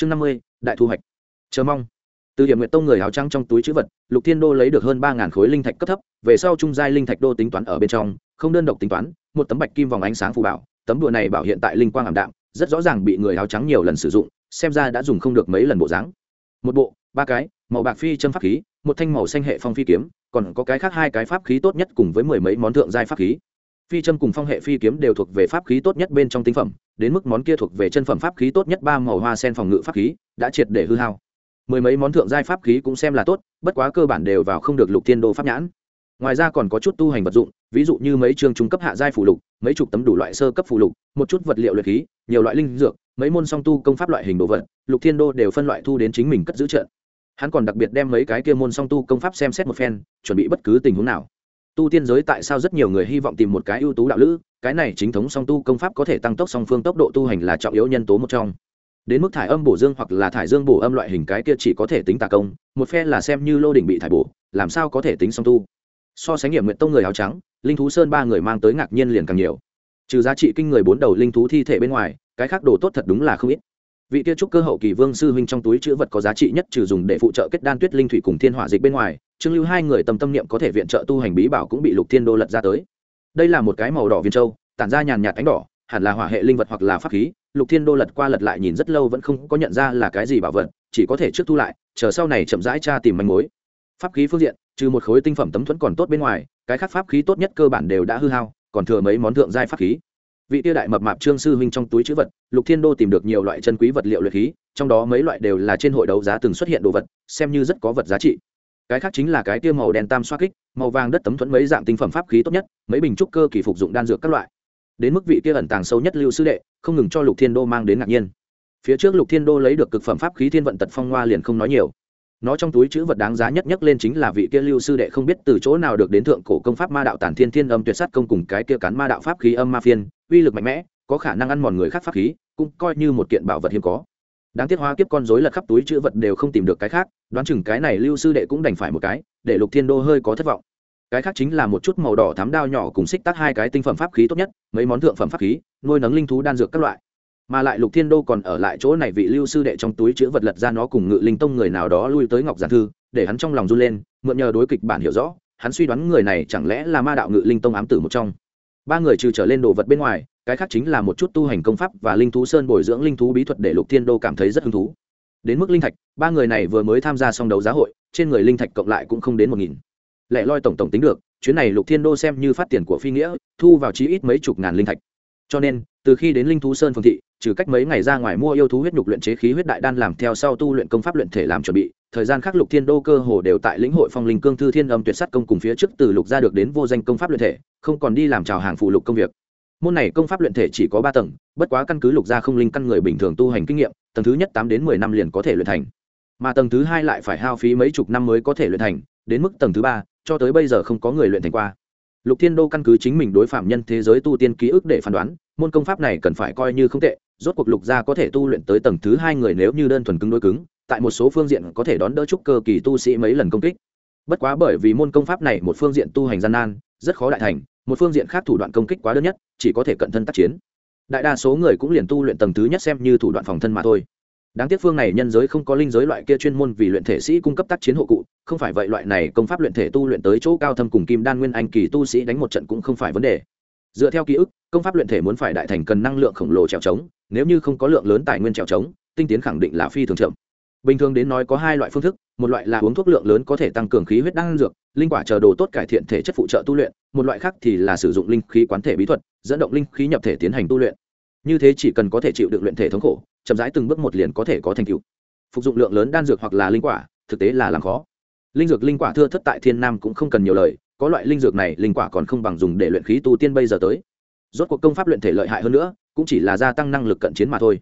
chương năm mươi, đại thu hoạch. Chờ mong. Từ hiểm nguyện tông người áo trắng trong túi chữ vật, lục thiên đô lấy được hơn ba khối linh thạch cấp thấp, về sau trung giai linh thạch đô tính toán ở bên trong, không đơn độc tính toán, một tấm bạch kim vòng ánh sáng phù bảo, tấm đùa này bảo hiện tại linh quang ảm đạm, rất rõ ràng bị người áo trắng nhiều lần sử dụng, xem ra đã dùng không được mấy lần bộ dáng. Một bộ, ba cái, màu bạc phi châm pháp khí, một thanh màu xanh hệ phong phi kiếm, còn có cái khác hai cái pháp khí tốt nhất cùng với mười mấy món thượng giai pháp khí. Phi châm cùng phong hệ phi kiếm đều thuộc về pháp khí tốt nhất bên trong tinh phẩm đến mức món kia thuộc về chân phẩm pháp khí tốt nhất ba màu hoa sen phòng ngự pháp khí, đã triệt để hư hao. Mười mấy món thượng giai pháp khí cũng xem là tốt, bất quá cơ bản đều vào không được lục thiên đô pháp nhãn. Ngoài ra còn có chút tu hành vật dụng, ví dụ như mấy trường trung cấp hạ giai phụ lục, mấy chục tấm đủ loại sơ cấp phụ lục, một chút vật liệu luyện khí, nhiều loại linh dược, mấy môn song tu công pháp loại hình đồ vật, lục thiên đô đều phân loại thu đến chính mình cất giữ trận. Hắn còn đặc biệt đem mấy cái kia môn song tu công pháp xem xét một phen, chuẩn bị bất cứ tình huống nào. Tu tiên giới tại sao rất nhiều người hy vọng tìm một cái ưu tú đạo lữ cái này chính thống song tu công pháp có thể tăng tốc song phương tốc độ tu hành là trọng yếu nhân tố một trong. Đến mức thải âm bổ dương hoặc là thải dương bổ âm loại hình cái kia chỉ có thể tính tà công, một phe là xem như lô đỉnh bị thải bổ, làm sao có thể tính song tu? So sánh nghiệm nguyện tông người áo trắng, linh thú sơn ba người mang tới ngạc nhiên liền càng nhiều. Trừ giá trị kinh người bốn đầu linh thú thi thể bên ngoài, cái khác đồ tốt thật đúng là không ít. Vị kia trúc cơ hậu kỳ vương sư huynh trong túi chữ vật có giá trị nhất trừ dùng để phụ trợ kết đan tuyết linh thủy cùng thiên hỏa dịch bên ngoài, trương lưu hai người tâm tâm niệm có thể viện trợ tu hành bí bảo cũng bị lục thiên đô lật ra tới đây là một cái màu đỏ viên châu, tản ra nhàn nhạt ánh đỏ, hẳn là hỏa hệ linh vật hoặc là pháp khí. Lục thiên đô lật qua lật lại nhìn rất lâu vẫn không có nhận ra là cái gì bảo vật, chỉ có thể trước thu lại, chờ sau này chậm rãi tra tìm manh mối. Pháp khí phương diện, trừ một khối tinh phẩm tấm thuẫn còn tốt bên ngoài, cái khác pháp khí tốt nhất cơ bản đều đã hư hao, còn thừa mấy món thượng giai pháp khí. Vị tiêu đại mập mạp trương sư huynh trong túi chữ vật, lục thiên đô tìm được nhiều loại chân quý vật liệu luyện khí, trong đó mấy loại đều là trên hội đấu giá từng xuất hiện đồ vật, xem như rất có vật giá trị cái khác chính là cái tiêu màu đen tam xoa kích, màu vàng đất tấm thuẫn mấy dạng tinh phẩm pháp khí tốt nhất, mấy bình trúc cơ kỳ phục dụng đan dược các loại. Đến mức vị kia ẩn tàng sâu nhất lưu sư đệ, không ngừng cho lục thiên đô mang đến ngạc nhiên. Phía trước lục thiên đô lấy được cực phẩm pháp khí thiên vận tật phong hoa liền không nói nhiều. Nó trong túi chữ vật đáng giá nhất nhất lên chính là vị kia lưu sư đệ không biết từ chỗ nào được đến thượng cổ công pháp ma đạo tản thiên thiên âm tuyệt sát công cùng cái kia cắn ma đạo pháp khí âm ma phiên, uy lực mạnh mẽ, có khả năng ăn mòn người khác pháp khí, cũng coi như một kiện bảo vật hiếm có đáng tiếc hóa kiếp con rối lật khắp túi chữ vật đều không tìm được cái khác, đoán chừng cái này lưu sư đệ cũng đành phải một cái, để lục thiên đô hơi có thất vọng. Cái khác chính là một chút màu đỏ thám đao nhỏ cùng xích tắc hai cái tinh phẩm pháp khí tốt nhất, mấy món thượng phẩm pháp khí, nuôi nấng linh thú đan dược các loại. Mà lại lục thiên đô còn ở lại chỗ này vị lưu sư đệ trong túi chữ vật lật ra nó cùng ngự linh tông người nào đó lui tới ngọc giản thư, để hắn trong lòng run lên, mượn nhờ đối kịch bản hiểu rõ, hắn suy đoán người này chẳng lẽ là ma đạo ngự linh tông ám tử một trong. Ba người trừ trở lên đồ vật bên ngoài cái khác chính là một chút tu hành công pháp và linh thú sơn bồi dưỡng linh thú bí thuật để lục thiên đô cảm thấy rất hứng thú. Đến mức linh thạch, ba người này vừa mới tham gia xong đấu giá hội, trên người linh thạch cộng lại cũng không đến một nghìn. Lẽ loi tổng tổng tính được, chuyến này lục thiên đô xem như phát tiền của phi nghĩa, thu vào chí ít mấy chục ngàn linh thạch. Cho nên, từ khi đến linh thú sơn phương thị, trừ cách mấy ngày ra ngoài mua yêu thú huyết nhục luyện chế khí huyết đại đan làm theo sau tu luyện công pháp luyện thể làm chuẩn bị, thời gian khác lục thiên đô cơ hồ đều tại lĩnh hội phong linh cương thư thiên âm tuyệt sắt công cùng phía trước từ lục ra được đến vô danh công pháp luyện thể, không còn đi làm trào hàng phụ lục công việc môn này công pháp luyện thể chỉ có ba tầng, bất quá căn cứ lục gia không linh căn người bình thường tu hành kinh nghiệm, tầng thứ nhất tám đến mười năm liền có thể luyện thành. Mà tầng thứ hai lại phải hao phí mấy chục năm mới có thể luyện thành, đến mức tầng thứ ba, cho tới bây giờ không có người luyện thành qua. Lục thiên đô căn cứ chính mình đối phạm nhân thế giới tu tiên ký ức để phán đoán, môn công pháp này cần phải coi như không tệ, rốt cuộc lục gia có thể tu luyện tới tầng thứ hai người nếu như đơn thuần cứng đối cứng, tại một số phương diện có thể đón đỡ trúc cơ kỳ tu sĩ mấy lần công kích. Bất quá bởi vì môn công pháp này một phương diện tu hành gian nan, rất khó đại thành một phương diện khác thủ đoạn công kích quá đơn nhất, chỉ có thể cận thân tác chiến. Đại đa số người cũng liền tu luyện tầng thứ nhất xem như thủ đoạn phòng thân mà thôi. Đáng tiếc phương này nhân giới không có linh giới loại kia chuyên môn vì luyện thể sĩ cung cấp tác chiến hộ cụ, không phải vậy loại này công pháp luyện thể tu luyện tới chỗ cao thâm cùng kim đan nguyên anh kỳ tu sĩ đánh một trận cũng không phải vấn đề. Dựa theo ký ức, công pháp luyện thể muốn phải đại thành cần năng lượng khổng lồ trèo trống, nếu như không có lượng lớn tài nguyên trèo trống, tinh tiến khẳng định là phi thường chậm. Bình thường đến nói có hai loại phương thức một loại là uống thuốc lượng lớn có thể tăng cường khí huyết đan dược, linh quả chờ đồ tốt cải thiện thể chất phụ trợ tu luyện, một loại khác thì là sử dụng linh khí quán thể bí thuật, dẫn động linh khí nhập thể tiến hành tu luyện. Như thế chỉ cần có thể chịu được luyện thể thống khổ, chậm rãi từng bước một liền có thể có thành tựu. Phục dụng lượng lớn đan dược hoặc là linh quả, thực tế là làm khó. Linh dược linh quả thưa thất tại thiên nam cũng không cần nhiều lời, có loại linh dược này linh quả còn không bằng dùng để luyện khí tu tiên bây giờ tới. Rốt cuộc công pháp luyện thể lợi hại hơn nữa, cũng chỉ là gia tăng năng lực cận chiến mà thôi.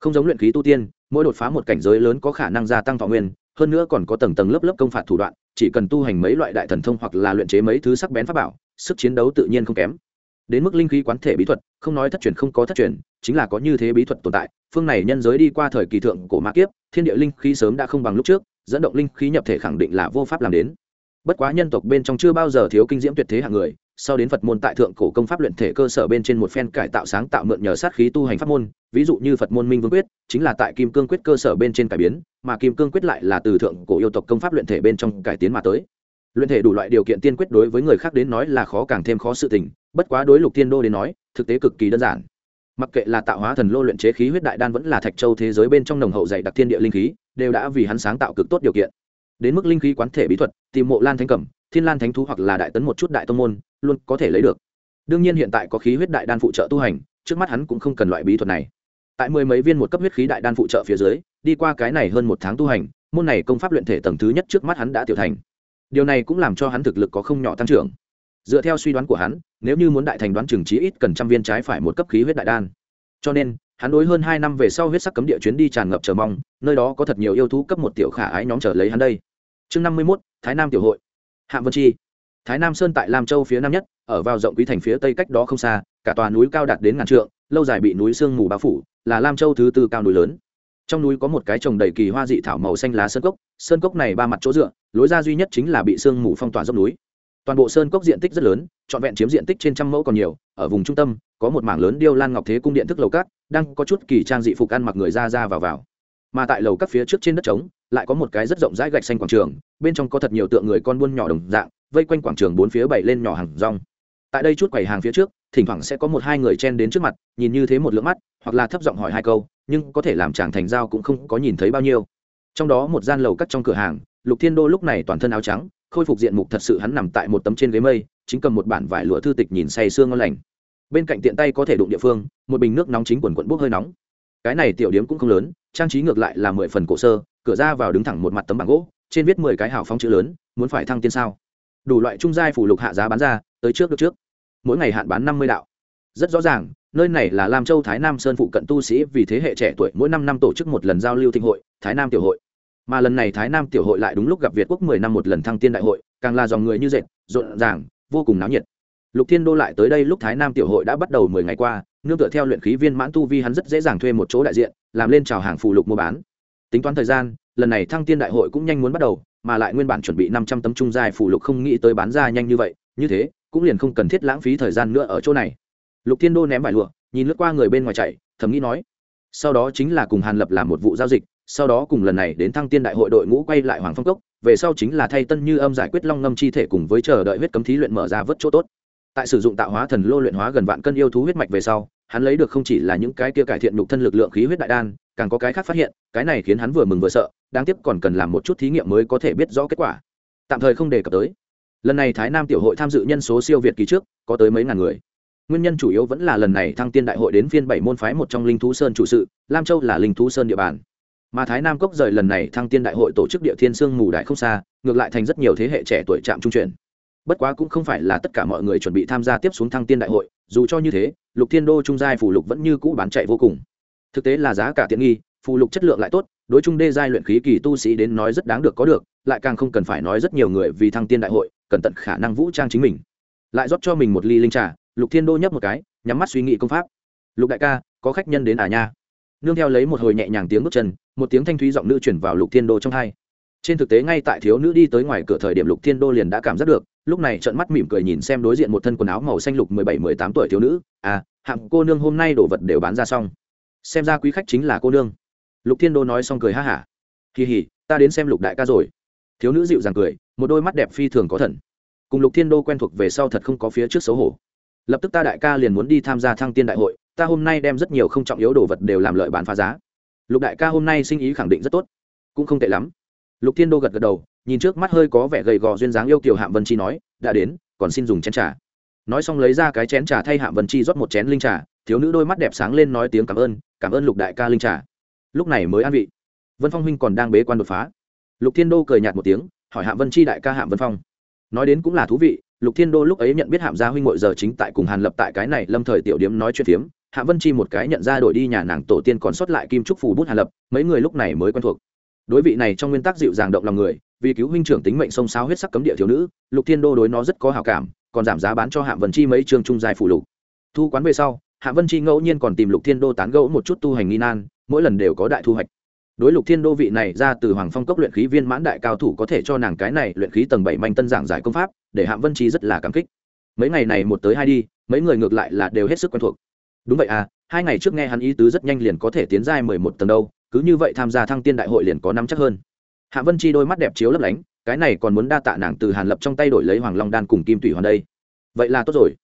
Không giống luyện khí tu tiên, mỗi đột phá một cảnh giới lớn có khả năng gia tăng thọ nguyên hơn nữa còn có tầng tầng lớp lớp công phạt thủ đoạn, chỉ cần tu hành mấy loại đại thần thông hoặc là luyện chế mấy thứ sắc bén pháp bảo, sức chiến đấu tự nhiên không kém. Đến mức linh khí quán thể bí thuật, không nói thất truyền không có thất truyền, chính là có như thế bí thuật tồn tại, phương này nhân giới đi qua thời kỳ thượng cổ mã kiếp, thiên địa linh khí sớm đã không bằng lúc trước, dẫn động linh khí nhập thể khẳng định là vô pháp làm đến. Bất quá nhân tộc bên trong chưa bao giờ thiếu kinh diễm tuyệt thế hạng người, sau đến phật môn tại thượng cổ công pháp luyện thể cơ sở bên trên một phen cải tạo sáng tạo mượn nhờ sát khí tu hành pháp môn, ví dụ như phật môn minh vương quyết, chính là tại kim cương quyết cơ sở bên trên cải biến mà kim cương quyết lại là từ thượng cổ yêu tộc công pháp luyện thể bên trong cải tiến mà tới. Luyện thể đủ loại điều kiện tiên quyết đối với người khác đến nói là khó càng thêm khó sự tình, bất quá đối lục tiên đô đến nói, thực tế cực kỳ đơn giản. Mặc kệ là tạo hóa thần lô luyện chế khí huyết đại đan vẫn là thạch châu thế giới bên trong nồng hậu dày đặc thiên địa linh khí, đều đã vì hắn sáng tạo cực tốt điều kiện. Đến mức linh khí quán thể bí thuật, tìm mộ lan thánh cẩm, thiên lan thánh thú hoặc là đại tấn một chút đại tông môn, luôn có thể lấy được. Đương nhiên hiện tại có khí huyết đại đan phụ trợ tu hành, trước mắt hắn cũng không cần loại bí thuật này. Tại mười mấy viên một cấp huyết khí đại đan phụ trợ phía dưới đi qua cái này hơn một tháng tu hành, môn này công pháp luyện thể tầng thứ nhất trước mắt hắn đã tiểu thành. Điều này cũng làm cho hắn thực lực có không nhỏ tăng trưởng. Dựa theo suy đoán của hắn, nếu như muốn đại thành đoán trừng trí ít cần trăm viên trái phải một cấp khí huyết đại đan. Cho nên, hắn đối hơn hai năm về sau huyết sắc cấm địa chuyến đi tràn ngập chờ mong, nơi đó có thật nhiều yêu thú cấp một tiểu khả ái nhóm trở lấy hắn đây. Chương năm mươi mốt, thái nam tiểu hội. Hạng vân chi. Thái nam sơn tại lam châu phía nam nhất, ở vào rộng quý thành phía tây cách đó không xa, cả tòa núi cao đạt đến ngàn trượng, lâu dài bị núi sương mù bao phủ, là lam châu thứ tư cao núi lớn trong núi có một cái trồng đầy kỳ hoa dị thảo màu xanh lá sơn cốc sơn cốc này ba mặt chỗ dựa, lối ra duy nhất chính là bị sương mù phong tỏa dốc núi. Toàn bộ sơn cốc diện tích rất lớn, trọn vẹn chiếm diện tích trên trăm mẫu còn nhiều, ở vùng trung tâm, có một mảng lớn điêu lan ngọc thế cung điện thức lầu cát, đang có chút kỳ trang dị phục ăn mặc người ra ra vào vào. Mà tại lầu các phía trước trên đất trống, lại có một cái rất rộng rãi gạch xanh quảng trường, bên trong có thật nhiều tượng người con buôn nhỏ đồng dạng, vây quanh quảng trường bốn phía bảy lên nhỏ hàng rong. Tại đây chút quầy hàng phía trước, thỉnh thoảng sẽ có một hai người chen đến trước mặt, nhìn như thế một lượng mắt, hoặc là thấp giọng hỏi hai câu nhưng có thể làm chàng thành giao cũng không có nhìn thấy bao nhiêu. Trong đó một gian lầu cắt trong cửa hàng, lục thiên đô lúc này toàn thân áo trắng, khôi phục diện mục thật sự hắn nằm tại một tấm trên ghế mây, chính cầm một bản vải lụa thư tịch nhìn say sương ngon lành. Bên cạnh tiện tay có thể đụng địa phương, một bình nước nóng chính quần quận bốc hơi nóng. Cái này tiểu điếm cũng không lớn, trang trí ngược lại là mười phần cổ sơ, cửa ra vào đứng thẳng một mặt tấm bảng gỗ, trên viết mười cái hào phóng chữ lớn, muốn phải thăng tiên sao? Đủ loại trung giai phủ lục hạ giá bán ra, tới trước được trước. Mỗi ngày hạn bán năm mươi đạo. Rất rõ ràng nơi này là lam châu, thái nam sơn phụ cận tu sĩ vì thế hệ trẻ tuổi mỗi năm năm tổ chức một lần giao lưu thịnh hội, thái nam tiểu hội. Mà lần này thái nam tiểu hội lại đúng lúc gặp việt quốc mười năm một lần thăng tiên đại hội, càng là dòng người như dệt rộn ràng, vô cùng náo nhiệt. Lục thiên đô lại tới đây lúc thái nam tiểu hội đã bắt đầu mười ngày qua, nương tựa theo luyện khí viên mãn tu vi hắn rất dễ dàng thuê một chỗ đại diện, làm lên chào hàng phụ lục mua bán. Tính toán thời gian, lần này thăng tiên đại hội cũng nhanh muốn bắt đầu, mà lại nguyên bản chuẩn bị năm trăm tấm trung dài phụ lục không nghĩ tới bán ra nhanh như vậy, như thế, cũng liền không cần thiết lãng phí thời gian nữa ở chỗ này lục thiên đô ném vải lụa, nhìn lướt qua người bên ngoài chạy, thầm nghĩ nói, sau đó chính là cùng hàn lập làm một vụ giao dịch, sau đó cùng lần này đến thăng tiên đại hội đội ngũ quay lại hoàng phong cốc, về sau chính là thay tân như âm giải quyết long ngâm chi thể cùng với chờ đợi huyết cấm thí luyện mở ra vớt chỗ tốt. Tại sử dụng tạo hóa thần lô luyện hóa gần vạn cân yêu thú huyết mạch về sau, hắn lấy được không chỉ là những cái kia cải thiện nhục thân lực lượng khí huyết đại đan, càng có cái khác phát hiện, cái này khiến hắn vừa mừng vừa sợ, đáng tiếc còn cần làm một chút thí nghiệm mới có thể biết rõ kết quả. Tạm thời không đề cập tới. Lần này thái nam tiểu hội tham dự nhân số siêu việt kỳ trước, có tới mấy ngàn người nguyên nhân chủ yếu vẫn là lần này thăng tiên đại hội đến phiên bảy môn phái một trong linh thú sơn chủ sự, lam châu là linh thú sơn địa bàn. Mà thái nam cốc rời lần này thăng tiên đại hội tổ chức địa thiên sương mù đại không xa, ngược lại thành rất nhiều thế hệ trẻ tuổi trạm trung chuyển. Bất quá cũng không phải là tất cả mọi người chuẩn bị tham gia tiếp xuống thăng tiên đại hội, dù cho như thế, lục thiên đô trung giai phủ lục vẫn như cũ bán chạy vô cùng. Thực tế là giá cả tiện nghi, phù lục chất lượng lại tốt, đối Chung đê giai luyện khí kỳ tu sĩ đến nói rất đáng được có được, lại càng không cần phải nói rất nhiều người vì thăng tiên đại hội cần tận khả năng vũ trang chính mình. Lại rót cho mình một ly linh trà lục thiên đô nhấp một cái, nhắm mắt suy nghĩ công pháp. Lục đại ca, có khách nhân đến à nha? Nương theo lấy một hồi nhẹ nhàng tiếng bước chân, một tiếng thanh thúy giọng nữ chuyển vào lục thiên đô trong hai. Trên thực tế ngay tại thiếu nữ đi tới ngoài cửa thời điểm lục thiên đô liền đã cảm giác được, lúc này trợn mắt mỉm cười nhìn xem đối diện một thân quần áo màu xanh lục mười bảy, mười tám tuổi thiếu nữ. À hạng cô nương hôm nay đồ vật đều bán ra xong. Xem ra quý khách chính là cô nương. Lục thiên đô nói xong cười ha hả. Kỳ hỉ, ta đến xem lục đại ca rồi. Thiếu nữ dịu dàng cười, một đôi mắt đẹp phi thường có thần. Cùng lục thiên đô quen thuộc về sau thật không có phía trước xấu hổ lập tức ta đại ca liền muốn đi tham gia thăng tiên đại hội, ta hôm nay đem rất nhiều không trọng yếu đồ vật đều làm lợi bán phá giá. Lục đại ca hôm nay sinh ý khẳng định rất tốt. Cũng không tệ lắm. Lục thiên đô gật gật đầu, nhìn trước mắt hơi có vẻ gầy gò duyên dáng yêu kiều hạm vân chi nói, đã đến, còn xin dùng chén trà. Nói xong lấy ra cái chén trà thay hạm vân chi rót một chén linh trà, thiếu nữ đôi mắt đẹp sáng lên nói tiếng cảm ơn cảm ơn lục đại ca linh trà. Lúc này mới an vị. Vân phong huynh còn đang bế quan đột phá. Lục thiên đô cười nhạt một tiếng, hỏi hạm vân chi đại ca hạm vân phong. Nói đến cũng là thú vị lục thiên đô lúc ấy nhận biết hạm gia huynh ngội giờ chính tại cùng hàn lập tại cái này lâm thời tiểu điếm nói chuyện phiếm, Hạ vân chi một cái nhận ra đổi đi nhà nàng tổ tiên còn sót lại kim trúc phù bút hàn lập, mấy người lúc này mới quen thuộc. Đối vị này trong nguyên tắc dịu dàng động lòng người, vì cứu huynh trưởng tính mệnh sông sáo huyết sắc cấm địa thiếu nữ, lục thiên đô đối nó rất có hào cảm, còn giảm giá bán cho Hạ vân chi mấy trường trung dài phủ lục. Thu quán về sau, Hạ vân chi ngẫu nhiên còn tìm lục thiên đô tán gẫu một chút tu hành nghi nan, mỗi lần đều có đại thu hoạch. Đối lục thiên đô vị này ra từ hoàng phong cốc luyện khí viên mãn đại cao thủ có thể cho nàng cái này luyện khí tầng bảy manh tân giảng giải công pháp để hạm vân chi rất là cảm kích. Mấy ngày này một tới hai đi, mấy người ngược lại là đều hết sức quen thuộc. Đúng vậy à hai ngày trước nghe hắn ý tứ rất nhanh liền có thể tiến giai mười một tầng đâu, cứ như vậy tham gia thăng tiên đại hội liền có năm chắc hơn. Hạ vân chi đôi mắt đẹp chiếu lấp lánh, cái này còn muốn đa tạ nàng từ hàn lập trong tay đổi lấy hoàng long đan cùng kim tủy hoàn đây. Vậy là tốt rồi.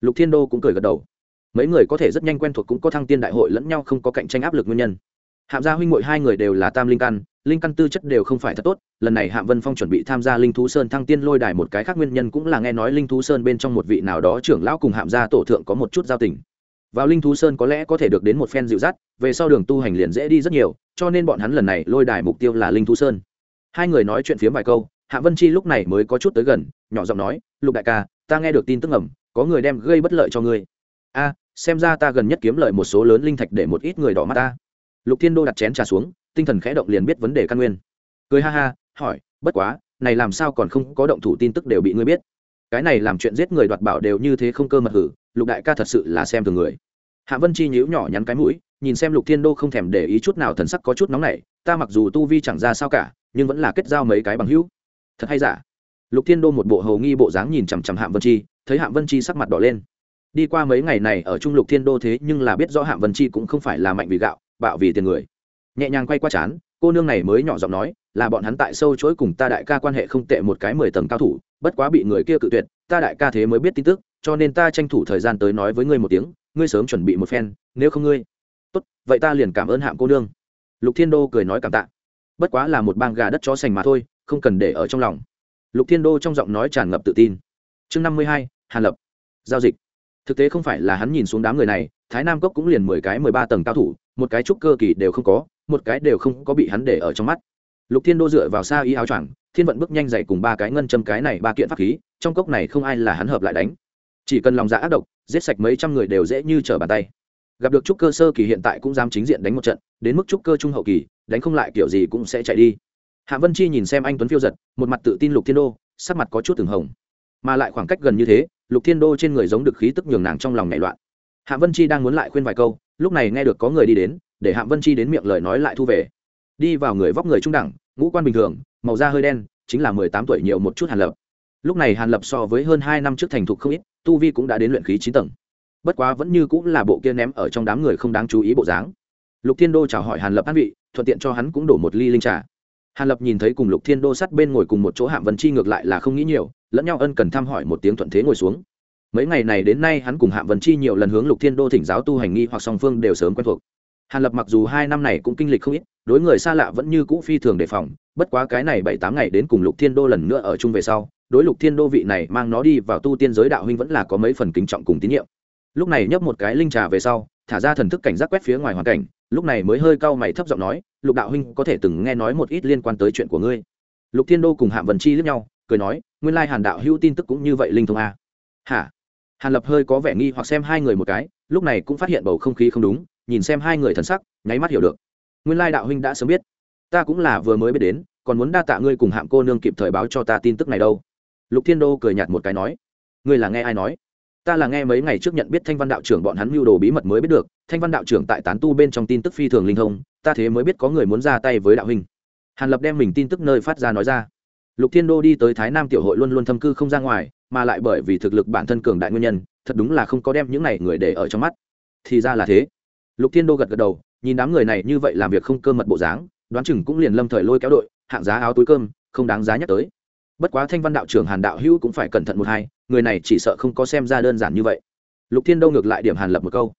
Lục thiên đô cũng cười gật đầu. Mấy người có thể rất nhanh quen thuộc cũng có thăng tiên đại hội lẫn nhau không có cạnh tranh áp lực nguyên nhân. Hạm gia huynh m hai người đều là tam linh căn linh căn tư chất đều không phải thật tốt, lần này Hạ vân phong chuẩn bị tham gia linh thú sơn thăng tiên lôi đài một cái khác nguyên nhân cũng là nghe nói linh thú sơn bên trong một vị nào đó trưởng lão cùng hạm gia tổ thượng có một chút giao tình. Vào linh thú sơn có lẽ có thể được đến một phen dịu dắt, về sau đường tu hành liền dễ đi rất nhiều, cho nên bọn hắn lần này lôi đài mục tiêu là linh thú sơn. Hai người nói chuyện phía vài câu hạ vân chi lúc này mới có chút tới gần, nhỏ giọng nói, lục đại ca, ta nghe được tin tức ẩm có người đem gây bất lợi cho ngươi. A, xem ra ta gần nhất kiếm lợi một số lớn linh thạch để một ít người đỏ mắt ta. Lục thiên đô đặt chén trà xuống tinh thần khẽ động liền biết vấn đề căn nguyên. Cười ha ha, hỏi, bất quá, này làm sao còn không có động thủ tin tức đều bị ngươi biết? Cái này làm chuyện giết người đoạt bảo đều như thế không cơ mật hử, lục đại ca thật sự là xem thường người. Hạ vân chi nhíu nhỏ nhắn cái mũi, nhìn xem lục thiên đô không thèm để ý chút nào thần sắc có chút nóng nảy, ta mặc dù tu vi chẳng ra sao cả, nhưng vẫn là kết giao mấy cái bằng hữu. Thật hay giả? Lục thiên đô một bộ hầu nghi bộ dáng nhìn chằm chằm hạng vân chi, thấy hạng vân chi sắc mặt đỏ lên. Đi qua mấy ngày này ở trung lục thiên đô thế nhưng là biết rõ hạng vân chi cũng không phải là mạnh vì gạo, bạo vì tiền người nhẹ nhàng quay qua chán, cô nương này mới nhỏ giọng nói, là bọn hắn tại sâu chối cùng ta đại ca quan hệ không tệ một cái mười tầng cao thủ, bất quá bị người kia cự tuyệt, ta đại ca thế mới biết tin tức, cho nên ta tranh thủ thời gian tới nói với ngươi một tiếng, ngươi sớm chuẩn bị một phen, nếu không ngươi tốt, vậy ta liền cảm ơn hạng cô nương. Lục thiên đô cười nói cảm tạ. Bất quá là một bang gà đất chó sành mà thôi, không cần để ở trong lòng. Lục thiên đô trong giọng nói tràn ngập tự tin. Chương năm mươi hai, hàn lập. Giao dịch. Thực tế không phải là hắn nhìn xuống đám người này, thái nam cốc cũng liền mười cái mười ba tầng cao thủ, một cái trúc cơ kỳ đều không có một cái đều không có bị hắn để ở trong mắt. Lục thiên đô dựa vào xa y áo choàng, thiên vận bước nhanh dậy cùng ba cái ngân châm cái này ba kiện pháp khí, trong cốc này không ai là hắn hợp lại đánh. Chỉ cần lòng dạ ác độc, giết sạch mấy trăm người đều dễ như trở bàn tay. Gặp được trúc cơ sơ kỳ hiện tại cũng dám chính diện đánh một trận, đến mức trúc cơ trung hậu kỳ, đánh không lại kiểu gì cũng sẽ chạy đi. Hạ vân chi nhìn xem anh tuấn phiêu giật, một mặt tự tin lục thiên đô, sắc mặt có chút từng hồng. Mà lại khoảng cách gần như thế, lục thiên đô trên người giống được khí tức nhường nàng trong lòng nhảy loạn. Hạ vân chi đang muốn lại khuyên vài câu, lúc này nghe được có người đi đến để Hạm vân chi đến miệng lời nói lại thu về đi vào người vóc người trung đẳng ngũ quan bình thường màu da hơi đen chính là mười tám tuổi nhiều một chút hàn lập lúc này hàn lập so với hơn hai năm trước thành thục không ít tu vi cũng đã đến luyện khí chín tầng bất quá vẫn như cũng là bộ kia ném ở trong đám người không đáng chú ý bộ dáng lục thiên đô chào hỏi hàn lập an vị thuận tiện cho hắn cũng đổ một ly linh trà hàn lập nhìn thấy cùng lục thiên đô sát bên ngồi cùng một chỗ Hạm vân chi ngược lại là không nghĩ nhiều lẫn nhau ân cần thăm hỏi một tiếng thuận thế ngồi xuống mấy ngày này đến nay hắn cùng Hạm vân chi nhiều lần hướng lục thiên đô thỉnh giáo tu hành nghi hoặc song phương đều sớm quen thuộc hàn lập mặc dù hai năm này cũng kinh lịch không ít, đối người xa lạ vẫn như cũ phi thường đề phòng, bất quá cái này bảy tám ngày đến cùng lục thiên đô lần nữa ở chung về sau, đối lục thiên đô vị này mang nó đi vào tu tiên giới đạo huynh vẫn là có mấy phần kính trọng cùng tín nhiệm. Lúc này nhấp một cái linh trà về sau, thả ra thần thức cảnh giác quét phía ngoài hoàn cảnh, lúc này mới hơi cau mày thấp giọng nói, lục đạo huynh có thể từng nghe nói một ít liên quan tới chuyện của ngươi. Lục thiên đô cùng hạng vân chi lướt nhau, cười nói, nguyên lai hàn đạo hữu tin tức cũng như vậy linh thông a. Hả? Hàn lập hơi có vẻ nghi hoặc xem hai người một cái, lúc này cũng phát hiện bầu không khí không đúng nhìn xem hai người thần sắc, nháy mắt hiểu được. Nguyên lai đạo huynh đã sớm biết. Ta cũng là vừa mới biết đến, còn muốn đa tạ ngươi cùng hạng cô nương kịp thời báo cho ta tin tức này đâu. Lục thiên đô cười nhạt một cái nói, ngươi là nghe ai nói? Ta là nghe mấy ngày trước nhận biết thanh văn đạo trưởng bọn hắn mưu đồ bí mật mới biết được, thanh văn đạo trưởng tại tán tu bên trong tin tức phi thường linh thông, ta thế mới biết có người muốn ra tay với đạo huynh. Hàn lập đem mình tin tức nơi phát ra nói ra. Lục thiên đô đi tới thái nam tiểu hội luôn luôn thâm cư không ra ngoài, mà lại bởi vì thực lực bản thân cường đại nguyên nhân, thật đúng là không có đem những này người để ở trong mắt. Thì ra là thế lục thiên đô gật gật đầu, nhìn đám người này như vậy làm việc không cơ mật bộ dáng, đoán chừng cũng liền lâm thời lôi kéo đội, hạng giá áo túi cơm, không đáng giá nhắc tới. Bất quá thanh văn đạo trưởng hàn đạo hữu cũng phải cẩn thận một hai, người này chỉ sợ không có xem ra đơn giản như vậy. Lục thiên đô ngược lại điểm hàn lập một câu.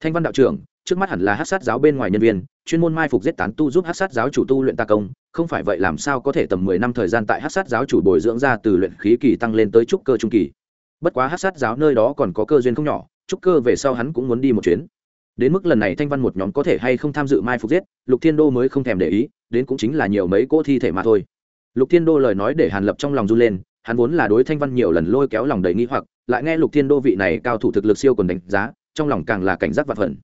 Thanh văn đạo trưởng, trước mắt hẳn là hát sát giáo bên ngoài nhân viên, chuyên môn mai phục giết tán tu giúp hát sát giáo chủ tu luyện ta công, không phải vậy làm sao có thể tầm mười năm thời gian tại hát sát giáo chủ bồi dưỡng ra từ luyện khí kỳ tăng lên tới trúc cơ trung kỳ. Bất quá hát sát giáo nơi đó còn có cơ duyên không nhỏ, trúc cơ về sau hắn cũng muốn đi một chuyến đến mức lần này thanh văn một nhóm có thể hay không tham dự mai phục giết, lục thiên đô mới không thèm để ý, đến cũng chính là nhiều mấy cỗ thi thể mà thôi. Lục thiên đô lời nói để hàn lập trong lòng run lên, hắn vốn là đối thanh văn nhiều lần lôi kéo lòng đầy nghi hoặc, lại nghe lục thiên đô vị này cao thủ thực lực siêu còn đánh giá, trong lòng càng là cảnh giác vặt phần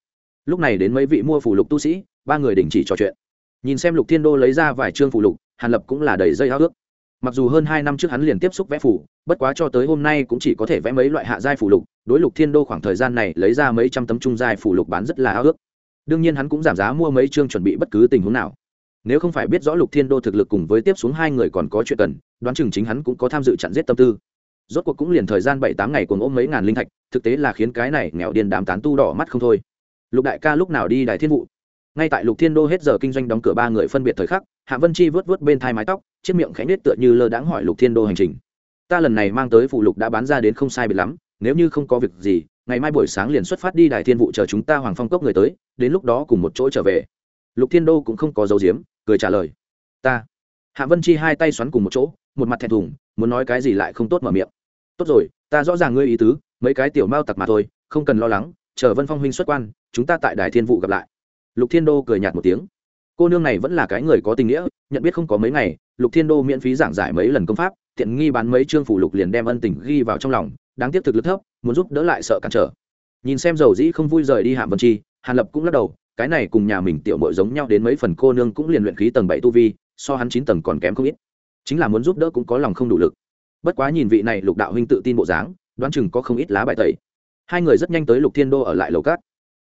lúc này đến mấy vị mua phủ lục tu sĩ, ba người đình chỉ trò chuyện. Nhìn xem lục thiên đô lấy ra vài chương phủ lục, hàn lập cũng là đầy dây háo ước mặc dù hơn hai năm trước hắn liền tiếp xúc vẽ phủ, bất quá cho tới hôm nay cũng chỉ có thể vẽ mấy loại hạ giai phủ lục, đối lục thiên đô khoảng thời gian này lấy ra mấy trăm tấm trung giai phủ lục bán rất là háo ước. Đương nhiên hắn cũng giảm giá mua mấy chương chuẩn bị bất cứ tình huống nào. Nếu không phải biết rõ lục thiên đô thực lực cùng với tiếp xuống hai người còn có chuyện cần, đoán chừng chính hắn cũng có tham dự chặn giết tâm tư. Rốt cuộc cũng liền thời gian bảy tám ngày cùng ôm mấy ngàn linh thạch, thực tế là khiến cái này nghèo điên đám tán tu đỏ mắt không thôi. Lục đại ca lúc nào đi đài thiên vụ? Ngay tại lục thiên đô hết giờ kinh doanh đóng cửa ba người phân biệt thời khắc, hạ vân chi vớt vớt bên thai mái tóc, chiếc miệng khẽ nết tựa như lơ đãng hỏi lục thiên đô hành trình. Ta lần này mang tới phụ lục đã bán ra đến không sai biệt lắm, nếu như không có việc gì, ngày mai buổi sáng liền xuất phát đi đài thiên vụ chờ chúng ta hoàng phong cốc người tới, đến lúc đó cùng một chỗ trở về. Lục thiên đô cũng không có dấu diếm cười trả lời. Ta. Hạ vân chi hai tay xoắn cùng một chỗ, một mặt thẹn thùng, muốn nói cái gì lại không tốt mở miệng. Tốt rồi, ta rõ ràng ngươi ý tứ, mấy cái tiểu mao tặc mà thôi, không cần lo lắng, chờ vân phong huynh xuất quan, chúng ta tại đài thiên vụ gặp lại lục thiên đô cười nhạt một tiếng. Cô nương này vẫn là cái người có tình nghĩa, nhận biết không có mấy ngày, lục thiên đô miễn phí giảng giải mấy lần công pháp, tiện nghi bán mấy chương phủ lục liền đem ân tình ghi vào trong lòng, đáng tiếc thực lực thấp, muốn giúp đỡ lại sợ cản trở. Nhìn xem dầu dĩ không vui rời đi hạm vân chi, hàn lập cũng lắc đầu, cái này cùng nhà mình tiểu mội giống nhau đến mấy phần cô nương cũng liền luyện khí tầng bảy tu vi, so hắn chín tầng còn kém không ít. Chính là muốn giúp đỡ cũng có lòng không đủ lực. Bất quá nhìn vị này lục đạo huynh tự tin bộ dáng, đoán chừng có không ít lá bài tẩy. Hai người rất nhanh tới lục thiên đô ở lại lầu cát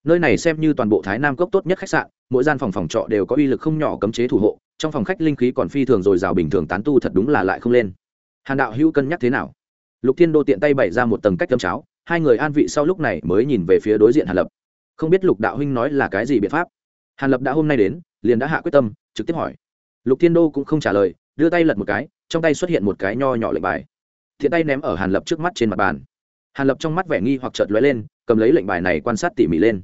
nơi này xem như toàn bộ thái nam cốc tốt nhất khách sạn, mỗi gian phòng phòng trọ đều có uy lực không nhỏ cấm chế thủ hộ, trong phòng khách linh khí còn phi thường dồi dào bình thường tán tu thật đúng là lại không lên. Hàn đạo hữu cân nhắc thế nào? Lục thiên đô tiện tay bày ra một tầng cách tâm cháo, hai người an vị sau lúc này mới nhìn về phía đối diện hàn lập. Không biết lục đạo huynh nói là cái gì biện pháp? Hàn lập đã hôm nay đến, liền đã hạ quyết tâm, trực tiếp hỏi. Lục thiên đô cũng không trả lời, đưa tay lật một cái, trong tay xuất hiện một cái nho nhỏ lệnh bài. Thiện tay ném ở hàn lập trước mắt trên mặt bàn. Hàn lập trong mắt vẻ nghi hoặc chợt lóe lên, cầm lấy lệnh bài này quan sát tỉ mỉ lên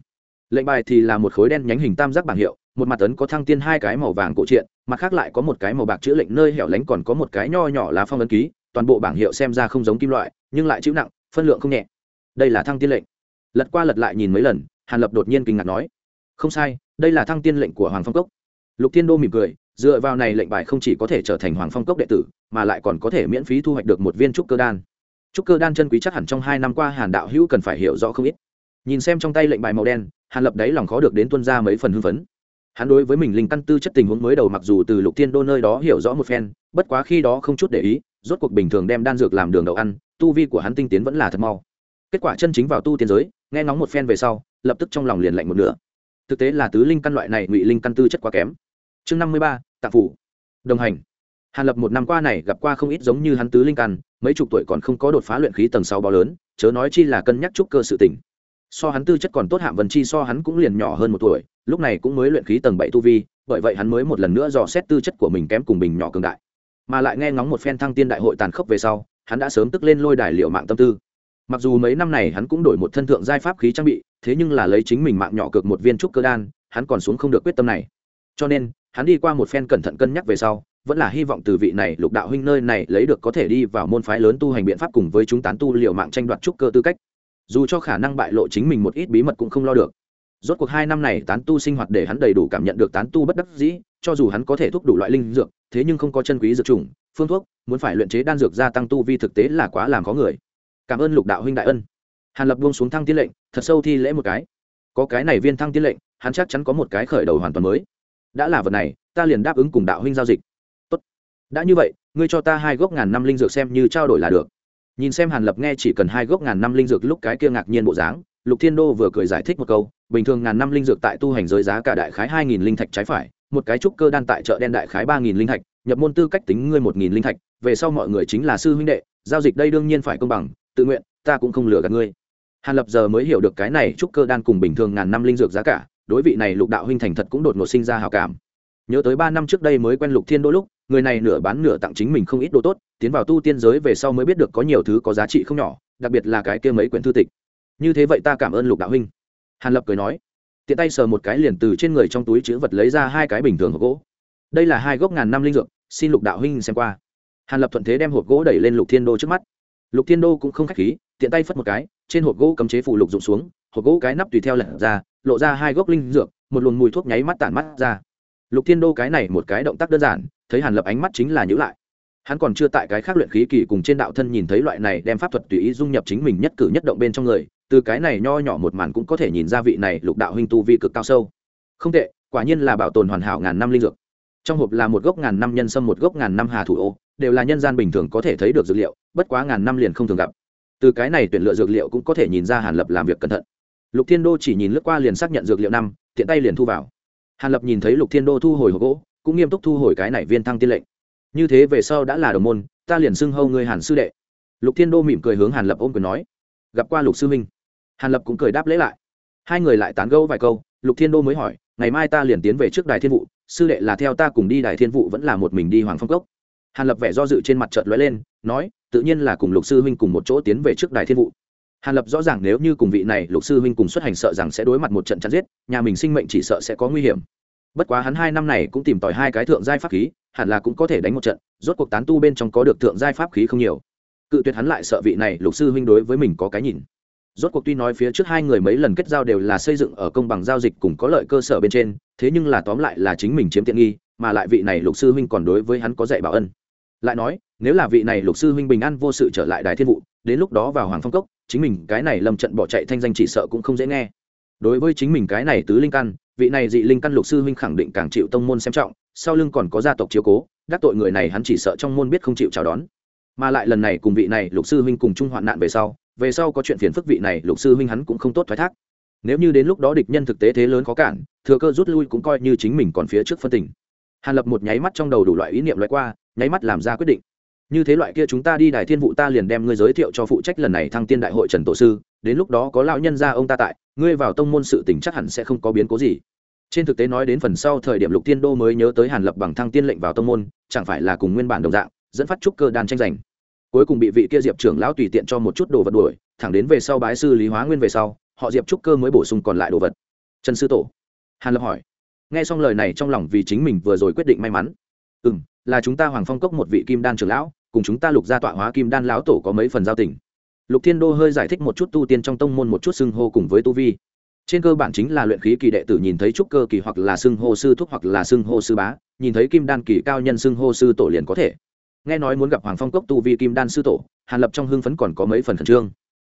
lệnh bài thì là một khối đen nhánh hình tam giác bảng hiệu, một mặt tấn có thăng tiên hai cái màu vàng cổ triện mặt khác lại có một cái màu bạc chữ lệnh nơi hẻo lánh còn có một cái nho nhỏ lá phong ấn ký, toàn bộ bảng hiệu xem ra không giống kim loại, nhưng lại chịu nặng, phân lượng không nhẹ. Đây là thăng tiên lệnh. Lật qua lật lại nhìn mấy lần, hàn lập đột nhiên kinh ngạc nói, không sai, đây là thăng tiên lệnh của hoàng phong cốc. Lục thiên đô mỉm cười, dựa vào này lệnh bài không chỉ có thể trở thành hoàng phong cốc đệ tử, mà lại còn có thể miễn phí thu hoạch được một viên trúc cơ đan. Trúc cơ đan chân quý chắc hẳn trong hai năm qua hàn đạo hữu cần phải hiểu rõ không ít. Nhìn xem trong tay lệnh bài màu đen hàn lập đấy lòng khó được đến tuân ra mấy phần hưng phấn. Hắn đối với mình linh căn tư chất tình huống mới đầu mặc dù từ lục thiên đô nơi đó hiểu rõ một phen, bất quá khi đó không chút để ý, rốt cuộc bình thường đem đan dược làm đường đầu ăn, tu vi của hắn tinh tiến vẫn là thật mau. Kết quả chân chính vào tu tiên giới, nghe ngóng một phen về sau, lập tức trong lòng liền lạnh một nửa. Thực tế là tứ linh căn loại này ngụy linh căn tư chất quá kém. Chương năm mươi ba tạp phủ. Đồng hành. Hàn lập một năm qua này gặp qua không ít giống như hắn tứ linh căn, mấy chục tuổi còn không có đột phá luyện khí tầng sáu bao lớn, chớ nói chi là cân nhắc trúc cơ sự tỉnh so hắn tư chất còn tốt hạng vân chi so hắn cũng liền nhỏ hơn một tuổi, lúc này cũng mới luyện khí tầng bảy tu vi, bởi vậy hắn mới một lần nữa dò xét tư chất của mình kém cùng bình nhỏ cường đại. Mà lại nghe ngóng một phen thăng tiên đại hội tàn khốc về sau, hắn đã sớm tức lên lôi đài liệu mạng tâm tư. Mặc dù mấy năm này hắn cũng đổi một thân thượng giai pháp khí trang bị, thế nhưng là lấy chính mình mạng nhỏ cực một viên trúc cơ đan, hắn còn xuống không được quyết tâm này. Cho nên, hắn đi qua một phen cẩn thận cân nhắc về sau, vẫn là hy vọng từ vị này lục đạo huynh nơi này lấy được có thể đi vào môn phái lớn tu hành biện pháp cùng với chúng tán tu liệu mạng tranh đoạt trúc cơ tư cách dù cho khả năng bại lộ chính mình một ít bí mật cũng không lo được. Rốt cuộc hai năm này tán tu sinh hoạt để hắn đầy đủ cảm nhận được tán tu bất đắc dĩ, cho dù hắn có thể thúc đủ loại linh dược, thế nhưng không có chân quý dược chủng, phương thuốc, muốn phải luyện chế đan dược gia tăng tu vi thực tế là quá làm khó người. Cảm ơn lục đạo huynh đại ân. Hàn lập buông xuống thăng tiên lệnh, thật sâu thi lễ một cái. Có cái này viên thăng tiên lệnh, hắn chắc chắn có một cái khởi đầu hoàn toàn mới. Đã là vật này, ta liền đáp ứng cùng đạo huynh giao dịch. Tốt. Đã như vậy, ngươi cho ta hai gốc ngàn năm linh dược xem như trao đổi là được nhìn xem hàn lập nghe chỉ cần hai gốc ngàn năm linh dược lúc cái kia ngạc nhiên bộ dáng, lục thiên đô vừa cười giải thích một câu, bình thường ngàn năm linh dược tại tu hành giới giá cả đại khái hai nghìn linh thạch trái phải, một cái trúc cơ đan tại chợ đen đại khái ba nghìn linh thạch, nhập môn tư cách tính ngươi một nghìn linh thạch, về sau mọi người chính là sư huynh đệ, giao dịch đây đương nhiên phải công bằng, tự nguyện, ta cũng không lừa gạt ngươi. Hàn lập giờ mới hiểu được cái này trúc cơ đan cùng bình thường ngàn năm linh dược giá cả, đối vị này lục đạo huynh thành thật cũng đột ngột sinh ra hào cảm nhớ tới ba năm trước đây mới quen lục thiên đô lúc, người này nửa bán nửa tặng chính mình không ít đồ tốt, tiến vào tu tiên giới về sau mới biết được có nhiều thứ có giá trị không nhỏ, đặc biệt là cái kia mấy quyển thư tịch. Như thế vậy ta cảm ơn lục đạo huynh. Hàn lập cười nói, tiện tay sờ một cái liền từ trên người trong túi chữ vật lấy ra hai cái bình thường hộp gỗ. Đây là hai gốc ngàn năm linh dược, xin lục đạo huynh xem qua. Hàn lập thuận thế đem hộp gỗ đẩy lên lục thiên đô trước mắt. Lục thiên đô cũng không k h á c h khí, tiện tay phất một cái, trên hộp gỗ cấm chế phủ lục rụng xuống, hộp gỗ cái nắp tùy theo lật ra, lộ ra hai gốc linh dược, một luồng mùi thuốc nháy mắt tản mắt ra lục thiên đô cái này một cái động tác đơn giản, thấy hàn lập ánh mắt chính là nhữ lại. Hắn còn chưa tại cái khác luyện khí kỳ cùng trên đạo thân nhìn thấy loại này đem pháp thuật tùy ý dung nhập chính mình nhất cử nhất động bên trong người, từ cái này nho nhỏ một màn cũng có thể nhìn ra vị này lục đạo huynh tu vi cực cao sâu. Không tệ, quả nhiên là bảo tồn hoàn hảo ngàn năm linh dược. Trong hộp là một gốc ngàn năm nhân sâm, một gốc ngàn năm hà thủ ô, đều là nhân gian bình thường có thể thấy được dược liệu, bất quá ngàn năm liền không thường gặp. Từ cái này tuyển lựa dược liệu cũng có thể nhìn ra hàn lập làm việc cẩn thận. Lục thiên đô chỉ nhìn lướt qua liền xác nhận dược liệu năm, tiện tay liền thu vào hàn lập nhìn thấy lục thiên đô thu hồi hộp gỗ, cũng nghiêm túc thu hồi cái này viên thăng tiên lệnh. Như thế về sau đã là đồng môn, ta liền xưng hâu ngươi hàn sư đệ. Lục thiên đô mỉm cười hướng hàn lập ôm quyền nói, gặp qua lục sư minh. Hàn lập cũng cười đáp lễ lại. Hai người lại tán gẫu vài câu, lục thiên đô mới hỏi, ngày mai ta liền tiến về trước đài thiên vụ sư đệ là theo ta cùng đi đài thiên vụ vẫn là một mình đi hoàng phong cốc. Hàn lập vẻ do dự trên mặt trợt lóe lên, nói, tự nhiên là cùng lục sư huynh cùng một chỗ tiến về trước đài thiên vụ hàn lập rõ ràng nếu như cùng vị này lục sư huynh cùng xuất hành sợ rằng sẽ đối mặt một trận chắn giết, nhà mình sinh mệnh chỉ sợ sẽ có nguy hiểm. Bất quá hắn hai năm này cũng tìm tòi hai cái thượng giai pháp khí, hẳn là cũng có thể đánh một trận, rốt cuộc tán tu bên trong có được thượng giai pháp khí không nhiều. Cự tuyệt hắn lại sợ vị này lục sư huynh đối với mình có cái nhìn. Rốt cuộc tuy nói phía trước hai người mấy lần kết giao đều là xây dựng ở công bằng giao dịch cùng có lợi cơ sở bên trên, thế nhưng là tóm lại là chính mình chiếm tiện nghi, mà lại vị này lục sư huynh còn đối với hắn có dạy bảo ân. Lại nói, nếu là vị này lục sư huynh bình an vô sự trở lại đài thiên vụ đến lúc đó vào hoàng phong cốc chính mình cái này lâm trận bỏ chạy thanh danh chỉ sợ cũng không dễ nghe. Đối với chính mình cái này tứ linh căn, vị này dị linh căn lục sư huynh khẳng định càng chịu tông môn xem trọng, sau lưng còn có gia tộc chiếu cố, đắc tội người này hắn chỉ sợ trong môn biết không chịu chào đón. Mà lại lần này cùng vị này lục sư huynh cùng chung hoạn nạn về sau về sau có chuyện phiền phức vị này lục sư huynh hắn cũng không tốt thoái thác. Nếu như đến lúc đó địch nhân thực tế thế lớn khó cản, thừa cơ rút lui cũng coi như chính mình còn phía trước phân tình. Hàn lập một nháy mắt trong đầu đủ loại ý niệm loại qua, nháy mắt làm ra quyết định như thế loại kia chúng ta đi đài thiên vụ ta liền đem ngươi giới thiệu cho phụ trách lần này thăng tiên đại hội trần tổ sư, đến lúc đó có lão nhân gia ông ta tại, ngươi vào tông môn sự tình chắc hẳn sẽ không có biến cố gì. Trên thực tế nói đến phần sau thời điểm lục tiên đô mới nhớ tới hàn lập bằng thăng tiên lệnh vào tông môn, chẳng phải là cùng nguyên bản đồng dạng, dẫn phát trúc cơ đan tranh giành. Cuối cùng bị vị kia diệp trưởng lão tùy tiện cho một chút đồ vật đuổi, thẳng đến về sau bái sư lý hóa nguyên về sau, họ diệp trúc cơ mới bổ sung còn lại đồ vật. Trần sư tổ. Hàn lập hỏi. Nghe xong lời này trong lòng vì chính mình vừa rồi quyết định may mắn. Ừ là chúng ta hoàng phong cốc một vị kim đan trưởng lão cùng chúng ta lục gia tọa hóa kim đan lão tổ có mấy phần giao tình. Lục thiên đô hơi giải thích một chút tu tiên trong tông môn một chút xưng hô cùng với tu vi. Trên cơ bản chính là luyện khí kỳ đệ tử nhìn thấy trúc cơ kỳ hoặc là xưng hô sư thúc hoặc là xưng hô sư bá, nhìn thấy kim đan kỳ cao nhân xưng hô sư tổ liền có thể. Nghe nói muốn gặp hoàng phong cốc tu vi kim đan sư tổ, hàn lập trong hưng phấn còn có mấy phần khẩn trương.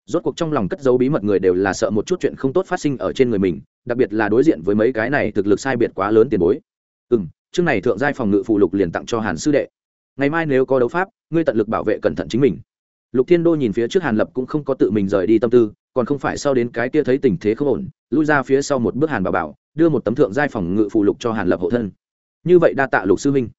Rốt cuộc trong lòng cất dấu bí mật người đều là sợ một chút chuyện không tốt phát sinh ở trên người mình, đặc biệt là đối diện với mấy cái này thực lực sai biệt quá lớn tiền bối. Ừ m chương này thượng giai phòng ngự phụ lục liền tặng cho hàn sư đệ ngày mai nếu có đấu pháp, ngươi tận lực bảo vệ cẩn thận chính mình. Lục thiên đô nhìn phía trước hàn lập cũng không có tự mình rời đi tâm tư, còn không phải sau đến cái kia thấy tình thế không ổn, lui ra phía sau một bước hàn bảo bảo, đưa một tấm thượng giai phòng ngự phụ lục cho hàn lập hộ thân. Như vậy đa tạ lục sư huynh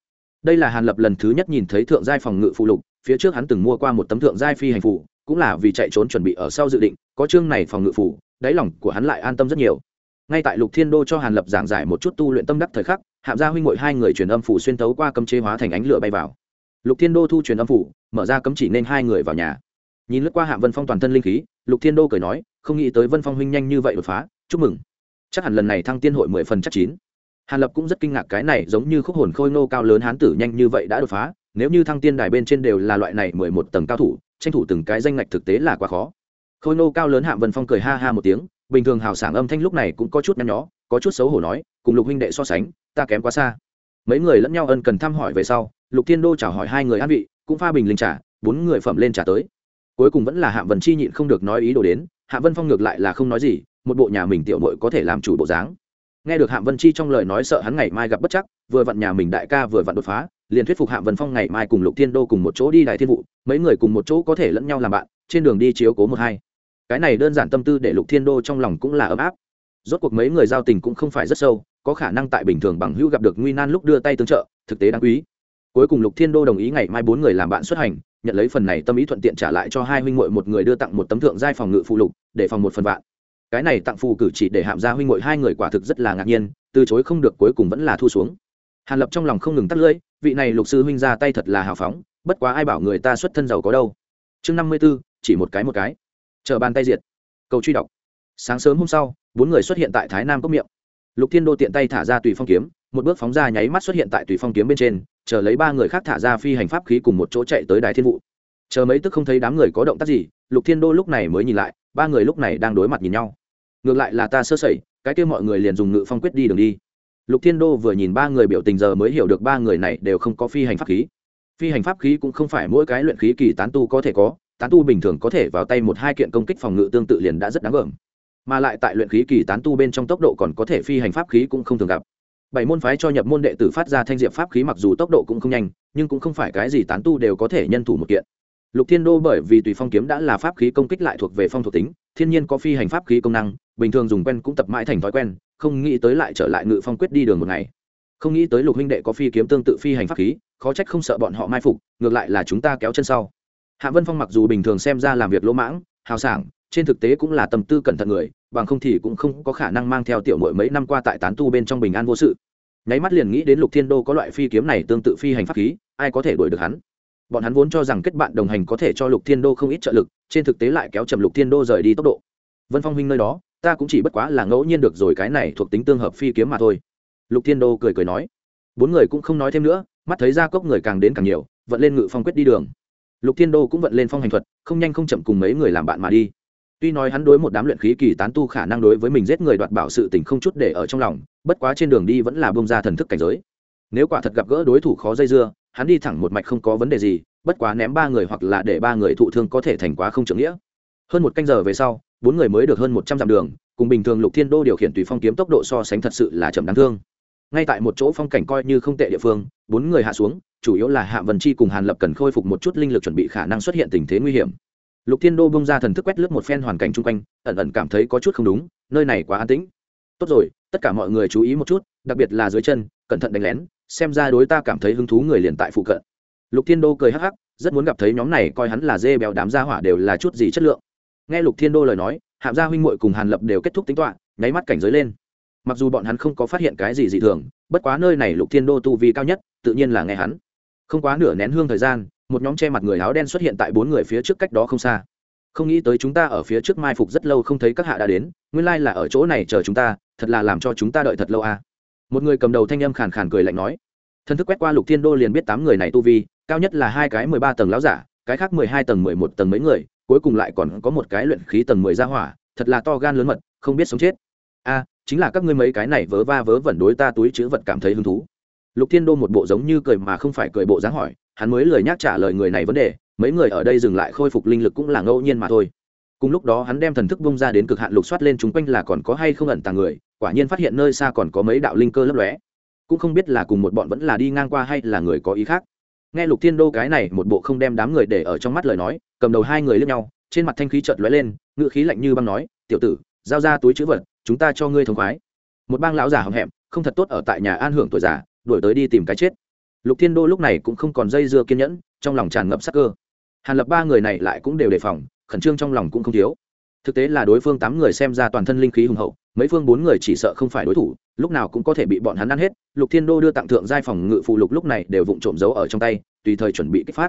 đây là hàn lập lần thứ nhất nhìn thấy thượng giai phòng ngự phụ lục, phía trước hắn từng mua qua một tấm thượng giai phi hành phụ cũng là vì chạy trốn chuẩn bị ở sau dự định, có chương này phòng ngự phủ, đáy lòng của hắn lại an tâm rất nhiều. Ngay tại lục thiên đô cho hàn lập giảng giải một chút tu luyện tâm đắc thời khắc, hạm gia huynh ngội hai người truyền âm phủ xuyên tấu qua cấm chế hóa thành ánh lửa bay vào lục thiên đô thu truyền âm phủ, mở ra cấm chỉ nên hai người vào nhà. Nhìn lướt qua Hạ vân phong toàn thân linh khí, lục thiên đô cười nói, không nghĩ tới vân phong huynh nhanh như vậy đột phá, chúc mừng. Chắc hẳn lần này thăng tiên hội mười phần chắc chín. Hàn lập cũng rất kinh ngạc cái này giống như khúc hồn khôi nô cao lớn hán tử nhanh như vậy đã đột phá, nếu như thăng tiên đài bên trên đều là loại này mười một tầng cao thủ, tranh thủ từng cái danh ngạch thực tế là quá khó. Khôi nô cao lớn Hạ vân phong cười ha ha một tiếng, bình thường hào sảng âm thanh lúc này cũng có chút nhăn nhó, có chút xấu hổ nói, cùng lục huynh đệ so sánh, ta kém quá xa. Mấy người lẫn nhau ân cần thăm hỏi về sau lục thiên đô chào hỏi hai người an vị, cũng pha bình linh trả bốn người phẩm lên trả tới. Cuối cùng vẫn là Hạ vân chi nhịn không được nói ý đồ đến, Hạ vân phong ngược lại là không nói gì, một bộ nhà mình tiểu mội có thể làm chủ bộ dáng. Nghe được Hạ vân chi trong lời nói sợ hắn ngày mai gặp bất chắc, vừa vặn nhà mình đại ca vừa vặn đột phá, liền thuyết phục Hạ vân phong ngày mai cùng lục thiên đô cùng một chỗ đi đại thiên vụ, mấy người cùng một chỗ có thể lẫn nhau làm bạn, trên đường đi chiếu cố một hai. Cái này đơn giản tâm tư để lục thiên đô trong lòng cũng là ấm áp. Rốt cuộc mấy người giao tình cũng không phải rất sâu, có khả năng tại bình thường bằng hữu gặp được nguy nan lúc đưa tay tương trợ, thực tế đáng quý cuối cùng lục thiên đô đồng ý ngày mai bốn người làm bạn xuất hành, nhận lấy phần này tâm ý thuận tiện trả lại cho hai huynh muội một người đưa tặng một tấm thượng giai phòng ngự phụ lục, để phòng một phần vạn. Cái này tặng phù cử chỉ để hạm ra huynh muội hai người quả thực rất là ngạc nhiên, từ chối không được cuối cùng vẫn là thu xuống. Hàn lập trong lòng không ngừng tắt lưỡi, vị này lục sư huynh ra tay thật là hào phóng, bất quá ai bảo người ta xuất thân giàu có đâu. Chương năm mươi b ố chỉ một cái một cái. Chờ bàn tay diệt. Cầu truy đọc. Sáng sớm hôm sau, bốn người xuất hiện tại thái nam cốc miệng. Lục thiên đô tiện tay thả ra tùy phong kiếm, một bước phóng ra nháy mắt xuất hiện tại tùy phong kiếm bên trên chờ lấy ba người khác thả ra phi hành pháp khí cùng một chỗ chạy tới đài thiên vụ chờ mấy tức không thấy đám người có động tác gì, lục thiên đô lúc này mới nhìn lại, ba người lúc này đang đối mặt nhìn nhau. Ngược lại là ta sơ sẩy, cái kia mọi người liền dùng ngự phong quyết đi đường đi. Lục thiên đô vừa nhìn ba người biểu tình giờ mới hiểu được ba người này đều không có phi hành pháp khí. Phi hành pháp khí cũng không phải mỗi cái luyện khí kỳ tán tu có thể có, tán tu bình thường có thể vào tay một hai kiện công kích phòng ngự tương tự liền đã rất đáng gờm. Mà lại tại luyện khí kỳ tán tu bên trong tốc độ còn có thể phi hành pháp khí cũng không thường gặp bảy môn phái cho nhập môn đệ tử phát ra thanh diệp pháp khí mặc dù tốc độ cũng không nhanh, nhưng cũng không phải cái gì tán tu đều có thể nhân thủ một kiện. Lục thiên đô bởi vì tùy phong kiếm đã là pháp khí công kích lại thuộc về phong thuộc tính, thiên nhiên có phi hành pháp khí công năng, bình thường dùng quen cũng tập mãi thành thói quen, không nghĩ tới lại trở lại ngự phong quyết đi đường một ngày. Không nghĩ tới lục huynh đệ có phi kiếm tương tự phi hành pháp khí, khó trách không sợ bọn họ mai phục, ngược lại là chúng ta kéo chân sau. Hạ vân phong mặc dù bình thường xem ra làm việc lỗ mãng, hào sảng, trên thực tế cũng là tâm tư cẩn thận người bằng không thì cũng không có khả năng mang theo tiểu mội mấy năm qua tại tán tu bên trong bình an vô sự. Nháy mắt liền nghĩ đến lục thiên đô có loại phi kiếm này tương tự phi hành pháp khí, ai có thể đuổi được hắn? Bọn hắn vốn cho rằng kết bạn đồng hành có thể cho lục thiên đô không ít trợ lực, trên thực tế lại kéo chậm lục thiên đô rời đi tốc độ. Vân phong huynh nơi đó, ta cũng chỉ bất quá là ngẫu nhiên được rồi, cái này thuộc tính tương hợp phi kiếm mà thôi. Lục thiên đô cười cười nói. Bốn người cũng không nói thêm nữa, mắt thấy ra cốc người càng đến càng nhiều, vận lên ngự phong quyết đi đường. Lục thiên đô cũng vận lên phong hành thuật, không nhanh không chậm cùng mấy người làm bạn mà đi tuy nói hắn đối một đám luyện khí kỳ tán tu khả năng đối với mình giết người đoạt bảo sự tình không chút để ở trong lòng, bất quá trên đường đi vẫn là bông ra thần thức cảnh giới. Nếu quả thật gặp gỡ đối thủ khó dây dưa, hắn đi thẳng một mạch không có vấn đề gì, bất quá ném ba người hoặc là để ba người thụ thương có thể thành quá không trưởng nghĩa. Hơn một canh giờ về sau, bốn người mới được hơn một trăm dặm đường, cùng bình thường lục thiên đô điều khiển tùy phong kiếm tốc độ so sánh thật sự là chậm đáng thương. Ngay tại một chỗ phong cảnh coi như không tệ địa phương, bốn người hạ xuống, chủ yếu là hạ vân chi cùng hàn lập cần khôi phục một chút linh lực chuẩn bị khả năng xuất hiện tình thế nguy hiểm lục thiên đô bông ra thần thức quét lướt một phen hoàn cảnh chung quanh, ẩn ẩn cảm thấy có chút không đúng, nơi này quá an tĩnh. Tốt rồi, tất cả mọi người chú ý một chút, đặc biệt là dưới chân, cẩn thận đánh lén, xem ra đối ta cảm thấy hứng thú người liền tại phụ cận. Lục thiên đô cười hắc hắc, rất muốn gặp thấy nhóm này coi hắn là dê béo đám gia hỏa đều là chút gì chất lượng. Nghe lục thiên đô lời nói, hạm gia huynh muội cùng hàn lập đều kết thúc tính toạ nháy mắt cảnh giới lên. Mặc dù bọn hắn không có phát hiện cái gì dị thường, bất quá nơi này lục thiên đô tu vi cao nhất, tự nhiên là nghe hắn. Không quá nửa nén hương thời gian một nhóm che mặt người áo đen xuất hiện tại bốn người phía trước cách đó không xa. Không nghĩ tới chúng ta ở phía trước mai phục rất lâu không thấy các hạ đã đến, nguyên lai là ở chỗ này chờ chúng ta, thật là làm cho chúng ta đợi thật lâu à. một người cầm đầu thanh âm khàn khàn cười lạnh nói. Thân thức quét qua lục thiên đô liền biết tám người này tu vi, cao nhất là hai cái mười ba tầng láo giả, cái khác mười hai tầng mười một tầng mấy người, cuối cùng lại còn có một cái luyện khí tầng mười gia hỏa, thật là to gan lớn mật, không biết sống chết. A chính là các ngươi mấy cái này vớ va vớ vẩn đối ta túi chữ vật cảm thấy hứng thú lục thiên đô một bộ giống như cười mà không phải cười bộ dáng hỏi, hắn mới lời nhắc trả lời người này vấn đề, mấy người ở đây dừng lại khôi phục linh lực cũng là ngẫu nhiên mà thôi. Cùng lúc đó hắn đem thần thức bung ra đến cực hạn lục soát lên chúng quanh là còn có hay không ẩn tàng người, quả nhiên phát hiện nơi xa còn có mấy đạo linh cơ lấp lóe. Cũng không biết là cùng một bọn vẫn là đi ngang qua hay là người có ý khác. Nghe lục thiên đô cái này, một bộ không đem đám người để ở trong mắt lời nói, cầm đầu hai người lướt nhau, trên mặt thanh khí chợt lóe lên ngự khí lạnh như băng nói, tiểu tử, giao ra túi chữ vật, chúng ta cho ngươi thống khoái. Một bang lão già hậm hẹm, không thật tốt ở tại nhà an hưởng tuổi già đuổi tới đi tìm cái chết. Lục thiên đô lúc này cũng không còn dây dưa kiên nhẫn, trong lòng tràn ngập sắc cơ. Hàn lập ba người này lại cũng đều đề phòng, khẩn trương trong lòng cũng không thiếu. Thực tế là đối phương tám người xem ra toàn thân linh khí hùng hậu, mấy phương bốn người chỉ sợ không phải đối thủ, lúc nào cũng có thể bị bọn hắn ăn hết. Lục thiên đô đưa tặng thượng giai phòng ngự phụ lục lúc này đều vụng trộm giấu ở trong tay, tùy thời chuẩn bị kích phát.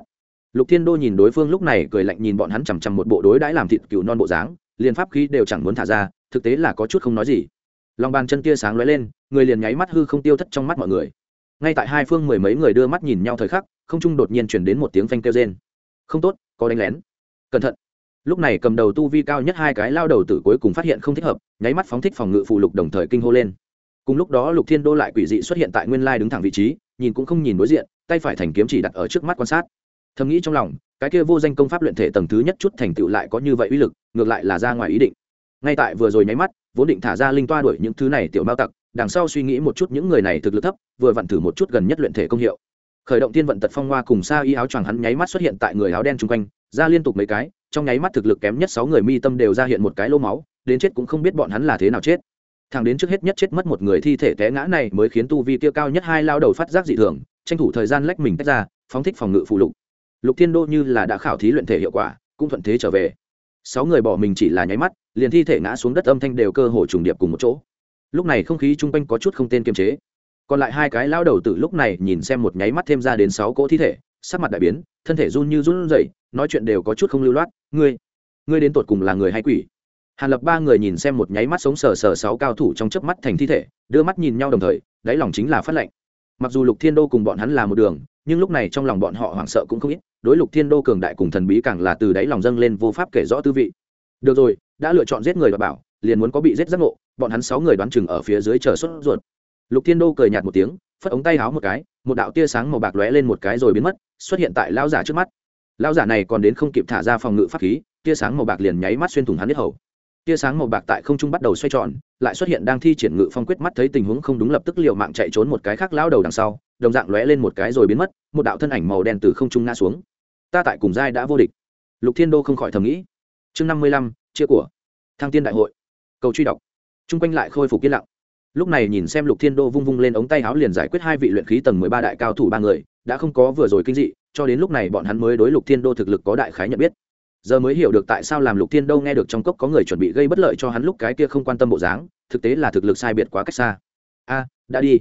Lục thiên đô nhìn đối phương lúc này cười lạnh nhìn bọn hắn chằm chằm một bộ đối đãi làm thịt cừu non bộ dáng, liền pháp khí đều chẳng muốn thả ra, thực tế là có chút không nói gì. Lòng bàn chân tia sáng lóe lên, người liền nháy mắt hư không tiêu thất trong mắt mọi người ngay tại hai phương mười mấy người đưa mắt nhìn nhau thời khắc, không trung đột nhiên chuyển đến một tiếng phanh kêu rên. Không tốt, có đánh lén. Cẩn thận. Lúc này cầm đầu tu vi cao nhất hai cái lao đầu tử cuối cùng phát hiện không thích hợp, nháy mắt phóng thích phòng ngự phụ lục đồng thời kinh hô lên. Cùng lúc đó lục thiên đô lại quỷ dị xuất hiện tại nguyên lai đứng thẳng vị trí, nhìn cũng không nhìn đối diện, tay phải thành kiếm chỉ đặt ở trước mắt quan sát. Thầm nghĩ trong lòng, cái kia vô danh công pháp luyện thể tầng thứ nhất chút thành tựu lại có như vậy uy lực, ngược lại là ra ngoài ý định. Ngay tại vừa rồi nháy mắt, vốn định thả ra linh toa đuổi những thứ này tiểu mao tặc đằng sau suy nghĩ một chút những người này thực lực thấp, vừa vặn thử một chút gần nhất luyện thể công hiệu. Khởi động tiên vận tật phong hoa cùng xa y áo choàng hắn nháy mắt xuất hiện tại người áo đen chung quanh, ra liên tục mấy cái, trong nháy mắt thực lực kém nhất sáu người mi tâm đều ra hiện một cái lô máu, đến chết cũng không biết bọn hắn là thế nào chết. Thằng đến trước hết nhất chết mất một người thi thể té ngã này mới khiến tu vi tiêu cao nhất hai lao đầu phát giác dị thường, tranh thủ thời gian lách mình tách ra, phóng thích phòng ngự phụ lục. Lục thiên đô như là đã khảo thí luyện thể hiệu quả, cũng thuận thế trở về. Sáu người bỏ mình chỉ là nháy mắt, liền thi thể ngã xuống đất âm thanh đều cơ hồ trùng điệp cùng một chỗ lúc này không khí chung quanh có chút không tên kiềm chế. Còn lại hai cái lao đầu từ lúc này nhìn xem một nháy mắt thêm ra đến sáu cỗ thi thể, sắc mặt đại biến, thân thể run như run rẩy, nói chuyện đều có chút không lưu loát. Ngươi ngươi đến tột cùng là người hay quỷ? Hàn lập ba người nhìn xem một nháy mắt sống sờ sờ sáu cao thủ trong chớp mắt thành thi thể, đưa mắt nhìn nhau đồng thời, đáy lòng chính là phát lệnh. Mặc dù lục thiên đô cùng bọn hắn là một đường, nhưng lúc này trong lòng bọn họ hoảng sợ cũng không ít, đối lục thiên đô cường đại cùng thần bí càng là từ đáy lòng dâng lên vô pháp kể rõ tư vị. Được rồi, đã lựa chọn giết người và bảo, liền muốn có bị giết giác ngộ bọn hắn sáu người đoán chừng ở phía dưới chờ xuất ruột. Lục thiên đô cười nhạt một tiếng, phất ống tay háo một cái, một đạo tia sáng màu bạc lóe lên một cái rồi biến mất, xuất hiện tại lão giả trước mắt. Lão giả này còn đến không kịp thả ra phòng ngự pháp khí, tia sáng màu bạc liền nháy mắt xuyên thủng hắn hết hầu. Tia sáng màu bạc tại không trung bắt đầu xoay tròn, lại xuất hiện đang thi triển ngự phong quyết mắt thấy tình huống không đúng lập tức l mạng chạy trốn một cái khác lao đầu đằng sau, đồng dạng lóe lên một cái rồi biến mất, một đạo thân ảnh màu đen từ không trung ngã xuống. Ta tại cùng giai đã vô địch. Lục thiên đô không khỏi thầm nghĩ. Chương năm mươi lăm, chia của. Thăng tiên đại hội. Cầu truy đọc chung quanh lại khôi phục yên lặng. Lúc này nhìn xem lục thiên đô vung vung lên ống tay áo liền giải quyết hai vị luyện khí tầng mười ba đại cao thủ ba người, đã không có vừa rồi kinh dị, cho đến lúc này bọn hắn mới đối lục thiên đô thực lực có đại khái nhận biết. Giờ mới hiểu được tại sao làm lục thiên đô nghe được trong cốc có người chuẩn bị gây bất lợi cho hắn lúc cái kia không quan tâm bộ dáng, thực tế là thực lực sai biệt quá cách xa. A, đã đi.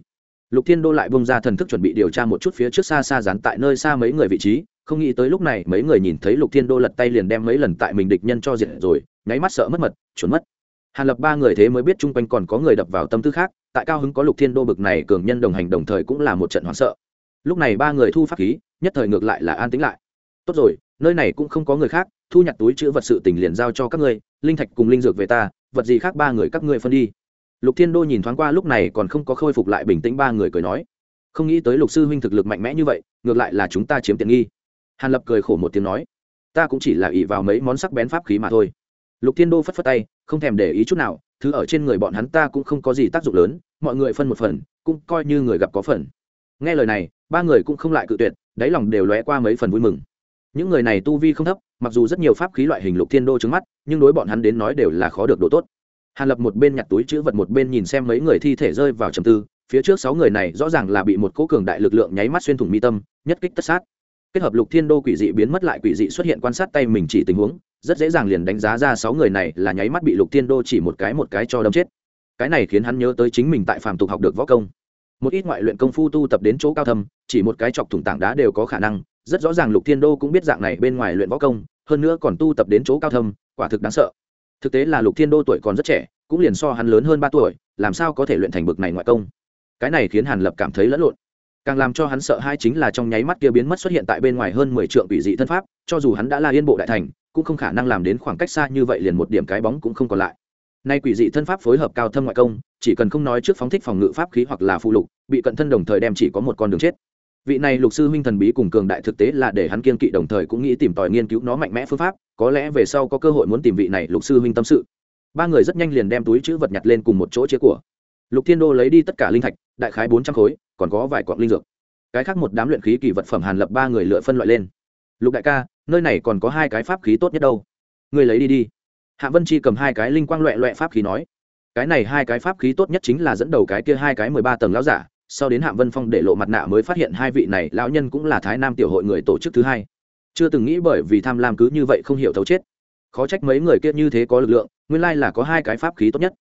Lục thiên đô lại bông ra thần thức chuẩn bị điều tra một chút phía trước xa xa dán tại nơi xa mấy người vị trí, không nghĩ tới lúc này mấy người nhìn thấy lục thiên đô lật tay liền đem mấy lần tại mình địch nhân cho diệt rồi, nháy mắt sợ mất mật, chuẩn mất hàn lập ba người thế mới biết chung quanh còn có người đập vào tâm tư khác, tại cao hứng có lục thiên đô bực này cường nhân đồng hành đồng thời cũng là một trận hoảng sợ. Lúc này ba người thu pháp khí, nhất thời ngược lại là an tính lại. Tốt rồi, nơi này cũng không có người khác, thu nhặt túi chữ vật sự tình liền giao cho các ngươi, linh thạch cùng linh dược về ta, vật gì khác ba người các ngươi phân đi. Lục thiên đô nhìn thoáng qua lúc này còn không có khôi phục lại bình tĩnh ba người cười nói. Không nghĩ tới lục sư huynh thực lực mạnh mẽ như vậy, ngược lại là chúng ta chiếm tiện nghi. Hàn lập cười khổ một tiếng nói. Ta cũng chỉ là ỷ vào mấy món sắc bén pháp khí mà thôi lục thiên đô phất phất tay, không thèm để ý chút nào, thứ ở trên người bọn hắn ta cũng không có gì tác dụng lớn, mọi người phân một phần, cũng coi như người gặp có phần. Nghe lời này, ba người cũng không lại cự tuyệt, đáy lòng đều lóe qua mấy phần vui mừng. Những người này tu vi không thấp, mặc dù rất nhiều pháp khí loại hình lục thiên đô trứng mắt, nhưng đối bọn hắn đến nói đều là khó được độ tốt. Hàn lập một bên nhặt túi chữ vật một bên nhìn xem mấy người thi thể rơi vào trầm tư, phía trước sáu người này rõ ràng là bị một cỗ cường đại lực lượng nháy mắt xuyên thủng mi tâm, nhất kích tất sát. Kết hợp lục thiên đô quỷ dị biến mất lại quỷ dị xuất hiện quan sát tay mình chỉ tình huống rất dễ dàng liền đánh giá ra sáu người này là nháy mắt bị lục thiên đô chỉ một cái một cái cho đâm chết. Cái này khiến hắn nhớ tới chính mình tại phàm tục học được võ công. Một ít ngoại luyện công phu tu tập đến chỗ cao thâm, chỉ một cái chọc thủng tảng đá đều có khả năng. Rất rõ ràng lục thiên đô cũng biết dạng này bên ngoài luyện võ công, hơn nữa còn tu tập đến chỗ cao thâm, quả thực đáng sợ. Thực tế là lục thiên đô tuổi còn rất trẻ, cũng liền so hắn lớn hơn ba tuổi, làm sao có thể luyện thành bực này ngoại công? Cái này khiến hàn lập cảm thấy lẫn lộn. Càng làm cho hắn sợ hai chính là trong nháy mắt kia biến mất xuất hiện tại bên ngoài hơn mười triệu quỷ dị thân pháp, cho dù hắn đã là yên bộ đại thành cũng không khả năng làm đến khoảng cách xa như vậy liền một điểm cái bóng cũng không còn lại. Nay quỷ dị thân pháp phối hợp cao thâm ngoại công, chỉ cần không nói trước phóng thích phòng ngự pháp khí hoặc là phụ lục, bị cận thân đồng thời đem chỉ có một con đường chết. Vị này lục sư huynh thần bí cùng cường đại thực tế là để hắn kiên kỵ đồng thời cũng nghĩ tìm tòi nghiên cứu nó mạnh mẽ phương pháp, có lẽ về sau có cơ hội muốn tìm vị này lục sư huynh tâm sự. Ba người rất nhanh liền đem túi chữ vật nhặt lên cùng một chỗ chia của. Lục thiên đô lấy đi tất cả linh thạch, đại khái bốn trăm khối, còn có vài quặng linh dược. Cái khác một đám luyện khí kỳ vật phẩm hàn lập ba người lựa phân loại lên lục đại ca, nơi này còn có hai cái pháp khí tốt nhất đâu. Người lấy đi đi. Hạ vân chi cầm hai cái linh quang loẹ loẹ pháp khí nói. Cái này hai cái pháp khí tốt nhất chính là dẫn đầu cái kia hai cái mười ba tầng lão giả, sau đến Hạ vân phong để lộ mặt nạ mới phát hiện hai vị này lão nhân cũng là thái nam tiểu hội người tổ chức thứ hai. Chưa từng nghĩ bởi vì tham lam cứ như vậy không hiểu thấu chết. Khó trách mấy người kia như thế có lực lượng, nguyên lai là có hai cái pháp khí tốt nhất.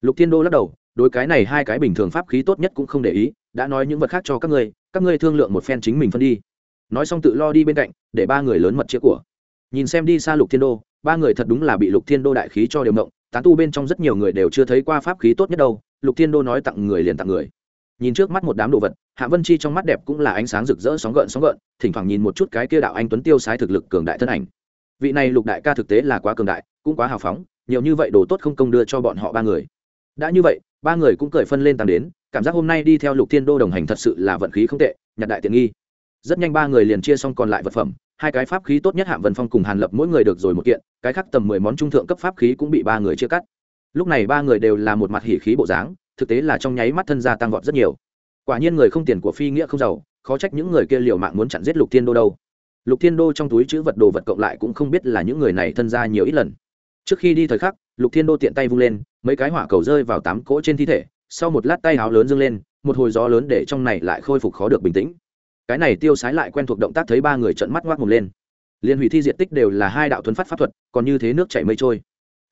Lục thiên đô lắc đầu, đối cái này hai cái bình thường pháp khí tốt nhất cũng không để ý, đã nói những vật khác cho các ngươi các ngươi thương lượng một phen chính mình phân đi nói xong tự lo đi bên cạnh, để ba người lớn mật chĩa của. Nhìn xem đi xa lục thiên đô, ba người thật đúng là bị lục thiên đô đại khí cho điều động, tán tu bên trong rất nhiều người đều chưa thấy qua pháp khí tốt nhất đâu, lục thiên đô nói tặng người liền tặng người. Nhìn trước mắt một đám đồ vật, hạ vân chi trong mắt đẹp cũng là ánh sáng rực rỡ sóng gợn sóng gợn, thỉnh thoảng nhìn một chút cái kia đạo anh tuấn tiêu sái thực lực cường đại thân ảnh. Vị này lục đại ca thực tế là quá cường đại, cũng quá hào phóng, nhiều như vậy đồ tốt không công đưa cho bọn họ ba người. Đã như vậy, ba người cũng cởi phân lên tăng đến, cảm giác hôm nay đi theo lục thiên đô đồng hành thật sự là vận khí không tệ, nhặt đại tiện nghi rất nhanh ba người liền chia xong còn lại vật phẩm, hai cái pháp khí tốt nhất hạng vân phong cùng hàn lập mỗi người được rồi một kiện, cái khác tầm mười món trung thượng cấp pháp khí cũng bị ba người chia cắt. Lúc này ba người đều là một mặt hỉ khí bộ dáng, thực tế là trong nháy mắt thân gia tăng vọt rất nhiều. Quả nhiên người không tiền của phi nghĩa không giàu, khó trách những người kia liều mạng muốn chặn giết lục thiên đô đâu. Lục thiên đô trong túi chữ vật đồ vật cộng lại cũng không biết là những người này thân gia nhiều ít lần. Trước khi đi thời khắc, lục thiên đô tiện tay vung lên, mấy cái hỏa cầu rơi vào tám cỗ trên thi thể, sau một lát tay áo lớn dâng lên, một hồi gió lớn để trong này lại khôi phục khó được bình tĩnh cái này tiêu sái lại quen thuộc động tác thấy ba người trận mắt ngoác mồm lên. Liên hủy thi diện tích đều là hai đạo thuấn phát pháp thuật, còn như thế nước chảy mây trôi.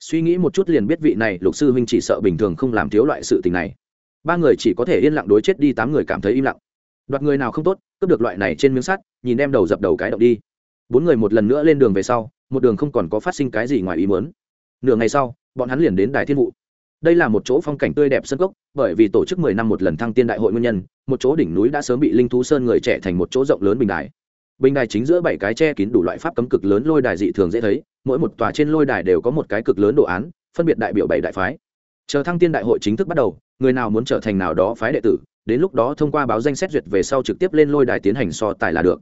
Suy nghĩ một chút liền biết vị này lục sư huynh chỉ sợ bình thường không làm thiếu loại sự tình này. Ba người chỉ có thể yên lặng đối chết đi, tám người cảm thấy im lặng. Đoạt người nào không tốt, cướp được loại này trên miếng sắt, nhìn đem đầu dập đầu cái động đi. Bốn người một lần nữa lên đường về sau, một đường không còn có phát sinh cái gì ngoài ý muốn. Nửa ngày sau, bọn hắn liền đến đài thiên vụ đây là một chỗ phong cảnh tươi đẹp sân cốc, bởi vì tổ chức mười năm một lần thăng tiên đại hội nguyên nhân, một chỗ đỉnh núi đã sớm bị linh thú sơn người trẻ thành một chỗ rộng lớn bình đài. Bình đài chính giữa bảy cái che kín đủ loại pháp cấm cực lớn lôi đài dị thường dễ thấy, mỗi một tòa trên lôi đài đều có một cái cực lớn đồ án, phân biệt đại biểu bảy đại phái. Chờ thăng tiên đại hội chính thức bắt đầu, người nào muốn trở thành nào đó phái đệ tử, đến lúc đó thông qua báo danh xét duyệt về sau trực tiếp lên lôi đài tiến hành so tài là được.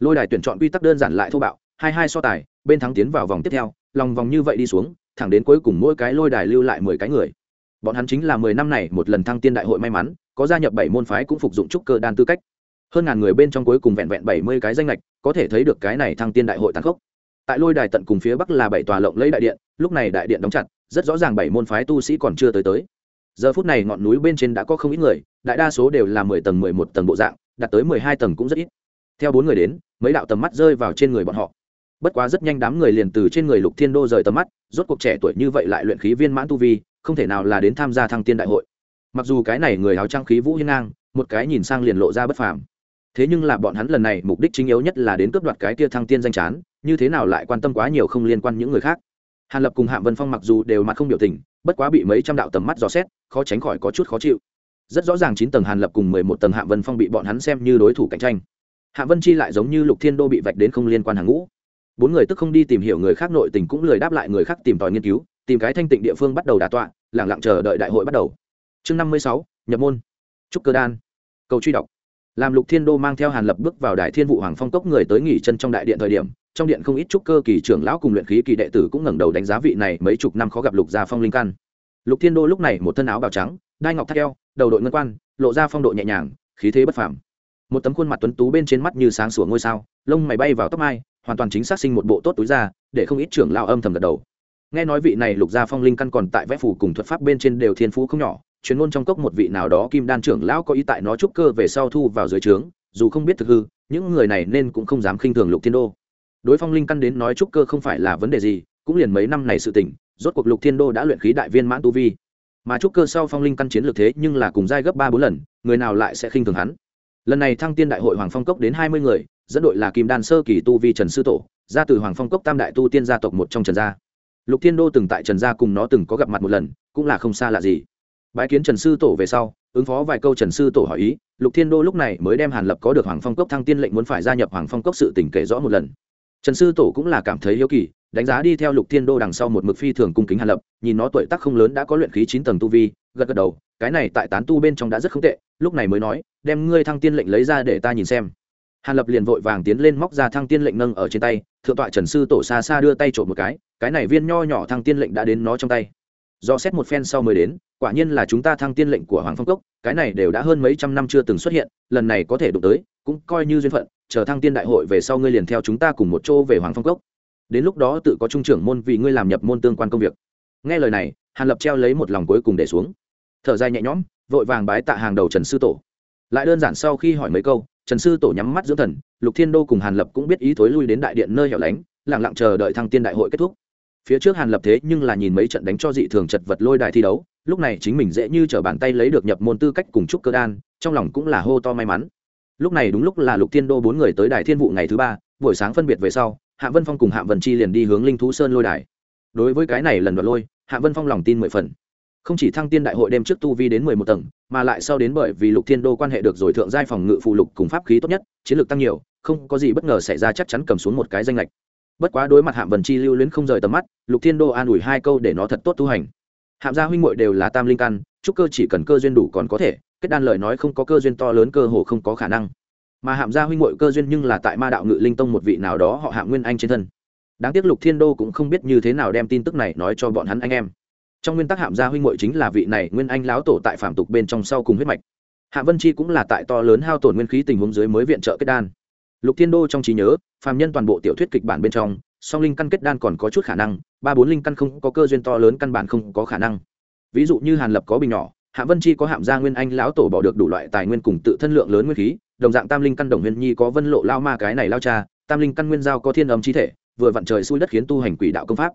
Lôi đài tuyển chọn quy tắc đơn giản lại thô bạo, hai hai so tài, bên thắng tiến vào vòng tiếp theo, lòng vòng như vậy đi xuống thẳng đến cuối cùng mỗi cái lôi đài lưu lại mười cái người. Bọn hắn chính là mười năm này một lần thăng tiên đại hội may mắn, có gia nhập bảy môn phái cũng phục dụng trúc cơ đan tư cách. Hơn ngàn người bên trong cuối cùng vẹn vẹn bảy mươi cái danh lệch có thể thấy được cái này thăng tiên đại hội tàn khốc. Tại lôi đài tận cùng phía bắc là bảy tòa lộng lấy đại điện, lúc này đại điện đóng chặt, rất rõ ràng bảy môn phái tu sĩ còn chưa tới tới. Giờ phút này ngọn núi bên trên đã có không ít người, đại đa số đều là mười tầng mười một tầng bộ dạng, đạt tới mười hai tầng cũng rất ít. Theo bốn người đến, mấy đạo tầm mắt rơi vào trên người bọn họ bất quá rất nhanh đám người liền từ trên người lục thiên đô rời tầm mắt, rốt cuộc trẻ tuổi như vậy lại luyện khí viên mãn tu vi, không thể nào là đến tham gia thăng tiên đại hội. Mặc dù cái này người áo trang khí vũ hiên ngang, một cái nhìn sang liền lộ ra bất phàm. Thế nhưng là bọn hắn lần này mục đích chính yếu nhất là đến cướp đoạt cái kia thăng tiên danh chán, như thế nào lại quan tâm quá nhiều không liên quan những người khác. Hàn lập cùng Hạ vân phong mặc dù đều mặt không biểu tình, bất quá bị mấy trăm đạo tầm mắt dò xét, khó tránh khỏi có chút khó chịu. Rất rõ ràng chín tầng hàn lập cùng mười một tầng Hạ vân phong bị bọn hắn xem như đối thủ cạnh tranh. Hạ vân chi lại giống như lục thiên đô bị vạch đến không liên quan hàng ngũ bốn người tức không đi tìm hiểu người khác nội tình cũng lười đáp lại người khác tìm tòi nghiên cứu, tìm cái thanh tịnh địa phương bắt đầu đà tọa, lẳng lặng chờ đợi đại hội bắt đầu. Chương năm mươi sáu, nhập môn. Trúc cơ đan. Cầu truy đọc. Làm lục thiên đô mang theo hàn lập bước vào đại thiên vụ hoàng phong cốc người tới nghỉ chân trong đại điện thời điểm, trong điện không ít trúc cơ kỳ trưởng lão cùng luyện khí kỳ đệ tử cũng ngẩng đầu đánh giá vị này mấy chục năm khó gặp lục gia phong linh căn. Lục thiên đô lúc này một thân áo bào trắng, đai ngọc thắt eo, đầu đội ngân quan, lộ ra phong độ nhẹ nhàng, khí thế bất phàm. Một tấm khuôn mặt tuấn tú bên trên mắt như sáng sủa ngôi sao, lông mày bay vào tóc mai hoàn toàn chính xác sinh một bộ tốt túi ra để không ít trưởng lão âm thầm gật đầu. Nghe nói vị này lục gia phong linh căn còn tại vẽ phủ cùng thuật pháp bên trên đều thiên phú không nhỏ, chuyên môn trong cốc một vị nào đó kim đan trưởng lão có ý tại nó trúc cơ về sau thu vào dưới trướng, dù không biết thực hư, những người này nên cũng không dám khinh thường lục thiên đô. Đối phong linh căn đến nói trúc cơ không phải là vấn đề gì, cũng liền mấy năm này sự tỉnh rốt cuộc lục thiên đô đã luyện khí đại viên mãn tu vi. Mà trúc cơ sau phong linh căn chiến lược thế nhưng là cùng giai gấp ba bốn lần, người nào lại sẽ khinh thường hắn? Lần này thăng tiên đại hội hoàng phong cốc đến hai mươi người dẫn đội là kim đan sơ kỳ tu vi trần sư tổ, ra từ hoàng phong cốc tam đại tu tiên gia tộc một trong trần gia. Lục thiên đô từng tại trần gia cùng nó từng có gặp mặt một lần, cũng là không xa lạ gì. Bái kiến trần sư tổ về sau, ứng phó vài câu trần sư tổ hỏi ý, lục thiên đô lúc này mới đem hàn lập có được hoàng phong cốc thăng tiên lệnh muốn phải gia nhập hoàng phong cốc sự tỉnh kể rõ một lần. Trần sư tổ cũng là cảm thấy hiếu kỳ, đánh giá đi theo lục thiên đô đằng sau một mực phi thường cung kính hàn lập, nhìn nó tuổi tác không lớn đã có luyện khí chín tầng tu vi, gật gật đầu, cái này tại tán tu bên trong đã rất không tệ, lúc này mới nói, đem ngươi thăng tiên lệnh lấy ra để ta nhìn xem hàn lập liền vội vàng tiến lên móc ra thăng tiên lệnh nâng ở trên tay, thượng tọa trần sư tổ xa xa đưa tay trộm một cái cái này viên nho nhỏ thăng tiên lệnh đã đến nó trong tay. Do xét một phen sau mới đến, quả nhiên là chúng ta thăng tiên lệnh của hoàng phong cốc, cái này đều đã hơn mấy trăm năm chưa từng xuất hiện, lần này có thể đụng tới, cũng coi như duyên phận, chờ thăng tiên đại hội về sau ngươi liền theo chúng ta cùng một chỗ về hoàng phong cốc. Đến lúc đó tự có trung trưởng môn vì ngươi làm nhập môn tương quan công việc. Nghe lời này, hàn lập treo lấy một lòng cuối cùng để xuống. Thở dài nhẹ nhõm, vội vàng bái tạ hàng đầu trần sư tổ. Lại đơn giản sau khi hỏi mấy câu trần sư tổ nhắm mắt dưỡng thần, lục thiên đô cùng hàn lập cũng biết ý thối lui đến đại điện nơi hẻo lánh lẳng lặng chờ đợi thăng tiên đại hội kết thúc. Phía trước hàn lập thế nhưng là nhìn mấy trận đánh cho dị thường chật vật lôi đài thi đấu, lúc này chính mình dễ như t r ở bàn tay lấy được nhập môn tư cách cùng chúc cơ đan, trong lòng cũng là hô to may mắn. Lúc này đúng lúc là lục thiên đô bốn người tới đài thiên vụ ngày thứ ba, buổi sáng phân biệt về sau, hạ vân phong cùng hạ vân chi liền đi hướng linh thú sơn lôi đài. Đối với cái này lần đoạt lôi, hạ vân phong lòng tin mười phần không chỉ thăng tiên đại hội đêm trước tu vi đến mười một tầng, mà lại sau đến bởi vì lục thiên đô quan hệ được rồi thượng giai phòng ngự phụ lục cùng pháp khí tốt nhất, chiến lược tăng nhiều, không có gì bất ngờ xảy ra chắc chắn cầm xuống một cái danh lệch. Bất quá đối mặt hạm vần chi lưu luyến không rời tầm mắt, lục thiên đô an ủi hai câu để nó thật tốt tu hành. Hạm gia huynh muội đều là tam linh căn, chúc cơ chỉ cần cơ duyên đủ còn có thể, kết đan lời nói không có cơ duyên to lớn cơ hồ không có khả năng. Mà hạm gia huynh muội cơ duyên nhưng là tại ma đạo ngự linh tông một vị nào đó họ hạ nguyên anh trên thân. Đáng tiếc lục thiên đô cũng không biết như thế nào đem tin tức này nói cho bọn hắn anh em trong nguyên tắc hạm gia huynh muội chính là vị này nguyên anh láo tổ tại phạm tục bên trong sau cùng huyết mạch. Hạ vân chi cũng là tại to lớn hao tổn nguyên khí tình huống dưới mới viện trợ kết đan. Lục thiên đô trong trí nhớ, phàm nhân toàn bộ tiểu thuyết kịch bản bên trong, song linh căn kết đan còn có chút khả năng, ba bốn linh căn không có cơ duyên to lớn căn bản không có khả năng. Ví dụ như hàn lập có bình nhỏ, hạ vân chi có hạm gia nguyên anh lão tổ bỏ được đủ loại tài nguyên cùng tự thân lượng lớn nguyên khí, đồng dạng tam linh căn đồng nguyên nhi có vân lộ lao ma cái này lao cha, tam linh căn nguyên giao có thiên âm chi thể, vừa vặn trời xui đất khiến tu hành quỷ đạo công pháp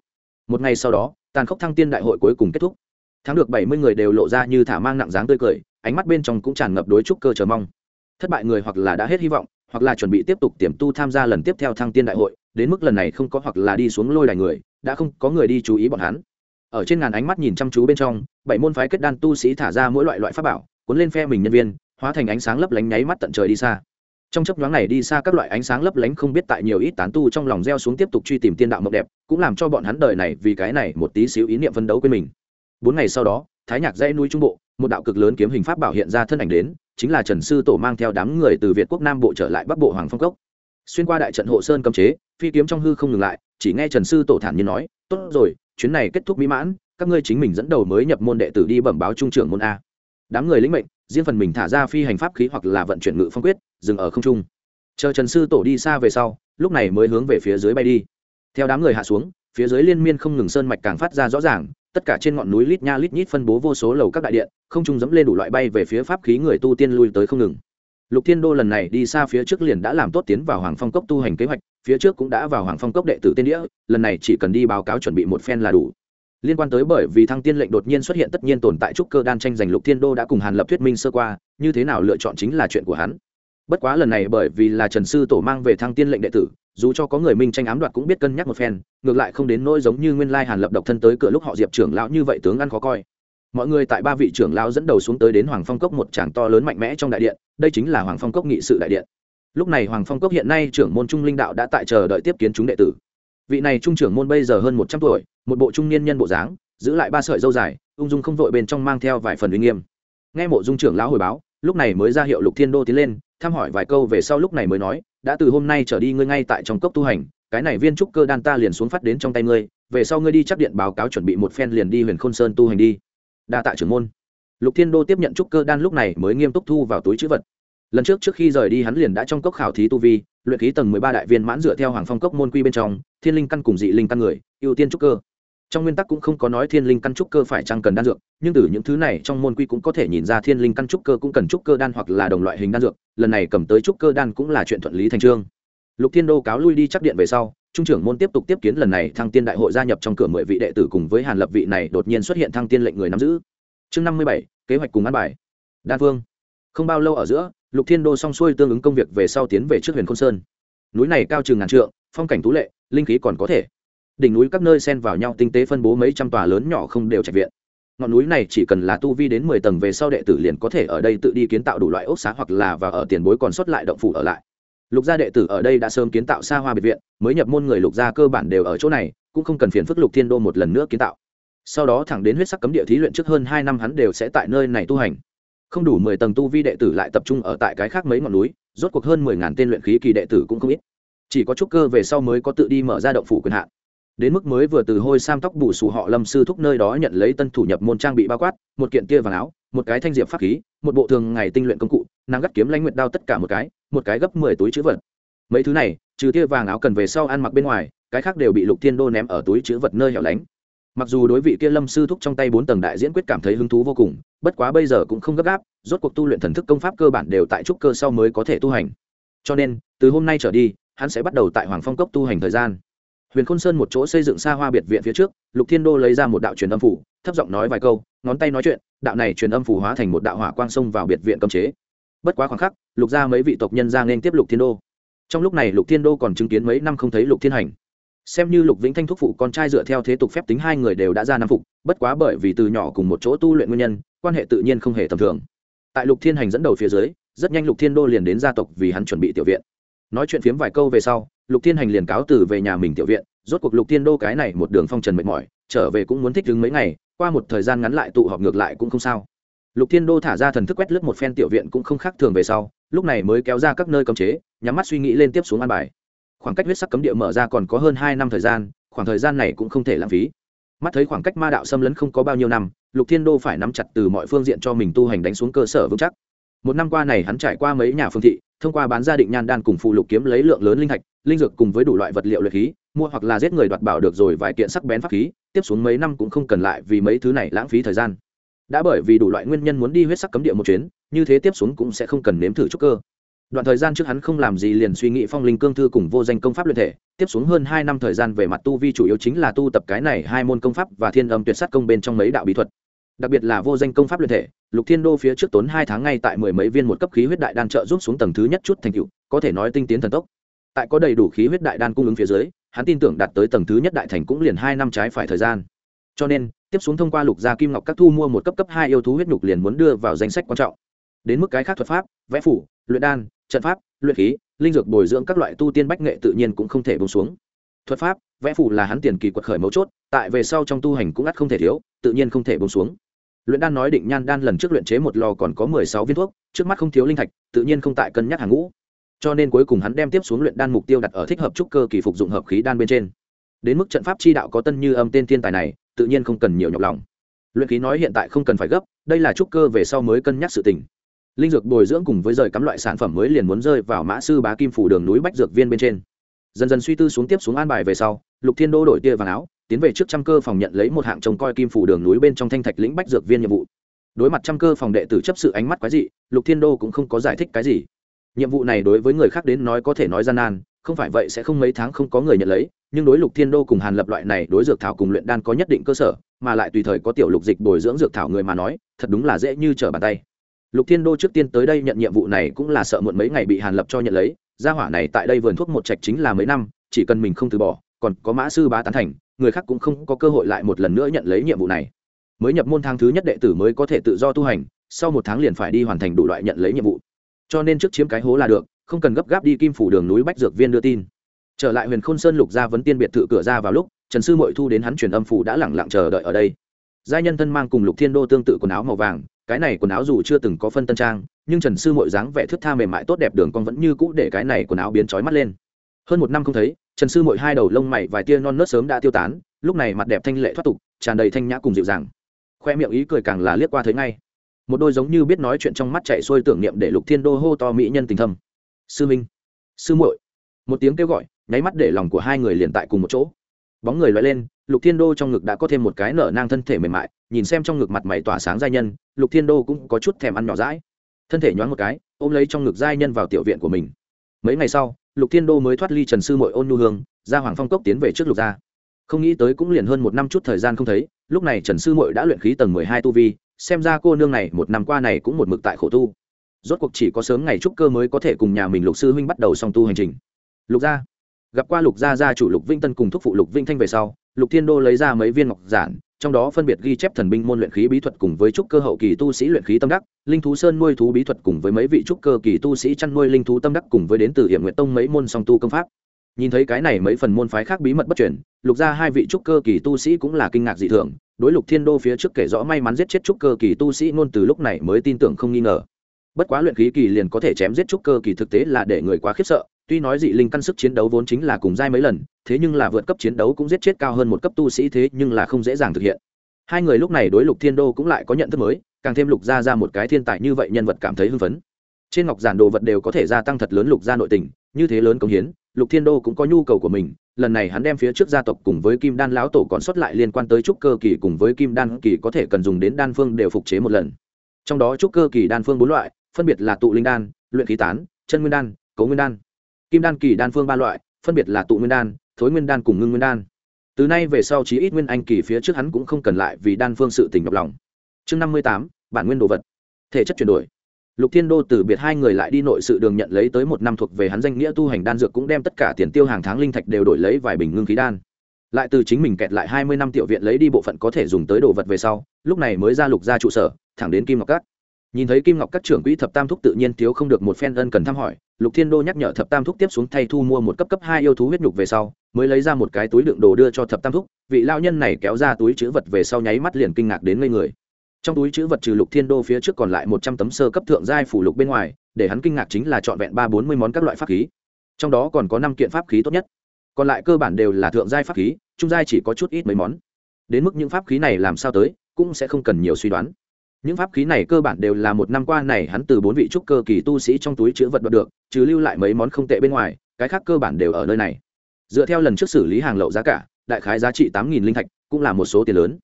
một ngày sau đó, tàn khốc thăng tiên đại hội cuối cùng kết thúc. Thắng được bảy mươi người đều lộ ra như thả mang nặng dáng tươi cười, ánh mắt bên trong cũng tràn ngập đối trúc cơ chờ mong. Thất bại người hoặc là đã hết hy vọng, hoặc là chuẩn bị tiếp tục tiềm tu tham gia lần tiếp theo thăng tiên đại hội, đến mức lần này không có hoặc là đi xuống lôi đài người, đã không có người đi chú ý bọn hắn. Ở trên ngàn ánh mắt nhìn chăm chú bên trong, bảy môn phái kết đan tu sĩ thả ra mỗi loại loại pháp bảo, cuốn lên phe mình nhân viên, hóa thành ánh sáng lấp lánh nháy mắt tận trời đi xa trong chấp nhoáng này đi xa các loại ánh sáng lấp lánh không biết tại nhiều ít tán tu trong lòng gieo xuống tiếp tục truy tìm tiên đạo mộng đẹp, cũng làm cho bọn hắn đời này vì cái này một tí xíu ý niệm phân đấu quên mình. Bốn ngày sau đó, thái nhạc dãy núi trung bộ, một đạo cực lớn kiếm hình pháp bảo hiện ra thân ảnh đến, chính là trần sư tổ mang theo đám người từ việt quốc nam bộ trở lại bắc bộ hoàng phong cốc. Xuyên qua đại trận hộ sơn cấm chế, phi kiếm trong hư không ngừng lại, chỉ nghe trần sư tổ thản nhiên nói, tốt rồi, chuyến này kết thúc mỹ mãn, các ngươi chính mình dẫn đầu mới nhập môn đệ tử đi bẩm báo trung trưởng môn a. Đám người lĩnh mệnh riêng phần mình thả ra phi hành pháp khí hoặc là vận chuyển ngự phong quyết, dừng ở không trung. Chờ trần sư tổ đi xa về sau, lúc này mới hướng về phía dưới bay đi. Theo đám người hạ xuống, phía dưới liên miên không ngừng sơn mạch càng phát ra rõ ràng, tất cả trên ngọn núi lít nha lít nhít phân bố vô số lầu các đại điện, không trung dẫm lên đủ loại bay về phía pháp khí người tu tiên lui tới không ngừng. Lục thiên đô lần này đi xa phía trước liền đã làm tốt tiến vào hoàng phong cốc tu hành kế hoạch, phía trước cũng đã vào hoàng phong cốc đệ tử tiên đĩa, lần này chỉ cần đi báo cáo chuẩn bị một phen là đủ liên quan tới bởi vì thăng tiên lệnh đột nhiên xuất hiện tất nhiên tồn tại trúc cơ đan tranh giành lục thiên đô đã cùng hàn lập thuyết minh sơ qua, như thế nào lựa chọn chính là chuyện của hắn. Bất quá lần này bởi vì là trần sư tổ mang về thăng tiên lệnh đệ tử, dù cho có người minh tranh ám đoạt cũng biết cân nhắc một phen, ngược lại không đến nỗi giống như nguyên lai hàn lập độc thân tới cửa lúc họ diệp trưởng lão như vậy tướng ăn khó coi. Mọi người tại ba vị trưởng lão dẫn đầu xuống tới đến hoàng phong cốc một tràng to lớn mạnh mẽ trong đại điện, đây chính là hoàng phong cốc nghị sự đại điện. Lúc này hoàng phong cốc hiện nay trưởng môn trung linh đạo đã tại chờ đợi tiếp kiến chúng đệ tử. Vị này trung trưởng môn bây giờ hơn một trăm tuổi một bộ trung niên nhân bộ dáng, giữ lại ba sợi dâu dài, ung dung không vội bên trong mang theo vài phần uy nghiêm. Nghe mộ dung trưởng lão hồi báo, lúc này mới ra hiệu lục thiên đô tiến lên, thăm hỏi vài câu về sau lúc này mới nói, đã từ hôm nay trở đi ngươi ngay tại trong cốc tu hành, cái này viên trúc cơ đan ta liền xuống phát đến trong tay ngươi, về sau ngươi đi chắc điện báo cáo chuẩn bị một phen liền đi huyền khôn sơn tu hành đi. Đa tạ trưởng môn. Lục thiên đô tiếp nhận trúc cơ đan lúc này mới nghiêm túc thu vào túi chữ vật. Lần trước trước khi rời đi hắn liền đã trong cốc khảo thí tu vi, luyện khí tầng mười ba đại viên mãn dựa theo hoàng phong cốc môn quy bên trong, thiên linh căn cùng dị linh căn người, ưu tiên trúc cơ trong nguyên tắc cũng không có nói thiên linh căn trúc cơ phải chăng cần đan dược, nhưng từ những thứ này trong môn quy cũng có thể nhìn ra thiên linh căn trúc cơ cũng cần trúc cơ đan hoặc là đồng loại hình đan dược, lần này cầm tới trúc cơ đan cũng là chuyện thuận lý thành trương. Lục thiên đô cáo lui đi chắc điện về sau, trung trưởng môn tiếp tục tiếp kiến lần này thăng tiên đại hội gia nhập trong cửa mười vị đệ tử cùng với hàn lập vị này đột nhiên xuất hiện thăng tiên lệnh người nắm giữ. Chương năm mươi bảy, kế hoạch cùng ăn bài. Đan phương không bao lâu ở giữa, lục thiên đô xong xuôi tương ứng công việc về sau tiến về trước huyền khôn sơn. Núi này cao chừng ngàn trượng, phong cảnh tú lệ, linh khí còn có thể đỉnh núi các nơi xen vào nhau tinh tế phân bố mấy trăm tòa lớn nhỏ không đều trạch viện. Ngọn núi này chỉ cần là tu vi đến mười tầng về sau đệ tử liền có thể ở đây tự đi kiến tạo đủ loại ốc xá hoặc là và ở tiền bối còn xuất lại động phủ ở lại. Lục gia đệ tử ở đây đã sớm kiến tạo xa hoa biệt viện, mới nhập môn người lục gia cơ bản đều ở chỗ này, cũng không cần phiền phức lục thiên đô một lần nữa kiến tạo. Sau đó thẳng đến huyết sắc cấm địa thí luyện trước hơn hai năm hắn đều sẽ tại nơi này tu hành. Không đủ mười tầng tu vi đệ tử lại tập trung ở tại cái khác mấy ngọn núi, rốt cuộc hơn mười ngàn tên luyện khí kỳ đệ tử cũng không ít. Chỉ có trúc cơ về sau mới có tự đi mở ra động phủ quyền hạn đến mức mới vừa từ hôi sam tóc bù sù họ lâm sư thúc nơi đó nhận lấy tân thủ nhập môn trang bị bao quát, một kiện tia vàng áo, một cái thanh diệp pháp khí, một bộ thường ngày tinh luyện công cụ, nàng gắt kiếm lãnh nguyện đao tất cả một cái một cái gấp mười túi chữ vật. Mấy thứ này, trừ tia vàng áo cần về sau ăn mặc bên ngoài, cái khác đều bị lục thiên đô ném ở túi chữ vật nơi hẻo lánh. Mặc dù đối vị kia lâm sư thúc trong tay bốn tầng đại diễn quyết cảm thấy hứng thú vô cùng, bất quá bây giờ cũng không gấp gáp, rốt cuộc tu luyện thần thức công pháp cơ bản đều tại trúc cơ sau mới có thể tu hành. Cho nên, từ hôm nay trở đi, hắn sẽ bắt đầu tại hoàng phong cốc tu hành thời gian huyền khôn sơn một chỗ xây dựng xa hoa biệt viện phía trước, lục thiên đô lấy ra một đạo truyền âm phủ, thấp giọng nói vài câu, ngón tay nói chuyện, đạo này truyền âm phủ hóa thành một đạo hỏa quang sông vào biệt viện cấm chế. Bất quá khoảng khắc, lục ra mấy vị tộc nhân ra nên tiếp lục thiên đô. Trong lúc này lục thiên đô còn chứng kiến mấy năm không thấy lục thiên hành. Xem như lục vĩnh thanh thúc phụ con trai dựa theo thế tục phép tính hai người đều đã ra năm phục, bất quá bởi vì từ nhỏ cùng một chỗ tu luyện nguyên nhân, quan hệ tự nhiên không hề tầm thường. Tại lục thiên hành dẫn đầu phía dưới, rất nhanh lục thiên đô liền đến gia tộc vì hắn chuẩn bị tiểu viện nói chuyện phiếm vài câu về sau, lục thiên hành liền cáo từ về nhà mình tiểu viện, rốt cuộc lục thiên đô cái này một đường phong trần mệt mỏi, trở về cũng muốn thích đứng mấy ngày, qua một thời gian ngắn lại tụ họp ngược lại cũng không sao. Lục thiên đô thả ra thần thức quét lướt một phen tiểu viện cũng không khác thường về sau, lúc này mới kéo ra các nơi cấm chế, nhắm mắt suy nghĩ lên tiếp xuống an bài. Khoảng cách huyết sắc cấm địa mở ra còn có hơn hai năm thời gian, khoảng thời gian này cũng không thể lãng phí. Mắt thấy khoảng cách ma đạo xâm lấn không có bao nhiêu năm, lục thiên đô phải nắm chặt từ mọi phương diện cho mình tu hành đánh xuống cơ sở vững chắc. Một năm qua này hắn trải qua mấy nhà phương thị thông qua bán gia định nhan đan cùng phụ lục kiếm lấy lượng lớn linh thạch, linh dược cùng với đủ loại vật liệu luyện khí, mua hoặc là giết người đoạt bảo được rồi vài kiện sắc bén pháp khí, tiếp xuống mấy năm cũng không cần lại vì mấy thứ này lãng phí thời gian. Đã bởi vì đủ loại nguyên nhân muốn đi huyết sắc cấm địa một chuyến, như thế tiếp xuống cũng sẽ không cần nếm thử trúc cơ. Đoạn thời gian trước hắn không làm gì liền suy nghĩ phong linh cương thư cùng vô danh công pháp luyện thể, tiếp xuống hơn hai năm thời gian về mặt tu vi chủ yếu chính là tu tập cái này hai môn công pháp và thiên âm tuyệt sát công bên trong mấy đạo bí thuật đặc biệt là vô danh công pháp luyện thể, lục thiên đô phía trước tốn hai tháng ngay tại mười mấy viên một cấp khí huyết đại đan trợ rút xuống tầng thứ nhất chút thành cựu có thể nói tinh tiến thần tốc. Tại có đầy đủ khí huyết đại đan cung ứng phía dưới, hắn tin tưởng đạt tới tầng thứ nhất đại thành cũng liền hai năm trái phải thời gian. Cho nên, tiếp xuống thông qua lục gia kim ngọc các thu mua một cấp cấp hai yêu thú huyết nhục liền muốn đưa vào danh sách quan trọng. Đến mức cái khác thuật pháp, vẽ phủ, luyện đan, trận pháp, luyện khí, linh dược bồi dưỡng các loại tu tiên bách nghệ tự nhiên cũng không thể bông xuống. Thuật pháp, vẽ phủ là hắn tiền kỳ quật khởi mấu chốt, tại về sau trong tu hành cũng ắt không thể thiếu, tự nhiên không thể bông xuống luyện đan nói định nhan đan lần trước luyện chế một lò còn có mười sáu viên thuốc, trước mắt không thiếu linh thạch, tự nhiên không tại cân nhắc hàng ngũ. Cho nên cuối cùng hắn đem tiếp xuống luyện đan mục tiêu đặt ở thích hợp trúc cơ kỳ phục dụng hợp khí đan bên trên. Đến mức trận pháp chi đạo có tân như âm tên thiên tài này, tự nhiên không cần nhiều nhọc lòng. Luyện khí nói hiện tại không cần phải gấp, đây là trúc cơ về sau mới cân nhắc sự tình. Linh dược bồi dưỡng cùng với rời cắm loại sản phẩm mới liền muốn rơi vào mã sư bá kim phủ đường núi bách dược viên bên trên. Dần dần suy tư xuống tiếp xuống an bài về sau, lục thiên đô đổi tia vàng áo tiến về trước trăm cơ phòng nhận lấy một hạng trông coi kim phủ đường núi bên trong thanh thạch lĩnh bách dược viên nhiệm vụ. Đối mặt trăm cơ phòng đệ tử chấp sự ánh mắt quái dị, lục thiên đô cũng không có giải thích cái gì. Nhiệm vụ này đối với người khác đến nói có thể nói gian nan, không phải vậy sẽ không mấy tháng không có người nhận lấy, nhưng đối lục thiên đô cùng hàn lập loại này đối dược thảo cùng luyện đan có nhất định cơ sở, mà lại tùy thời có tiểu lục dịch bồi dưỡng dược thảo người mà nói, thật đúng là dễ như trở bàn tay. Lục thiên đô trước tiên tới đây nhận nhiệm vụ này cũng là sợ muộn mấy ngày bị hàn lập cho nhận lấy, gia hỏa này tại đây vườn thuốc một trạch chính là mấy năm, chỉ cần mình không từ bỏ, còn có mã sư bá tán thành người khác cũng không có cơ hội lại một lần nữa nhận lấy nhiệm vụ này. Mới nhập môn tháng thứ nhất đệ tử mới có thể tự do tu hành, sau một tháng liền phải đi hoàn thành đủ loại nhận lấy nhiệm vụ. Cho nên trước chiếm cái hố là được, không cần gấp gáp đi kim phủ đường núi bách dược viên đưa tin. Trở lại huyền khôn sơn lục gia vấn tiên biệt thự cửa ra vào lúc, trần sư mội thu đến hắn truyền âm phủ đã lẳng lặng chờ đợi ở đây. Giai nhân thân mang cùng lục thiên đô tương tự quần áo màu vàng, cái này quần áo dù chưa từng có phân tân trang, nhưng trần sư mội dáng vẻ thước tha mềm mại tốt đẹp đường con vẫn như cũ để cái này quần áo biến trói mắt lên. Hơn một năm không thấy trần sư mội hai đầu lông mày vài tia non nớt sớm đã tiêu tán, lúc này mặt đẹp thanh lệ thoát tục, tràn đầy thanh nhã cùng dịu dàng. Khoe miệng ý cười càng là liếc qua thấy ngay. Một đôi giống như biết nói chuyện trong mắt chạy xuôi tưởng niệm để lục thiên đô hô to mỹ nhân tình thâm. Sư minh, sư muội. Một tiếng kêu gọi, nháy mắt để lòng của hai người liền tại cùng một chỗ. Bóng người loại lên, lục thiên đô trong ngực đã có thêm một cái nở nang thân thể mềm mại, nhìn xem trong ngực mặt mày tỏa sáng giai nhân, lục thiên đô cũng có chút thèm ăn nhỏ rãi thân thể nhoáng một cái, ôm lấy trong ngực giai nhân vào tiểu viện của mình. Mấy ngày sau lục thiên đô mới thoát ly trần sư mội ôn nhu hương, ra hoàng phong cốc tiến về trước lục gia. Không nghĩ tới cũng liền hơn một năm chút thời gian không thấy, lúc này trần sư mội đã luyện khí tầng mười hai tu vi, xem ra cô nương này một năm qua này cũng một mực tại khổ tu. Rốt cuộc chỉ có sớm ngày trúc cơ mới có thể cùng nhà mình lục sư huynh bắt đầu song tu hành trình. Lục gia. Gặp qua lục gia gia chủ lục vinh tân cùng thúc phụ lục vinh thanh về sau, lục thiên đô lấy ra mấy viên ngọc giản trong đó phân biệt ghi chép thần binh môn luyện khí bí thuật cùng với trúc cơ hậu kỳ tu sĩ luyện khí tâm đắc, linh thú sơn nuôi thú bí thuật cùng với mấy vị trúc cơ kỳ tu sĩ chăn nuôi linh thú tâm đắc cùng với đến từ hiểm nguyện tông mấy môn song tu công pháp. Nhìn thấy cái này mấy phần môn phái khác bí mật bất chuyển lục ra hai vị trúc cơ kỳ tu sĩ cũng là kinh ngạc dị thường, đối lục thiên đô phía trước kể rõ may mắn giết chết trúc cơ kỳ tu sĩ ngôn từ lúc này mới tin tưởng không nghi ngờ. Bất quá luyện khí kỳ liền có thể chém giết trúc cơ kỳ thực tế là để người quá khiếp sợ tuy nói dị linh căn sức chiến đấu vốn chính là cùng giai mấy lần, thế nhưng là vượt cấp chiến đấu cũng giết chết cao hơn một cấp tu sĩ thế nhưng là không dễ dàng thực hiện. Hai người lúc này đối lục thiên đô cũng lại có nhận thức mới, càng thêm lục ra ra một cái thiên tài như vậy nhân vật cảm thấy hưng phấn. Trên ngọc giản đồ vật đều có thể gia tăng thật lớn lục gia nội tình, như thế lớn công hiến, lục thiên đô cũng có nhu cầu của mình, lần này hắn đem phía trước gia tộc cùng với kim đan lão tổ còn xuất lại liên quan tới trúc cơ kỳ cùng với kim đan kỳ có thể cần dùng đến đan phương đều phục chế một lần. Trong đó trúc cơ kỳ đan phương bốn loại, phân biệt là tụ linh đan, luyện khí tán, chân nguyên đan, cấu nguyên đan kim đan, kỳ đan phương ba loại, phân biệt là tụ nguyên đan, thối nguyên đan cùng ngưng nguyên đan. Từ nay về sau chí ít nguyên anh kỳ phía trước hắn cũng không cần lại vì đan phương sự tình nhọc lòng. Chương năm mươi tám, bản nguyên đồ vật. Thể chất chuyển đổi. Lục thiên đô từ biệt hai người lại đi nội sự đường nhận lấy tới một năm thuộc về hắn danh nghĩa tu hành đan dược cũng đem tất cả tiền tiêu hàng tháng linh thạch đều đổi lấy vài bình ngưng khí đan. Lại từ chính mình kẹt lại hai mươi năm tiểu viện lấy đi bộ phận có thể dùng tới đồ vật về sau, lúc này mới ra lục ra trụ sở, thẳng đến kim ngọc cát nhìn thấy kim ngọc các trưởng quỹ thập tam thúc tự nhiên thiếu không được một phen ân cần thăm hỏi lục thiên đô nhắc nhở thập tam thúc tiếp xuống thay thu mua một cấp cấp hai yêu thú huyết nhục về sau, mới lấy ra một cái túi đựng đồ đưa cho thập tam thúc, vị lao nhân này kéo ra túi chữ vật về sau nháy mắt liền kinh ngạc đến ngây người. Trong túi chữ vật trừ lục thiên đô phía trước còn lại một trăm tấm sơ cấp thượng giai phủ lục bên ngoài, để hắn kinh ngạc chính là trọn vẹn ba bốn mươi món các loại pháp khí. Trong đó còn có năm kiện pháp khí tốt nhất. Còn lại cơ bản đều là thượng giai pháp khí, trung giai chỉ có chút ít mấy món. Đến mức những pháp khí này làm sao tới, cũng sẽ không cần nhiều suy đoán những pháp khí này cơ bản đều là một năm qua này hắn từ bốn vị trúc cơ kỳ tu sĩ trong túi chữ vật đoạt được, trừ lưu lại mấy món không tệ bên ngoài, cái khác cơ bản đều ở nơi này. Dựa theo lần trước xử lý hàng lậu giá cả, đại khái giá trị tám nghìn linh thạch, cũng là một số tiền lớn.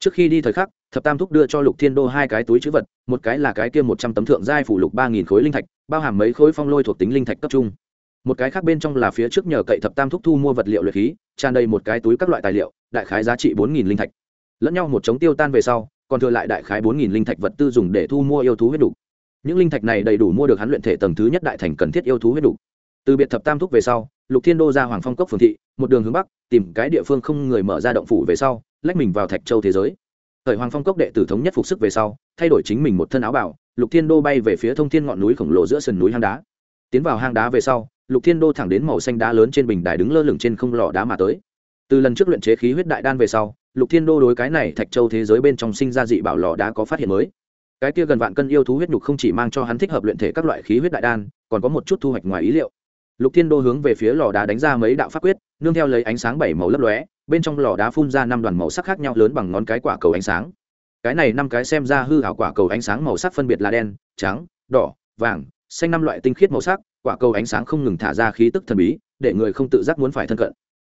Trước khi đi thời khắc, thập tam thúc đưa cho lục thiên đô hai cái túi chữ vật, một cái là cái kia một trăm tấm thượng giai phủ lục ba nghìn khối linh thạch, bao hàm mấy khối phong lôi thuộc tính linh thạch cấp trung. Một cái khác bên trong là phía trước nhờ cậy thập tam thúc thu mua vật liệu luyện khí, tràn đầy một cái túi các loại tài liệu, đại khái giá trị bốn nghìn linh thạch. Lẫn nhau một chống tiêu tan về sau còn thừa lại đại khái bốn nghìn linh thạch vật tư dùng để thu mua yêu thú huyết đủ. những linh thạch này đầy đủ mua được hắn luyện thể tầng thứ nhất đại thành cần thiết yêu thú huyết đủ. từ biệt thập tam thúc về sau, lục thiên đô ra hoàng phong cốc phường thị, một đường hướng bắc, tìm cái địa phương không người mở ra động phủ về sau, lách mình vào thạch châu thế giới thời hoàng phong cốc đệ tử thống nhất phục sức về sau, thay đổi chính mình một thân áo bảo lục thiên đô bay về phía thông thiên ngọn núi khổng lồ giữa sườn núi hang đá tiến vào hang đá về sau, lục thiên đô thẳng đến màu xanh đá lớn trên bình đài đứng lơ lửng trên không lò đá mà tới từ lần trước luyện chế khí huyết đại đan về sau lục thiên đô đối cái này thạch châu thế giới bên trong sinh ra dị bảo lò đá có phát hiện mới. Cái kia gần vạn cân yêu thú huyết nhục không chỉ mang cho hắn thích hợp luyện thể các loại khí huyết đại đan, còn có một chút thu hoạch ngoài ý liệu. Lục thiên đô hướng về phía lò đá đánh ra mấy đạo pháp quyết, nương theo lấy ánh sáng bảy màu lấp lóe, bên trong lò đá phun ra năm đoàn màu sắc khác nhau lớn bằng ngón cái quả cầu ánh sáng. Cái này năm cái xem ra hư hảo quả cầu ánh sáng màu sắc phân biệt là đen, trắng, đỏ, vàng, xanh năm loại tinh khiết màu sắc, quả cầu ánh sáng không ngừng thả ra khí tức thần bí, để người không tự giác muốn phải thân cận.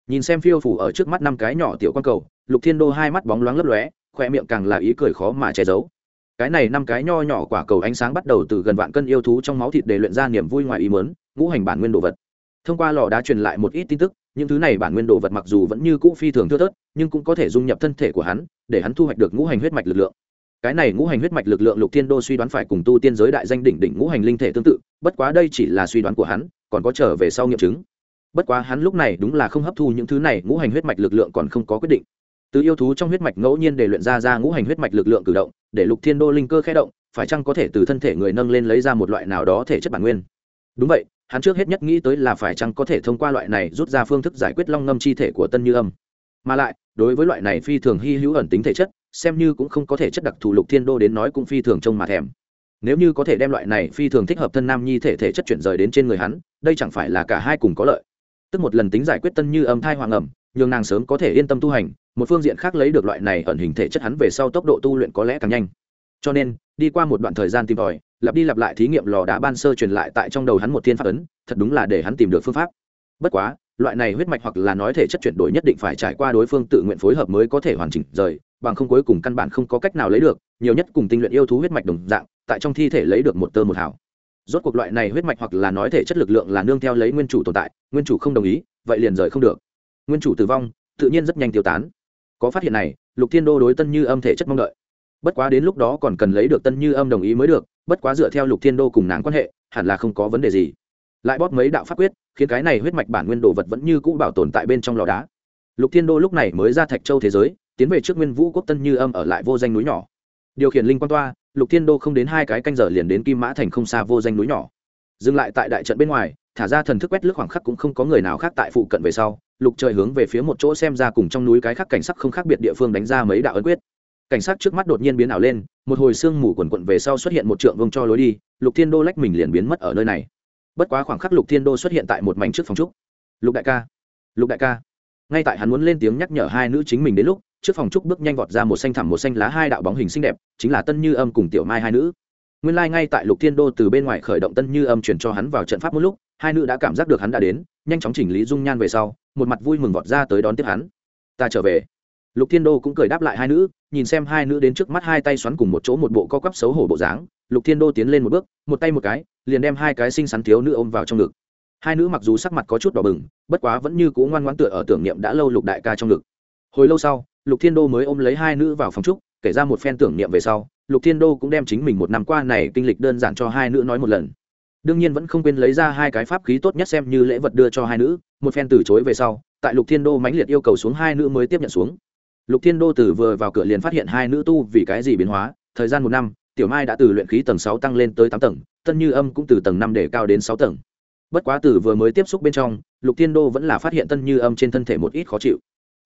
Nhìn xem phiêu phủ ở trước mắt năm cái nhỏ tiểu quan cầu lục thiên đô hai mắt bóng loáng lấp lóe, khoe miệng càng là ý cười khó mà che giấu. Cái này năm cái nho nhỏ quả cầu ánh sáng bắt đầu từ gần vạn cân yêu thú trong máu thịt để luyện ra niềm vui ngoài ý mớn ngũ hành bản nguyên đồ vật. Thông qua lò đá truyền lại một ít tin tức, những thứ này bản nguyên đồ vật mặc dù vẫn như cũ phi thường thưa thớt, nhưng cũng có thể dung nhập thân thể của hắn, để hắn thu hoạch được ngũ hành huyết mạch lực lượng. Cái này ngũ hành huyết mạch lực lượng lục thiên đô suy đoán phải cùng tu tiên giới đại danh đỉnh đỉnh ngũ hành linh thể tương tự, bất quá đây chỉ là suy đoán của hắn, còn có trở về sau nghiệm chứng. Bất quá hắn lúc này đúng là không hấp thu những thứ này, ngũ hành huyết mạch lực lượng còn không có quyết định từ yêu thú trong huyết mạch ngẫu nhiên để luyện ra ra ngũ hành huyết mạch lực lượng cử động, để lục thiên đô linh cơ khé động, phải chăng có thể từ thân thể người nâng lên lấy ra một loại nào đó thể chất bản nguyên? Đúng vậy, hắn trước hết nhất nghĩ tới là phải chăng có thể thông qua loại này rút ra phương thức giải quyết long ngâm chi thể của tân như âm. Mà lại, đối với loại này phi thường hy hữu ẩn tính thể chất, xem như cũng không có thể chất đặc thù lục thiên đô đến nói cũng phi thường trông mà thèm. Nếu như có thể đem loại này phi thường thích hợp thân nam nhi thể thể chất chuyển rời đến trên người hắn, đây chẳng phải là cả hai cùng có lợi. Tức một lần tính giải quyết tân như âm thai hoàng ẩm, nhường nàng sớm có thể yên tâm tu hành một phương diện khác lấy được loại này ẩn hình thể chất hắn về sau tốc độ tu luyện có lẽ càng nhanh. Cho nên, đi qua một đoạn thời gian tìm tòi, lặp đi lặp lại thí nghiệm lò đá ban sơ truyền lại tại trong đầu hắn một thiên pháp ấn, thật đúng là để hắn tìm được phương pháp. Bất quá, loại này huyết mạch hoặc là nói thể chất chuyển đổi nhất định phải trải qua đối phương tự nguyện phối hợp mới có thể hoàn chỉnh rời, bằng không cuối cùng căn bản không có cách nào lấy được, nhiều nhất cùng tinh luyện yêu thú huyết mạch đồng dạng, tại trong thi thể lấy được một tơ một hảo rốt cuộc loại này huyết mạch hoặc là nói thể chất lực lượng là nương theo lấy nguyên chủ tồn tại, nguyên chủ không đồng ý, vậy liền rời không được. Nguyên chủ tử vong, tự nhiên rất nhanh tiêu tán có phát hiện này, lục thiên đô đối tân như âm thể chất mong đợi. Bất quá đến lúc đó còn cần lấy được tân như âm đồng ý mới được, bất quá dựa theo lục thiên đô cùng nàng quan hệ, hẳn là không có vấn đề gì. Lại bóp mấy đạo pháp quyết, khiến cái này huyết mạch bản nguyên đồ vật vẫn như cũ bảo tồn tại bên trong lò đá. Lục thiên đô lúc này mới ra thạch châu thế giới, tiến về trước nguyên vũ quốc tân như âm ở lại vô danh núi nhỏ. Điều khiển linh quan toa, lục thiên đô không đến hai cái canh giờ liền đến kim mã thành không xa vô danh núi nhỏ. Dừng lại tại đại trận bên ngoài, thả ra thần thức quét lướt khoảng khắc cũng không có người nào khác tại phụ cận về sau lục trời hướng về phía một chỗ xem ra cùng trong núi cái khác cảnh sắc không khác biệt địa phương đánh ra mấy đạo ấn quyết. Cảnh sát trước mắt đột nhiên biến ảo lên, một hồi sương mù quần quận về sau xuất hiện một trượng vông cho lối đi, lục thiên đô lách mình liền biến mất ở nơi này. Bất quá khoảng khắc lục thiên đô xuất hiện tại một mảnh trước phòng trúc. Lục đại ca, lục đại ca. Ngay tại hắn muốn lên tiếng nhắc nhở hai nữ chính mình đến lúc, trước phòng trúc bước nhanh vọt ra một xanh thẳm một xanh lá hai đạo bóng hình xinh đẹp, chính là tân như âm cùng tiểu mai hai nữ. Nguyên lai、like、ngay tại lục thiên đô từ bên ngoài khởi động tân như âm chuyển cho hắn vào trận pháp một lúc, hai nữ đã cảm giác được hắn đã đến, nhanh chóng chỉnh lý dung nhan về sau một mặt vui mừng vọt ra tới đón tiếp hắn. Ta trở về. Lục thiên đô cũng cười đáp lại hai nữ, nhìn xem hai nữ đến trước mắt hai tay xoắn cùng một chỗ một bộ co quắp xấu hổ bộ dáng. Lục thiên đô tiến lên một bước, một tay một cái, liền đem hai cái xinh xắn thiếu nữ ôm vào trong ngực. Hai nữ mặc dù sắc mặt có chút đỏ bừng, bất quá vẫn như cũ ngoan ngoãn tựa ở tưởng niệm đã lâu lục đại ca trong ngực. Hồi lâu sau, lục thiên đô mới ôm lấy hai nữ vào phòng trúc kể ra một phen tưởng niệm về sau, lục thiên đô cũng đem chính mình một năm qua này kinh lịch đơn giản cho hai nữ nói một lần. Đương nhiên vẫn không quên lấy ra hai cái pháp khí tốt nhất xem như lễ vật đưa cho hai nữ một phen từ chối về sau, tại lục thiên đô mãnh liệt yêu cầu xuống hai nữ mới tiếp nhận xuống. Lục thiên đô từ vừa vào cửa liền phát hiện hai nữ tu vì cái gì biến hóa, thời gian một năm, tiểu mai đã từ luyện khí tầng sáu tăng lên tới tám tầng, tân như âm cũng từ tầng năm để cao đến sáu tầng. Bất quá từ vừa mới tiếp xúc bên trong, lục thiên đô vẫn là phát hiện tân như âm trên thân thể một ít khó chịu.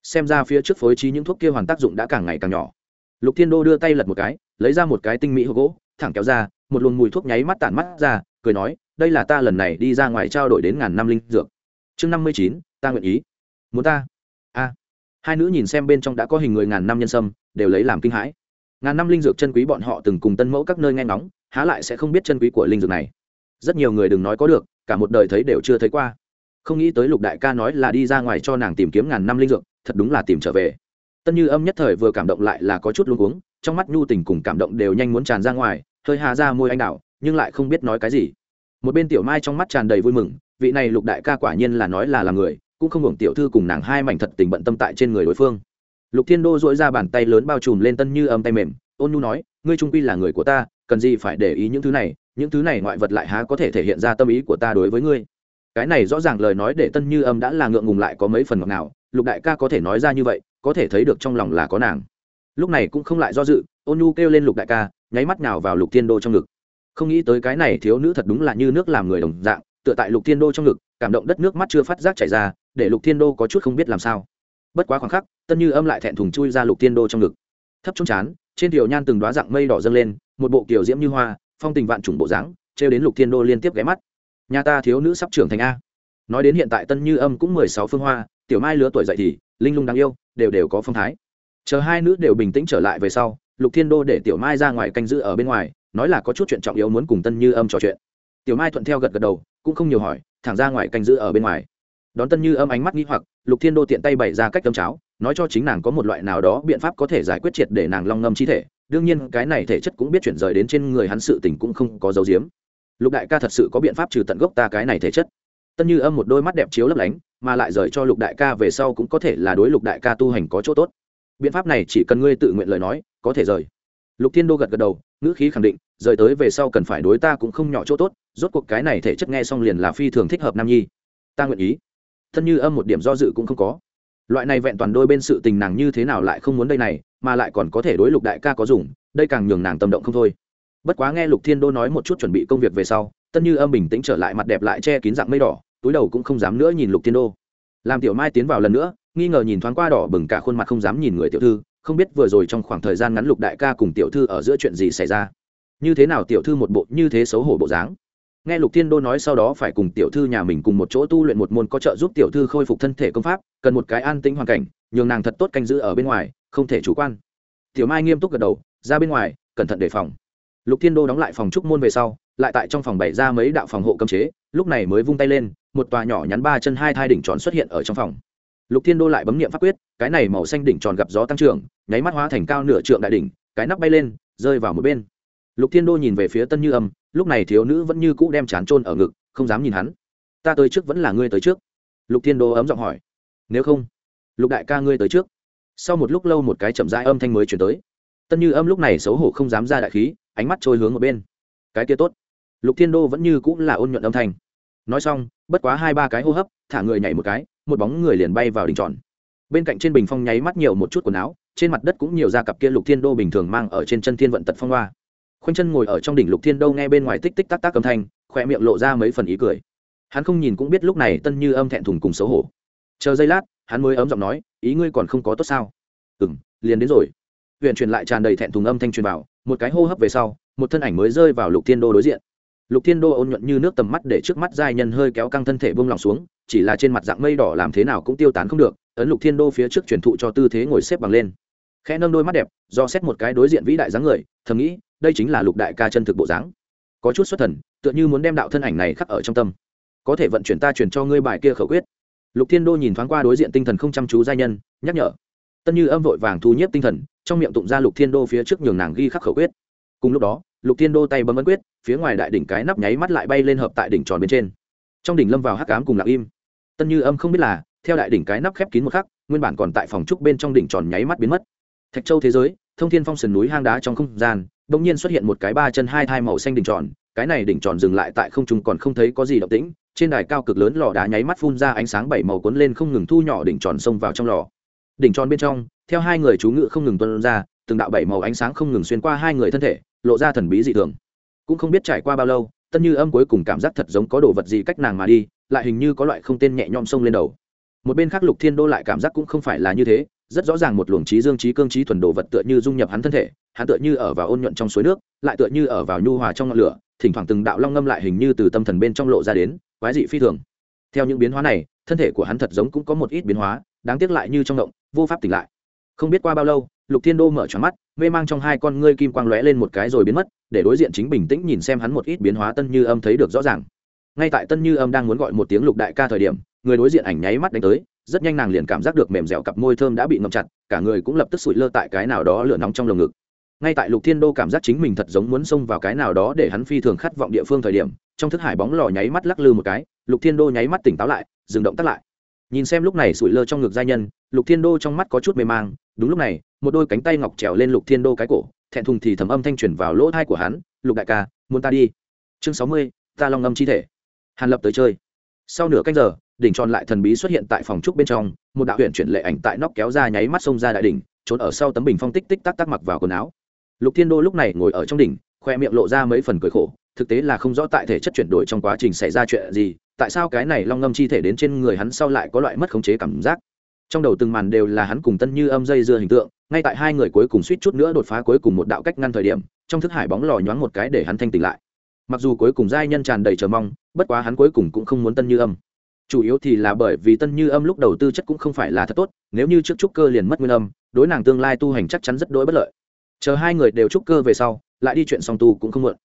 Xem ra phía trước phối trí những thuốc kia hoàn tác dụng đã càng ngày càng nhỏ. Lục thiên đô đưa tay lật một cái, lấy ra một cái tinh mỹ hộp gỗ, thẳng kéo ra, một luồng mùi thuốc nháy mắt tản mắt ra, cười nói, đây là ta lần này đi ra ngoài trao đổi đến ngàn năm linh dược chương năm mươi chín, ta nguyện ý. Muốn ta? A. Hai nữ nhìn xem bên trong đã có hình người ngàn năm nhân sâm, đều lấy làm kinh hãi. Ngàn năm linh dược chân quý bọn họ từng cùng tân mẫu các nơi nghe ngóng, há lại sẽ không biết chân quý của linh dược này. Rất nhiều người đừng nói có được, cả một đời thấy đều chưa thấy qua. Không nghĩ tới lục đại ca nói là đi ra ngoài cho nàng tìm kiếm ngàn năm linh dược, thật đúng là tìm trở về. Tân như âm nhất thời vừa cảm động lại là có chút luống cuống, trong mắt nhu tình cùng cảm động đều nhanh muốn tràn ra ngoài, hơi hà ra môi anh đạo nhưng lại không biết nói cái gì. Một bên tiểu mai trong mắt tràn đầy vui mừng vị này lục đại ca quả nhiên là nói là làm người, cũng không hưởng tiểu thư cùng nàng hai mảnh thật tình bận tâm tại trên người đối phương. Lục thiên đô dỗi ra bàn tay lớn bao trùm lên tân như âm tay mềm, ôn nhu nói, ngươi trung quy là người của ta, cần gì phải để ý những thứ này, những thứ này ngoại vật lại há có thể thể hiện ra tâm ý của ta đối với ngươi. Cái này rõ ràng lời nói để tân như âm đã là ngượng ngùng lại có mấy phần ngọt nào lục đại ca có thể nói ra như vậy, có thể thấy được trong lòng là có nàng. Lúc này cũng không lại do dự, ôn nhu kêu lên lục đại ca, nháy mắt nào vào lục thiên đô trong ngực. Không nghĩ tới cái này thiếu nữ thật đúng là như nước làm người đồng dạng tựa tại lục thiên đô trong ngực, cảm động đất nước mắt chưa phát giác chảy ra, để lục thiên đô có chút không biết làm sao. Bất quá khoảng khắc, tân như âm lại thẹn thùng chui ra lục thiên đô trong ngực. Thấp trong chán, trên tiểu nhan từng đoá dạng mây đỏ dâng lên, một bộ kiểu diễm như hoa, phong tình vạn trùng bộ dáng, trêu đến lục thiên đô liên tiếp ghé mắt. Nhà ta thiếu nữ sắp trưởng thành a. Nói đến hiện tại tân như âm cũng mười sáu phương hoa, tiểu mai lứa tuổi dậy thì, linh lung đáng yêu, đều đều có phong thái. Chờ hai nữ đều bình tĩnh trở lại về sau, lục thiên đô để tiểu mai ra ngoài canh giữ ở bên ngoài, nói là có chút chuyện trọng yếu muốn cùng tân như âm trò chuyện tiểu mai thuận theo gật gật đầu, cũng không nhiều hỏi, thẳng ra ngoài canh giữ ở bên ngoài. Đón tân như âm ánh mắt nghĩ hoặc, lục thiên đô tiện tay bày ra cách tâm cháo, nói cho chính nàng có một loại nào đó biện pháp có thể giải quyết triệt để nàng long ngâm chi thể. Đương nhiên, cái này thể chất cũng biết chuyển rời đến trên người hắn sự tình cũng không có dấu diếm. Lục đại ca thật sự có biện pháp trừ tận gốc ta cái này thể chất. Tân như âm một đôi mắt đẹp chiếu lấp lánh, mà lại rời cho lục đại ca về sau cũng có thể là đối lục đại ca tu hành có chỗ tốt. Biện pháp này chỉ cần ngươi tự nguyện lời nói, có thể rời. Lục thiên đô gật gật đầu, ngữ khí khẳng định rời tới về sau cần phải đối ta cũng không nhỏ chỗ tốt, rốt cuộc cái này thể chất nghe xong liền là phi thường thích hợp nam nhi. Ta nguyện ý. Thân như âm một điểm do dự cũng không có. Loại này vẹn toàn đôi bên sự tình nàng như thế nào lại không muốn đây này, mà lại còn có thể đối lục đại ca có dùng, đây càng nhường nàng tâm động không thôi. Bất quá nghe lục thiên đô nói một chút chuẩn bị công việc về sau, tân như âm bình tĩnh trở lại mặt đẹp lại che kín dạng mây đỏ, túi đầu cũng không dám nữa nhìn lục thiên đô. Làm tiểu mai tiến vào lần nữa, nghi ngờ nhìn thoáng qua đỏ bừng cả khuôn mặt không dám nhìn người tiểu thư, không biết vừa rồi trong khoảng thời gian ngắn lục đại ca cùng tiểu thư ở giữa chuyện gì xảy ra như thế nào tiểu thư một bộ như thế xấu hổ bộ dáng? Nghe lục thiên đô nói sau đó phải cùng tiểu thư nhà mình cùng một chỗ tu luyện một môn có trợ giúp tiểu thư khôi phục thân thể công pháp, cần một cái an tĩnh hoàn cảnh, nhường nàng thật tốt canh giữ ở bên ngoài, không thể chủ quan. Tiểu mai nghiêm túc gật đầu, ra bên ngoài, cẩn thận đề phòng. Lục thiên đô đóng lại phòng trúc môn về sau, lại tại trong phòng bày ra mấy đạo phòng hộ cấm chế, lúc này mới vung tay lên, một tòa nhỏ nhắn ba chân hai thai đỉnh tròn xuất hiện ở trong phòng. Lục thiên đô lại bấm nghiệm pháp quyết, cái này màu xanh đỉnh tròn gặp gió tăng trưởng, nháy mắt hóa thành cao nửa trượng đại đỉnh, cái nắp bay lên, rơi vào một bên lục thiên đô nhìn về phía tân như âm, lúc này thiếu nữ vẫn như cũ đem chán trôn ở ngực, không dám nhìn hắn. Ta tới trước vẫn là ngươi tới trước. Lục thiên đô ấm giọng hỏi. Nếu không, lục đại ca ngươi tới trước. Sau một lúc lâu một cái chậm rãi âm thanh mới chuyển tới. Tân như âm lúc này xấu hổ không dám ra đại khí, ánh mắt trôi hướng ở bên. Cái kia tốt. Lục thiên đô vẫn như cũng là ôn nhuận âm thanh. Nói xong, bất quá hai ba cái hô hấp, thả người nhảy một cái, một bóng người liền bay vào đỉnh tròn. Bên cạnh trên bình phong nháy mắt nhiều một chút quần áo, trên mặt đất cũng nhiều da cặp kia lục thiên đô bình thường mang ở trên chân thiên vận tật phong hoa khoanh chân ngồi ở trong đỉnh lục thiên đô nghe bên ngoài tích tích tắc tắc âm thanh khoe miệng lộ ra mấy phần ý cười. Hắn không nhìn cũng biết lúc này tân như âm thẹn thùng cùng xấu hổ. Chờ giây lát, hắn mới ấm giọng nói, ý ngươi còn không có tốt sao? Ừ m liền đến rồi. Huyện truyền lại tràn đầy thẹn thùng âm thanh truyền vào, một cái hô hấp về sau, một thân ảnh mới rơi vào lục thiên đô đối diện. Lục thiên đô ôn nhuận như nước tầm mắt để trước mắt giai nhân hơi kéo căng thân thể buông lòng xuống, chỉ là trên mặt dạng mây đỏ làm thế nào cũng tiêu tán không được, ấn lục thiên đô phía trước truyền thụ cho tư thế ngồi xếp bằng lên. Khẽ nâng đôi mắt đẹp, do xét một cái đối diện vĩ đại dáng người, thầm nghĩ đây chính là lục đại ca chân thực bộ dáng. Có chút xuất thần, tựa như muốn đem đạo thân ảnh này khắc ở trong tâm. Có thể vận chuyển ta chuyển cho ngươi bài kia khẩu quyết. Lục thiên đô nhìn thoáng qua đối diện tinh thần không chăm chú giai nhân, nhắc nhở. Tân như âm vội vàng thu nhếp tinh thần, trong miệng tụng ra lục thiên đô phía trước nhường nàng ghi khắc khẩu quyết. Cùng lúc đó, lục thiên đô tay bấm ấn quyết, phía ngoài đại đỉnh cái nắp nháy mắt lại bay lên hợp tại đỉnh tròn bên trên. Trong đỉnh lâm vào hắc cám cùng lặng im. Tân như âm không biết là, theo đại đỉnh cái nắp khép kín một khắc, nguyên bản còn tại phòng trúc bên trong đỉnh tròn nháy mắt biến mất. Thạch châu thế giới, thông thiên phong sườn núi hang đá trong không gian đ ỗ n g nhiên xuất hiện một cái ba chân hai thai màu xanh đỉnh tròn, cái này đỉnh tròn dừng lại tại không trung còn không thấy có gì động tĩnh, trên đài cao cực lớn lò đá nháy mắt phun ra ánh sáng bảy màu cuốn lên không ngừng thu nhỏ đỉnh tròn xông vào trong lò. Đỉnh tròn bên trong, theo hai người chú ngự không ngừng tuân ra, từng đạo bảy màu ánh sáng không ngừng xuyên qua hai người thân thể, lộ ra thần bí dị thường. Cũng không biết trải qua bao lâu, tân như âm cuối cùng cảm giác thật giống có đồ vật gì cách nàng mà đi, lại hình như có loại không tên nhẹ nhõm xông lên đầu. Một bên khác lục thiên đô lại cảm giác cũng không phải là như thế rất rõ ràng một luồng trí dương trí cương trí thuần đồ vật tựa như dung nhập hắn thân thể, hắn tựa như ở vào ôn nhuận trong suối nước, lại tựa như ở vào nhu hòa trong ngọn lửa, thỉnh thoảng từng đạo long ngâm lại hình như từ tâm thần bên trong lộ ra đến, quái dị phi thường. Theo những biến hóa này, thân thể của hắn thật giống cũng có một ít biến hóa, đáng tiếc lại như trong động, vô pháp tỉnh lại. Không biết qua bao lâu, lục thiên đô mở tròn mắt, mê mang trong hai con ngươi kim quang lóe lên một cái rồi biến mất, để đối diện chính bình tĩnh nhìn xem hắn một ít biến hóa tân như âm thấy được rõ ràng. Ngay tại tân như âm đang muốn gọi một tiếng lục đại ca thời điểm, người đối diện ảnh nháy mắt đánh tới rất nhanh nàng liền cảm giác được mềm dẻo cặp môi thơm đã bị ngậm chặt, cả người cũng lập tức sụi lơ tại cái nào đó lửa nóng trong lồng ngực. Ngay tại lục thiên đô cảm giác chính mình thật giống muốn xông vào cái nào đó để hắn phi thường khát vọng địa phương thời điểm, trong thức hải bóng lò nháy mắt lắc lư một cái, lục thiên đô nháy mắt tỉnh táo lại, dừng động tắt lại. Nhìn xem lúc này sụi lơ trong ngực giai nhân, lục thiên đô trong mắt có chút mê mang, đúng lúc này, một đôi cánh tay ngọc trèo lên lục thiên đô cái cổ, thẹn thùng thì thầm âm thanh truyền vào lỗ thai của hắn, lục đại ca, muốn ta đi? Chương sáu mươi, ta long ngâm chi thể. Hàn lập tới chơi. Sau nửa canh giờ đỉnh tròn lại thần bí xuất hiện tại phòng trúc bên trong, một đạo huyện chuyển lệ ảnh tại nóc kéo ra nháy mắt xông ra đại đỉnh, trốn ở sau tấm bình phong tích tích tắc tắc mặc vào quần áo. Lục thiên đô lúc này ngồi ở trong đỉnh, khoe miệng lộ ra mấy phần cười khổ, thực tế là không rõ tại thể chất chuyển đổi trong quá trình xảy ra chuyện gì, tại sao cái này long ngâm chi thể đến trên người hắn sau lại có loại mất khống chế cảm giác. Trong đầu từng màn đều là hắn cùng tân như âm dây dưa hình tượng, ngay tại hai người cuối cùng suýt chút nữa đột phá cuối cùng một đạo cách ngăn thời điểm, trong thức hải bóng lò nhoáng một cái để hắn thanh tỉnh lại. Mặc dù cuối cùng giai nhân tràn đầy chờ mong, bất quá hắn cuối cùng cũng không muốn tân như âm chủ yếu thì là bởi vì tân như âm lúc đầu tư chất cũng không phải là thật tốt, nếu như trước trúc cơ liền mất nguyên âm, đối nàng tương lai tu hành chắc chắn rất đỗi bất lợi. Chờ hai người đều trúc cơ về sau, lại đi chuyện song tu cũng không muộn.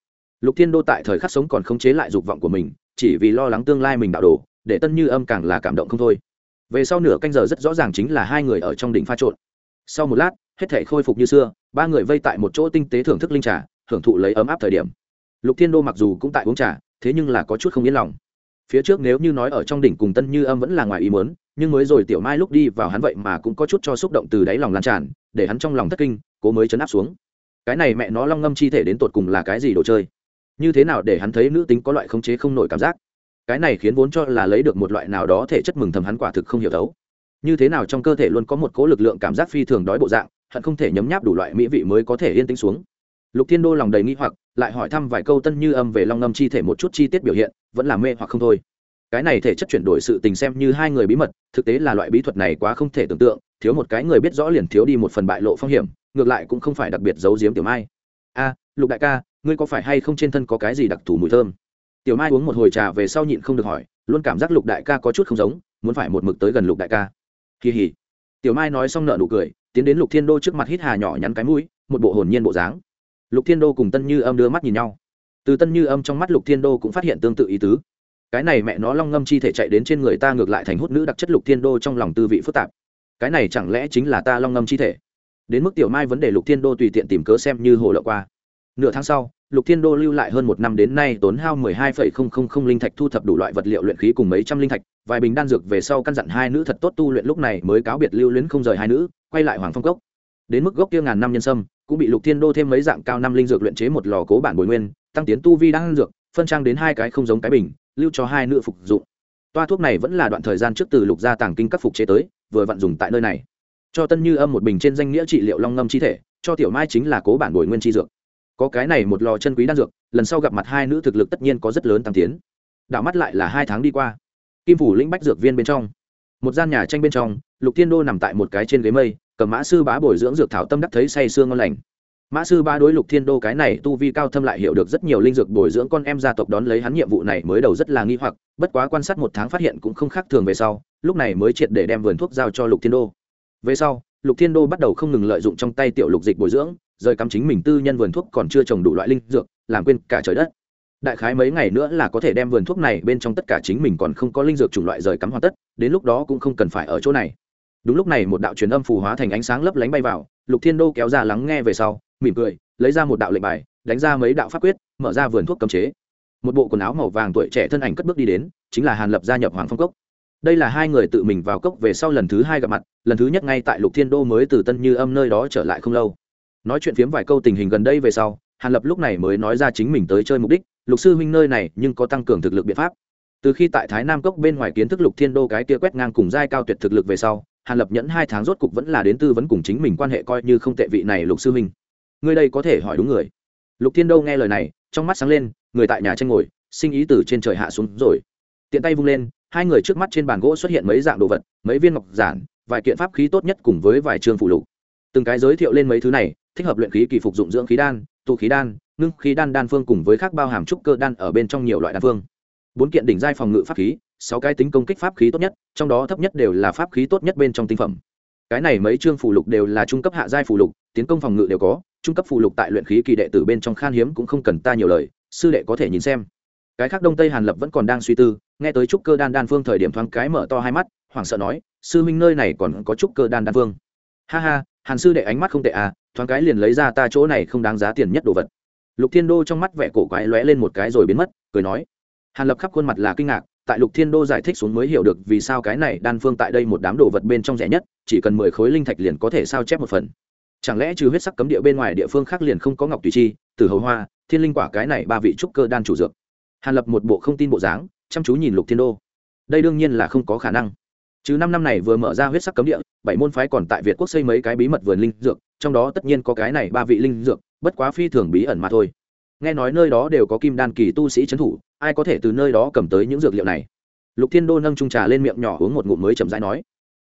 Lục thiên đô tại thời khắc sống còn khống chế lại dục vọng của mình, chỉ vì lo lắng tương lai mình đạo đồ, để tân như âm càng là cảm động không thôi. Về sau nửa canh giờ rất rõ ràng chính là hai người ở trong đỉnh pha trộn. Sau một lát, hết thể khôi phục như xưa, ba người vây tại một chỗ tinh tế thưởng thức linh trà, hưởng thụ lấy ấm áp thời điểm. Lục thiên đô mặc dù cũng tại uống trà, thế nhưng là có chút không yên lòng phía trước nếu như nói ở trong đỉnh cùng tân như âm vẫn là ngoài ý muốn, nhưng mới rồi tiểu mai lúc đi vào hắn vậy mà cũng có chút cho xúc động từ đáy lòng lan tràn, để hắn trong lòng thất kinh, cố mới chấn áp xuống. Cái này mẹ nó long ngâm chi thể đến tột cùng là cái gì đồ chơi? Như thế nào để hắn thấy nữ tính có loại khống chế không nổi cảm giác? Cái này khiến vốn cho là lấy được một loại nào đó thể chất mừng thầm hắn quả thực không hiểu thấu. Như thế nào trong cơ thể luôn có một cố lực lượng cảm giác phi thường đói bộ dạng, hận không thể nhấm nháp đủ loại mỹ vị mới có thể yên tĩnh xuống lục thiên đô lòng đầy nghi hoặc, lại hỏi thăm vài câu tân như âm về long ngâm chi thể một chút chi tiết biểu hiện, vẫn là mê hoặc không thôi. Cái này thể chất chuyển đổi sự tình xem như hai người bí mật, thực tế là loại bí thuật này quá không thể tưởng tượng, thiếu một cái người biết rõ liền thiếu đi một phần bại lộ phong hiểm, ngược lại cũng không phải đặc biệt giấu giếm tiểu mai. A, lục đại ca, ngươi có phải hay không trên thân có cái gì đặc thù mùi thơm? Tiểu mai uống một hồi trà về sau nhịn không được hỏi, luôn cảm giác lục đại ca có chút không giống, muốn phải một mực tới gần lục đại ca. Kỳ hỉ. Tiểu mai nói xong nợ nụ cười, tiến đến lục thiên đô trước mặt hít hà nhỏ nhắn cái mũi, một bộ hồn nhiên bộ dáng lục thiên đô cùng tân như âm đưa mắt nhìn nhau. Từ tân như âm trong mắt lục thiên đô cũng phát hiện tương tự ý tứ. Cái này mẹ nó long ngâm chi thể chạy đến trên người ta ngược lại thành hút nữ đặc chất lục thiên đô trong lòng tư vị phức tạp. Cái này chẳng lẽ chính là ta long ngâm chi thể? Đến mức tiểu mai vấn đề lục thiên đô tùy tiện tìm cớ xem như hồ lộ qua. Nửa tháng sau, lục thiên đô lưu lại hơn một năm đến nay tốn hao mười hai phẩy không không không linh thạch thu thập đủ loại vật liệu luyện khí cùng mấy trăm linh thạch, vài bình đan dược về sau căn dặn hai nữ thật tốt tu luyện lúc này mới cáo biệt lưu luyến không rời hai nữ, quay lại hoàng phong cốc. Đến mức gốc kia ngàn năm nhân sâm cũng bị lục thiên đô thêm mấy dạng cao năm linh dược luyện chế một lò cố bản bồi nguyên, tăng tiến tu vi đang dược, phân trang đến hai cái không giống cái bình, lưu cho hai nữ phục dụng. Toa thuốc này vẫn là đoạn thời gian trước từ lục gia tàng kinh các phục chế tới, vừa vặn dùng tại nơi này. Cho tân như âm một bình trên danh nghĩa trị liệu long ngâm chi thể, cho tiểu mai chính là cố bản bồi nguyên chi dược. Có cái này một lò chân quý đan dược, lần sau gặp mặt hai nữ thực lực tất nhiên có rất lớn tăng tiến. Đảo mắt lại là hai tháng đi qua. Kim phủ lĩnh bách dược viên bên trong. Một gian nhà tranh bên trong, lục thiên đô nằm tại một cái trên ghế mây cầm mã sư bá bồi dưỡng dược thảo tâm đắc thấy say sương ngon lành. Mã sư ba đối lục thiên đô cái này tu vi cao thâm lại hiểu được rất nhiều linh dược bồi dưỡng con em gia tộc đón lấy hắn nhiệm vụ này mới đầu rất là nghi hoặc, bất quá quan sát một tháng phát hiện cũng không khác thường về sau, lúc này mới triệt để đem vườn thuốc giao cho lục thiên đô. Về sau, lục thiên đô bắt đầu không ngừng lợi dụng trong tay tiểu lục dịch bồi dưỡng, rời cắm chính mình tư nhân vườn thuốc còn chưa trồng đủ loại linh dược, làm quên cả trời đất. Đại khái mấy ngày nữa là có thể đem vườn thuốc này bên trong tất cả chính mình còn không có linh dược chủng loại rời cắm hoàn tất, đến lúc đó cũng không cần phải ở chỗ này đúng lúc này một đạo truyền âm phù hóa thành ánh sáng lấp lánh bay vào, lục thiên đô kéo ra lắng nghe về sau, mỉm cười, lấy ra một đạo lệnh bài, đánh ra mấy đạo pháp quyết, mở ra vườn thuốc cấm chế. Một bộ quần áo màu vàng tuổi trẻ thân ảnh cất bước đi đến, chính là hàn lập gia nhập hoàng phong cốc. Đây là hai người tự mình vào cốc về sau lần thứ hai gặp mặt, lần thứ nhất ngay tại lục thiên đô mới từ tân như âm nơi đó trở lại không lâu. Nói chuyện phiếm vài câu tình hình gần đây về sau, hàn lập lúc này mới nói ra chính mình tới chơi mục đích, lục sư huynh nơi này nhưng có tăng cường thực lực biện pháp. Từ khi tại thái nam cốc bên ngoài kiến thức lục thiên đô cái kia quét ngang cùng giai cao tuyệt thực lực về sau hàn lập nhẫn hai tháng rốt cục vẫn là đến tư vấn cùng chính mình quan hệ coi như không tệ vị này lục sư huynh ngươi đây có thể hỏi đúng người. Lục thiên đô nghe lời này, trong mắt sáng lên, người tại nhà tranh ngồi, sinh ý từ trên trời hạ xuống rồi. Tiện tay vung lên, hai người trước mắt trên bàn gỗ xuất hiện mấy dạng đồ vật, mấy viên ngọc giản, vài kiện pháp khí tốt nhất cùng với vài trường phụ lục. Từng cái giới thiệu lên mấy thứ này, thích hợp luyện khí kỳ phục dụng dưỡng khí đan, tụ khí đan, ngưng khí đan đan phương cùng với khác bao hàm trúc cơ đan ở bên trong nhiều loại đan phương. Bốn kiện đỉnh giai phòng ngự pháp khí sáu cái tính công kích pháp khí tốt nhất, trong đó thấp nhất đều là pháp khí tốt nhất bên trong tinh phẩm. Cái này mấy chương phụ lục đều là trung cấp hạ giai phụ lục, tiến công phòng ngự đều có, trung cấp phụ lục tại luyện khí kỳ đệ tử bên trong khan hiếm cũng không cần ta nhiều lời, sư đệ có thể nhìn xem. Cái khác đông tây hàn lập vẫn còn đang suy tư, nghe tới trúc cơ đan đan phương thời điểm thoáng cái mở to hai mắt, hoảng sợ nói, sư minh nơi này còn có trúc cơ đan đan phương ha ha, hàn sư đệ ánh mắt không tệ à thoáng cái liền lấy ra ta chỗ này không đáng giá tiền nhất đồ vật. Lục thiên đô trong mắt vẻ cổ quái lóe lên một cái rồi biến mất, cười nói. Hàn lập khắp khuôn mặt là kinh ngạc tại lục thiên đô giải thích xuống mới hiểu được vì sao cái này đan phương tại đây một đám đồ vật bên trong rẻ nhất, chỉ cần mười khối linh thạch liền có thể sao chép một phần. Chẳng lẽ trừ huyết sắc cấm địa bên ngoài địa phương khác liền không có ngọc tùy chi từ hầu hoa, thiên linh quả cái này ba vị trúc cơ đan chủ dược. Hàn lập một bộ không tin bộ dáng, chăm chú nhìn lục thiên đô. Đây đương nhiên là không có khả năng. Chứ năm năm này vừa mở ra huyết sắc cấm địa, bảy môn phái còn tại việt quốc xây mấy cái bí mật vườn linh dược, trong đó tất nhiên có cái này ba vị linh dược, bất quá phi thường bí ẩn mà thôi. Nghe nói nơi đó đều có kim đan kỳ tu sĩ trấn thủ ai có thể từ nơi đó cầm tới những dược liệu này? Lục thiên đô nâng trung trà lên miệng nhỏ uống một ngụm mới chậm rãi nói,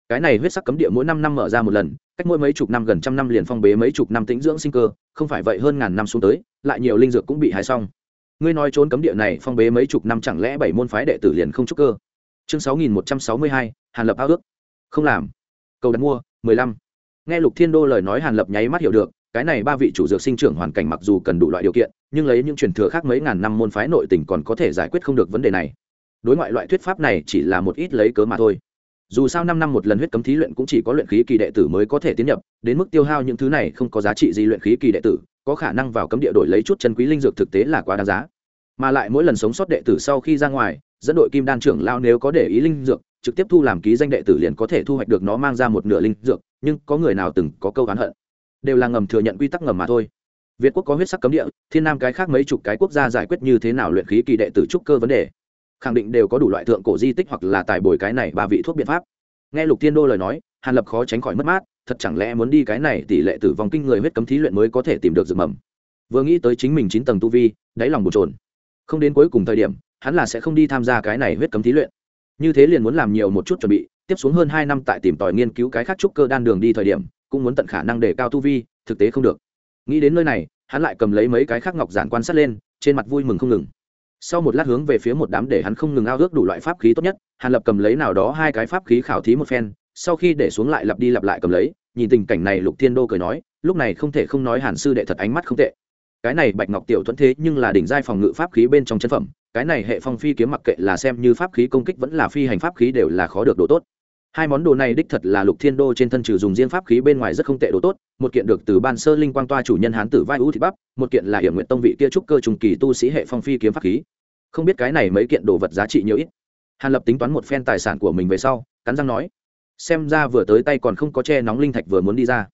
cái này huyết sắc cấm địa mỗi năm năm mở ra một lần, cách mỗi mấy chục năm gần trăm năm liền phong bế mấy chục năm tĩnh dưỡng sinh cơ, không phải vậy hơn ngàn năm xuống tới, lại nhiều linh dược cũng bị hái xong. Ngươi nói trốn cấm địa này phong bế mấy chục năm chẳng lẽ bảy môn phái đệ tử liền không trúc cơ? Chương sáu nghìn một trăm sáu mươi hai, hàn lập ao ước. Không làm. Cầu đặt mua, mười lăm. Nghe lục thiên đô lời nói hàn lập nháy mắt hiểu được, cái này ba vị chủ dược sinh trưởng hoàn cảnh mặc dù cần đủ loại điều kiện nhưng lấy những truyền thừa khác mấy ngàn năm môn phái nội tình còn có thể giải quyết không được vấn đề này. Đối ngoại loại thuyết pháp này chỉ là một ít lấy cớ mà thôi. Dù sao năm năm một lần huyết cấm thí luyện cũng chỉ có luyện khí kỳ đệ tử mới có thể tiến nhập, đến mức tiêu hao những thứ này không có giá trị gì luyện khí kỳ đệ tử, có khả năng vào cấm địa đổi lấy chút chân quý linh dược thực tế là quá đáng giá. Mà lại mỗi lần sống sót đệ tử sau khi ra ngoài, dẫn đội kim đan trưởng lao nếu có để ý linh dược, trực tiếp thu làm ký danh đệ tử liền có thể thu hoạch được nó mang ra một nửa linh dược, nhưng có người nào từng có câu oán hận? Đều là ngầm thừa nhận quy tắc ngầm mà thôi việt quốc có huyết sắc cấm địa, thiên nam cái khác mấy chục cái quốc gia giải quyết như thế nào luyện khí kỳ đệ tử trúc cơ vấn đề? Khẳng định đều có đủ loại thượng cổ di tích hoặc là tài bồi cái này ba vị thuốc biện pháp. Nghe lục thiên đô lời nói, hàn lập khó tránh khỏi mất mát, thật chẳng lẽ muốn đi cái này tỷ lệ tử vong kinh người huyết cấm thí luyện mới có thể tìm được dược mầm? Vừa nghĩ tới chính mình chín tầng tu vi, đáy lòng bồn trồn không đến cuối cùng thời điểm, hắn là sẽ không đi tham gia cái này huyết cấm thí luyện. Như thế liền muốn làm nhiều một chút chuẩn bị, tiếp xuống hơn hai năm tại tìm tòi nghiên cứu cái khác trúc cơ đan đường đi thời điểm, cũng muốn tận khả năng để cao tu vi, thực tế không được nghĩ đến nơi này, hắn lại cầm lấy mấy cái khác ngọc giản quan sát lên, trên mặt vui mừng không ngừng. Sau một lát hướng về phía một đám để hắn không ngừng ao ước đủ loại pháp khí tốt nhất, hàn lập cầm lấy nào đó hai cái pháp khí khảo thí một phen, sau khi để xuống lại lặp đi lặp lại cầm lấy, nhìn tình cảnh này lục thiên đô cười nói, lúc này không thể không nói hàn sư đệ thật ánh mắt không tệ. Cái này bạch ngọc tiểu thuẫn thế nhưng là đỉnh giai phòng ngự pháp khí bên trong chân phẩm, cái này hệ phong phi kiếm mặc kệ là xem như pháp khí công kích vẫn là phi hành pháp khí đều là khó được độ tốt hai món đồ này đích thật là lục thiên đô trên thân trừ dùng diên pháp khí bên ngoài rất không tệ đồ tốt, một kiện được từ ban sơ linh quang toa chủ nhân hán tử vai ưu thị bắp, một kiện là hiểm nguyện tông vị kia trúc cơ trùng kỳ tu sĩ hệ phong phi kiếm pháp khí. Không biết cái này mấy kiện đồ vật giá trị nhiều ít? Hàn lập tính toán một phen tài sản của mình về sau, cắn răng nói, xem ra vừa tới tay còn không có che nóng linh thạch vừa muốn đi ra.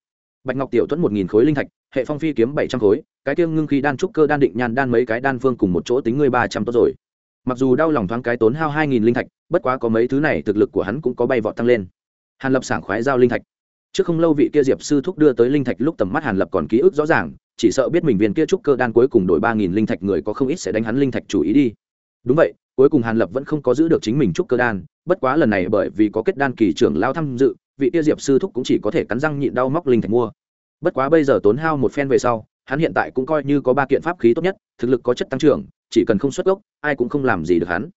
Bạch ngọc tiểu tuấn một nghìn khối linh thạch, hệ phong phi kiếm bảy trăm khối, cái tiêu ngưng khi đan trúc cơ đan định nhàn đan mấy cái đan phương cùng một chỗ tính ngươi ba trăm tốt rồi mặc dù đau lòng thoáng cái tốn hao hai nghìn linh thạch, bất quá có mấy thứ này thực lực của hắn cũng có bay vọt tăng lên. Hàn lập sảng khoái giao linh thạch. Trước không lâu vị kia diệp sư thúc đưa tới linh thạch lúc tầm mắt hàn lập còn ký ức rõ ràng, chỉ sợ biết mình viên kia trúc cơ đan cuối cùng đổi ba nghìn linh thạch người có không ít sẽ đánh hắn linh thạch chủ ý đi. Đúng vậy, cuối cùng hàn lập vẫn không có giữ được chính mình trúc cơ đan, bất quá lần này bởi vì có kết đan kỳ trưởng lao tham dự, vị kia diệp sư thúc cũng chỉ có thể cắn răng nhịn đau móc linh thạch mua. Bất quá bây giờ tốn hao một phen về sau, hắn hiện tại cũng coi như có ba kiện pháp khí tốt nhất, thực lực có chất tăng trưởng chỉ cần không xuất gốc, ai cũng không làm gì được hắn.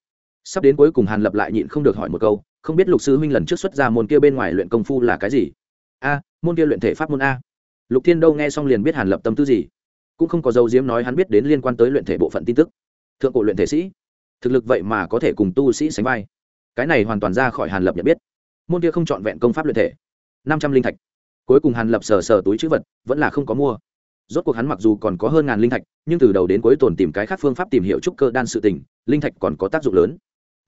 Sắp đến cuối cùng hàn lập lại nhịn không được hỏi một câu, không biết lục sư huynh lần trước xuất ra môn kia bên ngoài luyện công phu là cái gì? A, môn kia luyện thể pháp môn a. Lục thiên đâu nghe xong liền biết hàn lập tâm tư gì. Cũng không có dấu diếm nói hắn biết đến liên quan tới luyện thể bộ phận tin tức. Thượng cổ luyện thể sĩ, thực lực vậy mà có thể cùng tu sĩ sánh vai. Cái này hoàn toàn ra khỏi hàn lập nhận biết. Môn kia không chọn vẹn công pháp luyện thể. Năm trăm linh thạch. Cuối cùng hàn lập sờ sờ túi chữ vật, vẫn là không có mua rốt cuộc hắn mặc dù còn có hơn ngàn linh thạch, nhưng từ đầu đến cuối tồn tìm cái khác phương pháp tìm hiểu trúc cơ đan sự tình, linh thạch còn có tác dụng lớn.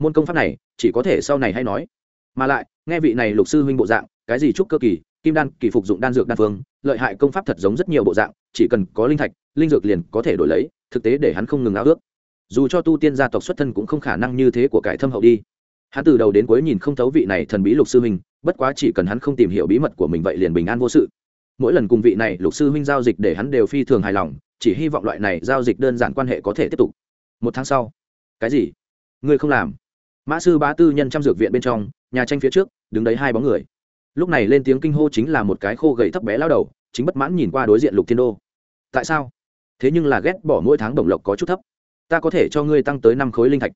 Môn công pháp này, chỉ có thể sau này hay nói. Mà lại, nghe vị này lục sư huynh bộ dạng, cái gì trúc cơ kỳ, kim đan kỳ phục dụng đan dược đan phương, lợi hại công pháp thật giống rất nhiều bộ dạng, chỉ cần có linh thạch, linh dược liền có thể đổi lấy, thực tế để hắn không ngừng ao ước. Dù cho tu tiên gia tộc xuất thân cũng không khả năng như thế của cải thâm hậu đi. Hắn từ đầu đến cuối nhìn không thấu vị này thần bí lục sư huynh, bất quá chỉ cần hắn không tìm hiểu bí mật của mình vậy liền bình an vô sự mỗi lần cùng vị này lục sư huynh giao dịch để hắn đều phi thường hài lòng, chỉ hy vọng loại này giao dịch đơn giản quan hệ có thể tiếp tục. Một tháng sau, cái gì? Ngươi không làm. Mã sư bá tư nhân trăm dược viện bên trong, nhà tranh phía trước, đứng đấy hai bóng người. Lúc này lên tiếng kinh hô chính là một cái khô gầy thấp bé lao đầu, chính bất mãn nhìn qua đối diện lục thiên đô. Tại sao? Thế nhưng là ghét bỏ mỗi tháng đồng lộc có chút thấp. Ta có thể cho ngươi tăng tới năm khối linh thạch.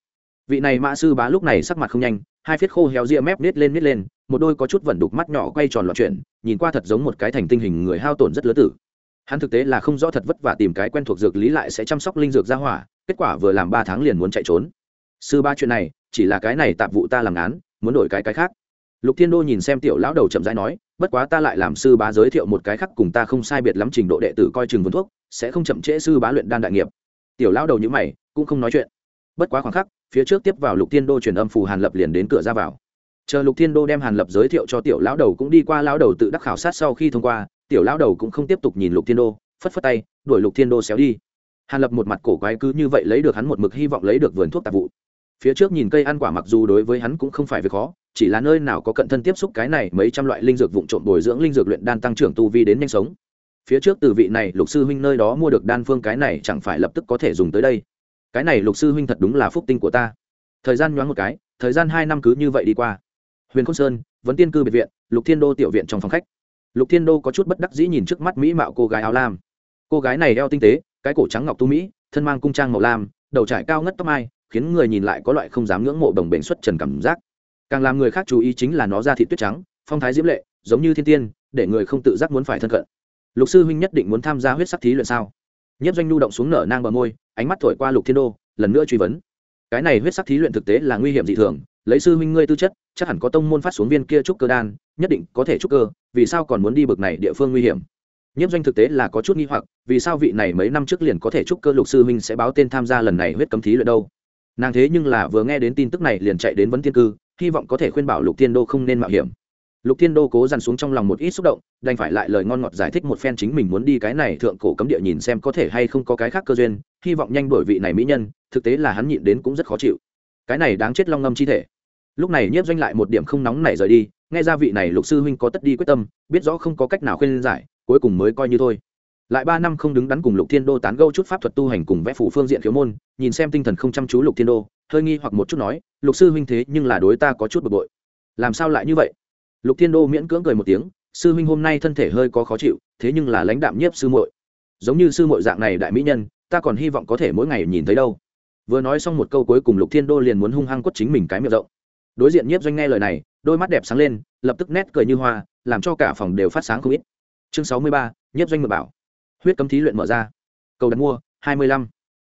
Vị này mã sư bá lúc này sắc mặt không nhanh hai phiết khô héo ria mép nít lên nít lên, một đôi có chút vẩn đục mắt nhỏ quay tròn loạn chuyển, nhìn qua thật giống một cái thành tinh hình người hao tổn rất lớn tử. Hắn thực tế là không rõ thật vất vả tìm cái quen thuộc dược lý lại sẽ chăm sóc linh dược ra hỏa, kết quả vừa làm ba tháng liền muốn chạy trốn. Sư ba chuyện này, chỉ là cái này tạm vụ ta làm án, muốn đổi cái cái khác. Lục thiên đô nhìn xem tiểu lão đầu chậm rãi nói, bất quá ta lại làm sư bá giới thiệu một cái khác cùng ta không sai biệt lắm trình độ đệ tử coi chừng vốn thuốc, sẽ không chậm trễ sư bá luyện đan đại nghiệp. Tiểu lão đầu như mày, cũng không nói chuyện. Bất quá khoảng khắc phía trước tiếp vào lục thiên đô truyền âm phù hàn lập liền đến cửa ra vào. Chờ lục thiên đô đem hàn lập giới thiệu cho tiểu lão đầu cũng đi qua, lão đầu tự đắc khảo sát sau khi thông qua, tiểu lão đầu cũng không tiếp tục nhìn lục thiên đô, phất phất tay, đuổi lục thiên đô xéo đi. Hàn lập một mặt cổ quái cứ như vậy lấy được hắn một mực hy vọng lấy được vườn thuốc tạp vụ. Phía trước nhìn cây ăn quả mặc dù đối với hắn cũng không phải việc khó, chỉ là nơi nào có cận thân tiếp xúc cái này mấy trăm loại linh dược vụn trộm bồi dưỡng linh dược luyện đan tăng trưởng tu vi đến nhanh sống. Phía trước từ vị này, lục sư huynh nơi đó mua được đan phương cái này chẳng phải lập tức có thể dùng tới đây cái này lục sư huynh thật đúng là phúc tinh của ta. Thời gian nhoáng một cái, thời gian hai năm cứ như vậy đi qua. Huyền khôn sơn vẫn tiên cư biệt viện, lục thiên đô tiểu viện trong phòng khách. Lục thiên đô có chút bất đắc dĩ nhìn trước mắt mỹ mạo cô gái áo lam. Cô gái này đeo tinh tế, cái cổ trắng ngọc tu mỹ, thân mang cung trang màu lam, đầu trải cao ngất tóc mai, khiến người nhìn lại có loại không dám ngưỡng mộ đồng bệnh xuất trần cảm giác. Càng làm người khác chú ý chính là nó ra thị tuyết trắng, phong thái diễm lệ, giống như thiên tiên, để người không tự giác muốn phải thân cận. Lục sư huynh nhất định muốn tham gia huyết sắc thí luyện sao? Nhất doanh nhu động xuống nở nang bờ môi, ánh mắt thổi qua lục thiên đô, lần nữa truy vấn. Cái này huyết sắc thí luyện thực tế là nguy hiểm dị thường, lấy sư huynh ngươi tư chất, chắc hẳn có tông môn phát xuống viên kia trúc cơ đan, nhất định có thể trúc cơ, vì sao còn muốn đi bực này địa phương nguy hiểm? Nhiếp doanh thực tế là có chút nghi hoặc, vì sao vị này mấy năm trước liền có thể trúc cơ lục sư huynh sẽ báo tên tham gia lần này huyết cấm thí luyện đâu? Nàng thế nhưng là vừa nghe đến tin tức này liền chạy đến vấn thiên cư, hy vọng có thể khuyên bảo lục thiên đô không nên mạo hiểm lục thiên đô cố dằn xuống trong lòng một ít xúc động, đành phải lại lời ngon ngọt giải thích một phen chính mình muốn đi cái này thượng cổ cấm địa nhìn xem có thể hay không có cái khác cơ duyên, hy vọng nhanh đổi vị này mỹ nhân, thực tế là hắn nhịn đến cũng rất khó chịu. Cái này đáng chết long ngâm chi thể. Lúc này nhiếp doanh lại một điểm không nóng này rời đi, nghe ra vị này lục sư huynh có tất đi quyết tâm, biết rõ không có cách nào khuyên giải, cuối cùng mới coi như thôi. Lại ba năm không đứng đắn cùng lục thiên đô tán gâu chút pháp thuật tu hành cùng vẽ phủ phương diện khiếu môn, nhìn xem tinh thần không chăm chú lục thiên đô, hơi nghi hoặc một chút nói, lục sư huynh thế nhưng là đối ta có chút bực bội. Làm sao lại như vậy? Lục thiên đô miễn cưỡng cười một tiếng, sư huynh hôm nay thân thể hơi có khó chịu, thế nhưng là lãnh đạm nhiếp sư muội. Giống như sư muội dạng này đại mỹ nhân, ta còn hy vọng có thể mỗi ngày nhìn thấy đâu. Vừa nói xong một câu cuối cùng lục thiên đô liền muốn hung hăng quất chính mình cái miệng rộng. Đối diện nhiếp doanh nghe lời này, đôi mắt đẹp sáng lên, lập tức nét cười như hoa, làm cho cả phòng đều phát sáng không ít. Chương sáu mươi ba, nhiếp doanh mật bảo. Huyết cấm thí luyện mở ra. Cầu đặt mua, hai mươi lăm.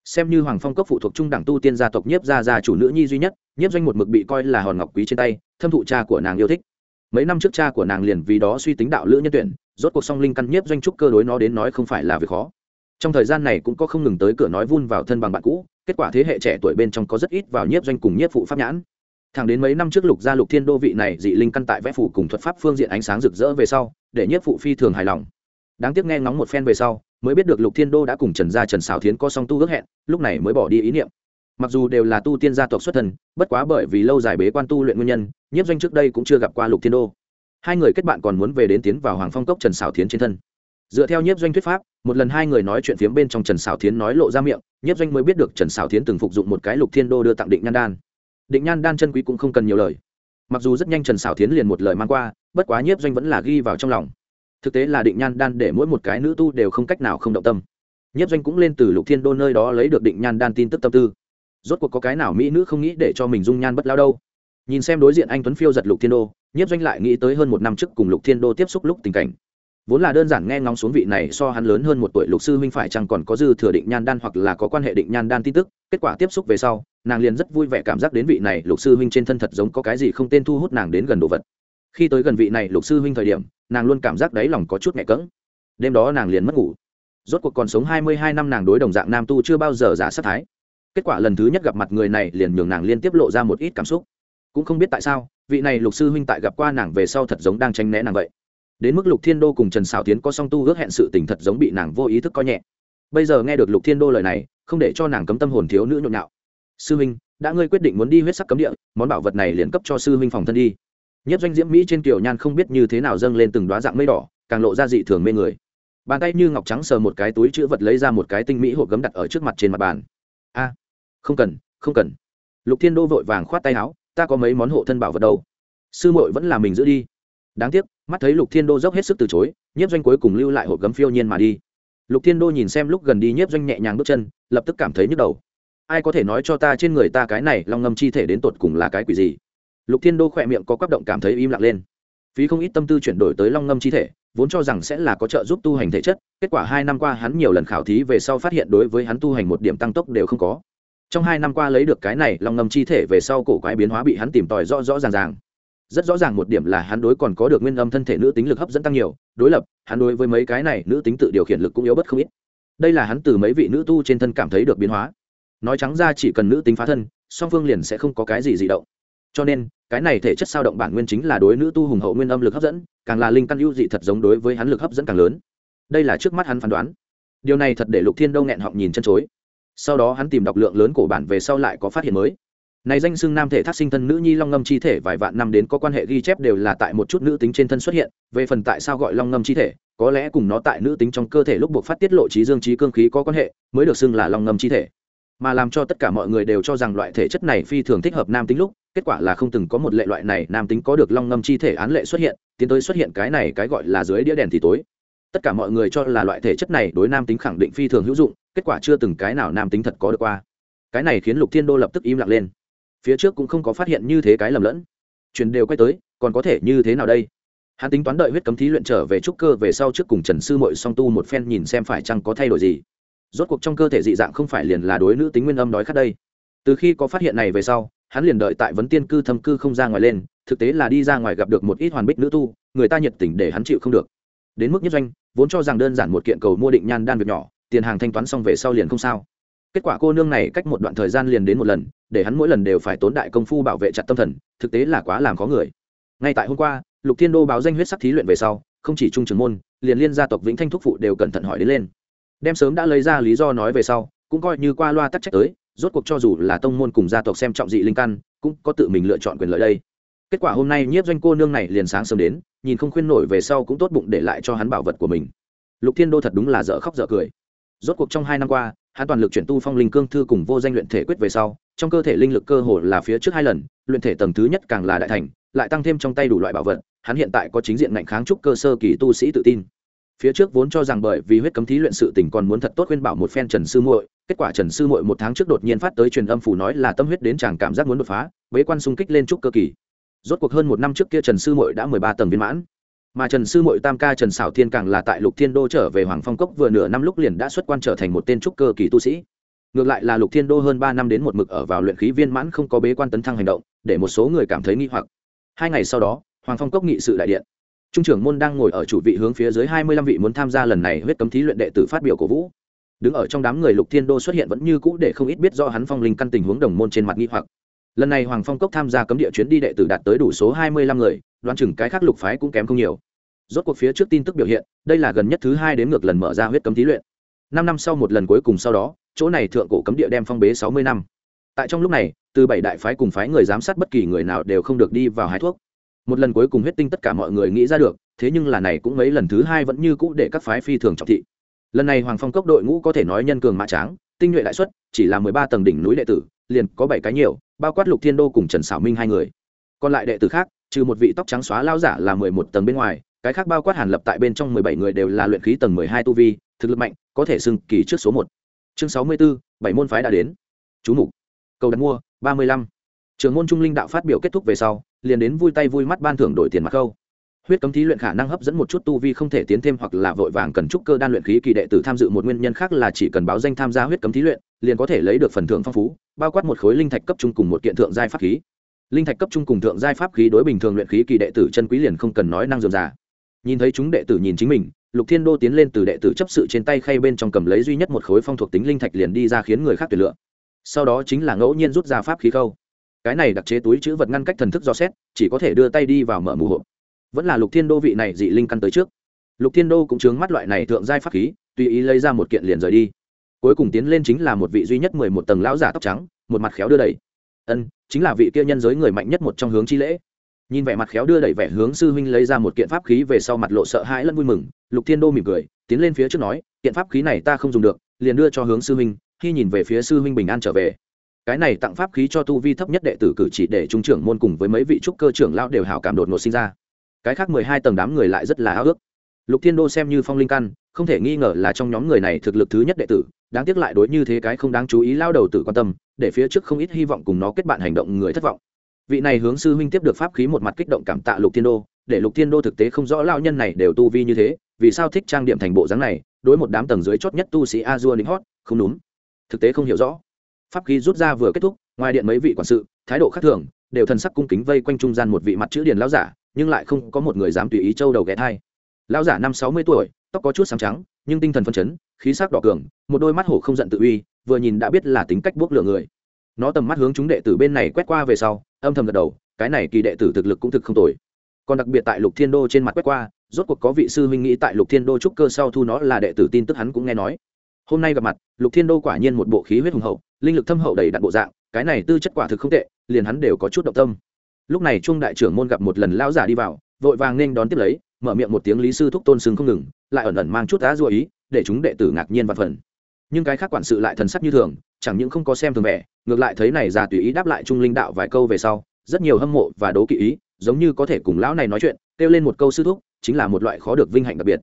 Xem như hoàng phong cấp phụ thuộc trung đẳng tu tiên gia tộc nhiếp gia gia chủ nữ nhi duy nhất, nhiếp doanh một mực bị coi là hòn ngọc quý trên tay, thâm thụ cha của nàng yêu thích mấy năm trước cha của nàng liền vì đó suy tính đạo lữ nhân tuyển, rốt cuộc song linh căn nhiếp doanh trúc cơ đối nó đến nói không phải là việc khó. Trong thời gian này cũng có không ngừng tới cửa nói vun vào thân bằng bạn cũ, kết quả thế hệ trẻ tuổi bên trong có rất ít vào nhiếp doanh cùng nhiếp phụ pháp nhãn. Thẳng đến mấy năm trước lục gia lục thiên đô vị này dị linh căn tại vẽ phủ cùng thuật pháp phương diện ánh sáng rực rỡ về sau, để nhiếp phụ phi thường hài lòng. Đáng tiếc nghe ngóng một phen về sau, mới biết được lục thiên đô đã cùng trần gia trần xào thiến có song tu ước hẹn, lúc này mới bỏ đi ý niệm mặc dù đều là tu tiên gia tộc xuất thần bất quá bởi vì lâu dài bế quan tu luyện nguyên nhân, nhiếp doanh trước đây cũng chưa gặp qua lục thiên đô. Hai người kết bạn còn muốn về đến tiến vào hoàng phong cốc trần xảo thiến trên thân. Dựa theo nhiếp doanh thuyết pháp, một lần hai người nói chuyện phiếm bên trong trần xảo thiến nói lộ ra miệng, nhiếp doanh mới biết được trần xảo thiến từng phục dụng một cái lục thiên đô đưa tặng định nhan đan. Định nhan đan chân quý cũng không cần nhiều lời. Mặc dù rất nhanh trần xảo thiến liền một lời mang qua, bất quá nhiếp doanh vẫn là ghi vào trong lòng. Thực tế là định nhan đan để mỗi một cái nữ tu đều không cách nào không động tâm. Nhiếp doanh cũng lên từ lục thiên đô nơi đó lấy được định nhan đan tin tức tâm tư rốt cuộc có cái nào mỹ nữ không nghĩ để cho mình dung nhan bất lao đâu. Nhìn xem đối diện anh tuấn phiêu giật lục thiên đô, nhiếp doanh lại nghĩ tới hơn một năm trước cùng lục thiên đô tiếp xúc lúc tình cảnh. Vốn là đơn giản nghe ngóng xuống vị này so hắn lớn hơn một tuổi lục sư huynh phải chăng còn có dư thừa định nhan đan hoặc là có quan hệ định nhan đan tin tức, kết quả tiếp xúc về sau, nàng liền rất vui vẻ cảm giác đến vị này lục sư huynh trên thân thật giống có cái gì không tên thu hút nàng đến gần đồ vật. Khi tới gần vị này lục sư huynh thời điểm, nàng luôn cảm giác đáy lòng có chút nhẹ cỡng đêm đó nàng liền mất ngủ. Rốt cuộc còn sống hai mươi hai năm nàng đối đồng dạng nam tu chưa bao giờ giả sát thái kết quả lần thứ nhất gặp mặt người này liền nhường nàng liên tiếp lộ ra một ít cảm xúc. Cũng không biết tại sao, vị này lục sư huynh tại gặp qua nàng về sau thật giống đang tranh né nàng vậy. Đến mức lục thiên đô cùng trần xào tiến có song tu ước hẹn sự tình thật giống bị nàng vô ý thức coi nhẹ. Bây giờ nghe được lục thiên đô lời này, không để cho nàng cấm tâm hồn thiếu nữ nhộn nhạo. Sư huynh, đã ngươi quyết định muốn đi huyết sắc cấm địa, món bảo vật này liền cấp cho sư huynh phòng thân đi. Nhất doanh diễm mỹ trên kiều nhan không biết như thế nào dâng lên từng đoá dạng mây đỏ, càng lộ ra dị thường mê người. Bàn tay như ngọc trắng sờ một cái túi chữ vật lấy ra một cái tinh mỹ hộp gấm đặt ở trước mặt trên mặt bàn. A không cần không cần. Lục thiên đô vội vàng khoát tay áo, ta có mấy món hộ thân bảo vật đâu. Sư muội vẫn là mình giữ đi. Đáng tiếc, mắt thấy lục thiên đô dốc hết sức từ chối, nhiếp doanh cuối cùng lưu lại hộp gấm phiêu nhiên mà đi. Lục thiên đô nhìn xem lúc gần đi, nhiếp doanh nhẹ nhàng bước chân, lập tức cảm thấy nhức đầu. Ai có thể nói cho ta trên người ta cái này long ngâm chi thể đến tột cùng là cái quỷ gì? Lục thiên đô khỏe miệng có quắc động cảm thấy im lặng lên. Phí không ít tâm tư chuyển đổi tới long ngâm chi thể, vốn cho rằng sẽ là có trợ giúp tu hành thể chất, kết quả hai năm qua hắn nhiều lần khảo thí về sau phát hiện đối với hắn tu hành một điểm tăng tốc đều không có trong hai năm qua lấy được cái này long ngâm chi thể về sau cổ quái biến hóa bị hắn tìm tòi rõ rõ ràng ràng. Rất rõ ràng một điểm là hắn đối còn có được nguyên âm thân thể nữ tính lực hấp dẫn tăng nhiều, đối lập, hắn đối với mấy cái này nữ tính tự điều khiển lực cũng yếu bất không ít. Đây là hắn từ mấy vị nữ tu trên thân cảm thấy được biến hóa. Nói trắng ra chỉ cần nữ tính phá thân, song phương liền sẽ không có cái gì dị động. Cho nên, cái này thể chất sao động bản nguyên chính là đối nữ tu hùng hậu nguyên âm lực hấp dẫn, càng là linh căn ưu dị thật giống đối với hắn lực hấp dẫn càng lớn. Đây là trước mắt hắn phán đoán. Điều này thật để lục thiên đâu nghẹn họng nhìn chân chối sau đó hắn tìm đọc lượng lớn cổ bản về sau lại có phát hiện mới. Này danh xưng nam thể thác sinh thân nữ nhi long ngâm chi thể vài vạn năm đến có quan hệ ghi chép đều là tại một chút nữ tính trên thân xuất hiện. Về phần tại sao gọi long ngâm chi thể, có lẽ cùng nó tại nữ tính trong cơ thể lúc buộc phát tiết lộ trí dương trí cương khí có quan hệ, mới được xưng là long ngâm chi thể. Mà làm cho tất cả mọi người đều cho rằng loại thể chất này phi thường thích hợp nam tính lúc, kết quả là không từng có một lệ loại này nam tính có được long ngâm chi thể án lệ xuất hiện, tiến tới xuất hiện cái này cái gọi là dưới đĩa đèn thì tối. Tất cả mọi người cho là loại thể chất này đối nam tính khẳng định phi thường hữu dụng kết quả chưa từng cái nào nam tính thật có được qua. Cái này khiến lục thiên đô lập tức im lặng lên. Phía trước cũng không có phát hiện như thế cái lầm lẫn. Chuyện đều quay tới, còn có thể như thế nào đây? Hắn tính toán đợi huyết cấm thí luyện trở về trúc cơ về sau trước cùng trần sư mội song tu một phen nhìn xem phải chăng có thay đổi gì. Rốt cuộc trong cơ thể dị dạng không phải liền là đối nữ tính nguyên âm đói khát đây. Từ khi có phát hiện này về sau, hắn liền đợi tại vấn tiên cư thâm cư không ra ngoài lên, thực tế là đi ra ngoài gặp được một ít hoàn bích nữ tu, người ta nhiệt tình để hắn chịu không được. Đến mức nhất doanh, vốn cho rằng đơn giản một kiện cầu mua định nhan đan việc nhỏ tiền hàng thanh toán xong về sau liền không sao. Kết quả cô nương này cách một đoạn thời gian liền đến một lần, để hắn mỗi lần đều phải tốn đại công phu bảo vệ chặt tâm thần, thực tế là quá làm khó người. Ngay tại hôm qua, lục thiên đô báo danh huyết sắc thí luyện về sau, không chỉ trung trưởng môn, liền liên gia tộc vĩnh thanh thúc phụ đều cẩn thận hỏi đến lên. Đem sớm đã lấy ra lý do nói về sau, cũng coi như qua loa tắc trách tới, rốt cuộc cho dù là tông môn cùng gia tộc xem trọng dị linh căn, cũng có tự mình lựa chọn quyền lợi đây. Kết quả hôm nay nhiếp doanh cô nương này liền sáng sớm đến, nhìn không khuyên nổi về sau cũng tốt bụng để lại cho hắn bảo vật của mình. Lục thiên đô thật đúng là dở khóc dở cười rốt cuộc trong hai năm qua, hắn toàn lực chuyển tu phong linh cương thư cùng vô danh luyện thể quyết về sau, trong cơ thể linh lực cơ hồ là phía trước hai lần, luyện thể tầng thứ nhất càng là đại thành, lại tăng thêm trong tay đủ loại bảo vật, hắn hiện tại có chính diện ngạnh kháng trúc cơ sơ kỳ tu sĩ tự tin. Phía trước vốn cho rằng bởi vì huyết cấm thí luyện sự tình còn muốn thật tốt khuyên bảo một phen trần sư muội, kết quả trần sư muội một tháng trước đột nhiên phát tới truyền âm phủ nói là tâm huyết đến chàng cảm giác muốn đột phá, bế quan xung kích lên trúc cơ kỳ. Rốt cuộc hơn một năm trước kia trần sư muội đã mười ba tầng viên mãn mà trần sư Mội tam ca trần xảo thiên càng là tại lục thiên đô trở về hoàng phong cốc vừa nửa năm lúc liền đã xuất quan trở thành một tên trúc cơ kỳ tu sĩ. Ngược lại là lục thiên đô hơn ba năm đến một mực ở vào luyện khí viên mãn không có bế quan tấn thăng hành động, để một số người cảm thấy nghi hoặc. Hai ngày sau đó, hoàng phong cốc nghị sự đại điện. Trung trưởng môn đang ngồi ở chủ vị hướng phía dưới hai mươi lăm vị muốn tham gia lần này huyết cấm thí luyện đệ tử phát biểu cổ vũ. Đứng ở trong đám người lục thiên đô xuất hiện vẫn như cũ để không ít biết do hắn phong linh căn tình huống đồng môn trên mặt nghi hoặc lần này hoàng phong cốc tham gia cấm địa chuyến đi đệ tử đạt tới đủ số hai mươi lăm người, đoán chừng cái khác lục phái cũng kém không nhiều. Rốt cuộc phía trước tin tức biểu hiện, đây là gần nhất thứ hai đến ngược lần mở ra huyết cấm thí luyện. Năm năm sau một lần cuối cùng sau đó, chỗ này thượng cổ cấm địa đem phong bế sáu mươi năm. Tại trong lúc này, từ bảy đại phái cùng phái người giám sát bất kỳ người nào đều không được đi vào hái thuốc. Một lần cuối cùng huyết tinh tất cả mọi người nghĩ ra được, thế nhưng là này cũng mấy lần thứ hai vẫn như cũ để các phái phi thường trọng thị. Lần này hoàng phong cốc đội ngũ có thể nói nhân cường mã tráng, tinh nhuệ đại xuất, chỉ là mười ba tầng đỉnh núi đệ tử, liền có bảy cái nhiều bao quát lục thiên đô cùng trần xảo minh hai người còn lại đệ tử khác trừ một vị tóc trắng xóa lao giả là mười một tầng bên ngoài cái khác bao quát hàn lập tại bên trong mười bảy người đều là luyện khí tầng mười hai tu vi thực lực mạnh có thể xưng kỳ trước số một chương sáu mươi b ố bảy môn phái đã đến chú mục cầu đặt mua ba mươi lăm trường môn trung linh đạo phát biểu kết thúc về sau liền đến vui tay vui mắt ban thưởng đổi tiền mặt câu huyết cấm thí luyện khả năng hấp dẫn một chút tu vi không thể tiến thêm hoặc là vội vàng cần trúc cơ đan luyện khí kỳ đệ tử tham dự một nguyên nhân khác là chỉ cần báo danh tham gia huyết cấm thí luyện, liền có thể lấy được phần thưởng phong phú, bao quát một khối linh thạch cấp trung cùng một kiện thượng giai pháp khí. Linh thạch cấp trung cùng thượng giai pháp khí đối bình thường luyện khí kỳ đệ tử chân quý liền không cần nói năng dườm già. Nhìn thấy chúng đệ tử nhìn chính mình, lục thiên đô tiến lên từ đệ tử chấp sự trên tay khay bên trong cầm lấy duy nhất một khối phong thuộc tính linh thạch liền đi ra khiến người khác tuyệt lựa. Sau đó chính là ngẫu nhiên rút ra pháp khí khâu. Cái này đặc chế túi chữ vật ngăn cách thần thức do xét, chỉ có thể đưa tay đi vào mở mù hộp vẫn là lục thiên đô vị này dị linh căn tới trước. Lục thiên đô cũng chướng mắt loại này thượng giai pháp khí, tùy ý lấy ra một kiện liền rời đi. Cuối cùng tiến lên chính là một vị duy nhất mười một tầng lão giả tóc trắng, một mặt khéo đưa đẩy. Ân, chính là vị kia nhân giới người mạnh nhất một trong hướng chi lễ. Nhìn vẻ mặt khéo đưa đẩy vẻ hướng sư huynh lấy ra một kiện pháp khí về sau mặt lộ sợ hãi lẫn vui mừng, lục thiên đô mỉm cười, tiến lên phía trước nói, kiện pháp khí này ta không dùng được, liền đưa cho hướng sư huynh, khi nhìn về phía sư huynh bình an trở về. Cái này tặng pháp khí cho tu vi thấp nhất đệ tử cử chỉ để trung trưởng môn cùng với mấy vị trúc cơ trưởng lão đều hảo cảm đột ngột sinh ra cái khác mười hai tầng đám người lại rất là ao ước lục thiên đô xem như phong linh căn, không thể nghi ngờ là trong nhóm người này thực lực thứ nhất đệ tử, đáng tiếc lại đối như thế cái không đáng chú ý lao đầu tử quan tâm, để phía trước không ít hy vọng cùng nó kết bạn hành động người thất vọng. Vị này hướng sư huynh tiếp được pháp khí một mặt kích động cảm tạ lục thiên đô, để lục thiên đô thực tế không rõ lao nhân này đều tu vi như thế, vì sao thích trang điểm thành bộ dáng này, đối một đám tầng dưới chót nhất tu sĩ a dua lính hót, không đúng. Thực tế không hiểu rõ. Pháp khí rút ra vừa kết thúc, ngoài điện mấy vị quản sự, thái độ khác thường đều thần sắc cung kính vây quanh trung gian một vị mặt chữ điền lão giả, nhưng lại không có một người dám tùy ý châu đầu ghé thai. Lão giả năm sáu mươi tuổi, tóc có chút sáng trắng, nhưng tinh thần phân chấn, khí sắc đỏ cường, một đôi mắt hổ không giận tự uy, vừa nhìn đã biết là tính cách buốc lửa người. Nó tầm mắt hướng chúng đệ tử bên này quét qua về sau, âm thầm gật đầu, cái này kỳ đệ tử thực lực cũng thực không tồi. Còn đặc biệt tại lục thiên đô trên mặt quét qua, rốt cuộc có vị sư huynh nghĩ tại lục thiên đô trúc cơ sau thu nó là đệ tử tin tức hắn cũng nghe nói. Hôm nay gặp mặt, lục thiên đô quả nhiên một bộ khí huyết hùng hậu, linh lực thâm hậu đầy đặn bộ dạng, cái này tư chất quả thực không tệ liền hắn đều có chút động tâm. Lúc này trung đại trưởng môn gặp một lần lão giả đi vào, vội vàng nên đón tiếp lấy, mở miệng một tiếng lý sư thúc tôn sừng không ngừng, lại ẩn ẩn mang chút đá dua ý, để chúng đệ tử ngạc nhiên và phần. Nhưng cái khác quản sự lại thần sắc như thường, chẳng những không có xem thường vẻ, ngược lại thấy này già tùy ý đáp lại trung linh đạo vài câu về sau, rất nhiều hâm mộ và đố kỵ ý, giống như có thể cùng lão này nói chuyện, kêu lên một câu sư thúc, chính là một loại khó được vinh hạnh đặc biệt.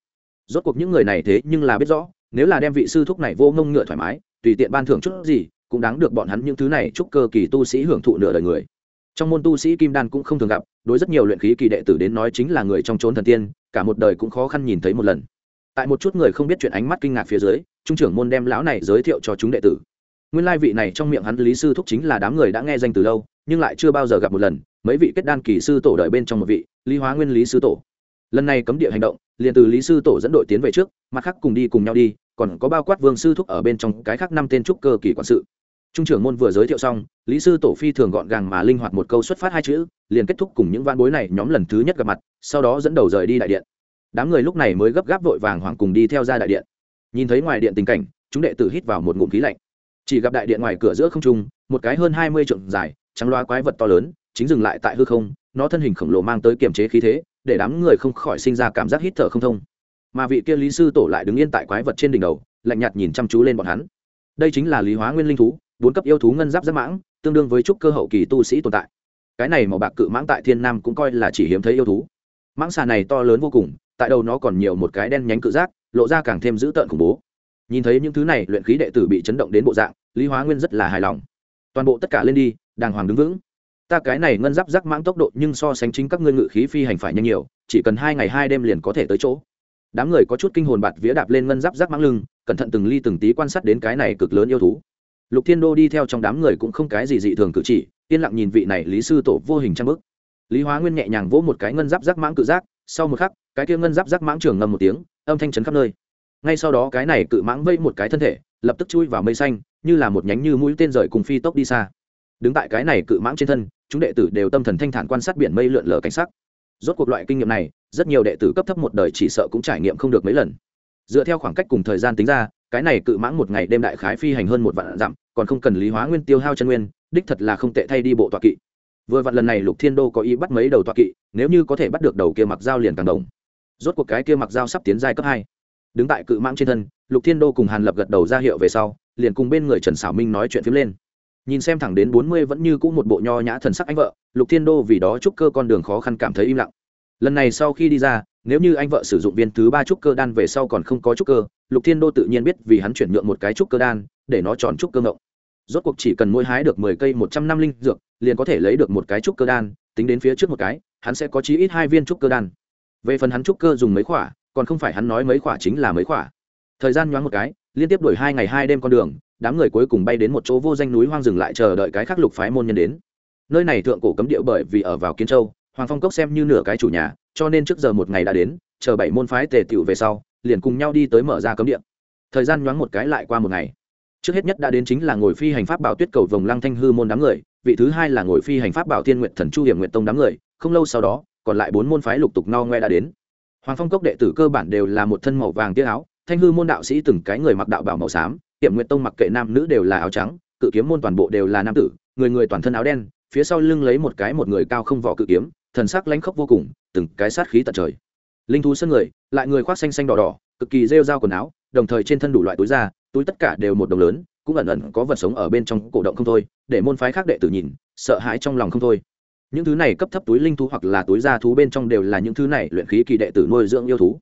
Rốt cuộc những người này thế nhưng là biết rõ, nếu là đem vị sư thúc này vô ngông ngựa thoải mái, tùy tiện ban thưởng chút gì cũng đáng được bọn hắn những thứ này chúc cơ kỳ tu sĩ hưởng thụ nửa đời người. Trong môn tu sĩ kim đan cũng không thường gặp, đối rất nhiều luyện khí kỳ đệ tử đến nói chính là người trong trốn thần tiên, cả một đời cũng khó khăn nhìn thấy một lần. Tại một chút người không biết chuyện ánh mắt kinh ngạc phía dưới, trung trưởng môn đem lão này giới thiệu cho chúng đệ tử. Nguyên lai vị này trong miệng hắn lý sư thúc chính là đám người đã nghe danh từ lâu, nhưng lại chưa bao giờ gặp một lần, mấy vị kết đan kỳ sư tổ đợi bên trong một vị, lý hóa nguyên lý sư tổ. Lần này cấm địa hành động, liền từ lý sư tổ dẫn đội tiến về trước, mặt khác cùng đi cùng nhau đi, còn có bao quát vương sư thúc ở bên trong cái khác năm tên trúc cơ kỳ quản sự trung trưởng môn vừa giới thiệu xong, lý sư tổ phi thường gọn gàng mà linh hoạt một câu xuất phát hai chữ, liền kết thúc cùng những van bối này nhóm lần thứ nhất gặp mặt, sau đó dẫn đầu rời đi đại điện. Đám người lúc này mới gấp gáp vội vàng hoảng cùng đi theo ra đại điện. Nhìn thấy ngoài điện tình cảnh, chúng đệ tử hít vào một ngụm khí lạnh. Chỉ gặp đại điện ngoài cửa giữa không trung, một cái hơn hai mươi trượng dài, trắng loa quái vật to lớn, chính dừng lại tại hư không, nó thân hình khổng lồ mang tới kiềm chế khí thế, để đám người không khỏi sinh ra cảm giác hít thở không thông. Mà vị kia lý sư tổ lại đứng yên tại quái vật trên đỉnh đầu, lạnh nhạt nhìn chăm chú lên bọn hắn. Đây chính là lý hóa nguyên linh thú bốn cấp yêu thú ngân giáp giáp mãng, tương đương với trúc cơ hậu kỳ tu sĩ tồn tại. Cái này màu bạc cự mãng tại thiên nam cũng coi là chỉ hiếm thấy yêu thú. Mãng xà này to lớn vô cùng, tại đầu nó còn nhiều một cái đen nhánh cự giác, lộ ra càng thêm dữ tợn khủng bố. Nhìn thấy những thứ này, luyện khí đệ tử bị chấn động đến bộ dạng, lý hóa nguyên rất là hài lòng. Toàn bộ tất cả lên đi, đàng hoàng đứng vững. Ta cái này ngân giáp rắc mãng tốc độ nhưng so sánh chính các ngươi ngự khí phi hành phải nhanh nhiều, chỉ cần hai ngày hai đêm liền có thể tới chỗ. Đám người có chút kinh hồn bạt vía đạp lên ngân giáp rắc mãng lưng, cẩn thận từng ly từng tí quan sát đến cái này cực lớn yêu thú lục thiên đô đi theo trong đám người cũng không cái gì dị thường cử chỉ, yên lặng nhìn vị này lý sư tổ vô hình trang bức. Lý hóa nguyên nhẹ nhàng vỗ một cái ngân giáp rắc mãng cự giác, sau một khắc, cái kia ngân giáp rắc mãng trường ngầm một tiếng, âm thanh chấn khắp nơi. Ngay sau đó cái này cự mãng vây một cái thân thể, lập tức chui vào mây xanh, như là một nhánh như mũi tên rời cùng phi tốc đi xa. Đứng tại cái này cự mãng trên thân, chúng đệ tử đều tâm thần thanh thản quan sát biển mây lượn lờ cảnh sắc. Rốt cuộc loại kinh nghiệm này, rất nhiều đệ tử cấp thấp một đời chỉ sợ cũng trải nghiệm không được mấy lần. Dựa theo khoảng cách cùng thời gian tính ra cái này cự mãng một ngày đêm đại khái phi hành hơn một vạn dặm, còn không cần lý hóa nguyên tiêu hao chân nguyên, đích thật là không tệ thay đi bộ tọa kỵ. Vừa vặn lần này lục thiên đô có ý bắt mấy đầu tọa kỵ, nếu như có thể bắt được đầu kia mặc dao liền càng đồng. Rốt cuộc cái kia mặc dao sắp tiến giai cấp hai. Đứng tại cự mãng trên thân, lục thiên đô cùng hàn lập gật đầu ra hiệu về sau, liền cùng bên người trần xảo minh nói chuyện phím lên. Nhìn xem thẳng đến bốn mươi vẫn như cũ một bộ nho nhã thần sắc anh vợ, lục thiên đô vì đó chúc cơ con đường khó khăn cảm thấy im lặng. Lần này sau khi đi ra nếu như anh vợ sử dụng viên thứ ba trúc cơ đan về sau còn không có trúc cơ, lục thiên đô tự nhiên biết vì hắn chuyển nhượng một cái trúc cơ đan, để nó tròn trúc cơ ngộng. Rốt cuộc chỉ cần mỗi hái được mười cây một trăm năm linh dược, liền có thể lấy được một cái trúc cơ đan, tính đến phía trước một cái, hắn sẽ có chí ít hai viên trúc cơ đan. Về phần hắn trúc cơ dùng mấy khỏa, còn không phải hắn nói mấy khỏa chính là mấy khỏa. Thời gian nhoáng một cái, liên tiếp đổi hai ngày hai đêm con đường, đám người cuối cùng bay đến một chỗ vô danh núi hoang dừng lại chờ đợi cái khắc lục phái môn nhân đến. Nơi này thượng cổ cấm địa bởi vì ở vào kiến châu hoàng phong cốc xem như nửa cái chủ nhà, cho nên trước giờ một ngày đã đến, chờ bảy môn phái tề tựu về sau, liền cùng nhau đi tới mở ra cấm điện. thời gian nhoáng một cái lại qua một ngày. Trước hết nhất đã đến chính là ngồi phi hành pháp bảo tuyết cầu vồng lăng thanh hư môn đám người, vị thứ hai là ngồi phi hành pháp bảo thiên nguyện thần chu hiểm nguyện tông đám người, không lâu sau đó, còn lại bốn môn phái lục tục no ngoe đã đến. Hoàng phong cốc đệ tử cơ bản đều là một thân màu vàng tia áo, thanh hư môn đạo sĩ từng cái người mặc đạo bảo màu xám, hiểm nguyện tông mặc kệ nam nữ đều là áo trắng, cự kiếm môn toàn bộ đều là nam tử, người người toàn thân áo đen, phía sau lưng lấy một cái một người cao không vỏ cự kiếm thần sắc lãnh khốc vô cùng, từng cái sát khí tận trời. Linh thú sân người, lại người khoác xanh xanh đỏ đỏ, cực kỳ rêu rao quần áo, đồng thời trên thân đủ loại túi da, túi tất cả đều một đồng lớn, cũng ẩn ẩn có vật sống ở bên trong cổ động không thôi, để môn phái khác đệ tử nhìn, sợ hãi trong lòng không thôi. Những thứ này cấp thấp túi linh thú hoặc là túi da thú bên trong đều là những thứ này luyện khí kỳ đệ tử nuôi dưỡng yêu thú.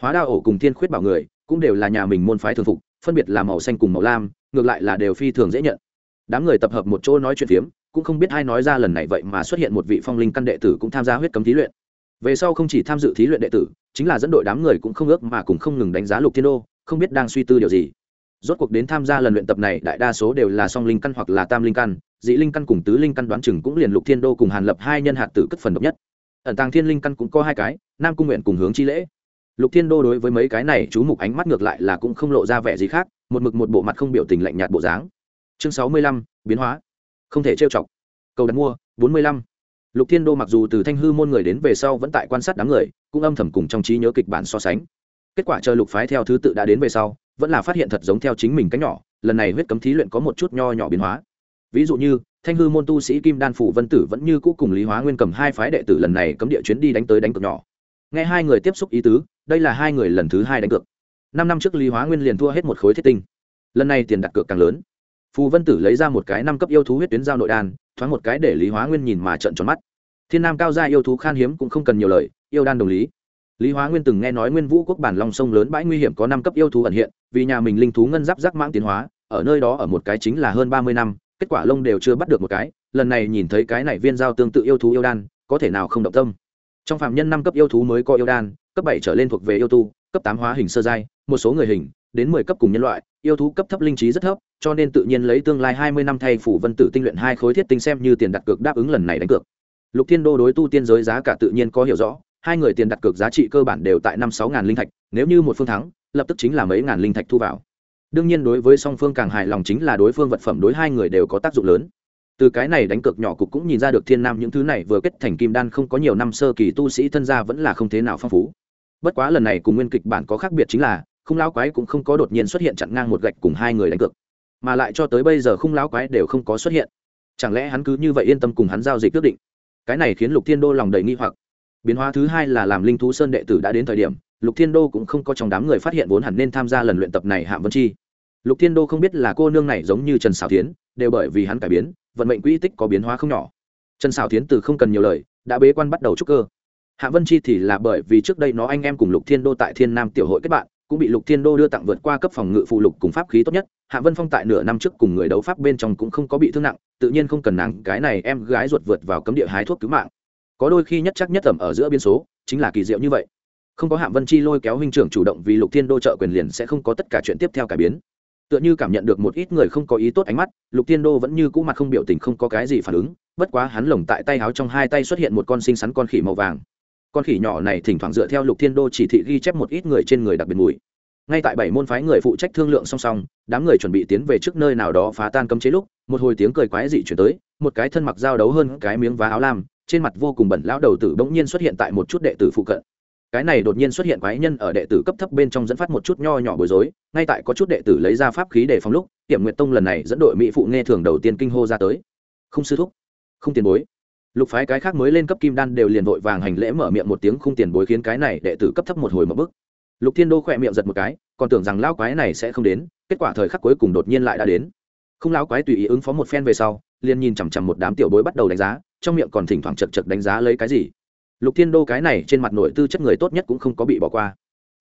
Hóa đao ổ cùng thiên khuyết bảo người, cũng đều là nhà mình môn phái thường phục, phân biệt là màu xanh cùng màu lam, ngược lại là đều phi thường dễ nhận. Đám người tập hợp một chỗ nói chuyện phiếm cũng không biết ai nói ra lần này vậy mà xuất hiện một vị phong linh căn đệ tử cũng tham gia huyết cấm thí luyện. Về sau không chỉ tham dự thí luyện đệ tử, chính là dẫn đội đám người cũng không ước mà cũng không ngừng đánh giá lục thiên đô, không biết đang suy tư điều gì. Rốt cuộc đến tham gia lần luyện tập này, đại đa số đều là song linh căn hoặc là tam linh căn dĩ linh căn cùng tứ linh căn đoán chừng cũng liền lục thiên đô cùng hàn lập hai nhân hạt tử cất phần độc nhất. Ẩn tàng thiên linh căn cũng có hai cái, nam cung nguyện cùng hướng chi lễ. Lục thiên đô đối với mấy cái này chú mục ánh mắt ngược lại là cũng không lộ ra vẻ gì khác, một mực một bộ mặt không biểu tình lạnh nhạt bộ dáng. Chương sáu mươi lăm, biến hóa không thể trêu chọc. Cầu đặt mua, bốn mươi lăm. Lục thiên đô mặc dù từ thanh hư môn người đến về sau vẫn tại quan sát đám người, cũng âm thầm cùng trong trí nhớ kịch bản so sánh. Kết quả chờ lục phái theo thứ tự đã đến về sau, vẫn là phát hiện thật giống theo chính mình cách nhỏ, lần này huyết cấm thí luyện có một chút nho nhỏ biến hóa. Ví dụ như, thanh hư môn tu sĩ kim đan phủ vân tử vẫn như cũ cùng lý hóa nguyên cầm hai phái đệ tử lần này cấm địa chuyến đi đánh tới đánh cực nhỏ. Nghe hai người tiếp xúc ý tứ, đây là hai người lần thứ hai đánh cược. Năm năm trước lý hóa nguyên liền thua hết một khối thiết tinh. Lần này tiền đặt cược càng lớn phù vân tử lấy ra một cái năm cấp yêu thú huyết tuyến giao nội đan, thoáng một cái để lý hóa nguyên nhìn mà trận tròn mắt. Thiên nam cao gia yêu thú khan hiếm cũng không cần nhiều lời, yêu đan đồng lý. Lý hóa nguyên từng nghe nói nguyên vũ quốc bản long sông lớn bãi nguy hiểm có năm cấp yêu thú ẩn hiện, vì nhà mình linh thú ngân giáp giác mãng tiến hóa, ở nơi đó ở một cái chính là hơn ba mươi năm, kết quả lông đều chưa bắt được một cái, lần này nhìn thấy cái này viên giao tương tự yêu thú yêu đan, có thể nào không động tâm. Trong phạm nhân năm cấp yêu thú mới có yêu đan, cấp bảy trở lên thuộc về yêu tu, cấp tám hóa hình sơ giai, một số người hình đến mười cấp cùng nhân loại, yêu thú cấp thấp linh trí rất thấp, cho nên tự nhiên lấy tương lai hai mươi năm thay phủ vân tử tinh luyện hai khối thiết tinh xem như tiền đặt cược đáp ứng lần này đánh cược. Lục thiên đô đối tu tiên giới giá cả tự nhiên có hiểu rõ, hai người tiền đặt cược giá trị cơ bản đều tại năm sáu ngàn linh thạch, nếu như một phương thắng, lập tức chính là mấy ngàn linh thạch thu vào. Đương nhiên đối với song phương càng hài lòng chính là đối phương vật phẩm đối hai người đều có tác dụng lớn. Từ cái này đánh cược nhỏ cục cũng nhìn ra được thiên nam những thứ này vừa kết thành kim đan không có nhiều năm sơ kỳ tu sĩ thân gia vẫn là không thế nào phong phú. Bất quá lần này cùng nguyên kịch bản có khác biệt chính là khung lão quái cũng không có đột nhiên xuất hiện chặn ngang một gạch cùng hai người đánh cược, mà lại cho tới bây giờ khung lão quái đều không có xuất hiện. Chẳng lẽ hắn cứ như vậy yên tâm cùng hắn giao dịch quyết định? Cái này khiến lục thiên đô lòng đầy nghi hoặc. Biến hóa thứ hai là làm linh thú sơn đệ tử đã đến thời điểm, lục thiên đô cũng không có trong đám người phát hiện vốn hẳn nên tham gia lần luyện tập này hạ vân chi. Lục thiên đô không biết là cô nương này giống như trần xảo tiến đều bởi vì hắn cải biến, vận mệnh quỹ tích có biến hóa không nhỏ. Trần xảo tiến từ không cần nhiều lời, đã bế quan bắt đầu trúc cơ. Hạ vân chi thì là bởi vì trước đây nó anh em cùng lục thiên đô tại thiên nam tiểu hội kết bạn cũng bị lục thiên đô đưa tặng vượt qua cấp phòng ngự phụ lục cùng pháp khí tốt nhất. Hạ vân phong tại nửa năm trước cùng người đấu pháp bên trong cũng không có bị thương nặng, tự nhiên không cần nàng, cái này em gái ruột vượt vào cấm địa hái thuốc cứu mạng. Có đôi khi nhất chắc nhất tầm ở giữa biên số, chính là kỳ diệu như vậy. Không có Hạ vân chi lôi kéo huynh trưởng chủ động vì lục thiên đô trợ quyền liền sẽ không có tất cả chuyện tiếp theo cải biến. Tựa như cảm nhận được một ít người không có ý tốt ánh mắt, lục thiên đô vẫn như cũ mặt không biểu tình không có cái gì phản ứng, bất quá hắn lồng tại tay áo trong hai tay xuất hiện một con xinh xắn con khỉ màu vàng con khỉ nhỏ này thỉnh thoảng dựa theo lục thiên đô chỉ thị ghi chép một ít người trên người đặc biệt mùi. Ngay tại bảy môn phái người phụ trách thương lượng song song, đám người chuẩn bị tiến về trước nơi nào đó phá tan cấm chế lúc, một hồi tiếng cười quái dị chuyển tới, một cái thân mặc giao đấu hơn cái miếng vá áo lam, trên mặt vô cùng bẩn lão đầu tử bỗng nhiên xuất hiện tại một chút đệ tử phụ cận. Cái này đột nhiên xuất hiện quái nhân ở đệ tử cấp thấp bên trong dẫn phát một chút nho nhỏ bối rối, ngay tại có chút đệ tử lấy ra pháp khí để phòng lúc hiểm nguyệt tông lần này dẫn đội mỹ phụ nghe thường đầu tiên kinh hô ra tới. Không sư thúc, không tiền bối lục phái cái khác mới lên cấp kim đan đều liền vội vàng hành lễ mở miệng một tiếng không tiền bối khiến cái này đệ tử cấp thấp một hồi một bức lục thiên đô khỏe miệng giật một cái, còn tưởng rằng lão quái này sẽ không đến, kết quả thời khắc cuối cùng đột nhiên lại đã đến. Không lão quái tùy ý ứng phó một phen về sau, liền nhìn chằm chằm một đám tiểu bối bắt đầu đánh giá, trong miệng còn thỉnh thoảng chật chật đánh giá lấy cái gì. Lục thiên đô cái này trên mặt nội tư chất người tốt nhất cũng không có bị bỏ qua.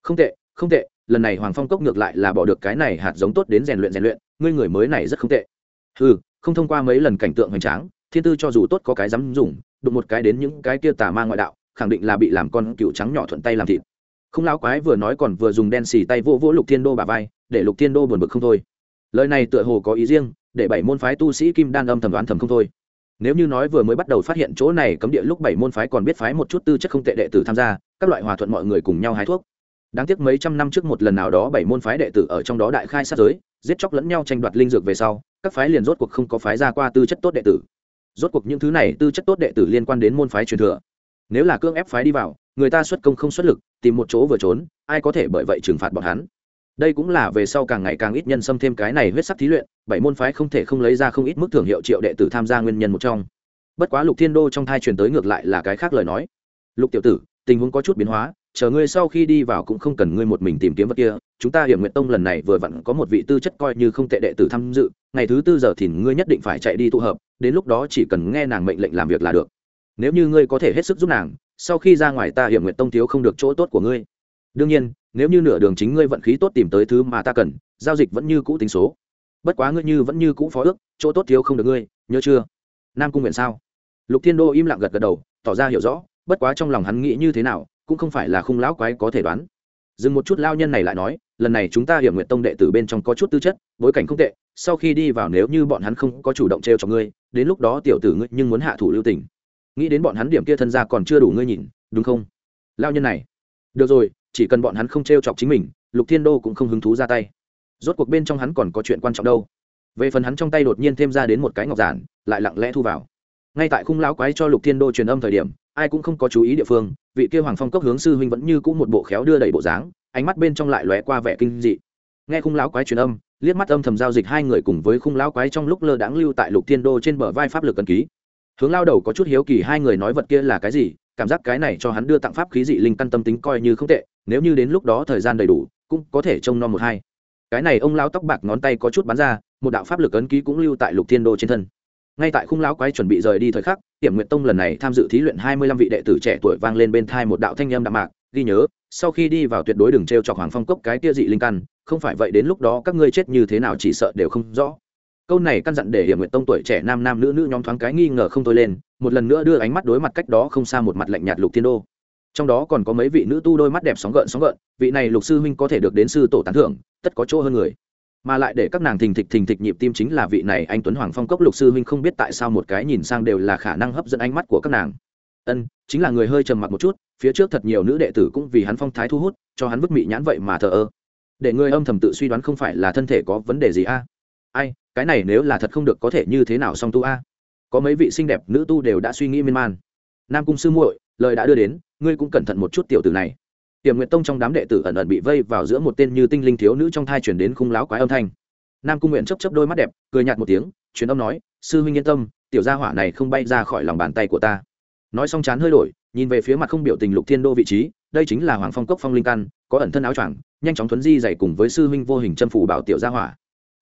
Không tệ không tệ, lần này hoàng phong cốc ngược lại là bỏ được cái này hạt giống tốt đến rèn luyện rèn luyện, ngươi người mới này rất không tệ. Ừ không thông qua mấy lần cảnh tượng hoành tráng thiên tư cho dù tốt có cái dám dùng, đụng một cái đến những cái kia tà ma ngoại đạo, khẳng định là bị làm con cựu trắng nhỏ thuận tay làm thịt. Không lão quái vừa nói còn vừa dùng đen xì tay vô vỗ lục thiên đô bà vai, để lục thiên đô buồn bực không thôi. Lời này tựa hồ có ý riêng, để bảy môn phái tu sĩ kim đan âm thầm đoán thầm không thôi. Nếu như nói vừa mới bắt đầu phát hiện chỗ này cấm địa lúc bảy môn phái còn biết phái một chút tư chất không tệ đệ tử tham gia, các loại hòa thuận mọi người cùng nhau hái thuốc. Đáng tiếc mấy trăm năm trước một lần nào đó bảy môn phái đệ tử ở trong đó đại khai sát giới, giết chóc lẫn nhau tranh đoạt linh dược về sau, các phái liền rốt cuộc không có phái ra qua tư chất tốt đệ tử rốt cuộc những thứ này tư chất tốt đệ tử liên quan đến môn phái truyền thừa. Nếu là cương ép phái đi vào, người ta xuất công không xuất lực, tìm một chỗ vừa trốn, ai có thể bởi vậy trừng phạt bọn hắn? Đây cũng là về sau càng ngày càng ít nhân xâm thêm cái này huyết sắc thí luyện, bảy môn phái không thể không lấy ra không ít mức thưởng hiệu triệu đệ tử tham gia nguyên nhân một trong. Bất quá lục thiên đô trong thai truyền tới ngược lại là cái khác lời nói. Lục tiểu tử, tình huống có chút biến hóa chờ ngươi sau khi đi vào cũng không cần ngươi một mình tìm kiếm vật kia, chúng ta hiểm nguyện tông lần này vừa vặn có một vị tư chất coi như không tệ đệ tử tham dự, ngày thứ tư giờ thì ngươi nhất định phải chạy đi tụ hợp, đến lúc đó chỉ cần nghe nàng mệnh lệnh làm việc là được. Nếu như ngươi có thể hết sức giúp nàng, sau khi ra ngoài ta hiểm nguyện tông thiếu không được chỗ tốt của ngươi. Đương nhiên, nếu như nửa đường chính ngươi vận khí tốt tìm tới thứ mà ta cần, giao dịch vẫn như cũ tính số. Bất quá ngươi như vẫn như cũ phó ước, chỗ tốt thiếu không được ngươi, nhớ chưa? Nam cung nguyện sao? Lục thiên đô im lặng gật gật đầu, tỏ ra hiểu rõ, bất quá trong lòng hắn nghĩ như thế nào cũng không phải là khung lão quái có thể đoán. Dừng một chút lao nhân này lại nói, lần này chúng ta hiểm nguyện tông đệ tử bên trong có chút tư chất, bối cảnh không tệ, sau khi đi vào nếu như bọn hắn không có chủ động t r e o cho ngươi, đến lúc đó tiểu tử ngươi nhưng muốn hạ thủ lưu tình. Nghĩ đến bọn hắn điểm kia thân ra còn chưa đủ ngươi nhìn, đúng không? Lao nhân này. Được rồi, chỉ cần bọn hắn không t r e o chọc chính mình, lục thiên đô cũng không hứng thú ra tay. Rốt cuộc bên trong hắn còn có chuyện quan trọng đâu. Về phần hắn trong tay đột nhiên thêm ra đến một cái ngọc giản, lại lặng lẽ thu vào ngay tại khung lão quái cho lục thiên đô truyền âm thời điểm, ai cũng không có chú ý địa phương, vị kia hoàng phong cốc hướng sư huynh vẫn như cũ một bộ khéo đưa đầy bộ dáng, ánh mắt bên trong lại lóe qua vẻ kinh dị. Nghe khung lão quái truyền âm, liếc mắt âm thầm giao dịch hai người cùng với khung lão quái trong lúc lơ đãng lưu tại lục thiên đô trên bờ vai pháp lực ấn ký. Hướng lao đầu có chút hiếu kỳ hai người nói vật kia là cái gì, cảm giác cái này cho hắn đưa tặng pháp khí dị linh căn tâm tính coi như không tệ, nếu như đến lúc đó thời gian đầy đủ, cũng có thể trông nom một hai. Cái này ông lao tóc bạc ngón tay có chút bắn ra, một đạo pháp lực ấn ký cũng lưu tại lục thiên đô trên thân ngay tại khung lão quái chuẩn bị rời đi thời khắc hiểm nguyện tông lần này tham dự thí luyện hai mươi lăm vị đệ tử trẻ tuổi vang lên bên thai một đạo thanh âm đạm mạc, ghi nhớ, sau khi đi vào tuyệt đối đừng t r e o chọc hoàng phong cốc cái tia dị linh căn, không phải vậy đến lúc đó các ngươi chết như thế nào chỉ sợ đều không rõ. Câu này căn dặn để hiểm nguyện tông tuổi trẻ nam nam nữ nữ nhóm thoáng cái nghi ngờ không thôi lên, một lần nữa đưa ánh mắt đối mặt cách đó không xa một mặt lạnh nhạt lục thiên đô. Trong đó còn có mấy vị nữ tu đôi mắt đẹp sóng gợn sóng gợn, vị này lục sư huynh có thể được đến sư tổ tán thưởng, tất có chỗ hơn người mà lại để các nàng thình thịch thình thịch nhịp tim chính là vị này anh tuấn hoàng phong cốc lục sư huynh không biết tại sao một cái nhìn sang đều là khả năng hấp dẫn ánh mắt của các nàng. Ân, chính là người hơi trầm mặc một chút, phía trước thật nhiều nữ đệ tử cũng vì hắn phong thái thu hút, cho hắn vứt mị nhãn vậy mà thờ ơ. Để người âm thầm tự suy đoán không phải là thân thể có vấn đề gì a? Ai, cái này nếu là thật không được có thể như thế nào song tu a? Có mấy vị xinh đẹp nữ tu đều đã suy nghĩ miên man. Nam cung sư muội, lời đã đưa đến, ngươi cũng cẩn thận một chút tiểu tử này tiềm nguyện tông trong đám đệ tử ẩn ẩn bị vây vào giữa một tên như tinh linh thiếu nữ trong thai chuyển đến khung láo quái âm thanh. Nam cung nguyện chấp chấp đôi mắt đẹp, cười nhạt một tiếng, truyền âm nói, sư huynh yên tâm, tiểu gia hỏa này không bay ra khỏi lòng bàn tay của ta. Nói xong chán hơi đổi, nhìn về phía mặt không biểu tình lục thiên đô vị trí, đây chính là hoàng phong cốc phong linh căn, có ẩn thân áo choàng, nhanh chóng thuấn di dày cùng với sư huynh vô hình chân phủ bảo tiểu gia hỏa.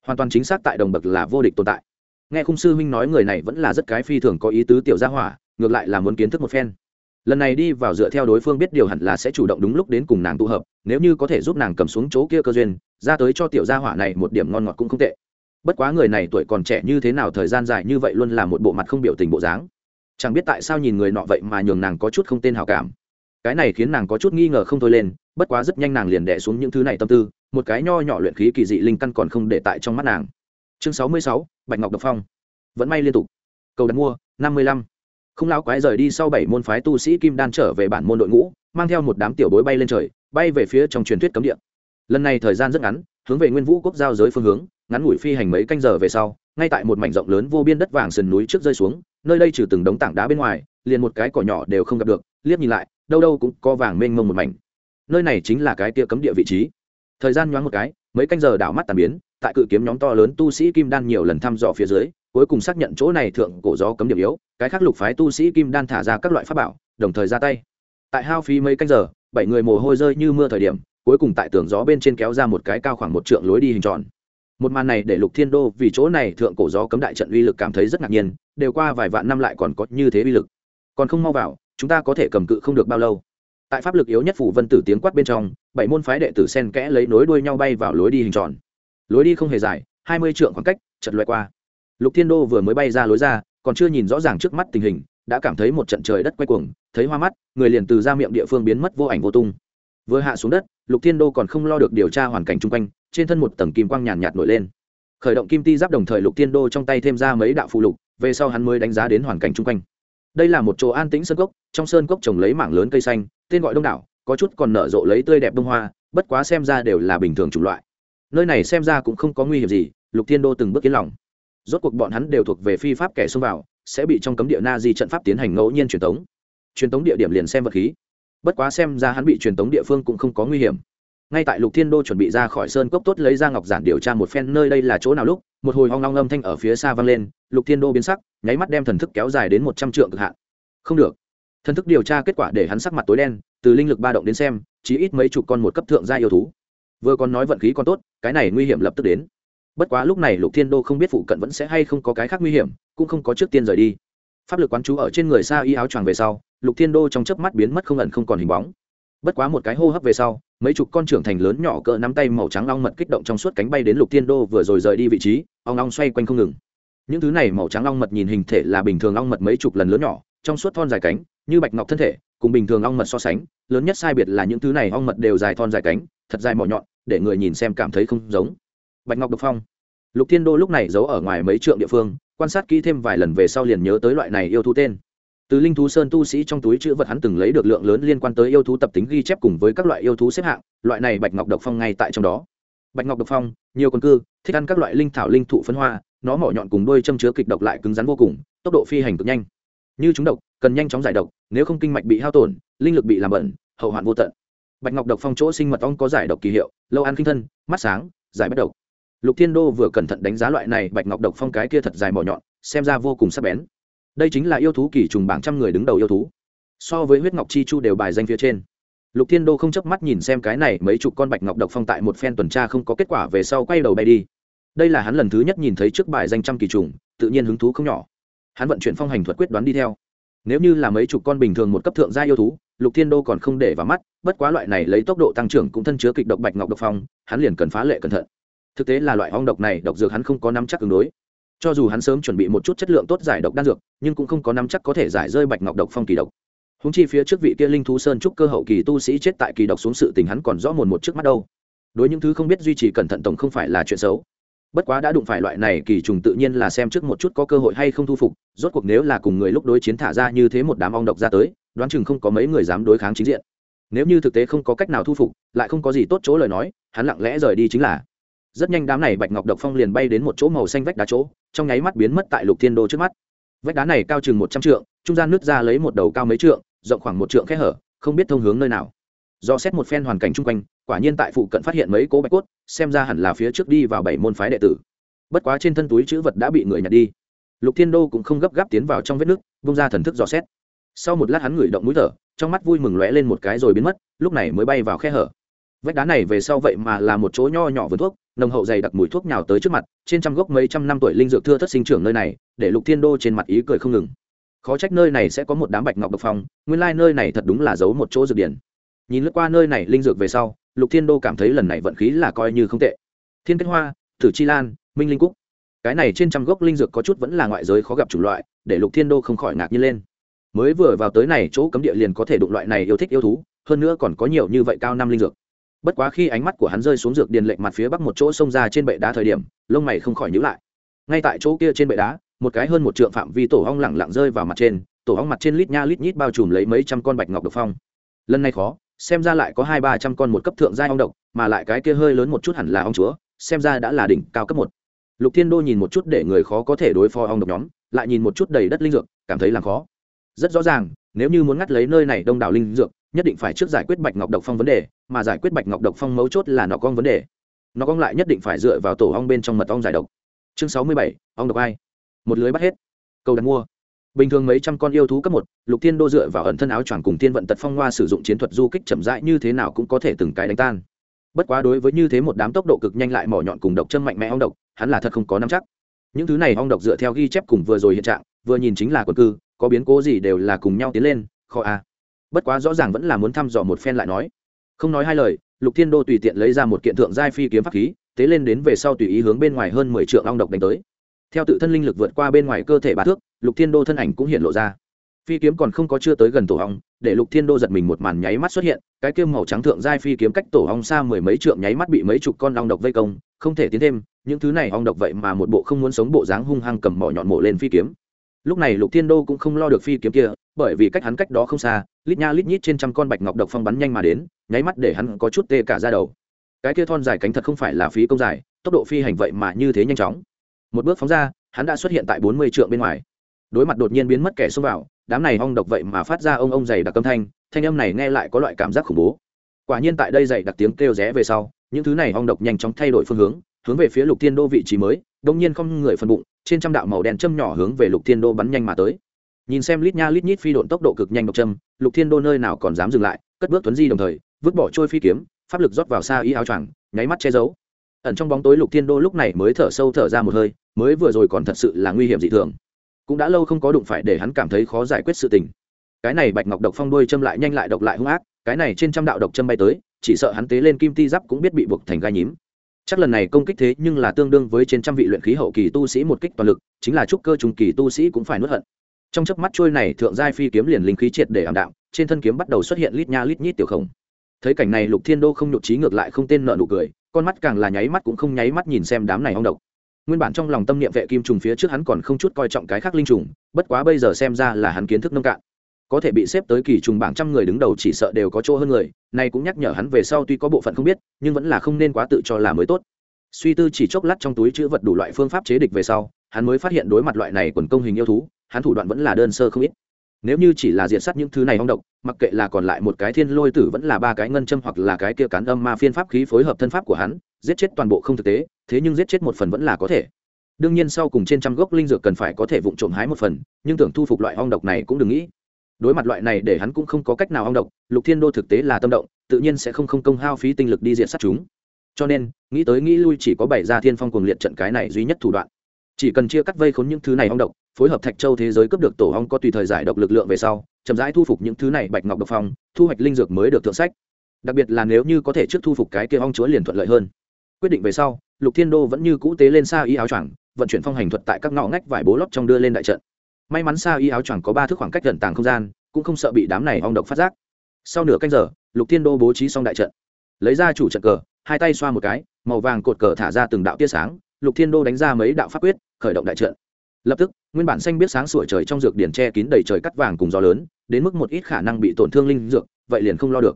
Hoàn toàn chính xác tại đồng bậc là vô địch tồn tại. Nghe khung sư huynh nói người này vẫn là rất cái phi thường có ý tứ tiểu gia hỏa, ngược lại là muốn kiến thức một phen lần này đi vào dựa theo đối phương biết điều hẳn là sẽ chủ động đúng lúc đến cùng nàng tụ hợp, nếu như có thể giúp nàng cầm xuống chỗ kia cơ duyên, ra tới cho tiểu gia hỏa này một điểm ngon ngọt cũng không tệ. Bất quá người này tuổi còn trẻ như thế nào thời gian dài như vậy luôn là một bộ mặt không biểu tình bộ dáng. Chẳng biết tại sao nhìn người nọ vậy mà nhường nàng có chút không tên hào cảm. Cái này khiến nàng có chút nghi ngờ không thôi lên, bất quá rất nhanh nàng liền đẻ xuống những thứ này tâm tư, một cái nho nhỏ luyện khí kỳ dị linh căn còn không để tại trong mắt nàng. Chương sáu mươi sáu, bạch ngọc độc phong. Vẫn may liên tục. Cầu đặt mua, năm mươi lăm không lão quái rời đi sau bảy môn phái tu sĩ kim đan trở về bản môn đội ngũ, mang theo một đám tiểu bối bay lên trời, bay về phía trong truyền thuyết cấm địa. Lần này thời gian rất ngắn, hướng về nguyên vũ quốc giao giới phương hướng, ngắn ngủi phi hành mấy canh giờ về sau, ngay tại một mảnh rộng lớn vô biên đất vàng sườn núi trước rơi xuống, nơi đây trừ từng đống tảng đá bên ngoài, liền một cái cỏ nhỏ đều không gặp được, liếc nhìn lại, đâu đâu cũng có vàng mênh mông một mảnh. Nơi này chính là cái kia cấm địa vị trí. Thời gian nhoáng một cái, mấy canh giờ đảo mắt tàn biến, tại cự kiếm nhóm to lớn tu sĩ kim đan nhiều lần thăm dò phía dưới cuối cùng xác nhận chỗ này thượng cổ gió cấm điểm yếu, cái khác lục phái tu sĩ kim đan thả ra các loại pháp bảo, đồng thời ra tay. Tại hao phí mấy canh giờ, bảy người mồ hôi rơi như mưa thời điểm, cuối cùng tại tường gió bên trên kéo ra một cái cao khoảng một trượng lối đi hình tròn. Một màn này để lục thiên đô vì chỗ này thượng cổ gió cấm đại trận uy lực cảm thấy rất ngạc nhiên, đều qua vài vạn năm lại còn có như thế uy lực. Còn không mau vào, chúng ta có thể cầm cự không được bao lâu. Tại pháp lực yếu nhất phủ vân tử tiếng quát bên trong, bảy môn phái đệ tử sen kẽ lấy nối đuôi nhau bay vào lối đi hình tròn. Lối đi không hề dài, hai mươi trượng khoảng cách, chật loại qua lục thiên đô vừa mới bay ra lối ra, còn chưa nhìn rõ ràng trước mắt tình hình, đã cảm thấy một trận trời đất quay cuồng, thấy hoa mắt, người liền từ ra miệng địa phương biến mất vô ảnh vô tung. Vừa hạ xuống đất, lục thiên đô còn không lo được điều tra hoàn cảnh chung quanh, trên thân một tầng kim quang nhàn nhạt nổi lên. Khởi động kim ti giáp đồng thời lục thiên đô trong tay thêm ra mấy đạo phụ lục, về sau hắn mới đánh giá đến hoàn cảnh chung quanh. Đây là một chỗ an tĩnh sơn cốc, trong sơn cốc trồng lấy mảng lớn cây xanh, tên gọi đông đảo, có chút còn nở rộ lấy tươi đẹp bông hoa, bất quá xem ra đều là bình thường chủng loại. Nơi này xem ra cũng không có nguy hiểm gì, lục thiên đô từng bước yên lòng rốt cuộc bọn hắn đều thuộc về phi pháp kẻ xông vào, sẽ bị trong cấm địa na di trận pháp tiến hành ngẫu nhiên truyền tống. Truyền tống địa điểm liền xem vật khí. Bất quá xem ra hắn bị truyền tống địa phương cũng không có nguy hiểm. Ngay tại lục thiên đô chuẩn bị ra khỏi sơn cốc tốt lấy ra ngọc giản điều tra một phen nơi đây là chỗ nào lúc, một hồi hoang long âm thanh ở phía xa vang lên, lục thiên đô biến sắc, nháy mắt đem thần thức kéo dài đến một trăm trượng cực hạn. Không được. Thần thức điều tra kết quả để hắn sắc mặt tối đen, từ linh lực ba động đến xem chỉ ít mấy chục con một cấp thượng gia yêu thú. Vừa còn nói vận khí còn tốt, cái này nguy hiểm lập tức đến bất quá lúc này lục thiên đô không biết phụ cận vẫn sẽ hay không có cái khác nguy hiểm, cũng không có trước tiên rời đi. Pháp lực quán chú ở trên người xa y áo choàng về sau, lục thiên đô trong chớp mắt biến mất không ẩn không còn hình bóng. Bất quá một cái hô hấp về sau, mấy chục con trưởng thành lớn nhỏ cỡ nắm tay màu trắng long mật kích động trong suốt cánh bay đến lục thiên đô vừa rồi rời đi vị trí, ong ong xoay quanh không ngừng. Những thứ này màu trắng long mật nhìn hình thể là bình thường long mật mấy chục lần lớn nhỏ, trong suốt thon dài cánh, như bạch ngọc thân thể, cùng bình thường long mật so sánh, lớn nhất sai biệt là những thứ này ong mật đều dài thon dài cánh, thật dài mỏ nhọn, để người nhìn xem cảm thấy không giống bạch ngọc độc phong. Lục thiên đô lúc này giấu ở ngoài mấy trượng địa phương, quan sát kỹ thêm vài lần về sau liền nhớ tới loại này yêu thú tên. Từ linh thú sơn tu sĩ trong túi chữ vật hắn từng lấy được lượng lớn liên quan tới yêu thú tập tính ghi chép cùng với các loại yêu thú xếp hạng, loại này bạch ngọc độc phong ngay tại trong đó. Bạch ngọc độc phong, nhiều con cư, thích ăn các loại linh thảo linh thụ phân hoa, nó mỏ nhọn cùng đôi châm chứa kịch độc lại cứng rắn vô cùng, tốc độ phi hành cực nhanh. Như chúng độc, cần nhanh chóng giải độc, nếu không kinh mạch bị hao tổn, linh lực bị làm bẩn, hậu hoạn vô tận. Bạch ngọc độc phong chỗ sinh mật ong có giải độc kỳ hiệu, lâu ăn kinh thân, mắt sáng, giải bất độc lục thiên đô vừa cẩn thận đánh giá loại này bạch ngọc độc phong cái kia thật dài mỏ nhọn, xem ra vô cùng sắc bén. Đây chính là yêu thú kỳ trùng bảng trăm người đứng đầu yêu thú. So với huyết ngọc chi chu đều bài danh phía trên. Lục thiên đô không chớp mắt nhìn xem cái này mấy chục con bạch ngọc độc phong tại một phen tuần tra không có kết quả về sau quay đầu bay đi. Đây là hắn lần thứ nhất nhìn thấy trước bài danh trăm kỳ trùng, tự nhiên hứng thú không nhỏ. Hắn vận chuyển phong hành thuật quyết đoán đi theo. Nếu như là mấy chục con bình thường một cấp thượng gia yêu thú, lục thiên đô còn không để vào mắt, bất quá loại này lấy tốc độ tăng trưởng cũng thân chứa kịch độc bạch ngọc độc phong, hắn liền cần phá lệ cẩn thận thực tế là loại ong độc này độc dược hắn không có nắm chắc ứng đối. Cho dù hắn sớm chuẩn bị một chút chất lượng tốt giải độc đan dược, nhưng cũng không có nắm chắc có thể giải rơi bạch ngọc độc phong kỳ độc. Húng chi phía trước vị kia linh thú sơn trúc cơ hậu kỳ tu sĩ chết tại kỳ độc xuống sự tình hắn còn rõ mồn một trước mắt đâu. Đối những thứ không biết duy trì cẩn thận tổng không phải là chuyện xấu. Bất quá đã đụng phải loại này kỳ trùng tự nhiên là xem trước một chút có cơ hội hay không thu phục, rốt cuộc nếu là cùng người lúc đối chiến thả ra như thế một đám ong độc ra tới, đoán chừng không có mấy người dám đối kháng chính diện. Nếu như thực tế không có cách nào thu phục, lại không có gì tốt chỗ lời nói, hắn lặng lẽ rời đi chính là rất nhanh đám này bạch ngọc độc phong liền bay đến một chỗ màu xanh vách đá chỗ, trong nháy mắt biến mất tại lục thiên đô trước mắt. Vách đá này cao chừng một trăm trượng, trung gian nước ra lấy một đầu cao mấy trượng, rộng khoảng một trượng khe hở, không biết thông hướng nơi nào. Do xét một phen hoàn cảnh chung quanh, quả nhiên tại phụ cận phát hiện mấy cố bạch cốt, xem ra hẳn là phía trước đi vào bảy môn phái đệ tử. Bất quá trên thân túi chữ vật đã bị người nhặt đi. Lục thiên đô cũng không gấp gáp tiến vào trong vết nước bung ra thần thức dò xét. Sau một lát hắn ngửi động mũi thở, trong mắt vui mừng lóe lên một cái rồi biến mất, lúc này mới bay vào khe hở. Vách đá này về sau vậy mà là một chỗ nho nhỏ vườn thuốc nồng hậu dày đặc mùi thuốc nhào tới trước mặt, trên trăm gốc mấy trăm năm tuổi linh dược thưa thất sinh trưởng nơi này, để lục thiên đô trên mặt ý cười không ngừng. Khó trách nơi này sẽ có một đám bạch ngọc độc phong, nguyên lai、like、nơi này thật đúng là giấu một chỗ dược điển. Nhìn lướt qua nơi này linh dược về sau, lục thiên đô cảm thấy lần này vận khí là coi như không tệ. Thiên kết hoa thử chi lan, minh linh cúc. Cái này trên trăm gốc linh dược có chút vẫn là ngoại giới khó gặp chủng loại, để lục thiên đô không khỏi ngạc nhiên lên. Mới vừa vào tới này, chỗ cấm địa liền có thể đụng loại này yêu thích yêu thú, hơn nữa còn có nhiều như vậy cao năm linh dược bất quá khi ánh mắt của hắn rơi xuống dược điền lệnh mặt phía bắc một chỗ sông ra trên bệ đá thời điểm, lông mày không khỏi nhíu lại. Ngay tại chỗ kia trên bệ đá, một cái hơn một trượng phạm vi tổ hong lẳng lặng rơi vào mặt trên, tổ hong mặt trên lít nha lít nhít bao trùm lấy mấy trăm con bạch ngọc độc phong. Lần này khó, xem ra lại có hai ba trăm con một cấp thượng giai ong độc, mà lại cái kia hơi lớn một chút hẳn là ong chúa, xem ra đã là đỉnh cao cấp một. Lục thiên đô nhìn một chút để người khó có thể đối phó ong độc nhóm, lại nhìn một chút đầy đất linh dược, cảm thấy làm khó. Rất rõ ràng, nếu như muốn ngắt lấy nơi này đông đảo linh dược nhất định phải trước giải quyết bạch ngọc độc phong vấn đề, mà giải quyết bạch ngọc độc phong mấu chốt là nọ con vấn đề. Nó con lại nhất định phải dựa vào tổ ong bên trong mật ong giải độc. Chương sáu mươi bảy, ong độc ai? Một lưới bắt hết. Câu đặt mua. Bình thường mấy trăm con yêu thú cấp một, lục thiên đô dựa vào ẩn thân áo choàng cùng thiên vận tật phong hoa sử dụng chiến thuật du kích chậm rãi như thế nào cũng có thể từng cái đánh tan. Bất quá đối với như thế một đám tốc độ cực nhanh lại mỏ nhọn cùng độc chân mạnh mẽ ong độc, hắn là thật không có nắm chắc. Những thứ này ong độc dựa theo ghi chép cùng vừa rồi hiện trạng, vừa nhìn chính là quân cư, có biến cố gì đều là cùng nhau tiến lên, kho a bất quá rõ ràng vẫn là muốn thăm dò một phen lại nói. Không nói hai lời, lục thiên đô tùy tiện lấy ra một kiện thượng giai phi kiếm pháp khí, tế lên đến về sau tùy ý hướng bên ngoài hơn mười triệu ong độc đánh tới. Theo tự thân linh lực vượt qua bên ngoài cơ thể ba thước, lục thiên đô thân ảnh cũng hiện lộ ra. Phi kiếm còn không có chưa tới gần tổ ong để lục thiên đô giật mình một màn nháy mắt xuất hiện, cái kiếm màu trắng thượng giai phi kiếm cách tổ ong xa mười mấy trượng nháy mắt bị mấy chục con ong độc vây công, không thể tiến thêm, những thứ này ong độc vậy mà một bộ không muốn sống bộ dáng hung hăng cầm mỏ nhọn mổ lên phi kiếm lúc này lục thiên đô cũng không lo được phi kiếm kia, bởi vì cách hắn cách đó không xa, lít nha lít nhít trên trăm con bạch ngọc độc phong bắn nhanh mà đến, nháy mắt để hắn có chút tê cả ra đầu. Cái kia thon dài cánh thật không phải là phí công dài, tốc độ phi hành vậy mà như thế nhanh chóng. Một bước phóng ra, hắn đã xuất hiện tại bốn mươi trượng bên ngoài. Đối mặt đột nhiên biến mất kẻ xông vào, đám này ong độc vậy mà phát ra ông ông dày đặc âm thanh thanh âm này nghe lại có loại cảm giác khủng bố. Quả nhiên tại đây dày đặc tiếng kêu rẽ về sau, những thứ này ong độc nhanh chóng thay đổi phương hướng hướng về phía lục thiên đô vị trí mới đông nhiên không người phần bụng, trên trăm đạo màu đen châm nhỏ hướng về lục thiên đô bắn nhanh mà tới. Nhìn xem lít nha lít nhít phi độn tốc độ cực nhanh độc châm, lục thiên đô nơi nào còn dám dừng lại, cất bước tuấn di đồng thời, vứt bỏ trôi phi kiếm, pháp lực rót vào xa y áo choàng, nháy mắt che giấu. Ẩn trong bóng tối lục thiên đô lúc này mới thở sâu thở ra một hơi, mới vừa rồi còn thật sự là nguy hiểm dị thường. Cũng đã lâu không có đụng phải để hắn cảm thấy khó giải quyết sự tình. Cái này bạch ngọc độc phong đôi châm lại nhanh lại độc lại hung ác, cái này trên trăm đạo độc châm bay tới, chỉ sợ hắn tế lên kim ti giáp cũng biết bị buộc thành gai nhím chắc lần này công kích thế nhưng là tương đương với trên trăm vị luyện khí hậu kỳ tu sĩ một kích toàn lực, chính là trúc cơ trung kỳ tu sĩ cũng phải nuốt hận. Trong chớp mắt trôi này, thượng giai phi kiếm liền linh khí triệt để ảm đạm, trên thân kiếm bắt đầu xuất hiện lít nha lít nhít tiểu khổng. Thấy cảnh này, lục thiên đô không nhụt trí ngược lại không tên nợ nụ cười, con mắt càng là nháy mắt cũng không nháy mắt nhìn xem đám này hong độc. Nguyên bản trong lòng tâm niệm vệ kim trùng phía trước hắn còn không chút coi trọng cái khác linh trùng, bất quá bây giờ xem ra là hắn kiến thức nông cạn có thể bị xếp tới kỳ trùng bảng trăm người đứng đầu chỉ sợ đều có chỗ hơn người này cũng nhắc nhở hắn về sau tuy có bộ phận không biết, nhưng vẫn là không nên quá tự cho là mới tốt. Suy tư chỉ chốc lát trong túi chữ vật đủ loại phương pháp chế địch về sau, hắn mới phát hiện đối mặt loại này quần công hình yêu thú, hắn thủ đoạn vẫn là đơn sơ không ít. Nếu như chỉ là diện sát những thứ này hong độc, mặc kệ là còn lại một cái thiên lôi tử vẫn là ba cái ngân châm hoặc là cái kia cán âm ma phiên pháp khí phối hợp thân pháp của hắn, giết chết toàn bộ không thực tế, thế nhưng giết chết một phần vẫn là có thể. Đương nhiên sau cùng trên trăm gốc linh dược cần phải có thể vụng trộm hái một phần, nhưng tưởng thu phục loại hong độc này cũng đừng nghĩ đối mặt loại này để hắn cũng không có cách nào ong độc, lục thiên đô thực tế là tâm động, tự nhiên sẽ không không công hao phí tinh lực đi diện sát chúng. Cho nên, nghĩ tới nghĩ lui chỉ có bảy gia thiên phong cuồng liệt trận cái này duy nhất thủ đoạn. Chỉ cần chia cắt vây khốn những thứ này ong độc, phối hợp thạch châu thế giới cấp được tổ ong có tùy thời giải độc lực lượng về sau, chậm rãi thu phục những thứ này bạch ngọc độc phong, thu hoạch linh dược mới được thượng sách. Đặc biệt là nếu như có thể trước thu phục cái kia ong chúa liền thuận lợi hơn. Quyết định về sau, lục thiên đô vẫn như cũ tế lên xa y áo choàng, vận chuyển phong hành thuật tại các ngõ ngách vải bố lót trong đưa lên đại trận may mắn xa y áo choàng có ba thước khoảng cách gần tàng không gian, cũng không sợ bị đám này ong độc phát giác. Sau nửa canh giờ, lục thiên đô bố trí xong đại trận. Lấy ra chủ trận cờ, hai tay xoa một cái, màu vàng cột cờ thả ra từng đạo tia sáng, lục thiên đô đánh ra mấy đạo pháp quyết, khởi động đại trận. Lập tức, nguyên bản xanh biết sáng sủa trời trong dược điển che kín đầy trời cắt vàng cùng gió lớn, đến mức một ít khả năng bị tổn thương linh dược, vậy liền không lo được.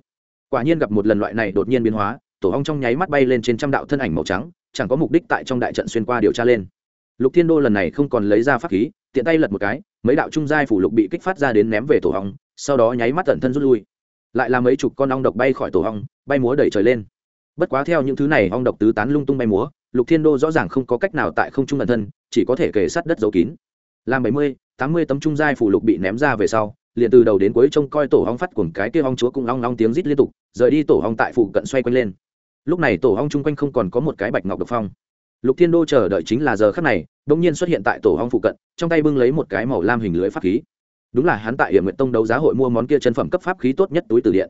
Quả nhiên gặp một lần loại này đột nhiên biến hóa, tổ ong trong nháy mắt bay lên trên trăm đạo thân ảnh màu trắng, chẳng có mục đích tại trong đại trận xuyên qua điều tra lên lục thiên đô lần này không còn lấy ra pháp khí, tiện tay lật một cái, mấy đạo trung giai phủ lục bị kích phát ra đến ném về tổ ong sau đó nháy mắt tận thân rút lui. Lại là mấy chục con ong độc bay khỏi tổ ong bay múa đẩy trời lên. Bất quá theo những thứ này, ong độc tứ tán lung tung bay múa, lục thiên đô rõ ràng không có cách nào tại không trung ẩn thân, chỉ có thể kể sát đất giấu kín. Làm bảy mươi, tám mươi tấm trung giai phủ lục bị ném ra về sau, liền từ đầu đến cuối trông coi tổ ong phát cùng cái kia ong chúa cũng long long tiếng rít liên tục, rời đi tổ ong tại phụ cận xoay quanh lên. Lúc này tổ ong chung quanh không còn có một cái bạch ngọc độc phong lục thiên đô chờ đợi chính là giờ khắc này đ ỗ n g nhiên xuất hiện tại tổ ong phụ cận, trong tay bưng lấy một cái màu lam hình lưới pháp khí. Đúng là hắn tại hiểm nguyện tông đấu giá hội mua món kia chân phẩm cấp pháp khí tốt nhất túi từ điện.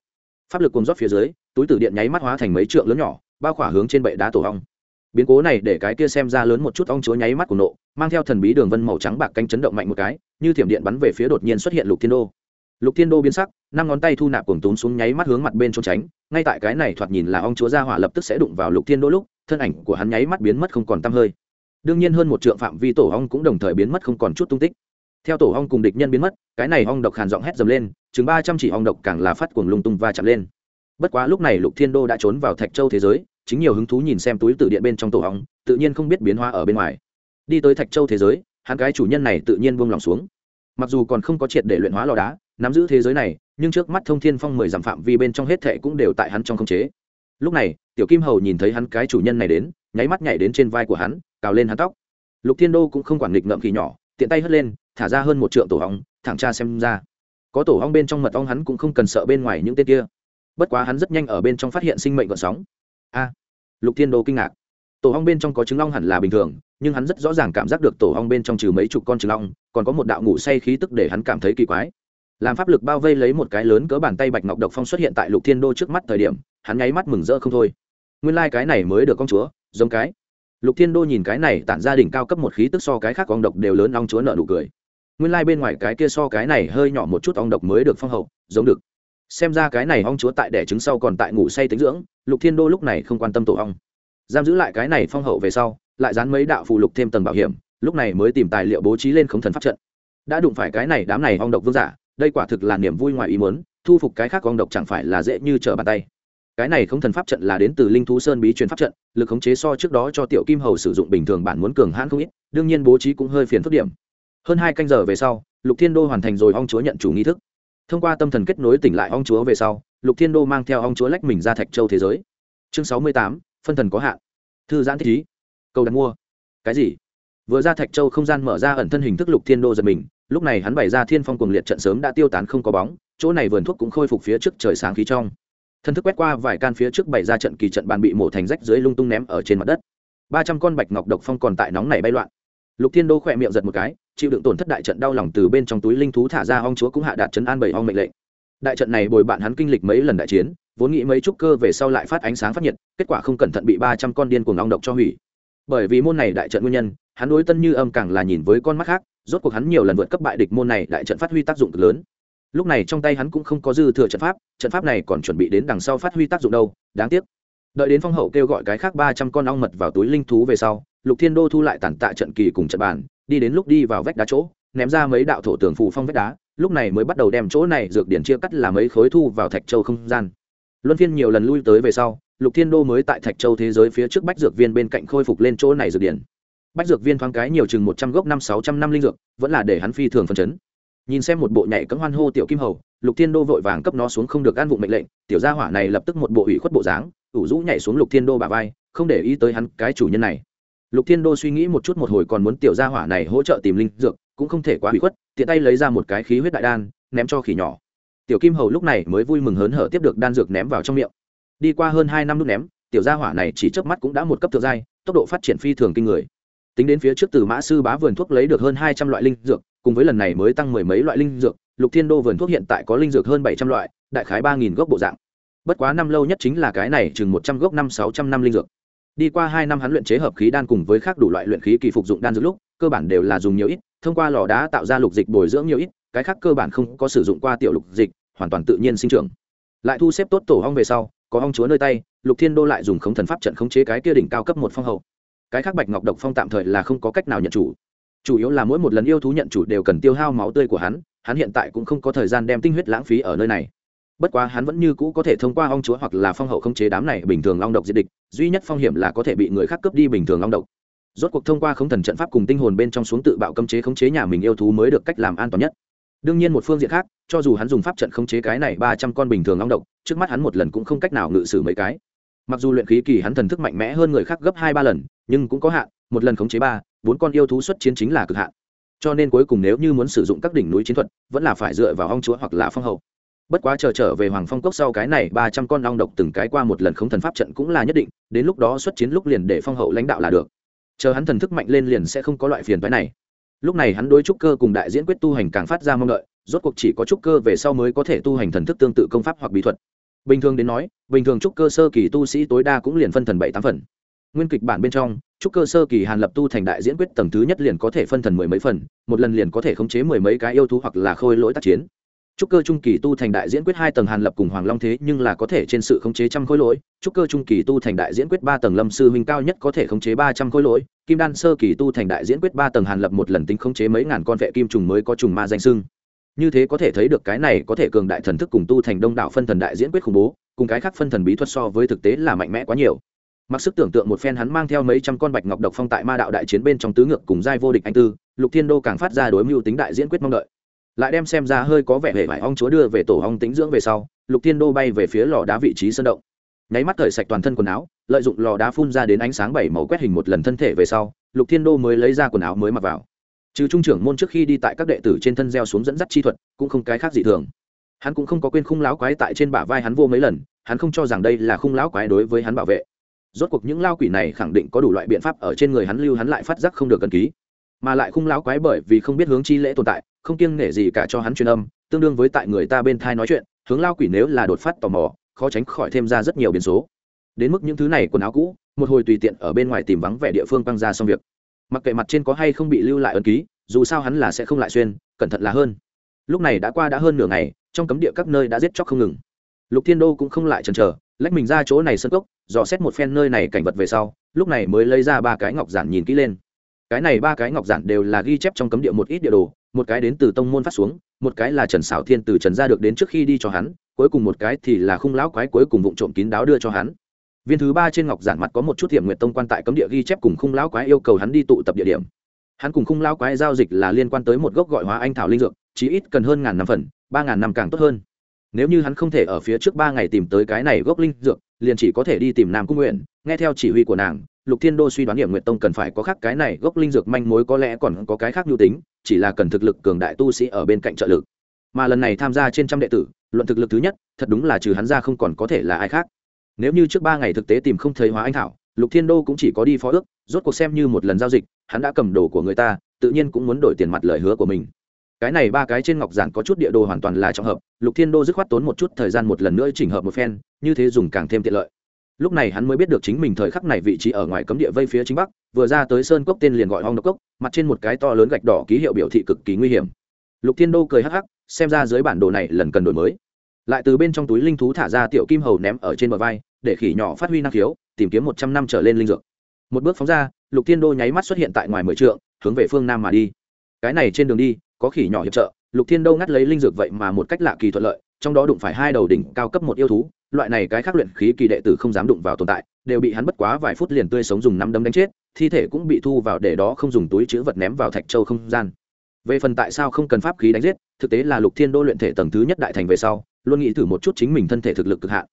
Pháp lực cùng rót phía dưới, túi từ điện nháy mắt hóa thành mấy trượng lớn nhỏ, bao khỏa hướng trên bệ đá tổ ong biến cố này để cái kia xem ra lớn một chút ong chúa nháy mắt của nộ, mang theo thần bí đường vân màu trắng bạc canh chấn động mạnh một cái, như thiểm điện bắn về phía đột nhiên xuất hiện lục thiên đô. Lục thiên đô biến sắc, năm ngón tay thu nạp cuồng tốn xuống nháy mắt hướng mặt bên trốn tránh, ngay tại cái này thoạt nhìn là ong chúa ra hỏa lập tức sẽ đụng vào lục thiên đô lúc thân ảnh của hắn nháy mắt biến mất không còn tăm hơi. Đương nhiên hơn một trượng phạm vi tổ ong cũng đồng thời biến mất không còn chút tung tích. Theo tổ ong cùng địch nhân biến mất, cái này ong độc hàn giọng hét dầm lên, chừng ba trăm chỉ ong độc càng là phát cuồng lung tung và chạm lên. Bất quá lúc này lục thiên đô đã trốn vào thạch châu thế giới, chính nhiều hứng thú nhìn xem túi tự điện bên trong tổ ong tự nhiên không biết biến hóa ở bên ngoài. Đi tới thạch châu thế giới, hắn cái chủ nhân này tự nhiên buông lòng xuống. Mặc dù còn không có triệt để luyện hóa lò đá, nắm giữ thế giới này, nhưng trước mắt thông thiên phong mười dặm phạm vi bên trong hết thệ cũng đều tại hắn trong khống chế lúc này, tiểu kim hầu nhìn thấy hắn cái chủ nhân này đến, nháy mắt nhảy đến trên vai của hắn, cào lên hắn tóc. Lục thiên đô cũng không quản nghịch ngợm khỉ nhỏ, tiện tay hất lên, thả ra hơn một trượng tổ hóng thẳng cha xem ra. Có tổ hóng bên trong mật ong hắn cũng không cần sợ bên ngoài những tên kia. Bất quá hắn rất nhanh ở bên trong phát hiện sinh mệnh gọn sóng. A! Lục thiên đô kinh ngạc. Tổ hong bên trong có trứng long hẳn là bình thường, nhưng hắn rất rõ ràng cảm giác được tổ hong bên trong trừ mấy chục con trứng long, còn có một đạo ngủ say khí tức để hắn cảm thấy kỳ quái làm pháp lực bao vây lấy một cái lớn cỡ bàn tay bạch ngọc độc phong xuất hiện tại lục thiên đô trước mắt thời điểm, hắn nháy mắt mừng rỡ không thôi. Nguyên lai、like、cái này mới được con chúa, giống cái. Lục thiên đô nhìn cái này tản gia đình cao cấp một khí tức so cái khác con độc đều lớn ong chúa nợ nụ cười. Nguyên lai、like、bên ngoài cái kia so cái này hơi nhỏ một chút ong độc mới được phong hậu, giống được. Xem ra cái này ong chúa tại đẻ trứng sau còn tại ngủ say tính dưỡng, lục thiên đô lúc này không quan tâm tổ ong. Giam giữ lại cái này phong hậu về sau, lại dán mấy đạo phụ lục thêm tầng bảo hiểm, lúc này mới tìm tài liệu bố trí lên khống thần pháp trận. Đã đụng phải cái này đám này ong độc vương giả đây quả thực là niềm vui ngoài ý muốn, thu phục cái khác quang độc chẳng phải là dễ như trở bàn tay. Cái này không thần pháp trận là đến từ linh thú sơn bí truyền pháp trận, lực khống chế so trước đó cho tiểu kim hầu sử dụng bình thường bản muốn cường hãn không ít, đương nhiên bố trí cũng hơi phiền phức điểm. Hơn hai canh giờ về sau, lục thiên đô hoàn thành rồi ong chúa nhận chủ nghi thức. Thông qua tâm thần kết nối tỉnh lại ong chúa về sau, lục thiên đô mang theo ong chúa lách mình ra thạch châu thế giới. Chương sáu mươi tám, phân thần có hạn. Thư giãn thích ý. Câu đặt mua. Cái gì? Vừa ra thạch châu không gian mở ra ẩn thân hình thức lục thiên đô giật mình lúc này hắn bày ra thiên phong cuồng liệt trận sớm đã tiêu tán không có bóng, chỗ này vườn thuốc cũng khôi phục phía trước trời sáng khí trong. Thân thức quét qua vài can phía trước bày ra trận kỳ trận bàn bị mổ thành rách dưới lung tung ném ở trên mặt đất. Ba trăm con bạch ngọc độc phong còn tại nóng này bay loạn. Lục thiên đô khỏe miệng giật một cái, chịu đựng tổn thất đại trận đau lòng từ bên trong túi linh thú thả ra hong chúa cũng hạ đạt chấn an bảy hong mệnh lệnh. Đại trận này bồi bạn hắn kinh lịch mấy lần đại chiến, vốn nghĩ mấy trúc cơ về sau lại phát ánh sáng phát nhiệt, kết quả không cẩn thận bị ba trăm con điên cuồng ong độc cho hủy bởi vì môn này đại trận nguyên nhân, hắn đối tân như âm càng là nhìn với con mắt khác, rốt cuộc hắn nhiều lần vượt cấp bại địch môn này đại trận phát huy tác dụng cực lớn. Lúc này trong tay hắn cũng không có dư thừa trận pháp trận pháp này còn chuẩn bị đến đằng sau phát huy tác dụng đâu, đáng tiếc. Đợi đến phong hậu kêu gọi cái khác ba trăm con ong mật vào túi linh thú về sau, lục thiên đô thu lại tàn tạ trận kỳ cùng trận bàn, đi đến lúc đi vào vách đá chỗ, ném ra mấy đạo thổ tường phù phong vách đá, lúc này mới bắt đầu đem chỗ này dược điển chia cắt làm mấy khối thu vào thạch châu không gian luân phiên nhiều lần lui tới về sau, lục thiên đô mới tại thạch châu thế giới phía trước bách dược viên bên cạnh khôi phục lên chỗ này dược điển. Bách dược viên thoáng cái nhiều chừng một trăm gốc năm, sáu trăm năm linh dược, vẫn là để hắn phi thường phân chấn. Nhìn xem một bộ nhảy cấm hoan hô tiểu kim hầu, lục thiên đô vội vàng cấp nó xuống không được an vụ mệnh lệnh, tiểu gia hỏa này lập tức một bộ ủy khuất bộ dáng, ủ rũ nhảy xuống lục thiên đô bà vai, không để ý tới hắn cái chủ nhân này. Lục thiên đô suy nghĩ một chút một hồi còn muốn tiểu gia hỏa này hỗ trợ tìm linh dược, cũng không thể quá ủy khuất, tiện tay lấy ra một cái khí huyết đại đan, ném cho khỉ nhỏ tiểu kim hầu lúc này mới vui mừng hớn hở tiếp được đan dược ném vào trong miệng. Đi qua hơn hai năm lúc ném, tiểu gia hỏa này chỉ chớp mắt cũng đã một cấp thượng giai, tốc độ phát triển phi thường kinh người. Tính đến phía trước từ mã sư bá vườn thuốc lấy được hơn hai trăm loại linh dược, cùng với lần này mới tăng mười mấy loại linh dược, lục thiên đô vườn thuốc hiện tại có linh dược hơn bảy trăm loại, đại khái ba nghìn gốc bộ dạng. Bất quá năm lâu nhất chính là cái này chừng một trăm gốc năm sáu trăm năm linh dược. Đi qua hai năm hắn luyện chế hợp khí đan cùng với khác đủ loại luyện khí kỳ phục dụng đan dược lúc, cơ bản đều là dùng nhiều ít, thông qua lò đá tạo ra lục dịch bồi dưỡng nhiều ít, cái khác cơ bản không có sử dụng qua tiểu lục dịch hoàn toàn tự nhiên sinh trưởng. Lại thu xếp tốt tổ hong về sau, có hong chúa nơi tay, lục thiên đô lại dùng khống thần pháp trận khống chế cái kia đỉnh cao cấp một phong hậu. Cái khác bạch ngọc độc phong tạm thời là không có cách nào nhận chủ. Chủ yếu là mỗi một lần yêu thú nhận chủ đều cần tiêu hao máu tươi của hắn hắn hiện tại cũng không có thời gian đem tinh huyết lãng phí ở nơi này. Bất quá hắn vẫn như cũ có thể thông qua ong chúa hoặc là phong hậu khống chế đám này bình thường long độc diệt địch, duy nhất phong hiểm là có thể bị người khác cướp đi bình thường long độc. Rốt cuộc thông qua khống thần trận pháp cùng tinh hồn bên trong xuống tự bạo cấm chế khống chế nhà mình yêu thú mới được cách làm an toàn nhất đương nhiên một phương diện khác, cho dù hắn dùng pháp trận khống chế cái này ba trăm con bình thường long độc, trước mắt hắn một lần cũng không cách nào ngự sử mấy cái. Mặc dù luyện khí kỳ hắn thần thức mạnh mẽ hơn người khác gấp hai ba lần, nhưng cũng có hạn, một lần khống chế ba, bốn con yêu thú xuất chiến chính là cực hạn. Cho nên cuối cùng nếu như muốn sử dụng các đỉnh núi chiến thuật, vẫn là phải dựa vào ong chúa hoặc là phong hậu bất quá chờ trở về hoàng phong cốc sau cái này ba trăm con long độc từng cái qua một lần khống thần pháp trận cũng là nhất định, đến lúc đó xuất chiến lúc liền để phong hậu lãnh đạo là được. Chờ hắn thần thức mạnh lên liền sẽ không có loại phiền phái này lúc này hắn đối trúc cơ cùng đại diễn quyết tu hành càng phát ra mong đợi, rốt cuộc chỉ có trúc cơ về sau mới có thể tu hành thần thức tương tự công pháp hoặc bí thuật. Bình thường đến nói, bình thường trúc cơ sơ kỳ tu sĩ tối đa cũng liền phân thần bảy tám phần. Nguyên kịch bản bên trong, trúc cơ sơ kỳ hàn lập tu thành đại diễn quyết tầng thứ nhất liền có thể phân thần mười mấy phần, một lần liền có thể khống chế mười mấy cái yêu thú hoặc là khôi lỗi tác chiến trúc cơ trung kỳ tu thành đại diễn quyết hai tầng hàn lập cùng hoàng long thế nhưng là có thể trên sự khống chế trăm khối lỗi. Trúc cơ trung kỳ tu thành đại diễn quyết ba tầng lâm sư huynh cao nhất có thể khống chế ba trăm khối lỗi. Kim đan sơ kỳ tu thành đại diễn quyết ba tầng hàn lập một lần tính khống chế mấy ngàn con vệ kim trùng mới có trùng ma danh sưng như thế có thể thấy được cái này có thể cường đại thần thức cùng tu thành đông đạo phân thần đại diễn quyết khủng bố, cùng cái khác phân thần bí thuật so với thực tế là mạnh mẽ quá nhiều. Mặc sức tưởng tượng một phen hắn mang theo mấy trăm con bạch ngọc độc phong tại ma đạo đại chiến bên trong tứ ngược cùng giai vô địch anh tư, lục thiên đô càng phát ra đối mưu tính đại diễn quyết mong đợi lại đem xem ra hơi có vẻ hệ vải ong chúa đưa về tổ ong tính dưỡng về sau, lục thiên đô bay về phía lò đá vị trí sơn động. Nháy mắt thời sạch toàn thân quần áo, lợi dụng lò đá phun ra đến ánh sáng bảy màu quét hình một lần thân thể về sau, lục thiên đô mới lấy ra quần áo mới mặc vào. Trừ trung trưởng môn trước khi đi tại các đệ tử trên thân gieo xuống dẫn dắt chi thuật, cũng không cái khác gì thường. Hắn cũng không có quên khung lão quái tại trên bả vai hắn vô mấy lần, hắn không cho rằng đây là khung lão quái đối với hắn bảo vệ. Rốt cuộc những lao quỷ này khẳng định có đủ loại biện pháp ở trên người hắn lưu hắn lại phát giác không được cần ký. Mà lại khung lão quái bởi vì không biết hướng chi lễ tồn tại không kiêng nể gì cả cho hắn truyền âm, tương đương với tại người ta bên thai nói chuyện, hướng lao quỷ nếu là đột phát tò mò, khó tránh khỏi thêm ra rất nhiều biến số. Đến mức những thứ này quần áo cũ, một hồi tùy tiện ở bên ngoài tìm vắng vẻ địa phương băng ra xong việc. Mặc kệ mặt trên có hay không bị lưu lại ấn ký, dù sao hắn là sẽ không lại xuyên, cẩn thận là hơn. Lúc này đã qua đã hơn nửa ngày, trong cấm địa các nơi đã giết chóc không ngừng. Lục thiên đô cũng không lại chần chờ, lách mình ra chỗ này sân cốc, dò xét một phen nơi này cảnh vật về sau, lúc này mới lấy ra ba cái ngọc giản nhìn kỹ lên cái này ba cái ngọc giản đều là ghi chép trong cấm địa một ít địa đồ, một cái đến từ tông môn phát xuống, một cái là trần xảo thiên từ trần ra được đến trước khi đi cho hắn, cuối cùng một cái thì là khung lão quái cuối cùng vụ trộm kín đáo đưa cho hắn. Viên thứ ba trên ngọc giản mặt có một chút hiểm nguyện tông quan tại cấm địa ghi chép cùng khung lão quái yêu cầu hắn đi tụ tập địa điểm. Hắn cùng khung lão quái giao dịch là liên quan tới một gốc gọi hóa anh thảo linh dược chỉ ít cần hơn ngàn năm phần, ba ngàn năm càng tốt hơn. Nếu như hắn không thể ở phía trước ba ngày tìm tới cái này gốc linh dược, liền chỉ có thể đi tìm nam cung nguyện, nghe theo chỉ huy của nàng lục thiên đô suy đoán điểm nguyện tông cần phải có khác cái này, gốc linh dược manh mối có lẽ còn có cái khác nhu tính, chỉ là cần thực lực cường đại tu sĩ ở bên cạnh trợ lực. Mà lần này tham gia trên trăm đệ tử, luận thực lực thứ nhất, thật đúng là trừ hắn ra không còn có thể là ai khác. Nếu như trước ba ngày thực tế tìm không thấy hóa anh thảo, lục thiên đô cũng chỉ có đi phó ước, rốt cuộc xem như một lần giao dịch, hắn đã cầm đồ của người ta, tự nhiên cũng muốn đổi tiền mặt lời hứa của mình. Cái này ba cái trên ngọc giản có chút địa đồ hoàn toàn là trọng hợp, lục thiên đô dứt khoát tốn một chút thời gian một lần nữa chỉnh hợp một phen, như thế dùng càng thêm tiện lợi lúc này hắn mới biết được chính mình thời khắc này vị trí ở ngoài cấm địa vây phía chính bắc, vừa ra tới sơn cốc tên liền gọi hong độc cốc, mặt trên một cái to lớn gạch đỏ ký hiệu biểu thị cực kỳ nguy hiểm. Lục thiên đô cười hắc hắc, xem ra dưới bản đồ này lần cần đổi mới. Lại từ bên trong túi linh thú thả ra tiểu kim hầu ném ở trên bờ vai, để khỉ nhỏ phát huy năng khiếu, tìm kiếm một trăm năm trở lên linh dược. Một bước phóng ra, lục thiên đô nháy mắt xuất hiện tại ngoài mười trượng, hướng về phương nam mà đi. Cái này trên đường đi, có khỉ nhỏ hiệp trợ, lục thiên đô ngắt lấy linh dược vậy mà một cách lạ kỳ thuận lợi, trong đó đụng phải hai đầu đỉnh cao cấp một yêu thú loại này cái khác luyện khí kỳ đệ tử không dám đụng vào tồn tại, đều bị hắn bất quá vài phút liền tươi sống dùng năm đấm đánh chết, thi thể cũng bị thu vào để đó không dùng túi chữ vật ném vào thạch châu không gian. Về phần tại sao không cần pháp khí đánh giết, thực tế là lục thiên đô luyện thể tầng thứ nhất đại thành về sau, luôn nghĩ thử một chút chính mình thân thể thực lực cực hạn.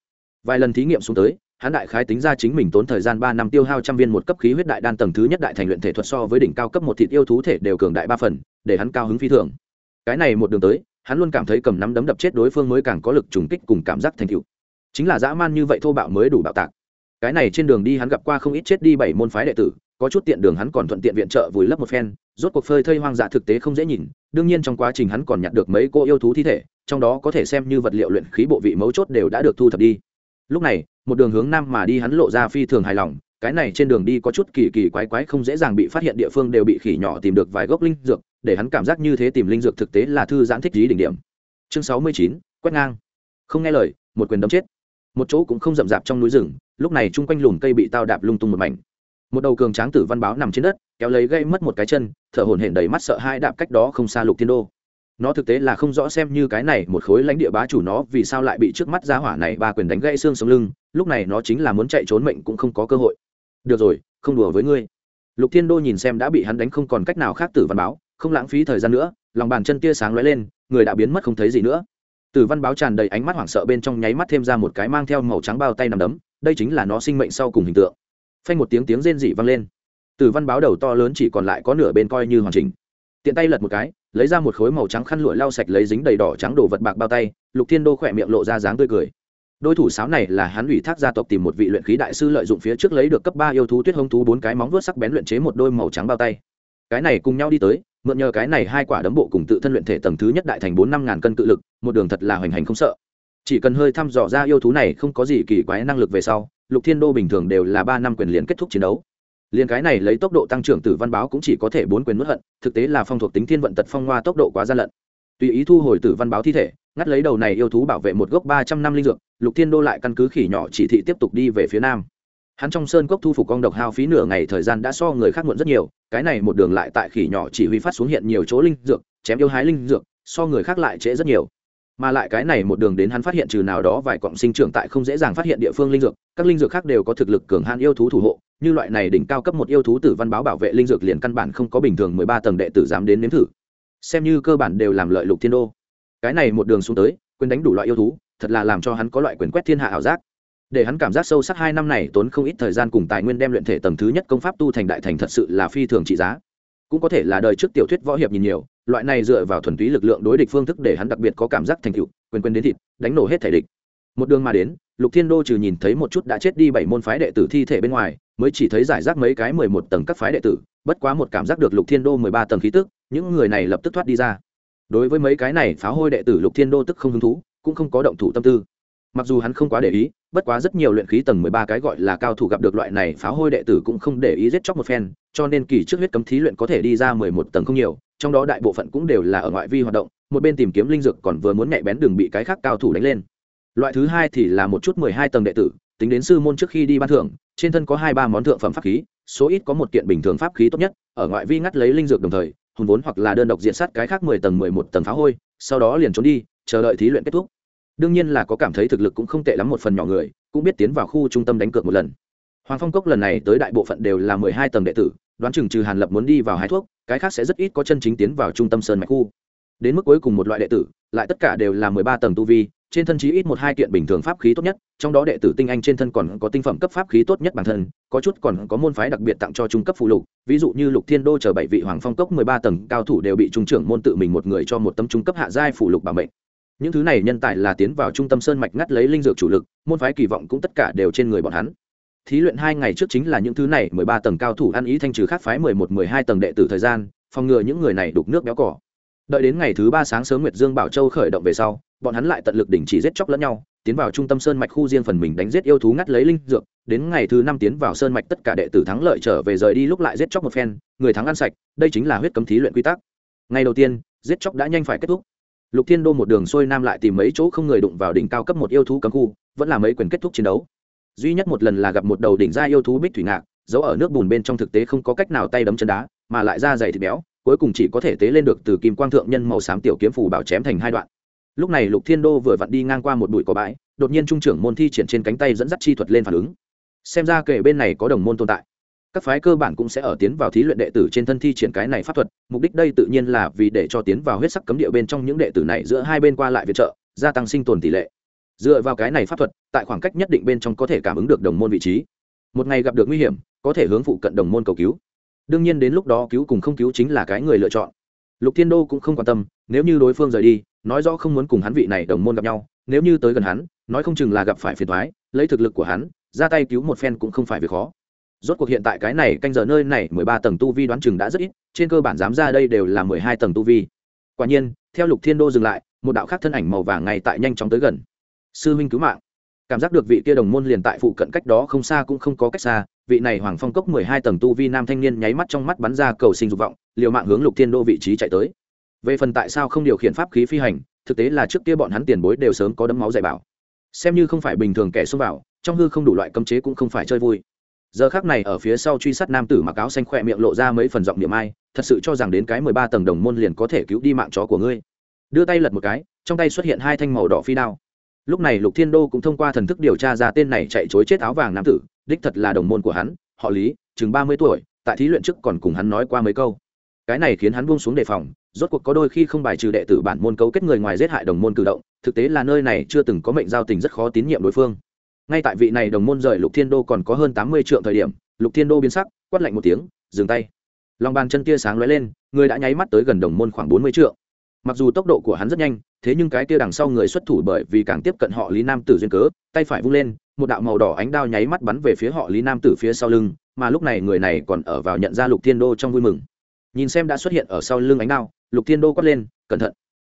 Vài lần thí nghiệm xuống tới, hắn đại khái tính ra chính mình tốn thời gian ba năm tiêu hao trăm viên một cấp khí huyết đại đan tầng thứ nhất đại thành luyện thể thuật so với đỉnh cao cấp một thịt yêu thú thể đều cường đại ba phần, để hắn cao hứng phi thường. Cái này một đường tới, hắn luôn cảm thấy cầm nắm đấm đập chết đối phương mới càng có lực trùng kích cùng cảm giác thành tựu chính là dã man như vậy thô bạo mới đủ bạo tạc. Cái này trên đường đi hắn gặp qua không ít chết đi bảy môn phái đệ tử, có chút tiện đường hắn còn thuận tiện viện trợ vùi lấp một phen, rốt cuộc phơi thây hoang dã thực tế không dễ nhìn, đương nhiên trong quá trình hắn còn nhặt được mấy cô yêu thú thi thể, trong đó có thể xem như vật liệu luyện khí bộ vị mấu chốt đều đã được thu thập đi. Lúc này, một đường hướng nam mà đi hắn lộ ra phi thường hài lòng, cái này trên đường đi có chút kỳ kỳ quái quái không dễ dàng bị phát hiện địa phương đều bị khỉ nhỏ tìm được vài gốc linh dược, để hắn cảm giác như thế tìm linh dược thực tế là thư giãn thích lý đỉnh điểm. Chương sáu mươi chín, quét ngang. Không nghe lời, một quyền đấm chết một chỗ cũng không rậm rạp trong núi rừng, lúc này chung quanh lùm cây bị tao đạp lung tung một mảnh. Một đầu cường tráng tử văn báo nằm trên đất, kéo lấy gây mất một cái chân, thở hổn hển đầy mắt sợ hai đạp cách đó không xa lục thiên đô. Nó thực tế là không rõ xem như cái này một khối lãnh địa bá chủ nó vì sao lại bị trước mắt ra hỏa này ba quyền đánh gãy xương sống lưng, lúc này nó chính là muốn chạy trốn mệnh cũng không có cơ hội. Được rồi, không đùa với ngươi. Lục thiên đô nhìn xem đã bị hắn đánh không còn cách nào khác tử văn báo, không lãng phí thời gian nữa, lòng bàn chân tia sáng lóe lên, người đã biến mất không thấy gì nữa tử văn báo tràn đầy ánh mắt hoảng sợ bên trong nháy mắt thêm ra một cái mang theo màu trắng bao tay nằm đấm, đây chính là nó sinh mệnh sau cùng hình tượng. Phanh một tiếng tiếng rên dị vang lên. Tử văn báo đầu to lớn chỉ còn lại có nửa bên coi như hoàn chỉnh. Tiện tay lật một cái, lấy ra một khối màu trắng khăn lụa lau sạch lấy dính đầy đỏ trắng đồ vật bạc bao tay, lục thiên đô khỏe miệng lộ ra dáng tươi cười. Đôi thủ sáo này là hắn ủy thác gia tộc tìm một vị luyện khí đại sư lợi dụng phía trước lấy được cấp ba yêu thú tuyết hông thú bốn cái móng vuốt sắc bén luyện chế một đôi màu trắng bao tay cái này cùng nhau đi tới, mượn nhờ cái này hai quả đấm bộ cùng tự thân luyện thể tầng thứ nhất đại thành bốn năm ngàn cân cự lực, một đường thật là hoành hành không sợ. Chỉ cần hơi thăm dò ra yêu thú này không có gì kỳ quái năng lực về sau, lục thiên đô bình thường đều là ba năm quyền liền kết thúc chiến đấu. Liền cái này lấy tốc độ tăng trưởng tử văn báo cũng chỉ có thể bốn quyền mất hận, thực tế là phong thuộc tính thiên vận tật phong hoa tốc độ quá gian lận. Tùy ý thu hồi tử văn báo thi thể, ngắt lấy đầu này yêu thú bảo vệ một gốc ba trăm năm linh dược, lục thiên đô lại căn cứ khỉ nhỏ chỉ thị tiếp tục đi về phía nam hắn trong sơn cốc thu phục con độc hao phí nửa ngày thời gian đã so người khác muộn rất nhiều, cái này một đường lại tại khỉ nhỏ chỉ huy phát xuống hiện nhiều chỗ linh dược, chém yêu hái linh dược, so người khác lại trễ rất nhiều. Mà lại cái này một đường đến hắn phát hiện trừ nào đó vài cọng sinh trưởng tại không dễ dàng phát hiện địa phương linh dược, các linh dược khác đều có thực lực cường hạn yêu thú thủ hộ, như loại này đỉnh cao cấp một yêu thú tử văn báo bảo vệ linh dược liền căn bản không có bình thường mười ba tầng đệ tử dám đến nếm thử. Xem như cơ bản đều làm lợi lục thiên đô. Cái này một đường xuống tới, quyền đánh đủ loại yêu thú, thật là làm cho hắn có loại quyền quét thiên hạ ảo giác để hắn cảm giác sâu sắc hai năm này tốn không ít thời gian cùng tài nguyên đem luyện thể tầng thứ nhất công pháp tu thành đại thành thật sự là phi thường trị giá. Cũng có thể là đời trước tiểu thuyết võ hiệp nhìn nhiều, loại này dựa vào thuần túy lực lượng đối địch phương thức để hắn đặc biệt có cảm giác thành tựu, quyền quyền đến thịt, đánh nổ hết thể địch. Một đường mà đến, lục thiên đô trừ nhìn thấy một chút đã chết đi bảy môn phái đệ tử thi thể bên ngoài, mới chỉ thấy giải rác mấy cái mười một tầng các phái đệ tử, bất quá một cảm giác được lục thiên đô mười ba tầng khí tức, những người này lập tức thoát đi ra. Đối với mấy cái này phá hôi đệ tử lục thiên đô tức không hứng thú, cũng không có động thủ tâm tư mặc dù hắn không quá để ý, bất quá rất nhiều luyện khí tầng mười ba cái gọi là cao thủ gặp được loại này phá hôi đệ tử cũng không để ý giết chóc một phen, cho nên kỳ trước huyết cấm thí luyện có thể đi ra mười một tầng không nhiều, trong đó đại bộ phận cũng đều là ở ngoại vi hoạt động, một bên tìm kiếm linh dược còn vừa muốn nhạy bén đường bị cái khác cao thủ đánh lên. Loại thứ hai thì là một chút mười hai tầng đệ tử, tính đến sư môn trước khi đi ban thưởng, trên thân có hai ba món thượng phẩm pháp khí, số ít có một kiện bình thường pháp khí tốt nhất, ở ngoại vi ngắt lấy linh dược đồng thời, hùn vốn hoặc là đơn độc diện sát cái khác mười tầng mười một tầng phá hôi, sau đó liền trốn đi, chờ đợi thí luyện kết thúc đương nhiên là có cảm thấy thực lực cũng không tệ lắm một phần nhỏ người, cũng biết tiến vào khu trung tâm đánh cược một lần. Hoàng phong cốc lần này tới đại bộ phận đều là mười hai tầng đệ tử, đoán chừng trừ hàn lập muốn đi vào hái thuốc, cái khác sẽ rất ít có chân chính tiến vào trung tâm sơn mạch khu. Đến mức cuối cùng một loại đệ tử, lại tất cả đều là mười ba tầng tu vi, trên thân chí ít một hai kiện bình thường pháp khí tốt nhất, trong đó đệ tử tinh anh trên thân còn có tinh phẩm cấp pháp khí tốt nhất bản thân, có chút còn có môn phái đặc biệt tặng cho trung cấp phụ lục, ví dụ như lục thiên đô chờ bảy vị hoàng phong cốc mười ba tầng cao thủ đều bị trung trưởng môn tự mình một người cho một tấm trung cấp hạ giai phụ lục bảo mệnh những thứ này nhân tài là tiến vào trung tâm sơn mạch ngắt lấy linh dược chủ lực, môn phái kỳ vọng cũng tất cả đều trên người bọn hắn. Thí luyện hai ngày trước chính là những thứ này, mười ba tầng cao thủ ăn ý thanh trừ khác phái mười một, mười hai tầng đệ tử thời gian, phòng ngừa những người này đục nước béo cỏ. Đợi đến ngày thứ ba sáng sớm nguyệt dương bảo châu khởi động về sau, bọn hắn lại tận lực đỉnh chỉ giết chóc lẫn nhau, tiến vào trung tâm sơn mạch khu riêng phần mình đánh giết yêu thú ngắt lấy linh dược, đến ngày thứ năm tiến vào sơn mạch tất cả đệ tử thắng lợi trở về rời đi lúc lại giết chóc một phen, người thắng ăn sạch, đây chính là huyết cấm thí luyện quy tắc. Ngày đầu tiên, giết chóc đã nhanh phải kết thúc lục thiên đô một đường xuôi nam lại tìm mấy chỗ không người đụng vào đỉnh cao cấp một yêu thú cấm khu, vẫn là mấy quyền kết thúc chiến đấu. Duy nhất một lần là gặp một đầu đỉnh gia yêu thú bích thủy ngạc, giấu ở nước bùn bên trong thực tế không có cách nào tay đấm chân đá, mà lại da dày thịt béo, cuối cùng chỉ có thể tế lên được từ kim quang thượng nhân màu xám tiểu kiếm phủ bảo chém thành hai đoạn. Lúc này lục thiên đô vừa vặn đi ngang qua một bụi cỏ bãi, đột nhiên trung trưởng môn thi triển trên cánh tay dẫn dắt chi thuật lên phản ứng. Xem ra kể bên này có đồng môn tồn tại các phái cơ bản cũng sẽ ở tiến vào thí luyện đệ tử trên thân thi triển cái này pháp thuật, mục đích đây tự nhiên là vì để cho tiến vào huyết sắc cấm địa bên trong những đệ tử này giữa hai bên qua lại viện trợ, gia tăng sinh tồn tỷ lệ. Dựa vào cái này pháp thuật, tại khoảng cách nhất định bên trong có thể cảm ứng được đồng môn vị trí. Một ngày gặp được nguy hiểm, có thể hướng phụ cận đồng môn cầu cứu. Đương nhiên đến lúc đó cứu cùng không cứu chính là cái người lựa chọn. Lục thiên đô cũng không quan tâm, nếu như đối phương rời đi, nói rõ không muốn cùng hắn vị này đồng môn gặp nhau, nếu như tới gần hắn, nói không chừng là gặp phải phiền thoái lấy thực lực của hắn, ra tay cứu một phen cũng không phải việc khó rốt cuộc hiện tại cái này canh giờ nơi này mười ba tầng tu vi đoán chừng đã rất ít, trên cơ bản dám ra đây đều là mười hai tầng tu vi. Quả nhiên, theo lục thiên đô dừng lại, một đạo khác thân ảnh màu vàng ngay tại nhanh chóng tới gần. Sư huynh cứu mạng. Cảm giác được vị kia đồng môn liền tại phụ cận cách đó không xa cũng không có cách xa, vị này hoàng phong cốc mười hai tầng tu vi nam thanh niên nháy mắt trong mắt bắn ra cầu sinh dục vọng, liều mạng hướng lục thiên đô vị trí chạy tới. Về phần tại sao không điều khiển pháp khí phi hành, thực tế là trước kia bọn hắn tiền bối đều sớm có đấm máu dạy bảo. Xem như không phải bình thường kẻ xông vào, trong hư không đủ loại cấm chế cũng không phải chơi vui giờ khác này ở phía sau truy sát nam tử mặc áo xanh khỏe miệng lộ ra mấy phần giọng niệm ai, thật sự cho rằng đến cái mười ba tầng đồng môn liền có thể cứu đi mạng chó của ngươi. Đưa tay lật một cái, trong tay xuất hiện hai thanh màu đỏ phi đao. Lúc này lục thiên đô cũng thông qua thần thức điều tra ra tên này chạy chối chết áo vàng nam tử, đích thật là đồng môn của hắn, họ lý, chừng ba mươi tuổi, tại thí luyện trước còn cùng hắn nói qua mấy câu. Cái này khiến hắn buông xuống đề phòng, rốt cuộc có đôi khi không bài trừ đệ tử bản môn cấu kết người ngoài giết hại đồng môn cử động, thực tế là nơi này chưa từng có mệnh giao tình rất khó tín nhiệm đối phương ngay tại vị này đồng môn rời lục thiên đô còn có hơn tám mươi triệu thời điểm, lục thiên đô biến sắc, quát lạnh một tiếng, dừng tay. Lòng bàn chân tia sáng lóe lên, người đã nháy mắt tới gần đồng môn khoảng bốn mươi triệu mặc dù tốc độ của hắn rất nhanh, thế nhưng cái tia đằng sau người xuất thủ bởi vì càng tiếp cận họ lý nam tử duyên cớ, tay phải vung lên, một đạo màu đỏ ánh đao nháy mắt bắn về phía họ lý nam tử phía sau lưng, mà lúc này người này còn ở vào nhận ra lục thiên đô trong vui mừng. Nhìn xem đã xuất hiện ở sau lưng ánh đao, lục thiên đô quát lên, cẩn thận.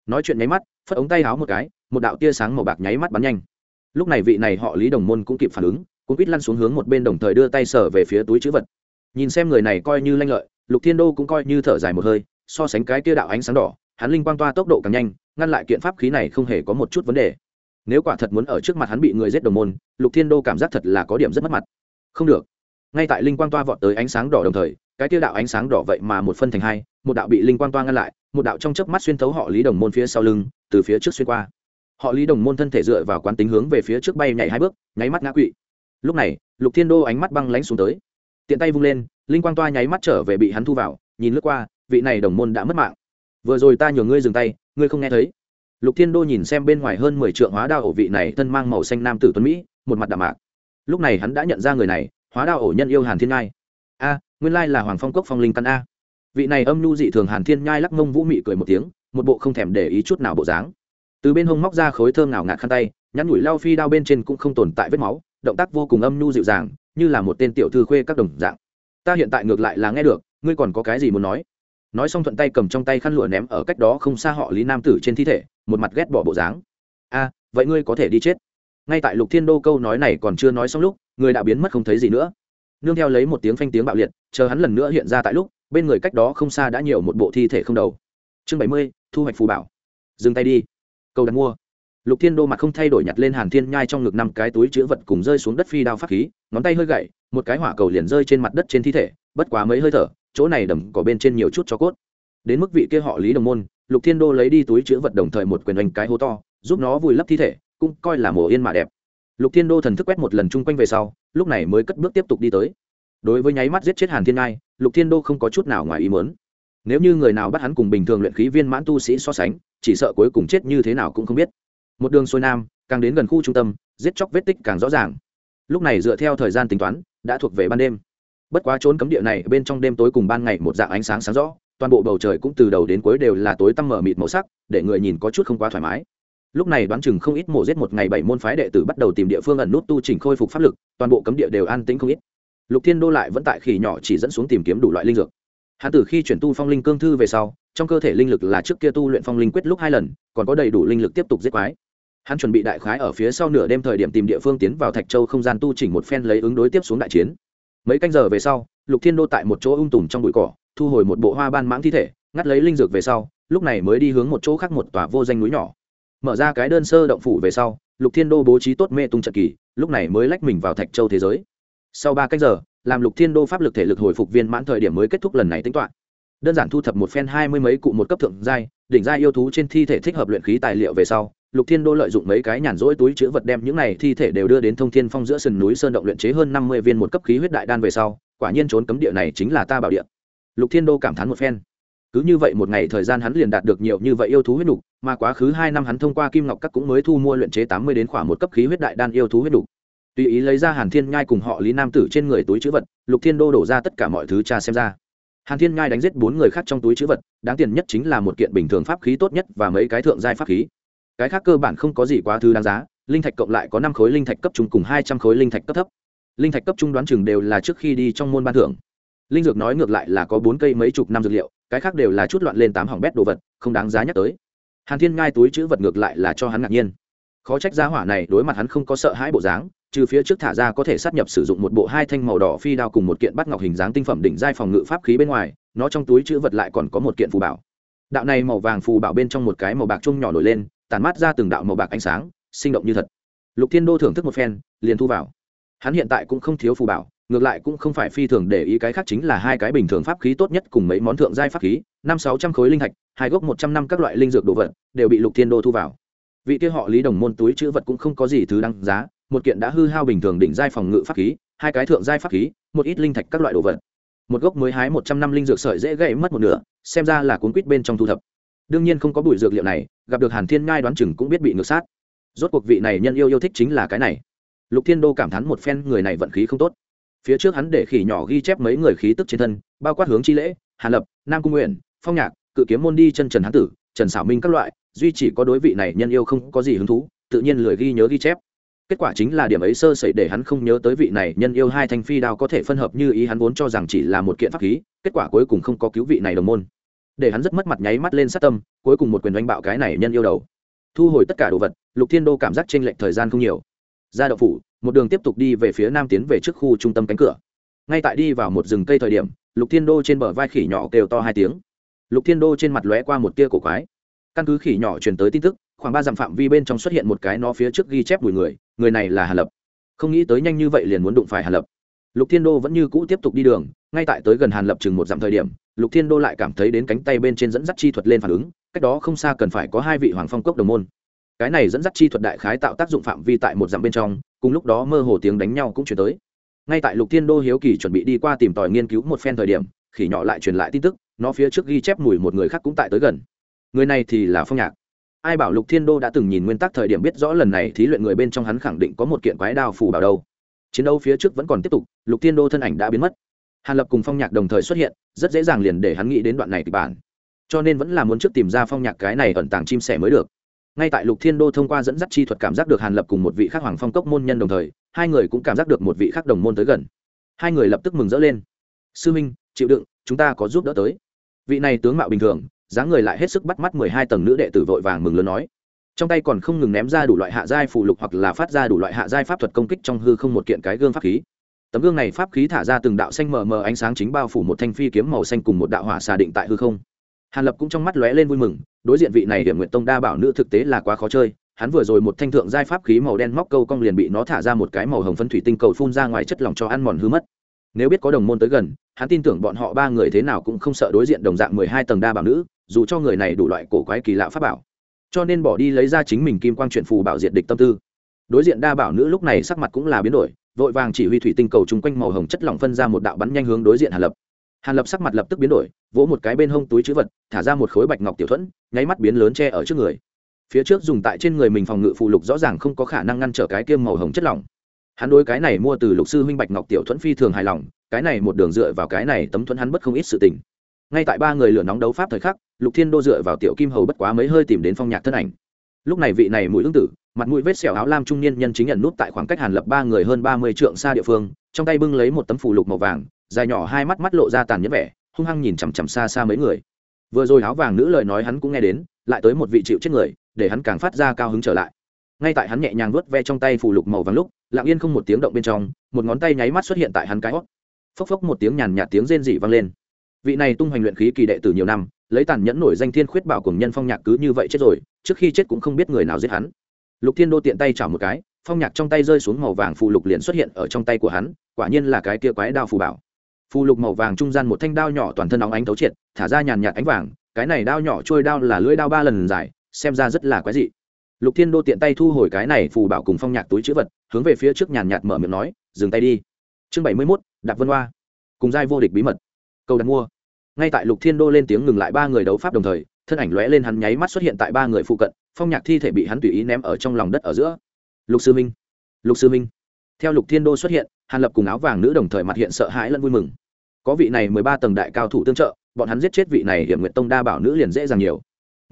Nói chuyện nháy mắt, phất ống tay háo một cái, một đạo tia sáng màu bạc nháy mắt bắn nhanh lúc này vị này họ lý đồng môn cũng kịp phản ứng cũng quýt lăn xuống hướng một bên đồng thời đưa tay sở về phía túi chữ vật. Nhìn xem người này coi như lanh lợi, lục thiên đô cũng coi như thở dài một hơi, so sánh cái tia đạo ánh sáng đỏ, hắn linh quang toa tốc độ càng nhanh, ngăn lại kiện pháp khí này không hề có một chút vấn đề. Nếu quả thật muốn ở trước mặt hắn bị người giết đồng môn, lục thiên đô cảm giác thật là có điểm rất mất mặt. Không được. Ngay tại linh quang toa vọt tới ánh sáng đỏ đồng thời, cái tiêu đạo ánh sáng đỏ vậy mà một phân thành hai, một đạo bị linh quang toa ngăn lại, một đạo trong chớp mắt xuyên thấu họ lý đồng môn phía sau lưng, từ phía trước xuyên qua họ lý đồng môn thân thể dựa vào quán tính hướng về phía trước bay nhảy hai bước, nháy mắt ngã quỵ. Lúc này, lục thiên đô ánh mắt băng lánh xuống tới. Tiện tay vung lên, linh quang toa nháy mắt trở về bị hắn thu vào, nhìn lướt qua, vị này đồng môn đã mất mạng. Vừa rồi ta nhường ngươi dừng tay, ngươi không nghe thấy. Lục thiên đô nhìn xem bên ngoài hơn mười trượng hóa đao ổ vị này thân mang màu xanh nam tử tuấn mỹ, một mặt đạm mạc. Lúc này hắn đã nhận ra người này, hóa đao ổ nhân yêu hàn thiên ngai a, nguyên lai là hoàng phong cốc phong linh căn a. Vị này âm nhu dị thường hàn thiên nhai lắc mông vũ mị cười một tiếng, một bộ không thèm để ý chút nào bộ dáng từ bên hông móc ra khối thơm ngào ngạt khăn tay, nhắn nhủi lao phi đao bên trên cũng không tồn tại vết máu, động tác vô cùng âm nhu dịu dàng, như là một tên tiểu thư khuê các đồng dạng. Ta hiện tại ngược lại là nghe được, ngươi còn có cái gì muốn nói? Nói xong thuận tay cầm trong tay khăn lụa ném ở cách đó không xa họ lý nam tử trên thi thể, một mặt ghét bỏ bộ dáng. A, vậy ngươi có thể đi chết. Ngay tại lục thiên đô câu nói này còn chưa nói xong lúc, người đã biến mất không thấy gì nữa. Nương theo lấy một tiếng phanh tiếng bạo liệt, chờ hắn lần nữa hiện ra tại lúc, bên người cách đó không xa đã nhiều một bộ thi thể không đầu. Chương bảy mươi, thu hoạch phù bảo. Dừng tay đi câu đặt mua. Lục thiên đô mặt không thay đổi nhặt lên hàn thiên nhai trong ngực năm cái túi chữ vật cùng rơi xuống đất phi đao pháp khí, ngón tay hơi gậy, một cái hỏa cầu liền rơi trên mặt đất trên thi thể, bất quá mấy hơi thở, chỗ này đầm có bên trên nhiều chút cho cốt. Đến mức vị kia họ lý đồng môn, lục thiên đô lấy đi túi chữ vật đồng thời một quyền oanh cái hố to, giúp nó vùi lấp thi thể, cũng coi là mồ yên mà đẹp. Lục thiên đô thần thức quét một lần chung quanh về sau, lúc này mới cất bước tiếp tục đi tới. Đối với nháy mắt giết chết hàn thiên ngai lục thiên đô không có chút nào ngoài ý mớn nếu như người nào bắt hắn cùng bình thường luyện khí viên mãn tu sĩ so sánh chỉ sợ cuối cùng chết như thế nào cũng không biết. Một đường xuôi nam, càng đến gần khu trung tâm, giết chóc vết tích càng rõ ràng. Lúc này dựa theo thời gian tính toán, đã thuộc về ban đêm. Bất quá trốn cấm địa này bên trong đêm tối cùng ban ngày một dạng ánh sáng sáng rõ, toàn bộ bầu trời cũng từ đầu đến cuối đều là tối tăm mở mịt màu sắc, để người nhìn có chút không quá thoải mái. Lúc này đoán chừng không ít mổ giết một ngày bảy môn phái đệ tử bắt đầu tìm địa phương ẩn nút tu chỉnh khôi phục pháp lực, toàn bộ cấm địa đều an tĩnh không ít. Lục thiên đô lại vẫn tại khỉ nhỏ chỉ dẫn xuống tìm kiếm đủ loại linh dược. Hắn từ khi chuyển tu phong linh cương thư về sau trong cơ thể linh lực là trước kia tu luyện phong linh quyết lúc hai lần, còn có đầy đủ linh lực tiếp tục giết quái. Hắn chuẩn bị đại khái ở phía sau nửa đêm thời điểm tìm địa phương tiến vào thạch châu không gian tu chỉnh một phen lấy ứng đối tiếp xuống đại chiến. Mấy canh giờ về sau, lục thiên đô tại một chỗ ung tùm trong bụi cỏ, thu hồi một bộ hoa ban mãng thi thể, ngắt lấy linh dược về sau, lúc này mới đi hướng một chỗ khác một tòa vô danh núi nhỏ. Mở ra cái đơn sơ động phủ về sau, lục thiên đô bố trí tốt mê tung trận kỳ, lúc này mới lách mình vào thạch châu thế giới. Sau ba cách giờ, làm lục thiên đô pháp lực thể lực hồi phục viên mãn thời điểm mới kết thúc lần này tính toán đơn giản thu thập một phen hai mươi mấy cụ một cấp thượng giai, đỉnh giai yêu thú trên thi thể thích hợp luyện khí tài liệu về sau, lục thiên đô lợi dụng mấy cái nhàn rỗi túi chữ vật đem những này thi thể đều đưa đến thông thiên phong giữa sườn núi sơn động luyện chế hơn năm mươi viên một cấp khí huyết đại đan về sau, quả nhiên trốn cấm địa này chính là ta bảo địa. Lục thiên đô cảm thán một phen. Cứ như vậy một ngày thời gian hắn liền đạt được nhiều như vậy yêu thú huyết đục mà quá khứ hai năm hắn thông qua kim ngọc các cũng mới thu mua luyện chế tám mươi đến khoảng một cấp khí huyết đại đan yêu thú huyết đục tùy ý lấy ra hàn thiên nhai cùng họ lý nam tử trên người túi chữ vật, lục thiên đô đổ ra tất cả mọi thứ cha xem ra hàn thiên nhai đánh giết bốn người khác trong túi chữ vật, đáng tiền nhất chính là một kiện bình thường pháp khí tốt nhất và mấy cái thượng giai pháp khí. Cái khác cơ bản không có gì quá thứ đáng giá, linh thạch cộng lại có năm khối linh thạch cấp trung cùng hai trăm khối linh thạch cấp thấp. Linh thạch cấp trung đoán chừng đều là trước khi đi trong môn ban thưởng. Linh dược nói ngược lại là có bốn cây mấy chục năm dược liệu, cái khác đều là chút loạn lên tám hỏng bét đồ vật, không đáng giá nhắc tới. Hàn thiên ngai túi chữ vật ngược lại là cho hắn ngạc nhiên. Khó trách giá hỏa này đối mặt hắn không có sợ hãi bộ dáng trừ phía trước thả ra có thể sát nhập sử dụng một bộ hai thanh màu đỏ phi đao cùng một kiện bắt ngọc hình dáng tinh phẩm đỉnh giai phòng ngự pháp khí bên ngoài, nó trong túi chữ vật lại còn có một kiện phù bảo. Đạo này màu vàng phù bảo bên trong một cái màu bạc chung nhỏ nổi lên tàn mát ra từng đạo màu bạc ánh sáng, sinh động như thật. Lục thiên đô thưởng thức một phen, liền thu vào. Hắn hiện tại cũng không thiếu phù bảo, ngược lại cũng không phải phi thường để ý cái khác chính là hai cái bình thường pháp khí tốt nhất cùng mấy món thượng giai pháp khí, năm sáu trăm khối linh hạch, hai gốc một trăm năm các loại linh dược đồ vật, đều bị lục thiên đô thu vào. Vị kia họ lý đồng môn túi chữ vật cũng không có gì thứ đăng giá một kiện đã hư hao bình thường đỉnh giai phòng ngự pháp khí, hai cái thượng giai pháp khí, một ít linh thạch các loại đồ vật. Một gốc mới hái một trăm năm linh dược sợi dễ gãy mất một nửa, xem ra là cuốn quýt bên trong thu thập. Đương nhiên không có bụi dược liệu này, gặp được hàn thiên ngai đoán chừng cũng biết bị ngược sát. Rốt cuộc vị này nhân yêu yêu thích chính là cái này. Lục thiên đô cảm thán một phen, người này vận khí không tốt. Phía trước hắn để khỉ nhỏ ghi chép mấy người khí tức trên thân, bao quát hướng chi lễ, hàn lập, nam cung nguyện phong nhạc, cự kiếm môn đi, chân trần hán tử, trần xảo minh các loại, duy chỉ có đối vị này nhân yêu không có gì hứng thú, tự nhiên lười ghi nhớ ghi chép kết quả chính là điểm ấy sơ sẩy để hắn không nhớ tới vị này nhân yêu hai thanh phi đao có thể phân hợp như ý hắn vốn cho rằng chỉ là một kiện pháp khí, kết quả cuối cùng không có cứu vị này đồng môn. Để hắn rất mất mặt nháy mắt lên sát tâm, cuối cùng một quyền đánh bạo cái này nhân yêu đầu. Thu hồi tất cả đồ vật, lục thiên đô cảm giác t r ê n lệch thời gian không nhiều. Ra đậu phủ, một đường tiếp tục đi về phía nam tiến về trước khu trung tâm cánh cửa. Ngay tại đi vào một rừng cây thời điểm, lục thiên đô trên bờ vai khỉ nhỏ kêu to hai tiếng. Lục thiên đô trên mặt lóe qua một tia cổ quái. Căn cứ khỉ nhỏ truyền tới tin tức, khoảng ba dặm phạm vi bên trong xuất hiện một cái nó phía trước ghi chép mùi người người này là hà lập. Không nghĩ tới nhanh như vậy liền muốn đụng phải hà lập. Lục thiên đô vẫn như cũ tiếp tục đi đường, ngay tại tới gần hàn lập chừng một dặm thời điểm, lục thiên đô lại cảm thấy đến cánh tay bên trên dẫn dắt chi thuật lên phản ứng, cách đó không xa cần phải có hai vị hoàng phong cốc đồng môn. Cái này dẫn dắt chi thuật đại khái tạo tác dụng phạm vi tại một dặm bên trong, cùng lúc đó mơ hồ tiếng đánh nhau cũng chuyển tới. Ngay tại lục thiên đô hiếu kỳ chuẩn bị đi qua tìm tòi nghiên cứu một phen thời điểm, khỉ nhỏ lại truyền lại tin tức, nó phía trước ghi chép mùi một người khác cũng tại tới gần. Người này thì là phong nhạc ai bảo lục thiên đô đã từng nhìn nguyên tắc thời điểm biết rõ lần này thí luyện người bên trong hắn khẳng định có một kiện quái đao phủ bảo đâu. Chiến đấu phía trước vẫn còn tiếp tục, lục thiên đô thân ảnh đã biến mất. Hàn lập cùng phong nhạc đồng thời xuất hiện, rất dễ dàng liền để hắn nghĩ đến đoạn này kịch bản. Cho nên vẫn là muốn trước tìm ra phong nhạc cái này ẩn tàng chim sẻ mới được. Ngay tại lục thiên đô thông qua dẫn dắt chi thuật cảm giác được hàn lập cùng một vị khác hoàng phong cốc môn nhân đồng thời, hai người cũng cảm giác được một vị khác đồng môn tới gần. Hai người lập tức mừng rỡ lên. Sư minh, chịu đựng, chúng ta có giúp đỡ tới. Vị này tướng mạo bình thường dáng người lại hết sức bắt mắt mười hai tầng nữ đệ tử vội vàng mừng lớn nói. Trong tay còn không ngừng ném ra đủ loại hạ giai phụ lục hoặc là phát ra đủ loại hạ giai pháp thuật công kích trong hư không một kiện cái gương pháp khí. Tấm gương này pháp khí thả ra từng đạo xanh mờ mờ ánh sáng chính bao phủ một thanh phi kiếm màu xanh cùng một đạo hỏa xà định tại hư không. Hàn lập cũng trong mắt lóe lên vui mừng, đối diện vị này điểm nguyện tông đa bảo nữ thực tế là quá khó chơi, hắn vừa rồi một thanh thượng giai pháp khí màu đen móc câu cong liền bị nó thả ra một cái màu hồng phân thủy tinh cầu phun ra ngoài chất lỏng cho ăn mòn hư mất. Nếu biết có đồng môn tới gần, hắn tin tưởng bọn họ ba người thế nào cũng không sợ đối diện đồng dạng mười hai tầng đa bảo nữ dù cho người này đủ loại cổ quái kỳ lạ pháp bảo, cho nên bỏ đi lấy ra chính mình kim quang chuyện phù bảo diệt địch tâm tư. Đối diện đa bảo nữ lúc này sắc mặt cũng là biến đổi, vội vàng chỉ huy thủy tinh cầu chung quanh màu hồng chất lỏng phân ra một đạo bắn nhanh hướng đối diện hàn lập. Hàn lập sắc mặt lập tức biến đổi, vỗ một cái bên hông túi chữ vật, thả ra một khối bạch ngọc tiểu thuẫn, nháy mắt biến lớn che ở trước người. Phía trước dùng tại trên người mình phòng ngự phụ lục rõ ràng không có khả năng ngăn trở cái kiêm màu hồng chất lỏng. Hắn đối cái này mua từ lục sư huynh bạch ngọc tiểu thuẫn phi thường hài lòng, cái này một đường dựa vào cái này tấm thuẫn hắn bất không ít sự tình ngay tại ba người lửa nóng đấu pháp thời khắc, lục thiên đô dựa vào tiểu kim hầu bất quá mấy hơi tìm đến phong nhạc thân ảnh. Lúc này vị này mũi ứng tử, mặt mũi vết sẹo áo lam trung niên nhân chính nhận nút tại khoảng cách hàn lập ba người hơn ba mươi trượng xa địa phương, trong tay bưng lấy một tấm phủ lục màu vàng, dài nhỏ hai mắt mắt lộ ra tàn nhẫn vẻ, hung hăng nhìn chằm chằm xa xa mấy người. Vừa rồi áo vàng nữ lời nói hắn cũng nghe đến, lại tới một vị chịu chết người, để hắn càng phát ra cao hứng trở lại. Ngay tại hắn nhẹ nhàng vớt ve trong tay phủ lục màu vàng lúc, lặng yên không một tiếng động bên trong, một ngón tay nháy mắt xuất hiện tại hắn cái hót. Phốc phốc một tiếng nhàn nhạt tiếng rên rỉ vang lên vị này tung hoành luyện khí kỳ đệ tử nhiều năm, lấy tàn nhẫn nổi danh thiên khuyết bảo cùng nhân phong nhạc cứ như vậy chết rồi, trước khi chết cũng không biết người nào giết hắn. Lục thiên đô tiện tay chảo một cái, phong nhạc trong tay rơi xuống màu vàng phù lục liền xuất hiện ở trong tay của hắn, quả nhiên là cái kia quái đao phù bảo. Phù lục màu vàng trung gian một thanh đao nhỏ toàn thân óng ánh thấu triệt, thả ra nhàn nhạt ánh vàng, cái này đao nhỏ trôi đao là lưỡi đao ba lần dài, xem ra rất là quái dị. Lục thiên đô tiện tay thu hồi cái này phù bảo cùng phong nhạc túi chữ vật, hướng về phía trước nhàn nhạt mở miệng nói, dừng tay đi. Chương bảy mươi mốt, đạp vân hoa. Cùng giai vô địch bí mật câu đặt mua. Ngay tại lục thiên đô lên tiếng ngừng lại ba người đấu pháp đồng thời, thân ảnh lóe lên hắn nháy mắt xuất hiện tại ba người phụ cận, phong nhạc thi thể bị hắn tùy ý ném ở trong lòng đất ở giữa. Lục sư minh, lục sư minh. Theo lục thiên đô xuất hiện, hàn lập cùng áo vàng nữ đồng thời mặt hiện sợ hãi lẫn vui mừng. Có vị này mười ba tầng đại cao thủ tương trợ, bọn hắn giết chết vị này hiểm nguyện tông đa bảo nữ liền dễ dàng nhiều.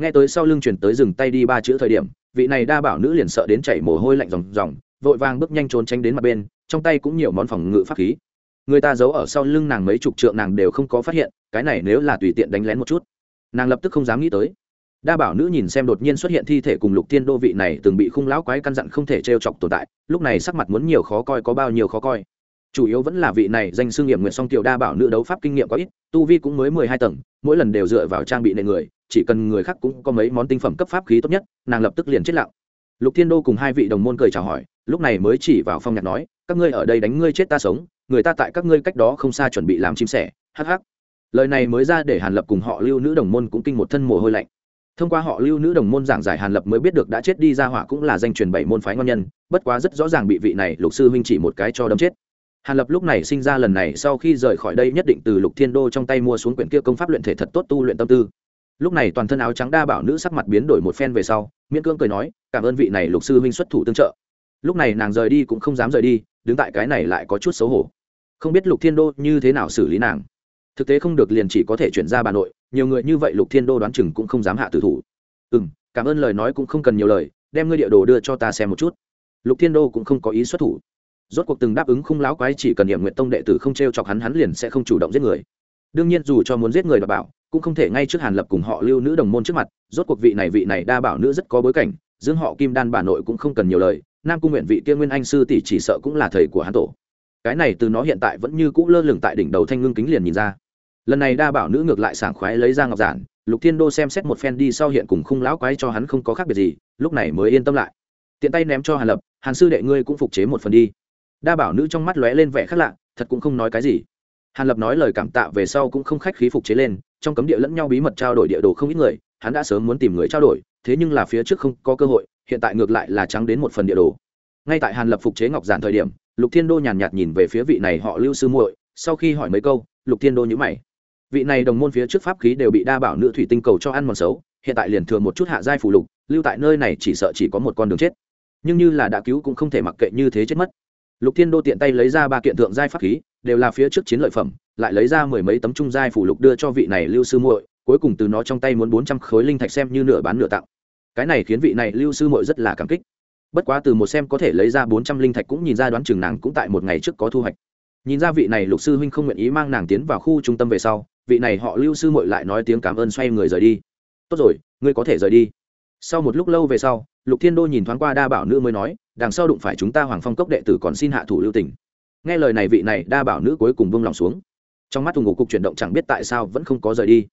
Nghe tới sau lưng chuyển tới dừng tay đi ba chữ thời điểm, vị này đa bảo nữ liền sợ đến chảy mồ hôi lạnh ròng ròng, vội vàng bước nhanh trốn tránh đến mặt bên, trong tay cũng nhiều món phòng ngự pháp khí người ta giấu ở sau lưng nàng mấy chục trượng nàng đều không có phát hiện, cái này nếu là tùy tiện đánh lén một chút. Nàng lập tức không dám nghĩ tới. Đa bảo nữ nhìn xem đột nhiên xuất hiện thi thể cùng lục thiên đô vị này từng bị khung lão quái căn dặn không thể t r e o chọc tồn tại, lúc này sắc mặt muốn nhiều khó coi có bao nhiêu khó coi. Chủ yếu vẫn là vị này danh sư nghiệm nguyện song tiểu đa bảo nữ đấu pháp kinh nghiệm có ít, tu vi cũng mới mười hai tầng, mỗi lần đều dựa vào trang bị nệ người, chỉ cần người khác cũng có mấy món tinh phẩm cấp pháp khí tốt nhất, nàng lập tức liền chết lặng. Lục thiên đô cùng hai vị đồng môn cười chào hỏi, lúc này mới chỉ vào phong nhạc nói, các ngươi ở đây đánh ngươi chết ta sống người ta tại các ngươi cách đó không xa chuẩn bị làm chim sẻ, hắc hắc. Lời này mới ra để hàn lập cùng họ lưu nữ đồng môn cũng kinh một thân mồ hôi lạnh. Thông qua họ lưu nữ đồng môn giảng giải hàn lập mới biết được đã chết đi ra hỏa cũng là danh truyền bảy môn phái ngon nhân, bất quá rất rõ ràng bị vị này lục sư huynh chỉ một cái cho đâm chết. Hàn lập lúc này sinh ra lần này sau khi rời khỏi đây nhất định từ lục thiên đô trong tay mua xuống quyển kia công pháp luyện thể thật tốt tu luyện tâm tư. Lúc này toàn thân áo trắng đa bảo nữ sắc mặt biến đổi một phen về sau, miễn cương cười nói, cảm ơn vị này lục sư huynh xuất thủ tương trợ. Lúc này nàng rời đi cũng không dám rời đi, đứng tại cái này lại có chút xấu hổ không biết lục thiên đô như thế nào xử lý nàng. Thực tế không được liền chỉ có thể chuyển ra bà nội, nhiều người như vậy lục thiên đô đoán chừng cũng không dám hạ tử thủ. Ừ m cảm ơn lời nói cũng không cần nhiều lời, đem ngươi địa đồ đưa cho ta xem một chút. Lục thiên đô cũng không có ý xuất thủ. Rốt cuộc từng đáp ứng khung láo quái chỉ cần niệm nguyện tông đệ tử không t r e o chọc hắn hắn liền sẽ không chủ động giết người. Đương nhiên dù cho muốn giết người đ bảo, cũng không thể ngay trước hàn lập cùng họ lưu nữ đồng môn trước mặt, rốt cuộc vị này vị này đa bảo nữ rất có bối cảnh dưỡng họ kim đan bà nội cũng không cần nhiều lời, nam cung nguyện vị kia nguyên anh sư tỷ chỉ sợ cũng là thầy của hắn tổ cái này từ nó hiện tại vẫn như cũ lơ lửng tại đỉnh đầu thanh ngưng kính liền nhìn ra. Lần này đa bảo nữ ngược lại sảng khoái lấy ra ngọc giản, lục thiên đô xem xét một phen đi sau hiện cùng khung lão quái cho hắn không có khác biệt gì, lúc này mới yên tâm lại. Tiện tay ném cho hàn lập, hàn sư đệ ngươi cũng phục chế một phần đi. Đa bảo nữ trong mắt lóe lên vẻ khác lạ, thật cũng không nói cái gì. Hàn lập nói lời cảm tạ về sau cũng không khách khí phục chế lên, trong cấm địa lẫn nhau bí mật trao đổi địa đồ không ít người, hắn đã sớm muốn tìm người trao đổi, thế nhưng là phía trước không có cơ hội, hiện tại ngược lại là trắng đến một phần địa đồ. Ngay tại hàn lập phục chế ngọc giản thời điểm lục thiên đô nhàn nhạt nhìn về phía vị này họ lưu sư muội, sau khi hỏi mấy câu, lục thiên đô nhữ mày. Vị này đồng môn phía trước pháp khí đều bị đa bảo nữ thủy tinh cầu cho ăn mòn xấu, hiện tại liền thường một chút hạ giai phủ lục, lưu tại nơi này chỉ sợ chỉ có một con đường chết. Nhưng như là đã cứu cũng không thể mặc kệ như thế chết mất. Lục thiên đô tiện tay lấy ra ba kiện tượng giai pháp khí, đều là phía trước chiến lợi phẩm, lại lấy ra mười mấy tấm trung giai phủ lục đưa cho vị này lưu sư muội, cuối cùng từ nó trong tay muốn bốn trăm khối linh thạch xem như nửa bán nửa tặng. Cái này khiến vị này lưu sư muội rất là cảm kích bất quá từ một xem có thể lấy ra bốn trăm linh thạch cũng nhìn ra đoán chừng nàng cũng tại một ngày trước có thu hoạch. Nhìn ra vị này lục sư huynh không nguyện ý mang nàng tiến vào khu trung tâm về sau, vị này họ lưu sư muội lại nói tiếng cảm ơn xoay người rời đi. Tốt rồi, ngươi có thể rời đi. Sau một lúc lâu về sau, lục thiên đô nhìn thoáng qua đa bảo nữ mới nói, đằng sau đụng phải chúng ta hoàng phong cốc đệ tử còn xin hạ thủ lưu tỉnh nghe lời này vị này đa bảo nữ cuối cùng vung lòng xuống. Trong mắt thùng ngục cục chuyển động chẳng biết tại sao vẫn không có rời đi.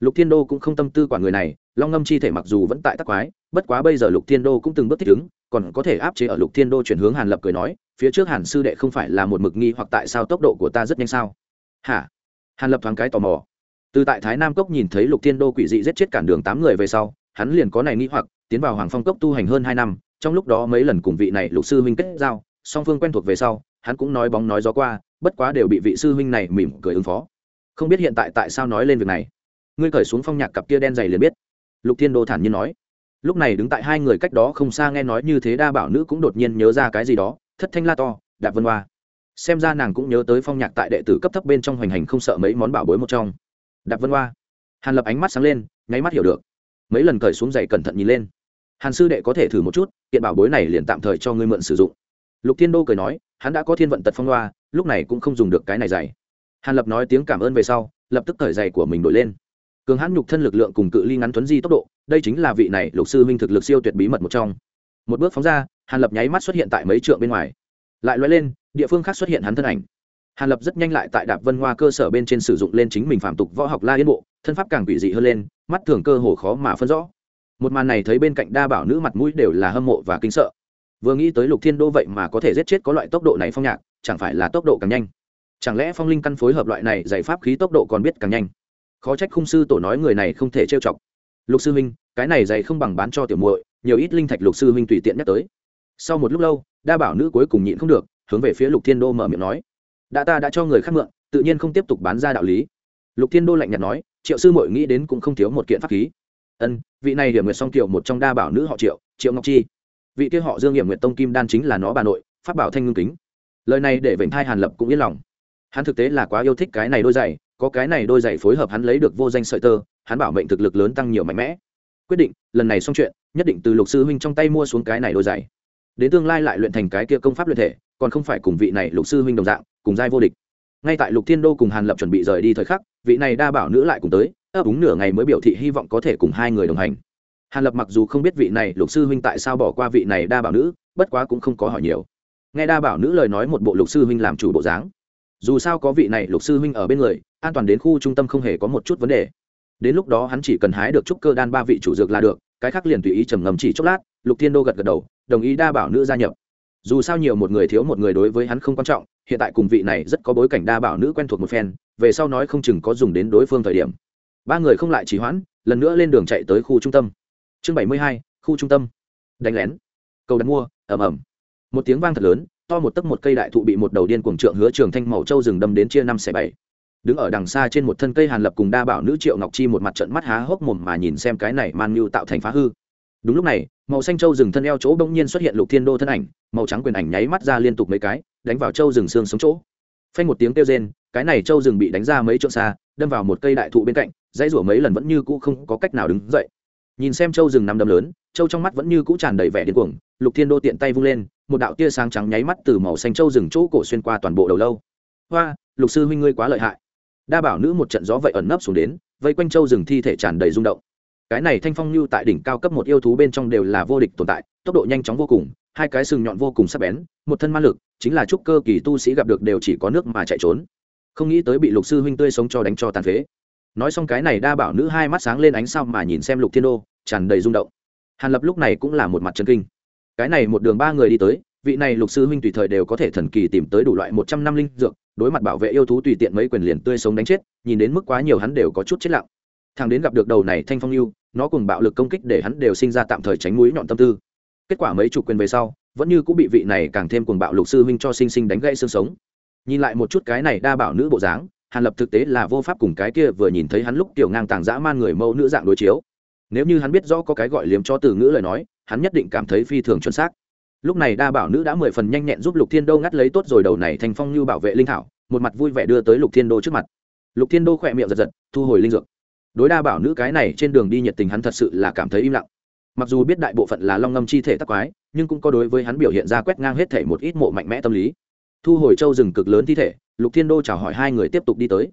Lục thiên đô cũng không tâm tư quản người này long ngâm chi thể mặc dù vẫn tại tắc quái, bất quá bây giờ lục thiên đô cũng từng bước thích ứng, còn có thể áp chế ở lục thiên đô chuyển hướng hàn lập cười nói, phía trước hàn sư đệ không phải là một mực nghi hoặc tại sao tốc độ của ta rất nhanh sao? Hả? Hàn lập thoáng cái tò mò. Từ tại thái nam cốc nhìn thấy lục thiên đô quỷ dị giết chết cản đường tám người về sau, hắn liền có này nghi hoặc, tiến vào hoàng phong cốc tu hành hơn hai năm, trong lúc đó mấy lần cùng vị này lục sư huynh kết giao, song phương quen thuộc về sau, hắn cũng nói bóng nói gió qua, bất quá đều bị vị sư huynh này mỉm cười ứng phó. Không biết hiện tại tại sao nói lên việc này. Ngươi cởi xuống phong nhạc cặp kia đen dày liền biết lục thiên đô thản nhiên nói. Lúc này đứng tại hai người cách đó không xa nghe nói như thế đa bảo nữ cũng đột nhiên nhớ ra cái gì đó, thất thanh la to, đạp vân hoa. Xem ra nàng cũng nhớ tới phong nhạc tại đệ tử cấp thấp bên trong hoành hành không sợ mấy món bảo bối một trong. Đạp vân hoa. Hàn lập ánh mắt sáng lên, nháy mắt hiểu được. Mấy lần cởi xuống giày cẩn thận nhìn lên. Hàn sư đệ có thể thử một chút, kiện bảo bối này liền tạm thời cho ngươi mượn sử dụng. Lục thiên đô cười nói, hắn đã có thiên vận tật phong hoa, lúc này cũng không dùng được cái này giày. Hàn lập nói tiếng cảm ơn về sau, lập tức cởi giày của mình đổi lên cường hãn nhục thân lực lượng cùng cự ly ngắn tuấn di tốc độ, đây chính là vị này lục sư minh thực lực siêu tuyệt bí mật một trong. Một bước phóng ra, hàn lập nháy mắt xuất hiện tại mấy trượng bên ngoài. Lại loay lên, địa phương khác xuất hiện hắn thân ảnh. Hàn lập rất nhanh lại tại đạp vân hoa cơ sở bên trên sử dụng lên chính mình phạm tục võ học la yên bộ, thân pháp càng quỷ dị hơn lên, mắt thường cơ hồ khó mà phân rõ. Một màn này thấy bên cạnh đa bảo nữ mặt mũi đều là hâm mộ và kính sợ. Vừa nghĩ tới lục thiên đô vậy mà có thể giết chết có loại tốc độ này phong nhạc, chẳng phải là tốc độ càng nhanh. Chẳng lẽ phong linh căn phối hợp loại này giải pháp khí tốc độ còn biết càng nhanh? Khó trách khung sư tổ nói người này không thể trêu chọc. Lục sư huynh, cái này dày không bằng bán cho tiểu muội, nhiều ít linh thạch lục sư huynh tùy tiện nhắc tới. Sau một lúc lâu, đa bảo nữ cuối cùng nhịn không được, hướng về phía lục thiên đô mở miệng nói đã ta đã cho người khác mượn, tự nhiên không tiếp tục bán ra đạo lý. Lục thiên đô lạnh nhạt nói, triệu sư mội nghĩ đến cũng không thiếu một kiện pháp khí. Ân, vị này hiểm nguyệt song kiều một trong đa bảo nữ họ triệu triệu ngọc chi. Vị kia họ dương hiểm nguyệt tông kim đan chính là nó bà nội, pháp bảo thanh ngưng kính. Lời này để vệnh thai hàn lập cũng yên lòng. Hắn thực tế là quá yêu thích cái này đôi giày có cái này đôi giày phối hợp hắn lấy được vô danh sợi tơ, hắn bảo mệnh thực lực lớn tăng nhiều mạnh mẽ. Quyết định, lần này xong chuyện, nhất định từ lục sư huynh trong tay mua xuống cái này đôi giày. Đến tương lai lại luyện thành cái kia công pháp luyện thể, còn không phải cùng vị này lục sư huynh đồng dạng, cùng giai vô địch. Ngay tại lục thiên đô cùng hàn lập chuẩn bị rời đi thời khắc, vị này đa bảo nữ lại cùng tới, ấp úng nửa ngày mới biểu thị hy vọng có thể cùng hai người đồng hành. Hàn lập mặc dù không biết vị này lục sư huynh tại sao bỏ qua vị này đa bảo nữ, bất quá cũng không có hỏi nhiều. Nghe đa bảo nữ lời nói một bộ lục sư huynh làm chủ bộ dáng dù sao có vị này lục sư huynh ở bên người, an toàn đến khu trung tâm không hề có một chút vấn đề. Đến lúc đó hắn chỉ cần hái được trúc cơ đan ba vị chủ dược là được, cái khác liền tùy ý trầm ngầm chỉ chốc lát, lục thiên đô gật gật đầu, đồng ý đa bảo nữ gia nhập. Dù sao nhiều một người thiếu một người đối với hắn không quan trọng, hiện tại cùng vị này rất có bối cảnh đa bảo nữ quen thuộc một phen, về sau nói không chừng có dùng đến đối phương thời điểm. Ba người không lại trì hoãn, lần nữa lên đường chạy tới khu trung tâm. Chương bảy mươi hai, khu trung tâm. Đánh lén. Cầu đặt mua ẩm ẩm một tiếng vang thật lớn to một tấc một cây đại thụ bị một đầu điên cuồng trượng hứa trường thanh màu châu rừng đâm đến chia năm xẻ bảy. Đứng ở đằng xa trên một thân cây hàn lập cùng đa bảo nữ triệu ngọc chi một mặt trận mắt há hốc mồm mà nhìn xem cái này man nhu tạo thành phá hư. Đúng lúc này, màu xanh châu rừng thân eo chỗ bỗng nhiên xuất hiện lục thiên đô thân ảnh, màu trắng quyền ảnh nháy mắt ra liên tục mấy cái, đánh vào châu rừng xương sống chỗ. Phanh một tiếng kêu rên, cái này châu rừng bị đánh ra mấy trượng xa, đâm vào một cây đại thụ bên cạnh, dãy rủa mấy lần vẫn như cũ không có cách nào đứng dậy. Nhìn xem châu rừng nằm đâm lớn châu trong mắt vẫn như cũ tràn đầy vẻ điên cuồng, lục thiên đô tiện tay vung lên một đạo tia sáng trắng nháy mắt từ màu xanh châu rừng chỗ cổ xuyên qua toàn bộ đầu lâu. Hoa, lục sư huynh ngươi quá lợi hại. Đa bảo nữ một trận gió vậy ẩn nấp xuống đến, vây quanh châu rừng thi thể tràn đầy rung động. Cái này thanh phong lưu tại đỉnh cao cấp một yêu thú bên trong đều là vô địch tồn tại, tốc độ nhanh chóng vô cùng, hai cái sừng nhọn vô cùng sắc bén, một thân ma lực, chính là trúc cơ kỳ tu sĩ gặp được đều chỉ có nước mà chạy trốn. Không nghĩ tới bị lục sư huynh tươi sống cho đánh cho tàn phế. Nói xong cái này đa bảo nữ hai mắt sáng lên ánh sao mà nhìn xem lục thiên đô, tràn đầy rung động. Hàn lập lúc này cũng là một mặt chân kinh cái này một đường ba người đi tới vị này lục sư huynh tùy thời đều có thể thần kỳ tìm tới đủ loại một trăm năm linh dược đối mặt bảo vệ yêu thú tùy tiện mấy quyền liền tươi sống đánh chết nhìn đến mức quá nhiều hắn đều có chút chết lặng. Thằng đến gặp được đầu này thanh phong yêu, nó cùng bạo lực công kích để hắn đều sinh ra tạm thời tránh mũi nhọn tâm tư. Kết quả mấy chục quyền về sau vẫn như cũng bị vị này càng thêm cuồng bạo lục sư huynh cho sinh sinh đánh gãy xương sống. Nhìn lại một chút cái này đa bảo nữ bộ dáng hàn lập thực tế là vô pháp cùng cái kia vừa nhìn thấy hắn lúc tiểu ngang tàng dã man người mẫu nữ dạng đối chiếu. Nếu như hắn biết rõ có cái gọi liếm cho từ ngữ lời nói hắn nhất định cảm thấy phi thường chuẩn xác. Lúc này đa bảo nữ đã mười phần nhanh nhẹn giúp lục thiên đô ngắt lấy tốt rồi đầu này thành phong như bảo vệ linh thảo, một mặt vui vẻ đưa tới lục thiên đô trước mặt. Lục thiên đô khỏe miệng giật giật, thu hồi linh dược. Đối đa bảo nữ cái này trên đường đi nhiệt tình hắn thật sự là cảm thấy im lặng. Mặc dù biết đại bộ phận là long ngâm chi thể tắc quái, nhưng cũng có đối với hắn biểu hiện ra quét ngang hết thể một ít mộ mạnh mẽ tâm lý. Thu hồi châu rừng cực lớn thi thể, lục thiên đô chào hỏi hai người tiếp tục đi tới.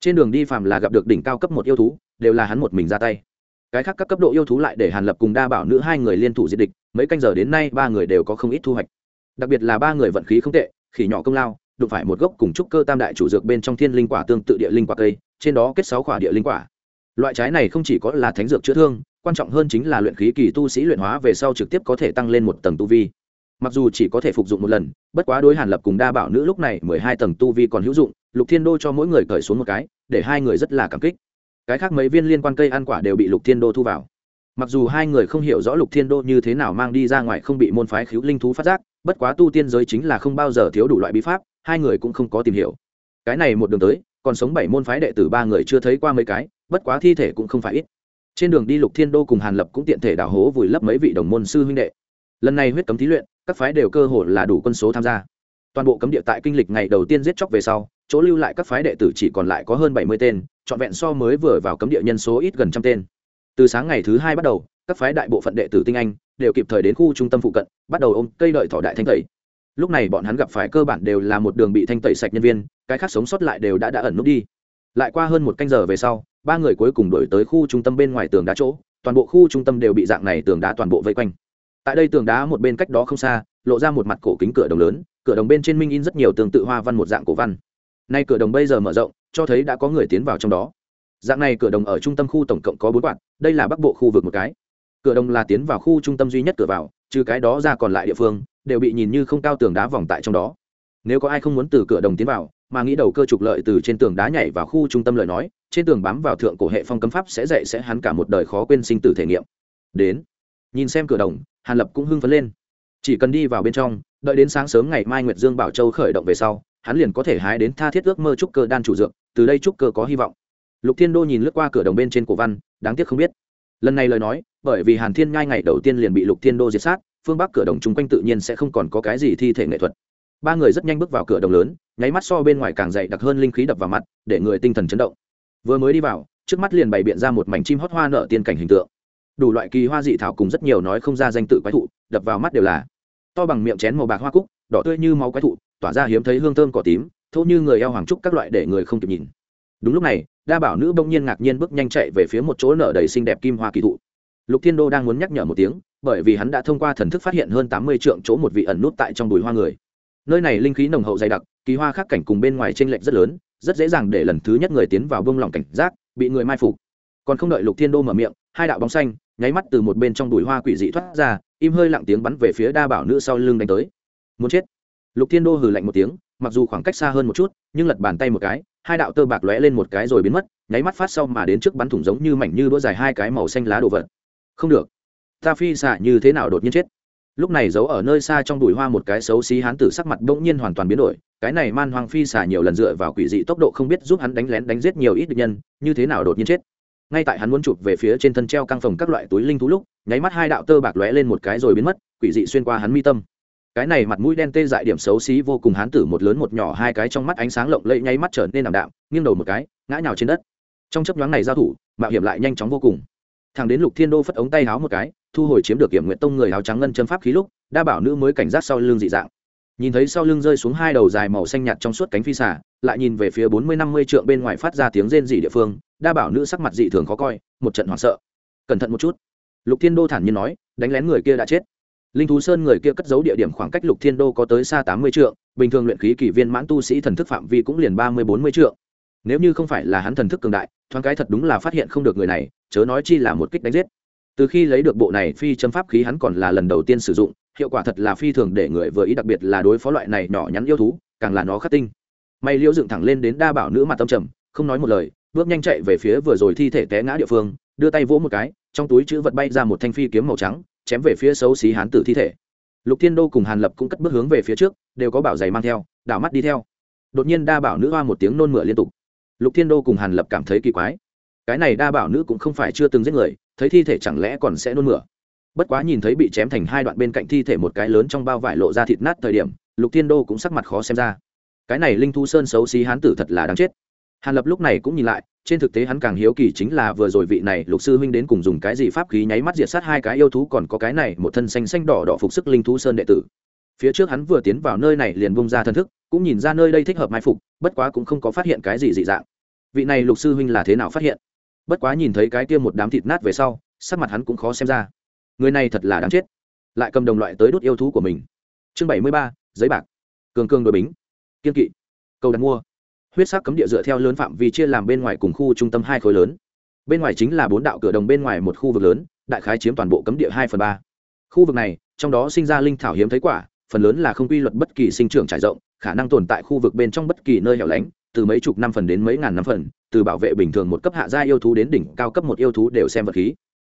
Trên đường đi phàm là gặp được đỉnh cao cấp một yêu thú, đều là hắn một mình ra tay cái khác các cấp độ yêu thú lại để hàn lập cùng đa bảo nữ hai người liên thủ diệt địch, mấy canh giờ đến nay ba người đều có không ít thu hoạch. Đặc biệt là ba người vận khí không tệ, khỉ nhỏ công lao, đụng phải một gốc cùng trúc cơ tam đại chủ dược bên trong thiên linh quả tương tự địa linh quả cây, trên đó kết sáu quả địa linh quả. Loại trái này không chỉ có là thánh dược chữa thương, quan trọng hơn chính là luyện khí kỳ tu sĩ luyện hóa về sau trực tiếp có thể tăng lên một tầng tu vi. Mặc dù chỉ có thể phục dụng một lần, bất quá đối hàn lập cùng đa bảo nữ lúc này mười hai tầng tu vi còn hữu dụng, lục thiên đô cho mỗi người cởi xuống một cái, để hai người rất là cảm kích cái khác mấy viên liên quan cây ăn quả đều bị lục thiên đô thu vào. Mặc dù hai người không hiểu rõ lục thiên đô như thế nào mang đi ra ngoài không bị môn phái khiếu linh thú phát giác, bất quá tu tiên giới chính là không bao giờ thiếu đủ loại bí pháp, hai người cũng không có tìm hiểu. Cái này một đường tới, còn sống bảy môn phái đệ tử ba người chưa thấy qua mấy cái, bất quá thi thể cũng không phải ít. Trên đường đi lục thiên đô cùng hàn lập cũng tiện thể đào hố vùi lấp mấy vị đồng môn sư huynh đệ. Lần này huyết cấm thí luyện, các phái đều cơ hội là đủ quân số tham gia toàn bộ cấm địa tại kinh lịch ngày đầu tiên giết chóc về sau, chỗ lưu lại các phái đệ tử chỉ còn lại có hơn bảy mươi tên, trọn vẹn so mới vừa vào cấm địa nhân số ít gần trăm tên. Từ sáng ngày thứ hai bắt đầu, các phái đại bộ phận đệ tử tinh anh đều kịp thời đến khu trung tâm phụ cận, bắt đầu ôm cây đợi thỏ đại thanh tẩy. Lúc này bọn hắn gặp phải cơ bản đều là một đường bị thanh tẩy sạch nhân viên, cái khác sống sót lại đều đã đã ẩn nút đi. Lại qua hơn một canh giờ về sau, ba người cuối cùng đổi tới khu trung tâm bên ngoài tường đá chỗ, toàn bộ khu trung tâm đều bị dạng này tường đá toàn bộ vây quanh tại đây tường đá một bên cách đó không xa, lộ ra một mặt cổ kính cửa đồng lớn, cửa đồng bên trên minh in rất nhiều tương tự hoa văn một dạng cổ văn. Nay cửa đồng bây giờ mở rộng, cho thấy đã có người tiến vào trong đó. Dạng này cửa đồng ở trung tâm khu tổng cộng có bốn quạt, đây là bắc bộ khu vực một cái. Cửa đồng là tiến vào khu trung tâm duy nhất cửa vào, trừ cái đó ra còn lại địa phương, đều bị nhìn như không cao tường đá vòng tại trong đó. Nếu có ai không muốn từ cửa đồng tiến vào, mà nghĩ đầu cơ trục lợi từ trên tường đá nhảy vào khu trung tâm lời nói, trên tường bám vào thượng cổ hệ phong cấm pháp sẽ dạy sẽ hắn cả một đời khó quên sinh tử thể nghiệm. Đến nhìn xem cửa đồng, hàn lập cũng hưng phấn lên. Chỉ cần đi vào bên trong, đợi đến sáng sớm ngày mai nguyệt dương bảo châu khởi động về sau, hắn liền có thể hái đến tha thiết ước mơ trúc cơ đan chủ dược, từ đây trúc cơ có hy vọng. Lục thiên đô nhìn lướt qua cửa đồng bên trên cổ văn, đáng tiếc không biết. Lần này lời nói, bởi vì hàn thiên ngai ngày đầu tiên liền bị lục thiên đô diệt sát, phương bắc cửa đồng chung quanh tự nhiên sẽ không còn có cái gì thi thể nghệ thuật. Ba người rất nhanh bước vào cửa đồng lớn, nháy mắt so bên ngoài càng dày đặc hơn linh khí đập vào mặt, để người tinh thần chấn động. Vừa mới đi vào, trước mắt liền bày biện ra một mảnh chim hót hoa nở tiên cảnh hình tượng đủ loại kỳ hoa dị thảo cùng rất nhiều nói không ra danh tự quái thụ, đập vào mắt đều là. To bằng miệng chén màu bạc hoa cúc, đỏ tươi như máu quái thụ, tỏa ra hiếm thấy hương thơm cỏ tím, thô như người eo hoàng trúc các loại để người không kịp nhìn. Đúng lúc này, đa bảo nữ bỗng nhiên ngạc nhiên bước nhanh chạy về phía một chỗ nở đầy xinh đẹp kim hoa kỳ thụ. Lục thiên đô đang muốn nhắc nhở một tiếng, bởi vì hắn đã thông qua thần thức phát hiện hơn tám mươi trượng chỗ một vị ẩn nút tại trong bùi hoa người. Nơi này linh khí nồng hậu dày đặc, kỳ hoa khác cảnh cùng bên ngoài t r ê n lệch rất lớn, rất dễ dàng để lần thứ nhất người tiến vào bông lỏng cảnh giác, bị người mai phục. Còn không đợi lục thiên đô mở miệng, hai đạo bóng xanh nháy mắt từ một bên trong đùi hoa quỷ dị thoát ra, im hơi lặng tiếng bắn về phía đa bảo nữ sau lưng đánh tới. Muốn chết. Lục thiên đô hừ lạnh một tiếng, mặc dù khoảng cách xa hơn một chút, nhưng lật bàn tay một cái, hai đạo tơ bạc lóe lên một cái rồi biến mất, nháy mắt phát sau mà đến trước bắn thủng giống như mảnh như đũa dài hai cái màu xanh lá đồ vật. Không được. Ta phi xạ như thế nào đột nhiên chết? Lúc này giấu ở nơi xa trong đùi hoa một cái xấu xí hán tử sắc mặt bỗng nhiên hoàn toàn biến đổi, cái này man hoang phi xả nhiều lần dựa vào quỷ dị tốc độ không biết giúp hắn đánh lén đánh giết nhiều ít địch nhân, như thế nào đột nhiên chết? Ngay tại hắn muốn chụp về phía trên thân treo căng phòng các loại túi linh thú lúc, nháy mắt hai đạo tơ bạc lóe lên một cái rồi biến mất, quỷ dị xuyên qua hắn mi tâm. Cái này mặt mũi đen tê dại điểm xấu xí vô cùng hán tử một lớn một nhỏ hai cái trong mắt ánh sáng lộng lẫy nháy mắt trở nên ảm đạm, nghiêng đầu một cái, ngã nhào trên đất. Trong chấp nhoáng này giao thủ, mạo hiểm lại nhanh chóng vô cùng. Thằng đến lục thiên đô phất ống tay háo một cái, thu hồi chiếm được kiểm nguyện tông người áo trắng ngân chân pháp khí lúc, đa bảo nữ mới cảnh giác sau lưng dị dạng nhìn thấy sau lưng rơi xuống hai đầu dài màu xanh nhạt trong suốt cánh phi xả lại nhìn về phía bốn mươi năm mươi trượng bên ngoài phát ra tiếng rên dị địa phương, đa bảo nữ sắc mặt dị thường khó coi, một trận hoảng sợ. Cẩn thận một chút. Lục thiên đô thản nhiên nói, đánh lén người kia đã chết. Linh thú sơn người kia cất giấu địa điểm khoảng cách lục thiên đô có tới xa tám mươi trượng, bình thường luyện khí kỷ viên mãn tu sĩ thần thức phạm vi cũng liền ba mươi bốn mươi trượng. Nếu như không phải là hắn thần thức cường đại, thoáng cái thật đúng là phát hiện không được người này, chớ nói chi là một kích đánh giết. Từ khi lấy được bộ này phi châm pháp khí hắn còn là lần đầu tiên sử dụng hiệu quả thật là phi thường để người vừa ý, đặc biệt là đối phó loại này nhỏ nhắn yêu thú, càng là nó khắc tinh. May liễu dựng thẳng lên đến đa bảo nữ mặt tâm trầm, không nói một lời, bước nhanh chạy về phía vừa rồi thi thể té ngã địa phương, đưa tay vỗ một cái, trong túi chữ vật bay ra một thanh phi kiếm màu trắng, chém về phía xấu xí hán tử thi thể. Lục thiên đô cùng hàn lập cũng cất bước hướng về phía trước, đều có bảo giày mang theo, đảo mắt đi theo. Đột nhiên đa bảo nữ hoa một tiếng nôn mửa liên tục. Lục thiên đô cùng hàn lập cảm thấy kỳ quái. Cái này đa bảo nữ cũng không phải chưa từng giết người, thấy thi thể chẳng lẽ còn sẽ nôn mửa? Bất quá nhìn thấy bị chém thành hai đoạn bên cạnh thi thể một cái lớn trong bao vải lộ ra thịt nát thời điểm, lục thiên đô cũng sắc mặt khó xem ra. Cái này linh thu sơn xấu xí hán tử thật là đáng chết. Hàn lập lúc này cũng nhìn lại, trên thực tế hắn càng hiếu kỳ chính là vừa rồi vị này lục sư huynh đến cùng dùng cái gì pháp khí nháy mắt diệt sát hai cái yêu thú còn có cái này một thân xanh xanh đỏ đỏ phục sức linh thú sơn đệ tử. Phía trước hắn vừa tiến vào nơi này liền bung ra thân thức, cũng nhìn ra nơi đây thích hợp mai phục, bất quá cũng không có phát hiện cái gì dị dạng. Vị này lục sư huynh là thế nào phát hiện? Bất quá nhìn thấy cái kia một đám thịt nát về sau, sắc mặt hắn cũng khó xem ra người này thật là đáng chết. Lại cầm đồng loại tới đốt yêu thú của mình. Chương bảy mươi ba, giấy bạc. Cường cường đội bính. Kiên kỵ. Cầu đặt mua. Huyết sắc cấm địa dựa theo lớn phạm vi chia làm bên ngoài cùng khu trung tâm hai khối lớn. Bên ngoài chính là bốn đạo cửa đồng, bên ngoài một khu vực lớn, đại khái chiếm toàn bộ cấm địa hai phần ba. Khu vực này, trong đó sinh ra linh thảo hiếm thấy quả, phần lớn là không quy luật bất kỳ sinh trưởng trải rộng, khả năng tồn tại khu vực bên trong bất kỳ nơi hẻo lánh, từ mấy chục năm phần đến mấy ngàn năm phần, từ bảo vệ bình thường một cấp hạ gia yêu thú đến đỉnh cao cấp một yêu thú đều xem vật khí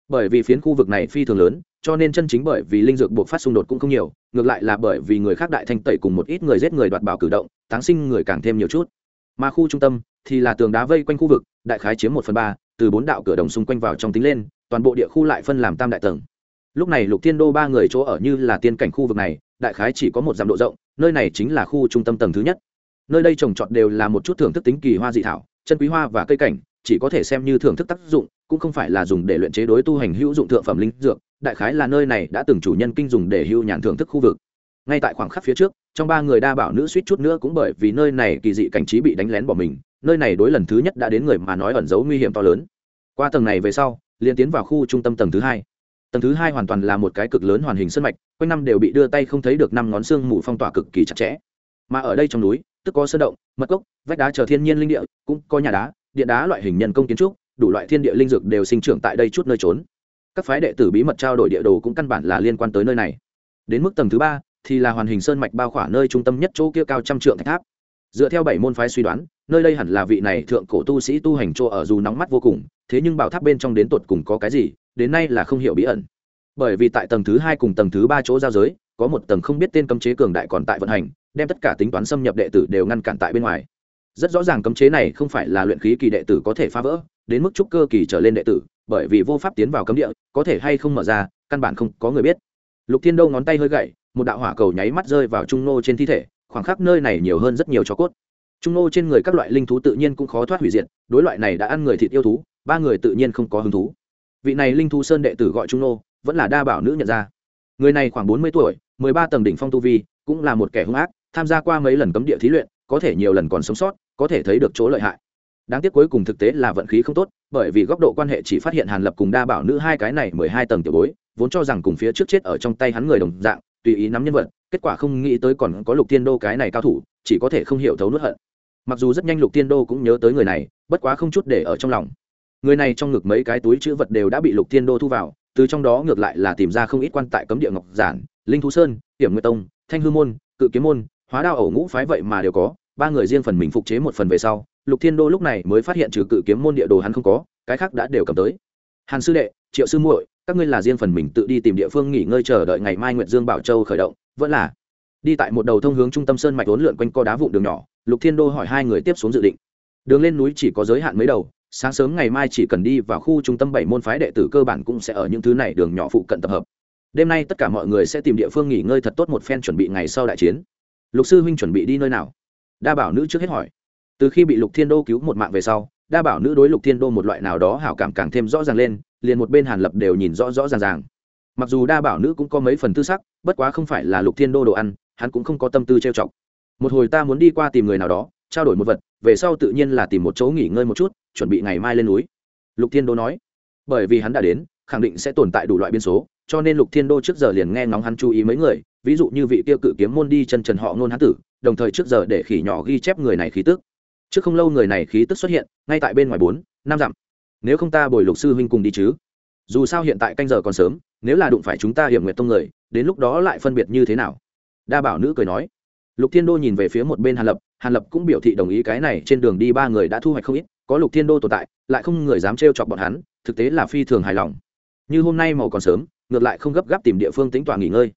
bởi vì phiến khu vực này phi thường lớn, cho nên chân chính bởi vì linh dược buộc phát xung đột cũng không nhiều, ngược lại là bởi vì người khác đại thanh tẩy cùng một ít người giết người đoạt bảo cử động, táng sinh người càng thêm nhiều chút. Mà khu trung tâm thì là tường đá vây quanh khu vực, đại khái chiếm một phần ba, từ bốn đạo cửa đồng xung quanh vào trong tính lên, toàn bộ địa khu lại phân làm tam đại tầng. Lúc này lục thiên đô ba người chỗ ở như là tiên cảnh khu vực này, đại khái chỉ có một dặm độ rộng, nơi này chính là khu trung tâm tầng thứ nhất. Nơi đây trồng trọt đều là một chút thưởng thức tính kỳ hoa dị thảo, chân quý hoa và cây cảnh, chỉ có thể xem như thưởng thức tác dụng cũng không phải là dùng để luyện chế đối tu hành hữu dụng thượng phẩm linh dược, đại khái là nơi này đã từng chủ nhân kinh dùng để hưu nhàn thưởng thức khu vực. Ngay tại khoảng khắc phía trước, trong ba người đa bảo nữ suýt chút nữa cũng bởi vì nơi này kỳ dị cảnh trí bị đánh lén bỏ mình, nơi này đối lần thứ nhất đã đến người mà nói ẩn giấu nguy hiểm to lớn. Qua tầng này về sau, liền tiến vào khu trung tâm tầng thứ hai. Tầng thứ hai hoàn toàn là một cái cực lớn hoàn hình sân mạch, quanh năm đều bị đưa tay không thấy được năm ngón xương mù phong tỏa cực kỳ chặt chẽ. Mà ở đây trong núi, tức có sơn động, mật cốc, vách đá chờ thiên nhiên linh địa, cũng có nhà đá điện đá loại hình nhân công kiến trúc đủ loại thiên địa linh dược đều sinh trưởng tại đây chút nơi trốn. Các phái đệ tử bí mật trao đổi địa đồ cũng căn bản là liên quan tới nơi này. Đến mức tầng thứ ba thì là hoàn hình sơn mạch bao khỏa nơi trung tâm nhất chỗ kia cao trăm trượng thạch tháp. Dựa theo bảy môn phái suy đoán, nơi đây hẳn là vị này thượng cổ tu sĩ tu hành chỗ ở dù nóng mắt vô cùng, thế nhưng bảo tháp bên trong đến tột cùng có cái gì, đến nay là không hiểu bí ẩn. Bởi vì tại tầng thứ hai cùng tầng thứ ba chỗ giao giới, có một tầng không biết tên cấm chế cường đại còn tại vận hành, đem tất cả tính toán xâm nhập đệ tử đều ngăn cản tại bên ngoài rất rõ ràng cấm chế này không phải là luyện khí kỳ đệ tử có thể phá vỡ, đến mức trúc cơ kỳ trở lên đệ tử, bởi vì vô pháp tiến vào cấm địa, có thể hay không mở ra, căn bản không có người biết. Lục thiên đâu ngón tay hơi gậy, một đạo hỏa cầu nháy mắt rơi vào trung nô trên thi thể, khoảng khắc nơi này nhiều hơn rất nhiều cho cốt. Trung nô trên người các loại linh thú tự nhiên cũng khó thoát hủy diệt, đối loại này đã ăn người thịt yêu thú, ba người tự nhiên không có hứng thú. Vị này linh thú sơn đệ tử gọi trung nô, vẫn là đa bảo nữ nhận ra. Người này khoảng bốn mươi tuổi, mười ba tầng đỉnh phong tu vi, cũng là một kẻ hung ác, tham gia qua mấy lần cấm địa thí luyện, có thể nhiều lần còn sống sót có thể thấy được chỗ lợi hại. Đáng tiếc cuối cùng thực tế là vận khí không tốt, bởi vì góc độ quan hệ chỉ phát hiện hàn lập cùng đa bảo nữ hai cái này mười hai tầng tiểu bối, vốn cho rằng cùng phía trước chết ở trong tay hắn người đồng dạng, tùy ý nắm nhân vật, kết quả không nghĩ tới còn có lục tiên đô cái này cao thủ, chỉ có thể không hiểu thấu nuốt hận. Mặc dù rất nhanh lục tiên đô cũng nhớ tới người này, bất quá không chút để ở trong lòng. Người này trong ngực mấy cái túi chữ vật đều đã bị lục tiên đô thu vào, từ trong đó ngược lại là tìm ra không ít quan tại cấm địa ngọc giản, linh thú sơn hiểm nguyệt tông, thanh hư môn, cự kiếm môn, hóa đao ẩu ngũ phái vậy mà đều có ba người riêng phần mình phục chế một phần về sau, lục thiên đô lúc này mới phát hiện trừ cự kiếm môn địa đồ hắn không có, cái khác đã đều cầm tới. Hàn sư đệ, triệu sư muội, các ngươi là riêng phần mình tự đi tìm địa phương nghỉ ngơi chờ đợi ngày mai nguyệt dương bảo châu khởi động, vẫn là đi tại một đầu thông hướng trung tâm sơn mạch vốn lượn quanh co đá vụn đường nhỏ, lục thiên đô hỏi hai người tiếp xuống dự định. Đường lên núi chỉ có giới hạn mấy đầu, sáng sớm ngày mai chỉ cần đi vào khu trung tâm bảy môn phái đệ tử cơ bản cũng sẽ ở những thứ này đường nhỏ phụ cận tập hợp. Đêm nay tất cả mọi người sẽ tìm địa phương nghỉ ngơi thật tốt một phen chuẩn bị ngày sau đại chiến. Lục sư huynh chuẩn bị đi nơi nào? Đa bảo nữ trước hết hỏi. Từ khi bị lục thiên đô cứu một mạng về sau, đa bảo nữ đối lục thiên đô một loại nào đó hảo cảm càng thêm rõ ràng lên, liền một bên hàn lập đều nhìn rõ rõ ràng ràng. Mặc dù đa bảo nữ cũng có mấy phần tư sắc, bất quá không phải là lục thiên đô đồ ăn, hắn cũng không có tâm tư trêu chọc. Một hồi ta muốn đi qua tìm người nào đó, trao đổi một vật, về sau tự nhiên là tìm một chỗ nghỉ ngơi một chút, chuẩn bị ngày mai lên núi. Lục thiên đô nói. Bởi vì hắn đã đến, khẳng định sẽ tồn tại đủ loại biên số, cho nên lục thiên đô trước giờ liền nghe ngóng hắn chú ý mấy người, ví dụ như vị tiêu cự kiếm môn đi chân trần họ ngôn hán tử đồng thời trước giờ để khỉ nhỏ ghi chép người này khí tức. Trước không lâu người này khí tức xuất hiện, ngay tại bên ngoài bốn, năm dặm. Nếu không ta bồi lục sư huynh cùng đi chứ? Dù sao hiện tại canh giờ còn sớm, nếu là đụng phải chúng ta hiểm nguyện tông người, đến lúc đó lại phân biệt như thế nào? Đa bảo nữ cười nói. Lục thiên đô nhìn về phía một bên hàn lập hàn lập cũng biểu thị đồng ý cái này, trên đường đi ba người đã thu hoạch không ít, có lục thiên đô tồn tại, lại không người dám trêu chọc bọn hắn, thực tế là phi thường hài lòng. Như hôm nay màu còn sớm, ngược lại không gấp gáp tìm địa phương tính tọa nghỉ ngơi.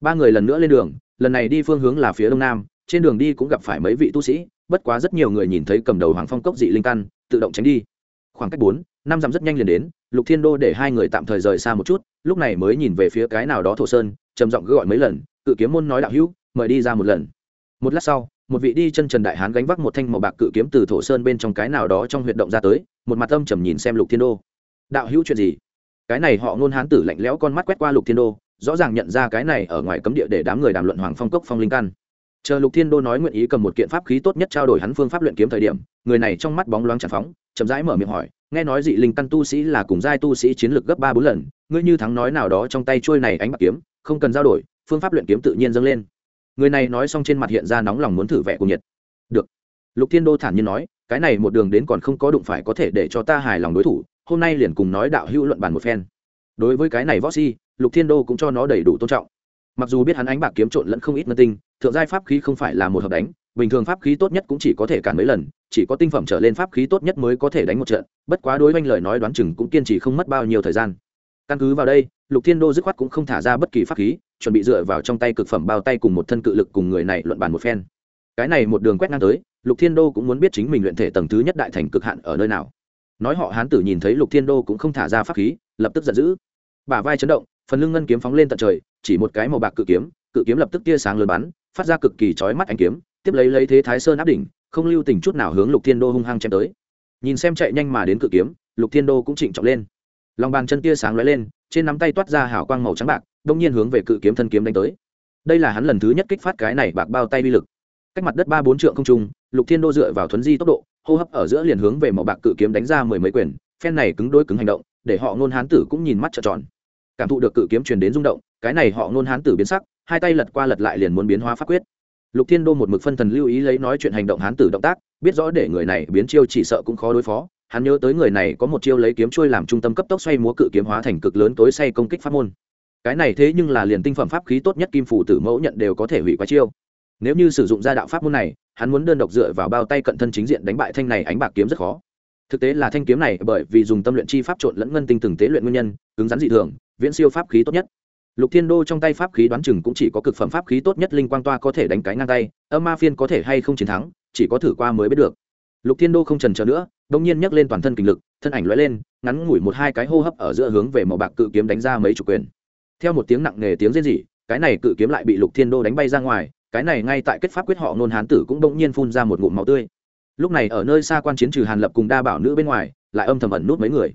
Ba người lần nữa lên đường, lần này đi phương hướng là phía đông nam trên đường đi cũng gặp phải mấy vị tu sĩ, bất quá rất nhiều người nhìn thấy cầm đầu hoàng phong cốc dị linh căn, tự động tránh đi. Khoảng cách bốn, năm dặm rất nhanh liền đến, lục thiên đô để hai người tạm thời rời xa một chút, lúc này mới nhìn về phía cái nào đó thổ sơn, trầm giọng gọi mấy lần, cự kiếm môn nói đạo hữu, mời đi ra một lần. Một lát sau, một vị đi chân trần đại hán gánh vác một thanh màu bạc cự kiếm từ thổ sơn bên trong cái nào đó trong huyệt động ra tới, một mặt âm trầm nhìn xem lục thiên đô. Đạo hữu chuyện gì? Cái này họ ngôn hán tử lạnh lẽo con mắt quét qua lục thiên đô, rõ ràng nhận ra cái này ở ngoài cấm địa để đám người đàm luận hoàng phong cốc phong linh căn chờ lục thiên đô nói nguyện ý cầm một kiện pháp khí tốt nhất trao đổi hắn phương pháp luyện kiếm thời điểm, người này trong mắt bóng loáng tràn phóng, chậm rãi mở miệng hỏi, nghe nói dị linh căn tu sĩ là cùng giai tu sĩ chiến lược gấp ba bốn lần, ngươi như thắng nói nào đó trong tay trôi này ánh bạc kiếm, không cần trao đổi, phương pháp luyện kiếm tự nhiên dâng lên. Người này nói xong trên mặt hiện ra nóng lòng muốn thử vẻ cùng nhiệt. Được. Lục thiên đô thản nhiên nói, cái này một đường đến còn không có đụng phải có thể để cho ta hài lòng đối thủ, hôm nay liền cùng nói đạo hữu luận bàn một phen. Đối với cái này võ si lục thiên đô cũng cho nó đầy đủ tôn trọng mặc dù biết hắn ánh bạc kiếm trộn lẫn không ít ngân tinh, thượng giai pháp khí không phải là một hợp đánh, bình thường pháp khí tốt nhất cũng chỉ có thể cản mấy lần, chỉ có tinh phẩm trở lên pháp khí tốt nhất mới có thể đánh một trận, bất quá đối với lời nói đoán chừng cũng kiên trì không mất bao nhiêu thời gian. Căn cứ vào đây, lục thiên đô dứt khoát cũng không thả ra bất kỳ pháp khí, chuẩn bị dựa vào trong tay cực phẩm bao tay cùng một thân cự lực cùng người này luận bàn một phen. Cái này một đường quét ngang tới, lục thiên đô cũng muốn biết chính mình luyện thể tầng thứ nhất đại thành cực hạn ở nơi nào. Nói họ hán tử nhìn thấy lục thiên đô cũng không thả ra pháp khí, lập tức giận dữ. Bả vai chấn động, phần lưng ngân kiếm phóng lên tận trời chỉ một cái màu bạc cự kiếm cự kiếm lập tức tia sáng lớn bắn, phát ra cực kỳ chói mắt ánh kiếm, tiếp lấy lấy thế thái sơn áp đỉnh, không lưu tình chút nào hướng lục thiên đô hung hăng chém tới. Nhìn xem chạy nhanh mà đến cự kiếm, lục thiên đô cũng chỉnh trọng lên. Lòng bàn chân tia sáng lóe lên, trên nắm tay toát ra hào quang màu trắng bạc, đông nhiên hướng về cự kiếm thân kiếm đánh tới. Đây là hắn lần thứ nhất kích phát cái này bạc bao tay uy lực. Cách mặt đất ba bốn trượng không trung, lục thiên đô dựa vào thuấn di tốc độ, hô hấp ở giữa liền hướng về màu bạc cự kiếm đánh ra mười mấy quyền, phen này cứng đôi cứng hành động, để họ ngôn hán tử cũng nhìn mắt trợn tròn cảm thụ được cự kiếm truyền đến rung động, cái này họ nôn hán tử biến sắc, hai tay lật qua lật lại liền muốn biến hóa pháp quyết. Lục thiên đô một mực phân thần lưu ý lấy nói chuyện hành động hán tử động tác, biết rõ để người này biến chiêu chỉ sợ cũng khó đối phó, hắn nhớ tới người này có một chiêu lấy kiếm trôi làm trung tâm cấp tốc xoay múa cự kiếm hóa thành cực lớn tối say công kích pháp môn. Cái này thế nhưng là liền tinh phẩm pháp khí tốt nhất kim phủ tử mẫu nhận đều có thể hủy quá chiêu. Nếu như sử dụng gia đạo pháp môn này, hắn muốn đơn độc dựa vào bao tay cận thân chính diện đánh bại thanh này ánh bạc kiếm rất khó. Thực tế là thanh kiếm này bởi vì dùng tâm luyện chi pháp trộn lẫn ngân tinh từng tế luyện nguyên nhân, cứng rắn dị thường viễn siêu pháp khí tốt nhất. Lục thiên đô trong tay pháp khí đoán chừng cũng chỉ có cực phẩm pháp khí tốt nhất linh quang toa có thể đánh cái ngang tay, âm ma phiên có thể hay không chiến thắng, chỉ có thử qua mới biết được. Lục thiên đô không trần trờ nữa đông nhiên nhấc lên toàn thân kinh lực, thân ảnh lóe lên, ngắn ngủi một hai cái hô hấp ở giữa hướng về màu bạc cự kiếm đánh ra mấy chủ quyền. Theo một tiếng nặng nề tiếng rên rỉ, cái này cự kiếm lại bị lục thiên đô đánh bay ra ngoài, cái này ngay tại kết pháp quyết họ nôn hán tử cũng đông nhiên phun ra một ngụm máu tươi. Lúc này ở nơi xa quan chiến trừ hàn lập cùng đa bảo nữ bên ngoài, lại âm thầm ẩn nút mấy người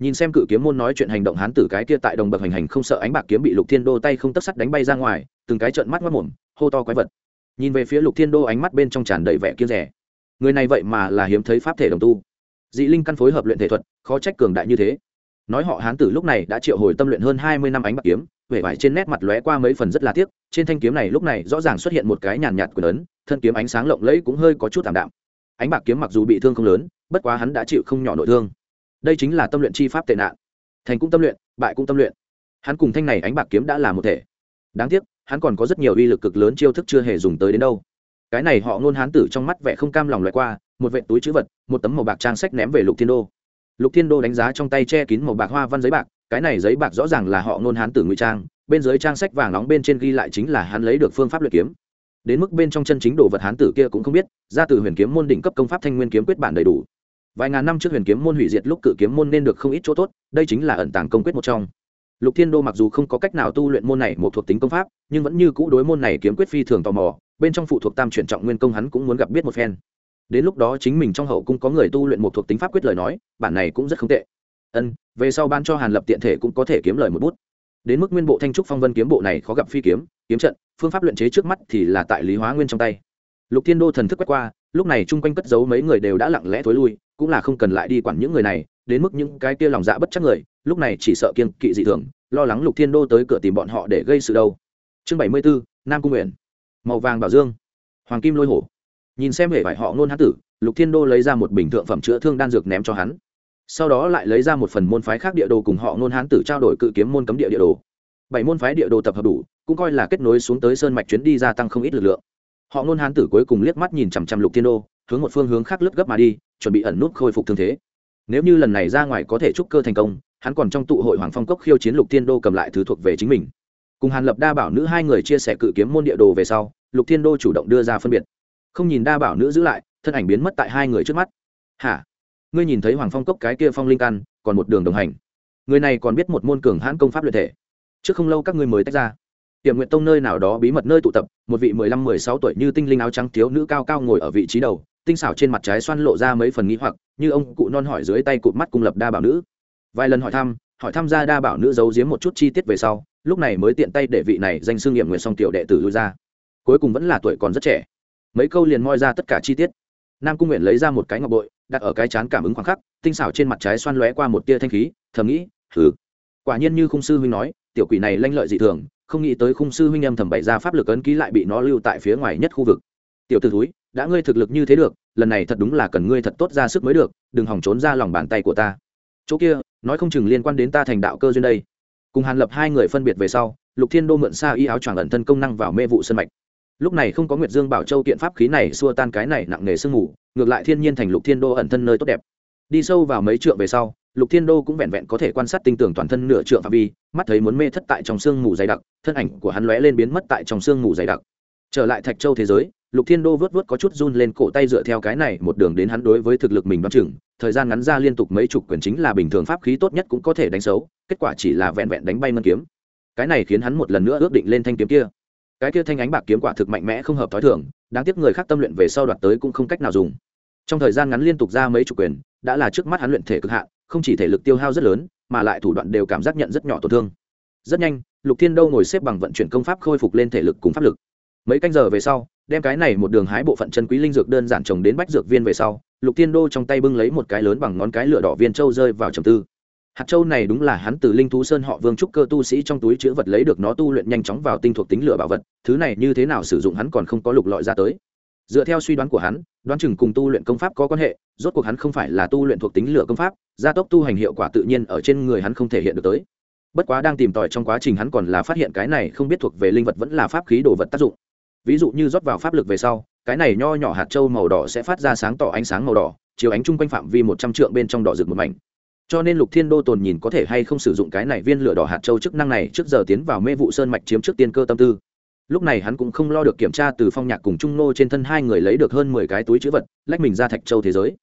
nhìn xem cự kiếm môn nói chuyện hành động, hán tử cái kia tại đồng bậc hành hành không sợ ánh bạc kiếm bị lục thiên đô tay không tất sắt đánh bay ra ngoài, từng cái trợn mắt mất mồm hô to quái vật. Nhìn về phía lục thiên đô ánh mắt bên trong tràn đầy vẻ kia rẻ. Người này vậy mà là hiếm thấy pháp thể đồng tu. Dị linh căn phối hợp luyện thể thuật, khó trách cường đại như thế. Nói họ hán tử lúc này đã triệu hồi tâm luyện hơn hai mươi năm ánh bạc kiếm, vẻ vải trên nét mặt lóe qua mấy phần rất là tiếc, trên thanh kiếm này lúc này rõ ràng xuất hiện một cái nhàn nhạt quyền lớn thân kiếm ánh sáng lộng lẫy cũng hơi có chút thảm đạm. Ánh bạc kiếm mặc dù bị thương không lớn, bất quá hắn đã chịu không nhỏ nội thương đây chính là tâm luyện chi pháp tệ nạn. Thành cũng tâm luyện, bại cũng tâm luyện. Hắn cùng thanh này ánh bạc kiếm đã là một thể. Đáng tiếc, hắn còn có rất nhiều uy lực cực lớn chiêu thức chưa hề dùng tới đến đâu. Cái này họ ngôn hán tử trong mắt vẻ không cam lòng loại qua, một vệ túi chữ vật, một tấm màu bạc trang sách ném về lục thiên đô. Lục thiên đô đánh giá trong tay che kín màu bạc hoa văn giấy bạc, cái này giấy bạc rõ ràng là họ ngôn hán tử ngụy trang, bên dưới trang sách vàng nóng bên trên ghi lại chính là hắn lấy được phương pháp luyện kiếm. Đến mức bên trong chân chính đồ vật hán tử kia cũng không biết, ra từ huyền kiếm môn đỉnh cấp công pháp thanh nguyên kiếm quyết bản đầy đủ vài ngàn năm trước huyền kiếm môn hủy diệt lúc cự kiếm môn nên được không ít chỗ tốt, đây chính là ẩn tàng công quyết một trong. Lục thiên đô mặc dù không có cách nào tu luyện môn này một thuộc tính công pháp, nhưng vẫn như cũ đối môn này kiếm quyết phi thường tò mò, bên trong phụ thuộc tam chuyển trọng nguyên công hắn cũng muốn gặp biết một phen. Đến lúc đó chính mình trong hậu cung có người tu luyện một thuộc tính pháp quyết lời nói, bản này cũng rất không tệ. Ân, về sau ban cho hàn lập tiện thể cũng có thể kiếm lời một bút. Đến mức nguyên bộ thanh trúc phong vân kiếm bộ này khó gặp phi kiếm kiếm trận, phương pháp luyện chế trước mắt thì là tại lý hóa nguyên trong tay. Lục thiên đô thần thức quét qua, lúc này chung quanh cất giấu mấy người đều đã lặng lẽ thối lui cũng là không cần lại đi quản những người này, đến mức những cái kia lòng dạ bất chắc người, lúc này chỉ sợ kiên kỵ dị thường, lo lắng lục thiên đô tới cửa tìm bọn họ để gây sự đâu. Chương bảy mươi bốn nam cung nguyện màu vàng bảo dương. Hoàng kim lôi hổ. Nhìn xem hệ vải họ ngôn hán tử, lục thiên đô lấy ra một bình thượng phẩm chữa thương đan dược ném cho hắn. Sau đó lại lấy ra một phần môn phái khác địa đồ cùng họ ngôn hán tử trao đổi cự kiếm môn cấm địa địa đồ. Bảy môn phái địa đồ tập hợp đủ, cũng coi là kết nối xuống tới sơn mạch chuyến đi gia tăng không ít lực lượng. Họ ngôn hán tử cuối cùng liếc mắt nhìn chằm chằm lục thiên đô, hướng một phương hướng khác lướt gấp mà đi chuẩn bị ẩn nút khôi phục thương thế. Nếu như lần này ra ngoài có thể trúc cơ thành công, hắn còn trong tụ hội hoàng phong cốc khiêu chiến lục thiên đô cầm lại thứ thuộc về chính mình. Cùng hàn lập đa bảo nữ hai người chia sẻ cự kiếm môn địa đồ về sau, lục thiên đô chủ động đưa ra phân biệt. Không nhìn đa bảo nữ giữ lại, thân ảnh biến mất tại hai người trước mắt. Hả? Ngươi nhìn thấy hoàng phong cốc cái kia phong linh căn, còn một đường đồng hành. Người này còn biết một môn cường hãn công pháp luyện thể. Trước không lâu các ngươi mới tách ra. Tiệm nguyện tông nơi nào đó bí mật nơi tụ tập, một vị mười lăm, mười sáu tuổi như tinh linh áo trắng thiếu nữ cao cao ngồi ở vị trí đầu tinh xảo trên mặt trái xoan lộ ra mấy phần nghĩ hoặc, như ông cụ non hỏi dưới tay cụt mắt cung lập đa bảo nữ. Vài lần hỏi thăm hỏi thăm ra đa bảo nữ giấu giếm một chút chi tiết về sau, lúc này mới tiện tay để vị này danh xương nghiệm nguyện song tiểu đệ tử lui ra. Cuối cùng vẫn là tuổi còn rất trẻ. Mấy câu liền moi ra tất cả chi tiết. Nam cung nguyện lấy ra một cái ngọc bội, đặt ở cái chán cảm ứng khoảng khắc, tinh xảo trên mặt trái xoan lóe qua một tia thanh khí, thầm nghĩ thử quả nhiên như khung sư huynh nói, tiểu quỷ này lanh lợi dị thường, không nghĩ tới khung sư huynh âm thầm bày ra pháp lực ấn ký lại bị nó lưu tại phía ngoài nhất khu vực. Tiểu t ử thúi đã ngươi thực lực như thế được, lần này thật đúng là cần ngươi thật tốt ra sức mới được, đừng hỏng trốn ra lòng bàn tay của ta. Chỗ kia, nói không chừng liên quan đến ta thành đạo cơ duyên đây. Cùng hàn lập hai người phân biệt về sau, lục thiên đô mượn xa y áo choàng ẩn thân công năng vào mê vụ sân mạch. Lúc này không có nguyệt dương bảo châu kiện pháp khí này xua tan cái này nặng nề sương mù, ngược lại thiên nhiên thành lục thiên đô ẩn thân nơi tốt đẹp. Đi sâu vào mấy trượng về sau, lục thiên đô cũng vẹn vẹn có thể quan sát tinh tưởng toàn thân nửa trượng phạm vi, mắt thấy muốn mê thất tại trong sương mù dày đặc, thân ảnh của hắn lóe lên biến mất tại trong sương mù dày đặc trở lại thạch châu thế giới, lục thiên đô vớt vớt có chút run lên cổ tay dựa theo cái này một đường đến hắn đối với thực lực mình đoán chừng, thời gian ngắn ra liên tục mấy chục quyền chính là bình thường pháp khí tốt nhất cũng có thể đánh xấu, kết quả chỉ là vẹn vẹn đánh bay ngân kiếm. Cái này khiến hắn một lần nữa ước định lên thanh kiếm kia. Cái kia thanh ánh bạc kiếm quả thực mạnh mẽ không hợp t h ó i thưởng đáng tiếc người khác tâm luyện về sau đoạt tới cũng không cách nào dùng. Trong thời gian ngắn liên tục ra mấy chục quyền, đã là trước mắt hắn luyện thể cực hạn, không chỉ thể lực tiêu hao rất lớn, mà lại thủ đoạn đều cảm giác nhận rất nhỏ tổn thương. Rất nhanh, lục thiên đâu ngồi xếp bằng vận chuyển công pháp khôi phục lên thể lực cùng pháp lực mấy canh giờ về sau, đem cái này một đường hái bộ phận chân quý linh dược đơn giản trồng đến bách dược viên về sau, lục thiên đô trong tay bưng lấy một cái lớn bằng ngón cái lửa đỏ viên châu rơi vào trầm tư. Hạt châu này đúng là hắn từ linh thú sơn họ vương trúc cơ tu sĩ trong túi chữ vật lấy được nó tu luyện nhanh chóng vào tinh thuộc tính lửa bảo vật, thứ này như thế nào sử dụng hắn còn không có lục lọi ra tới. Dựa theo suy đoán của hắn, đoán chừng cùng tu luyện công pháp có quan hệ, rốt cuộc hắn không phải là tu luyện thuộc tính lửa công pháp, gia tốc tu hành hiệu quả tự nhiên ở trên người hắn không thể hiện được tới. Bất quá đang tìm tòi trong quá trình hắn còn là phát hiện cái này không biết thuộc về linh vật vẫn là pháp khí đồ vật tác dụng ví dụ như rót vào pháp lực về sau, cái này nho nhỏ hạt châu màu đỏ sẽ phát ra sáng tỏ ánh sáng màu đỏ, chiếu ánh chung quanh phạm vi một trăm trượng bên trong đỏ rực một mảnh. Cho nên lục thiên đô tồn nhìn có thể hay không sử dụng cái này viên lửa đỏ hạt châu chức năng này trước giờ tiến vào mê vụ sơn mạch chiếm trước tiên cơ tâm tư. Lúc này hắn cũng không lo được kiểm tra từ phong nhạc cùng trung nô trên thân hai người lấy được hơn mười cái túi chữ vật, lách mình ra thạch châu thế giới.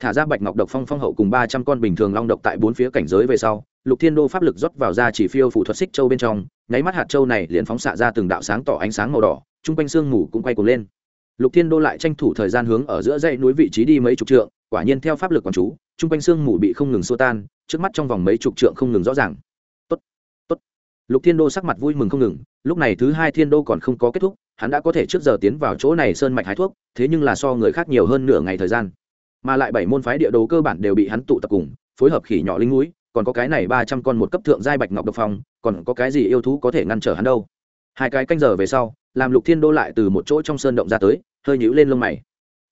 Thả ra bạch ngọc độc phong phong hậu cùng ba trăm con bình thường long độc tại bốn phía cảnh giới về sau, lục thiên đô pháp lực rót vào ra chỉ phiêu phụ thuật xích châu bên trong, nháy mắt hạt châu này liền phóng xạ ra từng đạo sáng tỏ ánh sáng màu đỏ chung quanh sương mù cũng quay cuồng lên. Lục thiên đô lại tranh thủ thời gian hướng ở giữa dãy núi vị trí đi mấy chục trượng, quả nhiên theo pháp lực quán chú, chung quanh sương mù bị không ngừng xua tan, trước mắt trong vòng mấy chục trượng không ngừng rõ ràng. Tốt tốt. Lục thiên đô sắc mặt vui mừng không ngừng, lúc này thứ hai thiên đô còn không có kết thúc, hắn đã có thể trước giờ tiến vào chỗ này sơn mạch hái thuốc, thế nhưng là so người khác nhiều hơn nửa ngày thời gian. Mà lại bảy môn phái địa đồ cơ bản đều bị hắn tụ tập cùng, phối hợp khỉ nhỏ linh núi, còn có cái này ba trăm con một cấp thượng giai bạch ngọc độc phong, còn có cái gì yêu thú có thể ngăn trở hắn đâu? Hai cái canh giờ về sau, làm lục thiên đô lại từ một chỗ trong sơn động ra tới, hơi nhũ lên lông mày.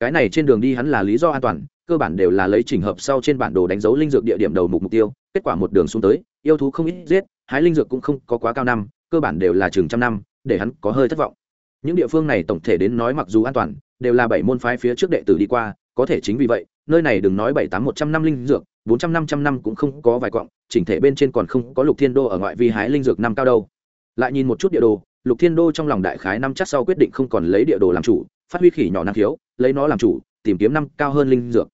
Cái này trên đường đi hắn là lý do an toàn, cơ bản đều là lấy trình hợp sau trên bản đồ đánh dấu linh dược địa điểm đầu mục mục tiêu, kết quả một đường xuống tới, yêu thú không ít giết, hái linh dược cũng không có quá cao năm, cơ bản đều là chừng trăm năm, để hắn có hơi thất vọng. Những địa phương này tổng thể đến nói mặc dù an toàn, đều là bảy môn phái phía trước đệ tử đi qua, có thể chính vì vậy, nơi này đừng nói bảy, tám, một trăm năm linh dược, bốn trăm, năm trăm năm cũng không có vài quặng chỉnh thể bên trên còn không có lục thiên đô ở ngoại vi hái linh dược năm cao đâu. Lại nhìn một chút địa đồ lục thiên đô trong lòng đại khái năm chắc sau quyết định không còn lấy địa đồ làm chủ, phát huy khỉ nhỏ năng khiếu, lấy nó làm chủ, tìm kiếm năm cao hơn linh dược.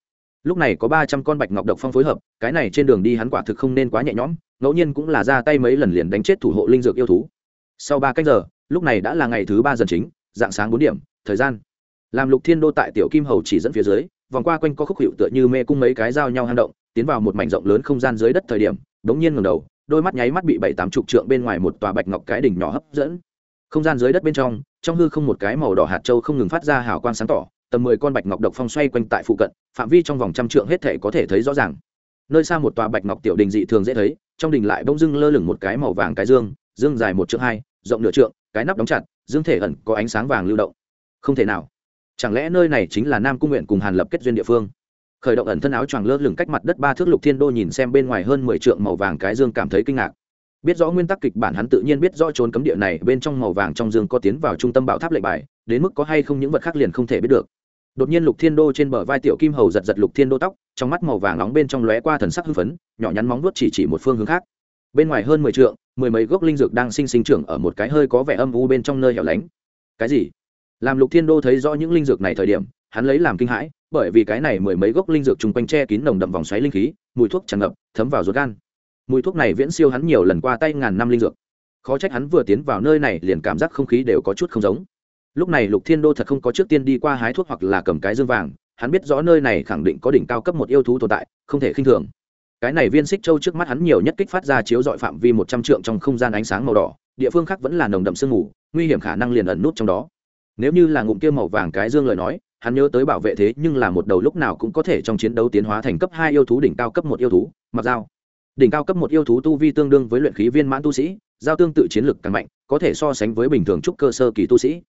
Lúc này có ba trăm con bạch ngọc độc phong phối hợp, cái này trên đường đi hắn quả thực không nên quá nhẹ nhõm, ngẫu nhiên cũng là ra tay mấy lần liền đánh chết thủ hộ linh dược yêu thú. Sau ba cách giờ, lúc này đã là ngày thứ ba dần chính, dạng sáng bốn điểm, thời gian. Làm lục thiên đô tại tiểu kim hầu chỉ dẫn phía dưới, vòng qua quanh có khúc hiệu tựa như mê cung mấy cái dao nhau hang động, tiến vào một mảnh rộng lớn không gian dưới đất thời điểm, đống nhiên ngầm đầu, đôi mắt nháy mắt bị bảy tám chục trượng bên ngoài một tòa bạch ngọc cái đỉnh nhỏ hấp dẫn không gian dưới đất bên trong trong hư không một cái màu đỏ hạt châu không ngừng phát ra hào quang sáng tỏ, tầm mười con bạch ngọc độc phong xoay quanh tại phụ cận, phạm vi trong vòng trăm trượng hết thể có thể thấy rõ ràng. Nơi xa một tòa bạch ngọc tiểu đình dị thường dễ thấy, trong đình lại bỗng dưng lơ lửng một cái màu vàng cái dương dương dài một trượng hai, rộng nửa trượng, cái nắp đóng chặt, dương thể ẩn có ánh sáng vàng lưu động. Không thể nào. Chẳng lẽ nơi này chính là nam cung nguyện cùng hàn lập kết duyên địa phương? Khởi động ẩn thân áo choàng lơ lửng cách mặt đất ba thước lục thiên đô nhìn xem bên ngoài hơn mười trượng màu vàng cái dương cảm thấy kinh ngạc biết rõ nguyên tắc kịch bản, hắn tự nhiên biết rõ trốn cấm địa này bên trong màu vàng trong dương có tiến vào trung tâm bảo tháp lệnh bài, đến mức có hay không những vật khác liền không thể biết được. Đột nhiên lục thiên đô trên bờ vai tiểu kim hầu giật giật lục thiên đô tóc, trong mắt màu vàng nóng bên trong lóe qua thần sắc hưng phấn, nhỏ nhắn móng vuốt chỉ chỉ một phương hướng khác. Bên ngoài hơn mười trượng, mười mấy gốc linh dược đang sinh sinh trưởng ở một cái hơi có vẻ âm u bên trong nơi hẻo lánh. Cái gì? Làm lục thiên đô thấy rõ những linh dược này thời điểm, hắn lấy làm kinh hãi, bởi vì cái này mười mấy gốc linh dược chung quanh che kín nồng đậm vòng xoáy linh khí, mùi thuốc tràn ngập, thấm vào ruột gan mùi thuốc này viễn siêu hắn nhiều lần qua tay ngàn năm linh dược. Khó trách hắn vừa tiến vào nơi này liền cảm giác không khí đều có chút không giống. Lúc này lục thiên đô thật không có trước tiên đi qua hái thuốc hoặc là cầm cái dương vàng, hắn biết rõ nơi này khẳng định có đỉnh cao cấp một yêu thú tồn tại, không thể khinh thường. Cái này viên xích châu trước mắt hắn nhiều nhất kích phát ra chiếu dọi phạm vi một trăm trượng trong không gian ánh sáng màu đỏ, địa phương khác vẫn là nồng đậm sương mù, nguy hiểm khả năng liền ẩn nút trong đó. Nếu như là ngụm kia màu vàng cái dương lời nói, hắn nhớ tới bảo vệ thế nhưng là một đầu lúc nào cũng có thể trong chiến đấu tiến hóa thành cấp hai yêu thú đỉnh cao cấp một yêu thú, mặc dao đỉnh cao cấp một yêu thú tu vi tương đương với luyện khí viên mãn tu sĩ, giao tương tự chiến lực càng mạnh, có thể so sánh với bình thường trúc cơ sơ kỳ tu sĩ.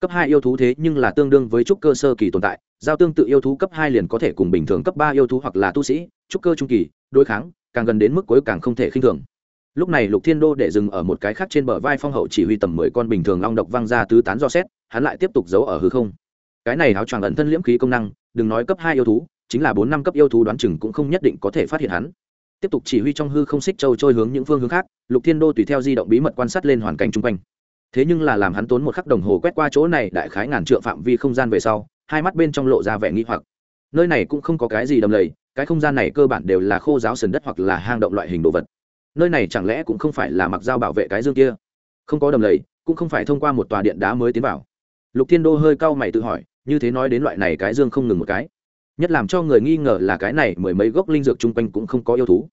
Cấp hai yêu thú thế nhưng là tương đương với trúc cơ sơ kỳ tồn tại, giao tương tự yêu thú cấp hai liền có thể cùng bình thường cấp ba yêu thú hoặc là tu sĩ, trúc cơ trung kỳ, đối kháng, càng gần đến mức cuối càng không thể khinh thường. Lúc này lục thiên đô để dừng ở một cái khác trên bờ vai phong hậu chỉ huy tầm mười con bình thường long độc văng ra tứ tán do xét, hắn lại tiếp tục giấu ở hư không. Cái này áo choàng ẩn thân liễm khí công năng, đừng nói cấp hai yêu thú, chính là bốn năm cấp yêu thú đoán chừng cũng không nhất định có thể phát hiện hắn tiếp tục chỉ huy trong hư không xích châu trôi hướng những phương hướng khác, lục thiên đô tùy theo di động bí mật quan sát lên hoàn cảnh chung quanh. Thế nhưng là làm hắn tốn một khắc đồng hồ quét qua chỗ này đại khái ngàn trượng phạm vi không gian về sau, hai mắt bên trong lộ ra vẻ nghi hoặc. Nơi này cũng không có cái gì đầm lầy, cái không gian này cơ bản đều là khô giáo sườn đất hoặc là hang động loại hình đồ vật. Nơi này chẳng lẽ cũng không phải là mặc dao bảo vệ cái dương kia? Không có đầm lầy, cũng không phải thông qua một tòa điện đá mới tiến vào. Lục thiên đô hơi cau mày tự hỏi, như thế nói đến loại này cái dương không ngừng một cái nhất làm cho người nghi ngờ là cái này mười mấy gốc linh dược chung quanh cũng không có yêu thú.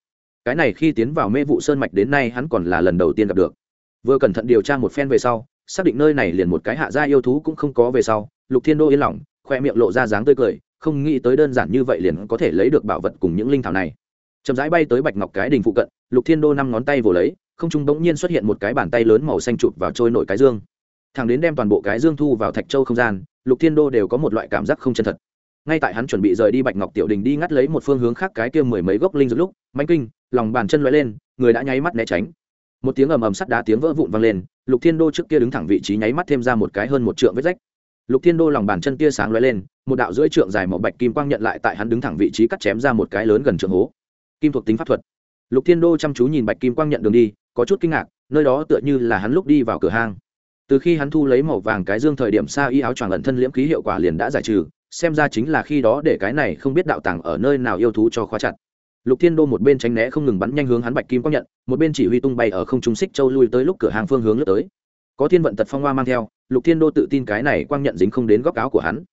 Cái này khi tiến vào mê vụ sơn mạch đến nay hắn còn là lần đầu tiên gặp được. Vừa cẩn thận điều tra một phen về sau, xác định nơi này liền một cái hạ gia yêu thú cũng không có về sau, lục thiên đô yên lòng, khoe miệng lộ ra dáng tươi cười, không nghĩ tới đơn giản như vậy liền có thể lấy được bảo vật cùng những linh thảo này. Chậm rãi bay tới bạch ngọc cái đình phụ cận, lục thiên đô năm ngón tay vồ lấy, không trung bỗng nhiên xuất hiện một cái bàn tay lớn màu xanh chụp vào trôi nổi cái dương. Thằng đến đem toàn bộ cái dương thu vào thạch châu không gian, lục thiên đô đều có một loại cảm giác không chân thật ngay tại hắn chuẩn bị rời đi bạch ngọc tiểu đình đi ngắt lấy một phương hướng khác cái kia mười mấy gốc linh dược lúc manh kinh, lòng bàn chân loại lên, người đã nháy mắt né tránh. Một tiếng ầm ầm sắt đá tiếng vỡ vụn vang lên, lục thiên đô trước kia đứng thẳng vị trí nháy mắt thêm ra một cái hơn một trượng vết rách. Lục thiên đô lòng bàn chân tia sáng lóe lên, một đạo rưỡi trượng dài màu bạch kim quang nhận lại tại hắn đứng thẳng vị trí cắt chém ra một cái lớn gần trượng hố. Kim thuộc tính pháp thuật. Lục thiên đô chăm chú nhìn bạch kim quang nhận đường đi, có chút kinh ngạc, nơi đó tựa như là hắn lúc đi vào cửa hang từ khi hắn thu lấy màu vàng cái dương thời điểm xa y áo choàng ẩn thân liễm khí hiệu quả liền đã giải trừ, xem ra chính là khi đó để cái này không biết đạo tàng ở nơi nào yêu thú cho khóa chặt. Lục thiên đô một bên tránh né không ngừng bắn nhanh hướng hắn bạch kim quang nhận, một bên chỉ huy tung bay ở không trung xích châu lui tới lúc cửa hàng phương hướng lướt tới. Có thiên vận tật phong hoa mang theo, lục thiên đô tự tin cái này quang nhận dính không đến góc áo của hắn.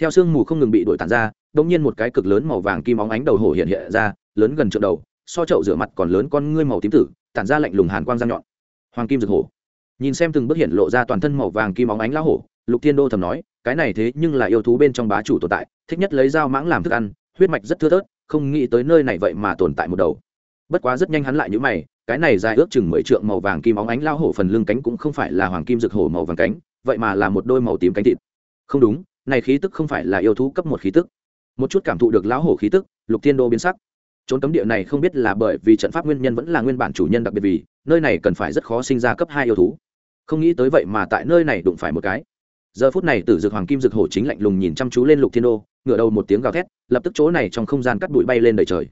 Theo sương mù không ngừng bị đuổi tàn ra đông nhiên một cái cực lớn màu vàng kim óng ánh đầu hổ hiện hiện ra, lớn gần trượng đầu, so chậu rửa mặt còn lớn con ngươi màu tím tử, tản ra lạnh lùng hàn quang răng nhọn. Hoàng kim rực hổ nhìn xem từng bước hiện lộ ra toàn thân màu vàng kim óng ánh lá hổ, lục thiên đô thầm nói, cái này thế nhưng là yêu thú bên trong bá chủ tồn tại, thích nhất lấy dao mãng làm thức ăn, huyết mạch rất thưa thớt, không nghĩ tới nơi này vậy mà tồn tại một đầu. Bất quá rất nhanh hắn lại nhữ mày, cái này dài ước chừng mười trượng màu vàng kim óng ánh lao hổ phần lưng cánh cũng không phải là hoàng kim rực hổ màu vàng cánh, vậy mà là một đôi màu tím cánh thịt. Không đúng, này khí tức không phải là yêu thú cấp một khí tức. Một chút cảm thụ được lão hổ khí tức, lục thiên đô biến sắc. Trốn cấm địa này không biết là bởi vì trận pháp nguyên nhân vẫn là nguyên bản chủ nhân đặc biệt vì, nơi này cần phải rất khó sinh ra cấp hai yêu thú không nghĩ tới vậy mà tại nơi này đụng phải một cái. Giờ phút này tử dược hoàng kim dược hổ chính lạnh lùng nhìn chăm chú lên lục thiên đô, ngửa đầu một tiếng gào thét, lập tức chỗ này trong không gian cắt bụi bay lên đầy trời.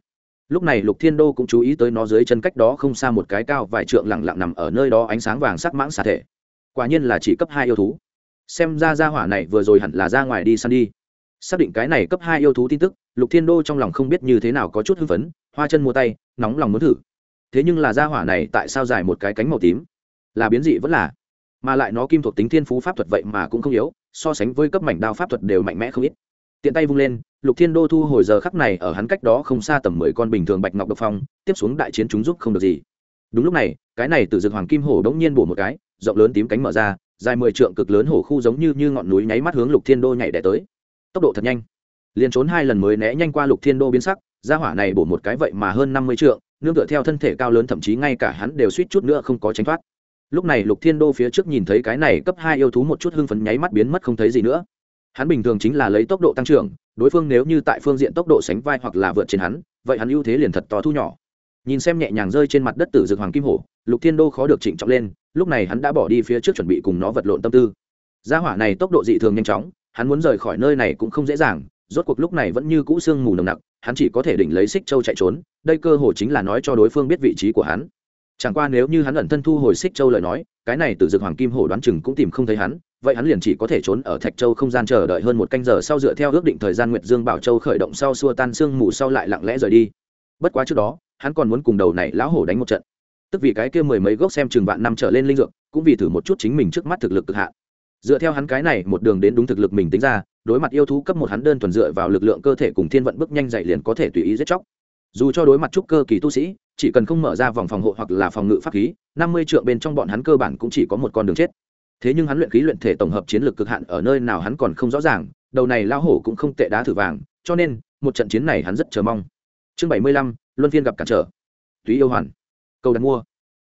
Lúc này lục thiên đô cũng chú ý tới nó dưới chân cách đó không xa một cái cao vài trượng lẳng lặng nằm ở nơi đó ánh sáng vàng sắc mãng xả thể. Quả nhiên là chỉ cấp hai yêu thú. Xem ra ra hỏa này vừa rồi hẳn là ra ngoài đi săn đi. Xác định cái này cấp hai yêu thú tin tức, lục thiên đô trong lòng không biết như thế nào có chút hưng phấn, hoa chân mua tay, nóng lòng muốn thử. Thế nhưng là ra hỏa này tại sao dài một cái cánh màu tím? Là biến dị vẫn là? Mà lại nó kim thuộc tính thiên phú pháp thuật vậy mà cũng không yếu, so sánh với cấp mảnh đao pháp thuật đều mạnh mẽ không ít. Tiện tay vung lên, lục thiên đô thu hồi giờ khắc này ở hắn cách đó không xa tầm mười con bình thường bạch ngọc độc phong, tiếp xuống đại chiến chúng giúp không được gì. Đúng lúc này, cái này từ dược hoàng kim hổ đống nhiên bổ một cái, rộng lớn tím cánh mở ra, dài mười trượng cực lớn hổ khu giống như như ngọn núi nháy mắt hướng lục thiên đô nhảy đẻ tới. Tốc độ thật nhanh. Liền trốn hai lần mới né nhanh qua lục thiên đô biến sắc ra hỏa này bổ một cái vậy mà hơn năm mươi trượng, nương tựa theo thân thể cao lớn thậm chí ngay cả hắn đều suýt chút nữa không có tránh thoát lúc này lục thiên đô phía trước nhìn thấy cái này cấp hai yêu thú một chút hưng phấn nháy mắt biến mất không thấy gì nữa. Hắn bình thường chính là lấy tốc độ tăng trưởng, đối phương nếu như tại phương diện tốc độ sánh vai hoặc là vượt trên hắn, vậy hắn ưu thế liền thật to thu nhỏ. Nhìn xem nhẹ nhàng rơi trên mặt đất tử dược hoàng kim hổ, lục thiên đô khó được trịnh trọng lên, lúc này hắn đã bỏ đi phía trước chuẩn bị cùng nó vật lộn tâm tư. Gia hỏa này tốc độ dị thường nhanh chóng, hắn muốn rời khỏi nơi này cũng không dễ dàng, rốt cuộc lúc này vẫn như cũ sương mù nồng nặc, hắn chỉ có thể định lấy xích châu chạy trốn, đây cơ hồ chính là nói cho đối phương biết vị trí của hắn chẳng qua nếu như hắn ẩn thân thu hồi xích châu lời nói, cái này từ dược hoàng kim hổ đoán chừng cũng tìm không thấy hắn, vậy hắn liền chỉ có thể trốn ở thạch châu không gian chờ đợi hơn một canh giờ sau dựa theo ước định thời gian nguyệt dương bảo châu khởi động sau xua tan sương mù sau lại lặng lẽ rời đi. Bất quá trước đó, hắn còn muốn cùng đầu này lão hổ đánh một trận. Tức vì cái kia mười mấy gốc xem chừng vạn năm trở lên linh dược, cũng vì thử một chút chính mình trước mắt thực lực cực hạn. Dựa theo hắn cái này, một đường đến đúng thực lực mình tính ra, đối mặt yêu thú cấp một hắn đơn thuần dựa vào lực lượng cơ thể cùng thiên vận bước nhanh dậy liền có thể tùy ý giết chóc. Dù cho đối mặt trúc cơ kỳ tu sĩ chỉ cần không mở ra vòng phòng hộ hoặc là phòng ngự pháp khí, năm mươi trượng bên trong bọn hắn cơ bản cũng chỉ có một con đường chết. Thế nhưng hắn luyện khí luyện thể tổng hợp chiến lược cực hạn ở nơi nào hắn còn không rõ ràng, đầu này lao hổ cũng không tệ đá thử vàng, cho nên, một trận chiến này hắn rất chờ mong. Chương bảy mươi lăm, luân phiên gặp cản trở. Túy yêu hoàn. Câu đặt mua.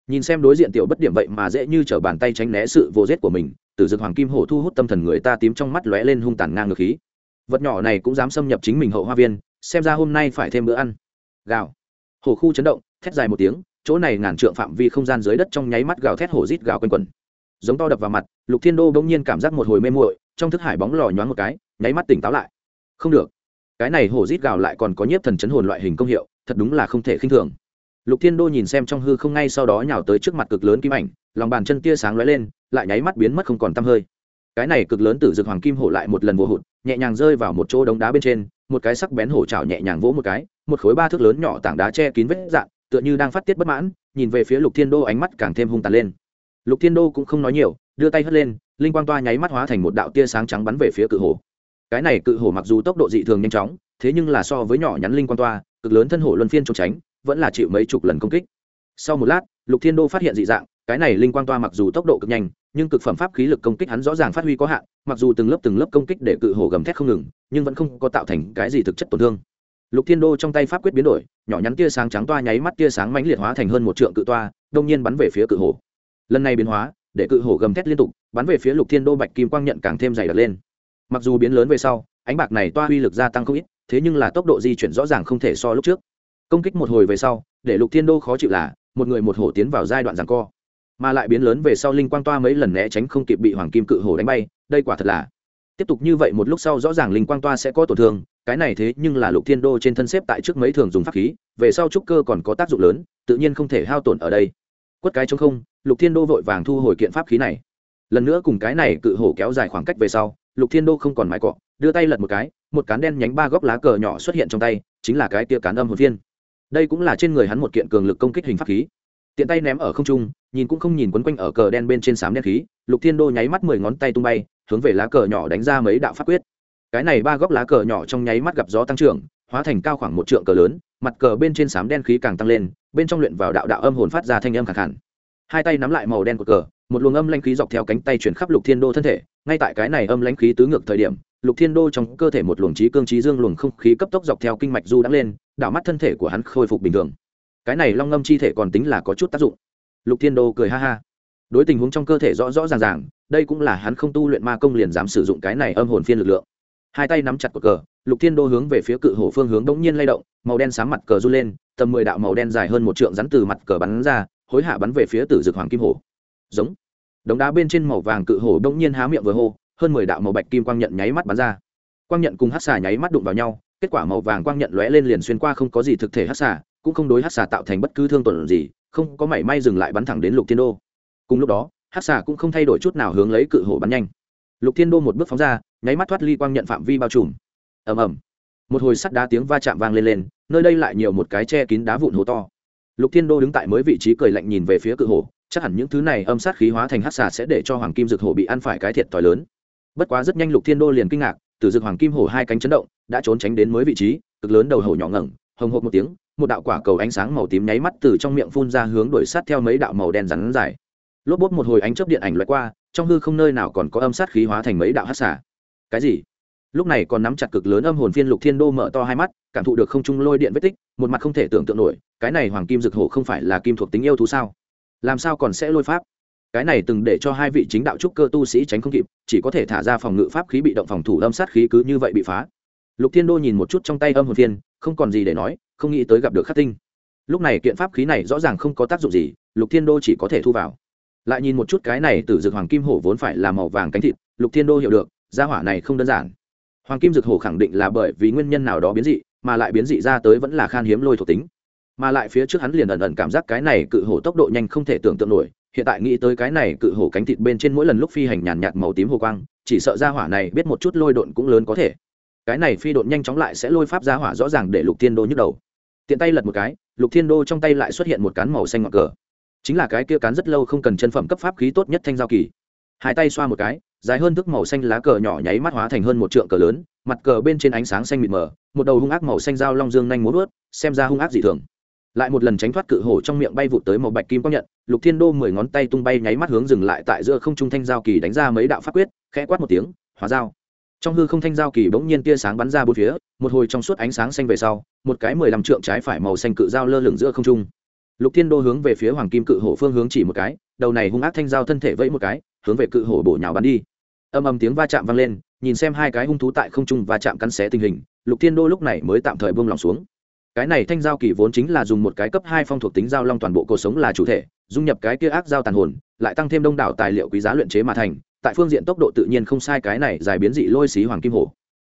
Nhìn xem đối diện tiểu bất điểm vậy mà dễ như t r ở bàn tay tránh né sự vô rét của mình từ dực hoàng kim hổ thu hút tâm thần người ta tím trong mắt lóe lên hung tàn ngang ngược khí. Vật nhỏ này cũng dám xâm nhập chính mình hậu hoa viên, xem ra hôm nay phải thêm bữa ăn. Gào. Hổ khu chấn động thét dài một tiếng, chỗ này ngàn trượng phạm vi không gian dưới đất trong nháy mắt gào thét hổ rít gào quanh quẩn. Giống to đập vào mặt, lục thiên đô bỗng nhiên cảm giác một hồi mê muội, trong thức hải bóng lò nhoáng một cái, nháy mắt tỉnh táo lại. Không được. Cái này hổ rít gào lại còn có nhiếp thần chấn hồn loại hình công hiệu, thật đúng là không thể khinh thường. Lục thiên đô nhìn xem trong hư không ngay sau đó nhào tới trước mặt cực lớn kim ảnh, lòng bàn chân tia sáng lóe lên, lại nháy mắt biến mất không còn tăm hơi. Cái này cực lớn tử dược hoàng kim hổ lại một lần vô hụt, nhẹ nhàng rơi vào một chỗ đống đá bên trên, một cái sắc bén hổ trào nhẹ nhàng vỗ một cái, một khối ba thước lớn nhỏ tảng đá che kín vết dạng tựa như đang phát tiết bất mãn, nhìn về phía lục thiên đô ánh mắt càng thêm hung tàn lên. Lục thiên đô cũng không nói nhiều, đưa tay hất lên, linh quang toa nháy mắt hóa thành một đạo tia sáng trắng bắn về phía cự hổ. Cái này cự hổ mặc dù tốc độ dị thường nhanh chóng, thế nhưng là so với nhỏ nhắn linh quang toa, cực lớn thân hổ luân phiên trốn tránh, vẫn là chịu mấy chục lần công kích. Sau một lát, lục thiên đô phát hiện dị dạng, cái này linh quang toa mặc dù tốc độ cực nhanh, nhưng cực phẩm pháp khí lực công kích hắn rõ ràng phát huy có hạn, mặc dù từng lớp từng lớp công kích để cự hổ gầm thét không ngừng, nhưng vẫn không có tạo thành cái gì thực chất tổn thương lục thiên đô trong tay pháp quyết biến đổi, nhỏ nhắn tia sáng trắng toa nháy mắt tia sáng mãnh liệt hóa thành hơn một trượng cự toa, đông nhiên bắn về phía cự hổ. Lần này biến hóa, để cự hổ gầm thét liên tục, bắn về phía lục thiên đô bạch kim quang nhận càng thêm dày đặc lên. Mặc dù biến lớn về sau, ánh bạc này toa uy lực gia tăng không ít, thế nhưng là tốc độ di chuyển rõ ràng không thể so lúc trước. Công kích một hồi về sau, để lục thiên đô khó chịu là, một người một hổ tiến vào giai đoạn giằng co. Mà lại biến lớn về sau linh quang toa mấy lần né tránh không kịp bị hoàng kim cự hổ đánh bay, đây quả thật là. Tiếp tục như vậy một lúc sau rõ ràng linh quang toa sẽ có tổn thương cái này thế nhưng là lục thiên đô trên thân xếp tại trước mấy thường dùng pháp khí, về sau trúc cơ còn có tác dụng lớn, tự nhiên không thể hao tổn ở đây. Quất cái chống không, lục thiên đô vội vàng thu hồi kiện pháp khí này. Lần nữa cùng cái này cự hổ kéo dài khoảng cách về sau, lục thiên đô không còn mái cọ, đưa tay lật một cái, một cán đen nhánh ba góc lá cờ nhỏ xuất hiện trong tay, chính là cái tia cán âm hồn viên đây cũng là trên người hắn một kiện cường lực công kích hình pháp khí. Tiện tay ném ở không trung, nhìn cũng không nhìn quấn quanh ở cờ đen bên trên sám đen khí, lục thiên đô nháy mắt mười ngón tay tung bay, hướng về lá cờ nhỏ đánh ra mấy đạo pháp quyết cái này ba góc lá cờ nhỏ trong nháy mắt gặp gió tăng trưởng, hóa thành cao khoảng một trượng cờ lớn, mặt cờ bên trên sám đen khí càng tăng lên, bên trong luyện vào đạo đạo âm hồn phát ra thanh âm khẳng hẳn hai tay nắm lại màu đen của cờ, một luồng âm lãnh khí dọc theo cánh tay chuyển khắp lục thiên đô thân thể, ngay tại cái này âm lãnh khí tứ ngược thời điểm, lục thiên đô trong cơ thể một luồng trí cương trí dương luồng không khí cấp tốc dọc theo kinh mạch du đắng lên, đảo mắt thân thể của hắn khôi phục bình thường. Cái này long ngâm chi thể còn tính là có chút tác dụng. Lục thiên đô cười ha ha. Đối tình huống trong cơ thể rõ rõ ràng ràng, đây cũng là hắn không tu luyện ma công liền dám sử dụng cái này âm hồn phiên lực lượng hai tay nắm chặt cột cờ, lục thiên đô hướng về phía cự hổ phương hướng đống nhiên lay động, màu đen sáng mặt cờ run lên, tầm mười đạo màu đen dài hơn một trượng rắn từ mặt cờ bắn ra, hối hạ bắn về phía tử dực hoàng kim hổ. Giống. Đống đá bên trên màu vàng cự hổ đống nhiên há miệng vừa hô, hơn mười đạo màu bạch kim quang nhận nháy mắt bắn ra. Quang nhận cùng hát xà nháy mắt đụng vào nhau, kết quả màu vàng quang nhận lóe lên liền xuyên qua không có gì thực thể hát xà, cũng không đối hát xà tạo thành bất cứ thương tổn gì, không có mảy may dừng lại bắn thẳng đến lục thiên đô. Cùng lúc đó hát xà cũng không thay đổi chút nào hướng lấy cự hổ bắn nhanh. Lục thiên đô một bước phóng ra nháy mắt thoát ly quang nhận phạm vi bao trùm. Ầm ầm. Một hồi sắt đá tiếng va chạm vang lên lên, nơi đây lại nhiều một cái che kín đá vụn hố to. Lục thiên đô đứng tại mới vị trí cười lạnh nhìn về phía cự hổ, chắc hẳn những thứ này âm sát khí hóa thành hát xà sẽ để cho hoàng kim dược hổ bị ăn phải cái thiệt t h i lớn. Bất quá rất nhanh lục thiên đô liền kinh ngạc từ dược hoàng kim hổ hai cánh chấn động, đã trốn tránh đến mới vị trí, cực lớn đầu hổ nhỏ ngẩng, hồng hộp một tiếng, một đạo quả cầu ánh sáng màu tím nháy mắt từ trong miệng phun ra hướng đuổi sát theo mấy đạo màu đen rắn dài. Lốp bốt một hồi ánh chớp điện ảnh loại qua, trong hư không nơi nào còn có âm sát khí hóa thành mấy đạo hát xà cái gì? Lúc này còn nắm chặt cực lớn âm hồn phiên lục thiên đô mở to hai mắt, cảm thụ được không trung lôi điện vết tích, một mặt không thể tưởng tượng nổi, cái này hoàng kim dực hổ không phải là kim thuộc tính yêu thú sao? Làm sao còn sẽ lôi pháp? Cái này từng để cho hai vị chính đạo trúc cơ tu sĩ tránh không kịp, chỉ có thể thả ra phòng ngự pháp khí bị động phòng thủ âm sát khí cứ như vậy bị phá. Lục thiên đô nhìn một chút trong tay âm hồn phiên, không còn gì để nói, không nghĩ tới gặp được khắc tinh. Lúc này kiện pháp khí này rõ ràng không có tác dụng gì, lục thiên đô chỉ có thể thu vào. Lại nhìn một chút cái này từ dược hoàng kim hổ vốn phải là màu vàng cánh thịt, lục thiên đô hiểu được gia hỏa này không đơn giản. Hoàng kim dược hổ khẳng định là bởi vì nguyên nhân nào đó biến dị, mà lại biến dị ra tới vẫn là khan hiếm lôi thuộc tính. Mà lại phía trước hắn liền ẩn ẩn cảm giác cái này cự hổ tốc độ nhanh không thể tưởng tượng nổi, hiện tại nghĩ tới cái này cự hổ cánh thịt bên trên mỗi lần lúc phi hành nhàn nhạt màu tím hồ quang, chỉ sợ ra hỏa này biết một chút lôi độn cũng lớn có thể. Cái này phi độn nhanh chóng lại sẽ lôi pháp ra hỏa rõ ràng để lục thiên đô nhức đầu. Tiện tay lật một cái, lục thiên đô trong tay lại xuất hiện một cán màu xanh ngọn cờ. Chính là cái kia cán rất lâu không cần chân phẩm cấp pháp khí tốt nhất thanh giao kỳ. Hai tay xoa một cái dài hơn thước màu xanh lá cờ nhỏ nháy mắt hóa thành hơn một trượng cờ lớn, mặt cờ bên trên ánh sáng xanh mịt mờ, một đầu hung ác màu xanh dao long dương nhanh muốn vớt, xem ra hung ác dị thường. Lại một lần tránh thoát cự hổ trong miệng bay vụt tới màu bạch kim quang nhận, lục thiên đô mười ngón tay tung bay nháy mắt hướng dừng lại tại giữa không trung thanh giao kỳ đánh ra mấy đạo pháp quyết, khẽ quát một tiếng, hóa dao trong hư không thanh giao kỳ bỗng nhiên tia sáng bắn ra bốn phía, một hồi trong suốt ánh sáng xanh về sau, một cái mười lăm trượng trái phải màu xanh cự dao lơ lửng giữa không trung. Lục thiên đô hướng về phía hoàng kim cự hổ phương hướng chỉ một cái, đầu này hung ác thanh giao thân thể vẫy một cái hướng về cự hổ bổ nhào bắn đi. Âm âm tiếng va chạm vang lên, nhìn xem hai cái hung thú tại không trung va chạm cắn xé tình hình, lục thiên đô lúc này mới tạm thời buông lòng xuống. Cái này thanh giao kỳ vốn chính là dùng một cái cấp hai phong thuộc tính giao long toàn bộ cuộc sống là chủ thể, dung nhập cái kia ác giao tàn hồn, lại tăng thêm đông đảo tài liệu quý giá luyện chế mà thành, tại phương diện tốc độ tự nhiên không sai cái này dài biến dị lôi xí hoàng kim hổ.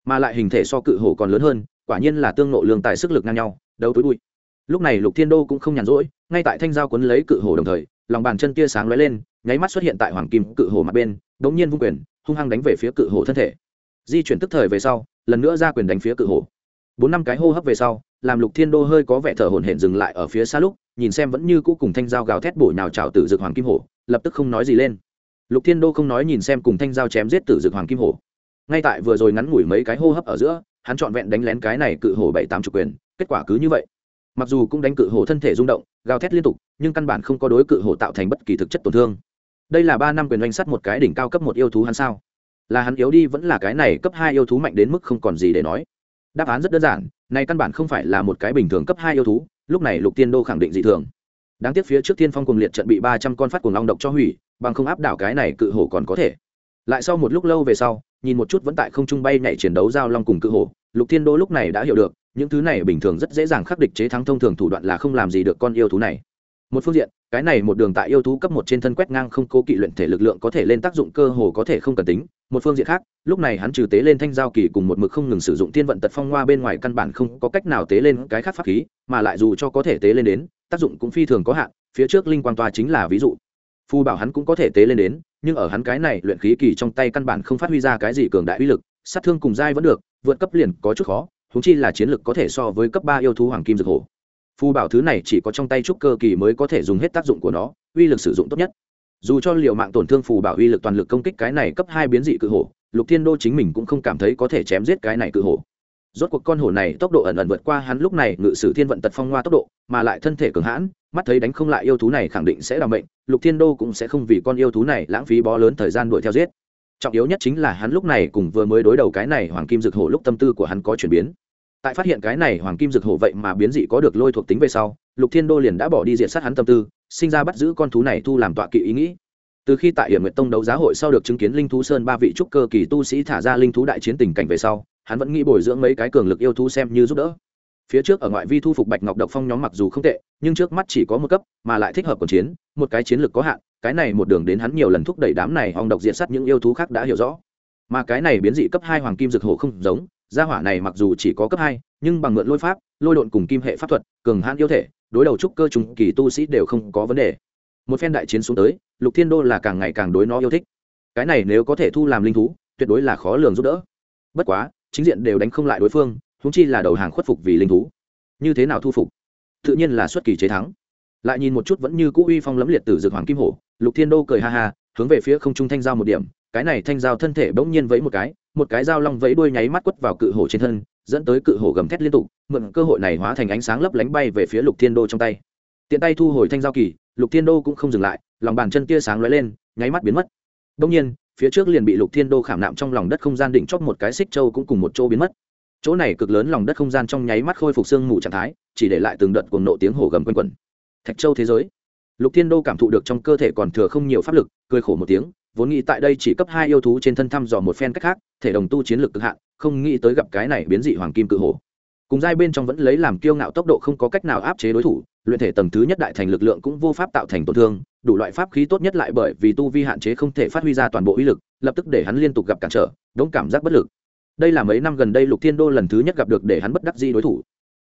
Mà lại hình thể so cự hổ còn lớn hơn, quả nhiên là tương nộ lương tài sức lực ngang nhau, đấu tối bụi. Lúc này lục thiên đô cũng không nhàn rỗi, ngay tại thanh giao quấn lấy cự hổ đồng thời lòng bàn chân tia sáng lóe lên, nháy mắt xuất hiện tại hoàng kim cự hổ mặt bên đ ỗ n g nhiên vung quyền, hung hăng đánh về phía cự hổ thân thể. Di chuyển tức thời về sau, lần nữa ra quyền đánh phía cự hổ bốn năm cái hô hấp về sau, làm lục thiên đô hơi có vẻ thở hổn hển dừng lại ở phía xa lúc, nhìn xem vẫn như cũ cùng thanh dao gào thét bổ nhào trào tử dực hoàng kim hổ lập tức không nói gì lên. Lục thiên đô không nói nhìn xem cùng thanh dao chém giết tử dực hoàng kim hổ ngay tại vừa rồi ngắn ngủi mấy cái hô hấp ở giữa, hắn trọn vẹn đánh lén cái này cự hổ bảy tám chục quyền, kết quả cứ như vậy mặc dù cũng đánh cự hổ thân thể rung động, gào thét liên tục, nhưng căn bản không có đối cự hổ tạo thành bất kỳ thực chất tổn thương. Đây là ba năm quyền oanh sắt một cái đỉnh cao cấp một yêu thú hắn sao? Là hắn yếu đi vẫn là cái này cấp hai yêu thú mạnh đến mức không còn gì để nói. Đáp án rất đơn giản, này căn bản không phải là một cái bình thường cấp hai yêu thú, lúc này lục tiên đô khẳng định dị thường. Đáng tiếc phía trước thiên phong cùng liệt trận bị ba trăm con phát cuồng long độc cho hủy, bằng không áp đảo cái này cự hổ còn có thể. Lại sau một lúc lâu về sau, nhìn một chút vẫn tại không trung bay nhảy chiến đấu giao long cùng cự hổ, lục thiên đô lúc này đã hiểu được những thứ này bình thường rất dễ dàng khắc địch chế thắng, thông thường thủ đoạn là không làm gì được con yêu thú này. Một phương diện, cái này một đường tại yêu thú cấp một trên thân quét ngang không cố kỵ luyện thể lực lượng có thể lên tác dụng cơ hồ có thể không cần tính. Một phương diện khác, lúc này hắn trừ tế lên thanh giao kỳ cùng một mực không ngừng sử dụng thiên vận tật phong hoa bên ngoài căn bản không có cách nào tế lên cái khác pháp khí, mà lại dù cho có thể tế lên đến, tác dụng cũng phi thường có hạn, phía trước linh quan toa chính là ví dụ. Phu bảo hắn cũng có thể tế lên đến, nhưng ở hắn cái này luyện khí kỳ trong tay căn bản không phát huy ra cái gì cường đại uy lực, sát thương cùng dai vẫn được, vượt cấp liền có chút khó húng chi là chiến lực có thể so với cấp ba yêu thú hoàng kim dược hổ. Phù bảo thứ này chỉ có trong tay trúc cơ kỳ mới có thể dùng hết tác dụng của nó, uy lực sử dụng tốt nhất. Dù cho liều mạng tổn thương phù bảo uy lực toàn lực công kích cái này cấp hai biến dị cự hổ, lục thiên đô chính mình cũng không cảm thấy có thể chém giết cái này cự hổ. Rốt cuộc con hổ này tốc độ ẩn ẩn vượt qua hắn lúc này ngự sử thiên vận tật phong hoa tốc độ, mà lại thân thể cường hãn, mắt thấy đánh không lại yêu thú này khẳng định sẽ làm bệnh lục thiên đô cũng sẽ không vì con yêu thú này lãng phí bó lớn thời gian đuổi theo giết. Trọng yếu nhất chính là hắn lúc này cùng vừa mới đối đầu cái này hoàng kim dược hổ lúc tâm tư của hắn có chuyển biến tại phát hiện cái này hoàng kim dược hổ vậy mà biến dị có được lôi thuộc tính về sau, lục thiên đô liền đã bỏ đi diện sát hắn tâm tư, sinh ra bắt giữ con thú này thu làm tọa kỵ ý nghĩ. Từ khi tại hiểm nguyện tông đấu giá hội sau được chứng kiến linh thú sơn ba vị trúc cơ kỳ tu sĩ thả ra linh thú đại chiến tình cảnh về sau, hắn vẫn nghĩ bồi dưỡng mấy cái cường lực yêu thú xem như giúp đỡ. Phía trước ở ngoại vi thu phục bạch ngọc độc phong nhóm mặc dù không tệ, nhưng trước mắt chỉ có một cấp, mà lại thích hợp cuộc chiến, một cái chiến lược có hạn, cái này một đường đến hắn nhiều lần thúc đẩy đám này hòng độc diện sát những yêu thú khác đã hiểu rõ. Mà cái này biến dị cấp hai hoàng kim dược hổ không giống gia hỏa này mặc dù chỉ có cấp hai, nhưng bằng mượn lôi pháp, lôi độn cùng kim hệ pháp thuật, cường hãn yêu thể, đối đầu trúc cơ trùng kỳ tu sĩ đều không có vấn đề. Một phen đại chiến xuống tới, lục thiên đô là càng ngày càng đối nó yêu thích. Cái này nếu có thể thu làm linh thú, tuyệt đối là khó lường giúp đỡ. Bất quá, chính diện đều đánh không lại đối phương húng chi là đầu hàng khuất phục vì linh thú. Như thế nào thu phục? Tự nhiên là xuất kỳ chế thắng. Lại nhìn một chút vẫn như cũ uy phong lẫm liệt từ dược hoàng kim hổ, lục thiên đô cười ha ha, hướng về phía không trung thanh giao một điểm cái này thanh dao thân thể bỗng nhiên vẫy một cái một cái dao long vẫy đuôi nháy mắt quất vào cự hổ trên thân, dẫn tới cự hổ gầm thét liên tục, mượn cơ hội này hóa thành ánh sáng lấp lánh bay về phía lục thiên đô trong tay. Tiện tay thu hồi thanh dao kỳ, lục thiên đô cũng không dừng lại, lòng bàn chân tia sáng lóe lên, nháy mắt biến mất. Đông nhiên, phía trước liền bị lục thiên đô khảm nạm trong lòng đất không gian định chóp một cái xích châu cũng cùng một chỗ biến mất. Chỗ này cực lớn lòng đất không gian trong nháy mắt khôi phục sương mù trạng thái, chỉ để lại từng đợt cuồng nộ tiếng hổ gầm quanh quẩn. Thạch châu thế giới. Lục thiên đô cảm thụ được trong cơ thể còn thừa không nhiều pháp lực, cười khổ một tiếng vốn nghĩ tại đây chỉ cấp hai yêu thú trên thân thăm dò một phen cách khác, thể đồng tu chiến lược cực hạn, không nghĩ tới gặp cái này biến dị hoàng kim cự hổ. Cùng giai bên trong vẫn lấy làm kiêu ngạo tốc độ không có cách nào áp chế đối thủ, luyện thể tầng thứ nhất đại thành lực lượng cũng vô pháp tạo thành tổn thương, đủ loại pháp khí tốt nhất lại bởi vì tu vi hạn chế không thể phát huy ra toàn bộ uy lực, lập tức để hắn liên tục gặp cản trở, đống cảm giác bất lực. Đây là mấy năm gần đây lục thiên đô lần thứ nhất gặp được để hắn bất đắc di đối thủ.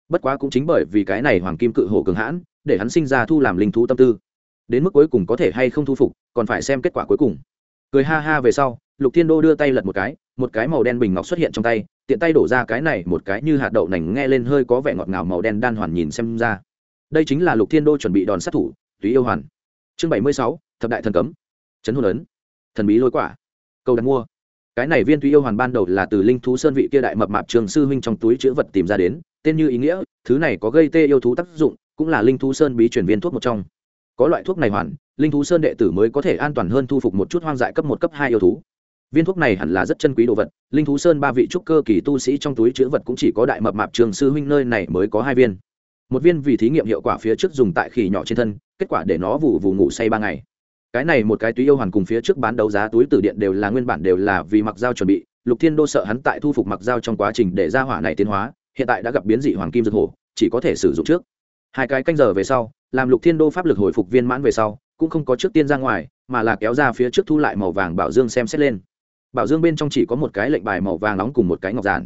Bất quá cũng chính bởi vì cái này hoàng kim cự hổ cường hãn, để hắn sinh ra thu làm linh thú tâm tư. Đến mức cuối cùng có thể hay không thu phục, còn phải xem kết quả cuối cùng cười ha ha về sau, lục thiên đô đưa tay lật một cái một cái màu đen bình ngọc xuất hiện trong tay, tiện tay đổ ra cái này một cái như hạt đậu nành nghe lên hơi có vẻ ngọt ngào màu đen đan hoàn nhìn xem ra. Đây chính là lục thiên đô chuẩn bị đòn sát thủ, túy yêu hoàn. Chương bảy mươi sáu, thập đại thần cấm. Trấn hồn ấn. Thần bí lôi quả. Câu đặt mua. Cái này viên túy yêu hoàn ban đầu là từ linh thú sơn vị kia đại mập mạp trường sư huynh trong túi chữ vật tìm ra đến, tên như ý nghĩa, thứ này có gây tê yêu thú tác dụng, cũng là linh thú sơn bí chuyển viên thuốc một trong có loại thuốc này hoàn, linh thú sơn đệ tử mới có thể an toàn hơn thu phục một chút hoang dại cấp một, cấp hai yêu thú. Viên thuốc này hẳn là rất chân quý đồ vật, linh thú sơn ba vị trúc cơ kỳ tu sĩ trong túi chữ vật cũng chỉ có đại mập mạp trường sư huynh nơi này mới có hai viên. Một viên vì thí nghiệm hiệu quả phía trước dùng tại khỉ nhỏ trên thân, kết quả để nó vụ vụ ngủ say ba ngày. Cái này một cái túi yêu hoàn cùng phía trước bán đấu giá túi từ điện đều là nguyên bản đều là vì mặc dao chuẩn bị, lục thiên đô sợ hắn tại thu phục mặc dao trong quá trình để ra hỏa này tiến hóa, hiện tại đã gặp biến dị hoàng kim dược hổ, chỉ có thể sử dụng trước hai cái canh giờ về sau, làm lục thiên đô pháp lực hồi phục viên mãn về sau, cũng không có trước tiên ra ngoài, mà là kéo ra phía trước thu lại màu vàng bảo dương xem xét lên. Bảo dương bên trong chỉ có một cái lệnh bài màu vàng nóng cùng một cái ngọc giản.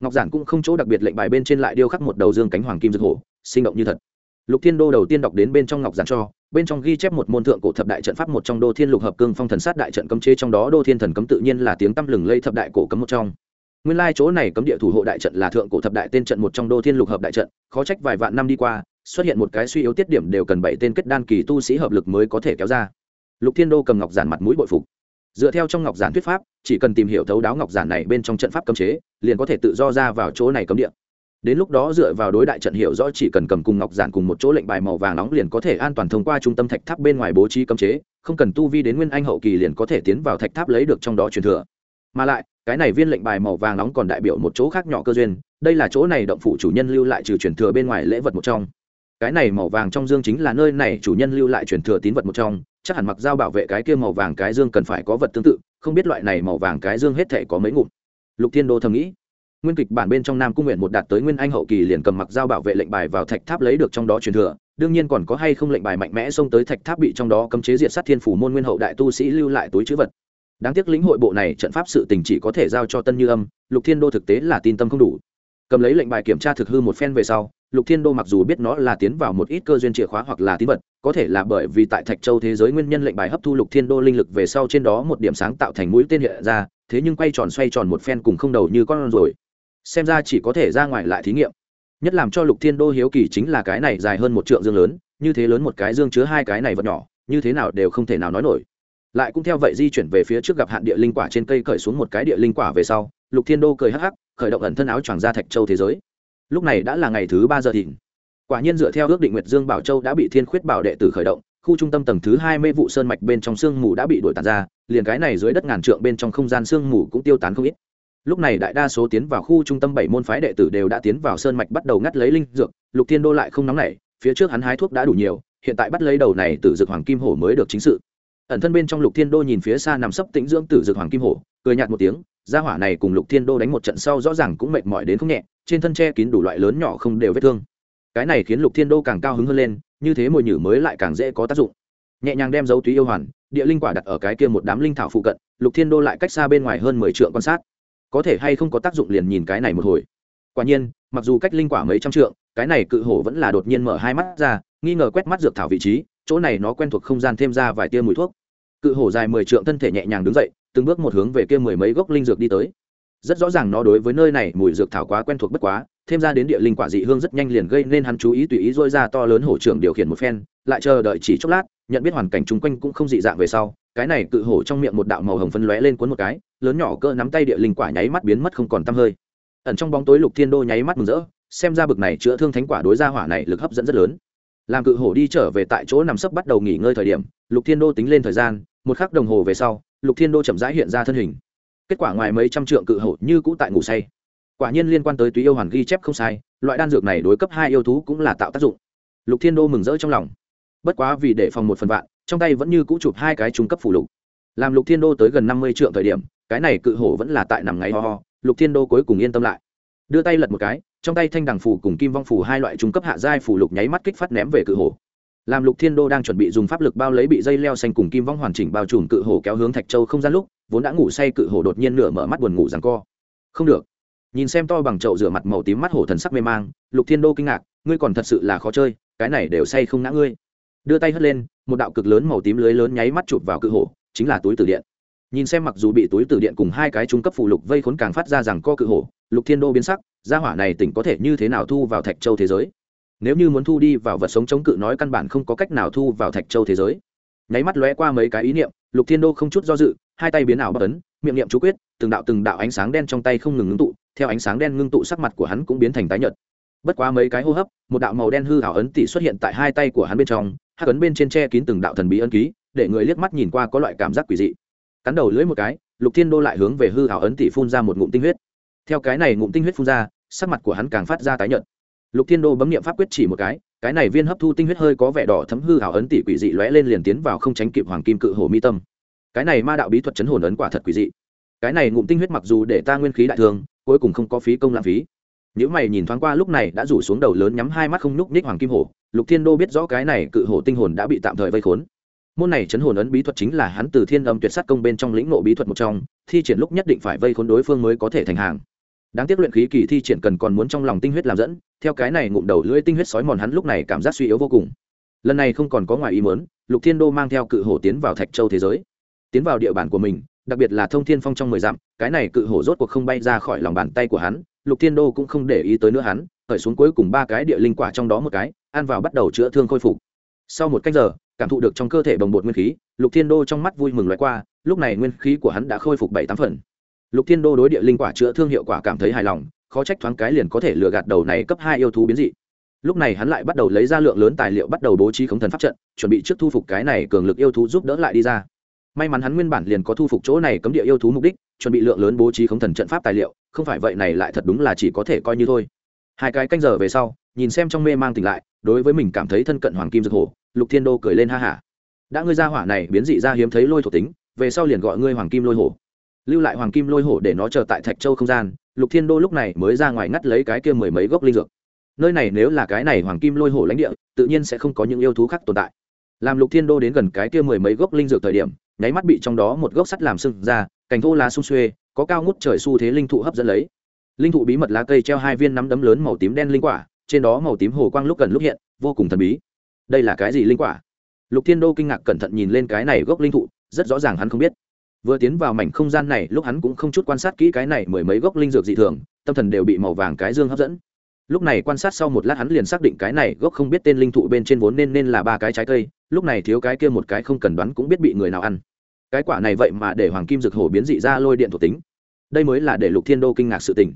Ngọc giản cũng không chỗ đặc biệt lệnh bài bên trên lại điêu khắc một đầu dương cánh hoàng kim dược hổ, sinh động như thật. Lục thiên đô đầu tiên đọc đến bên trong ngọc giản cho, bên trong ghi chép một môn thượng cổ thập đại trận pháp một trong đô thiên lục hợp cương phong thần sát đại trận cấm chế trong đó đô thiên thần cấm tự nhiên là tiếng tăm lừng lây thập đại cổ cấm một trong. Nguyên lai chỗ này cấm địa thủ hộ đại trận là thượng cổ thập đại tên trận một trong đô thiên lục hợp đại trận, khó trách vài vạn năm đi qua xuất hiện một cái suy yếu tiết điểm đều cần bảy tên kết đan kỳ tu sĩ hợp lực mới có thể kéo ra. Lục thiên đô cầm ngọc giản mặt mũi bội phục. Dựa theo trong ngọc giản thuyết pháp, chỉ cần tìm hiểu thấu đáo ngọc giản này bên trong trận pháp cấm chế, liền có thể tự do ra vào chỗ này cấm địa. Đến lúc đó dựa vào đối đại trận hiểu rõ chỉ cần cầm cùng ngọc giản cùng một chỗ lệnh bài màu vàng nóng liền có thể an toàn thông qua trung tâm thạch tháp bên ngoài bố trí cấm chế, không cần tu vi đến nguyên anh hậu kỳ liền có thể tiến vào thạch tháp lấy được trong đó truyền thừa. Mà lại, cái này viên lệnh bài màu vàng nóng còn đại biểu một chỗ khác nhỏ cơ duyên, đây là chỗ này động phủ chủ nhân lưu lại trừ truyền thừa bên ngoài lễ vật một trong cái này màu vàng trong dương chính là nơi này chủ nhân lưu lại truyền thừa tín vật một trong, chắc hẳn mặc dao bảo vệ cái kia màu vàng cái dương cần phải có vật tương tự, không biết loại này màu vàng cái dương hết thể có mấy ngụm. Lục thiên đô thầm nghĩ. Nguyên kịch bản bên trong nam cung nguyện một đạt tới nguyên anh hậu kỳ liền cầm mặc dao bảo vệ lệnh bài vào thạch tháp lấy được trong đó truyền thừa, đương nhiên còn có hay không lệnh bài mạnh mẽ xông tới thạch tháp bị trong đó cấm chế diệt sát thiên phủ môn nguyên hậu đại tu sĩ lưu lại túi chữ vật. Đáng tiếc lĩnh hội bộ này trận pháp sự tình chỉ có thể giao cho tân như âm, lục thiên đô thực tế là tin tâm không đủ cầm lấy lệnh bài kiểm tra thực hư một phen về sau, lục thiên đô mặc dù biết nó là tiến vào một ít cơ duyên chìa khóa hoặc là tín vật, có thể là bởi vì tại thạch châu thế giới nguyên nhân lệnh bài hấp thu lục thiên đô linh lực về sau trên đó một điểm sáng tạo thành mũi tên hiện ra, thế nhưng quay tròn xoay tròn một phen cùng không đầu như con rồi. Xem ra chỉ có thể ra ngoài lại thí nghiệm. Nhất làm cho lục thiên đô hiếu kỳ chính là cái này dài hơn một trượng dương lớn, như thế lớn một cái dương chứa hai cái này vật nhỏ, như thế nào đều không thể nào nói nổi. Lại cũng theo vậy di chuyển về phía trước gặp hạn địa linh quả trên cây cởi xuống một cái địa linh quả về sau, lục thiên đô cười hắc hắc khởi động ẩn thân áo choàng ra thạch châu thế giới. Lúc này đã là ngày thứ ba giờ thìn quả nhiên dựa theo ước định nguyệt dương bảo châu đã bị thiên khuyết bảo đệ tử khởi động, khu trung tâm tầng thứ hai mê vụ sơn mạch bên trong sương mù đã bị đổi tàn ra, liền cái này dưới đất ngàn trượng bên trong không gian sương mù cũng tiêu tán không ít. Lúc này đại đa số tiến vào khu trung tâm bảy môn phái đệ tử đều đã tiến vào sơn mạch bắt đầu ngắt lấy linh dược, lục thiên đô lại không nóng nảy, phía trước hắn hái thuốc đã đủ nhiều, hiện tại bắt lấy đầu này từ dược hoàng kim hổ mới được chính sự ẩn thân bên trong lục thiên đô nhìn phía xa nằm sấp tĩnh dưỡng tử dược hoàng kim hổ, cười nhạt một tiếng, gia hỏa này cùng lục thiên đô đánh một trận sau rõ ràng cũng mệt mỏi đến không nhẹ, trên thân tre kín đủ loại lớn nhỏ không đều vết thương. Cái này khiến lục thiên đô càng cao hứng hơn lên, như thế mồi nhử mới lại càng dễ có tác dụng. Nhẹ nhàng đem dấu túy yêu hoàn, địa linh quả đặt ở cái kia một đám linh thảo phụ cận, lục thiên đô lại cách xa bên ngoài hơn mười trượng quan sát. Có thể hay không có tác dụng liền nhìn cái này một hồi. Quả nhiên, mặc dù cách linh quả mấy trăm trượng, cái này cự hổ vẫn là đột nhiên mở hai mắt ra, nghi ngờ quét mắt dược thảo vị trí, chỗ này nó quen thuộc không gian thêm ra vài tia mùi thuốc cự hổ dài mười trượng thân thể nhẹ nhàng đứng dậy, từng bước một hướng về kia mười mấy gốc linh dược đi tới. Rất rõ ràng nó đối với nơi này mùi dược thảo quá quen thuộc bất quá, thêm ra đến địa linh quả dị hương rất nhanh liền gây nên hắn chú ý tùy ý dôi ra to lớn hổ trưởng điều khiển một phen, lại chờ đợi chỉ chốc lát, nhận biết hoàn cảnh chung quanh cũng không dị dạng về sau, cái này cự hổ trong miệng một đạo màu hồng phân lóe lên cuốn một cái, lớn nhỏ cỡ nắm tay địa linh quả nháy mắt biến mất không còn tăm hơi. Ẩn trong bóng tối lục thiên đô nháy mắt mừng rỡ, xem ra bực này chữa thương thánh quả đối ra hỏa này lực hấp dẫn rất lớn. Làm cự hổ đi trở về tại chỗ nằm sấp bắt đầu nghỉ ngơi thời điểm, lục thiên đô tính lên thời gian một khắc đồng hồ về sau, lục thiên đô chậm rãi hiện ra thân hình. Kết quả ngoài mấy trăm trượng cự hổ như cũ tại ngủ say. Quả nhiên liên quan tới túy yêu hoàn ghi chép không sai, loại đan dược này đối cấp hai yêu thú cũng là tạo tác dụng. Lục thiên đô mừng rỡ trong lòng. Bất quá vì để phòng một phần vạn, trong tay vẫn như cũ chụp hai cái trung cấp phủ lục. Làm lục thiên đô tới gần năm mươi trượng thời điểm, cái này cự hổ vẫn là tại nằm ngáy ho ho, lục thiên đô cuối cùng yên tâm lại. Đưa tay lật một cái, trong tay thanh đằng phủ cùng kim vong phủ hai loại trung cấp hạ giai phủ lục nháy mắt kích phát ném về cự hổ làm lục thiên đô đang chuẩn bị dùng pháp lực bao lấy bị dây leo xanh cùng kim vong hoàn chỉnh bao trùm cự hổ kéo hướng thạch châu không gian lúc, vốn đã ngủ say cự hổ đột nhiên nửa mở mắt buồn ngủ rằng co. Không được. Nhìn xem to bằng chậu rửa mặt màu tím mắt hổ thần sắc mê mang, lục thiên đô kinh ngạc, ngươi còn thật sự là khó chơi, cái này đều say không ngã ngươi. Đưa tay hất lên, một đạo cực lớn màu tím lưới lớn nháy mắt chụp vào cự hổ, chính là túi tử điện. Nhìn xem mặc dù bị túi tử điện cùng hai cái trung cấp phụ lục vây khốn càng phát ra rằng co cự hổ, lục thiên đô biến sắc, gia hỏa này tỉnh có thể như thế nào thu vào thạch châu thế giới? Nếu như muốn thu đi vào vật sống chống cự nói căn bản không có cách nào thu vào thạch châu thế giới. Nháy mắt lóe qua mấy cái ý niệm, lục thiên đô không chút do dự, hai tay biến ảo bất ấn, miệng niệm chú quyết, từng đạo từng đạo ánh sáng đen trong tay không ngừng ngưng tụ, theo ánh sáng đen ngưng tụ sắc mặt của hắn cũng biến thành tái nhợt. Bất quá mấy cái hô hấp, một đạo màu đen hư ảo ấn tỷ xuất hiện tại hai tay của hắn bên trong, hắc ấn bên trên che kín từng đạo thần bí ấn ký, để người liếc mắt nhìn qua có loại cảm giác quỷ dị. Cắn đầu lưỡi một cái, lục thiên đô lại hướng về hư ảo ấn tỷ phun ra một ngụm tinh huyết. Theo cái này ngụm tinh huyết phun ra, sắc mặt của hắn càng phát ra tái nhợt lục thiên đô bấm nghiệm pháp quyết chỉ một cái cái này viên hấp thu tinh huyết hơi có vẻ đỏ thấm hư ảo ấn tỷ quỷ dị lóe lên liền tiến vào không tránh kịp hoàng kim cự hồ mi tâm. Cái này ma đạo bí thuật chấn hồn ấn quả thật quỷ dị. Cái này ngụm tinh huyết mặc dù để ta nguyên khí đại thương, cuối cùng không có phí công lãng phí. Nếu mày nhìn thoáng qua lúc này đã rủ xuống đầu lớn nhắm hai mắt không nhúc nhích hoàng kim hổ, lục thiên đô biết rõ cái này cự hổ tinh hồn đã bị tạm thời vây khốn. Môn này chấn hồn ấn bí thuật chính là hắn từ thiên âm tuyệt sát công bên trong lĩnh nộ bí thuật một trong, thi triển lúc nhất định phải vây khốn đối phương mới có thể thành hàng đáng tiếc luyện khí kỳ thi triển cần còn muốn trong lòng tinh huyết làm dẫn, theo cái này ngụm đầu lưỡi tinh huyết sói mòn hắn lúc này cảm giác suy yếu vô cùng. Lần này không còn có ngoài ý muốn, lục thiên đô mang theo cự hổ tiến vào thạch châu thế giới. Tiến vào địa bàn của mình, đặc biệt là thông thiên phong trong mười dặm, cái này cự hổ rốt cuộc không bay ra khỏi lòng bàn tay của hắn, lục thiên đô cũng không để ý tới nữa hắn, khởi xuống cuối cùng ba cái địa linh quả trong đó một cái, ăn vào bắt đầu chữa thương khôi phục. Sau một cách giờ, cảm thụ được trong cơ thể bồng bột nguyên khí, lục thiên đô trong mắt vui mừng loại qua, lúc này nguyên khí của hắn đã khôi phục bảy tám phần lục thiên đô đối địa linh quả chữa thương hiệu quả cảm thấy hài lòng, khó trách thoáng cái liền có thể lừa gạt đầu này cấp hai yêu thú biến dị. Lúc này hắn lại bắt đầu lấy ra lượng lớn tài liệu bắt đầu bố trí khống thần pháp trận, chuẩn bị trước thu phục cái này cường lực yêu thú giúp đỡ lại đi ra. May mắn hắn nguyên bản liền có thu phục chỗ này cấm địa yêu thú mục đích, chuẩn bị lượng lớn bố trí khống thần trận pháp tài liệu, không phải vậy này lại thật đúng là chỉ có thể coi như thôi. Hai cái canh giờ về sau, nhìn xem trong mê mang tỉnh lại, đối với mình cảm thấy thân cận hoàng kim dược hổ, lục thiên đô cười lên ha hả. Đã ngươi ra hỏa này biến dị ra hiếm thấy lôi thổ tính, về sau liền gọi ngươi hoàng kim lôi hổ lưu lại hoàng kim lôi hổ để nó chờ tại thạch châu không gian, lục thiên đô lúc này mới ra ngoài ngắt lấy cái kia mười mấy gốc linh dược. Nơi này nếu là cái này hoàng kim lôi hổ lãnh địa, tự nhiên sẽ không có những yêu thú khác tồn tại. Làm lục thiên đô đến gần cái kia mười mấy gốc linh dược thời điểm, nháy mắt bị trong đó một gốc sắt làm sưng ra, cành thô lá sung xuê, có cao ngút trời xu thế linh thụ hấp dẫn lấy. Linh thụ bí mật lá cây treo hai viên nắm đấm lớn màu tím đen linh quả, trên đó màu tím hồ quang lúc gần lúc hiện, vô cùng thần bí. Đây là cái gì linh quả? Lục thiên đô kinh ngạc cẩn thận nhìn lên cái này gốc linh thụ, rất rõ ràng hắn không biết vừa tiến vào mảnh không gian này, lúc hắn cũng không chút quan sát kỹ cái này mười mấy gốc linh dược dị thường, tâm thần đều bị màu vàng cái dương hấp dẫn. Lúc này quan sát sau một lát hắn liền xác định cái này gốc không biết tên linh thụ bên trên vốn nên nên là ba cái trái cây, lúc này thiếu cái kia một cái không cần đoán cũng biết bị người nào ăn. Cái quả này vậy mà để hoàng kim dược hổ biến dị ra lôi điện thuộc tính. Đây mới là để lục thiên đô kinh ngạc sự tình.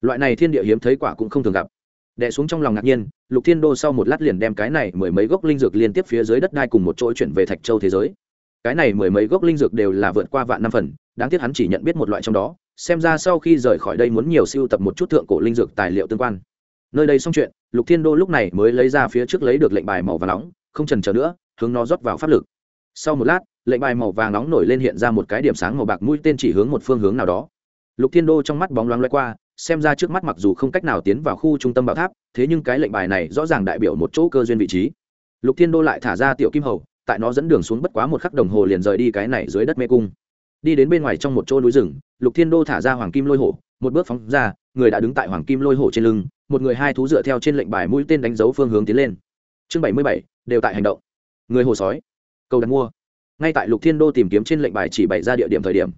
Loại này thiên địa hiếm thấy quả cũng không thường gặp. Đẻ xuống trong lòng ngạc nhiên, lục thiên đô sau một lát liền đem cái này mười mấy gốc linh dược liên tiếp phía dưới đất đai cùng một chỗ chuyển về thạch châu thế giới cái này mười mấy gốc linh dược đều là vượt qua vạn năm phần, đáng tiếc hắn chỉ nhận biết một loại trong đó, xem ra sau khi rời khỏi đây muốn nhiều siêu tập một chút thượng cổ linh dược tài liệu tương quan. Nơi đây xong chuyện, lục thiên đô lúc này mới lấy ra phía trước lấy được lệnh bài màu vàng nóng, không trần trở nữa, hướng nó rót vào pháp lực. Sau một lát, lệnh bài màu vàng nóng nổi lên hiện ra một cái điểm sáng màu bạc mũi tên chỉ hướng một phương hướng nào đó. Lục thiên đô trong mắt bóng loáng loay qua, xem ra trước mắt mặc dù không cách nào tiến vào khu trung tâm bảo tháp, thế nhưng cái lệnh bài này rõ ràng đại biểu một chỗ cơ duyên vị trí. Lục thiên đô lại thả ra tiểu kim hầu tại nó dẫn đường xuống bất quá một khắc đồng hồ liền rời đi cái này dưới đất mê cung. Đi đến bên ngoài trong một chỗ núi rừng, lục thiên đô thả ra hoàng kim lôi hổ, một bước phóng ra, người đã đứng tại hoàng kim lôi hổ trên lưng, một người hai thú dựa theo trên lệnh bài mũi tên đánh dấu phương hướng tiến lên. Chương bảy mươi bảy, đều tại hành động. Người hồ sói, cầu đặt mua. Ngay tại lục thiên đô tìm kiếm trên lệnh bài chỉ bày ra địa điểm thời điểm,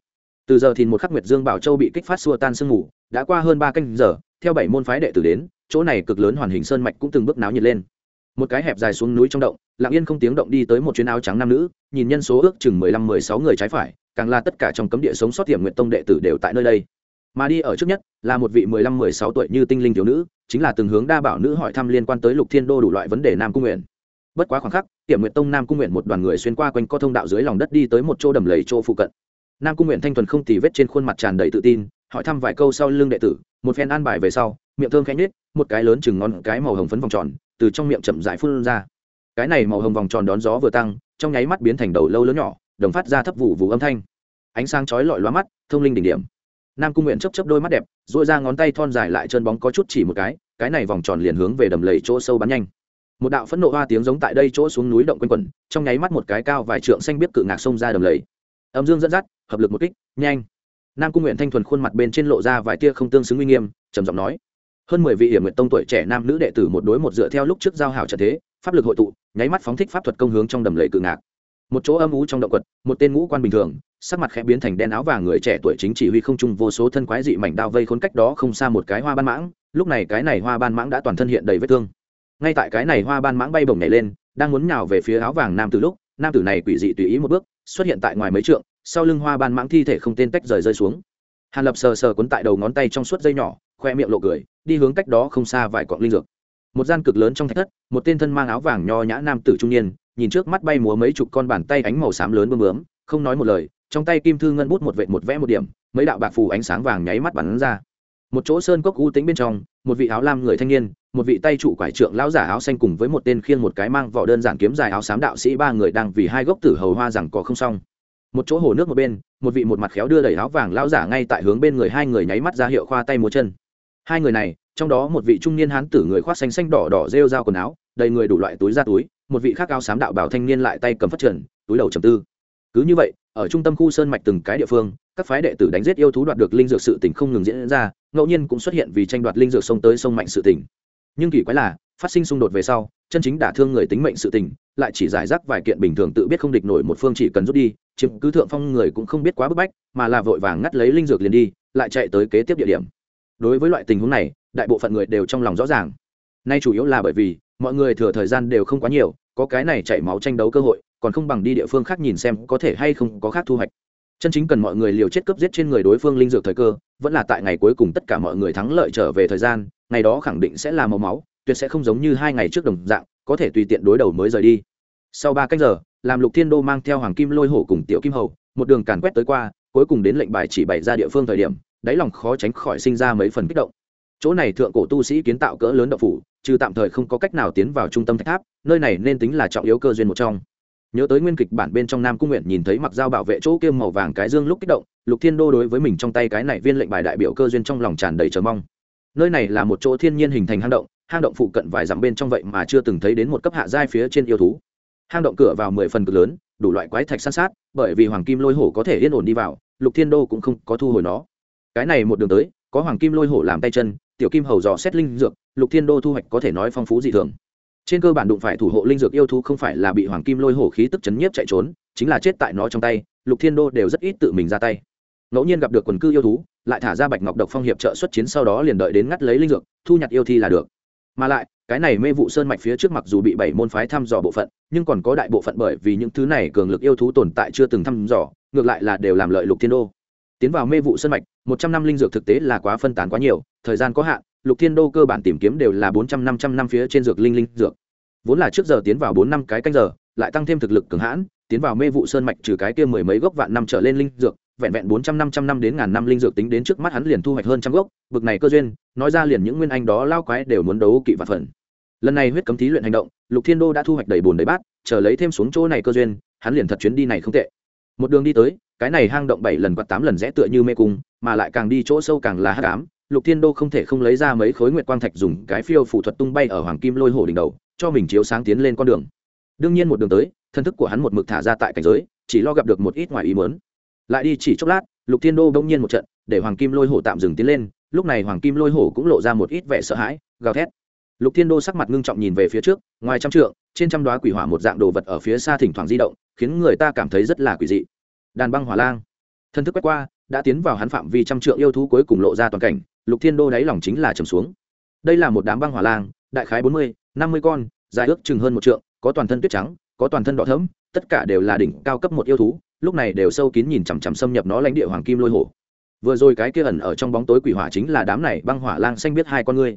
từ giờ thì một khắc nguyệt dương bảo châu bị kích phát xua tan sương ngủ đã qua hơn ba canh giờ, theo bảy môn phái đệ tử đến, chỗ này cực lớn hoàn hình sơn mạch cũng từng bước náo nhiệt lên. Một cái hẹp dài xuống núi trong động lặng yên không tiếng động đi tới một chuyến áo trắng nam nữ nhìn nhân số ước chừng mười lăm mười sáu người trái phải càng là tất cả trong cấm địa sống sót hiểm nguyện tông đệ tử đều tại nơi đây. Mà đi ở trước nhất là một vị mười lăm mười sáu tuổi như tinh linh thiếu nữ chính là từng hướng đa bảo nữ hỏi thăm liên quan tới lục thiên đô đủ loại vấn đề nam cung nguyện. Bất quá khoảng khắc tiệm nguyện tông nam cung nguyện một đoàn người xuyên qua quanh co thông đạo dưới lòng đất đi tới một chỗ đầm lầy chỗ phụ cận. Nam cung nguyện thanh thuần không tì vết trên khuôn mặt tràn đầy tự tin hỏi thăm vài câu sau lưng đệ tử một phen an bài về sau miệng thơm khẽ nhếch, một cái lớn chừng ngon cái màu hồng phấn vòng tròn từ trong miệng chậm rãi phun ra cái này màu hồng vòng tròn đón gió vừa tăng, trong nháy mắt biến thành đầu lâu lớn nhỏ, đồng phát ra thấp vụ vụ âm thanh. Ánh sáng chói lọi loa mắt, thông linh đỉnh điểm. Nam cung nguyện chấp chấp đôi mắt đẹp dội ra ngón tay thon dài lại chân bóng có chút chỉ một cái cái này vòng tròn liền hướng về đầm lầy chỗ sâu bắn nhanh. Một đạo phẫn nộ hoa tiếng giống tại đây chỗ xuống núi động quanh quẩn, trong nháy mắt một cái cao vài trượng xanh biết cự ngạc sông ra đầm lầy. Âm dương dẫn dắt, hợp lực một kích, nhanh. Nam cung nguyện thanh thuần khuôn mặt bên trên lộ ra vài tia không tương xứng uy nghiêm, trầm giọng nói. Hơn mười vị hiểm nguyện tông tuổi trẻ nam nữ đệ tử một đối một dựa theo lúc trước giao hảo trợ thế pháp lực hội tụ, nháy mắt phóng thích pháp thuật công hướng trong đầm lầy cự ngạc. Một chỗ âm ú trong động quật, một tên ngũ quan bình thường, sắc mặt khẽ biến thành đen áo vàng người trẻ tuổi chính chỉ huy không trung vô số thân quái dị mảnh đao vây khốn cách đó không xa một cái hoa ban mãng, lúc này cái này hoa ban mãng đã toàn thân hiện đầy vết thương. Ngay tại cái này hoa ban mãng bay bổng nhảy lên, đang muốn nhào về phía áo vàng nam từ lúc, nam tử này quỷ dị tùy ý một bước, xuất hiện tại ngoài mấy trượng, sau lưng hoa ban mãng thi thể không tên tách rời rơi xuống. Hàn lập sờ sờ cuốn tại đầu ngón tay trong suốt dây nhỏ, khoe miệng lộ cười, đi hướng cách đó không xa vài cọng linh dược một gian cực lớn trong thạch thất, một tên thân mang áo vàng nho nhã nam tử trung niên, nhìn trước mắt bay múa mấy chục con bàn tay ánh màu xám lớn bơm bướm, không nói một lời, trong tay kim thư ngân bút một vệ một vẽ một điểm, mấy đạo bạc phù ánh sáng vàng nháy mắt bắn ra. Một chỗ sơn cốc u tính bên trong, một vị áo lam người thanh niên, một vị tay trụ quải trượng lão giả áo xanh cùng với một tên khiêng một cái mang vỏ đơn giản kiếm dài áo xám đạo sĩ ba người đang vì hai gốc tử hầu hoa rằng có không xong. Một chỗ hồ nước một bên, một vị một mặt khéo đưa đẩy áo vàng lão giả ngay tại hướng bên người hai người nháy mắt ra hiệu khoa tay múa chân hai người này, trong đó một vị trung niên hán tử người khoác xanh xanh đỏ đỏ rêu dao quần áo, đầy người đủ loại túi ra túi, một vị khác áo xám đạo bảo thanh niên lại tay cầm phát triển, túi đầu trầm tư. Cứ như vậy, ở trung tâm khu sơn mạch từng cái địa phương, các phái đệ tử đánh giết yêu thú đoạt được linh dược sự tỉnh không ngừng diễn ra, ngẫu nhiên cũng xuất hiện vì tranh đoạt linh dược sông tới sông mạnh sự tỉnh nhưng kỳ quái là, phát sinh xung đột về sau, chân chính đả thương người tính mệnh sự tình, lại chỉ giải rác vài kiện bình thường tự biết không địch nổi một phương chỉ cần rút đi, chiếm cứ thượng phong người cũng không biết quá bức bách, mà là vội vàng ngắt lấy linh dược liền đi, lại chạy tới kế tiếp địa điểm đối với loại tình huống này, đại bộ phận người đều trong lòng rõ ràng. Nay chủ yếu là bởi vì, mọi người thừa thời gian đều không quá nhiều, có cái này chảy máu tranh đấu cơ hội, còn không bằng đi địa phương khác nhìn xem có thể hay không có khác thu hoạch. Chân chính cần mọi người liều chết cướp giết trên người đối phương linh dược thời cơ, vẫn là tại ngày cuối cùng tất cả mọi người thắng lợi trở về thời gian, ngày đó khẳng định sẽ là màu máu, tuyệt sẽ không giống như hai ngày trước đồng dạng, có thể tùy tiện đối đầu mới rời đi. Sau ba cách giờ làm lục thiên đô mang theo hoàng kim lôi hổ cùng tiểu kim hầu, một đường càn quét tới qua, cuối cùng đến lệnh bài chỉ bày ra địa phương thời điểm đáy lòng khó tránh khỏi sinh ra mấy phần kích động. Chỗ này thượng cổ tu sĩ kiến tạo cỡ lớn đậu phủ, trừ tạm thời không có cách nào tiến vào trung tâm thạch tháp, nơi này nên tính là trọng yếu cơ duyên một trong. Nhớ tới nguyên kịch bản bên trong nam cung nguyện nhìn thấy mặc dao bảo vệ chỗ kia màu vàng cái dương lúc kích động, lục thiên đô đối với mình trong tay cái này viên lệnh bài đại biểu cơ duyên trong lòng tràn đầy chờ mong. Nơi này là một chỗ thiên nhiên hình thành hang động hang động phụ cận vài dặm bên trong vậy mà chưa từng thấy đến một cấp hạ giai phía trên yêu thú. Hang động cửa vào mười phần cực lớn, đủ loại quái thạch san sát, bởi vì hoàng kim lôi hổ có thể yên ổn đi vào, lục thiên đô cũng không có thu hồi nó cái này một đường tới, có hoàng kim lôi hổ làm tay chân, tiểu kim hầu dò xét linh dược, lục thiên đô thu hoạch có thể nói phong phú dị thường. Trên cơ bản đụng phải thủ hộ linh dược yêu thú không phải là bị hoàng kim lôi hổ khí tức chấn nhiếp chạy trốn, chính là chết tại nó trong tay, lục thiên đô đều rất ít tự mình ra tay. Ngẫu nhiên gặp được quần cư yêu thú, lại thả ra bạch ngọc độc phong hiệp trợ xuất chiến sau đó liền đợi đến ngắt lấy linh dược, thu nhặt yêu thi là được. Mà lại, cái này mê vụ sơn mạch phía trước mặc dù bị bảy môn phái thăm dò bộ phận, nhưng còn có đại bộ phận bởi vì những thứ này cường lực yêu thú tồn tại chưa từng thăm dò, ngược lại là đều làm lợi lục thiên đô tiến vào mê vụ sơn mạch, một trăm năm linh dược thực tế là quá phân tán quá nhiều, thời gian có hạn, lục thiên đô cơ bản tìm kiếm đều là bốn trăm năm trăm năm phía trên dược linh linh dược. Vốn là trước giờ tiến vào bốn năm cái canh giờ, lại tăng thêm thực lực cường hãn, tiến vào mê vụ sơn mạch trừ cái kia mười mấy gốc vạn năm trở lên linh dược, vẹn vẹn bốn trăm năm trăm năm đến ngàn năm linh dược tính đến trước mắt hắn liền thu hoạch hơn trăm gốc, bực này cơ duyên, nói ra liền những nguyên anh đó lao quái đều muốn đấu kỵ vạn phần. Lần này huyết cấm thí luyện hành động, lục thiên đô đã thu hoạch đầy bùn đầy bát, chờ lấy thêm xuống chỗ này cơ duyên, hắn liền thật chuyến đi này không tệ một đường đi tới, cái này hang động bảy lần quạt tám lần rẽ tựa như mê cung, mà lại càng đi chỗ sâu càng là hát cám lục thiên đô không thể không lấy ra mấy khối nguyệt quang thạch dùng cái phiêu phụ thuật tung bay ở hoàng kim lôi hổ đỉnh đầu, cho mình chiếu sáng tiến lên con đường. Đương nhiên một đường tới thân thức của hắn một mực thả ra tại cảnh giới, chỉ lo gặp được một ít ngoài ý mớn lại đi chỉ chốc lát, lục thiên đô bỗng nhiên một trận, để hoàng kim lôi hổ tạm dừng tiến lên, lúc này hoàng kim lôi hổ cũng lộ ra một ít vẻ sợ hãi, gào thét lục thiên đô sắc mặt ngưng trọng nhìn về phía trước, ngoài trăm trượng, trên trăm đoá quỷ hỏa một dạng đồ vật ở phía xa thỉnh thoảng di động, khiến người ta cảm thấy rất là quỷ dị. Đàn băng hỏa lang. Thân thức quét qua, đã tiến vào hắn phạm vi trăm trượng yêu thú cuối cùng lộ ra toàn cảnh, lục thiên đô đáy lòng chính là trầm xuống. Đây là một đám băng hỏa lang, đại khái bốn mươi, năm mươi con, dài ước chừng hơn một trượng, có toàn thân tuyết trắng, có toàn thân đỏ thẫm, tất cả đều là đỉnh cao cấp một yêu thú, lúc này đều sâu kín nhìn chằm chằm xâm nhập nó lãnh địa hoàng kim lôi hổ. Vừa rồi cái kia ẩn ở trong bóng tối quỷ hỏa chính là đám này băng hỏa lang xanh biết hai con ngươi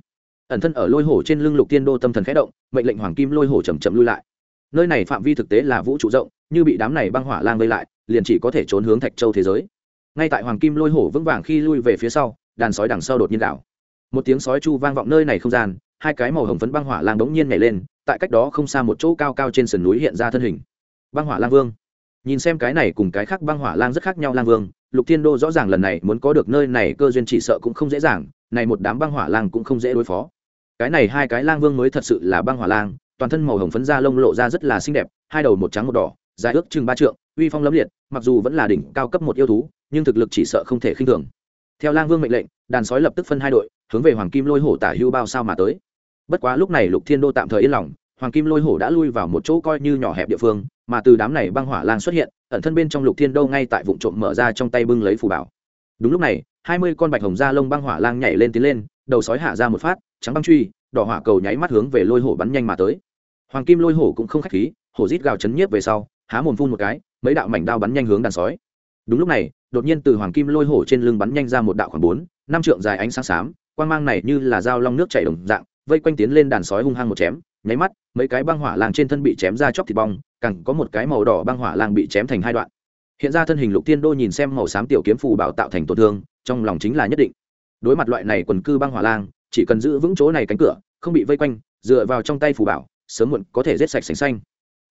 ẩn thân ở lôi hổ trên lưng lục tiên đô tâm thần khẽ động, mệnh lệnh hoàng kim lôi hổ chầm chậm lui lại. Nơi này phạm vi thực tế là vũ trụ rộng, như bị đám này băng hỏa lang vây lại, liền chỉ có thể trốn hướng thạch châu thế giới. Ngay tại hoàng kim lôi hổ vững vàng khi lui về phía sau, đàn sói đằng sau đột nhiên đảo một tiếng sói chu vang vọng nơi này không gian, hai cái màu hồng phấn băng hỏa lang đống nhiên nhảy lên, tại cách đó không xa một chỗ cao cao trên sườn núi hiện ra thân hình. Băng hỏa lang vương. Nhìn xem cái này cùng cái khác băng hỏa lang rất khác nhau lang vương, lục thiên đô rõ ràng lần này muốn có được nơi này cơ duyên chỉ sợ cũng không dễ dàng, này một đám băng hỏa lang cũng không dễ đối phó cái này hai cái lang vương mới thật sự là băng hỏa lang, toàn thân màu hồng phấn da lông lộ ra rất là xinh đẹp, hai đầu một trắng một đỏ, dài ước chừng ba trượng, uy phong lẫm liệt, mặc dù vẫn là đỉnh cao cấp một yêu thú, nhưng thực lực chỉ sợ không thể khinh thường. Theo lang vương mệnh lệnh, đàn sói lập tức phân hai đội, hướng về hoàng kim lôi hổ tả hưu bao sao mà tới. Bất quá lúc này lục thiên đô tạm thời yên lòng, hoàng kim lôi hổ đã lui vào một chỗ coi như nhỏ hẹp địa phương, mà từ đám này băng hỏa lang xuất hiện, ẩn thân bên trong lục thiên đô ngay tại vụ trộm mở ra trong tay bưng lấy phù bảo. Đúng lúc này, hai mươi con bạch hồng da lông băng hỏa lang nhảy lên tiến lên, đầu sói hạ ra một phát trắng băng truy, đỏ hỏa cầu nháy mắt hướng về lôi hổ bắn nhanh mà tới. Hoàng kim lôi hổ cũng không khách khí, hổ rít gào chấn nhiếp về sau, há mồm phun một cái, mấy đạo mảnh đao bắn nhanh hướng đàn sói. Đúng lúc này, đột nhiên từ hoàng kim lôi hổ trên lưng bắn nhanh ra một đạo khoảng bốn, năm trượng dài ánh sáng xám, quang mang này như là dao long nước chảy đồng dạng, vây quanh tiến lên đàn sói hung hăng một chém, nháy mắt, mấy cái băng hỏa lang trên thân bị chém ra chóc thịt bong cẳng có một cái màu đỏ băng hỏa lang bị chém thành hai đoạn. Hiện ra thân hình lục tiên đô nhìn xem màu xám tiểu kiếm phù bảo tạo thành tổn thương, trong lòng chính là nhất định. Đối mặt loại này quần cư băng hỏa lang chỉ cần giữ vững chỗ này cánh cửa, không bị vây quanh, dựa vào trong tay phù bảo, sớm muộn có thể giết sạch sành xanh.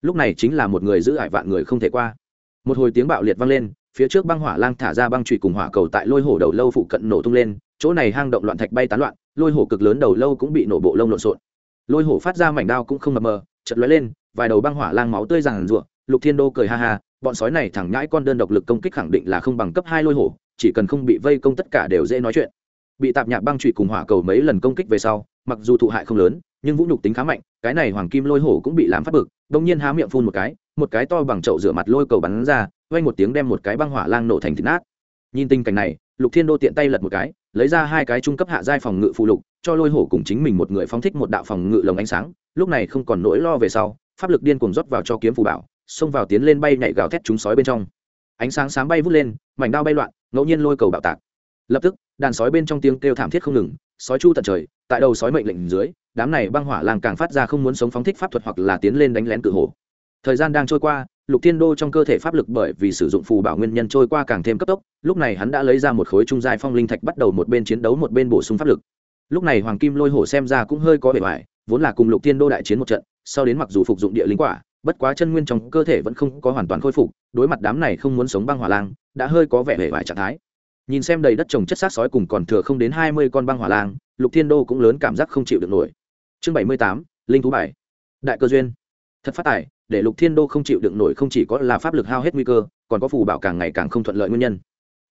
Lúc này chính là một người giữ ải vạn người không thể qua. Một hồi tiếng bạo liệt vang lên, phía trước băng hỏa lang thả ra băng trụy cùng hỏa cầu tại lôi hổ đầu lâu phụ cận nổ tung lên, chỗ này hang động loạn thạch bay tán loạn, lôi hổ cực lớn đầu lâu cũng bị nổ bộ lông lộn xộn. Lôi hổ phát ra mảnh đao cũng không mập mờ chật lóe lên, vài đầu băng hỏa lang máu tươi ràn rụa lục thiên đô cười ha ha, bọn sói này thẳng nhãi con đơn độc lực công kích khẳng định là không bằng cấp hai lôi hổ, chỉ cần không bị vây công tất cả đều dễ nói chuyện bị tạp nhạc băng trụy cùng hỏa cầu mấy lần công kích về sau, mặc dù thụ hại không lớn, nhưng vũ nhục tính khá mạnh, cái này hoàng kim lôi hổ cũng bị làm phát bực đông nhiên há miệng phun một cái một cái to bằng chậu rửa mặt lôi cầu bắn ra vay một tiếng đem một cái băng hỏa lang nổ thành thịt nát. Nhìn tình cảnh này, lục thiên đô tiện tay lật một cái, lấy ra hai cái trung cấp hạ giai phòng ngự phụ lục, cho lôi hổ cùng chính mình một người phóng thích một đạo phòng ngự lồng ánh sáng, lúc này không còn nỗi lo về sau, pháp lực điên cuồng rót vào cho kiếm phù bảo, xông vào tiến lên bay nhảy gào thét chúng sói bên trong. Ánh sáng sáng bay vút lên, mảnh đao bay loạn, ngẫu nhiên lôi cầu bạo tạc lập tức, đàn sói bên trong tiếng kêu thảm thiết không ngừng, sói chu tận trời, tại đầu sói mệnh lệnh dưới, đám này băng hỏa làng càng phát ra không muốn sống phóng thích pháp thuật hoặc là tiến lên đánh lén cự hổ. Thời gian đang trôi qua, lục thiên đô trong cơ thể pháp lực bởi vì sử dụng phù bảo nguyên nhân trôi qua càng thêm cấp tốc, lúc này hắn đã lấy ra một khối trung giai phong linh thạch bắt đầu một bên chiến đấu một bên bổ sung pháp lực. Lúc này hoàng kim lôi hổ xem ra cũng hơi có vẻ vải vốn là cùng lục thiên đô đại chiến một trận, sau đến mặc dù phục dụng địa linh quả, bất quá chân nguyên trong cơ thể vẫn không có hoàn toàn khôi phục, đối mặt đám này không muốn sống băng hỏa lang đã hơi có vẻ vẻ vải trạng thái nhìn xem đầy đất trồng chất xác sói cùng còn thừa không đến hai mươi con băng hỏa lang, lục thiên đô cũng lớn cảm giác không chịu được nổi. Chương bảy mươi tám, linh thú bài đại cơ duyên. Thật phát tài, để lục thiên đô không chịu được nổi không chỉ có là pháp lực hao hết nguy cơ, còn có phù bảo càng ngày càng không thuận lợi nguyên nhân.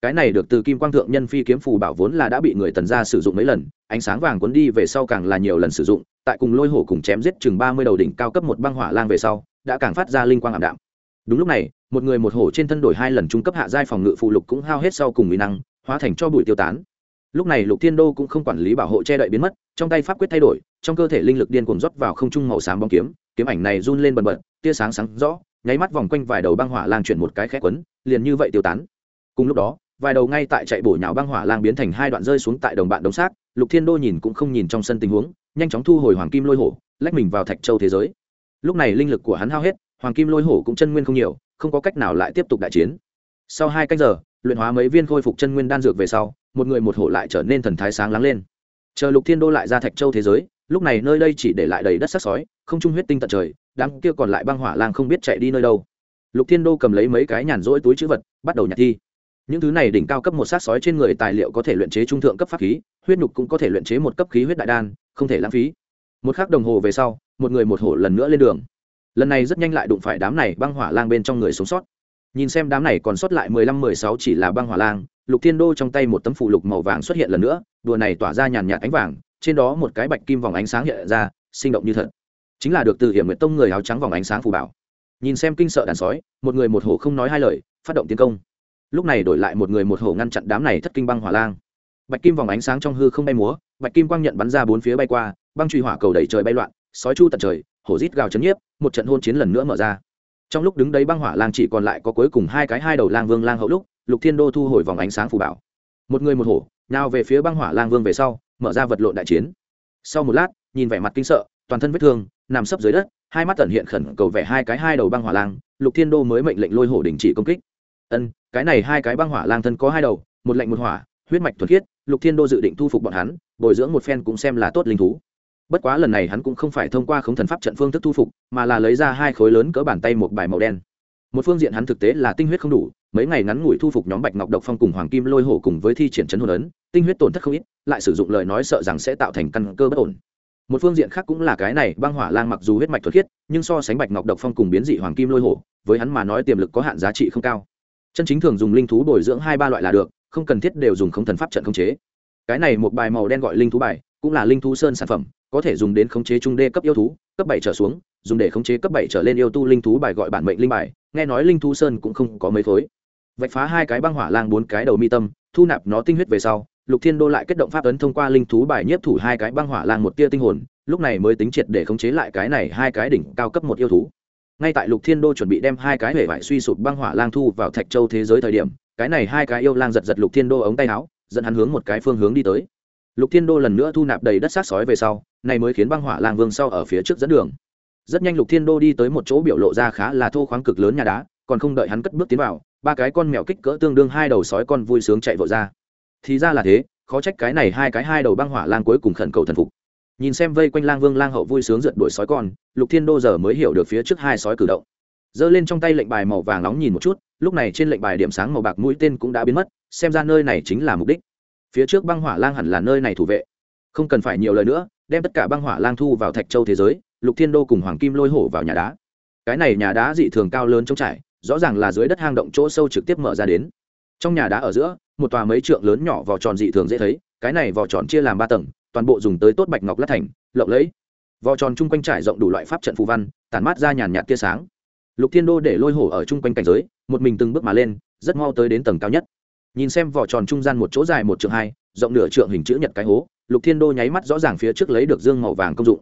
Cái này được từ kim quang thượng nhân phi kiếm phù bảo vốn là đã bị người tần gia sử dụng mấy lần, ánh sáng vàng cuốn đi về sau càng là nhiều lần sử dụng, tại cùng lôi hổ cùng chém giết chừng ba mươi đầu đỉnh cao cấp một băng hỏa lang về sau, đã càng phát ra linh quang ảm đạm. Đúng lúc này, một người một hổ trên thân đổi hai lần trung cấp hạ giai phòng ngự phụ lục cũng hao hết sau cùng uy năng hóa thành cho bụi tiêu tán. Lúc này lục thiên đô cũng không quản lý bảo hộ che đậy biến mất, trong tay pháp quyết thay đổi, trong cơ thể linh lực điên cuồng rót vào không trung màu xám bóng kiếm kiếm ảnh này run lên bần bật, tia sáng sáng rõ, nháy mắt vòng quanh vài đầu băng hỏa lang chuyển một cái khẽ quấn, liền như vậy tiêu tán. Cùng lúc đó, vài đầu ngay tại chạy bổ nhào băng hỏa lang biến thành hai đoạn rơi xuống tại đồng bạn đống xác, lục thiên đô nhìn cũng không nhìn trong sân tình huống, nhanh chóng thu hồi hoàng kim lôi hổ, lách mình vào thạch châu thế giới. Lúc này linh lực của hắn hao hết, hoàng kim lôi hổ cũng chân nguyên không nhiều, không có cách nào lại tiếp tục đại chiến. Sau hai cách giờ luyện hóa mấy viên khôi phục chân nguyên đan dược về sau, một người một hổ lại trở nên thần thái sáng láng lên. Chờ lục thiên đô lại ra thạch châu thế giới, lúc này nơi đây chỉ để lại đầy đất sắc sói, không trung huyết tinh tận trời, đám kia còn lại băng hỏa lang không biết chạy đi nơi đâu. Lục thiên đô cầm lấy mấy cái nhàn rỗi túi chữ vật, bắt đầu nhặt thi. Những thứ này đỉnh cao cấp một sát sói trên người tài liệu có thể luyện chế trung thượng cấp pháp khí, huyết nhục cũng có thể luyện chế một cấp khí huyết đại đan, không thể lãng phí. Một khắc đồng hồ về sau, một người một hổ lần nữa lên đường. Lần này rất nhanh lại đụng phải đám này băng hỏa lang bên trong người sống sót nhìn xem đám này còn sót lại mười lăm, mười sáu chỉ là băng hỏa lang, lục thiên đô trong tay một tấm phủ lục màu vàng xuất hiện lần nữa, đùa này tỏa ra nhàn nhạt ánh vàng, trên đó một cái bạch kim vòng ánh sáng hiện ra, sinh động như thật. Chính là được từ hiểm nguyện tông người áo trắng vòng ánh sáng phù bảo. Nhìn xem kinh sợ đàn sói, một người một hổ không nói hai lời, phát động tiến công. Lúc này đổi lại một người một hổ ngăn chặn đám này thất kinh băng hỏa lang. Bạch kim vòng ánh sáng trong hư không bay múa, bạch kim quang nhận bắn ra bốn phía bay qua, băng truy hỏa cầu đẩy trời bay loạn, sói chu tận trời, hổ rít gào chấn nhiếp, một trận hôn chiến lần nữa mở ra trong lúc đứng đấy băng hỏa lang chỉ còn lại có cuối cùng hai cái hai đầu lang vương lang hậu lúc, lục thiên đô thu hồi vòng ánh sáng phù bảo. Một người một hổ nào về phía băng hỏa lang vương về sau, mở ra vật lộn đại chiến. Sau một lát, nhìn vẻ mặt kinh sợ, toàn thân vết thương, nằm sấp dưới đất, hai mắt tẩn hiện khẩn cầu vẻ hai cái hai đầu băng hỏa lang, lục thiên đô mới mệnh lệnh lôi hổ đình chỉ công kích. Ân, cái này hai cái băng hỏa lang thân có hai đầu, một lệnh một hỏa, huyết mạch thuật khiết, lục thiên đô dự định thu phục bọn hắn, bồi dưỡng một phen cũng xem là tốt linh thú bất quá lần này hắn cũng không phải thông qua khống thần pháp trận phương thức thu phục, mà là lấy ra hai khối lớn cỡ bàn tay một bài màu đen. Một phương diện hắn thực tế là tinh huyết không đủ, mấy ngày ngắn ngủi thu phục nhóm bạch ngọc độc phong cùng hoàng kim lôi hổ cùng với thi triển chấn hồn ấn, tinh huyết tổn thất không ít, lại sử dụng lời nói sợ rằng sẽ tạo thành căn cơ bất ổn. Một phương diện khác cũng là cái này, băng hỏa lang mặc dù huyết mạch thuật khiết, nhưng so sánh bạch ngọc độc phong cùng biến dị hoàng kim lôi hổ, với hắn mà nói tiềm lực có hạn giá trị không cao. Chân chính thường dùng linh thú bồi dưỡng hai ba loại là được, không cần thiết đều dùng không thần pháp trận khống chế. Cái này một bài màu đen gọi linh thú bài, cũng là linh thú sơn sản phẩm có thể dùng đến khống chế trung đê cấp yêu thú, cấp bảy trở xuống, dùng để khống chế cấp bảy trở lên yêu tu linh thú bài gọi bản mệnh linh bài, nghe nói linh thú sơn cũng không có mấy khối. Vạch phá hai cái băng hỏa lang bốn cái đầu mi tâm, thu nạp nó tinh huyết về sau, lục thiên đô lại kết động pháp ấn thông qua linh thú bài nhiếp thủ hai cái băng hỏa lang một tia tinh hồn, lúc này mới tính triệt để khống chế lại cái này hai cái đỉnh cao cấp một yêu thú. Ngay tại lục thiên đô chuẩn bị đem hai cái hể vải suy sụp băng hỏa lang thu vào thạch châu thế giới thời điểm, cái này hai cái yêu lang giật giật lục thiên đô ống tay áo, dẫn hắn hướng một cái phương hướng đi tới. Lục thiên đô lần nữa thu nạp đầy đất sát sói về sau này mới khiến băng hỏa lang vương sau ở phía trước dẫn đường. Rất nhanh lục thiên đô đi tới một chỗ biểu lộ ra khá là thô khoáng cực lớn nhà đá, còn không đợi hắn cất bước tiến vào, ba cái con mèo kích cỡ tương đương hai đầu sói con vui sướng chạy vội ra. Thì ra là thế, khó trách cái này hai cái hai đầu băng hỏa lang cuối cùng khẩn cầu thần phục. Nhìn xem vây quanh lang vương lang hậu vui sướng rượt đuổi sói con, lục thiên đô giờ mới hiểu được phía trước hai sói cử động. Giơ lên trong tay lệnh bài màu vàng nóng nhìn một chút, lúc này trên lệnh bài điểm sáng màu bạc mũi tên cũng đã biến mất, xem ra nơi này chính là mục đích. Phía trước băng hỏa lang hẳn là nơi này thủ vệ. Không cần phải nhiều lời nữa đem tất cả băng hỏa lang thu vào thạch châu thế giới, lục thiên đô cùng hoàng kim lôi hổ vào nhà đá. Cái này nhà đá dị thường cao lớn trống trải, rõ ràng là dưới đất hang động chỗ sâu trực tiếp mở ra đến. Trong nhà đá ở giữa, một tòa mấy trượng lớn nhỏ vò tròn dị thường dễ thấy, cái này vò tròn chia làm ba tầng, toàn bộ dùng tới tốt bạch ngọc lát thành, lộng lẫy. Vò tròn chung quanh trải rộng đủ loại pháp trận phù văn, tản mát ra nhàn nhạt tia sáng. Lục thiên đô để lôi hổ ở chung quanh cảnh giới, một mình từng bước mà lên, rất mau tới đến tầng cao nhất. Nhìn xem vỏ tròn trung gian một chỗ dài một trượng hai, rộng nửa trượng hình chữ nhật cái hố lục thiên đô nháy mắt rõ ràng phía trước lấy được dương màu vàng công dụng.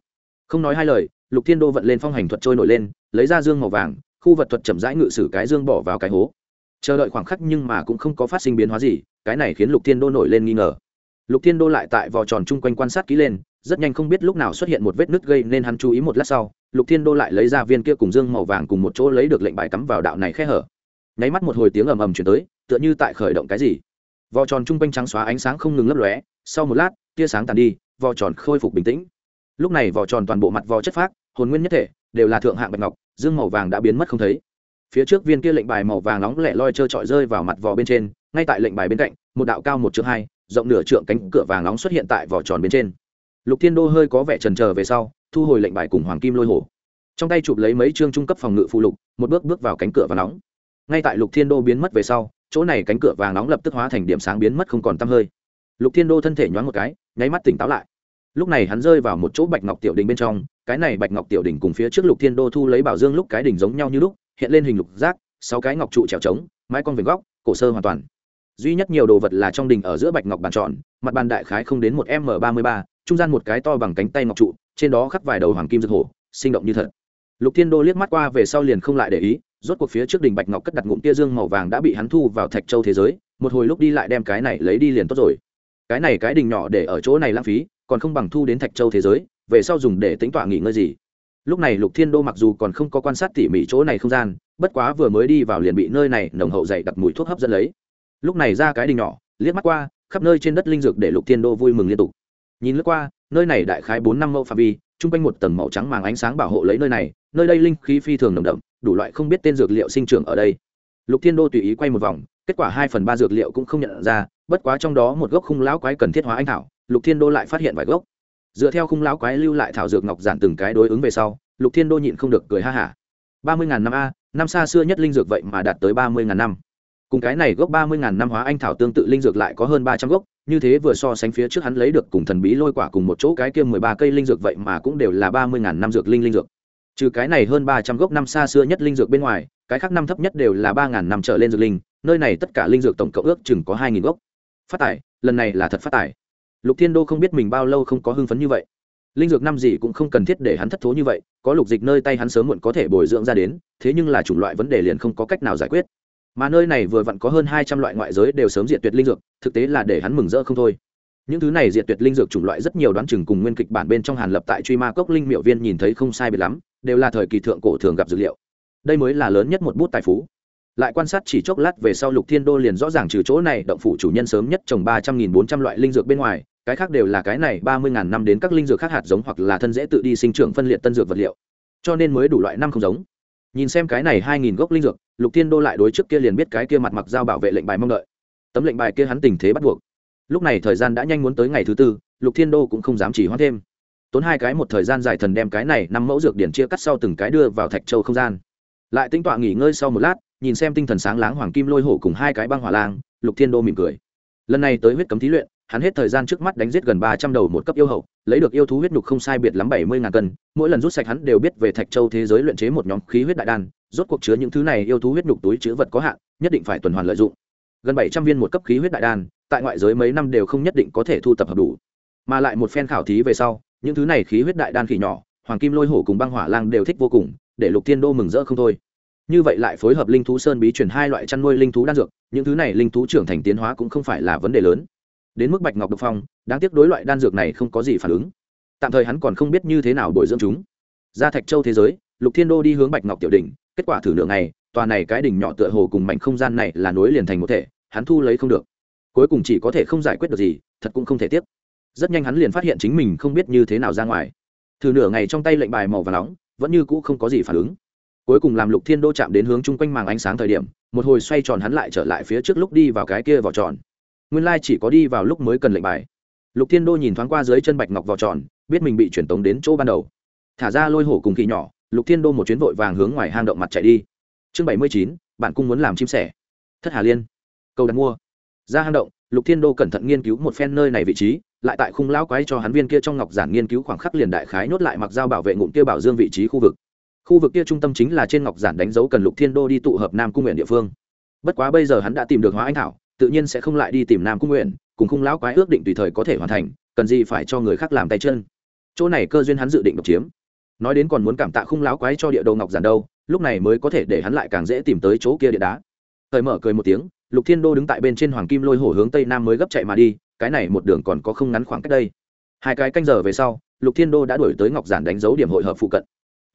Không nói hai lời, lục thiên đô vận lên phong hành thuật trôi nổi lên, lấy ra dương màu vàng, khu vật thuật chậm rãi ngự sử cái dương bỏ vào cái hố. Chờ đợi khoảng khắc nhưng mà cũng không có phát sinh biến hóa gì, cái này khiến lục thiên đô nổi lên nghi ngờ. Lục thiên đô lại tại vò tròn chung quanh quan sát kỹ lên, rất nhanh không biết lúc nào xuất hiện một vết nứt gây nên hắn chú ý một lát sau, lục thiên đô lại lấy ra viên kia cùng dương màu vàng cùng một chỗ lấy được lệnh bài cắm vào đạo này khe hở. Nháy mắt một hồi tiếng ầm ầm chuyển tới, tựa như tại khởi động cái gì. Vò tròn chung quanh trắng xóa ánh sáng không ngừng lấp lóe, sau một lát tia sáng tàn đi, vò tròn khôi phục bình tĩnh. Lúc này vò tròn toàn bộ mặt vò chất phác, hồn nguyên nhất thể, đều là thượng hạng bạch ngọc, dương màu vàng đã biến mất không thấy. Phía trước viên kia lệnh bài màu vàng nóng lẻ loi trơ trọi rơi vào mặt vò bên trên, ngay tại lệnh bài bên cạnh, một đạo cao một trượng hai, rộng nửa trượng cánh cửa vàng nóng xuất hiện tại vỏ tròn bên trên. Lục thiên đô hơi có vẻ trần trờ về sau, thu hồi lệnh bài cùng hoàng kim lôi hổ. Trong tay chụp lấy mấy chương trung cấp phòng ngự phụ lục, một bước bước vào cánh cửa vàng nóng. Ngay tại lục thiên đô biến mất về sau, chỗ này cánh cửa vàng nóng lập tức hóa thành điểm sáng biến mất không còn tăm hơi lục thiên đô thân thể nhoáng một cái, nháy mắt tỉnh táo lại. Lúc này hắn rơi vào một chỗ bạch ngọc tiểu đình bên trong, cái này bạch ngọc tiểu đình cùng phía trước lục thiên đô thu lấy bảo dương lúc cái đỉnh giống nhau như lúc, hiện lên hình lục giác, sáu cái ngọc trụ trèo trống, mái con vền góc, cổ sơ hoàn toàn. Duy nhất nhiều đồ vật là trong đình ở giữa bạch ngọc bàn tròn, mặt bàn đại khái không đến một m ba mươi ba, trung gian một cái to bằng cánh tay ngọc trụ, trên đó khắc vài đầu hoàng kim dược hổ, sinh động như thật. Lục thiên đô liếc mắt qua về sau liền không lại để ý, rốt cuộc phía trước đình bạch ngọc cất đặt ngụm tia dương màu vàng đã bị hắn thu vào thạch châu thế giới, một hồi lúc đi lại đem cái này lấy đi liền tốt rồi cái này cái đình nhỏ để ở chỗ này lãng phí, còn không bằng thu đến thạch châu thế giới, về sau dùng để tính tọa nghỉ ngơi gì. Lúc này lục thiên đô mặc dù còn không có quan sát tỉ mỉ chỗ này không gian, bất quá vừa mới đi vào liền bị nơi này nồng hậu dày đặc mùi thuốc hấp dẫn lấy. Lúc này ra cái đình nhỏ, liếc mắt qua, khắp nơi trên đất linh dược để lục thiên đô vui mừng liên tục. Nhìn lướt qua, nơi này đại khái bốn năm mẫu phạm vi, chung quanh một tầng màu trắng màng ánh sáng bảo hộ lấy nơi này, nơi đây linh khí phi thường nồng đậm, đủ loại không biết tên dược liệu sinh trưởng ở đây. Lục thiên đô tùy ý quay một vòng, kết quả hai phần ba dược liệu cũng không nhận ra bất quá trong đó một gốc khung lão quái cần thiết hóa anh thảo, lục thiên đô lại phát hiện vài gốc. Dựa theo khung lão quái lưu lại thảo dược ngọc giản từng cái đối ứng về sau, lục thiên đô nhịn không được cười ha hả. Ba mươi ngàn năm a, năm xa xưa nhất linh dược vậy mà đạt tới ba mươi ngàn năm. Cùng cái này gốc ba mươi ngàn năm hóa anh thảo tương tự linh dược lại có hơn ba trăm gốc, như thế vừa so sánh phía trước hắn lấy được cùng thần bí lôi quả cùng một chỗ cái kia mười ba cây linh dược vậy mà cũng đều là ba mươi ngàn năm dược linh linh dược. Trừ cái này hơn ba trăm gốc năm xa xưa nhất linh dược bên ngoài, cái khác năm thấp nhất đều là ba ngàn năm trở lên dược linh, nơi này tất cả linh dược tổng cộng ước chừng có hai nghìn gốc phát tài, lần này là thật phát tài. Lục thiên đô không biết mình bao lâu không có hưng phấn như vậy. Linh dược năm gì cũng không cần thiết để hắn thất thố như vậy, có lục dịch nơi tay hắn sớm muộn có thể bồi dưỡng ra đến, thế nhưng là chủng loại vấn đề liền không có cách nào giải quyết. Mà nơi này vừa vặn có hơn hai trăm loại ngoại giới đều sớm diệt tuyệt linh dược, thực tế là để hắn mừng rỡ không thôi. Những thứ này diệt tuyệt linh dược chủng loại rất nhiều đoán chừng cùng nguyên kịch bản bên trong hàn lập tại truy ma cốc linh miệu viên nhìn thấy không sai biệt lắm, đều là thời kỳ thượng cổ thường gặp dược liệu. Đây mới là lớn nhất một bút tài phú lại quan sát chỉ chốc lát về sau lục thiên đô liền rõ ràng trừ chỗ này động phủ chủ nhân sớm nhất trồng ba trăm nghìn bốn trăm loại linh dược bên ngoài, cái khác đều là cái này ba mươi ngàn năm đến các linh dược khác hạt giống hoặc là thân dễ tự đi sinh trưởng phân liệt tân dược vật liệu. Cho nên mới đủ loại năm không giống. Nhìn xem cái này hai nghìn gốc linh dược, lục thiên đô lại đối trước kia liền biết cái kia mặt mặc giao bảo vệ lệnh bài mong đợi. Tấm lệnh bài kia hắn tình thế bắt buộc. Lúc này thời gian đã nhanh muốn tới ngày thứ tư, lục thiên đô cũng không dám chỉ hoãn thêm. Tốn hai cái một thời gian dài thần đem cái này năm mẫu dược điển chia cắt sau từng cái đưa vào thạch châu không gian. Lại tính tọa nghỉ ngơi sau một lát nhìn xem tinh thần sáng láng hoàng kim lôi hổ cùng hai cái băng hỏa lang, lục thiên đô mỉm cười. Lần này tới huyết cấm thí luyện, hắn hết thời gian trước mắt đánh giết gần ba trăm đầu một cấp yêu hậu, lấy được yêu thú huyết nhục không sai biệt lắm bảy mươi ngàn cân, mỗi lần rút sạch hắn đều biết về thạch châu thế giới luyện chế một nhóm khí huyết đại đan, rốt cuộc chứa những thứ này yêu thú huyết nhục túi chứa vật có hạn, nhất định phải tuần hoàn lợi dụng. Gần bảy trăm viên một cấp khí huyết đại đan, tại ngoại giới mấy năm đều không nhất định có thể thu tập hợp đủ. Mà lại một phen khảo thí về sau, những thứ này khí huyết đại đan khỉ nhỏ, hoàng kim lôi hổ cùng băng hỏa lang đều thích vô cùng, để lục thiên đô mừng rỡ không thôi như vậy lại phối hợp linh thú sơn bí truyền hai loại chăn nuôi linh thú đan dược những thứ này linh thú trưởng thành tiến hóa cũng không phải là vấn đề lớn. Đến mức bạch ngọc độc phong đáng tiếc đối loại đan dược này không có gì phản ứng. Tạm thời hắn còn không biết như thế nào bồi dưỡng chúng. Ra thạch châu thế giới lục thiên đô đi hướng bạch ngọc tiểu đỉnh kết quả thử nửa ngày, tòa này cái đỉnh nhỏ tựa hồ cùng mảnh không gian này là nối liền thành một thể hắn thu lấy không được. Cuối cùng chỉ có thể không giải quyết được gì thật cũng không thể tiếp rất nhanh hắn liền phát hiện chính mình không biết như thế nào ra ngoài. Thử nửa ngày trong tay lệnh bài màu và nóng vẫn như cũ không có gì phản ứng cuối cùng làm lục thiên đô chạm đến hướng chung quanh màng ánh sáng thời điểm, một hồi xoay tròn hắn lại trở lại phía trước lúc đi vào cái kia vỏ tròn. Nguyên lai chỉ có đi vào lúc mới cần lệnh bài. Lục thiên đô nhìn thoáng qua dưới chân bạch ngọc vỏ tròn, biết mình bị chuyển tống đến chỗ ban đầu. Thả ra lôi hổ cùng kỳ nhỏ, lục thiên đô một chuyến vội vàng hướng ngoài hang động mặt chạy đi. Chương bảy mươi chín, bạn cung muốn làm chim sẻ. Thất hà liên. Câu đặt mua. Ra hang động, lục thiên đô cẩn thận nghiên cứu một phen nơi này vị trí, lại tại khung lão quái cho hắn viên kia trong ngọc giản nghiên cứu khoảng khắc liền đại khái nhốt lại mặc dao bảo vệ ngụm kia bảo dương vị trí khu vực khu vực kia trung tâm chính là trên ngọc giản đánh dấu cần lục thiên đô đi tụ hợp nam cung nguyện địa phương. Bất quá bây giờ hắn đã tìm được hóa anh thảo, tự nhiên sẽ không lại đi tìm nam cung nguyện, cùng khung lão quái ước định tùy thời có thể hoàn thành, cần gì phải cho người khác làm tay chân. Chỗ này cơ duyên hắn dự định độc chiếm. Nói đến còn muốn cảm tạ khung lão quái cho địa đồ ngọc giản đâu, lúc này mới có thể để hắn lại càng dễ tìm tới chỗ kia địa đá. Thời mở cười một tiếng, lục thiên đô đứng tại bên trên hoàng kim lôi hổ hướng tây nam mới gấp chạy mà đi, cái này một đường còn có không ngắn khoảng cách đây. Hai cái canh giờ về sau, lục thiên đô đã đuổi tới ngọc giản đánh dấu điểm hội hợp phụ cận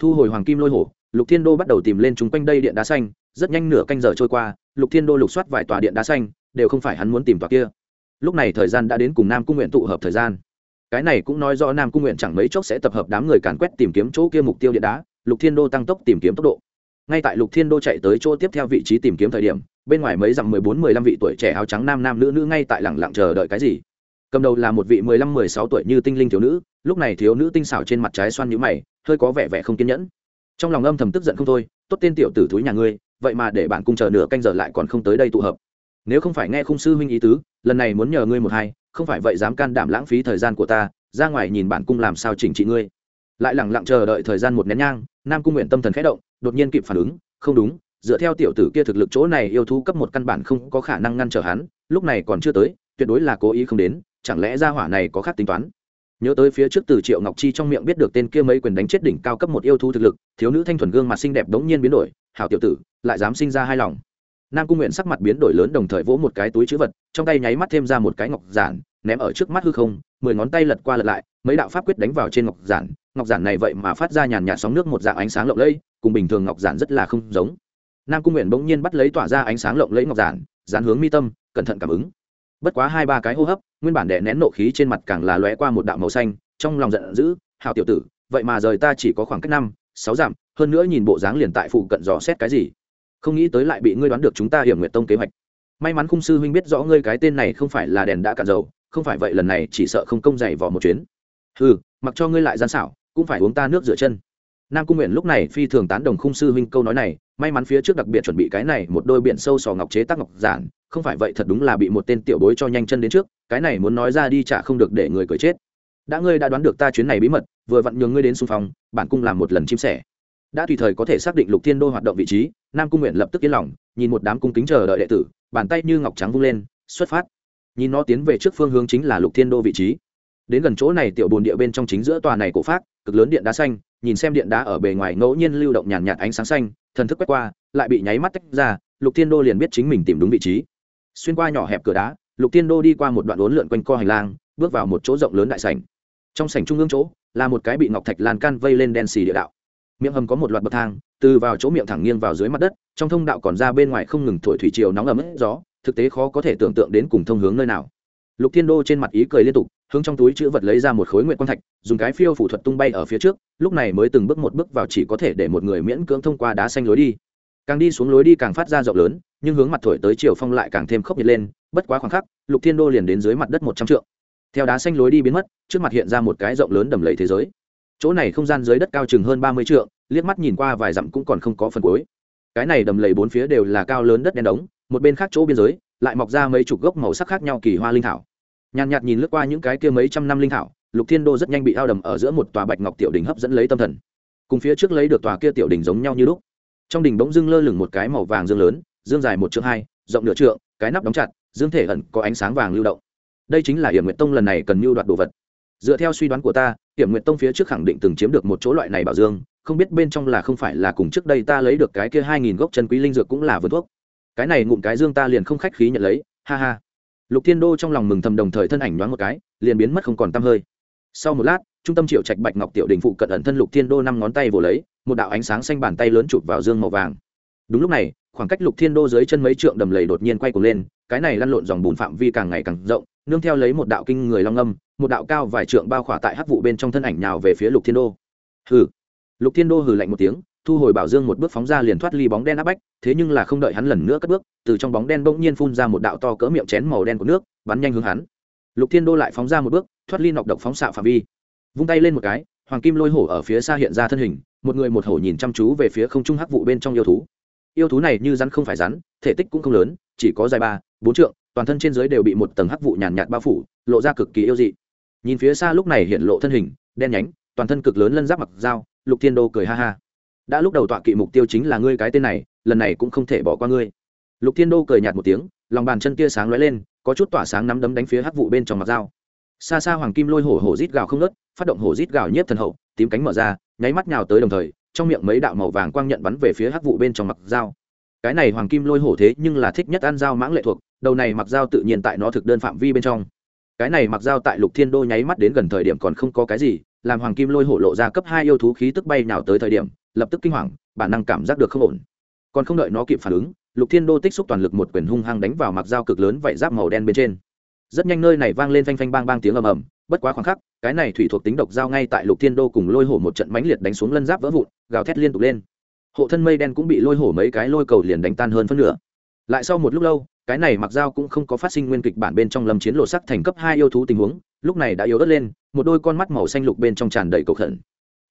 thu hồi hoàng kim lôi hổ, lục thiên đô bắt đầu tìm lên chúng quanh đây điện đá xanh, rất nhanh nửa canh giờ trôi qua, lục thiên đô lục soát vài tòa điện đá xanh, đều không phải hắn muốn tìm tòa kia. Lúc này thời gian đã đến cùng nam cung nguyện tụ hợp thời gian. Cái này cũng nói do nam cung nguyện chẳng mấy chốc sẽ tập hợp đám người càn quét tìm kiếm chỗ kia mục tiêu điện đá, lục thiên đô tăng tốc tìm kiếm tốc độ. Ngay tại lục thiên đô chạy tới chỗ tiếp theo vị trí tìm kiếm thời điểm, bên ngoài mấy dặm mười bốn mười lăm vị tuổi trẻ áo trắng nam nam nữ nữ ngay tại lẳng lặng chờ đợi cái gì? Cầm đầu là một vị mười lăm, mười sáu tuổi như tinh linh thiếu nữ, lúc này thiếu nữ tinh xảo trên mặt trái xoan nhũ mày, hơi có vẻ vẻ không kiên nhẫn. Trong lòng âm thầm tức giận không thôi, tốt tên tiểu tử thúi nhà ngươi, vậy mà để bạn cung chờ nửa canh giờ lại còn không tới đây tụ hợp. Nếu không phải nghe khung sư huynh ý tứ, lần này muốn nhờ ngươi một hai, không phải vậy dám can đảm lãng phí thời gian của ta, ra ngoài nhìn bản cung làm sao chỉnh trị ngươi. Lại lẳng lặng chờ đợi thời gian một nén nhang, nam cung nguyện tâm thần khẽ động, đột nhiên kịp phản ứng, không đúng, dựa theo tiểu tử kia thực lực chỗ này yêu thú cấp một căn bản không có khả năng ngăn trở hắn, lúc này còn chưa tới, tuyệt đối là cố ý không đến chẳng lẽ ra hỏa này có khác tính toán? Nhớ tới phía trước từ triệu ngọc chi trong miệng biết được tên kia mấy quyền đánh chết đỉnh cao cấp một yêu thú thực lực, thiếu nữ thanh thuần gương mặt xinh đẹp đống nhiên biến đổi, hảo tiểu tử, lại dám sinh ra hai lòng. Nam cung nguyện sắc mặt biến đổi lớn đồng thời vỗ một cái túi chữ vật, trong tay nháy mắt thêm ra một cái ngọc giản, ném ở trước mắt hư không, mười ngón tay lật qua lật lại, mấy đạo pháp quyết đánh vào trên ngọc giản. Ngọc giản này vậy mà phát ra nhàn nhạt sóng nước một dạng ánh sáng lộng lẫy, cùng bình thường ngọc giản rất là không giống. Nam cung nguyện bỗng nhiên bắt lấy tỏa ra ánh sáng lộng lẫy ngọc giản dán hướng mi tâm, cẩn thận cảm ứng bất quá hai ba cái hô hấp, nguyên bản đè nén nộ khí trên mặt càng là lóe qua một đạo màu xanh, trong lòng giận dữ hào tiểu tử, vậy mà rời ta chỉ có khoảng cách năm, sáu dặm, hơn nữa nhìn bộ dáng liền tại phụ cận dò xét cái gì? Không nghĩ tới lại bị ngươi đoán được chúng ta hiểm nguyện tông kế hoạch. May mắn khung sư huynh biết rõ ngươi cái tên này không phải là đèn đã cạn dầu, không phải vậy lần này chỉ sợ không công dày vò một chuyến. Ừ mặc cho ngươi lại gian xảo, cũng phải uống ta nước rửa chân nam cung nguyện lúc này phi thường tán đồng khung sư huynh câu nói này, may mắn phía trước đặc biệt chuẩn bị cái này một đôi biển sâu sò ngọc chế tác ngọc giản, không phải vậy thật đúng là bị một tên tiểu bối cho nhanh chân đến trước, cái này muốn nói ra đi chả không được để người cười chết. Đã ngươi đã đoán được ta chuyến này bí mật, vừa vặn nhường ngươi đến xung phong, bản cung làm một lần chim sẻ. Đã tùy thời có thể xác định lục thiên đô hoạt động vị trí, nam cung nguyện lập tức yên lòng, nhìn một đám cung kính chờ đợi đệ tử, bàn tay như ngọc trắng vung lên, xuất phát. Nhìn nó tiến về trước phương hướng chính là lục thiên đô vị trí đến gần chỗ này tiểu bồn địa bên trong chính giữa tòa này cổ phát cực lớn điện đá xanh nhìn xem điện đá ở bề ngoài ngẫu nhiên lưu động nhàn nhạt, ánh sáng xanh thần thức quét qua lại bị nháy mắt tách ra lục thiên đô liền biết chính mình tìm đúng vị trí. Xuyên qua nhỏ hẹp cửa đá lục thiên đô đi qua một đoạn uốn lượn quanh co hành lang bước vào một chỗ rộng lớn đại sảnh. Trong sảnh trung ương chỗ là một cái bị ngọc thạch lan can vây lên đen xì địa đạo. Miệng hầm có một loạt bậc thang từ vào chỗ miệng thẳng nghiêng vào dưới mặt đất trong thông đạo còn ra bên ngoài không ngừng thổi thủy chiều nóng ẩm gió thực tế khó có thể tưởng tượng đến cùng thông hướng nơi nào. Lục thiên đô trên mặt ý cười liên tục hướng trong túi chữ vật lấy ra một khối nguyện quang thạch, dùng cái phiêu phủ thuật tung bay ở phía trước, lúc này mới từng bước một bước vào chỉ có thể để một người miễn cưỡng thông qua đá xanh lối đi. Càng đi xuống lối đi càng phát ra rộng lớn, nhưng hướng mặt thổi tới chiều phong lại càng thêm khốc nhiệt lên, bất quá khoảng khắc, lục thiên đô liền đến dưới mặt đất một trăm trượng. Theo đá xanh lối đi biến mất, trước mặt hiện ra một cái rộng lớn đầm lầy thế giới. Chỗ này không gian dưới đất cao chừng hơn ba mươi trượng, liếc mắt nhìn qua vài dặm cũng còn không có phần cuối. Cái này đầm lầy bốn phía đều là cao lớn đất đen đống, một bên khác chỗ biên giới, lại mọc ra mấy chục gốc màu sắc khác nhau kỳ hoa linh thảo nhàn nhạt nhìn lướt qua những cái kia mấy trăm năm linh thảo, lục thiên đô rất nhanh bị ao đầm ở giữa một tòa bạch ngọc tiểu đình hấp dẫn lấy tâm thần. Cùng phía trước lấy được tòa kia tiểu đình giống nhau như lúc. Trong đình bỗng dưng lơ lửng một cái màu vàng dương lớn, dương dài một trượng hai, rộng nửa trượng, cái nắp đóng chặt, dương thể ẩn có ánh sáng vàng lưu động. Đây chính là hiểm nguyện tông lần này cần mưu đoạt đồ vật. Dựa theo suy đoán của ta hiểm nguyện tông phía trước khẳng định từng chiếm được một chỗ loại này bảo dương, không biết bên trong là không phải là cùng trước đây ta lấy được cái kia hai nghìn gốc chân quý linh dược cũng là vườn thuốc. Cái này ngụm cái dương ta liền không khách khí nhận lấy, ha ha lục thiên đô trong lòng mừng thầm đồng thời thân ảnh đoán một cái, liền biến mất không còn t hơi. Sau một lát, trung tâm triệu trạch bạch ngọc tiểu đình phụ cận ẩn thân lục thiên đô năm ngón tay vồ lấy, một đạo ánh sáng xanh bàn tay lớn chụp vào dương màu vàng. Đúng lúc này, khoảng cách lục thiên đô dưới chân mấy trượng đầm lầy đột nhiên quay cuồng lên, cái này lăn lộn dòng bùn phạm vi càng ngày càng rộng, nương theo lấy một đạo kinh người long âm, một đạo cao vài trượng bao khỏa tại hắc vụ bên trong thân ảnh nhào về phía lục thiên đô. Hừ. Lục thiên đô hừ lạnh một tiếng thu hồi bảo dương một bước phóng ra liền thoát ly bóng đen áp bách, thế nhưng là không đợi hắn lần nữa cất bước, từ trong bóng đen bỗng nhiên phun ra một đạo to cỡ miệng chén màu đen của nước, bắn nhanh hướng hắn. Lục thiên đô lại phóng ra một bước, thoát ly nọc độc phóng xạ phạm vi. Vung tay lên một cái, hoàng kim lôi hổ ở phía xa hiện ra thân hình, một người một hổ nhìn chăm chú về phía không trung hắc vụ bên trong yêu thú. Yêu thú này như rắn không phải rắn, thể tích cũng không lớn, chỉ có dài ba, bốn trượng, toàn thân trên dưới đều bị một tầng hắc vụ nhàn nhạt bao phủ, lộ ra cực kỳ yêu dị. Nhìn phía xa lúc này hiện lộ thân hình, đen nhánh, toàn thân cực lớn lân giáp mặc dao, lục thiên đô cười ha ha đã lúc đầu tọa kỵ mục tiêu chính là ngươi cái tên này, lần này cũng không thể bỏ qua ngươi. Lục thiên đô cười nhạt một tiếng, lòng bàn chân tia sáng lóe lên, có chút tỏa sáng nắm đấm đánh phía hắc vụ bên trong mặt dao. Xa xa hoàng kim lôi hổ hổ rít gào không nớt phát động hổ rít gào nhiếp thần hậu, tím cánh mở ra, nháy mắt nhào tới đồng thời, trong miệng mấy đạo màu vàng quang nhận bắn về phía hắc vụ bên trong mặt dao. Cái này hoàng kim lôi hổ thế nhưng là thích nhất ăn dao mãng lệ thuộc, đầu này mặc dao tự nhiên tại nó thực đơn phạm vi bên trong. Cái này mặc dao tại lục thiên đô nháy mắt đến gần thời điểm còn không có cái gì, làm hoàng kim lôi hổ lộ ra cấp hai yêu thú khí tức bay nào tới thời điểm lập tức kinh hoàng, bản năng cảm giác được không ổn. Còn không đợi nó kịp phản ứng, lục thiên đô tích xúc toàn lực một quyền hung hăng đánh vào mặc dao cực lớn vảy giáp màu đen bên trên. Rất nhanh nơi này vang lên phanh phanh bang bang tiếng ầm ầm, bất quá khoảng khắc, cái này thủy thuộc tính độc dao ngay tại lục thiên đô cùng lôi hổ một trận mãnh liệt đánh xuống lân giáp vỡ vụn, gào thét liên tục lên. Hộ thân mây đen cũng bị lôi hổ mấy cái lôi cầu liền đánh tan hơn phân nửa. Lại sau một lúc lâu, cái này mặc dao cũng không có phát sinh nguyên kịch bản bên trong lâm chiến lộ sắc thành cấp hai yêu thú tình huống, lúc này đã yếu ớt lên, một đôi con mắt màu xanh lục bên trong tràn đầy cầu khẩn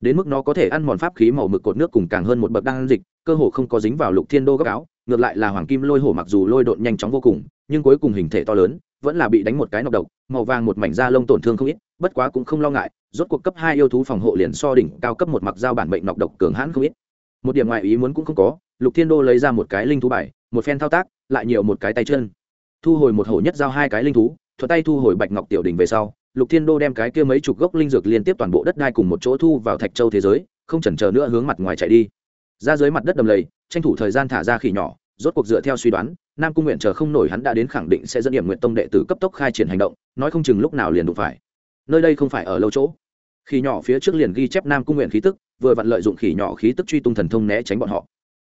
đến mức nó có thể ăn mòn pháp khí màu mực cột nước cùng càng hơn một bậc đang dịch, cơ hồ không có dính vào lục thiên đô gấp áo, ngược lại là hoàng kim lôi hổ mặc dù lôi độn nhanh chóng vô cùng, nhưng cuối cùng hình thể to lớn, vẫn là bị đánh một cái nọc độc, màu vàng một mảnh da lông tổn thương không ít, bất quá cũng không lo ngại, rốt cuộc cấp hai yêu thú phòng hộ liền so đỉnh cao cấp một mặc dao bản bệnh nọc độc cường hãn không ít. Một điểm ngoại ý muốn cũng không có, lục thiên đô lấy ra một cái linh thú bài, một phen thao tác, lại nhiều một cái tay chân. Thu hồi một hổ nhất giao hai cái linh thú thuật tay thu hồi bạch ngọc tiểu đình về sau lục thiên đô đem cái kia mấy chục gốc linh dược liên tiếp toàn bộ đất đai cùng một chỗ thu vào thạch châu thế giới, không chần chờ nữa hướng mặt ngoài chạy đi. Ra dưới mặt đất đầm lầy, tranh thủ thời gian thả ra khỉ nhỏ, rốt cuộc dựa theo suy đoán, nam cung nguyện chờ không nổi hắn đã đến khẳng định sẽ dẫn điểm nguyện tông đệ tử cấp tốc khai triển hành động, nói không chừng lúc nào liền đụng phải. Nơi đây không phải ở lâu chỗ. Khỉ nhỏ phía trước liền ghi chép nam cung nguyện khí tức, vừa vặn lợi dụng khỉ nhỏ khí tức truy tung thần thông né tránh bọn họ.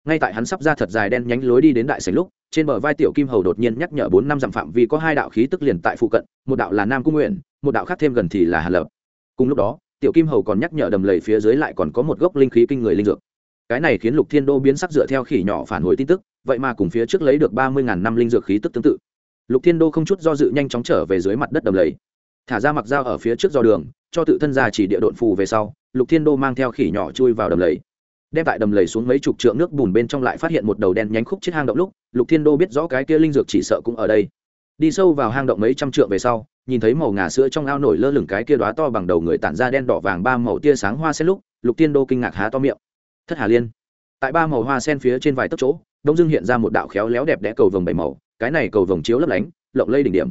Ngay tại hắn sắp ra thật dài đen nhánh lối đi đến đại sảnh lúc, trên bờ vai tiểu kim hầu đột nhiên nhắc nhở bốn năm dặm phạm vì có hai đạo khí tức liền tại phụ cận, một đạo là nam cung nguyện một đạo khác thêm gần thì là hàn lập. Cùng lúc đó, tiểu kim hầu còn nhắc nhở đầm lầy phía dưới lại còn có một gốc linh khí kinh người linh dược. Cái này khiến lục thiên đô biến sắc dựa theo khỉ nhỏ phản hồi tin tức, vậy mà cùng phía trước lấy được ba mươi ngàn năm linh dược khí tức tương tự. Lục thiên đô không chút do dự nhanh chóng trở về dưới mặt đất đầm lầy. Thả ra mặc dao ở phía trước do đường, cho tự thân ra chỉ địa độn phù về sau, lục thiên đô mang theo khỉ nhỏ chui vào đầm lầy. Đem tại đầm lầy xuống mấy chục trượng nước bùn bên trong lại phát hiện một đầu đen nhánh khúc chết hang động lúc, lục thiên đô biết rõ cái kia linh dược chỉ sợ cũng ở đây. Đi sâu vào hang động mấy trăm trượng về sau nhìn thấy màu ngà sữa trong ao nổi lơ lửng cái kia đoá to bằng đầu người tản ra đen đỏ vàng ba màu tia sáng hoa sen lúc, lục tiên đô kinh ngạc há to miệng. Thất hà liên. Tại ba màu hoa sen phía trên vài tấc chỗ, đông dương hiện ra một đạo khéo léo đẹp đẽ cầu vồng bảy màu, cái này cầu vồng chiếu lấp lánh, lộng lây đỉnh điểm.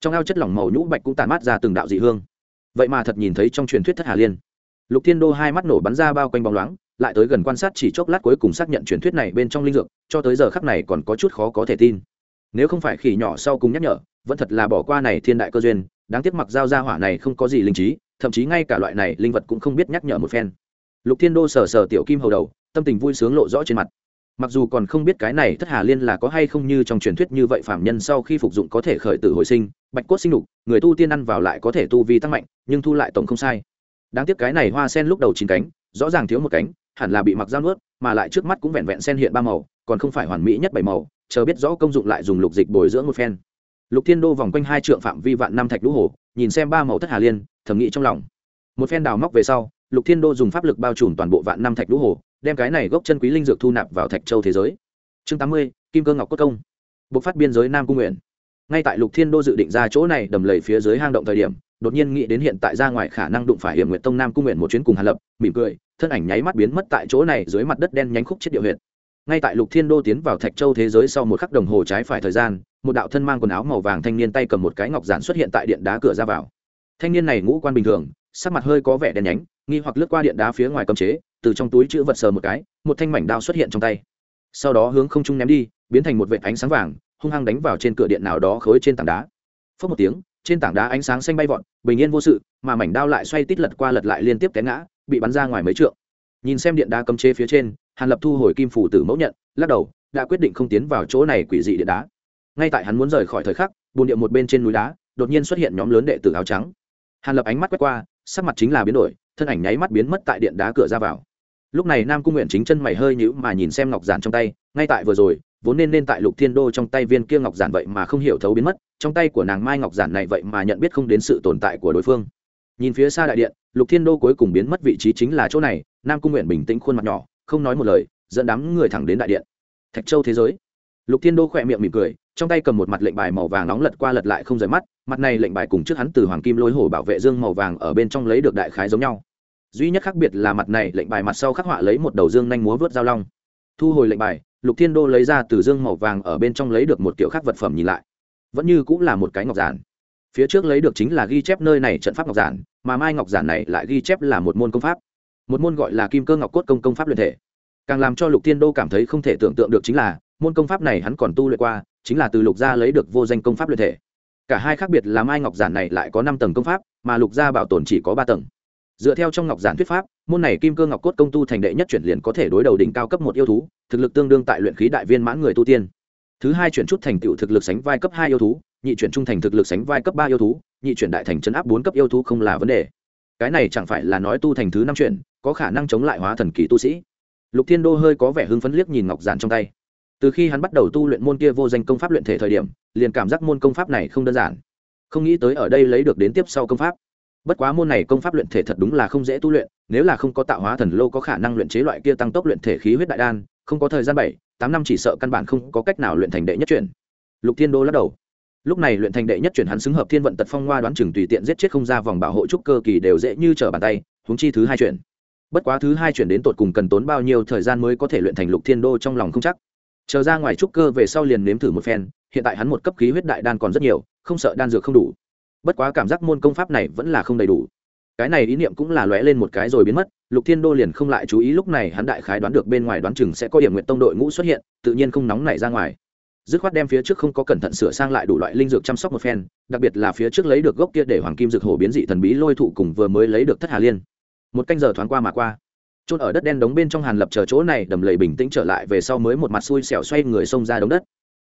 Trong ao chất lỏng màu nhũ bạch cũng tàn mát ra từng đạo dị hương. Vậy mà thật nhìn thấy trong truyền thuyết thất hà liên. Lục tiên đô hai mắt nổ bắn ra bao quanh bóng loáng, lại tới gần quan sát chỉ chốc lát cuối cùng xác nhận truyền thuyết này bên trong linh dược, cho tới giờ khắc này còn có chút khó có thể tin. Nếu không phải khỉ nhỏ sau cùng nhắc nhở vẫn thật là bỏ qua này thiên đại cơ duyên, đáng tiếc mặc giao ra hỏa này không có gì linh trí, thậm chí ngay cả loại này linh vật cũng không biết nhắc nhở một phen. Lục thiên đô sờ sờ tiểu kim hầu đầu, tâm tình vui sướng lộ rõ trên mặt. Mặc dù còn không biết cái này thất hà liên là có hay không như trong truyền thuyết như vậy phạm nhân sau khi phục dụng có thể khởi tử hồi sinh, bạch cốt sinh đục người tu tiên ăn vào lại có thể tu vi tăng mạnh, nhưng thu lại tổng không sai. Đáng tiếc cái này hoa sen lúc đầu chín cánh, rõ ràng thiếu một cánh, hẳn là bị mặc dao nuốt, mà lại trước mắt cũng vẹn vẹn sen hiện ba màu, còn không phải hoàn mỹ nhất bảy màu, chờ biết rõ công dụng lại dùng lục dịch bồi dưỡng một phen lục thiên đô vòng quanh hai trượng phạm vi vạn năm thạch lũ hồ, nhìn xem ba màu thất hà liên, thầm nghĩ trong lòng. Một phen đào móc về sau, lục thiên đô dùng pháp lực bao trùm toàn bộ vạn năm thạch lũ hồ, đem cái này gốc chân quý linh dược thu nạp vào thạch châu thế giới. Chương tám mươi, kim cơ ngọc cốt công. Bộc phát biên giới nam cung nguyện. Ngay tại lục thiên đô dự định ra chỗ này đầm lầy phía dưới hang động thời điểm, đột nhiên nghĩ đến hiện tại ra ngoài khả năng đụng phải hiểm nguyện tông nam cung nguyện một chuyến cùng hàn lập, mỉm cười, thân ảnh nháy mắt biến mất tại chỗ này dưới mặt đất đen nhánh khúc chết địa huyện ngay tại lục thiên đô tiến vào thạch châu thế giới sau một khắc đồng hồ trái phải thời gian một đạo thân mang quần áo màu vàng thanh niên tay cầm một cái ngọc giản xuất hiện tại điện đá cửa ra vào. Thanh niên này ngũ quan bình thường, sắc mặt hơi có vẻ đen nhánh, nghi hoặc lướt qua điện đá phía ngoài cấm chế, từ trong túi chữ vật sờ một cái, một thanh mảnh đao xuất hiện trong tay. Sau đó hướng không trung ném đi, biến thành một vệt ánh sáng vàng, hung hăng đánh vào trên cửa điện nào đó khối trên tảng đá. Phớt một tiếng, trên tảng đá ánh sáng xanh bay vọt, bình yên vô sự, mà mảnh đao lại xoay tít lật qua lật lại liên tiếp té ngã, bị bắn ra ngoài mấy trượng. Nhìn xem điện đá cấm chế phía trên, hàn lập thu hồi kim phủ tử mẫu nhận, lắc đầu, đã quyết định không tiến vào chỗ này quỷ dị điện đá ngay tại hắn muốn rời khỏi thời khắc, bồn điện một bên trên núi đá, đột nhiên xuất hiện nhóm lớn đệ tử áo trắng. Hàn lập ánh mắt quét qua, sắc mặt chính là biến đổi, thân ảnh nháy mắt biến mất tại điện đá cửa ra vào. Lúc này nam cung nguyện chính chân mày hơi nhữ mà nhìn xem ngọc giản trong tay, ngay tại vừa rồi, vốn nên nên tại lục thiên đô trong tay viên kia ngọc giản vậy mà không hiểu thấu biến mất, trong tay của nàng mai ngọc giản này vậy mà nhận biết không đến sự tồn tại của đối phương. Nhìn phía xa đại điện, lục thiên đô cuối cùng biến mất vị trí chính là chỗ này, nam cung nguyện bình tĩnh khuôn mặt nhỏ, không nói một lời, dẫn đám người thẳng đến đại điện. Thạch châu thế giới. Lục thiên đô khỏe miệng mỉm cười trong tay cầm một mặt lệnh bài màu vàng nóng lật qua lật lại không rời mắt, mặt này lệnh bài cùng trước hắn từ hoàng kim lôi hổ bảo vệ dương màu vàng ở bên trong lấy được đại khái giống nhau. Duy nhất khác biệt là mặt này lệnh bài mặt sau khắc họa lấy một đầu dương nhanh múa vớt dao long. Thu hồi lệnh bài, lục thiên đô lấy ra từ dương màu vàng ở bên trong lấy được một kiểu khác vật phẩm nhìn lại. Vẫn như cũng là một cái ngọc giản. Phía trước lấy được chính là ghi chép nơi này trận pháp ngọc giản, mà mai ngọc giản này lại ghi chép là một môn công pháp. Một môn gọi là kim cơ ngọc cốt công công pháp luyện thể. Càng làm cho lục thiên đô cảm thấy không thể tưởng tượng được chính là môn công pháp này hắn còn tu luyện qua, chính là từ lục gia lấy được vô danh công pháp luyện thể. Cả hai khác biệt là mai ngọc giản này lại có năm tầng công pháp, mà lục gia bảo tồn chỉ có ba tầng. Dựa theo trong ngọc giản thuyết pháp, môn này kim cơ ngọc cốt công tu thành đệ nhất chuyển liền có thể đối đầu đỉnh cao cấp một yêu thú, thực lực tương đương tại luyện khí đại viên mãn người tu tiên. Thứ hai chuyển chút thành tựu thực lực sánh vai cấp hai yêu thú, nhị chuyển trung thành thực lực sánh vai cấp ba yêu thú, nhị chuyển đại thành chấn áp bốn cấp yêu thú không là vấn đề. Cái này chẳng phải là nói tu thành thứ năm chuyển, có khả năng chống lại hóa thần kỳ tu sĩ. Lục thiên đô hơi có vẻ hưng phấn liếc nhìn ngọc giản trong tay từ khi hắn bắt đầu tu luyện môn kia vô danh công pháp luyện thể thời điểm, liền cảm giác môn công pháp này không đơn giản. Không nghĩ tới ở đây lấy được đến tiếp sau công pháp. Bất quá môn này công pháp luyện thể thật đúng là không dễ tu luyện, nếu là không có tạo hóa thần lô có khả năng luyện chế loại kia tăng tốc luyện thể khí huyết đại đan, không có thời gian bảy, tám năm chỉ sợ căn bản không có cách nào luyện thành đệ nhất chuyển. Lục thiên đô lắc đầu. Lúc này luyện thành đệ nhất chuyển hắn xứng hợp thiên vận tật phong hoa đoán chừng tùy tiện giết chết không ra vòng bảo hộ trúc cơ kỳ đều dễ như trở bàn tay, huống chi thứ hai chuyển. Bất quá thứ hai chuyển đến tột cùng cần tốn bao nhiêu thời gian mới có thể luyện thành lục thiên đô trong lòng không chắc chờ ra ngoài trúc cơ về sau liền nếm thử một phen, hiện tại hắn một cấp khí huyết đại đan còn rất nhiều, không sợ đan dược không đủ. Bất quá cảm giác môn công pháp này vẫn là không đầy đủ. Cái này ý niệm cũng là lóe lên một cái rồi biến mất, lục thiên đô liền không lại chú ý lúc này hắn đại khái đoán được bên ngoài đoán chừng sẽ có điểm nguyện tông đội ngũ xuất hiện, tự nhiên không nóng nảy ra ngoài. Dứt khoát đem phía trước không có cẩn thận sửa sang lại đủ loại linh dược chăm sóc một phen, đặc biệt là phía trước lấy được gốc kia để hoàng kim dược hổ biến dị thần bí lôi thụ cùng vừa mới lấy được thất hà liên. Một canh giờ thoáng qua mà qua trôn ở đất đen đống bên trong hàn lập chờ chỗ này, đầm lầy bình tĩnh trở lại về sau mới một mặt xui xẻo xoay người xông ra đống đất.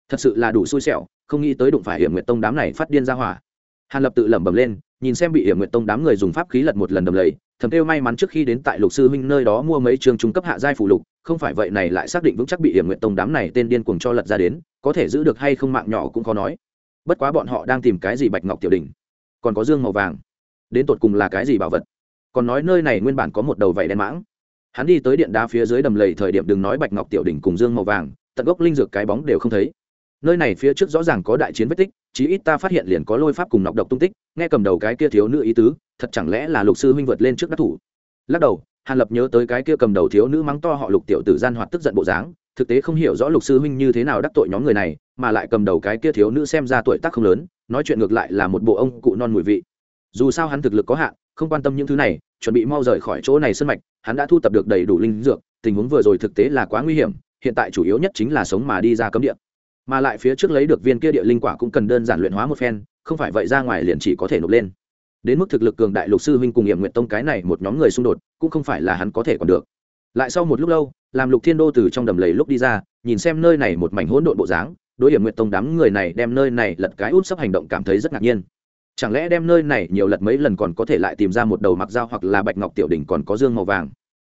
Thật sự là đủ xui xẻo, không nghĩ tới đụng phải hiểm nguyệt tông đám này phát điên ra hỏa. Hàn lập tự lẩm bẩm lên, nhìn xem bị hiểm nguyện tông đám người dùng pháp khí lật một lần đầm lầy, thầm kêu may mắn trước khi đến tại lục sư huynh nơi đó mua mấy trường trung cấp hạ giai phụ lục, không phải vậy này lại xác định vững chắc bị hiểm nguyện tông đám này tên điên cuồng cho lật ra đến, có thể giữ được hay không mạng nhỏ cũng khó nói. Bất quá bọn họ đang tìm cái gì bạch ngọc tiểu đình, còn có dương màu vàng, đến tột cùng là cái gì bảo vật? Còn nói nơi này nguyên bản có một đầu vảy đen mãng hắn đi tới điện đá phía dưới đầm lầy thời điểm đừng nói bạch ngọc tiểu đỉnh cùng dương màu vàng, tận gốc linh dược cái bóng đều không thấy. Nơi này phía trước rõ ràng có đại chiến vết tích, chí ít ta phát hiện liền có lôi pháp cùng nọc độc tung tích, nghe cầm đầu cái kia thiếu nữ ý tứ, thật chẳng lẽ là lục sư huynh vượt lên trước đắc thủ? Lắc đầu, hàn lập nhớ tới cái kia cầm đầu thiếu nữ mắng to họ lục tiểu tử gian hoạt tức giận bộ dáng, thực tế không hiểu rõ lục sư huynh như thế nào đắc tội nhóm người này, mà lại cầm đầu cái kia thiếu nữ xem ra tuổi tác không lớn, nói chuyện ngược lại là một bộ ông cụ non mùi vị. Dù sao hắn thực lực có hạn, không quan tâm những thứ này chuẩn bị mau rời khỏi chỗ này sân mạch, hắn đã thu tập được đầy đủ linh dược, tình huống vừa rồi thực tế là quá nguy hiểm, hiện tại chủ yếu nhất chính là sống mà đi ra cấm địa. Mà lại phía trước lấy được viên kia địa linh quả cũng cần đơn giản luyện hóa một phen, không phải vậy ra ngoài liền chỉ có thể nộp lên. Đến mức thực lực cường đại lục sư huynh cùng nghiệm nguyện tông cái này một nhóm người xung đột, cũng không phải là hắn có thể còn được. Lại sau một lúc lâu, làm lục thiên đô từ trong đầm lầy lúc đi ra, nhìn xem nơi này một mảnh hỗn độn bộ dáng, đối hiểm nguyện tông đám người này đem nơi này lật cái út sắp hành động cảm thấy rất ngạc nhiên chẳng lẽ đem nơi này nhiều lật mấy lần còn có thể lại tìm ra một đầu mặc dao hoặc là bạch ngọc tiểu đỉnh còn có dương màu vàng?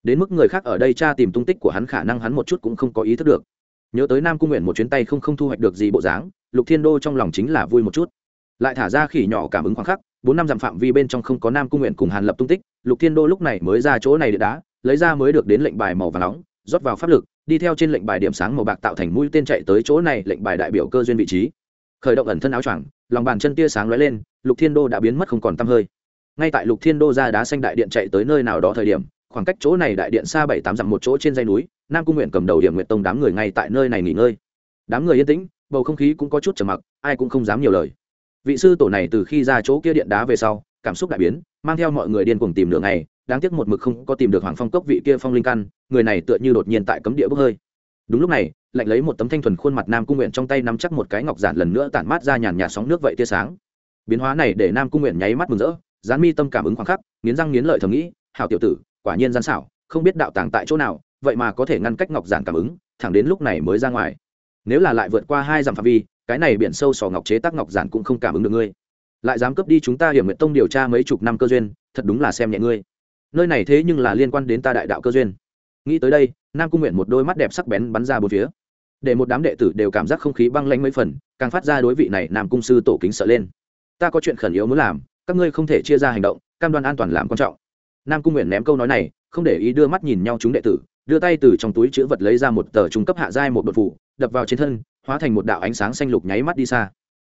Đến mức người khác ở đây tra tìm tung tích của hắn khả năng hắn một chút cũng không có ý thức được. Nhớ tới nam cung nguyện một chuyến tay không không thu hoạch được gì bộ dáng, lục thiên đô trong lòng chính là vui một chút. Lại thả ra khỉ nhỏ cảm ứng khoảng khắc, bốn năm dặm phạm vi bên trong không có nam cung nguyện cùng hàn lập tung tích, lục thiên đô lúc này mới ra chỗ này để đá, lấy ra mới được đến lệnh bài màu và nóng, rót vào pháp lực, đi theo trên lệnh bài điểm sáng màu bạc tạo thành mũi tên chạy tới chỗ này, lệnh bài đại biểu cơ duyên vị trí. Khởi động ẩn thân áo choàng lòng bàn chân tia sáng lóe lên, lục thiên đô đã biến mất không còn tăm hơi. Ngay tại lục thiên đô ra đá xanh đại điện chạy tới nơi nào đó thời điểm, khoảng cách chỗ này đại điện xa bảy tám dặm một chỗ trên dây núi, nam cung nguyện cầm đầu điểm nguyện tông đám người ngay tại nơi này nghỉ ngơi. Đám người yên tĩnh, bầu không khí cũng có chút trầm mặc, ai cũng không dám nhiều lời. Vị sư tổ này từ khi ra chỗ kia điện đá về sau, cảm xúc đại biến, mang theo mọi người điên cuồng tìm đường này đáng tiếc một mực không có tìm được hoàng phong cốc vị kia phong linh căn, người này tựa như đột nhiên tại cấm địa bốc hơi. Đúng lúc này lạnh lấy một tấm thanh thuần khuôn mặt nam cung nguyện trong tay nắm chắc một cái ngọc giản lần nữa tản mát ra nhàn nhạt sóng nước vậy tia sáng. Biến hóa này để nam cung nguyện nháy mắt mừng rỡ, dán mi tâm cảm ứng khoảng khắc, nghiến răng nghiến lợi thầm nghĩ, hảo tiểu tử, quả nhiên gian xảo, không biết đạo tàng tại chỗ nào, vậy mà có thể ngăn cách ngọc giản cảm ứng, thẳng đến lúc này mới ra ngoài. Nếu là lại vượt qua hai dặm phạm vi, cái này biển sâu sò ngọc chế tác ngọc giản cũng không cảm ứng được ngươi. Lại dám cướp đi chúng ta hiểm nguyện tông điều tra mấy chục năm cơ duyên, thật đúng là xem nhẹ ngươi. Nơi này thế nhưng là liên quan đến ta đại đạo cơ duyên. Nghĩ tới đây, nam cung nguyện một đôi mắt đẹp sắc bén bắn ra bốn phía để một đám đệ tử đều cảm giác không khí băng lanh mấy phần, càng phát ra đối vị này nam cung sư tổ kính sợ lên. Ta có chuyện khẩn yếu muốn làm, các ngươi không thể chia ra hành động, cam đoan an toàn làm quan trọng. Nam cung nguyện ném câu nói này, không để ý đưa mắt nhìn nhau chúng đệ tử, đưa tay từ trong túi chữ vật lấy ra một tờ trung cấp hạ giai một bột phủ đập vào trên thân, hóa thành một đạo ánh sáng xanh lục nháy mắt đi xa.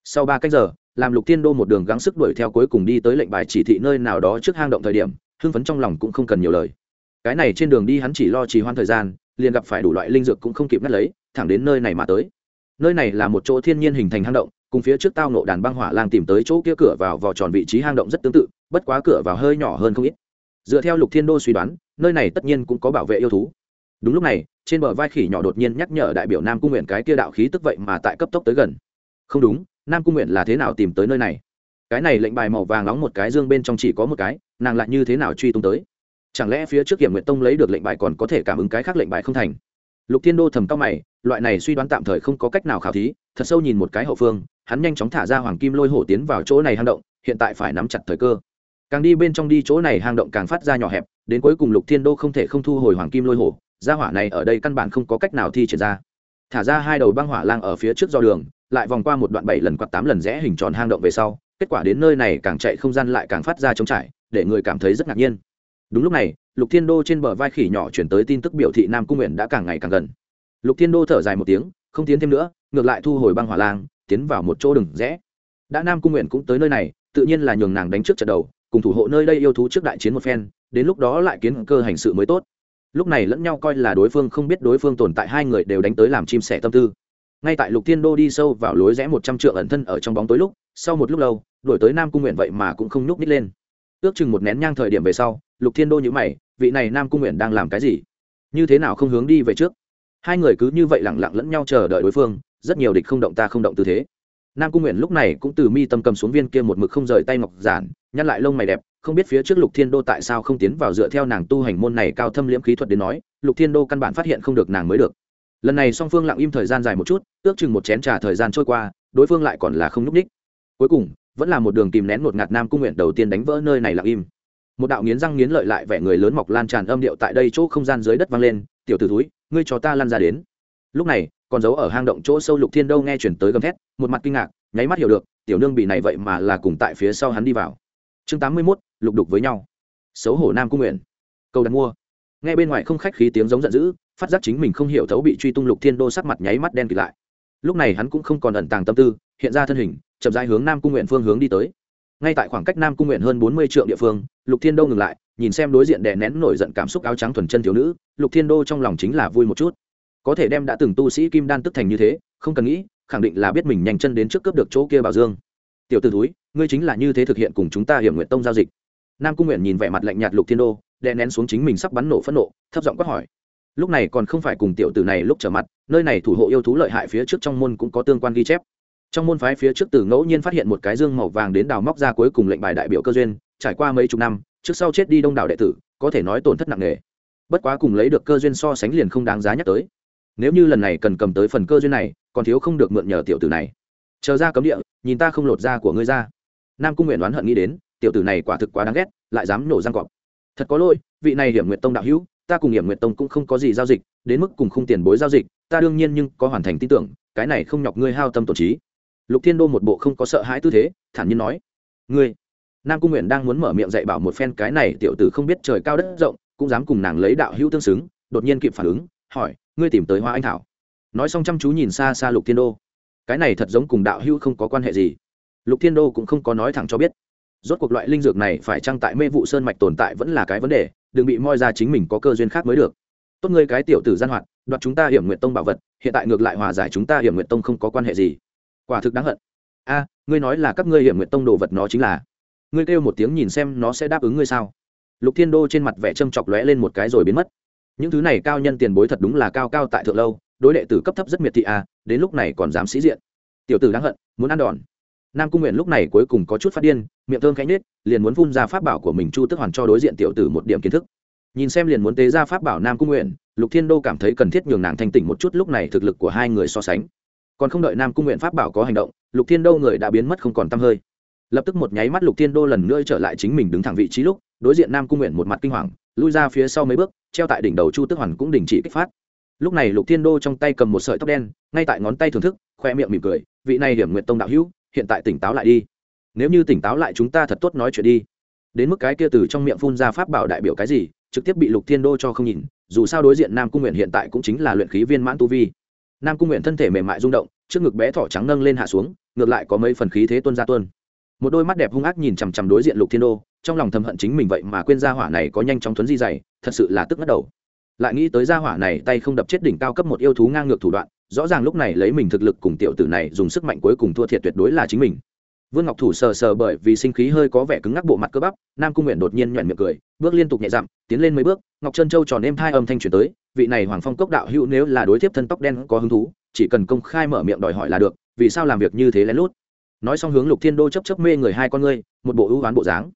Sau ba cách giờ, làm lục tiên đô một đường gắng sức đuổi theo cuối cùng đi tới lệnh bài chỉ thị nơi nào đó trước hang động thời điểm, hưng phấn trong lòng cũng không cần nhiều lời. Cái này trên đường đi hắn chỉ lo trì hoãn thời gian liền gặp phải đủ loại linh dược cũng không kịp ngắt lấy, thẳng đến nơi này mà tới. Nơi này là một chỗ thiên nhiên hình thành hang động, cùng phía trước tao nộ đàn băng hỏa lang tìm tới chỗ kia cửa vào vò tròn vị trí hang động rất tương tự, bất quá cửa vào hơi nhỏ hơn không ít. Dựa theo lục thiên đô suy đoán, nơi này tất nhiên cũng có bảo vệ yêu thú. Đúng lúc này, trên bờ vai khỉ nhỏ đột nhiên nhắc nhở đại biểu nam cung nguyện cái kia đạo khí tức vậy mà tại cấp tốc tới gần. Không đúng, nam cung nguyện là thế nào tìm tới nơi này? Cái này lệnh bài màu vàng nóng một cái, dương bên trong chỉ có một cái, nàng lại như thế nào truy tung tới? Chẳng lẽ phía trước kiểm nguyện tông lấy được lệnh bài còn có thể cảm ứng cái khác lệnh bài không thành? Lục thiên đô thầm cao mày, loại này suy đoán tạm thời không có cách nào khảo thí, thật sâu nhìn một cái hậu phương, hắn nhanh chóng thả ra hoàng kim lôi hổ tiến vào chỗ này hang động, hiện tại phải nắm chặt thời cơ. Càng đi bên trong đi chỗ này hang động càng phát ra nhỏ hẹp, đến cuối cùng lục thiên đô không thể không thu hồi hoàng kim lôi hổ, gia hỏa này ở đây căn bản không có cách nào thi triển ra. Thả ra hai đầu băng hỏa lang ở phía trước do đường, lại vòng qua một đoạn bảy lần quạt tám lần rẽ hình tròn hang động về sau, kết quả đến nơi này càng chạy không gian lại càng phát ra trống trải, để người cảm thấy rất ngạc nhiên đúng lúc này, lục thiên đô trên bờ vai khỉ nhỏ chuyển tới tin tức biểu thị nam cung nguyện đã càng ngày càng gần. Lục thiên đô thở dài một tiếng, không tiến thêm nữa, ngược lại thu hồi băng hỏa lang, tiến vào một chỗ đừng rẽ. Đã nam cung nguyện cũng tới nơi này, tự nhiên là nhường nàng đánh trước trận đầu, cùng thủ hộ nơi đây yêu thú trước đại chiến một phen, đến lúc đó lại kiến cơ hành sự mới tốt. Lúc này lẫn nhau coi là đối phương không biết đối phương tồn tại hai người đều đánh tới làm chim sẻ tâm tư. Ngay tại lục thiên đô đi sâu vào lối rẽ một trăm trượng ẩn thân ở trong bóng tối lúc, sau một lúc lâu đổi tới nam cung nguyện vậy mà cũng không nhúc nít lên. Ước chừng một nén nhang thời điểm về sau lục thiên đô nhữ mày, vị này nam cung nguyện đang làm cái gì? Như thế nào không hướng đi về trước? Hai người cứ như vậy lẳng lặng lẫn nhau chờ đợi đối phương, rất nhiều địch không động ta không động tư thế. Nam cung nguyện lúc này cũng từ mi tâm cầm xuống viên kia một mực không rời tay ngọc giản, nhăn lại lông mày đẹp, không biết phía trước lục thiên đô tại sao không tiến vào dựa theo nàng tu hành môn này cao thâm liễm khí thuật đến nói, lục thiên đô căn bản phát hiện không được nàng mới được. Lần này song phương lặng im thời gian dài một chút, ước chừng một chén t r à thời gian trôi qua, đối phương lại còn là không n ú c ních. Cuối cùng, vẫn là một đường kìm nén một ngạt nam cung nguyện đầu tiên đánh vỡ nơi này lặng im một đạo nghiến răng nghiến lợi lại vẻ người lớn mọc lan tràn âm điệu tại đây chỗ không gian dưới đất vang lên, tiểu t ử túi ngươi cho ta lan ra đến. Lúc này còn giấu ở hang động chỗ sâu lục thiên đâu nghe chuyển tới gầm thét, một mặt kinh ngạc, nháy mắt hiểu được, tiểu nương bị này vậy mà là cùng tại phía sau hắn đi vào. Chương tám mươi mốt, lục đục với nhau. Xấu hổ nam cung nguyện. Câu đặt mua. Nghe bên ngoài không khách khí tiếng giống giận dữ, phát giác chính mình không hiểu thấu bị truy tung lục thiên đô sắc mặt nháy mắt đen kịt lại. Lúc này hắn cũng không còn ẩn tàng tâm tư, hiện ra thân hình, chậm rãi hướng nam cung nguyện phương hướng đi tới. Ngay tại khoảng cách nam cung nguyện hơn bốn mươi triệu địa phương lục thiên đô ngừng lại, nhìn xem đối diện đè nén nổi giận cảm xúc áo trắng thuần chân thiếu nữ, lục thiên đô trong lòng chính là vui một chút. Có thể đem đã từng tu sĩ kim đan tức thành như thế, không cần nghĩ, khẳng định là biết mình nhanh chân đến trước cướp được chỗ kia bảo dương. Tiểu t ử túi ngươi chính là như thế thực hiện cùng chúng ta hiểm nguyện tông giao dịch. Nam cung nguyện nhìn vẻ mặt lạnh nhạt lục thiên đô, đè nén xuống chính mình sắp bắn nổ phẫn nộ, thấp giọng quát hỏi. Lúc này còn không phải cùng tiểu tử này lúc trở mặt, nơi này thủ hộ yêu thú lợi hại phía trước trong môn cũng có tương quan ghi chép. Trong môn phái phía trước từ ngẫu nhiên phát hiện một cái dương màu vàng đến đào móc ra cuối cùng lệnh bài đại biểu cơ duyên trải qua mấy chục năm, trước sau chết đi đông đảo đệ tử, có thể nói tổn thất nặng nề. Bất quá cùng lấy được cơ duyên so sánh liền không đáng giá nhắc tới. Nếu như lần này cần cầm tới phần cơ duyên này, còn thiếu không được mượn nhờ tiểu tử này. Chờ ra cấm địa, nhìn ta không lột da của ngươi ra. Nam cung nguyện đoán hận nghĩ đến, tiểu tử này quả thực quá đáng ghét, lại dám nổ răng cọp. Thật có lỗi, vị này hiểm nguyện tông đạo hữu, ta cùng hiểm nguyện tông cũng không có gì giao dịch, đến mức cùng không tiền bối giao dịch, ta đương nhiên nhưng có hoàn thành tin tưởng, cái này không nhọc ngươi hao tâm tổ trí. Lục thiên đô một bộ không có sợ hãi tư thế, thản nhiên nói. Ngươi nam cung nguyện đang muốn mở miệng dạy bảo một phen cái này tiểu tử không biết trời cao đất rộng, cũng dám cùng nàng lấy đạo hữu tương xứng, đột nhiên kịp phản ứng, hỏi, ngươi tìm tới hoa anh thảo? Nói xong chăm chú nhìn xa xa lục thiên đô. Cái này thật giống cùng đạo hữu không có quan hệ gì. Lục thiên đô cũng không có nói thẳng cho biết. Rốt cuộc loại linh dược này phải trăng tại mê vụ sơn mạch tồn tại vẫn là cái vấn đề, đừng bị moi ra chính mình có cơ duyên khác mới được. Tốt ngươi cái tiểu tử gian hoạt, đoạt chúng ta hiểm nguyện tông bảo vật, hiện tại ngược lại hòa giải chúng ta hiểm nguyện tông không có quan hệ gì. Quả thực đáng hận. A, ngươi nói là các ngươi hiểm nguyện tông đồ vật nó chính là ngươi kêu một tiếng nhìn xem nó sẽ đáp ứng ngươi sao? Lục thiên đô trên mặt vẻ châm chọc lóe lên một cái rồi biến mất. Những thứ này cao nhân tiền bối thật đúng là cao cao tại thượng lâu đối đệ tử cấp thấp rất miệt thị à, đến lúc này còn dám sĩ diện. Tiểu tử đáng hận muốn ăn đòn. Nam cung nguyện lúc này cuối cùng có chút phát điên miệng thơm khánh nết liền muốn vung ra pháp bảo của mình chu tức hoàn cho đối diện tiểu tử một điểm kiến thức. Nhìn xem liền muốn tế ra pháp bảo nam cung nguyện lục thiên đô cảm thấy cần thiết nhường nàng thanh tỉnh một chút lúc này thực lực của hai người so sánh. Còn không đợi nam cung nguyện pháp bảo có hành động lục thiên đô người đã biến mất không còn t hơi lập tức một nháy mắt lục thiên đô lần nữa trở lại chính mình đứng thẳng vị trí lúc, đối diện nam cung nguyện một mặt kinh hoàng, lui ra phía sau mấy bước, treo tại đỉnh đầu chu tức hoàn cũng đình chỉ kích phát. Lúc này lục thiên đô trong tay cầm một sợi tóc đen, ngay tại ngón tay thưởng thức, khoe miệng mỉm cười, vị này hiểm nguyện tông đạo hữu, hiện tại tỉnh táo lại đi. Nếu như tỉnh táo lại chúng ta thật tốt nói chuyện đi. Đến mức cái kia từ trong miệng phun ra pháp bảo đại biểu cái gì, trực tiếp bị lục thiên đô cho không nhìn, dù sao đối diện nam cung nguyện hiện tại cũng chính là luyện khí viên mãn tu vi. Nam cung nguyện thân thể mềm mại rung động, trước ngực bé thỏ trắng nâng lên hạ xuống, ngược lại có mấy phần khí thế tuân ra tuân một đôi mắt đẹp hung ác nhìn chằm chằm đối diện lục thiên đô, trong lòng thầm hận chính mình vậy mà quên gia hỏa này có nhanh chóng thuấn di dày, thật sự là tức ngất đầu. Lại nghĩ tới gia hỏa này tay không đập chết đỉnh cao cấp một yêu thú ngang ngược thủ đoạn, rõ ràng lúc này lấy mình thực lực cùng tiểu tử này dùng sức mạnh cuối cùng thua thiệt tuyệt đối là chính mình. Vương ngọc thủ sờ sờ bởi vì sinh khí hơi có vẻ cứng ngắc bộ mặt cơ bắp, nam cung nguyện đột nhiên nhoẹn miệng cười, bước liên tục nhẹ dặm, tiến lên mấy bước, ngọc trân châu tròn êm thai âm thanh chuyển tới, vị này hoàng phong cốc đạo hữu nếu là đối tiếp thân tóc đen có hứng thú, chỉ cần công khai mở miệng đòi hỏi là được, vì sao làm việc như thế lén lút? Nói xong hướng lục thiên đô chấp chấp mê người hai con ngươi, một bộ ưu oán bộ dáng.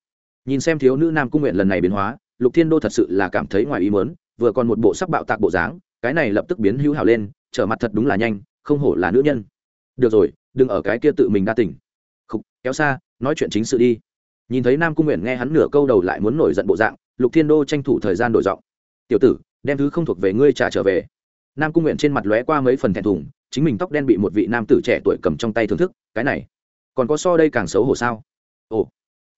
Nhìn xem thiếu nữ nam cung nguyện lần này biến hóa, lục thiên đô thật sự là cảm thấy ngoài ý mớn vừa còn một bộ sắc bạo tạc bộ dáng, cái này lập tức biến hữu hảo lên, trở mặt thật đúng là nhanh, không hổ là nữ nhân. Được rồi, đừng ở cái kia tự mình đa tỉnh khúc kéo xa, nói chuyện chính sự đi. Nhìn thấy nam cung nguyện nghe hắn nửa câu đầu lại muốn nổi giận bộ dạng, lục thiên đô tranh thủ thời gian đổi giọng. Tiểu tử, đem thứ không thuộc về ngươi trả trở về. Nam cung nguyện trên mặt lóe qua mấy phần thẹn thùng, chính mình tóc đen bị một vị nam tử trẻ tuổi cầm trong tay thưởng thức, cái này còn có so đây càng xấu hổ sao? Ồ,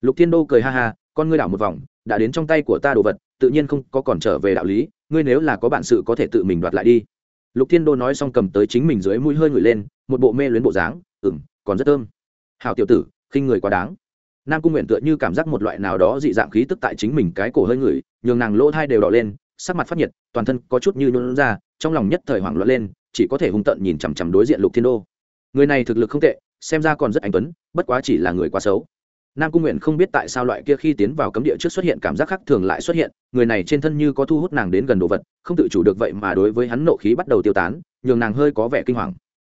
lục thiên đô cười ha ha, con ngươi đảo một vòng, đã đến trong tay của ta đồ vật, tự nhiên không có còn trở về đạo lý, ngươi nếu là có bản sự có thể tự mình đoạt lại đi. Lục thiên đô nói xong cầm tới chính mình dưới mũi hơi ngửi lên, một bộ mê luyến bộ dáng ừng còn rất thơm. Hào tiểu tử, khinh người quá đáng. Nam cung nguyện tựa như cảm giác một loại nào đó dị dạng khí tức tại chính mình cái cổ hơi ngửi, nhường nàng lỗ thai đều đỏ lên, sắc mặt phát nhiệt, toàn thân có chút như nôn ra, trong lòng nhất thời hoảng loạn lên, chỉ có thể hung tận nhìn chằm chằm đối diện lục thiên đô. Người này thực lực không tệ xem ra còn rất anh tuấn, bất quá chỉ là người quá xấu. Nam cung nguyện không biết tại sao loại kia khi tiến vào cấm địa trước xuất hiện cảm giác khác thường lại xuất hiện, người này trên thân như có thu hút nàng đến gần đồ vật, không tự chủ được vậy mà đối với hắn nộ khí bắt đầu tiêu tán, nhường nàng hơi có vẻ kinh hoàng.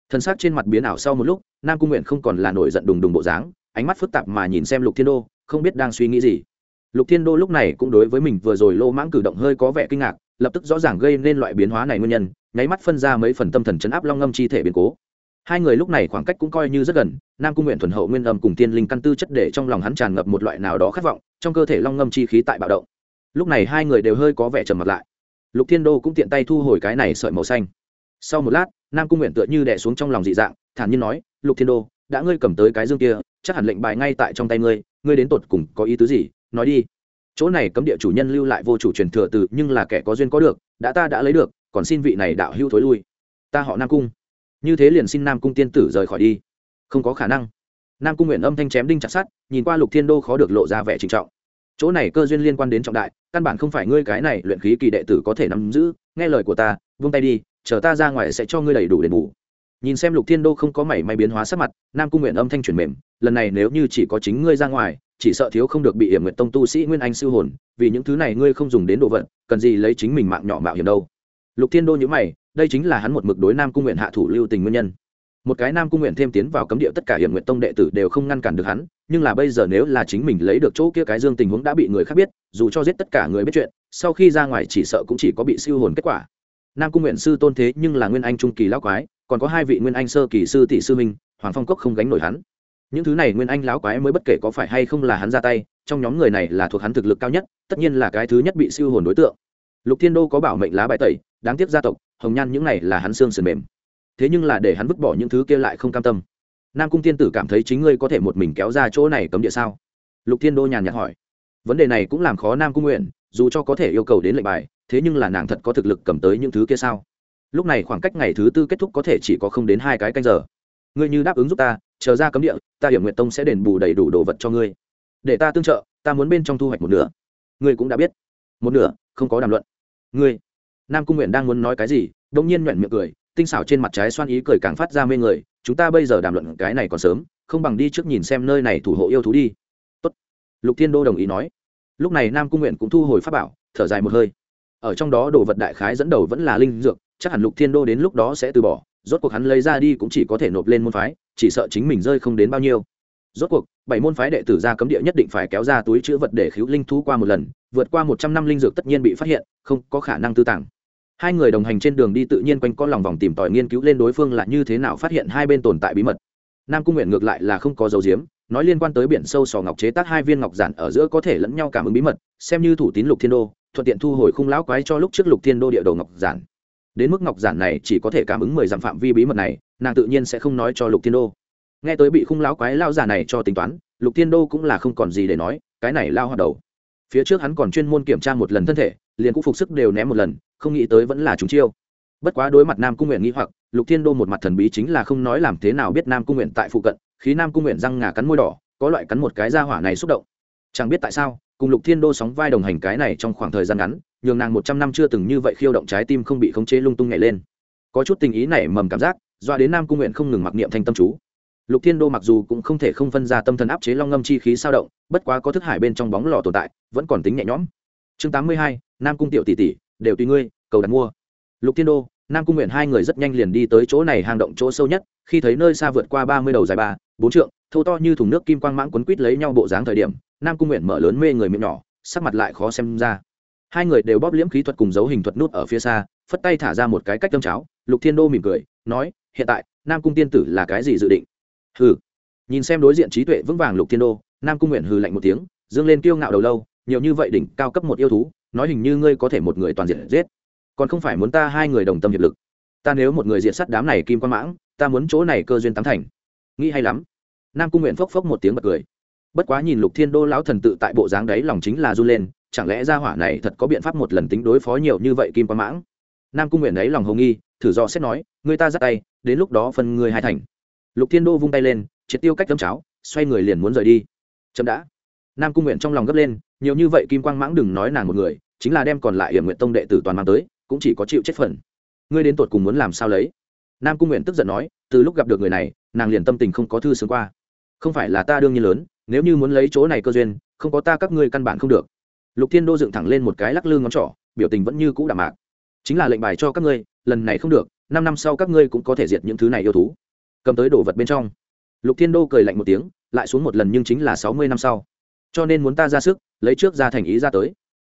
Thân xác trên mặt biến ảo sau một lúc, nam cung nguyện không còn là nổi giận đùng đùng bộ dáng, ánh mắt phức tạp mà nhìn xem lục thiên đô, không biết đang suy nghĩ gì. Lục thiên đô lúc này cũng đối với mình vừa rồi lô mãng cử động hơi có vẻ kinh ngạc, lập tức rõ ràng gây nên loại biến hóa này nguyên nhân, nháy mắt phân ra mấy phần tâm thần chấn áp long ngâm chi thể biến cố hai người lúc này khoảng cách cũng coi như rất gần, nam cung nguyện thuần hậu nguyên âm cùng tiên linh căn tư chất để trong lòng hắn tràn ngập một loại nào đó khát vọng, trong cơ thể long ngâm chi khí tại bạo động. Lúc này hai người đều hơi có vẻ trầm mặt lại. Lục thiên đô cũng tiện tay thu hồi cái này sợi màu xanh. Sau một lát, nam cung nguyện tựa như đẻ xuống trong lòng dị dạng, thản nhiên nói, lục thiên đô, đã ngươi cầm tới cái dương kia, chắc hẳn lệnh bài ngay tại trong tay ngươi ngươi đến tột cùng có ý tứ gì, nói đi. Chỗ này cấm địa chủ nhân lưu lại vô chủ truyền thừa từ, nhưng là kẻ có duyên có được, đã ta đã lấy được, còn xin vị này đạo hữu thối lui. Ta họ nam cung như thế liền xin nam cung tiên tử rời khỏi đi. Không có khả năng. Nam cung nguyện âm thanh chém đinh chặt sát nhìn qua lục thiên đô khó được lộ ra vẻ trịnh trọng. Chỗ này cơ duyên liên quan đến trọng đại, căn bản không phải ngươi cái này luyện khí kỳ đệ tử có thể nắm giữ. Nghe lời của ta, vung tay đi, chờ ta ra ngoài sẽ cho ngươi đầy đủ đền bù. Nhìn xem lục thiên đô không có mảy may biến hóa sắc mặt, nam cung nguyện âm thanh chuyển mềm, lần này nếu như chỉ có chính ngươi ra ngoài, chỉ sợ thiếu không được bị hiểm nguyện tông tu sĩ nguyên anh sư hồn, vì những thứ này ngươi không dùng đến đồ vật, cần gì lấy chính mình mạng nhỏ mạo hiểm đâu. Lục thiên đô nhữ mày đây chính là hắn một mực đối nam cung nguyện hạ thủ lưu tình nguyên nhân. Một cái nam cung nguyện thêm tiến vào cấm địa tất cả hiểm nguyện tông đệ tử đều không ngăn cản được hắn, nhưng là bây giờ nếu là chính mình lấy được chỗ kia cái dương tình huống đã bị người khác biết, dù cho giết tất cả người biết chuyện, sau khi ra ngoài chỉ sợ cũng chỉ có bị siêu hồn kết quả. Nam cung nguyện sư tôn thế nhưng là nguyên anh trung kỳ lão quái, còn có hai vị nguyên anh sơ kỳ sư tỷ sư minh hoàng phong cốc không gánh nổi hắn. Những thứ này nguyên anh lão quái mới bất kể có phải hay không là hắn ra tay, trong nhóm người này là thuộc hắn thực lực cao nhất, tất nhiên là cái thứ nhất bị siêu hồn đối tượng. Lục thiên đô có bảo mệnh lá bài tẩy đáng tiếc gia tộc, hồng nhan những này là hắn xương sườn mềm. Thế nhưng là để hắn vứt bỏ những thứ kia lại không cam tâm. Nam cung tiên tử cảm thấy chính ngươi có thể một mình kéo ra chỗ này cấm địa sao? Lục thiên đô nhàn nhạt hỏi. Vấn đề này cũng làm khó nam cung nguyện, dù cho có thể yêu cầu đến lệnh bài, thế nhưng là nàng thật có thực lực cầm tới những thứ kia sao? Lúc này khoảng cách ngày thứ tư kết thúc có thể chỉ có không đến hai cái canh giờ. Ngươi như đáp ứng giúp ta, chờ ra cấm địa, ta hiểm nguyện tông sẽ đền bù đầy đủ đồ vật cho ngươi. Để ta tương trợ, ta muốn bên trong thu hoạch một nửa. Ngươi cũng đã biết. Một nửa, không có đàm luận. Ngươi nam cung nguyện đang muốn nói cái gì đông nhiên nhoẹn miệng cười, tinh xảo trên mặt trái xoan ý cười càng phát ra mê người, chúng ta bây giờ đàm luận cái này còn sớm, không bằng đi trước nhìn xem nơi này thủ hộ yêu thú đi. Tốt. lục thiên đô đồng ý nói. Lúc này nam cung nguyện cũng thu hồi pháp bảo, thở dài một hơi. Ở trong đó đồ vật đại khái dẫn đầu vẫn là linh dược, chắc hẳn lục thiên đô đến lúc đó sẽ từ bỏ, rốt cuộc hắn lấy ra đi cũng chỉ có thể nộp lên môn phái, chỉ sợ chính mình rơi không đến bao nhiêu rốt cuộc, bảy môn phái đệ tử ra cấm địa nhất định phải kéo ra túi chữ vật để khiếu linh thú qua một lần, vượt qua một trăm năm linh dược tất nhiên bị phát hiện, không có khả năng tư tàng. Hai người đồng hành trên đường đi tự nhiên quanh con lòng vòng tìm tòi nghiên cứu lên đối phương là như thế nào phát hiện hai bên tồn tại bí mật. Nam cung nguyện ngược lại là không có dấu diếm nói liên quan tới biển sâu sò ngọc chế tác hai viên ngọc giản ở giữa có thể lẫn nhau cảm ứng bí mật, xem như thủ tín lục thiên đô, thuận tiện thu hồi khung lão quái cho lúc trước lục thiên đô địa đồ ngọc giản. Đến mức ngọc giản này chỉ có thể cảm ứng mười dặm phạm vi bí mật này, nàng tự nhiên sẽ không nói cho lục thiên đô nghe tới bị khung lão quái lao giả này cho tính toán, lục thiên đô cũng là không còn gì để nói, cái này lao hoạt đầu. Phía trước hắn còn chuyên môn kiểm tra một lần thân thể, liền cũng phục sức đều ném một lần, không nghĩ tới vẫn là chúng chiêu. Bất quá đối mặt nam cung nguyện nghĩ hoặc, lục thiên đô một mặt thần bí chính là không nói làm thế nào biết nam cung nguyện tại phụ cận khi nam cung nguyện răng ngà cắn môi đỏ, có loại cắn một cái ra hỏa này xúc động. Chẳng biết tại sao, cùng lục thiên đô sóng vai đồng hành cái này trong khoảng thời gian ngắn, nhường nàng một trăm năm chưa từng như vậy khiêu động trái tim không bị khống chế lung tung nhảy lên. Có chút tình ý nảy mầm cảm giác, doa đến nam cung nguyện không ngừng mặc niệm thanh tâm chú lục thiên đô mặc dù cũng không thể không phân ra tâm thần áp chế long ngâm chi khí sao động, bất quá có thức hải bên trong bóng lò tồn tại, vẫn còn tính nhẹ nhõm. Chương tám mươi hai, nam cung tiểu tỷ tỷ, đều tùy ngươi, cầu đặt mua. Lục thiên đô, nam cung nguyện hai người rất nhanh liền đi tới chỗ này hang động chỗ sâu nhất, khi thấy nơi xa vượt qua ba mươi đầu dài ba, bốn trượng, thô to như thùng nước kim quang mãng quấn quít lấy nhau bộ dáng thời điểm, nam cung nguyện mở lớn mê người miệng nhỏ, sắc mặt lại khó xem ra. Hai người đều bóp liễm khí thuật cùng dấu hình thuật nút ở phía xa, phất tay thả ra một cái cách tâm cháo. Lục thiên đô mỉm cười, nói, hiện tại, nam cung tiên tử là cái gì dự định? Hừ. Nhìn xem đối diện trí tuệ vững vàng lục thiên đô, nam cung nguyện hừ lạnh một tiếng, dương lên kiêu ngạo đầu lâu, nhiều như vậy đỉnh cao cấp một yêu thú, nói hình như ngươi có thể một người toàn diện giết. Còn không phải muốn ta hai người đồng tâm hiệp lực. Ta nếu một người diện sắt đám này kim quan mãng, ta muốn chỗ này cơ duyên tám thành. Nghĩ hay lắm. Nam cung nguyện phốc phốc một tiếng bật cười. Bất quá nhìn lục thiên đô lão thần tự tại bộ dáng đấy lòng chính là run lên, chẳng lẽ ra hỏa này thật có biện pháp một lần tính đối phó nhiều như vậy kim quan mãng? Nam cung nguyện đấy lòng hồng nghi, thử do xét nói người ta dắt tay, đến lúc đó phân người hai thành lục thiên đô vung tay lên, triệt tiêu cách tấm cháo, xoay người liền muốn rời đi. Chậm đã. Nam cung nguyện trong lòng gấp lên, nhiều như vậy kim quang mãng đừng nói nàng một người, chính là đem còn lại hiểm nguyện tông đệ tử toàn mang tới, cũng chỉ có chịu chết phần. Ngươi đến tột cùng muốn làm sao lấy? Nam cung nguyện tức giận nói, từ lúc gặp được người này, nàng liền tâm tình không có thư sướng qua. Không phải là ta đương nhiên lớn, nếu như muốn lấy chỗ này cơ duyên, không có ta các ngươi căn bản không được. Lục thiên đô dựng thẳng lên một cái lắc lư ngón trỏ, biểu tình vẫn như cũ đạm mạc. Chính là lệnh bài cho các ngươi, lần này không được, năm năm sau các ngươi cũng có thể diệt những thứ này yêu thú cầm tới đồ vật bên trong. Lục thiên đô cười lạnh một tiếng, lại xuống một lần nhưng chính là sáu mươi năm sau. Cho nên muốn ta ra sức, lấy trước ra thành ý ra tới.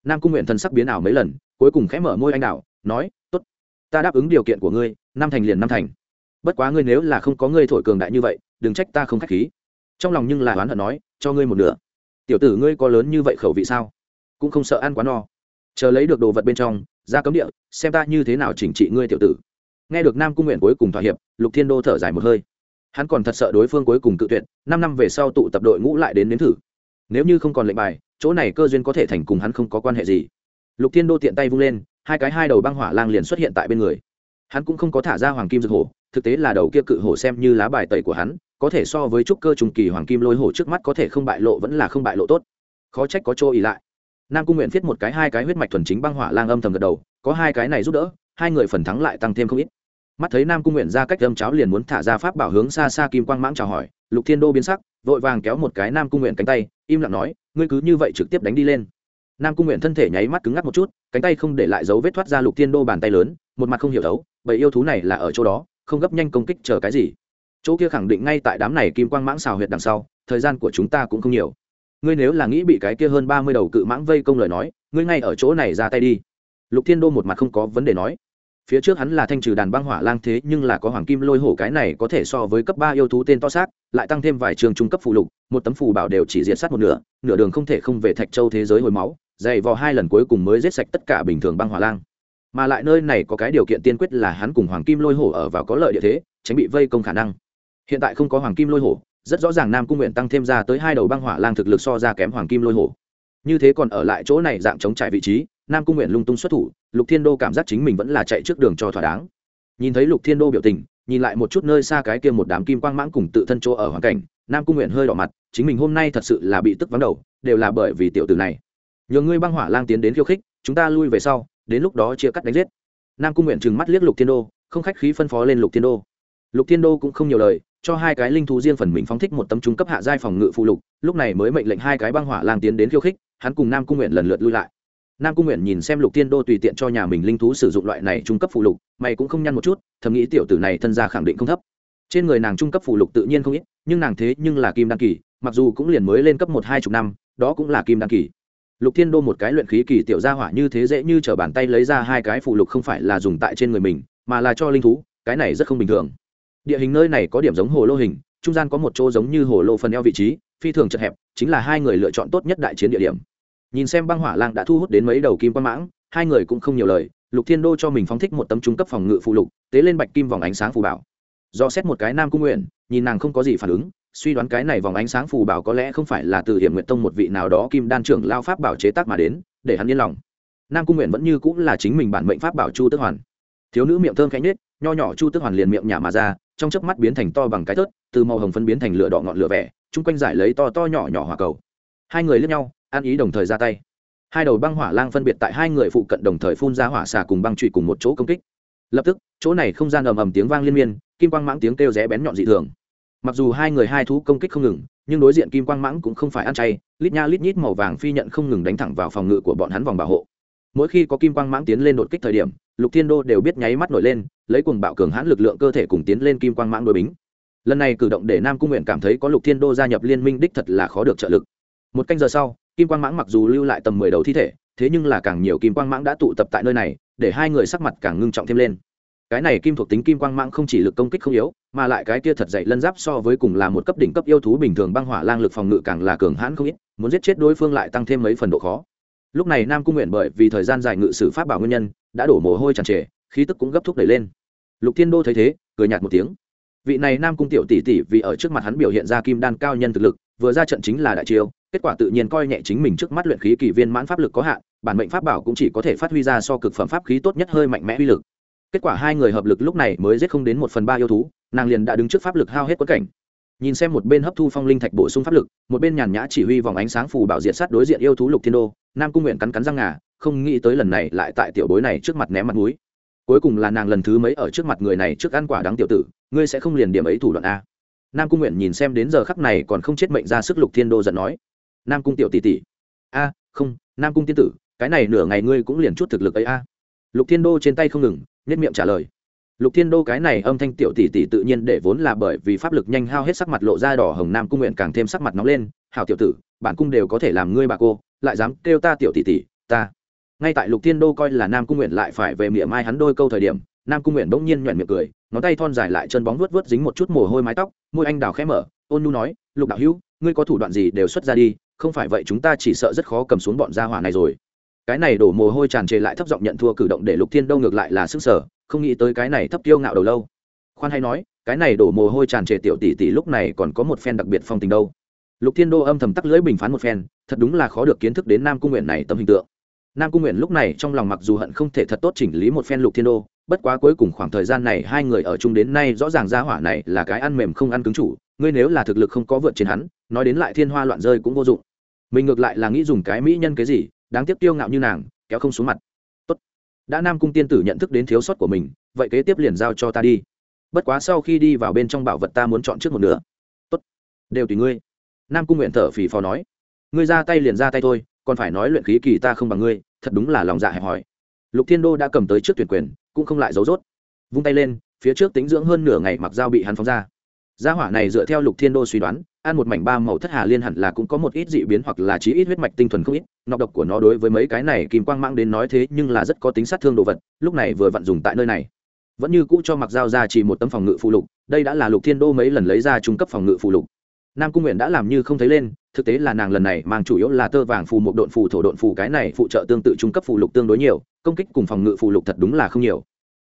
Nam cung nguyện thần sắc biến ảo mấy lần, cuối cùng khẽ mở môi anh đạo, nói t ố t ta đáp ứng điều kiện của ngươi, năm thành liền năm thành. Bất quá ngươi nếu là không có ngươi thổi cường đại như vậy, đừng trách ta không k h á c h khí. Trong lòng nhưng là oán hận nói, cho ngươi một nửa. Tiểu tử ngươi có lớn như vậy khẩu vị sao? Cũng không sợ ăn quá no. Chờ lấy được đồ vật bên trong, ra cấm địa, xem ta như thế nào chỉnh trị ngươi tiểu tử nghe được nam cung nguyện cuối cùng thỏa hiệp, lục thiên đô thở dài một hơi. Hắn còn thật sợ đối phương cuối cùng cự tuyệt, năm năm về sau tụ tập đội ngũ lại đến nếm thử. Nếu như không còn lệnh bài, chỗ này cơ duyên có thể thành cùng hắn không có quan hệ gì. Lục thiên đô tiện tay vung lên, hai cái hai đầu băng hỏa lang liền xuất hiện tại bên người. Hắn cũng không có thả ra hoàng kim dược hổ, thực tế là đầu kia cự hổ xem như lá bài tẩy của hắn, có thể so với trúc cơ trùng kỳ hoàng kim lôi hổ trước mắt có thể không bại lộ vẫn là không bại lộ tốt. Khó trách có chỗ ỉ lại. Nam cung nguyện viết một cái hai cái huyết mạch thuần chính băng hỏa lang âm thầm gật đầu, có hai cái này giúp đỡ hai người phần thắng lại tăng thêm không ít. Mắt thấy nam cung nguyện ra cách âm cháo liền muốn thả ra pháp bảo hướng xa xa kim quang mãng chào hỏi, lục thiên đô biến sắc, vội vàng kéo một cái nam cung nguyện cánh tay, im lặng nói, ngươi cứ như vậy trực tiếp đánh đi lên. Nam cung nguyện thân thể nháy mắt cứng ngắc một chút, cánh tay không để lại dấu vết thoát ra lục thiên đô bàn tay lớn, một mặt không hiểu đấu bởi yêu thú này là ở chỗ đó, không gấp nhanh công kích chờ cái gì? Chỗ kia khẳng định ngay tại đám này kim quang mãng xào huyệt đằng sau, thời gian của chúng ta cũng không nhiều. Ngươi nếu là nghĩ bị cái kia hơn ba mươi đầu cự mãng vây công lời nói, ngươi ngay ở chỗ này ra tay đi. Lục thiên đô một mặt không có vấn đề nói phía trước hắn là thanh trừ đàn băng hỏa lang thế, nhưng là có hoàng kim lôi hổ cái này có thể so với cấp ba yêu thú tên to xác, lại tăng thêm vài trường trung cấp phụ lục, một tấm phù bảo đều chỉ diệt sát một nửa nửa đường không thể không về thạch châu thế giới hồi máu, dày vò hai lần cuối cùng mới giết sạch tất cả bình thường băng hỏa lang. Mà lại nơi này có cái điều kiện tiên quyết là hắn cùng hoàng kim lôi hổ ở vào có lợi địa thế, tránh bị vây công khả năng. Hiện tại không có hoàng kim lôi hổ, rất rõ ràng nam cung nguyện tăng thêm ra tới hai đầu băng hỏa lang thực lực so ra kém hoàng kim lôi hổ. Như thế còn ở lại chỗ này dạng chống trải vị trí, nam cung nguyện lung tung xuất thủ lục thiên đô cảm giác chính mình vẫn là chạy trước đường cho thỏa đáng. Nhìn thấy lục thiên đô biểu tình, nhìn lại một chút nơi xa cái kia một đám kim quang mãng cùng tự thân chỗ ở hoàn cảnh, nam cung nguyện hơi đỏ mặt, chính mình hôm nay thật sự là bị tức vắng đầu, đều là bởi vì tiểu tử này. Nhờ ngươi băng hỏa lang tiến đến khiêu khích, chúng ta lui về sau, đến lúc đó chia cắt đánh giết. Nam cung nguyện trừng mắt liếc lục thiên đô, không khách khí phân phó lên lục thiên đô. Lục thiên đô cũng không nhiều lời, cho hai cái linh thú riêng phần mình phóng thích một tấm trung cấp hạ giai phòng ngự phụ lục, lúc này mới mệnh lệnh hai cái băng hỏa lang tiến đến khiêu khích, hắn cùng nam cung nguyện lần lượt lui lại nam cung nguyện nhìn xem lục thiên đô tùy tiện cho nhà mình linh thú sử dụng loại này trung cấp phụ lục, mày cũng không nhăn một chút, thầm nghĩ tiểu tử này thân gia khẳng định không thấp. Trên người nàng trung cấp phụ lục tự nhiên không ít, nhưng nàng thế nhưng là kim đăng kỳ, mặc dù cũng liền mới lên cấp một hai chục năm, đó cũng là kim đăng kỳ. Lục thiên đô một cái luyện khí kỳ tiểu gia hỏa như thế dễ như t r ở bàn tay lấy ra hai cái phụ lục không phải là dùng tại trên người mình, mà là cho linh thú, cái này rất không bình thường. Địa hình nơi này có điểm giống hồ lô hình, trung gian có một chỗ giống như hồ lô phần eo vị trí, phi thường chật hẹp, chính là hai người lựa chọn tốt nhất đại chiến địa điểm nhìn xem băng hỏa lang đã thu hút đến mấy đầu kim quan mãng, hai người cũng không nhiều lời, lục thiên đô cho mình phóng thích một tấm trung cấp phòng ngự phụ lục, tế lên bạch kim vòng ánh sáng phù bảo. Do xét một cái nam cung nguyện, nhìn nàng không có gì phản ứng, suy đoán cái này vòng ánh sáng phù bảo có lẽ không phải là từ hiểm nguyện tông một vị nào đó kim đan trưởng lao pháp bảo chế tác mà đến, để hắn yên lòng. Nam cung nguyện vẫn như cũng là chính mình bản mệnh pháp bảo chu tức hoàn. Thiếu nữ miệng thơm khẽ nhết nho nhỏ chu tức hoàn liền miệng nhả mà ra, trong chớp mắt biến thành to bằng cái tớt từ màu hồng phân biến thành lửa đỏ ngọn lửa vẻ, chung quanh giải lấy to to nhỏ nhỏ hỏa cầu. Hai người lướt nhau ăn ý đồng thời ra tay. Hai đầu băng hỏa lang phân biệt tại hai người phụ cận đồng thời phun ra hỏa xà cùng băng trụy cùng một chỗ công kích. Lập tức, chỗ này không gian ầm ầm tiếng vang liên miên, kim quang mãng tiếng kêu rẽ bén nhọn dị thường. Mặc dù hai người hai thú công kích không ngừng, nhưng đối diện kim quang mãng cũng không phải ăn chay, lít nha lít nhít màu vàng phi nhận không ngừng đánh thẳng vào phòng ngự của bọn hắn vòng bảo hộ. Mỗi khi có kim quang mãng tiến lên đột kích thời điểm, lục thiên đô đều biết nháy mắt nổi lên, lấy cuồng bạo cường hãn lực lượng cơ thể cùng tiến lên kim quang mãng đối bính. Lần này cử động để nam cung nguyện cảm thấy có lục thiên đô gia nhập liên minh đích thật là khó được trợ lực. Một canh giờ sau kim quang mãng mặc dù lưu lại tầm mười đầu thi thể, thế nhưng là càng nhiều kim quang mãng đã tụ tập tại nơi này, để hai người sắc mặt càng ngưng trọng thêm lên. Cái này kim thuộc tính kim quang mãng không chỉ lực công kích không yếu, mà lại cái kia thật dậy lân giáp so với cùng là một cấp đỉnh cấp yêu thú bình thường băng hỏa lang lực phòng ngự càng là cường hãn không ít, muốn giết chết đối phương lại tăng thêm mấy phần độ khó. Lúc này nam cung nguyện bởi vì thời gian dài ngự sử pháp bảo nguyên nhân, đã đổ mồ hôi tràn trề, khí tức cũng gấp thúc đẩy lên. Lục thiên đô thấy thế, cười nhạt một tiếng. Vị này nam cung tiểu tỷ tỷ vì ở trước mặt hắn biểu hiện ra kim đan cao nhân thực lực, vừa ra trận chính là đại chiêu kết quả tự nhiên coi nhẹ chính mình trước mắt luyện khí kỳ viên mãn pháp lực có hạn, bản mệnh pháp bảo cũng chỉ có thể phát huy ra so cực phẩm pháp khí tốt nhất hơi mạnh mẽ uy lực. Kết quả hai người hợp lực lúc này mới giết không đến một phần ba yêu thú, nàng liền đã đứng trước pháp lực hao hết quất cảnh. Nhìn xem một bên hấp thu phong linh thạch bổ sung pháp lực, một bên nhàn nhã chỉ huy vòng ánh sáng phù bảo diện sát đối diện yêu thú lục thiên đô, nam cung nguyện cắn cắn răng ngà, không nghĩ tới lần này lại tại tiểu bối này trước mặt ném mặt núi cuối cùng là nàng lần thứ mấy ở trước mặt người này trước ăn quả đáng tiểu tử, ngươi sẽ không liền điểm ấy thủ đoạn a. Nam cung nguyện nhìn xem đến giờ khắc này còn không chết mệnh ra sức lục thiên đô giận nói nam cung tiểu tỷ tỷ. A, không, nam cung tiên tử, cái này nửa ngày ngươi cũng liền chút thực lực ấy a. Lục thiên đô trên tay không ngừng, nhất miệng trả lời. Lục thiên đô cái này âm thanh tiểu tỷ tỷ tự nhiên để vốn là bởi vì pháp lực nhanh hao hết sắc mặt lộ ra đỏ hồng nam cung nguyện càng thêm sắc mặt nóng lên. Hảo tiểu tử, bản cung đều có thể làm ngươi bà cô, lại dám kêu ta tiểu tỷ tỷ, ta. Ngay tại lục thiên đô coi là nam cung nguyện lại phải về miệng mai hắn đôi câu thời điểm, nam cung nguyện bỗng nhiên nhoẹn miệng cười, ngón tay thon dài lại chân bóng vuốt vuốt dính một chút mồ hôi mái tóc, môi anh đào khẽ mở, ôn nu nói, lục đạo hữu, ngươi có thủ đoạn gì đều xuất ra đi không phải vậy chúng ta chỉ sợ rất khó cầm xuống bọn gia hỏa này rồi. Cái này đổ mồ hôi tràn trề lại thấp giọng nhận thua cử động để lục thiên đâu ngược lại là sức sở, không nghĩ tới cái này thấp kiêu ngạo đầu lâu. Khoan hay nói, cái này đổ mồ hôi tràn trề tiểu tỷ tỷ lúc này còn có một phen đặc biệt phong tình đâu. Lục thiên đô âm thầm tắc lưỡi bình phán một phen, thật đúng là khó được kiến thức đến nam cung nguyện này tâm hình tượng. Nam cung nguyện lúc này trong lòng mặc dù hận không thể thật tốt chỉnh lý một phen lục thiên đô, bất quá cuối cùng khoảng thời gian này hai người ở chung đến nay rõ ràng ra hỏa này là cái ăn mềm không ăn cứng chủ ngươi nếu là thực lực không có vượt trên hắn, nói đến lại thiên hoa loạn rơi cũng vô dụng. Mình ngược lại là nghĩ dùng cái mỹ nhân cái gì, đáng tiếc tiêu ngạo như nàng, kéo không xuống mặt. Tốt. đã nam cung tiên tử nhận thức đến thiếu sót của mình, vậy kế tiếp liền giao cho ta đi. Bất quá sau khi đi vào bên trong bảo vật ta muốn chọn trước một nửa. Tốt. đều tùy ngươi. Nam cung nguyện thở phì phò nói. Ngươi ra tay liền ra tay thôi, còn phải nói luyện khí kỳ ta không bằng ngươi, thật đúng là lòng dạ hẹp hòi. Lục thiên đô đã cầm tới trước tuyển quyền, cũng không lại giấu rốt. Vung tay lên, phía trước tính dưỡng hơn nửa ngày mặc dao bị hắn phóng ra gia hỏa này dựa theo lục thiên đô suy đoán, ăn một mảnh ba màu thất hà liên hẳn là cũng có một ít dị biến hoặc là chí ít huyết mạch tinh thuần không ít, nọc độc của nó đối với mấy cái này kim quang mang đến nói thế nhưng là rất có tính sát thương đồ vật, lúc này vừa vặn dùng tại nơi này. Vẫn như cũ cho mặc dao ra chỉ một tấm phòng ngự phụ lục, đây đã là lục thiên đô mấy lần lấy ra trung cấp phòng ngự phụ lục. Nam cung nguyện đã làm như không thấy lên, thực tế là nàng lần này mang chủ yếu là tơ vàng phù một độn phù thổ độn phù cái này phụ trợ tương tự trung cấp phù lục tương đối nhiều, công kích cùng phòng ngự phù lục thật đúng là không nhiều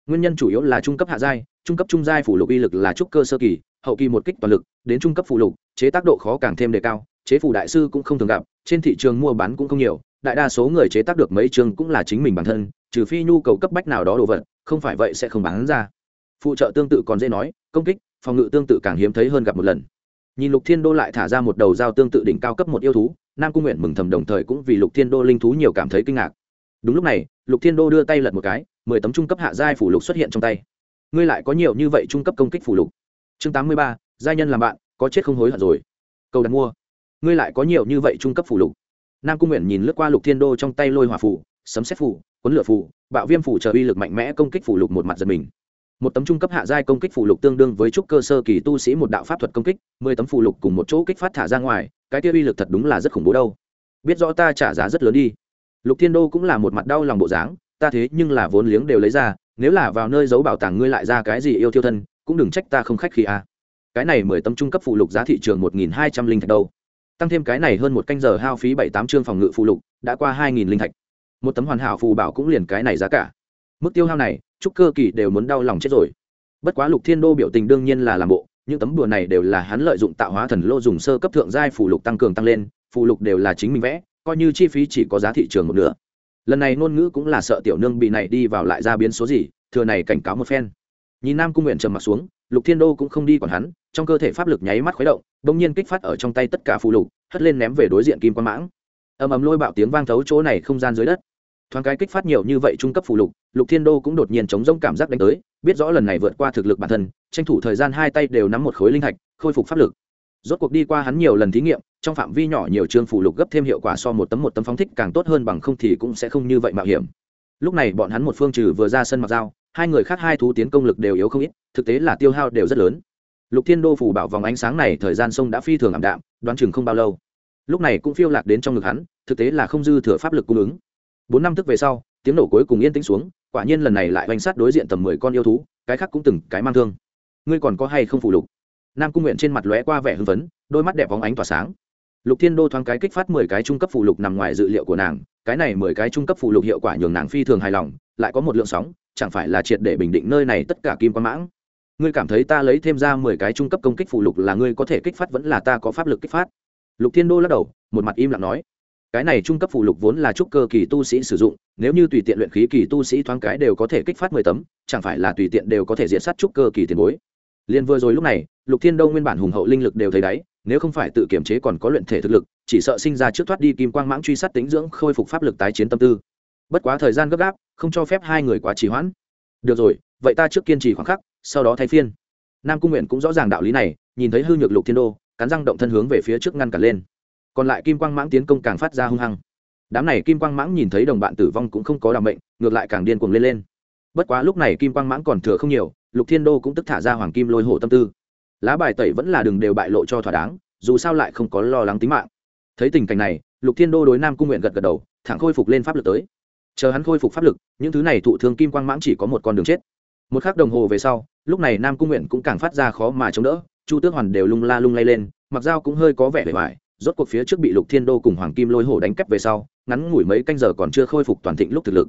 nguyên nhân chủ yếu là trung cấp hạ giai, trung cấp trung giai phủ lục uy lực là trúc cơ sơ kỳ, hậu kỳ một kích toàn lực, đến trung cấp phủ lục, chế tác độ khó càng thêm đề cao, chế phủ đại sư cũng không thường gặp, trên thị trường mua bán cũng không nhiều, đại đa số người chế tác được mấy trường cũng là chính mình bản thân, trừ phi nhu cầu cấp bách nào đó đồ vật, không phải vậy sẽ không bán ra. Phụ trợ tương tự còn dễ nói, công kích, phòng ngự tương tự càng hiếm thấy hơn gặp một lần. Nhìn lục thiên đô lại thả ra một đầu dao tương tự đỉnh cao cấp một yêu thú, nam cung nguyện mừng thầm đồng thời cũng vì lục thiên đô linh thú nhiều cảm thấy kinh ngạc đúng lúc này, lục thiên đô đưa tay lật một cái, mười tấm trung cấp hạ giai phủ lục xuất hiện trong tay. Ngươi lại có nhiều như vậy trung cấp công kích phủ lục. Chương tám mươi ba, giai nhân làm bạn, có chết không hối hận rồi. Cầu đặt mua. Ngươi lại có nhiều như vậy trung cấp phủ lục. Nam cung nguyện nhìn lướt qua lục thiên đô trong tay lôi hỏa phủ, sấm xét phủ quấn lửa phủ, bạo viêm phủ chờ uy lực mạnh mẽ công kích phủ lục một mặt giật mình. Một tấm trung cấp hạ giai công kích phủ lục tương đương với trúc cơ sơ kỳ tu sĩ một đạo pháp thuật công kích, mười tấm phủ lục cùng một chỗ kích phát thả ra ngoài, cái tiêu uy lực thật đúng là rất khủng bố đâu. Biết rõ ta trả giá rất lớn đi lục thiên đô cũng là một mặt đau lòng bộ dáng, ta thế nhưng là vốn liếng đều lấy ra, nếu là vào nơi giấu bảo tàng ngươi lại ra cái gì yêu thiêu thân, cũng đừng trách ta không khách khi a à. cái này mười tấm trung cấp phụ lục giá thị trường một nghìn hai trăm linh thạch đâu. Tăng thêm cái này hơn một canh giờ hao phí bảy tám chương phòng ngự phụ lục, đã qua hai nghìn linh thạch. Một tấm hoàn hảo phù bảo cũng liền cái này giá cả. Mức tiêu hao này, chúc cơ kỳ đều muốn đau lòng chết rồi. Bất quá lục thiên đô biểu tình đương nhiên là làm bộ, những tấm đùa này đều là hắn lợi dụng tạo hóa thần lô dùng sơ cấp thượng giai phù lục tăng cường tăng lên phù lục đều là chính mình vẽ coi như chi phí chỉ có giá thị trường một nửa. Lần này ngôn ngữ cũng là sợ tiểu nương bị này đi vào lại ra biến số gì, thừa này cảnh cáo một phen. Nhìn nam cung nguyện trầm mặt xuống, lục thiên đô cũng không đi còn hắn, trong cơ thể pháp lực nháy mắt khuấy động, bỗng nhiên kích phát ở trong tay tất cả phù lục, hất lên ném về đối diện kim quan mãng. Ầm ầm lôi bạo tiếng vang thấu chỗ này không gian dưới đất. Thoáng cái kích phát nhiều như vậy trung cấp phù lục lục thiên đô cũng đột nhiên chống rông cảm giác đánh tới, biết rõ lần này vượt qua thực lực bản thân, tranh thủ thời gian hai tay đều nắm một khối linh thạch, khôi phục pháp lực rốt cuộc đi qua hắn nhiều lần thí nghiệm, trong phạm vi nhỏ nhiều chương phủ lục gấp thêm hiệu quả so một tấm một tấm phóng thích càng tốt hơn bằng không thì cũng sẽ không như vậy mạo hiểm. Lúc này bọn hắn một phương trừ vừa ra sân mặc dao, hai người khác hai thú tiến công lực đều yếu không ít, thực tế là tiêu hao đều rất lớn. Lục thiên đô phủ bảo vòng ánh sáng này thời gian sông đã phi thường ảm đạm, đoán chừng không bao lâu. Lúc này cũng phiêu lạc đến trong ngực hắn, thực tế là không dư thừa pháp lực cung ứng. Bốn năm tức về sau, tiếng nổ cuối cùng yên tĩnh xuống, quả nhiên lần này lại oanh sát đối diện tầm mười con yêu thú, cái khác cũng từng cái mang thương. Ngươi còn có hay không phủ lục? Nam cung nguyện trên mặt lóe qua vẻ hưng phấn, đôi mắt đẹp bóng ánh tỏa sáng. Lục thiên đô thoáng cái kích phát mười cái trung cấp phụ lục nằm ngoài dự liệu của nàng, cái này mười cái trung cấp phụ lục hiệu quả nhường nàng phi thường hài lòng, lại có một lượng sóng, chẳng phải là triệt để bình định nơi này tất cả kim quan mãng. Ngươi cảm thấy ta lấy thêm ra mười cái trung cấp công kích phụ lục là ngươi có thể kích phát vẫn là ta có pháp lực kích phát? Lục thiên đô lắc đầu, một mặt im lặng nói. Cái này trung cấp phụ lục vốn là trúc cơ kỳ tu sĩ sử dụng, nếu như tùy tiện luyện khí kỳ tu sĩ thoáng cái đều có thể kích phát mười tấm, chẳng phải là tùy tiện đều có thể diện sát trúc cơ kỳ tiền bối? Liền vừa rồi lúc này, lục thiên đâu nguyên bản hùng hậu linh lực đều thấy đáy, nếu không phải tự kiểm chế còn có luyện thể thực lực, chỉ sợ sinh ra trước thoát đi kim quang mãng truy sát tính dưỡng khôi phục pháp lực tái chiến tâm tư. Bất quá thời gian gấp gáp, không cho phép hai người quá trì hoãn. Được rồi, vậy ta trước kiên trì khoảng khắc, sau đó thay phiên. Nam cung nguyện cũng rõ ràng đạo lý này, nhìn thấy hư nhược lục thiên đô, cắn răng động thân hướng về phía trước ngăn cản lên. Còn lại kim quang mãng tiến công càng phát ra hung hăng. Đám này kim quang mãng nhìn thấy đồng bạn tử vong cũng không có đ mệnh, ngược lại càng điên cuồng lên lên. Bất quá lúc này kim quang mãng còn thừa không nhiều lục thiên đô cũng tức thả ra hoàng kim lôi hổ tâm tư. Lá bài tẩy vẫn là đừng đều bại lộ cho thỏa đáng, dù sao lại không có lo lắng tính mạng. Thấy tình cảnh này, lục thiên đô đối nam cung nguyện gật gật đầu, thẳng khôi phục lên pháp lực tới. Chờ hắn khôi phục pháp lực, những thứ này thụ thương kim quang mãng chỉ có một con đường chết. Một k h ắ c đồng hồ về sau, lúc này nam cung nguyện cũng càng phát ra khó mà chống đỡ, chu tước hoàn đều lung la lung lay lên, mặc dao cũng hơi có vẻ vẻ vải rốt cuộc phía trước bị lục thiên đô cùng hoàng kim lôi hổ đánh cắp về sau, ngắn ngủi mấy canh giờ còn chưa khôi phục toàn thịnh lúc thực lực.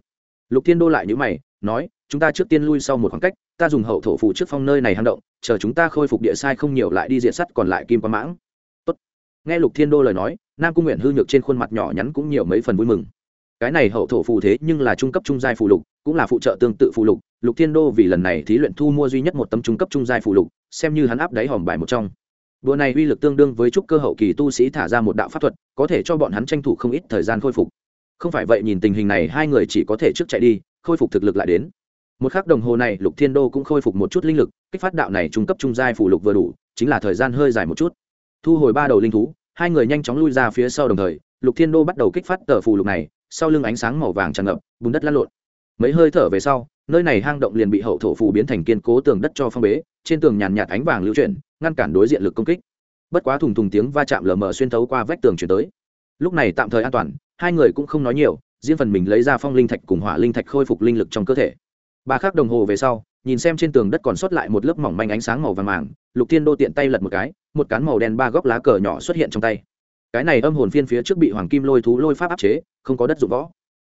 Lục thiên đô lại nhữ mày, nói, chúng ta trước tiên lui sau một khoảng cách ta dùng hậu thổ phủ trước phong nơi này hang động, chờ chúng ta khôi phục địa sai không nhiều lại đi diện sắt còn lại kim quan mãng. Tốt. nghe lục thiên đô lời nói, nam cung nguyện hư nhược trên khuôn mặt nhỏ nhắn cũng nhiều mấy phần vui mừng. Cái này hậu thổ phù thế nhưng là trung cấp trung giai phù lục, cũng là phụ trợ tương tự phù lục lục thiên đô vì lần này thí luyện thu mua duy nhất một tấm trung cấp trung giai phù lục, xem như hắn áp đáy hòm bài một trong. Đùa này uy lực tương đương với trúc cơ hậu kỳ tu sĩ thả ra một đạo pháp thuật, có thể cho bọn hắn tranh thủ không ít thời gian khôi phục. Không phải vậy, nhìn tình hình này, hai người chỉ có thể trước chạy đi, khôi phục thực lực lại đến một k h ắ c đồng hồ này, lục thiên đô cũng khôi phục một chút linh lực, kích phát đạo này trung cấp trung giai phù lục vừa đủ, chính là thời gian hơi dài một chút. Thu hồi ba đầu linh thú, hai người nhanh chóng lui ra phía sau đồng thời, lục thiên đô bắt đầu kích phát tờ phù lục này, sau lưng ánh sáng màu vàng tràn ngập, bùn đất lăn lộn. Mấy hơi thở về sau, nơi này hang động liền bị hậu thổ phù biến thành kiên cố tường đất cho phong bế, trên tường nhàn nhạt ánh vàng lưu chuyển, ngăn cản đối diện lực công kích. Bất quá thùng thùng tiếng va chạm lờ mờ xuyên thấu qua vách tường chuyển tới. Lúc này tạm thời an toàn, hai người cũng không nói nhiều, riêng phần mình lấy ra phong linh thạch cùng hỏa linh thạch khôi phục linh lực trong cơ thể ba khắc đồng hồ về sau, nhìn xem trên tường đất còn sót lại một lớp mỏng manh ánh sáng màu vàng màng, lục thiên đô tiện tay lật một cái, một cán màu đen ba góc lá cờ nhỏ xuất hiện trong tay. Cái này âm hồn phiên phía trước bị hoàng kim lôi thú lôi pháp áp chế, không có đất dụng võ.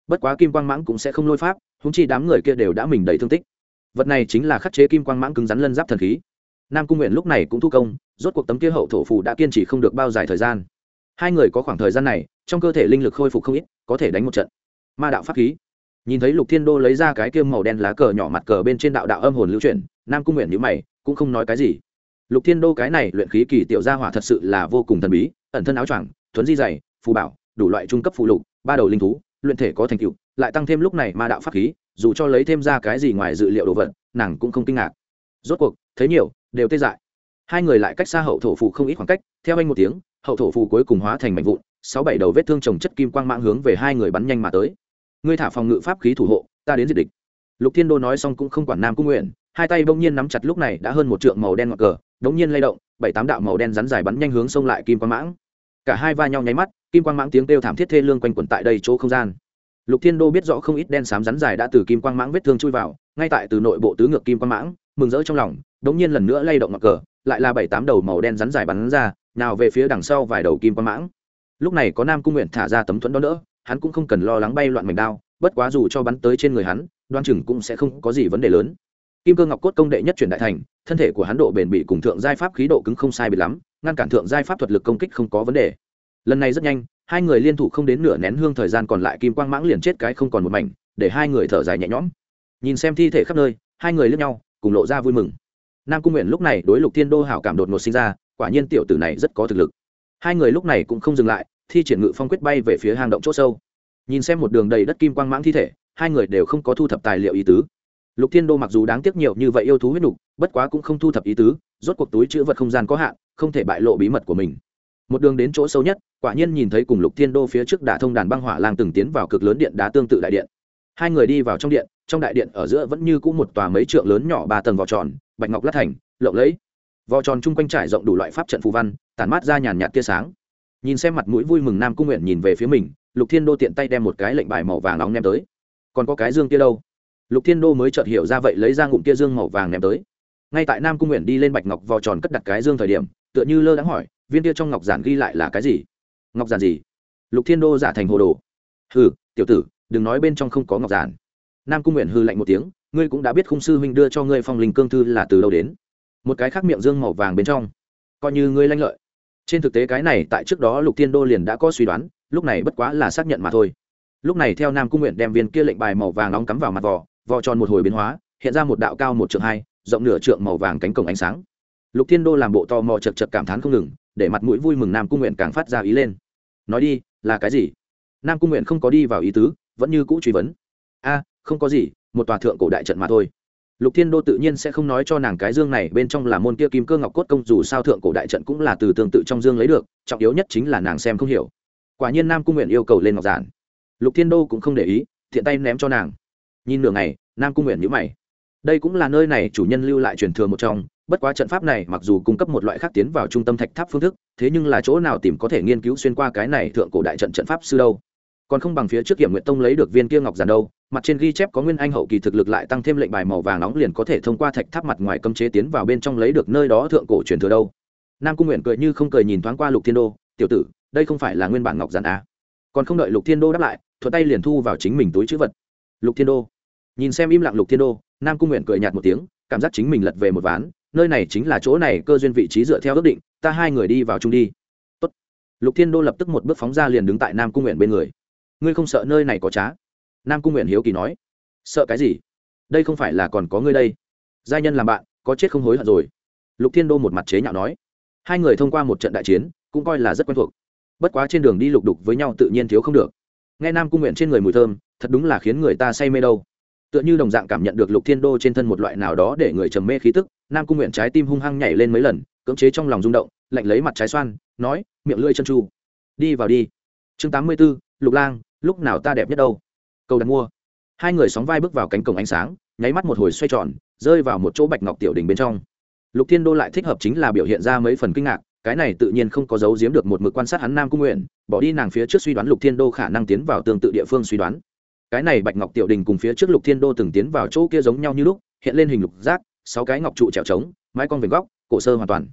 Bất quá kim quang mãng cũng sẽ không lôi pháp húng chi đám người kia đều đã mình đầy thương tích. Vật này chính là khắc chế kim quang mãng cứng rắn lân giáp thần khí. Nam cung nguyện lúc này cũng thu công, rốt cuộc tấm kia hậu thổ phù đã kiên trì không được bao dài thời gian. Hai người có khoảng thời gian này, trong cơ thể linh lực khôi phục không ít, có thể đánh một trận. Ma đạo pháp khí nhìn thấy lục thiên đô lấy ra cái kia màu đen lá cờ nhỏ mặt cờ bên trên đạo đạo âm hồn lưu chuyển, nam cung nguyện nhữ mày, cũng không nói cái gì. Lục thiên đô cái này luyện khí kỳ tiểu gia hỏa thật sự là vô cùng thần bí, ẩn thân áo choàng, thuấn di dày, phù bảo, đủ loại trung cấp phụ lục, ba đầu linh thú, luyện thể có thành tựu, lại tăng thêm lúc này ma đạo pháp khí, dù cho lấy thêm ra cái gì ngoài dự liệu đồ vật, nàng cũng không kinh ngạc. Rốt cuộc, thấy nhiều, đều tê dại. Hai người lại cách xa hậu thổ phù không ít khoảng cách, theo anh một tiếng, hậu thổ phù cuối cùng hóa thành mảnh vụn, sáu bảy đầu vết thương trồng chất kim quang mạng hướng về hai người bắn nhanh mà tới ngươi thả phòng ngự pháp khí thủ hộ, ta đến diệt địch. Lục thiên đô nói xong cũng không quản nam cung nguyện, hai tay bỗng nhiên nắm chặt lúc này đã hơn một trượng màu đen ngọc cờ, đống nhiên lay động, bảy tám đạo màu đen rắn dài bắn nhanh hướng xông lại kim quang mãng. Cả hai va nhau nháy mắt, kim quang mãng tiếng kêu thảm thiết thê lương quanh quẩn tại đây chỗ không gian. Lục thiên đô biết rõ không ít đen xám rắn dài đã từ kim quang mãng vết thương chui vào, ngay tại từ nội bộ tứ ngược kim quang mãng, mừng rỡ trong lòng, đống nhiên lần nữa lay động ngọc cờ, lại là bảy tám đầu màu đen rắn dài bắn ra, nào về phía đằng sau vài đầu kim quang mãng. Lúc này có nam cung nguyện thả ra tấm thuẫn đó nữa hắn cũng không cần lo lắng bay loạn mảnh đao, bất quá dù cho bắn tới trên người hắn, đoan chừng cũng sẽ không có gì vấn đề lớn. Kim cơ ngọc cốt công đệ nhất truyền đại thành, thân thể của hắn độ bền bị cùng thượng giai pháp khí độ cứng không sai bị lắm, ngăn cản thượng giai pháp thuật lực công kích không có vấn đề. Lần này rất nhanh, hai người liên thủ không đến nửa nén hương thời gian còn lại kim quang mãng liền chết cái không còn một mảnh, để hai người thở dài nhẹ nhõm. Nhìn xem thi thể khắp nơi, hai người lướt nhau, cùng lộ ra vui mừng. Nam cung nguyện lúc này đối lục thiên đô hảo cảm đột ngột sinh ra, quả nhiên tiểu tử này rất có thực lực. Hai người lúc này cũng không dừng lại thi triển ngự phong quyết bay về phía hang động c h ỗ sâu. Nhìn xem một đường đầy đất kim quang mãng thi thể, hai người đều không có thu thập tài liệu ý tứ. Lục thiên đô mặc dù đáng tiếc nhiều như vậy yêu thú huyết nục, bất quá cũng không thu thập ý tứ, rốt cuộc túi chữ vật không gian có hạn, không thể bại lộ bí mật của mình. Một đường đến chỗ sâu nhất, quả nhiên nhìn thấy cùng lục thiên đô phía trước đả thông đàn băng hỏa lang từng tiến vào cực lớn điện đá tương tự đại điện. Hai người đi vào trong điện, trong đại điện ở giữa vẫn như cũ một tòa mấy trượng lớn nhỏ ba tầng vỏ tròn, bạch ngọc lát thành, lộng lẫy. Vỏ tròn chung quanh trải rộng đủ loại pháp trận phù văn, tản mát ra nhàn nhạt tia sáng nhìn xem mặt mũi vui mừng nam cung nguyện nhìn về phía mình, lục thiên đô tiện tay đem một cái lệnh bài màu vàng nóng ném tới. Còn có cái dương kia đâu? Lục thiên đô mới chợt hiểu ra vậy lấy ra ngụm kia dương màu vàng ném tới. Ngay tại nam cung nguyện đi lên bạch ngọc vò tròn cất đặt cái dương thời điểm, tựa như lơ đáng hỏi, viên kia trong ngọc giản ghi lại là cái gì? Ngọc giản gì? Lục thiên đô giả thành hồ đồ. Hừ, tiểu tử, đừng nói bên trong không có ngọc giản. Nam cung nguyện hư lạnh một tiếng, ngươi cũng đã biết khung sư huynh đưa cho ngươi phong linh cương thư là từ đâu đến. Một cái khác miệng dương màu vàng bên trong. Coi như ngươi lanh lợi trên thực tế cái này tại trước đó lục thiên đô liền đã có suy đoán, lúc này bất quá là xác nhận mà thôi. Lúc này theo nam cung nguyện đem viên kia lệnh bài màu vàng nóng cắm vào mặt vỏ vò tròn một hồi biến hóa, hiện ra một đạo cao một trượng hai, rộng nửa trượng màu vàng cánh cổng ánh sáng. Lục thiên đô làm bộ tò mò chật chật cảm thán không ngừng, để mặt mũi vui mừng nam cung nguyện càng phát ra ý lên. Nói đi, là cái gì? Nam cung nguyện không có đi vào ý tứ, vẫn như cũ truy vấn. A, không có gì, một tòa thượng cổ đại trận mà thôi lục thiên đô tự nhiên sẽ không nói cho nàng cái dương này, bên trong là môn kia kim cơ ngọc cốt công, dù sao thượng cổ đại trận cũng là từ tương tự trong dương lấy được, trọng yếu nhất chính là nàng xem không hiểu. Quả nhiên nam cung nguyện yêu cầu lên ngọc giản. Lục thiên đô cũng không để ý, thiện tay ném cho nàng. Nhìn nửa ngày, nam cung nguyện nhữ mày. Đây cũng là nơi này chủ nhân lưu lại truyền thừa một trong, bất quá trận pháp này mặc dù cung cấp một loại khác tiến vào trung tâm thạch tháp phương thức, thế nhưng là chỗ nào tìm có thể nghiên cứu xuyên qua cái này thượng cổ đại trận trận pháp sư đâu còn không bằng phía trước hiểm nguyện tông lấy được viên kia ngọc giản đâu, mặt trên ghi chép có nguyên anh hậu kỳ thực lực lại tăng thêm lệnh bài màu vàng nóng liền có thể thông qua thạch tháp mặt ngoài cấm chế tiến vào bên trong lấy được nơi đó thượng cổ truyền thừa đâu. Nam cung nguyện cười như không cười nhìn thoáng qua lục thiên đô, tiểu tử, đây không phải là nguyên bản ngọc giản á còn không đợi lục thiên đô đáp lại, thuận tay liền thu vào chính mình túi chữ vật. Lục thiên đô, nhìn xem im lặng lục thiên đô, nam cung nguyện cười nhạt một tiếng, cảm giác chính mình lật về một ván, nơi này chính là chỗ này, cơ duyên vị trí dựa theo ước định, ta hai người đi vào chung đi. Tốt. lục thiên đô lập tức một bước phóng ra liền đứng tại nam cung nguyện bên người ngươi không sợ nơi này có trá? Nam cung nguyện hiếu kỳ nói. Sợ cái gì? Đây không phải là còn có ngươi đây. Giai nhân làm bạn, có chết không hối hận rồi. Lục thiên đô một mặt chế nhạo nói. Hai người thông qua một trận đại chiến, cũng coi là rất quen thuộc. Bất quá trên đường đi lục đục với nhau tự nhiên thiếu không được. Nghe nam cung nguyện trên người mùi thơm, thật đúng là khiến người ta say mê đâu. Tựa như đồng dạng cảm nhận được lục thiên đô trên thân một loại nào đó để người trầm mê khí tức, nam cung nguyện trái tim hung hăng nhảy lên mấy lần, cưỡng chế trong lòng rung động, lạnh lấy mặt trái xoan, nói, miệng lưỡi chân chu đi vào đi. Chương tám mươi b ố lục lang lúc nào ta đẹp nhất đâu? Cầu đặt mua. Hai người sóng vai bước vào cánh cổng ánh sáng, nháy mắt một hồi xoay tròn, rơi vào một chỗ bạch ngọc tiểu đình bên trong. Lục thiên đô lại thích hợp chính là biểu hiện ra mấy phần kinh ngạc, cái này tự nhiên không có dấu giếm được một mực quan sát hắn nam cung nguyện, bỏ đi nàng phía trước suy đoán lục thiên đô khả năng tiến vào tương tự địa phương suy đoán. Cái này bạch ngọc tiểu đình cùng phía trước lục thiên đô từng tiến vào chỗ kia giống nhau như lúc, hiện lên hình lục giác, sáu cái ngọc trụ trèo trống, mái con về góc, cổ sơ hoàn toàn.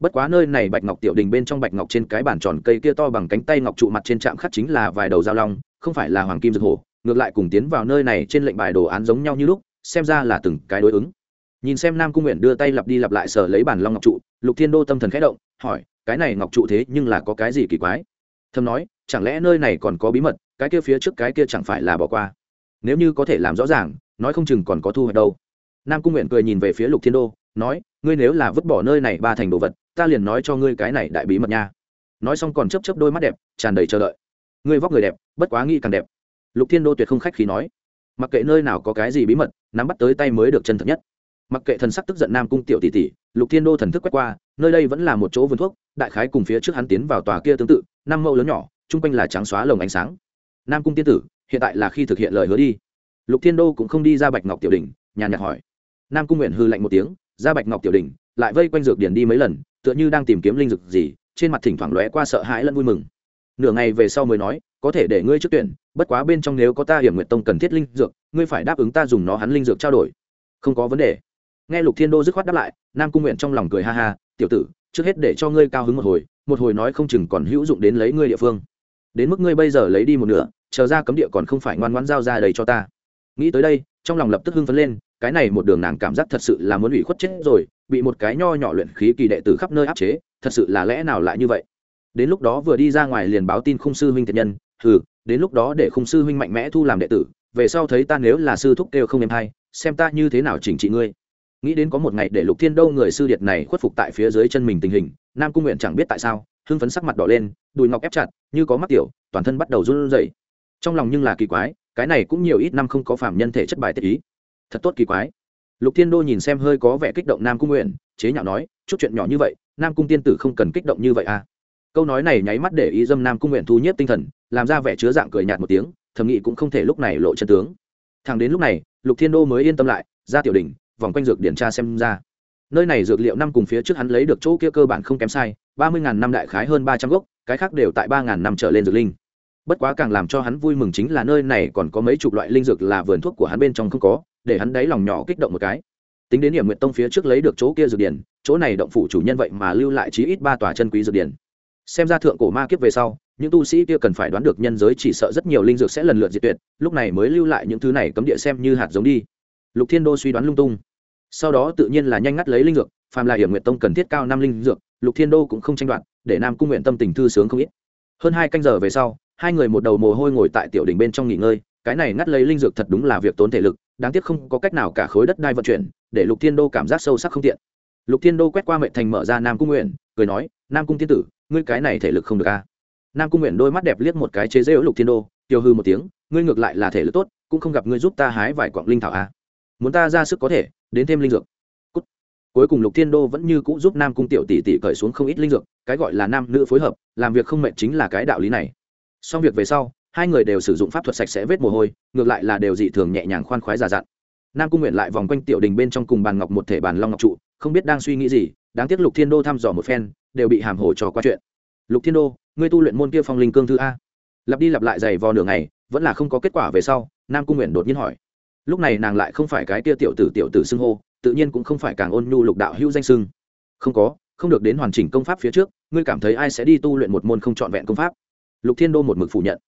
Bất quá nơi này bạch ngọc tiểu đình bên trong bạch ngọc trên cái bản tròn cây kia to bằng cánh tay ngọc trụ mặt trên trạm khắc chính là vài đầu dao long không phải là hoàng kim dược hổ, ngược lại cùng tiến vào nơi này trên lệnh bài đồ án giống nhau như lúc, xem ra là từng cái đối ứng. Nhìn xem nam cung nguyện đưa tay lặp đi lặp lại sở lấy bản long ngọc trụ, lục thiên đô tâm thần khẽ động, hỏi, cái này ngọc trụ thế nhưng là có cái gì kỳ quái? Thầm nói, chẳng lẽ nơi này còn có bí mật, cái kia phía trước cái kia chẳng phải là bỏ qua? Nếu như có thể làm rõ ràng, nói không chừng còn có thu hoạch đâu. Nam cung nguyện cười nhìn về phía lục thiên đô, nói, ngươi nếu là vứt bỏ nơi này ba thành đồ vật, ta liền nói cho ngươi cái này đại bí mật nha. Nói xong còn chấp chấp đôi mắt đẹp, tràn đầy chờ đợi ngươi vóc người đẹp, bất quá nghĩ càng đẹp. Lục thiên đô tuyệt không khách khí nói. Mặc kệ nơi nào có cái gì bí mật, nắm bắt tới tay mới được chân thật nhất. Mặc kệ thần sắc tức giận nam cung tiểu tỷ tỷ, lục thiên đô thần thức quét qua, nơi đây vẫn là một chỗ vườn thuốc, đại khái cùng phía trước hắn tiến vào tòa kia tương tự, năm mẫu lớn nhỏ, chung quanh là trắng xóa lồng ánh sáng. Nam cung tiên tử, hiện tại là khi thực hiện lời hứa đi. Lục thiên đô cũng không đi ra bạch ngọc tiểu đình nhàn nhạt hỏi. Nam cung nguyện hư lạnh một tiếng, ra bạch ngọc tiểu đình lại vây quanh dược điển đi mấy lần, tựa như đang tìm kiếm linh dược gì, trên mặt thỉnh thoảng lóe qua sợ hãi lẫn vui mừng nửa ngày về sau mới nói, có thể để ngươi trước tuyển, bất quá bên trong nếu có ta hiểm nguyện tông cần thiết linh dược, ngươi phải đáp ứng ta dùng nó hắn linh dược trao đổi. Không có vấn đề. Nghe lục thiên đô dứt khoát đáp lại, nam cung nguyện trong lòng cười ha ha, tiểu tử, trước hết để cho ngươi cao hứng một hồi một hồi nói không chừng còn hữu dụng đến lấy ngươi địa phương. Đến mức ngươi bây giờ lấy đi một nửa, chờ ra cấm địa còn không phải ngoan ngoãn giao ra đầy cho ta. Nghĩ tới đây, trong lòng lập tức hưng phấn lên, cái này một đường nàng cảm giác thật sự là muốn ủy khuất chết rồi, bị một cái nho nhỏ luyện khí kỳ đệ tử khắp nơi áp chế, thật sự là lẽ nào lại như vậy? Đến lúc đó vừa đi ra ngoài liền báo tin khung sư huynh thiệt nhân ừ đến lúc đó để khung sư huynh mạnh mẽ thu làm đệ tử, về sau thấy ta nếu là sư thúc kêu không em hay, xem ta như thế nào chỉnh trị ngươi. Nghĩ đến có một ngày để lục thiên đâu người sư điệt này khuất phục tại phía dưới chân mình tình hình, nam cung nguyện chẳng biết tại sao, hưng phấn sắc mặt đỏ lên, đùi ngọc ép chặt, như có mắt tiểu, toàn thân bắt đầu run rẩy. Trong lòng nhưng là kỳ quái, cái này cũng nhiều ít năm không có phạm nhân thể chất bài tiết ý. Thật tốt kỳ quái. Lục thiên đô nhìn xem hơi có vẻ kích động nam cung nguyện, chế nhạo nói, chút chuyện nhỏ như vậy, nam cung tiên tử không cần kích động như vậy à câu nói này nháy mắt để ý dâm nam cung nguyện thu nhiếp tinh thần, làm ra vẻ chứa dạng cười nhạt một tiếng, thầm nghĩ cũng không thể lúc này lộ chân tướng. Thằng đến lúc này, lục thiên đô mới yên tâm lại, ra tiểu đình vòng quanh dược điển tra xem ra. Nơi này dược liệu năm cùng phía trước hắn lấy được chỗ kia cơ bản không kém sai, ba mươi ngàn năm đại khái hơn ba trăm gốc, cái khác đều tại ba ngàn năm trở lên dược linh. Bất quá càng làm cho hắn vui mừng chính là nơi này còn có mấy chục loại linh dược là vườn thuốc của hắn bên trong không có, để hắn đáy lòng nhỏ kích động một cái. Tính đến điểm nguyện tông phía trước lấy được chỗ kia dược điển, chỗ này động phủ chủ nhân vậy mà lưu lại chí ít ba tòa chân quý dược điển xem ra thượng cổ ma kiếp về sau, những tu sĩ kia cần phải đoán được nhân giới chỉ sợ rất nhiều linh dược sẽ lần lượt diệt tuyệt, lúc này mới lưu lại những thứ này cấm địa xem như hạt giống đi. Lục thiên đô suy đoán lung tung. Sau đó tự nhiên là nhanh ngắt lấy linh dược, phàm là hiểm nguyện tông cần thiết cao năm linh dược, lục thiên đô cũng không tranh đoạt, để nam cung nguyện tâm tình thư sướng không ít. Hơn hai canh giờ về sau, hai người một đầu mồ hôi ngồi tại tiểu đỉnh bên trong nghỉ ngơi, cái này ngắt lấy linh dược thật đúng là việc tốn thể lực, đáng tiếc không có cách nào cả khối đất đai vận chuyển, để lục thiên đô cảm giác sâu sắc không tiện. Lục thiên đô quét qua mệnh thành mở ra nam cung nguyện cười nói, nam cung thiên tử, ngươi cái này thể lực không được a. Nam cung nguyện đôi mắt đẹp liếc một cái chế dễ lục thiên đô tiêu hư một tiếng, ngươi ngược lại là thể lực tốt, cũng không gặp ngươi giúp ta hái vài quặng linh thảo a. Muốn ta ra sức có thể, đến thêm linh dược. Cút. cuối cùng lục thiên đô vẫn như cũ giúp nam cung tiểu tỷ tỷ cởi xuống không ít linh dược, cái gọi là nam nữ phối hợp, làm việc không mệnh chính là cái đạo lý này. Xong việc về sau, hai người đều sử dụng pháp thuật sạch sẽ vết mồ hôi, ngược lại là đều dị thường nhẹ nhàng khoan khoái già dặn. Nam cung nguyện lại vòng quanh tiểu đình bên trong cùng bàn ngọc một thể bàn long ngọc trụ, không biết đang suy nghĩ gì đáng tiếc lục thiên đô thăm dò một phen, đều bị hàm hồ trò qua chuyện. Lục thiên đô, ngươi tu luyện môn kia phong linh cương thư a? Lặp đi lặp lại giày vò nửa ngày, vẫn là không có kết quả về sau, nam cung nguyện đột nhiên hỏi. Lúc này nàng lại không phải cái tia tiểu tử tiểu tử xưng hô, tự nhiên cũng không phải càng ôn nhu lục đạo hữu danh sưng không có, không được đến hoàn chỉnh công pháp phía trước, ngươi cảm thấy ai sẽ đi tu luyện một môn không trọn vẹn công pháp? Lục thiên đô một mực phủ nhận.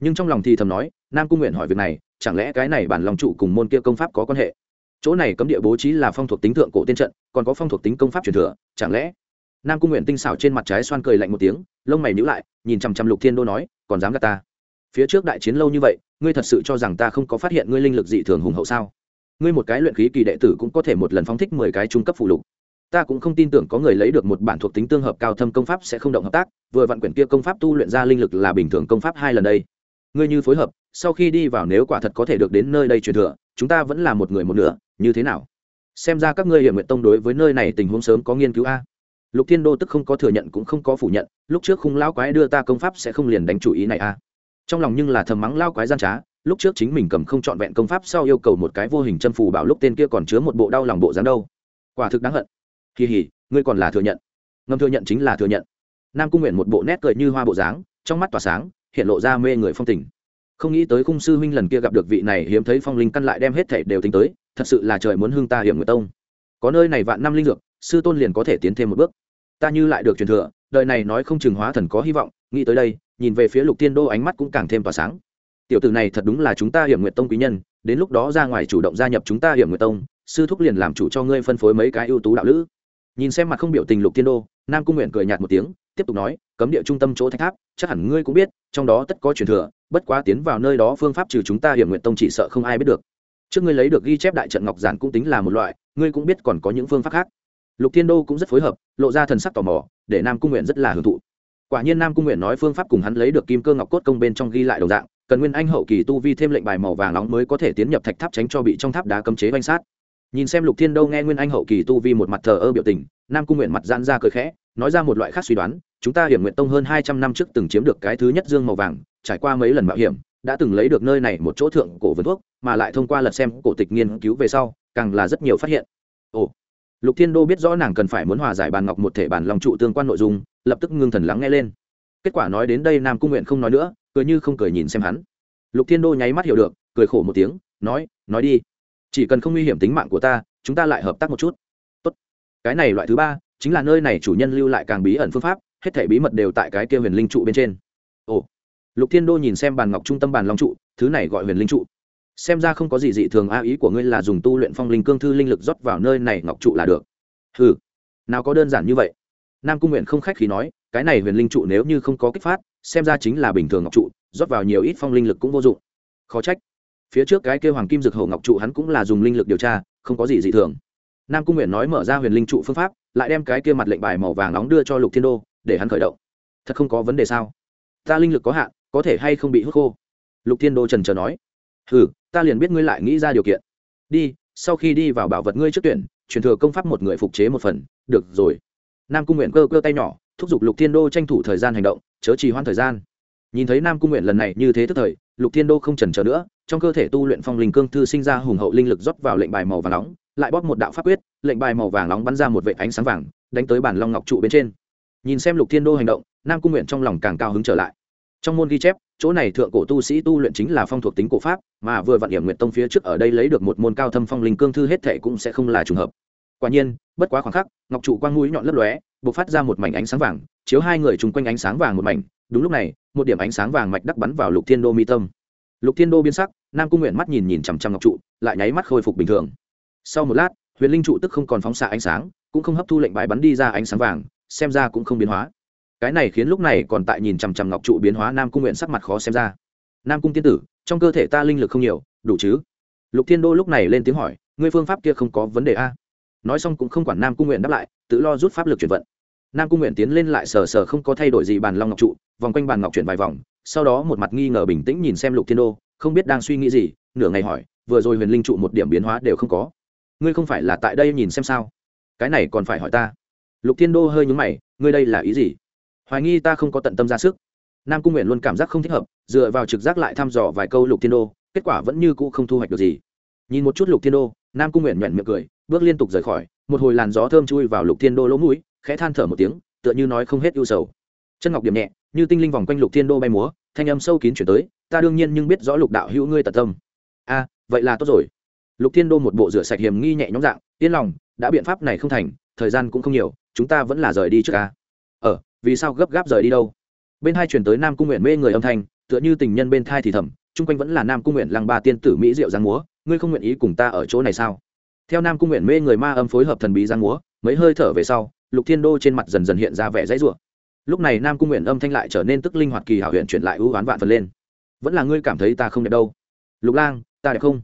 Nhưng trong lòng thì thầm nói, nam cung nguyện hỏi việc này, chẳng lẽ cái này bản lòng trụ cùng môn kia công pháp có quan hệ? Chỗ này cấm địa bố trí là phong thuộc tính thượng cổ tiên trận, còn có phong thuộc tính công pháp truyền thừa, chẳng lẽ? Nam cung nguyện tinh xảo trên mặt trái xoan cười lạnh một tiếng, lông mày nhữ lại, nhìn chằm chằm lục thiên đô nói, còn dám gạt ta? Phía trước đại chiến lâu như vậy, ngươi thật sự cho rằng ta không có phát hiện ngươi linh lực dị thường hùng hậu sao? Ngươi một cái luyện khí kỳ đệ tử cũng có thể một lần phóng thích mười cái trung cấp phụ lục. Ta cũng không tin tưởng có người lấy được một bản thuộc tính tương hợp cao thâm công pháp sẽ không động hợp tác, vừa vặn quyển kia công pháp tu luyện ra linh lực là bình thường công pháp hai lần đây. Ngươi như phối hợp, sau khi đi vào nếu quả thật có thể được đến nơi đây truyền thừa, chúng ta vẫn là một người một nửa như thế nào? Xem ra các ngươi hiểm nguyện tông đối với nơi này tình huống sớm có nghiên cứu a. Lục thiên đô tức không có thừa nhận cũng không có phủ nhận, lúc trước khung lão quái đưa ta công pháp sẽ không liền đánh chủ ý này a. Trong lòng nhưng là thầm mắng lao quái gian trá, lúc trước chính mình cầm không trọn vẹn công pháp sau yêu cầu một cái vô hình chân phù bảo lúc tên kia còn chứa một bộ đau lòng bộ dáng đâu. Quả thực đáng hận. Kỳ hỉ, ngươi còn là thừa nhận. Ngầm thừa nhận chính là thừa nhận. Nam cung nguyện một bộ nét cười như hoa bộ dáng, trong mắt tỏa sáng, hiện lộ ra mê người phong tình. Không nghĩ tới khung sư huynh lần kia gặp được vị này hiếm thấy phong linh căn lại đem hết thảy đều tính tới thật sự là trời muốn hưng ta hiểm người tông. Có nơi này vạn năm linh dược, sư tôn liền có thể tiến thêm một bước. Ta như lại được truyền thừa, đời này nói không chừng hóa thần có hy vọng, nghĩ tới đây, nhìn về phía lục tiên đô ánh mắt cũng càng thêm tỏa sáng. Tiểu tử này thật đúng là chúng ta hiểm nguyệt tông quý nhân, đến lúc đó ra ngoài chủ động gia nhập chúng ta hiểm nguyệt tông, sư thúc liền làm chủ cho ngươi phân phối mấy cái ưu tú đạo lữ. Nhìn xem mặt không biểu tình lục tiên đô, nam cung nguyện cười nhạt một tiếng, tiếp tục nói, cấm địa trung tâm chỗ thách tháp, chắc hẳn ngươi cũng biết, trong đó tất có truyền thừa, bất quá tiến vào nơi đó phương pháp trừ chúng ta hiểm nguyện tông chỉ sợ không ai biết được trước ngươi lấy được ghi chép đại trận ngọc giản cũng tính là một loại, ngươi cũng biết còn có những phương pháp khác. Lục thiên đô cũng rất phối hợp, lộ ra thần sắc tò mò, để nam cung nguyện rất là hưởng thụ. Quả nhiên nam cung nguyện nói phương pháp cùng hắn lấy được kim cơ ngọc cốt công bên trong ghi lại đồng dạng, cần nguyên anh hậu kỳ tu vi thêm lệnh bài màu vàng nóng mới có thể tiến nhập thạch tháp tránh cho bị trong tháp đá cấm chế oanh sát. Nhìn xem lục thiên đâu nghe nguyên anh hậu kỳ tu vi một mặt thờ ơ biểu tình, nam cung nguyện mặt gian ra cười khẽ, nói ra một loại khác suy đoán, chúng ta hiểm nguyện tông hơn hai trăm năm trước từng chiếm được cái thứ nhất dương màu vàng, trải qua mấy lần mạo hiểm đã từng lấy được nơi này một chỗ thượng cổ vườn thuốc, mà lại thông qua lật xem cổ tịch nghiên cứu về sau, càng là rất nhiều phát hiện. Ồ, lục thiên đô biết rõ nàng cần phải muốn hòa giải bàn ngọc một thể bàn lòng trụ tương quan nội dung, lập tức ngưng thần lắng nghe lên. Kết quả nói đến đây nam cung nguyện không nói nữa, cười như không cười nhìn xem hắn. Lục thiên đô nháy mắt hiểu được, cười khổ một tiếng, nói nói đi. Chỉ cần không nguy hiểm tính mạng của ta, chúng ta lại hợp tác một chút. Tốt. cái này loại thứ ba, chính là nơi này chủ nhân lưu lại càng bí ẩn phương pháp, hết thể bí mật đều tại cái kia huyền linh trụ bên trên. Ồ lục thiên đô nhìn xem bàn ngọc trung tâm bàn long trụ, thứ này gọi huyền linh trụ. Xem ra không có gì dị thường, a, ý của ngươi là dùng tu luyện phong linh cương thư linh lực rót vào nơi này ngọc trụ là được. Ừ nào có đơn giản như vậy. Nam cung nguyện không khách khi nói, cái này huyền linh trụ nếu như không có kích phát, xem ra chính là bình thường ngọc trụ, rót vào nhiều ít phong linh lực cũng vô dụng. Khó trách. Phía trước cái kêu hoàng kim dược hậu ngọc trụ hắn cũng là dùng linh lực điều tra, không có gì dị thường. Nam cung nguyện nói mở ra huyền linh trụ phương pháp, lại đem cái kia mặt lệnh bài màu vàng nóng đưa cho lục thiên đô, để hắn khởi động. Thật không có vấn đề sao? Ta linh lực có hạn có thể hay không bị hút khô? Lục thiên đô trần trờ nói. Ừ ta liền biết ngươi lại nghĩ ra điều kiện. Đi, sau khi đi vào bảo vật ngươi trước tuyển, truyền thừa công pháp một người phục chế một phần, được rồi. Nam cung nguyện cơ cơ tay nhỏ, thúc giục lục thiên đô tranh thủ thời gian hành động, chớ trì hoãn thời gian. Nhìn thấy nam cung nguyện lần này như thế tức thời, lục thiên đô không trần trờ nữa, trong cơ thể tu luyện phong linh cương thư sinh ra hùng hậu linh lực rót vào lệnh bài màu vàng nóng, lại bóp một đạo pháp quyết, lệnh bài màu vàng nóng bắn ra một vệ ánh sáng vàng, đánh tới bản long ngọc trụ bên trên. Nhìn xem lục thiên đô hành động, nam cung nguyện trong lòng càng cao hứng trở lại trong môn ghi chép, chỗ này thượng cổ tu sĩ tu luyện chính là phong thuộc tính cổ pháp, mà vừa vặn hiểm nguyện tông phía trước ở đây lấy được một môn cao thâm phong linh cương thư hết thệ cũng sẽ không là trùng hợp. Quả nhiên, bất quá khoảng khắc, ngọc trụ quang mũi nhọn lấp lóe b ộ c phát ra một mảnh ánh sáng vàng, chiếu hai người chung quanh ánh sáng vàng một mảnh. Đúng lúc này, một điểm ánh sáng vàng mạch đắc bắn vào lục thiên đô mi tâm. Lục thiên đô biến sắc, nam cung nguyện mắt nhìn nhìn chằm chằm ngọc trụ, lại nháy mắt khôi phục bình thường. Sau một lát, huyền linh trụ tức không còn phóng xạ ánh sáng, cũng không hấp thu lệnh bài bắn đi ra ánh sáng vàng, xem ra cũng không biến hóa cái này khiến lúc này còn tại nhìn chằm chằm ngọc trụ biến hóa nam cung nguyện sắc mặt khó xem ra. Nam cung tiên tử, trong cơ thể ta linh lực không nhiều, đủ chứ? Lục thiên đô lúc này lên tiếng hỏi, ngươi phương pháp kia không có vấn đề a? Nói xong cũng không quản nam cung nguyện đáp lại, tự lo rút pháp lực chuyển vận. Nam cung nguyện tiến lên lại sờ sờ không có thay đổi gì bàn long ngọc trụ, vòng quanh bàn ngọc chuyển vài vòng, sau đó một mặt nghi ngờ bình tĩnh nhìn xem lục thiên đô, không biết đang suy nghĩ gì, nửa ngày hỏi, vừa rồi huyền linh trụ một điểm biến hóa đều không có. Ngươi không phải là tại đây nhìn xem sao? Cái này còn phải hỏi ta. Lục thiên đô hơi nhúng mày, ngươi đây là ý gì? Hoài nghi ta không có tận tâm ra sức. Nam cung nguyện luôn cảm giác không thích hợp, dựa vào trực giác lại thăm dò vài câu lục thiên đô, kết quả vẫn như cũ không thu hoạch được gì. Nhìn một chút lục thiên đô, nam cung nguyện nhoẹn miệng cười, bước liên tục rời khỏi, một hồi làn gió thơm chui vào lục thiên đô lỗ mũi, khẽ than thở một tiếng, tựa như nói không hết ưu sầu. Chân ngọc điểm nhẹ, như tinh linh vòng quanh lục thiên đô bay múa, thanh âm sâu kín chuyển tới, ta đương nhiên nhưng biết rõ lục đạo hữu ngươi tận tâm. A, vậy là tốt rồi. Lục thiên đô một bộ rửa sạch hiểm nghi nhẹ nhõm dạng, yên lòng, đã biện pháp này không thành, thời gian cũng không nhiều, chúng ta vẫn là rời đi trước ca ờ vì sao gấp gáp rời đi đâu? Bên hai chuyển tới nam cung nguyện mê người âm thanh, tựa như tình nhân bên thai thì thầm, chung quanh vẫn là nam cung nguyện lăng ba tiên tử mỹ diệu giang múa, ngươi không nguyện ý cùng ta ở chỗ này sao? Theo nam cung nguyện mê người ma âm phối hợp thần bí giang múa, mấy hơi thở về sau, lục thiên đô trên mặt dần dần hiện ra vẻ dãy rủa. Lúc này nam cung nguyện âm thanh lại trở nên tức linh hoạt kỳ hảo huyện chuyển lại ưu oán vạn phần lên. Vẫn là ngươi cảm thấy ta không đẹp đâu. Lục lang, ta đẹp không?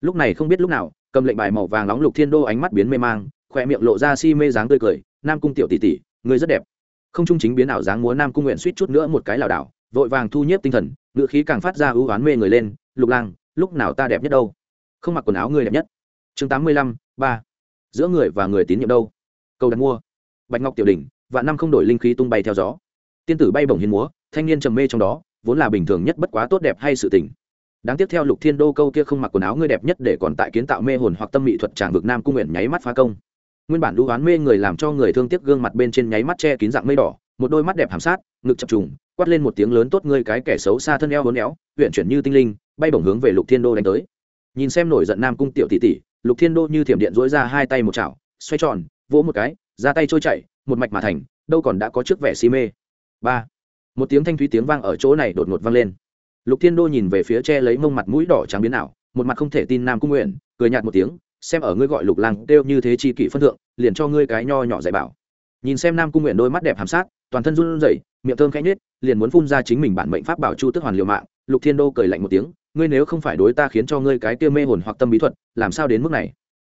Lúc này không biết lúc nào, cầm lệnh bài màu vàng nóng lục thiên đô ánh mắt biến mê mang khỏe miệng lộ ra si mê dáng tươi cười, nam cung tiểu tỷ tỷ, ngươi rất đẹp không trung chính biến ảo dáng múa nam cung nguyện suýt chút nữa một cái lảo đảo, vội vàng thu nhếp tinh thần ngự khí càng phát ra ưu oán mê người lên, lục lang, lúc nào ta đẹp nhất đâu? Không mặc quần áo người đẹp nhất. Chương tám mươi lăm, ba. Giữa người và người tín nhiệm đâu? Câu đặt mua. Bạch ngọc tiểu đỉnh và năm không đổi linh khí tung bay theo gió. Tiên tử bay bổng hiến múa, thanh niên trầm mê trong đó, vốn là bình thường nhất bất quá tốt đẹp hay sự tình. Đáng tiếc theo lục thiên đô câu kia không mặc quần áo người đẹp nhất để còn tại kiến tạo mê hồn hoặc tâm mỹ thuật tràng vực nam cung nguyện nháy mắt phá công nguyên bản đũ oán mê người làm cho người thương tiếc gương mặt bên trên nháy mắt che kín dạng mây đỏ, một đôi mắt đẹp hàm sát, ngực chập trùng, quát lên một tiếng lớn tốt ngươi cái kẻ xấu xa thân eo hốn éo huyện chuyển như tinh linh, bay bổng hướng về lục thiên đô đánh tới. Nhìn xem nổi giận nam cung tiểu tỷ tỷ, lục thiên đô như thiểm điện dỗi ra hai tay một chảo, xoay tròn, vỗ một cái, ra tay trôi chạy một mạch mà thành, đâu còn đã có trước vẻ si mê. Ba, một tiếng thanh thúy tiếng vang ở chỗ này đột ngột vang lên. Lục thiên đô nhìn về phía che lấy mông mặt mũi đỏ trắng biến ảo, một mặt không thể tin nam cung nguyện cười nhạt một tiếng xem ở ngươi gọi lục lang kêu như thế chi kỷ phân thượng, liền cho ngươi cái nho nhỏ dạy bảo. Nhìn xem nam cung nguyện đôi mắt đẹp hàm sát, toàn thân run rẩy, miệng thơm khẽ nhết liền muốn phun ra chính mình bản mệnh pháp bảo chu tức hoàn liều mạng, lục thiên đô cười lạnh một tiếng, ngươi nếu không phải đối ta khiến cho ngươi cái tiêu mê hồn hoặc tâm bí thuật, làm sao đến mức này?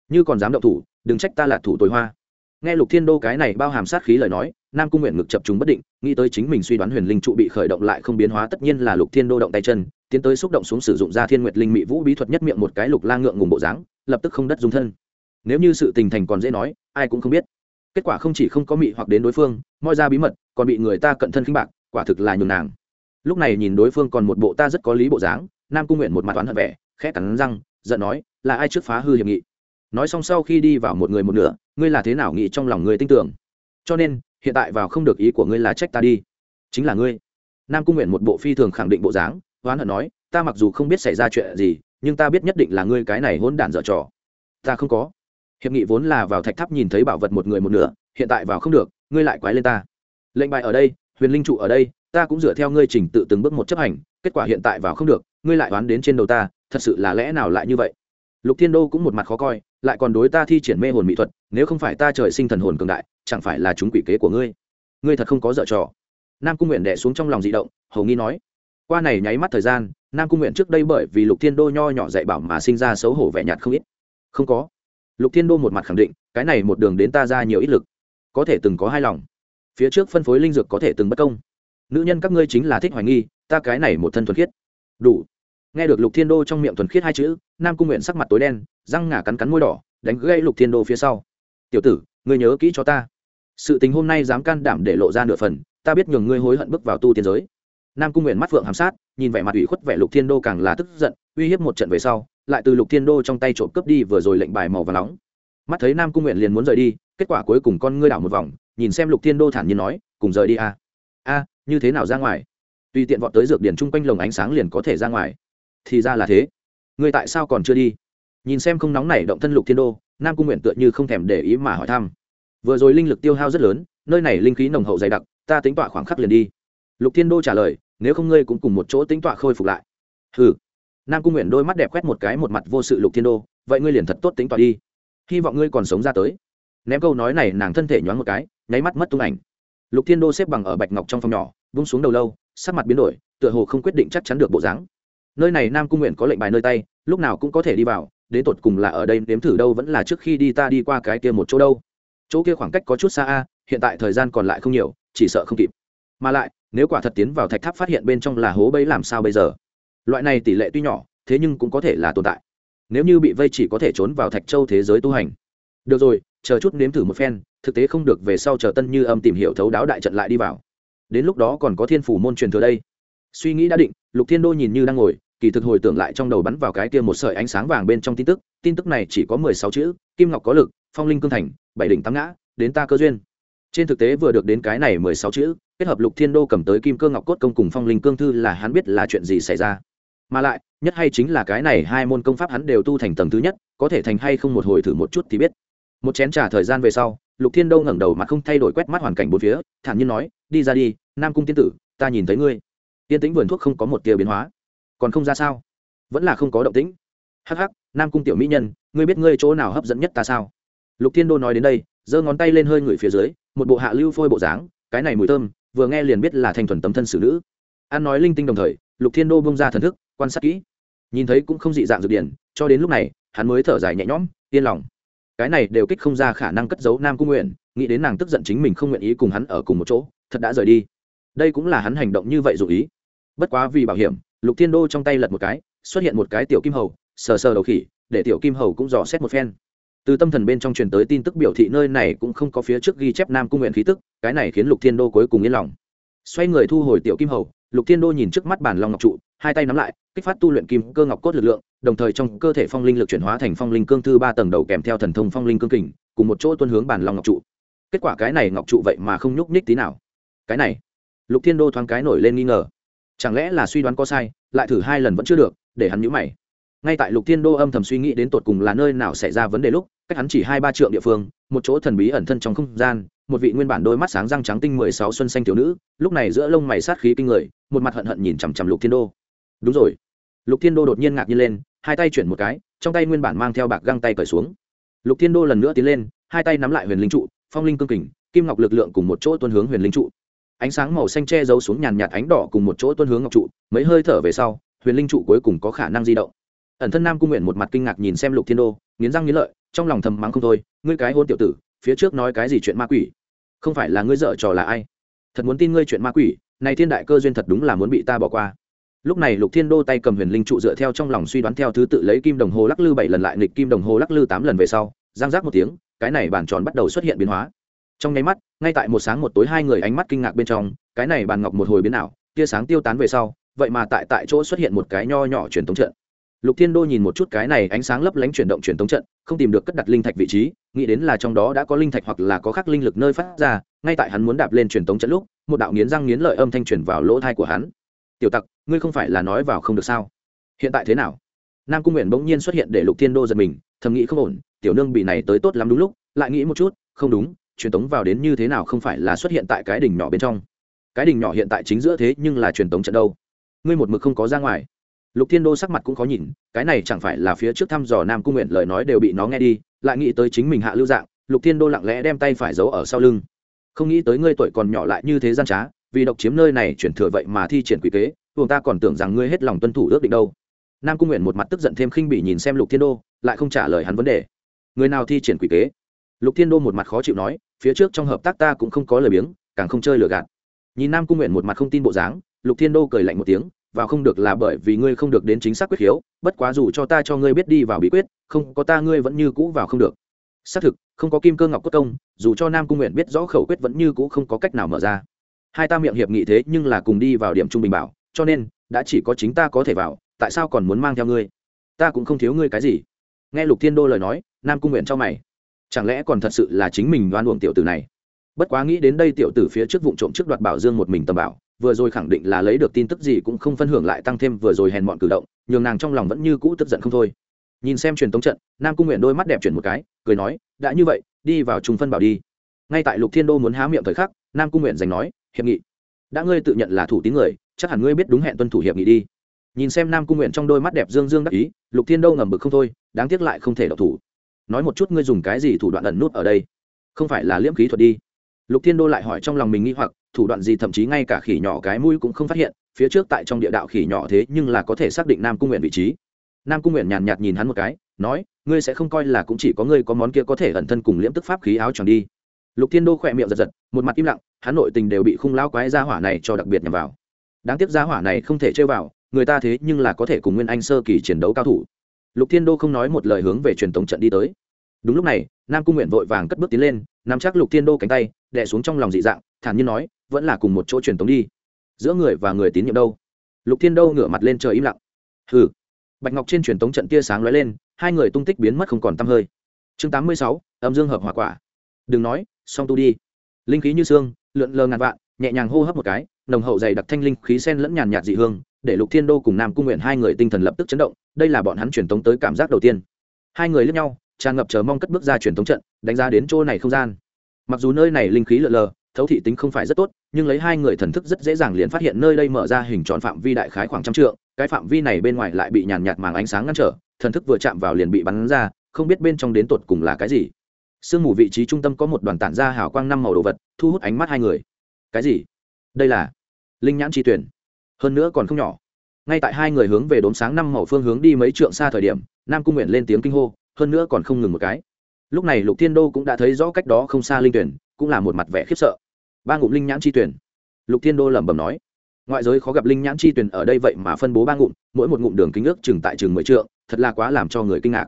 Như còn dám động thủ, đừng trách ta là thủ tối hoa. Nghe lục thiên đô cái này bao hàm sát khí lời nói, nam cung nguyện ngực chập chúng bất định, nghĩ tới chính mình suy đoán huyền linh trụ bị khởi động lại không biến hóa tất nhiên là lục thiên đô động tay chân, tiến tới xúc động xuống sử dụng ra thiên nguyệt linh mỹ vũ bí thuật nhất miệng một cái lục lang ngượng ngùng bộ dáng lập tức không đất dung thân. Nếu như sự tình thành còn dễ nói, ai cũng không biết. Kết quả không chỉ không có mị hoặc đến đối phương moi ra bí mật, còn bị người ta cận thân khinh bạc, quả thực là nhường nàng. Lúc này nhìn đối phương còn một bộ ta rất có lý bộ dáng, nam cung nguyện một mặt toán hận vẻ, khẽ cắn răng, giận nói, là ai trước phá hư hiệp nghị? Nói xong sau khi đi vào một người một nửa, ngươi là thế nào nghĩ trong lòng ngươi tin tưởng? Cho nên, hiện tại vào không được ý của ngươi là trách ta đi. Chính là ngươi. Nam cung nguyện một bộ phi thường khẳng định bộ dáng, oán hận nói, ta mặc dù không biết xảy ra chuyện gì nhưng ta biết nhất định là ngươi cái này hôn đản dở trò. Ta không có. Hiệp nghị vốn là vào thạch tháp nhìn thấy bảo vật một người một nửa, hiện tại vào không được, ngươi lại quái lên ta. Lệnh bài ở đây, huyền linh trụ ở đây, ta cũng dựa theo ngươi trình tự từng bước một chấp hành, kết quả hiện tại vào không được, ngươi lại đoán đến trên đầu ta, thật sự là lẽ nào lại như vậy? Lục thiên đô cũng một mặt khó coi, lại còn đối ta thi triển mê hồn mỹ thuật, nếu không phải ta trời sinh thần hồn cường đại, chẳng phải là chúng quỷ kế của ngươi? Ngươi thật không có dở trò. Nam cung nguyện đẻ xuống trong lòng dị động, hầu nghi nói. Qua này nháy mắt thời gian nam cung nguyện trước đây bởi vì lục thiên đô nho nhỏ dạy bảo mà sinh ra xấu hổ vẻ nhạt không ít. Không có. Lục thiên đô một mặt khẳng định, cái này một đường đến ta ra nhiều ít lực. Có thể từng có hai lòng. Phía trước phân phối linh dược có thể từng bất công. Nữ nhân các ngươi chính là thích hoài nghi, ta cái này một thân thuần khiết. Đủ. Nghe được lục thiên đô trong miệng thuần khiết hai chữ, nam cung nguyện sắc mặt tối đen, răng ngả cắn cắn môi đỏ, đánh gây lục thiên đô phía sau. Tiểu tử, ngươi nhớ kỹ cho ta. Sự tình hôm nay dám can đảm để lộ ra nửa phần, ta biết nhường ngươi hối hận bước vào tu tiên giới. Nam cung nguyện mắt phượng hàm sát nhìn vẻ mặt ủy khuất vẻ lục thiên đô càng là tức giận, uy hiếp một trận về sau, lại từ lục thiên đô trong tay trộm cướp đi vừa rồi lệnh bài màu và nóng. Mắt thấy nam cung nguyện liền muốn rời đi, kết quả cuối cùng con ngươi đảo một vòng, nhìn xem lục thiên đô thản nhiên nói, cùng rời đi a a, như thế nào ra ngoài? Tùy tiện vọt tới dược điển chung quanh lồng ánh sáng liền có thể ra ngoài. Thì ra là thế. Ngươi tại sao còn chưa đi? Nhìn xem không nóng này động thân lục thiên đô, nam cung nguyện tựa như không thèm để ý mà hỏi thăm. Vừa rồi linh lực tiêu hao rất lớn, nơi này linh khí nồng hậu dày đặc, ta tính tọa khoảng khắc liền đi. Lục thiên đô trả lời nếu không ngươi cũng cùng một chỗ tính tọa khôi phục lại. Hừ. Nam cung nguyện đôi mắt đẹp quét một cái một mặt vô sự lục thiên đô, vậy ngươi liền thật tốt tính tọa đi. Hy vọng ngươi còn sống ra tới. Ném câu nói này nàng thân thể nhoáng một cái, nháy mắt mất tung ảnh. Lục thiên đô xếp bằng ở bạch ngọc trong phòng nhỏ, vung xuống đầu lâu, sắc mặt biến đổi, tựa hồ không quyết định chắc chắn được bộ dáng. Nơi này nam cung nguyện có lệnh bài nơi tay, lúc nào cũng có thể đi vào, đến tột cùng là ở đây nếm thử đâu vẫn là trước khi đi ta đi qua cái kia một chỗ đâu. Chỗ kia khoảng cách có chút xa a, hiện tại thời gian còn lại không nhiều, chỉ sợ không kịp. Mà lại nếu quả thật tiến vào thạch tháp phát hiện bên trong là hố bẫy làm sao bây giờ? Loại này tỷ lệ tuy nhỏ, thế nhưng cũng có thể là tồn tại. Nếu như bị vây chỉ có thể trốn vào thạch châu thế giới tu hành. Được rồi, chờ chút nếm thử một phen, thực tế không được về sau chờ tân như âm tìm hiểu thấu đáo đại trận lại đi vào. Đến lúc đó còn có thiên phủ môn truyền thừa đây. Suy nghĩ đã định, lục thiên đô nhìn như đang ngồi, kỳ thực hồi tưởng lại trong đầu bắn vào cái kia một sợi ánh sáng vàng bên trong tin tức tin tức này chỉ có mười sáu chữ, kim ngọc có lực, phong linh cương thành, bảy đỉnh tám ngã, đến ta cơ duyên trên thực tế vừa được đến cái này mười sáu chữ, kết hợp lục thiên đô cầm tới kim cơ ngọc cốt công cùng phong linh cương thư là hắn biết là chuyện gì xảy ra. Mà lại, nhất hay chính là cái này hai môn công pháp hắn đều tu thành tầng thứ nhất, có thể thành hay không một hồi thử một chút thì biết. Một chén t r à thời gian về sau, lục thiên đô ngẩng đầu mà không thay đổi quét mắt hoàn cảnh bốn phía, thản nhiên nói, đi ra đi, nam cung tiên tử, ta nhìn thấy ngươi. Tiên tĩnh vườn thuốc không có một tia biến hóa. Còn không ra sao? Vẫn là không có động tĩnh. Hắc hắc, nam cung tiểu mỹ nhân, ngươi biết ngươi chỗ nào hấp dẫn nhất ta sao? Lục thiên đô nói đến đây, giơ ngón tay lên hơi ngửi phía dưới một bộ hạ lưu phôi bộ dáng, cái này mùi thơm, vừa nghe liền biết là thành thuần tấm thân xử nữ. An nói linh tinh đồng thời, lục thiên đô bông ra thần thức, quan sát kỹ. Nhìn thấy cũng không dị dạng dược điển, cho đến lúc này, hắn mới thở dài nhẹ nhõm, yên lòng. Cái này đều kích không ra khả năng cất giấu nam cung nguyện, nghĩ đến nàng tức giận chính mình không nguyện ý cùng hắn ở cùng một chỗ, thật đã rời đi. Đây cũng là hắn hành động như vậy dù ý. Bất quá vì bảo hiểm, lục thiên đô trong tay lật một cái, xuất hiện một cái tiểu kim hầu, sờ sờ đầu khỉ, để tiểu kim hầu cũng dò xét một phen từ tâm thần bên trong truyền tới tin tức biểu thị nơi này cũng không có phía trước ghi chép nam cung nguyện khí tức, cái này khiến lục thiên đô cuối cùng yên lòng. Xoay người thu hồi tiểu kim hầu, lục thiên đô nhìn trước mắt bản long ngọc trụ, hai tay nắm lại, kích phát tu luyện kim cơ ngọc cốt lực lượng, đồng thời trong cơ thể phong linh lực chuyển hóa thành phong linh cương thư ba tầng đầu kèm theo thần thông phong linh cương kình, cùng một chỗ tuân hướng bản long ngọc trụ. Kết quả cái này ngọc trụ vậy mà không nhúc nhích tí nào. Cái này, lục thiên đô thoáng cái nổi lên nghi ngờ. Chẳng lẽ là suy đoán có sai, lại thử hai lần vẫn chưa được, để hắn nhũ mày ngay tại lục thiên đô âm thầm suy nghĩ đến tột cùng là nơi nào xảy ra vấn đề lúc, cách hắn chỉ hai ba trượng địa phương, một chỗ thần bí ẩn thân trong không gian, một vị nguyên bản đôi mắt sáng răng trắng tinh mười sáu xuân xanh thiếu nữ, lúc này giữa lông mày sát khí kinh người, một mặt hận hận nhìn chằm chằm lục thiên đô. Đúng rồi. Lục thiên đô đột nhiên ngạc nhiên lên, hai tay chuyển một cái, trong tay nguyên bản mang theo bạc găng tay cởi xuống. Lục thiên đô lần nữa tiến lên, hai tay nắm lại huyền linh trụ, phong linh cương kình, kim ngọc lực lượng cùng một chỗ tuân hướng huyền linh trụ. Ánh sáng màu xanh che giấu xuống nhàn nhạt ánh đỏ cùng một chỗ tuân hướng ngọc trụ, mấy hơi thở về sau, huyền linh trụ cuối cùng có khả năng di động ẩn thân nam cung nguyện một mặt kinh ngạc nhìn xem lục thiên đô, nghiến răng nghiến lợi, trong lòng thầm mắng không thôi, ngươi cái hôn tiểu tử, phía trước nói cái gì chuyện ma quỷ? Không phải là ngươi dợ trò là ai? Thật muốn tin ngươi chuyện ma quỷ, này thiên đại cơ duyên thật đúng là muốn bị ta bỏ qua. Lúc này lục thiên đô tay cầm huyền linh trụ dựa theo trong lòng suy đoán theo thứ tự lấy kim đồng hồ lắc lư bảy lần lại nghịch kim đồng hồ lắc lư tám lần về sau giang giác một tiếng, cái này bàn tròn bắt đầu xuất hiện biến hóa. Trong nháy mắt, ngay tại một sáng một tối hai người ánh mắt kinh ngạc bên trong, cái này bàn ngọc một hồi biến ảo, tia sáng tiêu tán về sau, vậy mà tại tại chỗ xuất hiện một cái nho nhỏ truyền thống trận lục thiên đô nhìn một chút cái này ánh sáng lấp lánh chuyển động truyền tống trận, không tìm được cất đặt linh thạch vị trí, nghĩ đến là trong đó đã có linh thạch hoặc là có khắc linh lực nơi phát ra, ngay tại hắn muốn đạp lên truyền tống trận lúc, một đạo nghiến răng nghiến lợi âm thanh truyền vào lỗ thai của hắn. Tiểu tặc, ngươi không phải là nói vào không được sao? Hiện tại thế nào? Nam cung nguyện bỗng nhiên xuất hiện để lục thiên đô giật mình, thầm nghĩ không ổn, tiểu nương bị này tới tốt lắm đúng lúc, lại nghĩ một chút, không đúng, truyền tống vào đến như thế nào không phải là xuất hiện tại cái đỉnh nhỏ bên trong. Cái đỉnh nhỏ hiện tại chính giữa thế nhưng là truyền tống trận đâu? Ngươi một mực không có ra ngoài lục thiên đô sắc mặt cũng khó nhìn, cái này chẳng phải là phía trước thăm dò nam cung nguyện lời nói đều bị nó nghe đi, lại nghĩ tới chính mình hạ lưu dạng, lục thiên đô lặng lẽ đem tay phải giấu ở sau lưng. Không nghĩ tới ngươi tuổi còn nhỏ lại như thế gian trá, vì độc chiếm nơi này chuyển thừa vậy mà thi triển quỷ kế buồng ta còn tưởng rằng ngươi hết lòng tuân thủ ước định đâu. Nam cung nguyện một mặt tức giận thêm khinh bỉ nhìn xem lục thiên đô, lại không trả lời hắn vấn đề. Người nào thi triển quỷ kế? Lục thiên đô một mặt khó chịu nói, phía trước trong hợp tác ta cũng không có lời biếng, càng không chơi lừa gạt. Nhìn nam cung nguyện một mặt không tin bộ dáng, lục thiên đô cười lạnh một tiếng vào không được là bởi vì ngươi không được đến chính xác quyết khiếu, bất quá dù cho ta cho ngươi biết đi vào bí quyết, không, có ta ngươi vẫn như cũ vào không được. Xác thực, không có kim cơ ngọc cốt công, dù cho nam cung nguyện biết rõ khẩu quyết vẫn như cũ không có cách nào mở ra. Hai ta miệng hiệp nghị thế nhưng là cùng đi vào điểm trung bình bảo, cho nên, đã chỉ có chính ta có thể vào, tại sao còn muốn mang theo ngươi? Ta cũng không thiếu ngươi cái gì. Nghe lục thiên đô lời nói, nam cung nguyện cho mày. Chẳng lẽ còn thật sự là chính mình đoan luồng tiểu tử này? Bất quá nghĩ đến đây tiểu tử phía trước vụ trộm trước đoạt bảo dương một mình tầm bảo vừa rồi khẳng định là lấy được tin tức gì cũng không phân hưởng lại tăng thêm vừa rồi hèn mọn cử động, nhường nàng trong lòng vẫn như cũ tức giận không thôi. Nhìn xem truyền tống trận, nam cung nguyện đôi mắt đẹp chuyển một cái, cười nói, đã như vậy, đi vào trung phân bảo đi. Ngay tại lục thiên đô muốn há miệng thời khắc, nam cung nguyện giành nói, hiệp nghị. Đã ngươi tự nhận là thủ tín người, chắc hẳn ngươi biết đúng hẹn tuân thủ hiệp nghị đi. Nhìn xem nam cung nguyện trong đôi mắt đẹp dương dương đắc ý, lục thiên đô ngầm bực không thôi, đáng tiếc lại không thể đọc thủ. Nói một chút ngươi dùng cái gì thủ đoạn ẩn nút ở đây? Không phải là liễm khí thuật đi. Lục thiên đô lại hỏi trong lòng mình nghĩ hoặc thủ đoạn gì, thậm chí ngay cả khỉ nhỏ cái mũi cũng không phát hiện, phía trước tại trong địa đạo khỉ nhỏ thế nhưng là có thể xác định nam cung nguyện vị trí. Nam cung nguyện nhàn nhạt nhìn hắn một cái, nói, ngươi sẽ không coi là cũng chỉ có ngươi có món kia có thể ẩn thân cùng liễm tức pháp khí áo tròn đi. Lục thiên đô khỏe miệng giật giật, một mặt im lặng, hắn nội tình đều bị khung lao quái gia hỏa này cho đặc biệt nhằm vào. Đáng tiếc gia hỏa này không thể chơi vào, người ta thế nhưng là có thể cùng nguyên anh sơ kỳ chiến đấu cao thủ. Lục thiên đô không nói một lời hướng về truyền thống trận đi tới. Đúng lúc này, nam cung nguyện vội vàng cất bước tiến lên, nắm chắc lục thiên đô cánh tay đẻ xuống trong lòng dị dạng, thản nhiên nói vẫn là cùng một chỗ truyền tống đi. Giữa người và người tín nhiệm đâu? Lục thiên đô ngửa mặt lên trời im lặng. Hừ. Bạch ngọc trên truyền tống trận tia sáng lóe lên, hai người tung tích biến mất không còn t hơi. Chương tám mươi sáu, âm dương hợp hòa quả. Đừng nói, xong tu đi. Linh khí như xương, lượn lờ ngàn vạn, nhẹ nhàng hô hấp một cái, nồng hậu dày đặc thanh linh khí sen lẫn nhàn nhạt dị hương, để lục thiên đô cùng nam cung nguyện hai người tinh thần lập tức chấn động, đây là bọn hắn truyền tống tới cảm giác đầu tiên. Hai người lướt nhau, tràn ngập chờ mong cất bước ra truyền tống trận, đánh giá đến chỗ này không gian. Mặc dù nơi này linh khí lượn lờ thấu thị tính không phải rất tốt, nhưng lấy hai người thần thức rất dễ dàng liền phát hiện nơi đây mở ra hình tròn phạm vi đại khái khoảng trăm trượng, cái phạm vi này bên ngoài lại bị nhàn nhạt màng ánh sáng ngăn trở, thần thức vừa chạm vào liền bị bắn ra, không biết bên trong đến tột cùng là cái gì. Sương mù vị trí trung tâm có một đoàn tản ra hào quang năm màu đồ vật, thu hút ánh mắt hai người. Cái gì? Đây là linh nhãn chi tuyển. Hơn nữa còn không nhỏ. Ngay tại hai người hướng về đốm sáng năm màu phương hướng đi mấy trượng xa thời điểm, nam cung nguyện lên tiếng kinh hô, hơn nữa còn không ngừng một cái. Lúc này lục thiên đô cũng đã thấy rõ cách đó không xa linh tuyển, cũng là một mặt vẻ khiếp sợ ba ngụm linh nhãn chi tuyển. Lục thiên đô lẩm bẩm nói, ngoại giới khó gặp linh nhãn chi tuyển ở đây vậy mà phân bố ba ngụm, mỗi một ngụm đường kính ước chừng tại chừng mười trượng, thật là quá làm cho người kinh ngạc.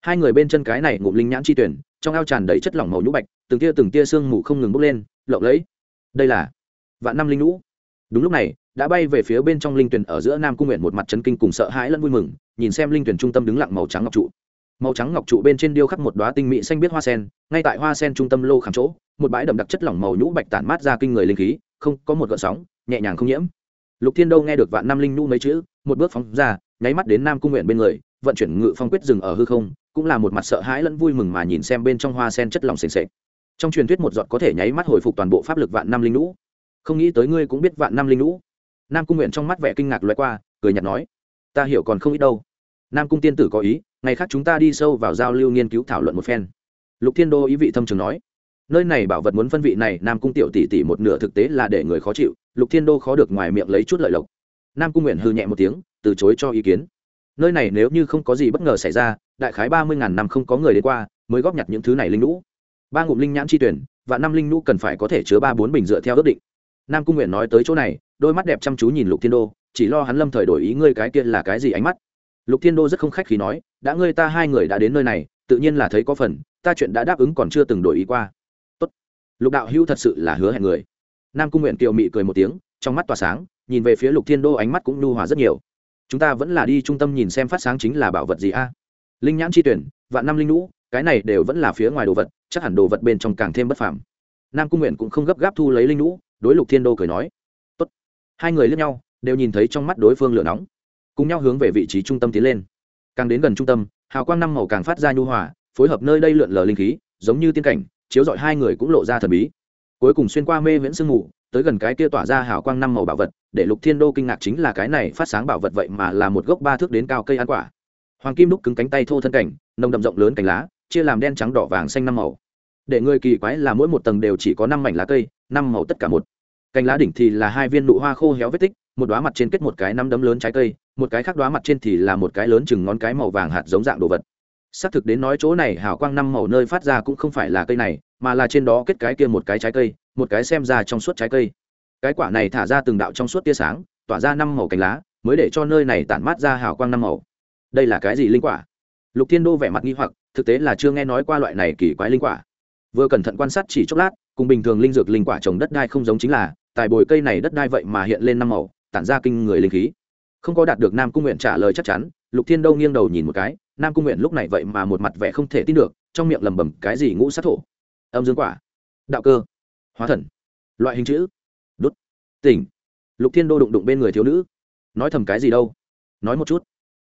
Hai người bên chân cái này ngụm linh nhãn chi tuyển, trong ao tràn đầy chất lỏng màu nhũ bạch, từng tia từng tia sương mù không ngừng bốc lên, lộng lẫy. Đây là vạn năm linh nhũ. Đúng lúc này, đã bay về phía bên trong linh tuyển ở giữa nam cung nguyện một mặt chấn kinh cùng sợ hãi lẫn vui mừng, nhìn xem linh tuyển trung tâm đứng lặng màu trắng ngọc trụ. Màu trắng ngọc trụ bên trên điêu khắc một đoá tinh mỹ xanh biết hoa sen, ngay tại hoa sen trung tâm lô khảm chỗ một bãi đậm đặc chất lỏng màu nhũ bạch tản mát ra kinh người linh khí, không, có một gợn sóng, nhẹ nhàng không nhiễm. Lục thiên đâu nghe được vạn năm linh nhũ mấy chữ, một bước phóng ra, nháy mắt đến nam cung nguyện bên người, vận chuyển ngự phong quyết dừng ở hư không, cũng là một mặt sợ hãi lẫn vui mừng mà nhìn xem bên trong hoa sen chất lỏng sền sệt. Trong truyền thuyết một giọt có thể nháy mắt hồi phục toàn bộ pháp lực vạn năm linh nhũ không nghĩ tới ngươi cũng biết vạn năm linh nhũ nam cung nguyện trong mắt vẻ kinh ngạc loại qua, cười nhạt nói, ta hiểu còn không ít đâu. Nam cung tiên tử có ý, ngày khác chúng ta đi sâu vào giao lưu nghiên cứu thảo luận một phen. Lục thiên đô ý vị thâm trường nói nơi này bảo vật muốn phân vị này, nam cung tiểu tỷ tỷ một nửa thực tế là để người khó chịu, lục thiên đô khó được ngoài miệng lấy chút lợi lộc. Nam cung nguyện hư nhẹ một tiếng, từ chối cho ý kiến. Nơi này nếu như không có gì bất ngờ xảy ra, đại khái ba mươi ngàn năm không có người đến qua, mới góp nhặt những thứ này linh lũ ba ngụm linh nhãn chi tuyển và năm linh lũ cần phải có thể chứa ba bốn bình dựa theo ước định. Nam cung nguyện nói tới chỗ này, đôi mắt đẹp chăm chú nhìn lục thiên đô, chỉ lo hắn lâm thời đổi ý ngươi cái kia là cái gì ánh mắt. Lục thiên đô rất không khách khi nói, đã ngươi ta hai người đã đến nơi này, tự nhiên là thấy có phần, ta chuyện đã đáp ứng còn chưa từng đổi ý qua lục đạo hữu thật sự là hứa hẹn người. Nam cung nguyện kiều mị cười một tiếng, trong mắt tỏa sáng, nhìn về phía lục thiên đô ánh mắt cũng nhu hòa rất nhiều. Chúng ta vẫn là đi trung tâm nhìn xem phát sáng chính là bảo vật gì a? Linh nhãn chi tuyển, vạn năm linh lũ cái này đều vẫn là phía ngoài đồ vật, chắc hẳn đồ vật bên trong càng thêm bất phàm. Nam cung nguyện cũng không gấp gáp thu lấy linh lũ đối lục thiên đô cười nói, Tốt. hai người lướt nhau, đều nhìn thấy trong mắt đối phương lửa nóng, cùng nhau hướng về vị trí trung tâm tiến lên. Càng đến gần trung tâm, hào quang năm màu càng phát ra nhu hòa, phối hợp nơi đây lượn lờ linh khí, giống như tiên cảnh chiếu dọi hai người cũng lộ ra thần bí. Cuối cùng xuyên qua mê viễn sương mù, tới gần cái kia tỏa ra hào quang năm màu bảo vật, để lục thiên đô kinh ngạc chính là cái này phát sáng bảo vật vậy mà là một gốc ba thước đến cao cây ăn quả. Hoàng kim đúc cứng cánh tay thô thân cảnh, nồng đậm rộng lớn cành lá, chia làm đen trắng đỏ vàng xanh năm màu. Để người kỳ quái là mỗi một tầng đều chỉ có năm mảnh lá cây, năm màu tất cả một. Cành lá đỉnh thì là hai viên nụ hoa khô héo vết tích, một đoá mặt trên kết một cái năm đấm lớn trái cây, một cái khác đoá mặt trên thì là một cái lớn chừng ngón cái màu vàng hạt giống dạng đồ vật xác thực đến nói chỗ này hào quang năm màu nơi phát ra cũng không phải là cây này, mà là trên đó kết cái kia một cái trái cây, một cái xem ra trong suốt trái cây. Cái quả này thả ra từng đạo trong suốt tia sáng, tỏa ra năm màu cành lá, mới để cho nơi này tản mát ra hào quang năm màu. Đây là cái gì linh quả? Lục thiên đô vẻ mặt nghi hoặc, thực tế là chưa nghe nói qua loại này kỳ quái linh quả. Vừa cẩn thận quan sát chỉ chốc lát, cùng bình thường linh dược linh quả trồng đất đai không giống chính là, tài bồi cây này đất đai vậy mà hiện lên năm màu, tản ra kinh người linh khí. Không có đạt được nam cung nguyện trả lời chắc chắn, lục thiên đô nghiêng đầu nhìn một cái nam cung nguyện lúc này vậy mà một mặt vẻ không thể tin được, trong miệng lẩm bẩm, cái gì ngũ sát thổ? Âm dương quả? Đạo cơ? Hóa thần? Loại hình chữ? Đốt. Tỉnh. Lục thiên đô đụng đụng bên người thiếu nữ. Nói thầm cái gì đâu? Nói một chút.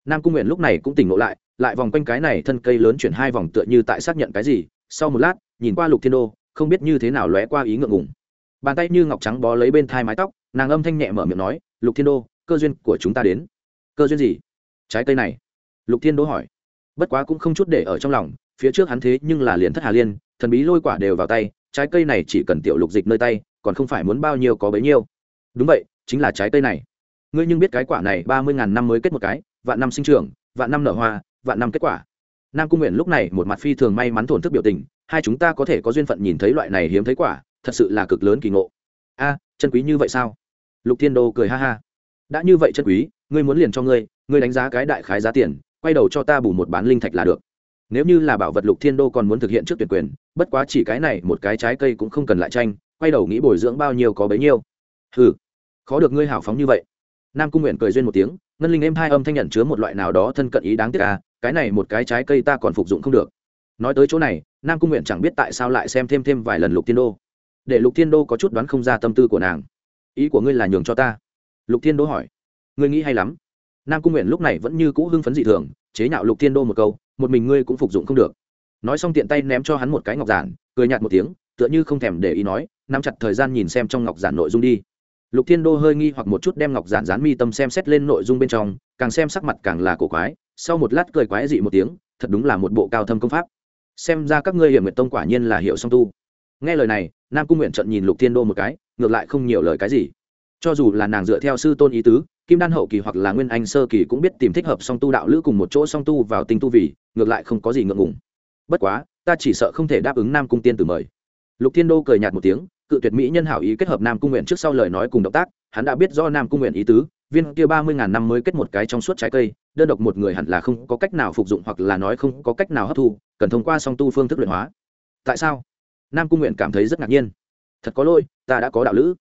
Nam cung nguyện lúc này cũng tỉnh ngộ lại lại vòng quanh cái này thân cây lớn chuyển hai vòng tựa như tại xác nhận cái gì. Sau một lát, nhìn qua lục thiên đô, không biết như thế nào lóe qua ý ngượng ngùng. Bàn tay như ngọc trắng bó lấy bên thai mái tóc, nàng âm thanh nhẹ mở miệng nói, lục thiên đô, cơ duyên của chúng ta đến. Cơ duyên gì? Trái cây này. Lục thiên đô hỏi bất quá cũng không chút để ở trong lòng, phía trước hắn thế nhưng là liền thất hà liên, thần bí lôi quả đều vào tay, trái cây này chỉ cần tiểu lục dịch nơi tay, còn không phải muốn bao nhiêu có bấy nhiêu. Đúng vậy, chính là trái cây này. Ngươi nhưng biết cái quả này ba mươi ngàn năm mới kết một cái, vạn năm sinh trưởng, vạn năm nở hoa, vạn năm kết quả. Nam cung nguyện lúc này một mặt phi thường may mắn thổn thức biểu tình, hai chúng ta có thể có duyên phận nhìn thấy loại này hiếm thấy quả, thật sự là cực lớn kỳ ngộ. A, chân quý như vậy sao? Lục thiên đô cười ha ha. Đã như vậy chân quý, ngươi muốn liền cho ngươi ngươi đánh giá cái đại khái giá tiền quay đầu cho ta bù một bán linh thạch là được. Nếu như là bảo vật lục thiên đô còn muốn thực hiện trước tuyển quyền, bất quá chỉ cái này một cái trái cây cũng không cần lại tranh, quay đầu nghĩ bồi dưỡng bao nhiêu có bấy nhiêu. Ừ khó được ngươi hào phóng như vậy. Nam cung nguyện cười duyên một tiếng, ngân linh em hai âm thanh nhận chứa một loại nào đó thân cận ý đáng tiếc à cái này một cái trái cây ta còn phục dụng không được. Nói tới chỗ này, nam cung nguyện chẳng biết tại sao lại xem thêm thêm vài lần lục thiên đô. Để lục thiên đô có chút đoán không ra tâm tư của nàng. Ý của ngươi là nhường cho ta. Lục thiên đô hỏi. Ngươi nghĩ hay lắm nam cung nguyện lúc này vẫn như cũ hưng phấn dị thường, chế nhạo lục thiên đô một câu, một mình ngươi cũng phục dụng không được. Nói xong tiện tay ném cho hắn một cái ngọc giản, cười nhạt một tiếng, tựa như không thèm để ý nói, nắm chặt thời gian nhìn xem trong ngọc giản nội dung đi. Lục thiên đô hơi nghi hoặc một chút đem ngọc giản dán mi tâm xem xét lên nội dung bên trong, càng xem sắc mặt càng là cổ quái, sau một lát cười quái dị một tiếng, thật đúng là một bộ cao thâm công pháp. Xem ra các ngươi hiểm nguyện tông quả nhiên là hiệu song tu. Nghe lời này, nam cung nguyện trận nhìn lục thiên đô một cái, ngược lại không nhiều lời cái gì cho dù là nàng dựa theo sư tôn ý tứ, kim đan hậu kỳ hoặc là nguyên anh sơ kỳ cũng biết tìm thích hợp song tu đạo lữ cùng một chỗ song tu vào tinh tu vì, ngược lại không có gì ngượng ngùng. Bất quá, ta chỉ sợ không thể đáp ứng nam cung tiên tử mời. Lục thiên đô cười nhạt một tiếng, cự tuyệt mỹ nhân hảo ý kết hợp nam cung nguyện trước sau lời nói cùng động tác, hắn đã biết do nam cung nguyện ý tứ, viên kia ba mươi ngàn năm mới kết một cái trong suốt trái cây, đơn độc một người hẳn là không có cách nào phục dụng hoặc là nói không có cách nào hấp thu, cần thông qua song tu phương thức luyện hóa. Tại sao? Nam cung nguyện cảm thấy rất ngạc nhiên. Thật có lỗi, ta đã có đạo lữ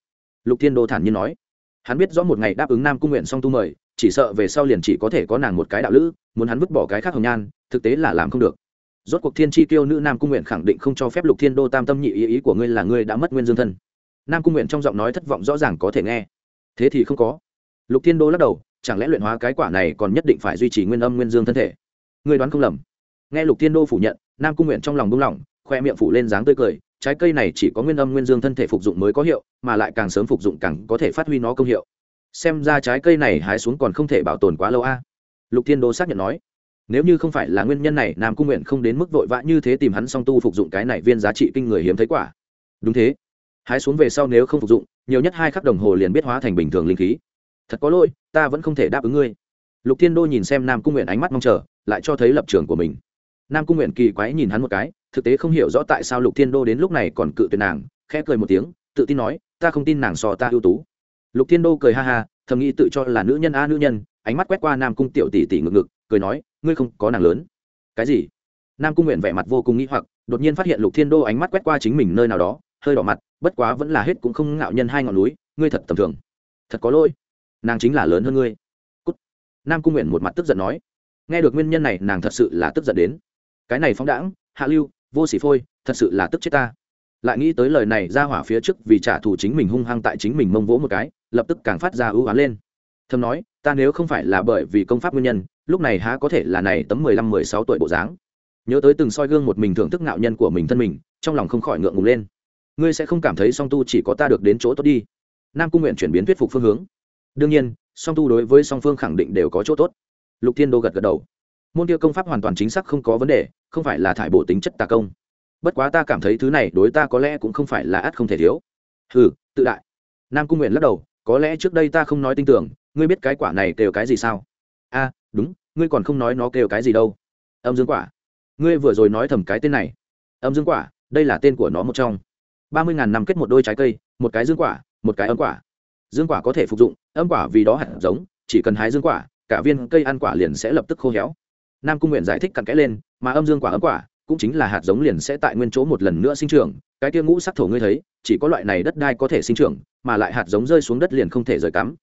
lục thiên đô thản nhiên nói. Hắn biết rõ một ngày đáp ứng nam cung nguyện song tu mời, chỉ sợ về sau liền chỉ có thể có nàng một cái đạo lữ, muốn hắn vứt bỏ cái khác hồng nhan, thực tế là làm không được. Rốt cuộc thiên chi tiêu nữ nam cung nguyện khẳng định không cho phép lục thiên đô tam tâm nhị ý ý của ngươi là ngươi đã mất nguyên dương thân. Nam cung nguyện trong giọng nói thất vọng rõ ràng có thể nghe. Thế thì không có. Lục thiên đô lắc đầu, chẳng lẽ luyện hóa cái quả này còn nhất định phải duy trì nguyên âm nguyên dương thân thể? Ngươi đoán không lầm. Nghe lục thiên đô phủ nhận, nam cung nguyện trong lòng buông lỏng khoe miệng phủ lên dáng tươi cười trái cây này chỉ có nguyên âm nguyên dương thân thể phục dụng mới có hiệu, mà lại càng sớm phục dụng càng có thể phát huy nó công hiệu. Xem ra trái cây này hái xuống còn không thể bảo tồn quá lâu a. Lục thiên đô xác nhận nói. Nếu như không phải là nguyên nhân này, nam cung nguyện không đến mức vội vã như thế tìm hắn song tu phục dụng cái này viên giá trị kinh người hiếm thấy quả. Đúng thế. Hái xuống về sau nếu không phục dụng, nhiều nhất hai khắc đồng hồ liền biết hóa thành bình thường linh khí. Thật có lỗi, ta vẫn không thể đáp ứng ngươi. Lục thiên đô nhìn xem nam cung nguyện ánh mắt mong chờ, lại cho thấy lập trường của mình. Nam cung nguyện kỳ quái nhìn hắn một cái thực tế không hiểu rõ tại sao lục thiên đô đến lúc này còn cự tuyệt nàng, khẽ cười một tiếng, tự tin nói, ta không tin nàng so ta ưu tú. Lục thiên đô cười ha ha, thầm nghĩ tự cho là nữ nhân a nữ nhân, ánh mắt quét qua nam cung tiểu tỷ tỷ ngực ngực, cười nói, ngươi không có nàng lớn. Cái gì? Nam cung nguyện vẻ mặt vô cùng nghĩ hoặc, đột nhiên phát hiện lục thiên đô ánh mắt quét qua chính mình nơi nào đó, hơi đỏ mặt, bất quá vẫn là hết cũng không ngạo nhân hai ngọn núi, ngươi thật tầm thường, thật có lỗi, nàng chính là lớn hơn ngươi. Cút. nam cung nguyện một mặt tức giận nói, nghe được nguyên nhân này, nàng thật sự là tức giận đến. Cái này phóng đãng, hạ lưu vô sỉ phôi, thật sự là tức chết ta. Lại nghĩ tới lời này, ra hỏa phía trước vì trả thù chính mình hung hăng tại chính mình mông vỗ một cái, lập tức càng phát ra ưu á lên. Thầm nói, ta nếu không phải là bởi vì công pháp nguyên nhân, lúc này há có thể là này tấm mười lăm, mười sáu tuổi bộ dáng. Nhớ tới từng soi gương một mình thưởng thức ngạo nhân của mình thân mình, trong lòng không khỏi ngượng ngùng lên. Ngươi sẽ không cảm thấy song tu chỉ có ta được đến chỗ tốt đi. Nam cung nguyện chuyển biến thuyết phục phương hướng. Đương nhiên, song tu đối với song phương khẳng định đều có chỗ tốt. Lục thiên đô gật gật đầu. Môn tiêu công pháp hoàn toàn chính xác không có vấn đề không phải là thải bộ tính chất tà công. Bất quá ta cảm thấy thứ này đối ta có lẽ cũng không phải là ắt không thể thiếu. Hừ, tự đại. Nam cung nguyện lắc đầu, có lẽ trước đây ta không nói tin tưởng, ngươi biết cái quả này kêu cái gì sao? A, đúng, ngươi còn không nói nó kêu cái gì đâu. Âm dương quả, ngươi vừa rồi nói thầm cái tên này. Âm dương quả, đây là tên của nó một trong. Ba mươi ngàn năm kết một đôi trái cây, một cái dương quả, một cái âm quả. Dương quả có thể phục dụng, âm quả vì đó hạt giống, chỉ cần hái dương quả, cả viên cây ăn quả liền sẽ lập tức khô héo nam cung nguyện giải thích cặn kẽ lên, mà âm dương quả âm quả, cũng chính là hạt giống liền sẽ tại nguyên chỗ một lần nữa sinh trưởng, cái kia ngũ sắc thổ ngươi thấy, chỉ có loại này đất đai có thể sinh trưởng, mà lại hạt giống rơi xuống đất liền không thể rời cắm.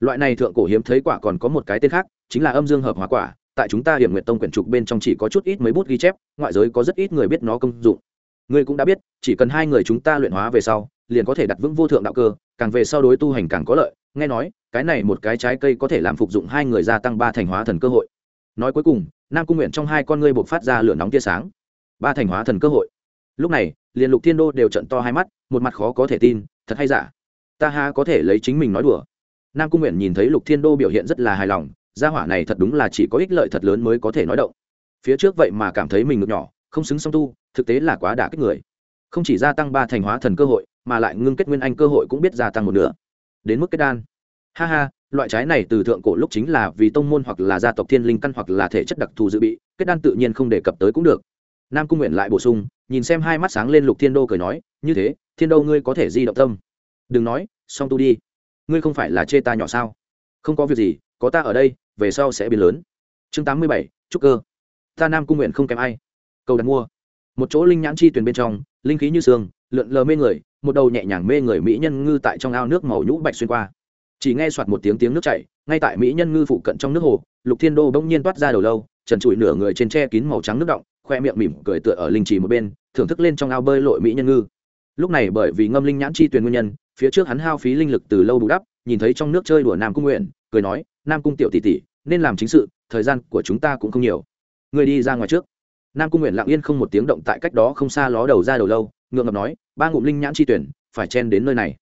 Loại này thượng cổ hiếm thấy quả còn có một cái tên khác, chính là âm dương hợp hóa quả, tại chúng ta hiểm nguyện tông quyển trục bên trong chỉ có chút ít mấy bút ghi chép, ngoại giới có rất ít người biết nó công dụng. Ngươi cũng đã biết, chỉ cần hai người chúng ta luyện hóa về sau, liền có thể đặt vững vô thượng đạo cơ, càng về sau đối tu hành càng có lợi. Nghe nói, cái này một cái trái cây có thể làm phục dụng hai người gia tăng ba thành hóa thần cơ hội nói cuối cùng, nam cung nguyện trong hai con ngươi buộc phát ra lửa nóng tia sáng. Ba thành hóa thần cơ hội. Lúc này, liền lục thiên đô đều trận to hai mắt, một mặt khó có thể tin, thật hay giả? Ta ha có thể lấy chính mình nói đùa. Nam cung nguyện nhìn thấy lục thiên đô biểu hiện rất là hài lòng, gia hỏa này thật đúng là chỉ có ích lợi thật lớn mới có thể nói động. Phía trước vậy mà cảm thấy mình ngược nhỏ, không xứng song tu, thực tế là quá đả kích người. Không chỉ gia tăng ba thành hóa thần cơ hội, mà lại ngưng kết nguyên anh cơ hội cũng biết gia tăng một nửa. Đến mức kết đan. Ha ha loại trái này từ thượng cổ lúc chính là vì tông môn hoặc là gia tộc thiên linh căn hoặc là thể chất đặc thù dự bị, kết đan tự nhiên không đề cập tới cũng được. Nam cung nguyện lại bổ sung, nhìn xem hai mắt sáng lên lục thiên đô cười nói, như thế, thiên đô ngươi có thể di động tâm. Đừng nói song tu đi. Ngươi không phải là chê ta nhỏ sao? Không có việc gì, có ta ở đây, về sau sẽ biến lớn. Chương tám mươi bảy, trúc cơ. Ta nam cung nguyện không kém ai. Cầu đặt mua. Một chỗ linh nhãn chi tuyền bên trong, linh khí như sương, lượn lờ mê người, một đầu nhẹ nhàng mê người mỹ nhân ngư tại trong ao nước màu nhũ bạch xuyên qua chỉ nghe soạt một tiếng tiếng nước chảy, ngay tại mỹ nhân ngư phụ cận trong nước hồ, lục thiên đô bỗng nhiên toát ra đầu lâu, trần trụi nửa người trên tre kín màu trắng nước động, khoe miệng mỉm cười tựa ở linh trì một bên, thưởng thức lên trong ao bơi lội mỹ nhân ngư. Lúc này bởi vì ngâm linh nhãn chi tuyền nguyên nhân, phía trước hắn hao phí linh lực từ lâu bù đắp, nhìn thấy trong nước chơi đùa nam cung nguyện, cười nói, nam cung tiểu tỷ tỷ, nên làm chính sự, thời gian của chúng ta cũng không nhiều. Người đi ra ngoài trước. Nam cung nguyện lặng yên không một tiếng động tại cách đó không xa ló đầu ra đầu lâu, ngượng ngập nói, ba ngụm linh nhãn chi tuyển phải chen đến nơi này.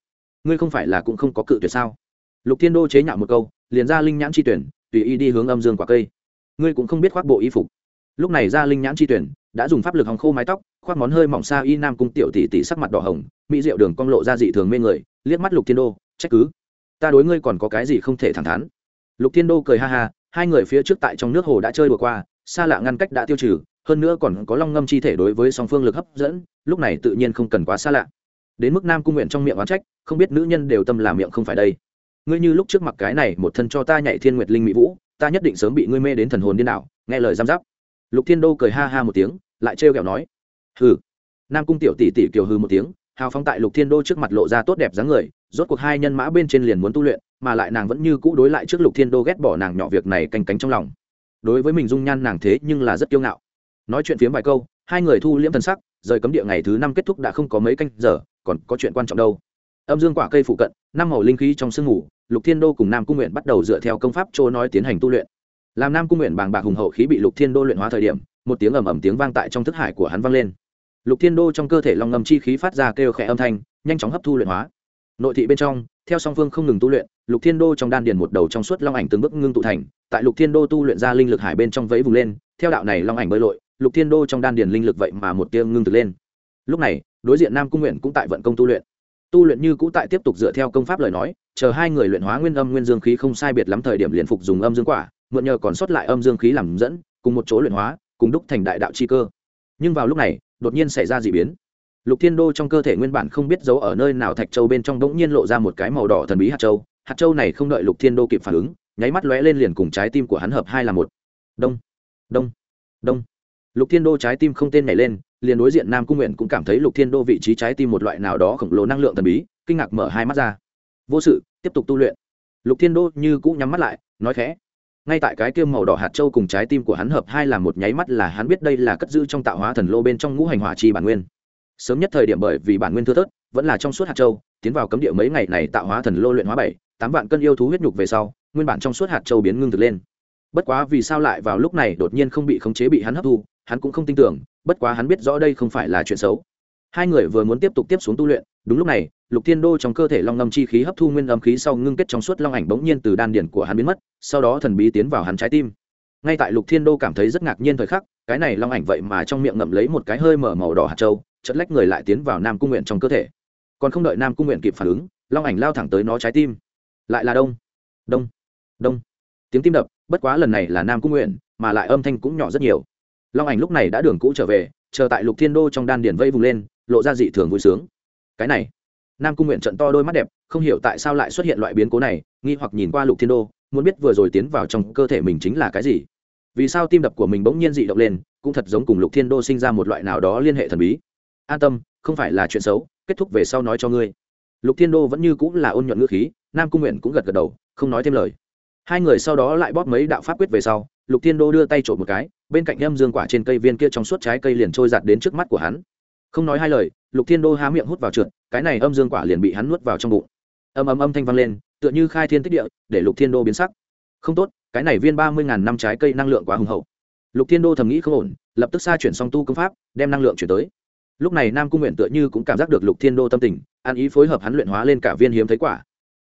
Ngươi không phải là cũng không có cự tuyệt sao? Lục thiên đô chế nhạo một câu, liền ra linh nhãn chi tuyển, tùy y đi hướng âm dương quả cây. Ngươi cũng không biết khoác bộ y phục. Lúc này ra linh nhãn chi tuyển, đã dùng pháp lực hòng khô mái tóc, khoác món hơi mỏng xa y nam cung tiểu tỷ tỷ sắc mặt đỏ hồng, mỹ rượu đường cong lộ ra dị thường mê người, liếc mắt lục thiên đô, trách cứ, ta đối ngươi còn có cái gì không thể thẳng thắn. Lục thiên đô cười ha ha, hai người phía trước tại trong nước hồ đã chơi đùa qua, xa lạ ngăn cách đã tiêu trừ, hơn nữa còn có long ngâm chi thể đối với song phương lực hấp dẫn, lúc này tự nhiên không cần quá xa lạ. Đến mức nam cung nguyện trong miệng oán trách, không biết nữ nhân đều tâm làm miệng không phải đây ngươi như lúc trước mặt cái này một thân cho ta nhảy thiên nguyệt linh mỹ vũ, ta nhất định sớm bị ngươi mê đến thần hồn điên đảo, nghe lời giam giáp. Lục thiên đô cười ha ha một tiếng, lại trêu ghẹo nói, hừ. Nam cung tiểu tỷ tỷ kiều hư một tiếng, hào phóng tại lục thiên đô trước mặt lộ ra tốt đẹp dáng người, rốt cuộc hai nhân mã bên trên liền muốn tu luyện, mà lại nàng vẫn như cũ đối lại trước lục thiên đô ghét bỏ nàng nhỏ việc này canh cánh trong lòng. Đối với mình dung nhan nàng thế nhưng là rất kiêu ngạo. Nói chuyện phiếm vài câu, hai người thu liễm thân sắc, rời cấm địa ngày thứ năm kết thúc đã không có mấy canh giờ, còn có chuyện quan trọng đâu âm dương quả cây phụ cận, năm màu linh khí trong sương ngủ lục thiên đô cùng nam cung nguyện bắt đầu dựa theo công pháp chỗ nói tiến hành tu luyện. Làm nam cung nguyện bàng bạc hùng hậu khí bị lục thiên đô luyện hóa thời điểm, một tiếng ầm ầm tiếng vang tại trong thức hải của hắn vang lên. Lục thiên đô trong cơ thể long ngầm chi khí phát ra kêu khẽ âm thanh, nhanh chóng hấp thu luyện hóa. Nội thị bên trong, theo song phương không ngừng tu luyện, lục thiên đô trong đan điền một đầu trong suốt long ảnh từng bước ngưng tụ thành, tại lục thiên đô tu luyện ra linh lực hải bên trong vẫy vùng lên, theo đạo này long ảnh bơi lội, lục thiên đô trong đan điền linh lực vậy mà một tiêu ngưng thực lên. Lúc này, đối diện nam cung nguyện cũng tại vận công tu luyện tu luyện như cũ tại tiếp tục dựa theo công pháp lời nói, chờ hai người luyện hóa nguyên âm nguyên dương khí không sai biệt lắm thời điểm liền phục dùng âm dương quả, mượn nhờ còn sót lại âm dương khí làm dẫn, cùng một chỗ luyện hóa, cùng đúc thành đại đạo chi cơ. Nhưng vào lúc này, đột nhiên xảy ra d ị biến. Lục thiên đô trong cơ thể nguyên bản không biết giấu ở nơi nào thạch châu bên trong đ ỗ n g nhiên lộ ra một cái màu đỏ thần bí hạt châu. Hạt châu này không đợi lục thiên đô kịp phản ứng, nháy mắt lóe lên liền cùng trái tim của hắn hợp hai là một. Đông đông đông. Lục thiên đô trái tim không tên nhảy lên liền đối diện nam cung nguyện cũng cảm thấy lục thiên đô vị trí trái tim một loại nào đó khổng lồ năng lượng thần bí, kinh ngạc mở hai mắt ra. Vô sự, tiếp tục tu luyện. Lục thiên đô như cũng nhắm mắt lại, nói khẽ. Ngay tại cái kiêm màu đỏ hạt châu cùng trái tim của hắn hợp hai là một nháy mắt là hắn biết đây là cất giữ trong tạo hóa thần lô bên trong ngũ hành hỏa chi bản nguyên. Sớm nhất thời điểm bởi vì bản nguyên thưa thớt, vẫn là trong suốt hạt châu, tiến vào cấm địa mấy ngày này tạo hóa thần lô luyện hóa bảy, tám vạn cân yêu thú huyết nhục về sau, nguyên bản trong suốt hạt châu biến ngưng thực lên. Bất quá vì sao lại vào lúc này đột nhiên không bị khống chế bị hắn hấp thu hắn cũng không tin tưởng, bất quá hắn biết rõ đây không phải là chuyện xấu. Hai người vừa muốn tiếp tục tiếp xuống tu luyện, đúng lúc này, lục thiên đô trong cơ thể long ngâm chi khí hấp thu nguyên âm khí sau ngưng kết trong suốt long ảnh bỗng nhiên từ đan điển của hắn biến mất, sau đó thần bí tiến vào hắn trái tim. Ngay tại lục thiên đô cảm thấy rất ngạc nhiên thời khắc, cái này long ảnh vậy mà trong miệng ngậm lấy một cái hơi mở màu đỏ hạt trâu chất lách người lại tiến vào nam cung nguyện trong cơ thể. Còn không đợi nam cung nguyện kịp phản ứng, long ảnh lao thẳng tới nó trái tim. Lại là đông đông đông. Tiếng tim đập, bất quá lần này là nam cung nguyện, mà lại âm thanh cũng nhỏ rất nhiều long ảnh lúc này đã đường cũ trở về, chờ tại lục thiên đô trong đan điển vây vùng lên, lộ ra dị thường vui sướng. Cái này, nam cung nguyện trận to đôi mắt đẹp, không hiểu tại sao lại xuất hiện loại biến cố này, nghi hoặc nhìn qua lục thiên đô, muốn biết vừa rồi tiến vào trong cơ thể mình chính là cái gì. Vì sao tim đập của mình bỗng nhiên dị động lên, cũng thật giống cùng lục thiên đô sinh ra một loại nào đó liên hệ thần bí. An tâm, không phải là chuyện xấu, kết thúc về sau nói cho ngươi. Lục thiên đô vẫn như cũng là ôn nhuận ngữ khí, nam cung nguyện cũng gật gật đầu, không nói thêm lời. Hai người sau đó lại bóp mấy đạo pháp quyết về sau lục thiên đô đưa tay trộm một cái, bên cạnh em dương quả trên cây viên kia trong suốt trái cây liền trôi giặt đến trước mắt của hắn. Không nói hai lời, lục thiên đô há miệng hút vào trượt, cái này âm dương quả liền bị hắn nuốt vào trong bụng. Âm âm âm thanh vang lên, tựa như khai thiên tích địa, để lục thiên đô biến sắc. Không tốt, cái này viên ba mươi ngàn năm trái cây năng lượng quá hùng hậu. Lục thiên đô thầm nghĩ không ổn, lập tức xa chuyển song tu công pháp, đem năng lượng chuyển tới. Lúc này nam cung nguyện tựa như cũng cảm giác được lục thiên đô tâm tình ăn ý phối hợp hắn luyện hóa lên cả viên hiếm thấy quả.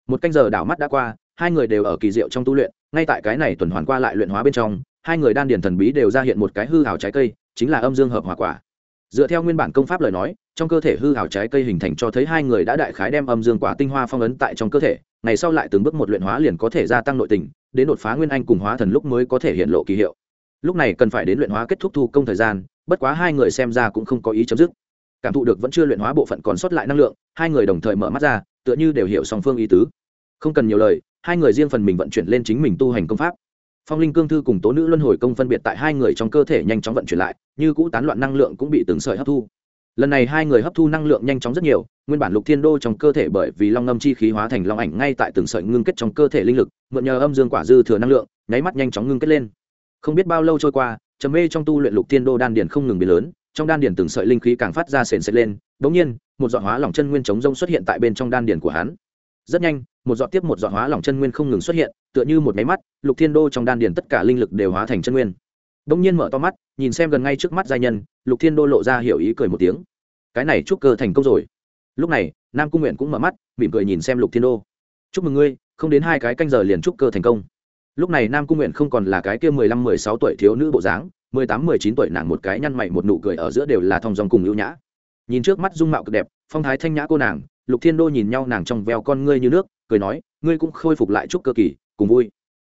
Một canh giờ đảo mắt đã qua, hai người đều ở kỳ diệu trong tu luyện ngay tại cái này tuần hoàn qua lại luyện hóa bên trong, hai người đan điền thần bí đều ra hiện một cái hư hào trái cây, chính là âm dương hợp hòa quả. Dựa theo nguyên bản công pháp lời nói, trong cơ thể hư hảo trái cây hình thành cho thấy hai người đã đại khái đem âm dương quả tinh hoa phong ấn tại trong cơ thể, ngày sau lại từng bước một luyện hóa liền có thể gia tăng nội tình, đến đột phá nguyên anh cùng hóa thần lúc mới có thể hiện lộ kỳ hiệu. Lúc này cần phải đến luyện hóa kết thúc thu công thời gian, bất quá hai người xem ra cũng không có ý chấm dứt. Cảm thụ được vẫn chưa luyện hóa bộ phận còn sót lại năng lượng, hai người đồng thời mở mắt ra, tựa như đều hiểu song phương ý tứ. Không cần nhiều lời hai người riêng phần mình vận chuyển lên chính mình tu hành công pháp. Phong linh cương thư cùng tố nữ luân hồi công phân biệt tại hai người trong cơ thể nhanh chóng vận chuyển lại, như cũ tán loạn năng lượng cũng bị từng sợi hấp thu. Lần này hai người hấp thu năng lượng nhanh chóng rất nhiều, nguyên bản lục thiên đô trong cơ thể bởi vì long ngâm chi khí hóa thành long ảnh ngay tại từng sợi ngưng kết trong cơ thể linh lực, mượn nhờ âm dương quả dư thừa năng lượng, nháy mắt nhanh chóng ngưng kết lên. Không biết bao lâu trôi qua, trầm mê trong tu luyện lục thiên đô đan điền không ngừng biến lớn, trong đan điền từng sợi linh khí càng phát ra sền sệt lên đ ỗ n g nhiên, một dọn hóa lỏng chân nguyên chống rông xuất hiện tại bên trong đan điền của hắn rất nhanh, một giọt tiếp một giọt hóa lỏng chân nguyên không ngừng xuất hiện, tựa như một máy mắt, lục thiên đô trong đan điền tất cả linh lực đều hóa thành chân nguyên. Đông nhiên mở to mắt, nhìn xem gần ngay trước mắt giai nhân, lục thiên đô lộ ra hiểu ý cười một tiếng. Cái này chúc cơ thành công rồi. Lúc này, nam cung nguyện cũng mở mắt, mỉm cười nhìn xem lục thiên đô. Chúc mừng ngươi, không đến hai cái canh giờ liền chúc cơ thành công. Lúc này nam cung nguyện không còn là cái kia mười lăm, mười sáu tuổi thiếu nữ bộ dáng, mười tám, mười chín tuổi nàng một cái nhăn mày một nụ cười ở giữa đều là thong dòng cùng ưu nhã. Nhìn trước mắt dung mạo cực đẹp, phong thái thanh nhã cô nàng lục thiên đô nhìn nhau nàng trong veo con ngươi như nước, cười nói, ngươi cũng khôi phục lại chút cơ kỳ, cùng vui.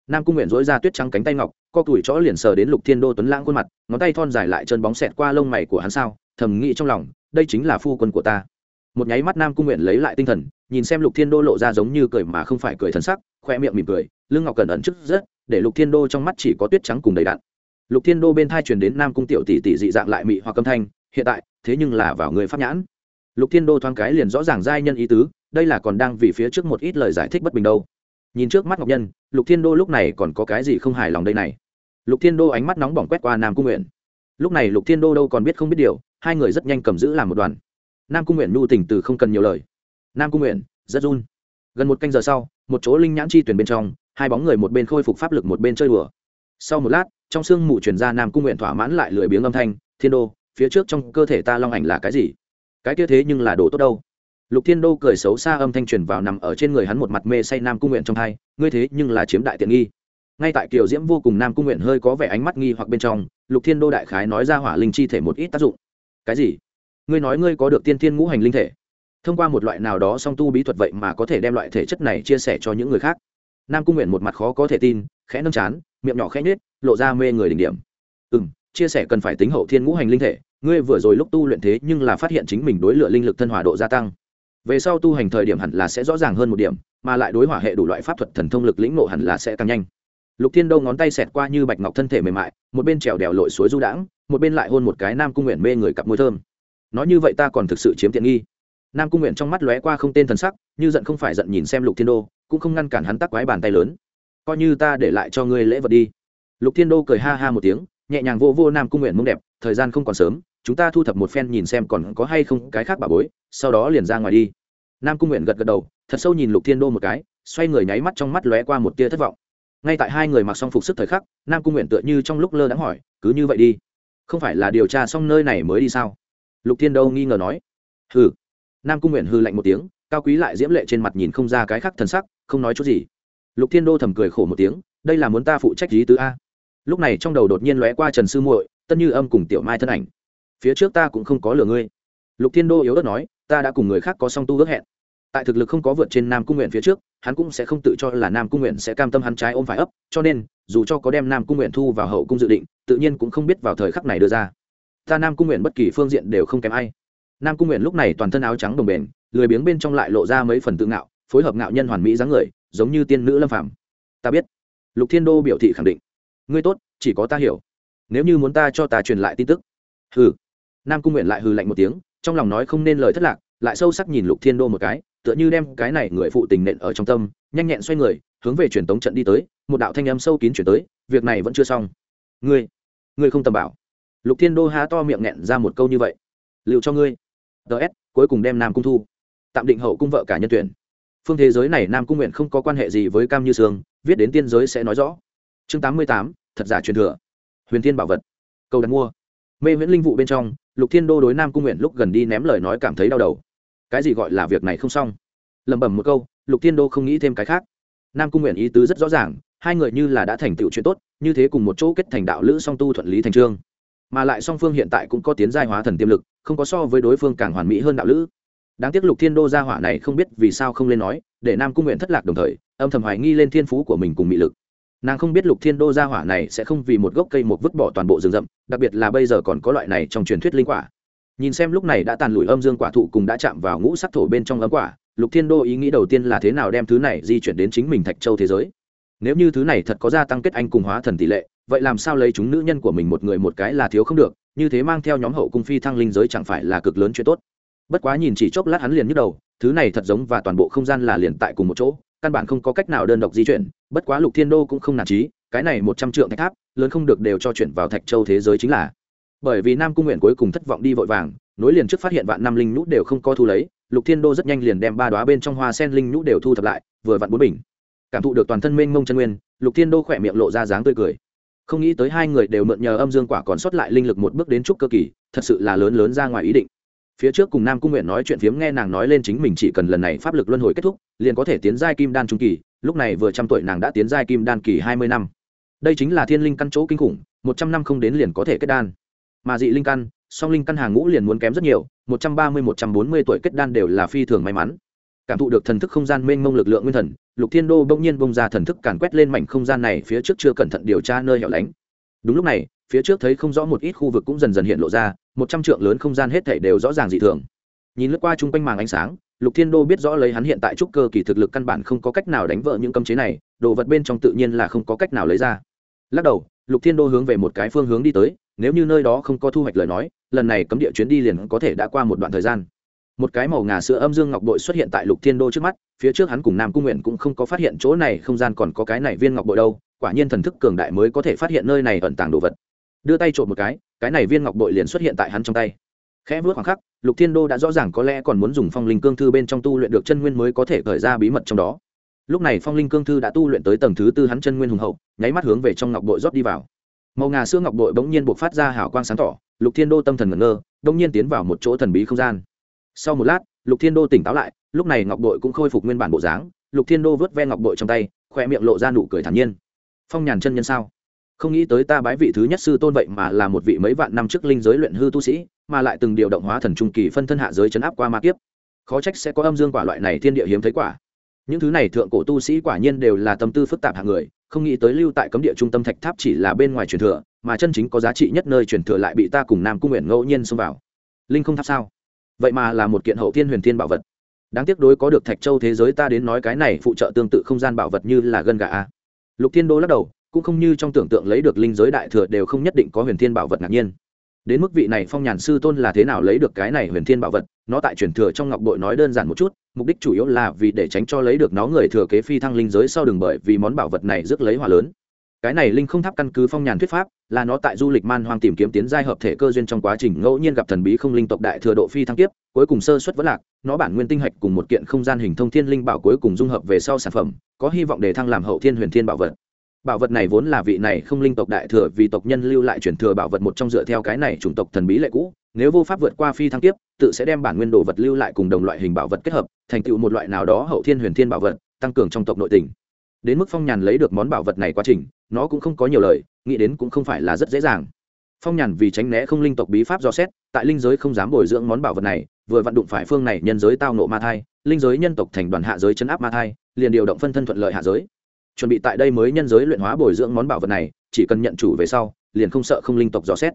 Nam cung nguyện dối ra tuyết trắng cánh tay ngọc, co tuổi chó liền sờ đến lục thiên đô tuấn lãng khuôn mặt, ngón tay thon dài lại chân bóng xẹt qua lông mày của hắn sao, thầm nghĩ trong lòng, đây chính là phu quân của ta. Một nháy mắt nam cung nguyện lấy lại tinh thần, nhìn xem lục thiên đô lộ ra giống như cười mà không phải cười thân sắc, khoe miệng mỉm cười, lưng ngọc cẩn ẩn trước rất, để lục thiên đô trong mắt chỉ có tuyết trắng cùng đầy đạn. Lục thiên đô bên thai truyền đến nam cung tiểu tỷ tỷ dị dạng lại mị hoặc âm thanh, hiện tại, thế nhưng là vào người pháp nhãn lục thiên đô thoáng cái liền rõ ràng giai nhân ý tứ, đây là còn đang vì phía trước một ít lời giải thích bất bình đâu. Nhìn trước mắt ngọc nhân, lục thiên đô lúc này còn có cái gì không hài lòng đây này? Lục thiên đô ánh mắt nóng bỏng quét qua nam cung nguyện. Lúc này lục thiên đô đâu còn biết không biết điều, hai người rất nhanh cầm giữ làm một đoàn. Nam cung nguyện nhu tình từ không cần nhiều lời. Nam cung nguyện, rất run. Gần một canh giờ sau, một chỗ linh nhãn chi tuyển bên trong, hai bóng người một bên khôi phục pháp lực một bên chơi đùa. Sau một lát, trong sương mù truyền ra nam cung nguyện thỏa mãn lại lười biếng âm thanh, thiên đô, phía trước trong cơ thể ta long ảnh là cái gì? Cái kia thế nhưng là đồ tốt đâu. Lục thiên đô cười xấu xa âm thanh truyền vào nằm ở trên người hắn một mặt mê say nam cung nguyện trong hai, ngươi thế nhưng là chiếm đại tiện nghi. Ngay tại kiều diễm vô cùng nam cung nguyện hơi có vẻ ánh mắt nghi hoặc bên trong, lục thiên đô đại khái nói ra hỏa linh chi thể một ít tác dụng. Cái gì? Ngươi nói ngươi có được tiên thiên ngũ hành linh thể. Thông qua một loại nào đó song tu bí thuật vậy mà có thể đem loại thể chất này chia sẻ cho những người khác. Nam cung nguyện một mặt khó có thể tin, khẽ nâng chán, miệng nhỏ khẽ nhết lộ ra mê người đỉnh điểm. Ừ m chia sẻ cần phải tính hậu thiên ngũ hành linh thể ngươi vừa rồi lúc tu luyện thế nhưng là phát hiện chính mình đối lựa linh lực thân hỏa độ gia tăng. Về sau tu hành thời điểm hẳn là sẽ rõ ràng hơn một điểm, mà lại đối hỏa hệ đủ loại pháp thuật thần thông lực lĩnh nộ hẳn là sẽ tăng nhanh. Lục thiên đâu ngón tay xẹt qua như bạch ngọc thân thể mềm mại, một bên trèo đèo lội suối du đãng, một bên lại hôn một cái nam cung nguyện mê người cặp môi thơm. Nói như vậy ta còn thực sự chiếm tiện nghi. Nam cung nguyện trong mắt lóe qua không tên thần sắc, như giận không phải giận nhìn xem lục thiên đô, cũng không ngăn cản hắn tắc quái bàn tay lớn. Coi như ta để lại cho ngươi lễ vật đi. Lục thiên đô cười ha ha một tiếng, nhẹ nhàng vô vô nam cung nguyện mông đẹp, thời gian không còn sớm chúng ta thu thập một phen nhìn xem còn có hay không cái khác bà bối, sau đó liền ra ngoài đi. Nam cung nguyện gật gật đầu, thật sâu nhìn lục thiên đô một cái, xoay người nháy mắt trong mắt lóe qua một tia thất vọng. Ngay tại hai người mặc xong phục sức thời khắc, nam cung nguyện tựa như trong lúc lơ đãng hỏi, cứ như vậy đi, không phải là điều tra xong nơi này mới đi sao? Lục thiên đô nghi ngờ nói. Hừ. Nam cung nguyện hư lạnh một tiếng, cao quý lại diễm lệ trên mặt nhìn không ra cái khác thần sắc, không nói chút gì. Lục thiên đô thầm cười khổ một tiếng, đây là muốn ta phụ trách lý tứ a. Lúc này trong đầu đột nhiên lóe qua trần sư muội, tân như âm cùng tiểu mai thân ảnh phía trước ta cũng không có lừa ngươi. Lục thiên đô yếu ớt nói, ta đã cùng người khác có song tu ước hẹn. Tại thực lực không có vượt trên nam cung nguyện phía trước, hắn cũng sẽ không tự cho là nam cung nguyện sẽ cam tâm hắn trái ôm phải ấp, cho nên, dù cho có đem nam cung nguyện thu vào hậu cung dự định, tự nhiên cũng không biết vào thời khắc này đưa ra. Ta nam cung nguyện bất kỳ phương diện đều không kém ai. Nam cung nguyện lúc này toàn thân áo trắng đồng bền, lười biếng bên trong lại lộ ra mấy phần tự ngạo, phối hợp ngạo nhân hoàn mỹ dáng người, giống như tiên nữ lâm phàm. Ta biết. Lục thiên đô biểu thị khẳng định. Ngươi tốt, chỉ có ta hiểu. Nếu như muốn ta cho ta truyền lại tin tức. Hừ nam cung nguyện lại hừ lạnh một tiếng, trong lòng nói không nên lời thất lạc, lại sâu sắc nhìn lục thiên đô một cái, tựa như đem cái này người phụ tình nện ở trong tâm, nhanh nhẹn xoay người, hướng về truyền tống trận đi tới, một đạo thanh âm sâu kín chuyển tới, việc này vẫn chưa xong. Ngươi ngươi không tầm bảo. Lục thiên đô há to miệng nghẹn ra một câu như vậy. Liệu cho ngươi. Ts cuối cùng đem nam cung thu. Tạm định hậu cung vợ cả nhân tuyển. Phương thế giới này nam cung nguyện không có quan hệ gì với cam như sương, viết đến tiên giới sẽ nói rõ. Chương tám mươi tám, thật giả truyền thừa. Huyền thiên bảo vật. Câu đặt mua. Mê viễn linh vụ bên trong lục thiên đô đối nam cung nguyện lúc gần đi ném lời nói cảm thấy đau đầu. Cái gì gọi là việc này không xong? Lẩm bẩm một câu, lục thiên đô không nghĩ thêm cái khác. Nam cung nguyện ý tứ rất rõ ràng, hai người như là đã thành tựu chuyện tốt, như thế cùng một chỗ kết thành đạo lữ song tu thuận lý thành trương. Mà lại song phương hiện tại cũng có tiến giai hóa thần tiềm lực, không có so với đối phương càng hoàn mỹ hơn đạo lữ. Đáng tiếc lục thiên đô gia hỏa này không biết vì sao không lên nói, để nam cung nguyện thất lạc đồng thời, âm thầm hoài nghi lên thiên phú của mình cùng mỹ lực nàng không biết lục thiên đô gia hỏa này sẽ không vì một gốc cây một vứt bỏ toàn bộ rừng rậm, đặc biệt là bây giờ còn có loại này trong truyền thuyết linh quả. Nhìn xem lúc này đã tàn lùi âm dương quả thụ cùng đã chạm vào ngũ sắc thổ bên trong ấm quả, lục thiên đô ý nghĩ đầu tiên là thế nào đem thứ này di chuyển đến chính mình thạch châu thế giới? Nếu như thứ này thật có gia tăng kết anh cùng hóa thần tỷ lệ, vậy làm sao lấy chúng nữ nhân của mình một người một cái là thiếu không được, như thế mang theo nhóm hậu cung phi thăng linh giới chẳng phải là cực lớn chuyện tốt. Bất quá nhìn chỉ chốc lát hắn liền nhức đầu, thứ này thật giống và toàn bộ không gian là liền tại cùng một chỗ, căn bản không có cách nào đơn độc di chuyển bất quá lục thiên đô cũng không nản trí cái này một trăm trượng thạch tháp, lớn không được đều cho chuyển vào thạch châu thế giới chính là. Bởi vì nam cung nguyện cuối cùng thất vọng đi vội vàng, nối liền trước phát hiện vạn năm linh nhũ đều không co thu lấy, lục thiên đô rất nhanh liền đem ba đoá bên trong hoa sen linh nhũ đều thu thập lại, vừa vặn bốn bình. Cảm thụ được toàn thân mênh mông chân nguyên, lục thiên đô khỏe miệng lộ ra dáng tươi cười. Không nghĩ tới hai người đều mượn nhờ âm dương quả còn sót lại linh lực một bước đến trúc cơ kỳ, thật sự là lớn lớn ra ngoài ý định. Phía trước cùng nam cung nguyện nói chuyện phiếm nghe nàng nói lên chính mình chỉ cần lần này pháp lực luân hồi kết thúc, liền có thể tiến giai kim đan trung kỳ lúc này vừa trăm tuổi nàng đã tiến giai kim đan kỳ hai mươi năm. Đây chính là thiên linh căn chỗ kinh khủng, một trăm năm không đến liền có thể kết đan. Mà dị linh căn, song linh căn hàng ngũ liền muốn kém rất nhiều, một trăm ba mươi, một trăm bốn mươi tuổi kết đan đều là phi thường may mắn. Cảm thụ được thần thức không gian mênh mông lực lượng nguyên thần, lục thiên đô bỗng nhiên bông ra thần thức càn quét lên mảnh không gian này phía trước chưa cẩn thận điều tra nơi hẻo lánh. Đúng lúc này, phía trước thấy không rõ một ít khu vực cũng dần dần hiện lộ ra, một trăm trượng lớn không gian hết thảy đều rõ ràng dị thường. Nhìn lướt qua chung quanh màng ánh sáng lục thiên đô biết rõ lấy hắn hiện tại trúc cơ kỳ thực lực căn bản không có cách nào đánh vỡ những cấm chế này, đồ vật bên trong tự nhiên là không có cách nào lấy ra. Lắc đầu, lục thiên đô hướng về một cái phương hướng đi tới, nếu như nơi đó không có thu hoạch lời nói, lần này cấm địa chuyến đi liền có thể đã qua một đoạn thời gian. Một cái màu ngà sữa âm dương ngọc bội xuất hiện tại lục thiên đô trước mắt, phía trước hắn cùng nam cung nguyện cũng không có phát hiện chỗ này không gian còn có cái này viên ngọc bội đâu, quả nhiên thần thức cường đại mới có thể phát hiện nơi này ẩn tàng đồ vật. Đưa tay trộm một cái cái này viên ngọc bội liền xuất hiện tại hắn trong tay khẽ vớt khoảng khắc, lục thiên đô đã rõ ràng có lẽ còn muốn dùng phong linh cương thư bên trong tu luyện được chân nguyên mới có thể khởi ra bí mật trong đó. Lúc này phong linh cương thư đã tu luyện tới tầng thứ tư hắn chân nguyên hùng hậu, nháy mắt hướng về trong ngọc bội rót đi vào. Màu ngà xưa ngọc bội bỗng nhiên buộc phát ra hào quang sáng tỏ, lục thiên đô tâm thần ngẩn ngơ, bỗng nhiên tiến vào một chỗ thần bí không gian. Sau một lát, lục thiên đô tỉnh táo lại, lúc này ngọc bội cũng khôi phục nguyên bản bộ dáng, lục thiên đô vớt ve ngọc bội trong tay khoe miệng lộ ra nụ cười thản nhiên. Phong nhàn chân nhân sao? Không nghĩ tới ta bái vị thứ nhất sư tôn vậy mà là một vị mấy vạn năm trước linh giới luyện hư tu sĩ, mà lại từng điều động hóa thần trung kỳ phân thân hạ giới chấn áp qua ma kiếp. Khó trách sẽ có âm dương quả loại này thiên địa hiếm thấy quả. Những thứ này thượng cổ tu sĩ quả nhiên đều là tâm tư phức tạp hạng người, không nghĩ tới lưu tại cấm địa trung tâm thạch tháp chỉ là bên ngoài truyền thừa, mà chân chính có giá trị nhất nơi truyền thừa lại bị ta cùng nam cung nguyện ngẫu nhiên xông vào. Linh không tháp sao? Vậy mà là một kiện hậu thiên huyền thiên bảo vật. Đáng tiếc đối có được thạch châu thế giới ta đến nói cái này phụ trợ tương tự không gian bảo vật như là gân gà a. Lục thiên đô lắc đầu cũng không như trong tưởng tượng lấy được linh giới đại thừa đều không nhất định có huyền thiên bảo vật ngạc nhiên. Đến mức vị này phong nhàn sư tôn là thế nào lấy được cái này huyền thiên bảo vật, nó tại truyền thừa trong ngọc bội nói đơn giản một chút, mục đích chủ yếu là vì để tránh cho lấy được nó người thừa kế phi thăng linh giới sau đường bởi vì món bảo vật này rước lấy hòa lớn. Cái này linh không tháp căn cứ phong nhàn thuyết pháp, là nó tại du lịch man hoang tìm kiếm tiến giai hợp thể cơ duyên trong quá trình ngẫu nhiên gặp thần bí không linh tộc đại thừa độ phi thăng tiếp cuối cùng sơ xuất vẫn lạc, nó bản nguyên tinh hạch cùng một kiện không gian hình thông thiên linh bảo cuối cùng dung hợp về sau sản phẩm, có hy vọng để thăng làm hậu thiên huyền thiên bảo vật bảo vật này vốn là vị này không linh tộc đại thừa vì tộc nhân lưu lại truyền thừa bảo vật một trong dựa theo cái này chủng tộc thần bí lệ cũ. Nếu vô pháp vượt qua phi thăng tiếp tự sẽ đem bản nguyên đồ vật lưu lại cùng đồng loại hình bảo vật kết hợp, thành tựu một loại nào đó hậu thiên huyền thiên bảo vật, tăng cường trong tộc nội tình. Đến mức phong nhàn lấy được món bảo vật này quá trình, nó cũng không có nhiều lời, nghĩ đến cũng không phải là rất dễ dàng. Phong nhàn vì tránh né không linh tộc bí pháp do xét, tại linh giới không dám bồi dưỡng món bảo vật này, vừa vặn đụng phải phương này nhân giới tao nộ ma thai, linh giới nhân tộc thành đoàn hạ giới chấn áp ma thai, liền điều động phân thân thuận lợi hạ giới chuẩn bị tại đây mới nhân giới luyện hóa bồi dưỡng món bảo vật này, chỉ cần nhận chủ về sau, liền không sợ không linh tộc dò xét.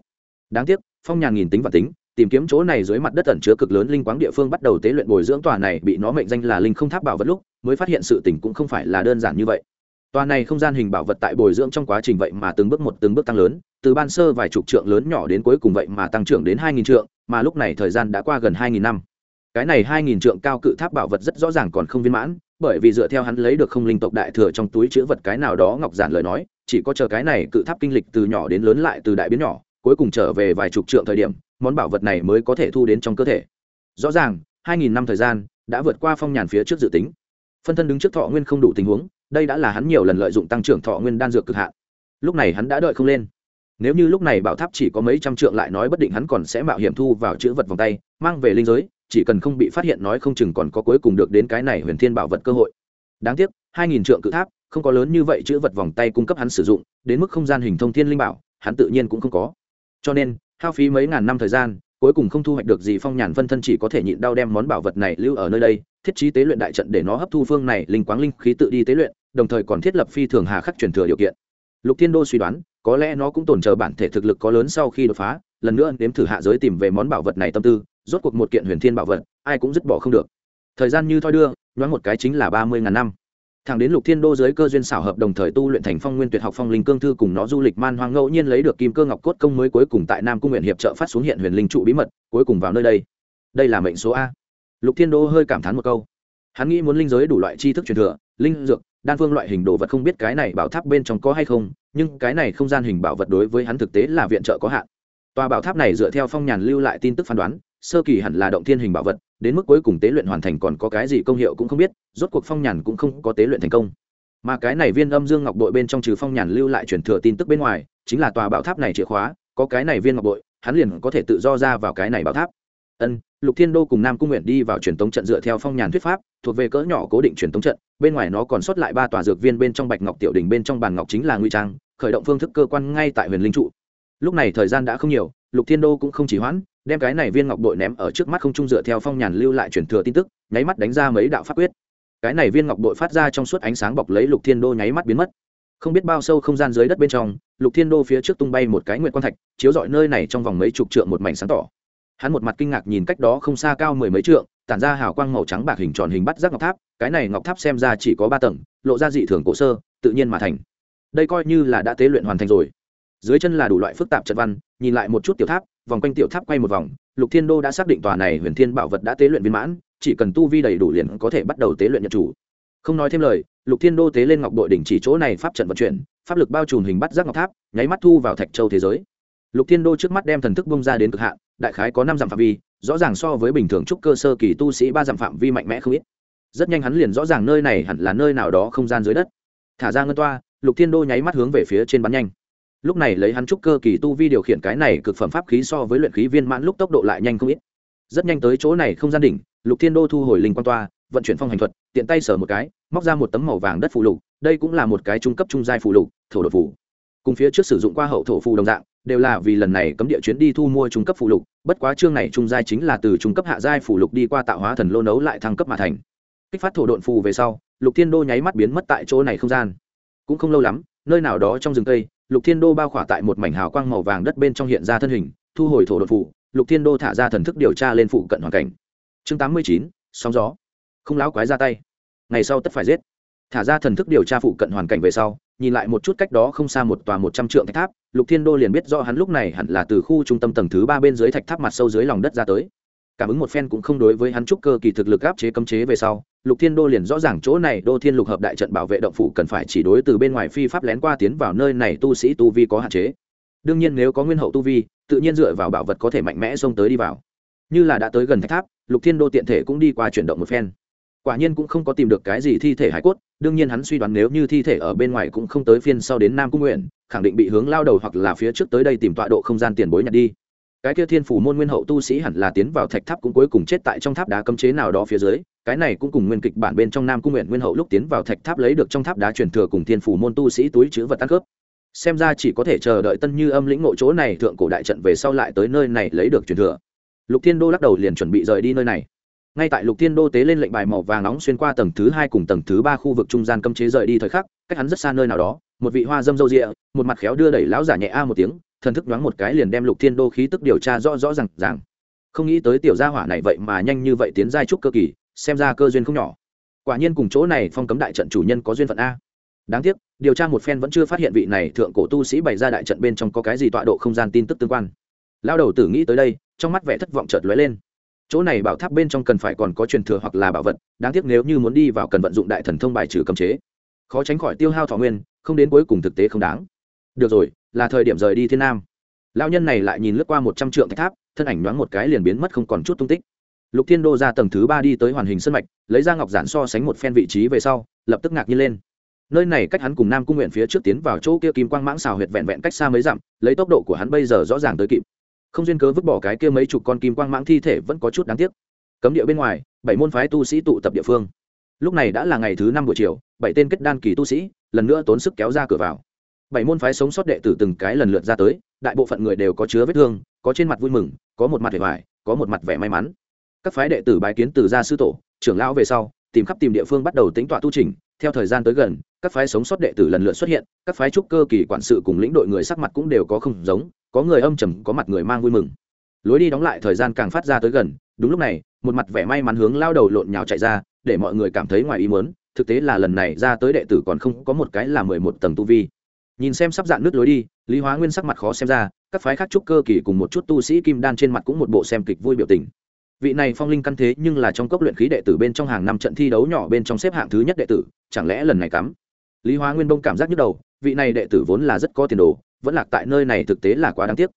Đáng tiếc, phong nhàn nghìn tính và tính, tìm kiếm chỗ này dưới mặt đất ẩn chứa cực lớn linh quáng địa phương bắt đầu tế luyện bồi dưỡng tòa này bị nó mệnh danh là linh không tháp bảo vật lúc, mới phát hiện sự tình cũng không phải là đơn giản như vậy. Tòa này không gian hình bảo vật tại bồi dưỡng trong quá trình vậy mà từng bước một từng bước tăng lớn, từ ban sơ vài chục trượng lớn nhỏ đến cuối cùng vậy mà tăng trưởng đến hai nghìn trượng, mà lúc này thời gian đã qua gần hai nghìn năm. Cái này hai nghìn trượng cao cự tháp bảo vật rất rõ ràng còn không viên mãn bởi vì dựa theo hắn lấy được không linh tộc đại thừa trong túi chữ vật cái nào đó ngọc giản lời nói, chỉ có chờ cái này cự tháp kinh lịch từ nhỏ đến lớn lại từ đại biến nhỏ, cuối cùng trở về vài chục trượng thời điểm, món bảo vật này mới có thể thu đến trong cơ thể. Rõ ràng, hai nghìn năm thời gian đã vượt qua phong nhàn phía trước dự tính. Phân thân đứng trước thọ nguyên không đủ tình huống, đây đã là hắn nhiều lần lợi dụng tăng trưởng thọ nguyên đan dược cực hạn. Lúc này hắn đã đợi không lên. Nếu như lúc này bảo tháp chỉ có mấy trăm trượng lại nói bất định hắn còn sẽ mạo hiểm thu vào chữ vật vòng tay, mang về linh giới chỉ cần không bị phát hiện nói không chừng còn có cuối cùng được đến cái này huyền thiên bảo vật cơ hội. Đáng tiếc, hai nghìn trượng cự tháp, không có lớn như vậy chữ vật vòng tay cung cấp hắn sử dụng, đến mức không gian hình thông thiên linh bảo, hắn tự nhiên cũng không có. Cho nên, hao phí mấy ngàn năm thời gian, cuối cùng không thu hoạch được gì phong nhàn phân thân chỉ có thể nhịn đau đem món bảo vật này lưu ở nơi đây, thiết trí tế luyện đại trận để nó hấp thu phương này linh quáng linh khí tự đi tế luyện, đồng thời còn thiết lập phi thường hà khắc truyền thừa điều kiện. Lục thiên đô suy đoán, có lẽ nó cũng tồn chờ bản thể thực lực có lớn sau khi đột phá lần nữa nếm thử hạ giới tìm về món bảo vật này tâm tư, rốt cuộc một kiện huyền thiên bảo vật, ai cũng dứt bỏ không được. Thời gian như thoi đưa, nhoáng một cái chính là ba mươi ngàn năm. Thẳng đến lục thiên đô dưới cơ duyên xảo hợp đồng thời tu luyện thành phong nguyên tuyệt học phong linh cương thư cùng nó du lịch man hoang ngẫu nhiên lấy được kim cơ ngọc cốt công mới cuối cùng tại nam cung nguyện hiệp trợ phát xuống hiện huyền linh trụ bí mật, cuối cùng vào nơi đây. Đây là mệnh số a. Lục thiên đô hơi cảm thán một câu. Hắn nghĩ muốn linh giới đủ loại tri thức truyền thừa, linh dược, đan phương loại hình đồ vật không biết cái này bảo tháp bên trong có hay không, nhưng cái này không gian hình bảo vật đối với hắn thực tế là viện trợ có hạn tòa bảo tháp này dựa theo phong nhàn lưu lại tin tức phán đoán, sơ kỳ hẳn là động thiên hình bảo vật, đến mức cuối cùng tế luyện hoàn thành còn có cái gì công hiệu cũng không biết, rốt cuộc phong nhàn cũng không có tế luyện thành công. Mà cái này viên âm dương ngọc bội bên trong trừ phong nhàn lưu lại truyền thừa tin tức bên ngoài, chính là tòa bảo tháp này chìa khóa, có cái này viên ngọc bội, hắn liền có thể tự do ra vào cái này bảo tháp. Ân, lục thiên đô cùng nam cung nguyện đi vào truyền tống trận dựa theo phong nhàn thuyết pháp, thuộc về cỡ nhỏ cố định truyền tống trận, bên ngoài nó còn sót lại ba tòa dược viên bên trong bạch ngọc tiểu đình bên trong bàn ngọc chính là nguy trang, khởi động phương thức cơ quan ngay tại huyền linh trụ lúc này thời gian đã không nhiều, lục thiên đô cũng không chỉ hoãn, đem cái này viên ngọc bội ném ở trước mắt không trung dựa theo phong nhàn lưu lại truyền thừa tin tức, nháy mắt đánh ra mấy đạo pháp quyết. Cái này viên ngọc bội phát ra trong suốt ánh sáng bọc lấy lục thiên đô nháy mắt biến mất. Không biết bao sâu không gian dưới đất bên trong, lục thiên đô phía trước tung bay một cái nguyện quan thạch, chiếu dọi nơi này trong vòng mấy chục trượng một mảnh sáng tỏ. Hắn một mặt kinh ngạc nhìn cách đó không xa cao mười mấy trượng, tản ra hào quang màu trắng bạc hình tròn hình bắt giác ngọc tháp, cái này ngọc tháp xem ra chỉ có ba tầng, lộ ra dị thường cổ sơ, tự nhiên mà thành. Đây coi như là đã tế luyện hoàn thành rồi dưới chân là đủ loại phức tạp trận văn, nhìn lại một chút tiểu tháp, vòng quanh tiểu tháp quay một vòng, lục thiên đô đã xác định tòa này huyền thiên bảo vật đã tế luyện viên mãn, chỉ cần tu vi đầy đủ liền có thể bắt đầu tế luyện nhật chủ. Không nói thêm lời, lục thiên đô tế lên ngọc đội đỉnh chỉ chỗ này pháp trận vận chuyển, pháp lực bao trùm hình bắt giác ngọc tháp, nháy mắt thu vào thạch châu thế giới. Lục thiên đô trước mắt đem thần thức bông ra đến cực hạn, đại khái có năm dặm phạm vi, rõ ràng so với bình thường trúc cơ sơ kỳ tu sĩ ba dặm phạm vi mạnh mẽ không ít. Rất nhanh hắn liền rõ ràng nơi này hẳn là nơi nào đó không gian dưới đất. Thả ra ngân toa, lục thiên đô nháy mắt hướng về phía trên bắn nhanh lúc này lấy hắn trúc cơ kỳ tu vi điều khiển cái này cực phẩm pháp khí so với luyện khí viên mãn lúc tốc độ lại nhanh không ít. Rất nhanh tới chỗ này không gian đỉnh, lục thiên đô thu hồi linh quan toa, vận chuyển phong hành thuật, tiện tay sở một cái, móc ra một tấm màu vàng đất phù lục, đây cũng là một cái trung cấp trung giai phù lục, thổ đột phù. Cùng phía trước sử dụng qua hậu thổ phù đồng dạng, đều là vì lần này cấm địa chuyến đi thu mua trung cấp phù lục, bất quá chương này trung giai chính là từ trung cấp hạ giai phù lục đi qua tạo hóa thần lô nấu lại thăng cấp mà thành. Kích phát thổ độn phù về sau, lục thiên đô nháy mắt biến mất tại chỗ này không gian. Cũng không lâu lắm, nơi nào đó trong rừng cây lục thiên đô bao khỏa tại một mảnh hào quang màu vàng đất bên trong hiện ra thân hình, thu hồi thổ đột phụ. lục thiên đô thả ra thần thức điều tra lên phụ cận hoàn cảnh. Chương tám mươi chín, sóng gió. Không láo quái ra tay. Ngày sau tất phải giết. Thả ra thần thức điều tra phụ cận hoàn cảnh về sau, nhìn lại một chút cách đó không xa một tòa một trăm trượng thạch tháp, lục thiên đô liền biết do hắn lúc này hẳn là từ khu trung tâm tầng thứ ba bên dưới thạch tháp mặt sâu dưới lòng đất ra tới cảm ứng một phen cũng không đối với hắn trúc cơ kỳ thực lực áp chế cấm chế về sau, lục thiên đô liền rõ ràng chỗ này đô thiên lục hợp đại trận bảo vệ động phủ cần phải chỉ đối từ bên ngoài phi pháp lén qua tiến vào nơi này tu sĩ tu vi có hạn chế. Đương nhiên nếu có nguyên hậu tu vi, tự nhiên dựa vào bảo vật có thể mạnh mẽ xông tới đi vào. Như là đã tới gần thách tháp, lục thiên đô tiện thể cũng đi qua chuyển động một phen. Quả nhiên cũng không có tìm được cái gì thi thể hải cốt, đương nhiên hắn suy đoán nếu như thi thể ở bên ngoài cũng không tới phiên sau đến nam cung nguyện, khẳng định bị hướng lao đầu hoặc là phía trước tới đây tìm tọa độ không gian tiền bối nhặt đi cái kia thiên phủ môn nguyên hậu tu sĩ hẳn là tiến vào thạch tháp cũng cuối cùng chết tại trong tháp đá cấm chế nào đó phía dưới, cái này cũng cùng nguyên kịch bản bên trong nam cung nguyện nguyên hậu lúc tiến vào thạch tháp lấy được trong tháp đá truyền thừa cùng thiên phủ môn tu sĩ túi chữ vật tăng cướp. Xem ra chỉ có thể chờ đợi tân như âm lĩnh ngộ chỗ này thượng cổ đại trận về sau lại tới nơi này lấy được truyền thừa. Lục thiên đô lắc đầu liền chuẩn bị rời đi nơi này. Ngay tại lục thiên đô tế lên lệnh bài màu vàng nóng xuyên qua tầng thứ hai cùng tầng thứ ba khu vực trung gian cấm chế rời đi thời khắc, cách hắn rất xa nơi nào đó, một vị hoa dâm dâu rịa một mặt khéo đưa đẩy lão giả nhẹ a một tiếng thần thức đoán một cái liền đem lục thiên đô khí tức điều tra rõ rõ r à n g không nghĩ tới tiểu gia hỏa này vậy mà nhanh như vậy tiến giai trúc cơ kỳ, xem ra cơ duyên không nhỏ. Quả nhiên cùng chỗ này phong cấm đại trận chủ nhân có duyên phận a. Đáng tiếc, điều tra một phen vẫn chưa phát hiện vị này thượng cổ tu sĩ bày ra đại trận bên trong có cái gì tọa độ không gian tin tức tương quan. Lao đầu tử nghĩ tới đây, trong mắt vẻ thất vọng chợt lóe lên. Chỗ này bảo tháp bên trong cần phải còn có truyền thừa hoặc là bảo vật, đáng tiếc nếu như muốn đi vào cần vận dụng đại thần thông bài trừ cấm chế. Khó tránh khỏi tiêu hao thọ nguyên, không đến cuối cùng thực tế không đáng. Được rồi là thời điểm rời đi thiên nam. Lao nhân này lại nhìn lướt qua một trăm trượng thạch tháp, thân ảnh đoán một cái liền biến mất không còn chút tung tích. Lục thiên đô ra tầng thứ ba đi tới hoàn hình sân mạch, lấy ra ngọc giản so sánh một phen vị trí về sau, lập tức ngạc nhiên lên. Nơi này cách hắn cùng nam cung nguyện phía trước tiến vào chỗ kia kim quang mãng xào huyệt vẹn vẹn cách xa mấy dặm, lấy tốc độ của hắn bây giờ rõ ràng tới kịp. Không duyên cớ vứt bỏ cái kia mấy chục con kim quang mãng thi thể vẫn có chút đáng tiếc. Cấm địa bên ngoài, bảy môn phái tu sĩ tụ tập địa phương. Lúc này đã là ngày thứ năm buổi chiều, bảy tên kết đan kỳ tu sĩ, lần nữa tốn sức kéo ra cửa vào bảy môn phái sống sót đệ tử từng cái lần lượt ra tới, đại bộ phận người đều có chứa vết thương, có trên mặt vui mừng, có một mặt vẻ vải có một mặt vẻ may mắn. Các phái đệ tử bái kiến từ gia sư tổ, trưởng lão về sau, tìm khắp tìm địa phương bắt đầu tính tọa tu trình theo thời gian tới gần, các phái sống sót đệ tử lần lượt xuất hiện, các phái trúc cơ kỳ quản sự cùng lĩnh đội người sắc mặt cũng đều có không giống, có người âm trầm, có mặt người mang vui mừng. Lối đi đóng lại thời gian càng phát ra tới gần, đúng lúc này, một mặt vẻ may mắn hướng lao đầu lộn nhào chạy ra, để mọi người cảm thấy ngoài ý muốn, thực tế là lần này ra tới đệ tử còn không có một cái là mười một tầng tu vi nhìn xem sắp dạn nước lối đi, lý hóa nguyên sắc mặt khó xem ra, các phái khác trúc cơ kỳ cùng một chút tu sĩ kim đan trên mặt cũng một bộ xem kịch vui biểu tình. Vị này phong linh căn thế nhưng là trong cốc luyện khí đệ tử bên trong hàng năm trận thi đấu nhỏ bên trong xếp hạng thứ nhất đệ tử, chẳng lẽ lần này cắm? Lý hóa nguyên đông cảm giác nhức đầu, vị này đệ tử vốn là rất có tiền đồ, vẫn lạc tại nơi này thực tế là quá đáng tiếc.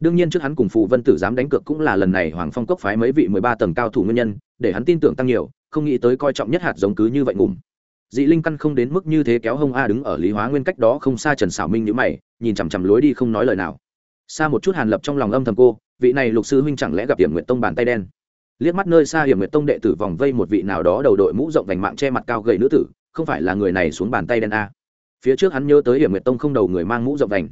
Đương nhiên trước hắn cùng phụ vân tử dám đánh cược cũng là lần này hoàng phong cốc phái mấy vị mười ba tầng cao thủ nguyên nhân, để hắn tin tưởng tăng nhiều, không nghĩ tới coi trọng nhất hạt giống cứ như vậy ngủm dị linh căn không đến mức như thế kéo hông a đứng ở lý hóa nguyên cách đó không xa trần xảo minh nhữ mày, nhìn chằm chằm lối đi không nói lời nào. Xa một chút hàn lập trong lòng âm thầm cô, vị này lục sư huynh chẳng lẽ gặp hiểm nguyện tông bàn tay đen? Liếc mắt nơi xa hiểm nguyện tông đệ tử vòng vây một vị nào đó đầu đội mũ rộng vành mạng che mặt cao gầy nữ tử, không phải là người này xuống bàn tay đen a. Phía trước hắn nhớ tới hiểm nguyện tông không đầu người mang mũ rộng vành.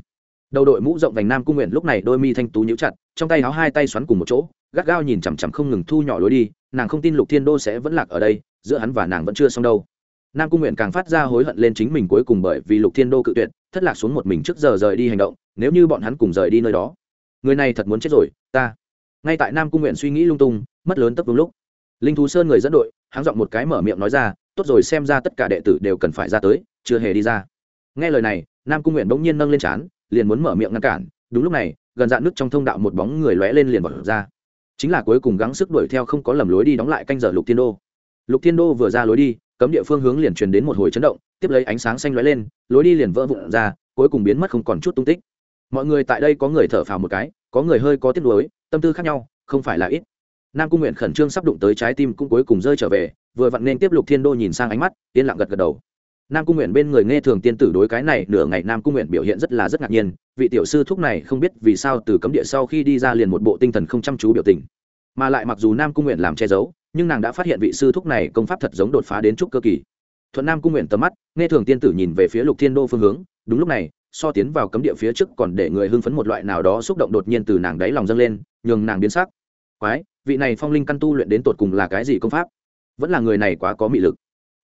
Đầu đội mũ rộng vành nam cung nguyện lúc này đôi mi thanh tú nhíu chặt, trong tay áo hai tay xoắn cùng một chỗ, gắt gao nhìn chằm chằm không ngừng thu nhỏ lối đi, nàng không tin lục thiên đô sẽ vẫn lạc ở đây, giữa hắn và nàng vẫn chưa xong đâu nam cung nguyện càng phát ra hối hận lên chính mình cuối cùng bởi vì lục thiên đô cự tuyệt, thất lạc xuống một mình trước giờ rời đi hành động, nếu như bọn hắn cùng rời đi nơi đó. Người này thật muốn chết rồi, ta. Ngay tại nam cung nguyện suy nghĩ lung tung, mất lớn tấp đúng lúc. Linh thú sơn người dẫn đội, háng giọng một cái mở miệng nói ra, tốt rồi xem ra tất cả đệ tử đều cần phải ra tới, chưa hề đi ra. Nghe lời này, nam cung nguyện bỗng nhiên nâng lên trán, liền muốn mở miệng ngăn cản, đúng lúc này, gần dạn nước trong thông đạo một bóng người lóe lên liền bỏ ra. Chính là cuối cùng gắng sức đuổi theo không có lầm lối đi đóng lại canh giờ lục thiên đô. Lục thiên đô vừa ra lối đi cấm địa phương hướng liền truyền đến một hồi chấn động, tiếp lấy ánh sáng xanh lóe lên, lối đi liền vỡ vụn ra, cuối cùng biến mất không còn chút tung tích. Mọi người tại đây có người thở phào một cái, có người hơi có tiếc nuối, tâm tư khác nhau, không phải là ít. Nam cung nguyện khẩn trương sắp đụng tới trái tim cũng cuối cùng rơi trở về, vừa vặn nên tiếp lục thiên đô nhìn sang ánh mắt, yên lặng gật gật đầu. Nam cung nguyện bên người nghe thường tiên tử đối cái này, nửa ngày nam cung nguyện biểu hiện rất là rất ngạc nhiên, vị tiểu sư thúc này không biết vì sao từ cấm địa sau khi đi ra liền một bộ tinh thần không chăm chú biểu tình. Mà lại mặc dù nam cung nguyện làm che giấu nhưng nàng đã phát hiện vị sư thúc này công pháp thật giống đột phá đến trúc cơ kỳ. Thuận nam cung nguyện tầm mắt, nghe thường tiên tử nhìn về phía lục thiên đô phương hướng, đúng lúc này, so tiến vào cấm địa phía trước còn để người hưng phấn một loại nào đó xúc động đột nhiên từ nàng đáy lòng dâng lên, nhường nàng biến sắc. Quái, vị này phong linh căn tu luyện đến tột cùng là cái gì công pháp? Vẫn là người này quá có mị lực.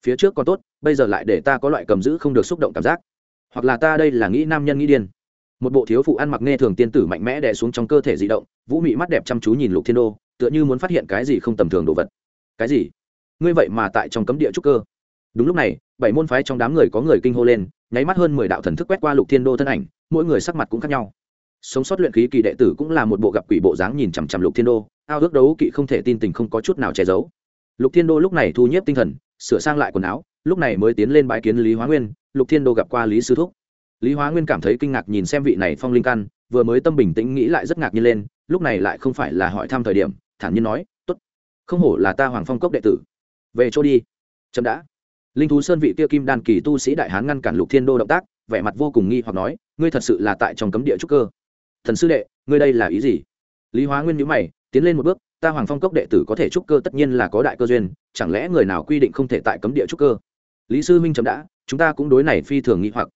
Phía trước còn tốt, bây giờ lại để ta có loại cầm giữ không được xúc động cảm giác. Hoặc là ta đây là nghĩ nam nhân nghĩ điên. Một bộ thiếu phụ ăn mặc nghe thường tiên tử mạnh mẽ đè xuống trong cơ thể di động, vũ mị mắt đẹp chăm chú nhìn lục thiên đô, tựa như muốn phát hiện cái gì không tầm thường đồ vật cái gì? Ngươi vậy mà tại trong cấm địa trúc cơ. Đúng lúc này, bảy môn phái trong đám người có người kinh hô lên, nháy mắt hơn mười đạo thần thức quét qua lục thiên đô thân ảnh, mỗi người sắc mặt cũng khác nhau. Sống sót luyện khí kỳ đệ tử cũng là một bộ gặp quỷ bộ dáng nhìn chằm chằm lục thiên đô, ao ước đấu kỵ không thể tin tình không có chút nào che giấu. Lục thiên đô lúc này thu nhếp tinh thần, sửa sang lại quần áo, lúc này mới tiến lên bãi kiến lý hóa nguyên, lục thiên đô gặp qua lý sư thúc. Lý hóa nguyên cảm thấy kinh ngạc nhìn xem vị này phong linh căn, vừa mới tâm bình tĩnh nghĩ lại rất ngạc nhiên lên, lúc này lại không phải là hỏi thăm thời điểm, thản nhiên nói không hổ là ta hoàng phong cốc đệ tử. Về chỗ đi. Chậm đã. Linh thú sơn vị kia kim đan kỳ tu sĩ đại hán ngăn cản lục thiên đô động tác, vẻ mặt vô cùng nghi hoặc nói, ngươi thật sự là tại trong cấm địa trúc cơ. Thần sư đệ, ngươi đây là ý gì? Lý hóa nguyên nhữ mày, tiến lên một bước, ta hoàng phong cốc đệ tử có thể trúc cơ tất nhiên là có đại cơ duyên, chẳng lẽ người nào quy định không thể tại cấm địa trúc cơ? Lý sư minh chấm đã, chúng ta cũng đối này phi thường nghi hoặc.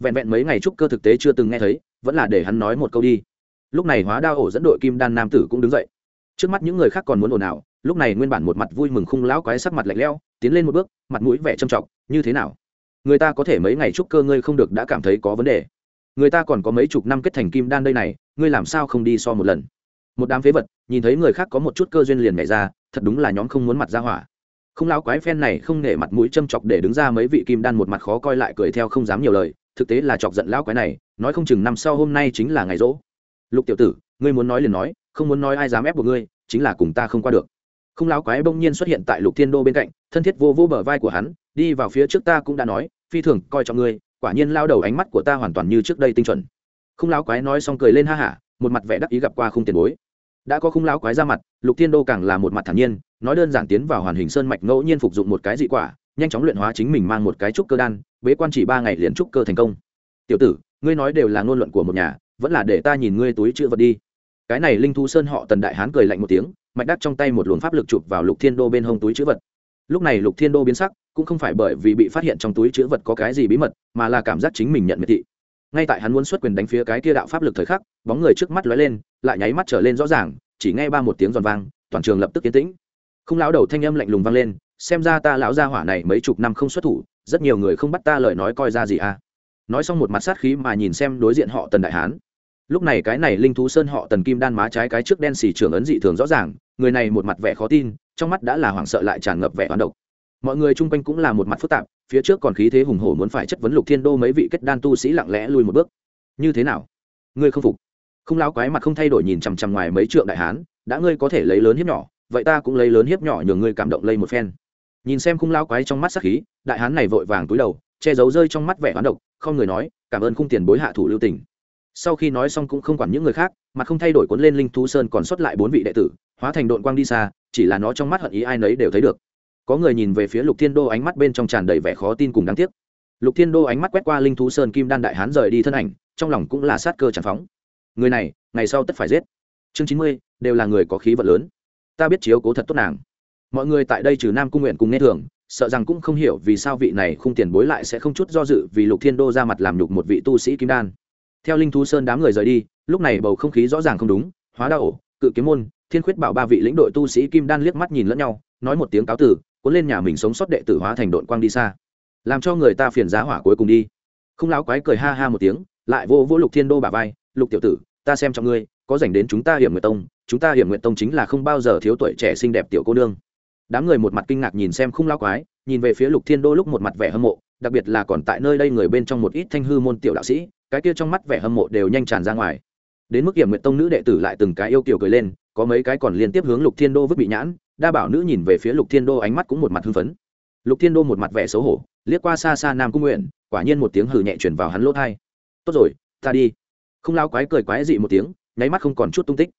Vẹn vẹn mấy ngày trúc cơ thực tế chưa từng nghe thấy, vẫn là để hắn nói một câu đi. Lúc này hóa đao ổ dẫn đội kim đan nam tử cũng đứng dậy. Trước mắt những người khác còn muốn ồn ào lúc này nguyên bản một mặt vui mừng khung lão quái sắc mặt lạnh lẽo, tiến lên một bước, mặt mũi vẻ trầm trọng, như thế nào? Người ta có thể mấy ngày chúc cơ ngươi không được đã cảm thấy có vấn đề. Người ta còn có mấy chục năm kết thành kim đan đây này, ngươi làm sao không đi so một lần? Một đám phế vật, nhìn thấy người khác có một chút cơ duyên liền nhảy ra, thật đúng là nhóm không muốn mặt ra hỏa. Không lão quái phen này không nể mặt mũi châm chọc để đứng ra mấy vị kim đan một mặt khó coi lại cười theo không dám nhiều lời, thực tế là chọc giận lão quái này, nói không chừng năm sau hôm nay chính là ngày rỗ. Lục tiểu tử, ngươi muốn nói liền nói, không muốn nói ai dám ép buộc ngươi, chính là cùng ta không qua được không lão quái bỗng nhiên xuất hiện tại lục thiên đô bên cạnh, thân thiết vô vô bờ vai của hắn, đi vào phía trước ta cũng đã nói, phi thường coi trọng ngươi, quả nhiên lao đầu ánh mắt của ta hoàn toàn như trước đây tinh chuẩn. Không lão quái nói xong cười lên ha hả, một mặt vẻ đắc ý gặp qua không tiền bối. Đã có không lão quái ra mặt, lục thiên đô càng là một mặt thản nhiên, nói đơn giản tiến vào hoàn hình sơn mạch ngẫu nhiên phục dụng một cái dị quả, nhanh chóng luyện hóa chính mình mang một cái trúc cơ đan, bế quan chỉ ba ngày liền trúc cơ thành công. Tiểu tử, ngươi nói đều là ngôn luận của một nhà, vẫn là để ta nhìn ngươi túi chữ vật đi. Cái này linh thu sơn họ tần đại hán cười lạnh một tiếng mạch đắc trong tay một luồng pháp lực chụp vào lục thiên đô bên hông túi chữ vật. Lúc này lục thiên đô biến sắc, cũng không phải bởi vì bị phát hiện trong túi chữ vật có cái gì bí mật, mà là cảm giác chính mình nhận miệt thị. Ngay tại hắn muốn xuất quyền đánh phía cái kia đạo pháp lực thời khắc, bóng người trước mắt lóe lên, lại nháy mắt trở lên rõ ràng, chỉ nghe ba một tiếng giòn vang, toàn trường lập tức yên tĩnh. Không lão đầu thanh âm lạnh lùng vang lên, xem ra ta lão gia hỏa này mấy chục năm không xuất thủ, rất nhiều người không bắt ta lời nói coi ra gì à. Nói xong một mặt sát khí mà nhìn xem đối diện họ tần đại hán lúc này cái này linh thú sơn họ tần kim đan má trái cái trước đen xì trưởng ấn dị thường rõ ràng, người này một mặt vẻ khó tin, trong mắt đã là hoảng sợ lại tràn ngập vẻ hoán độc. Mọi người chung quanh cũng là một mặt phức tạp, phía trước còn khí thế hùng hổ muốn phải chất vấn lục thiên đô mấy vị kết đan tu sĩ lặng lẽ lui một bước. Như thế nào? Ngươi không phục? Không láo quái mặt không thay đổi nhìn chằm chằm ngoài mấy trượng đại hán, đã ngươi có thể lấy lớn hiếp nhỏ, vậy ta cũng lấy lớn hiếp nhỏ nhường ngươi cảm động lây một phen. Nhìn xem khung lao quái trong mắt sắc khí, đại hán này vội vàng túi đầu, che giấu rơi trong mắt vẻ hoán độc, không người nói, cảm ơn khung tiền bối hạ thủ lưu tình sau khi nói xong cũng không quản những người khác mặt không thay đổi cuốn lên linh thú sơn còn sót lại bốn vị đệ tử, hóa thành đội quang đi xa, chỉ là nó trong mắt hận ý ai nấy đều thấy được. Có người nhìn về phía lục thiên đô ánh mắt bên trong tràn đầy vẻ khó tin cùng đáng tiếc. Lục thiên đô ánh mắt quét qua linh thú sơn kim đan đại hán rời đi thân ảnh, trong lòng cũng là sát cơ tràn phóng. Người này, ngày sau tất phải giết. Chương chín mươi, đều là người có khí vận lớn. Ta biết chiếu cố thật tốt nàng. Mọi người tại đây trừ nam cung nguyện cùng nghe thường, sợ rằng cũng không hiểu vì sao vị này không tiền bối lại sẽ không chút do dự vì lục thiên đô ra mặt làm nhục một vị tu sĩ kim đan theo linh thú sơn đám người rời đi, lúc này bầu không khí rõ ràng không đúng, hóa đa ổ, cự kiếm môn, thiên khuyết bảo ba vị lĩnh đội tu sĩ kim đan liếc mắt nhìn lẫn nhau, nói một tiếng cáo tử, cuốn lên nhà mình sống sót đệ tử hóa thành đội quang đi xa. Làm cho người ta phiền giá hỏa cuối cùng đi. Không láo quái cười ha ha một tiếng, lại vô vô lục thiên đô bà vai, lục tiểu tử, ta xem cho ngươi, có dành đến chúng ta hiểm nguyện tông, chúng ta hiểm nguyện tông chính là không bao giờ thiếu tuổi trẻ xinh đẹp tiểu cô nương. Đám người một mặt kinh ngạc nhìn xem không lao quái, nhìn về phía lục thiên đô lúc một mặt vẻ hâm mộ, đặc biệt là còn tại nơi đây người bên trong một ít thanh hư môn tiểu đạo sĩ cái kia trong mắt vẻ hâm mộ đều nhanh tràn ra ngoài. Đến mức hiểm nguyện tông nữ đệ tử lại từng cái yêu kiểu cười lên, có mấy cái còn liên tiếp hướng lục thiên đô vứt bị nhãn, đa bảo nữ nhìn về phía lục thiên đô ánh mắt cũng một mặt hưng phấn. Lục thiên đô một mặt vẻ xấu hổ, liếc qua xa xa nam cung nguyện, quả nhiên một tiếng hừ nhẹ chuyển vào hắn lỗ thai tốt rồi, ta đi. Không lao quái cười quái dị một tiếng, nháy mắt không còn chút tung tích.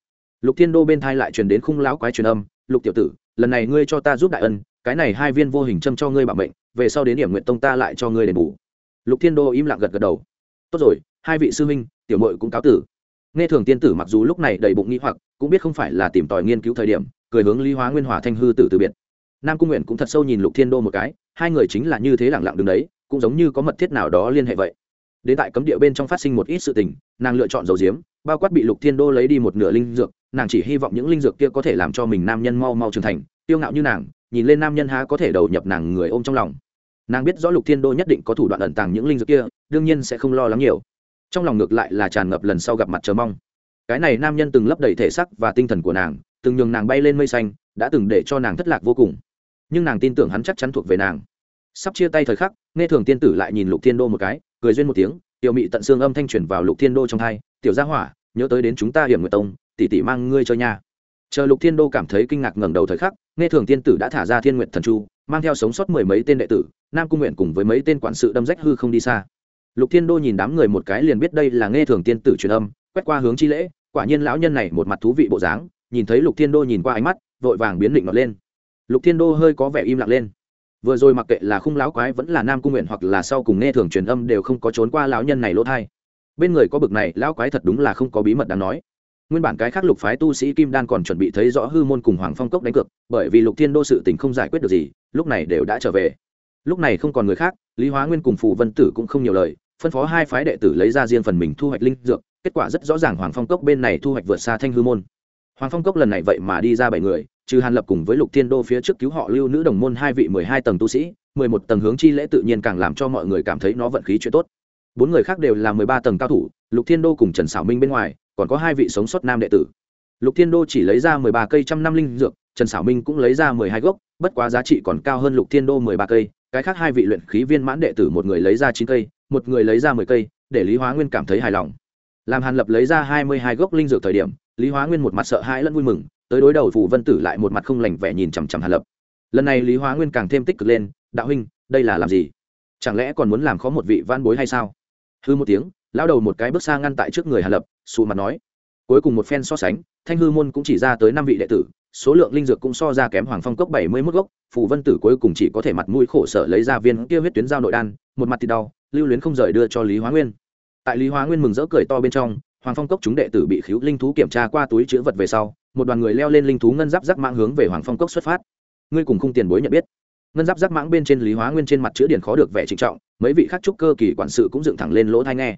Lục thiên đô bên thai lại truyền đến khung lão quái truyền âm, lục tiểu tử, lần này ngươi cho ta giúp đại ân, cái này hai viên vô hình châm cho ngươi bảo mệnh, về sau đến điểm nguyện tông ta lại cho ngươi đền bù. Lục thiên đô im lặng gật gật đầu tốt rồi, hai vị sư huynh, tiểu mội cũng cáo tử. Nghe thường tiên tử mặc dù lúc này đầy bụng nghĩ hoặc, cũng biết không phải là tìm tòi nghiên cứu thời điểm, cười hướng lý hóa nguyên hòa thanh hư tử từ biệt. Nam cung nguyện cũng thật sâu nhìn lục thiên đô một cái, hai người chính là như thế lẳng lặng đứng đấy, cũng giống như có mật thiết nào đó liên hệ vậy. Đến tại cấm địa bên trong phát sinh một ít sự tình, nàng lựa chọn dầu diếm, bao quát bị lục thiên đô lấy đi một nửa linh dược, nàng chỉ hy vọng những linh dược kia có thể làm cho mình nam nhân mau mau trưởng thành, tiêu ngạo như nàng, nhìn lên nam nhân há có thể đầu nhập nàng người ôm trong lòng. Nàng biết rõ lục thiên đô nhất định có thủ đoạn ẩn tàng những linh dược kia đương nhiên sẽ không lo lắng nhiều. Trong lòng ngược lại là tràn ngập lần sau gặp mặt chờ mong. Cái này nam nhân từng lấp đầy thể sắc và tinh thần của nàng, từng nhường nàng bay lên mây xanh, đã từng để cho nàng thất lạc vô cùng. Nhưng nàng tin tưởng hắn chắc chắn thuộc về nàng. Sắp chia tay thời khắc, nghe thường tiên tử lại nhìn lục thiên đô một cái, cười duyên một tiếng, tiểu mị tận xương âm thanh truyền vào lục thiên đô trong thai tiểu gia hỏa, nhớ tới đến chúng ta hiểm nguyệt tông, tỷ tỷ mang ngươi cho nha. Chờ lục thiên đô cảm thấy kinh ngạc ngẩng đầu thời khắc, nghe thường tiên tử đã thả ra thiên nguyện thần chu, mang theo sống sót mười mấy tên đệ tử, nam cung nguyện cùng với mấy tên quản sự đâm rách hư không đi xa lục thiên đô nhìn đám người một cái liền biết đây là nghe thường tiên tử truyền âm, quét qua hướng chi lễ, quả nhiên lão nhân này một mặt thú vị bộ dáng, nhìn thấy lục thiên đô nhìn qua ánh mắt, vội vàng biến định ngọt lên. Lục thiên đô hơi có vẻ im lặng lên. Vừa rồi mặc kệ là khung lão quái vẫn là nam cung nguyện hoặc là sau cùng nghe thường truyền âm đều không có trốn qua lão nhân này lỗ thai. Bên người có bực này, lão quái thật đúng là không có bí mật đáng nói. Nguyên bản cái khác lục phái tu sĩ kim đan còn chuẩn bị thấy rõ hư môn cùng hoàng phong cốc đánh cược, bởi vì lục thiên đô sự tình không giải quyết được gì, lúc này đều đã trở về. Lúc này không còn người khác, lý hóa nguyên cùng phù vân tử cũng không nhiều lời phân phó hai phái đệ tử lấy ra riêng phần mình thu hoạch linh dược, kết quả rất rõ ràng hoàng phong cốc bên này thu hoạch vượt xa thanh hư môn. Hoàng phong cốc lần này vậy mà đi ra bảy người, trừ hàn lập cùng với lục thiên đô phía trước cứu họ lưu nữ đồng môn hai vị mười hai tầng tu sĩ, mười một tầng hướng chi lễ tự nhiên càng làm cho mọi người cảm thấy nó vận khí chuyện tốt. Bốn người khác đều là mười ba tầng cao thủ, lục thiên đô cùng trần xảo minh bên ngoài, còn có hai vị sống sót nam đệ tử. Lục thiên đô chỉ lấy ra mười ba cây trăm năm linh dược, trần xảo minh cũng lấy ra mười hai gốc, bất quá giá trị còn cao hơn lục thiên đô mười ba cây, cái khác hai vị luyện khí viên mãn đệ tử một người lấy ra chín cây một người lấy ra mười cây, để lý hóa nguyên cảm thấy hài lòng. Làm hàn lập lấy ra hai mươi hai gốc linh dược thời điểm, lý hóa nguyên một mặt sợ hãi lẫn vui mừng, tới đối đầu Phù vân tử lại một mặt không lành vẻ nhìn chằm chằm hàn lập. Lần này lý hóa nguyên càng thêm tích cực lên, đạo huynh, đây là làm gì? Chẳng lẽ còn muốn làm khó một vị van bối hay sao? Hư một tiếng, lão đầu một cái bước xa ngăn tại trước người hàn lập xù mặt nói. Cuối cùng một phen so sánh, thanh hư môn cũng chỉ ra tới năm vị đệ tử, số lượng linh dược cũng so ra kém hoàng phong cốc bảy mươi mốt gốc, phù vân tử cuối cùng chỉ có thể mặt mũi khổ sở lấy ra viên kia huyết tuyến giao nội đan một mặt thì đau, lưu luyến không rời đưa cho lý hóa nguyên. Tại lý hóa nguyên mừng rỡ cười to bên trong, hoàng phong cốc chúng đệ tử bị khiếu linh thú kiểm tra qua túi chữ vật về sau, một đoàn người leo lên linh thú ngân giáp rắc mãng hướng về hoàng phong cốc xuất phát. Ngươi cùng không tiền bối nhận biết. Ngân giáp rắc mãng bên trên lý hóa nguyên trên mặt chữ điển khó được vẻ trịnh trọng, mấy vị khác trúc cơ kỳ quản sự cũng dựng thẳng lên lỗ thai nghe.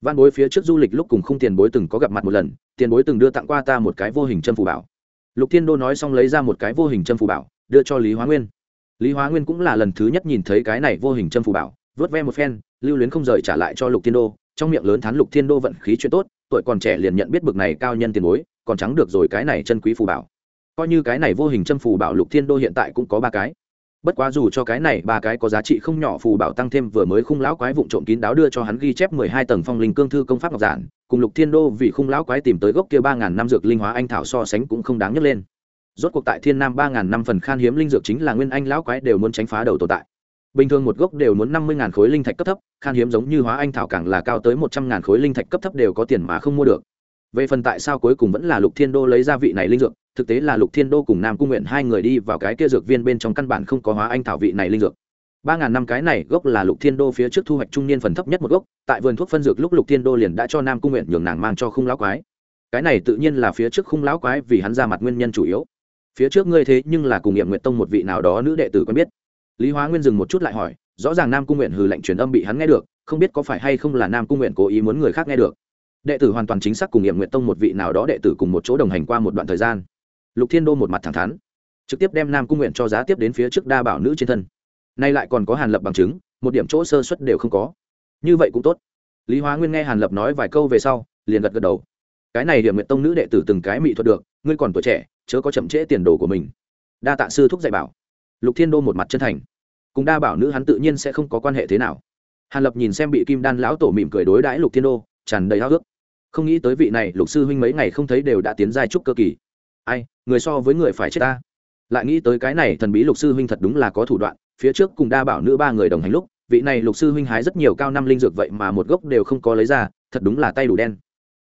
Văn bối phía trước du lịch lúc cùng không tiền bối từng có gặp mặt một lần, tiền bối từng đưa tặng qua ta một cái vô hình chân phù bảo. Lục thiên đô nói xong lấy ra một cái vô hình chân phù bảo, đưa cho lý hóa nguyên. Lý hóa nguyên cũng là lần thứ nhất nhìn thấy cái này vô hình chân phù bảo vớt ve một phen, lưu luyến không rời trả lại cho lục thiên đô, trong miệng lớn thán lục thiên đô vận khí chuyện tốt, tuổi còn trẻ liền nhận biết bực này cao nhân tiền bối, còn trắng được rồi cái này chân quý phù bảo. Coi như cái này vô hình chân phù bảo lục thiên đô hiện tại cũng có ba cái. Bất quá dù cho cái này ba cái có giá trị không nhỏ phù bảo tăng thêm vừa mới khung lão quái vụn trộm kín đáo đưa cho hắn ghi chép mười hai tầng phong linh cương thư công pháp ngọc giản, cùng lục thiên đô vì khung lão quái tìm tới gốc kia ba ngàn năm dược linh hóa anh thảo so sánh cũng không đáng nhấc lên. Rốt cuộc tại thiên nam ba ngàn năm phần khan hiếm linh dược chính là nguyên anh lão quái đều muốn tránh phá đầu tồn tại bình thường một gốc đều muốn năm mươi ngàn khối linh thạch cấp thấp, khan hiếm giống như hóa anh thảo càng là cao tới một trăm ngàn khối linh thạch cấp thấp đều có tiền mà không mua được. Về phần tại sao cuối cùng vẫn là lục thiên đô lấy ra vị này linh dược, thực tế là lục thiên đô cùng nam cung nguyện hai người đi vào cái kia dược viên bên trong căn bản không có hóa anh thảo vị này linh dược. ba ngàn năm cái này gốc là lục thiên đô phía trước thu hoạch trung niên phần thấp nhất một gốc, tại vườn thuốc phân dược lúc lục thiên đô liền đã cho nam cung nguyện nhường nàng mang cho khung lão quái. Cái này tự nhiên là phía trước khung lão quái vì hắn ra mặt nguyên nhân chủ yếu. Phía trước ngươi thế nhưng là cùng nghiệm nguyện tông một vị nào đó nữ đệ tử quen biết lý hóa nguyên dừng một chút lại hỏi, rõ ràng nam cung nguyện hừ lệnh truyền âm bị hắn nghe được, không biết có phải hay không là nam cung nguyện cố ý muốn người khác nghe được. Đệ tử hoàn toàn chính xác cùng nghiệm nguyện tông một vị nào đó đệ tử cùng một chỗ đồng hành qua một đoạn thời gian. Lục thiên đô một mặt thẳng thắn, trực tiếp đem nam cung nguyện cho giá tiếp đến phía trước đa bảo nữ trên thân. Nay lại còn có hàn lập bằng chứng, một điểm chỗ sơ xuất đều không có. Như vậy cũng tốt. Lý hóa nguyên nghe hàn lập nói vài câu về sau, liền gật gật đầu. Cái này điểm nguyện tông nữ đệ tử từng cái mỹ thuật được, ngươi còn tuổi trẻ, chớ có chậm trễ tiền đồ của mình. Đa tạ sư thúc dạy bảo lục thiên đô một mặt chân thành. Cùng đa bảo nữ hắn tự nhiên sẽ không có quan hệ thế nào. Hàn lập nhìn xem bị kim đan lão tổ mỉm cười đối đãi lục thiên đô, tràn đầy háo ước không nghĩ tới vị này lục sư huynh mấy ngày không thấy đều đã tiến giai trúc cơ kỳ. Ai, người so với người phải chết ta. Lại nghĩ tới cái này thần bí lục sư huynh thật đúng là có thủ đoạn, phía trước cùng đa bảo nữ ba người đồng hành lúc, vị này lục sư huynh hái rất nhiều cao năm linh dược vậy mà một gốc đều không có lấy ra, thật đúng là tay đủ đen.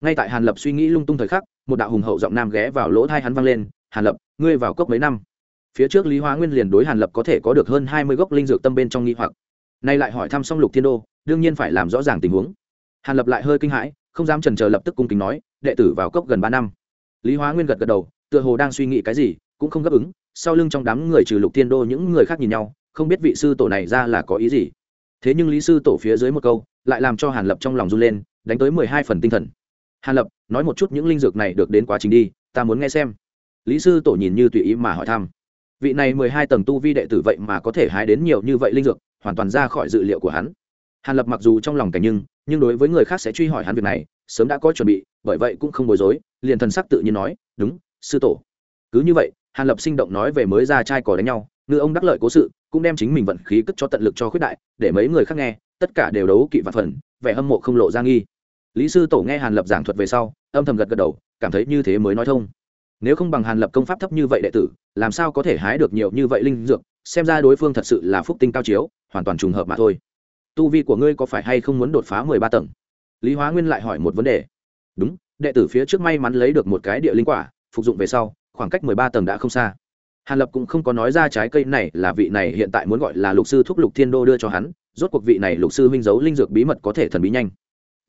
Ngay tại hàn lập suy nghĩ lung tung thời khắc, một đạo hùng hậu giọng nam ghé vào lỗ thai hắn vang lên, hàn lập, ngươi vào cốc mấy năm? Phía trước lý hóa nguyên liền đối hàn lập có thể có được hơn hai mươi gốc linh dược tâm bên trong nghi hoặc. Nay lại hỏi thăm xong lục thiên đô, đương nhiên phải làm rõ ràng tình huống. Hàn lập lại hơi kinh hãi, không dám trần chờ lập tức cung kính nói, đệ tử vào cốc gần ba năm. Lý hóa nguyên gật gật đầu, tựa hồ đang suy nghĩ cái gì, cũng không gấp ứng, sau lưng trong đám người trừ lục thiên đô những người khác nhìn nhau, không biết vị sư tổ này ra là có ý gì. Thế nhưng lý sư tổ phía dưới một câu, lại làm cho hàn lập trong lòng run lên, đánh tới mười hai phần tinh thần. Hàn lập, nói một chút những linh dược này được đến quá trình đi, ta muốn nghe xem. Lý sư tổ nhìn như tùy ý mà hỏi thăm vị này mười hai tầng tu vi đệ tử vậy mà có thể hái đến nhiều như vậy linh dược, hoàn toàn ra khỏi dự liệu của hắn. Hàn lập mặc dù trong lòng cảnh nhưng nhưng đối với người khác sẽ truy hỏi hắn việc này, sớm đã có chuẩn bị, bởi vậy cũng không bối rối, liền thần sắc tự nhiên nói, đúng, sư tổ. Cứ như vậy, hàn lập sinh động nói về mới ra trai cỏ đánh nhau, ngư ông đắc lợi cố sự, cũng đem chính mình vận khí cất cho tận lực cho khuyết đại, để mấy người khác nghe, tất cả đều đấu kỵ và phần, vẻ hâm mộ không lộ ra nghi. Lý sư tổ nghe hàn lập giảng thuật về sau, âm thầm gật gật đầu, cảm thấy như thế mới nói thông nếu không bằng hàn lập công pháp thấp như vậy đệ tử, làm sao có thể hái được nhiều như vậy linh dược? Xem ra đối phương thật sự là phúc tinh cao chiếu, hoàn toàn trùng hợp mà thôi. Tu vi của ngươi có phải hay không muốn đột phá mười ba tầng? Lý hóa nguyên lại hỏi một vấn đề. Đúng, đệ tử phía trước may mắn lấy được một cái địa linh quả, phục dụng về sau, khoảng cách mười ba tầng đã không xa. Hàn lập cũng không có nói ra trái cây này là vị này hiện tại muốn gọi là lục sư thúc lục thiên đô đưa cho hắn, rốt cuộc vị này lục sư huynh giấu linh dược bí mật có thể thần bí nhanh.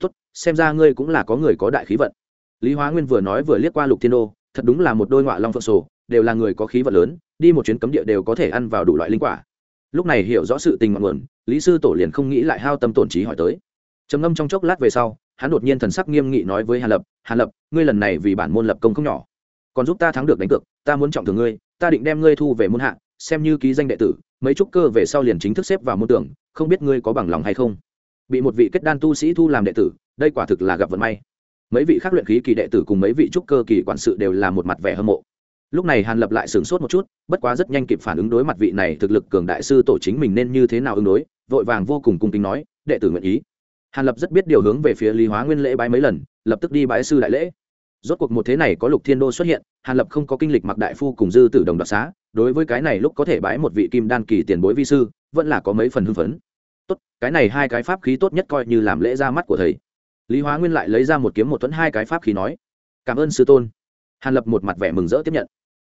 Tốt, xem ra ngươi cũng là có người có đại khí vận. Lý hóa nguyên vừa nói vừa liếc qua lục thiên đô thật đúng là một đôi ngọa long phượng sổ, đều là người có khí vận lớn, đi một chuyến cấm địa đều có thể ăn vào đủ loại linh quả. Lúc này hiểu rõ sự tình ngọn nguồn, lý sư tổ liền không nghĩ lại hao tâm tổn trí hỏi tới. Trầm ngâm trong chốc lát về sau, hắn đột nhiên thần sắc nghiêm nghị nói với hàn lập hàn lập, ngươi lần này vì bản môn lập công không nhỏ. Còn giúp ta thắng được đánh cược, ta muốn trọng thưởng ngươi, ta định đem ngươi thu về môn hạ, xem như ký danh đệ tử, mấy trúc cơ về sau liền chính thức xếp vào môn tưởng, không biết ngươi có bằng lòng hay không. Bị một vị kết đan tu sĩ thu làm đệ tử, đây quả thực là gặp vận may mấy vị khác luyện khí kỳ đệ tử cùng mấy vị trúc cơ kỳ quản sự đều là một mặt vẻ hâm mộ. Lúc này hàn lập lại sửng sốt một chút, bất quá rất nhanh kịp phản ứng đối mặt vị này thực lực cường đại sư tổ chính mình nên như thế nào ứng đối, vội vàng vô cùng cung kính nói, đệ tử nguyện ý. Hàn lập rất biết điều hướng về phía lý hóa nguyên lễ bái mấy lần, lập tức đi bái sư đại lễ. Rốt cuộc một thế này có lục thiên đô xuất hiện, hàn lập không có kinh lịch mặc đại phu cùng dư tử đồng đoạt xá, đối với cái này lúc có thể bái một vị kim đan kỳ tiền bối vi sư, vẫn là có mấy phần hưng phấn. Tốt, cái này hai cái pháp khí tốt nhất coi như làm lễ ra mắt của thầy lý hóa nguyên lại lấy ra một kiếm một tuấn hai cái pháp khí nói, cảm ơn sư tôn. Hàn lập một mặt vẻ mừng rỡ tiếp nhận.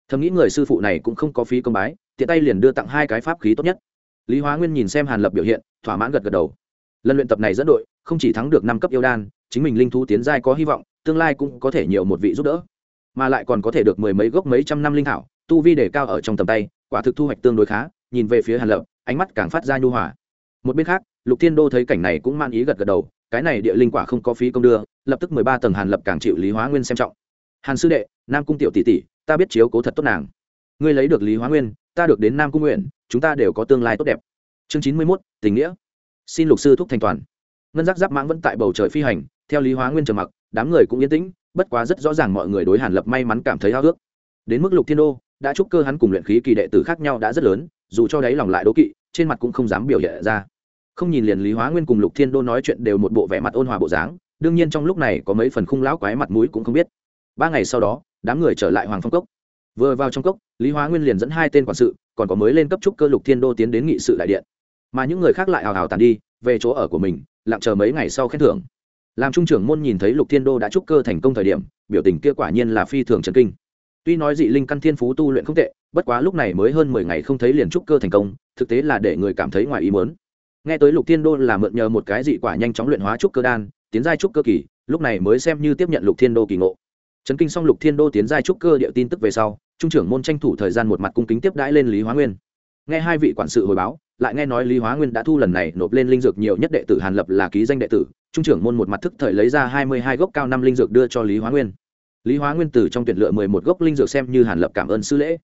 Thầm nghĩ người sư phụ này cũng không có phí công bái, tiện tay liền đưa tặng hai cái pháp khí tốt nhất. Lý hóa nguyên nhìn xem hàn lập biểu hiện, thỏa mãn gật gật đầu. Lần luyện tập này dẫn đội, không chỉ thắng được năm cấp yêu đan, chính mình linh thú tiến giai có hy vọng, tương lai cũng có thể nhiều một vị giúp đỡ. Mà lại còn có thể được mười mấy gốc mấy trăm năm linh thảo, tu vi để cao ở trong tầm tay, quả thực thu hoạch tương đối khá, nhìn về phía hàn lập, ánh mắt càng phát ra nhu hòa. Một bên khác, lục thiên đô thấy cảnh này cũng man ý gật gật đầu cái này địa linh quả không có phí công đưa, lập tức mười ba tầng hàn lập càng chịu lý hóa nguyên xem trọng. Hàn sư đệ, nam cung tiểu tỷ tỷ, ta biết chiếu cố thật tốt nàng. Ngươi lấy được lý hóa nguyên, ta được đến nam cung nguyện, chúng ta đều có tương lai tốt đẹp. Chương chín mươi mốt, tình nghĩa. Xin lục sư thúc thành toàn. Ngân giác giáp mãng vẫn tại bầu trời phi hành, theo lý hóa nguyên trầm mặc, đám người cũng yên tĩnh, bất quá rất rõ ràng mọi người đối hàn lập may mắn cảm thấy háo ước đến mức lục thiên đô, đã chúc cơ hắn cùng luyện khí kỳ đệ tử khác nhau đã rất lớn, dù cho đấy lòng lại đố kỵ, trên mặt cũng không dám biểu hiện ra không nhìn liền lý hóa nguyên cùng lục thiên đô nói chuyện đều một bộ vẻ mặt ôn hòa bộ dáng đương nhiên trong lúc này có mấy phần khung lão quái mặt mũi cũng không biết ba ngày sau đó đám người trở lại hoàng phong cốc vừa vào trong cốc lý hóa nguyên liền dẫn hai tên quản sự còn có mới lên cấp trúc cơ lục thiên đô tiến đến nghị sự đại điện mà những người khác lại hào hào tàn đi về chỗ ở của mình lặng chờ mấy ngày sau khen thưởng làm trung trưởng môn nhìn thấy lục thiên đô đã trúc cơ thành công thời điểm biểu tình kia quả nhiên là phi thường trần kinh tuy nói dị linh căn thiên phú tu luyện không tệ bất quá lúc này mới hơn mười ngày không thấy liền trúc cơ thành công thực tế là để người cảm thấy ngoài ý mớn nghe tới lục thiên đô là mượn nhờ một cái dị quả nhanh chóng luyện hóa trúc cơ đan, tiến giai trúc cơ kỳ, lúc này mới xem như tiếp nhận lục thiên đô kỳ ngộ. Trấn kinh xong lục thiên đô tiến giai trúc cơ địa tin tức về sau, trung trưởng môn tranh thủ thời gian một mặt cung kính tiếp đãi lên lý hóa nguyên. Nghe hai vị quản sự hồi báo, lại nghe nói lý hóa nguyên đã thu lần này nộp lên linh dược nhiều nhất đệ tử hàn lập là ký danh đệ tử, trung trưởng môn một mặt thức thời lấy ra hai mươi hai gốc cao năm linh dược đưa cho lý hóa nguyên. Lý hóa nguyên từ trong tuyển lựa mười một gốc linh dược xem như hàn lập cảm ơn sư lễ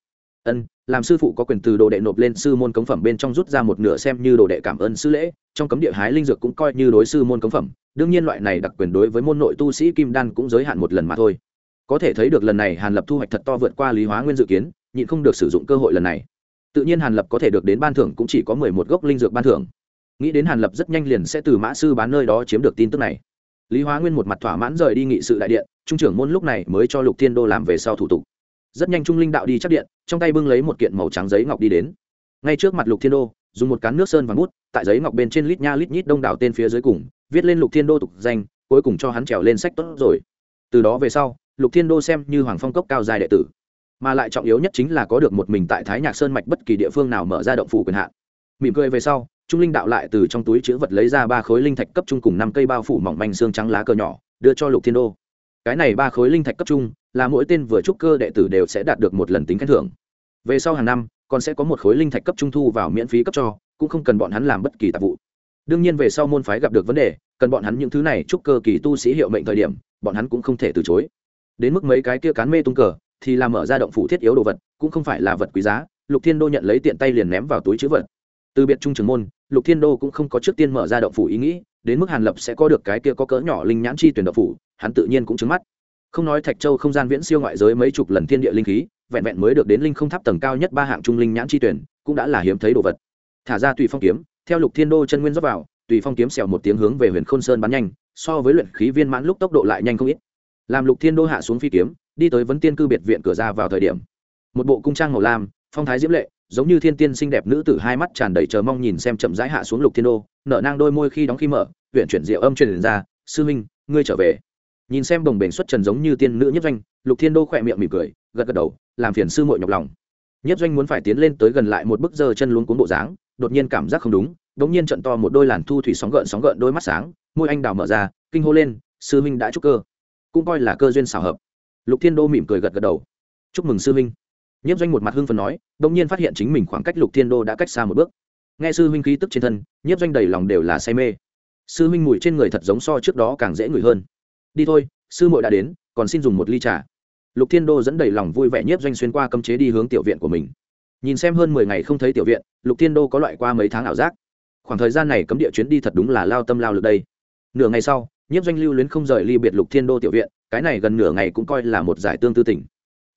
ân, làm sư phụ có quyền từ đồ đệ nộp lên sư môn cống phẩm bên trong rút ra một nửa xem như đồ đệ cảm ơn sư lễ, trong cấm địa hái linh dược cũng coi như đối sư môn cống phẩm, đương nhiên loại này đặc quyền đối với môn nội tu sĩ kim đan cũng giới hạn một lần mà thôi. Có thể thấy được lần này hàn lập thu hoạch thật to vượt qua lý hóa nguyên dự kiến, nhịn không được sử dụng cơ hội lần này. Tự nhiên hàn lập có thể được đến ban thưởng cũng chỉ có mười một gốc linh dược ban thưởng. Nghĩ đến hàn lập rất nhanh liền sẽ từ mã sư bán nơi đó chiếm được tin tức này. Lý hóa nguyên một mặt thỏa mãn rời đi nghị sự đại điện, trung trưởng môn lúc này mới cho lục thiên đô làm về sau thủ tục rất nhanh trung linh đạo đi chắc điện, trong tay bưng lấy một kiện màu trắng giấy ngọc đi đến. Ngay trước mặt lục thiên đô, dùng một cán nước sơn và bút, tại giấy ngọc bên trên lít nha lít nhít đông đảo tên phía dưới cùng, viết lên lục thiên đô tục danh, cuối cùng cho hắn trèo lên sách tốt rồi. Từ đó về sau, lục thiên đô xem như hoàng phong cốc cao dài đệ tử, mà lại trọng yếu nhất chính là có được một mình tại thái nhạc sơn mạch bất kỳ địa phương nào mở ra động phủ quyền hạn. Mỉm cười về sau, trung linh đạo lại từ trong túi chữ vật lấy ra ba khối linh thạch cấp trung cùng năm cây bao phủ mỏng manh xương trắng lá cờ nhỏ, đưa cho lục thiên đô cái này ba khối linh thạch cấp trung, là mỗi tên vừa trúc cơ đệ tử đều sẽ đạt được một lần tính khen thưởng. Về sau hàng năm, còn sẽ có một khối linh thạch cấp trung thu vào miễn phí cấp cho, cũng không cần bọn hắn làm bất kỳ tạp vụ. Đương nhiên về sau môn phái gặp được vấn đề, cần bọn hắn những thứ này trúc cơ kỳ tu sĩ hiệu mệnh thời điểm, bọn hắn cũng không thể từ chối. Đến mức mấy cái kia cán mê tung cờ, thì làm mở ra động phủ thiết yếu đồ vật, cũng không phải là vật quý giá, lục thiên đô nhận lấy tiện tay liền ném vào túi chữ vật. Từ biệt trung trường môn, lục thiên đô cũng không có trước tiên mở ra động phủ ý nghĩ, đến mức hàn lập sẽ có được cái kia có cỡ nhỏ linh nhãn chi tuyển động phủ hắn tự nhiên cũng trứng mắt. Không nói thạch châu không gian viễn siêu ngoại giới mấy chục lần thiên địa linh khí, vẹn vẹn mới được đến linh không tháp tầng cao nhất ba hạng trung linh nhãn chi tuyển, cũng đã là hiếm thấy đồ vật. Thả ra tùy phong kiếm, theo lục thiên đô chân nguyên dốc vào, tùy phong kiếm xèo một tiếng hướng về huyền khôn sơn bắn nhanh, so với luyện khí viên mãn lúc tốc độ lại nhanh không ít. Làm lục thiên đô hạ xuống phi kiếm, đi tới vấn tiên cư biệt viện cửa ra vào thời điểm, một bộ cung trang màu lam, phong thái diễm lệ, giống như thiên tiên xinh đẹp nữ tử hai mắt tràn đầy chờ mong nhìn xem chậm rãi hạ xuống lục thiên đô, nở nang đôi môi khi đóng khi mở huyện chuyển diệu âm truyền ra, sư minh, ngươi trở về nhìn xem đồng bền xuất trần giống như tiên nữ nhất doanh, lục thiên đô khỏe miệng mỉm cười, gật gật đầu, làm phiền sư muội nhọc lòng. Nhất doanh muốn phải tiến lên tới gần lại một bức giờ chân luôn cuốn bộ dáng, đột nhiên cảm giác không đúng, đống nhiên trận to một đôi làn thu thủy sóng gợn sóng gợn đôi mắt sáng, môi anh đào mở ra, kinh hô lên, sư minh đã chúc cơ. Cũng coi là cơ duyên xảo hợp. Lục thiên đô mỉm cười gật gật đầu. Chúc mừng sư huynh. Nhất doanh một mặt hưng phần nói đ ỗ n nhiên phát hiện chính mình khoảng cách lục thiên đô đã cách xa một bước. Nghe sư huynh khí tức trên thân, nhất doanh đầy lòng đều là say mê. Sư huynh mùi trên người thật giống so trước đó càng dễ ngửi hơn đi thôi, sư muội đã đến, còn xin dùng một ly trà. Lục thiên đô dẫn đầy lòng vui vẻ nhiếp doanh xuyên qua cấm chế đi hướng tiểu viện của mình. Nhìn xem hơn mười ngày không thấy tiểu viện, lục thiên đô có loại qua mấy tháng ảo giác. Khoảng thời gian này cấm địa chuyến đi thật đúng là lao tâm lao lực đây. Nửa ngày sau, nhiếp doanh lưu luyến không rời ly biệt lục thiên đô tiểu viện, cái này gần nửa ngày cũng coi là một giải tương tư tỉnh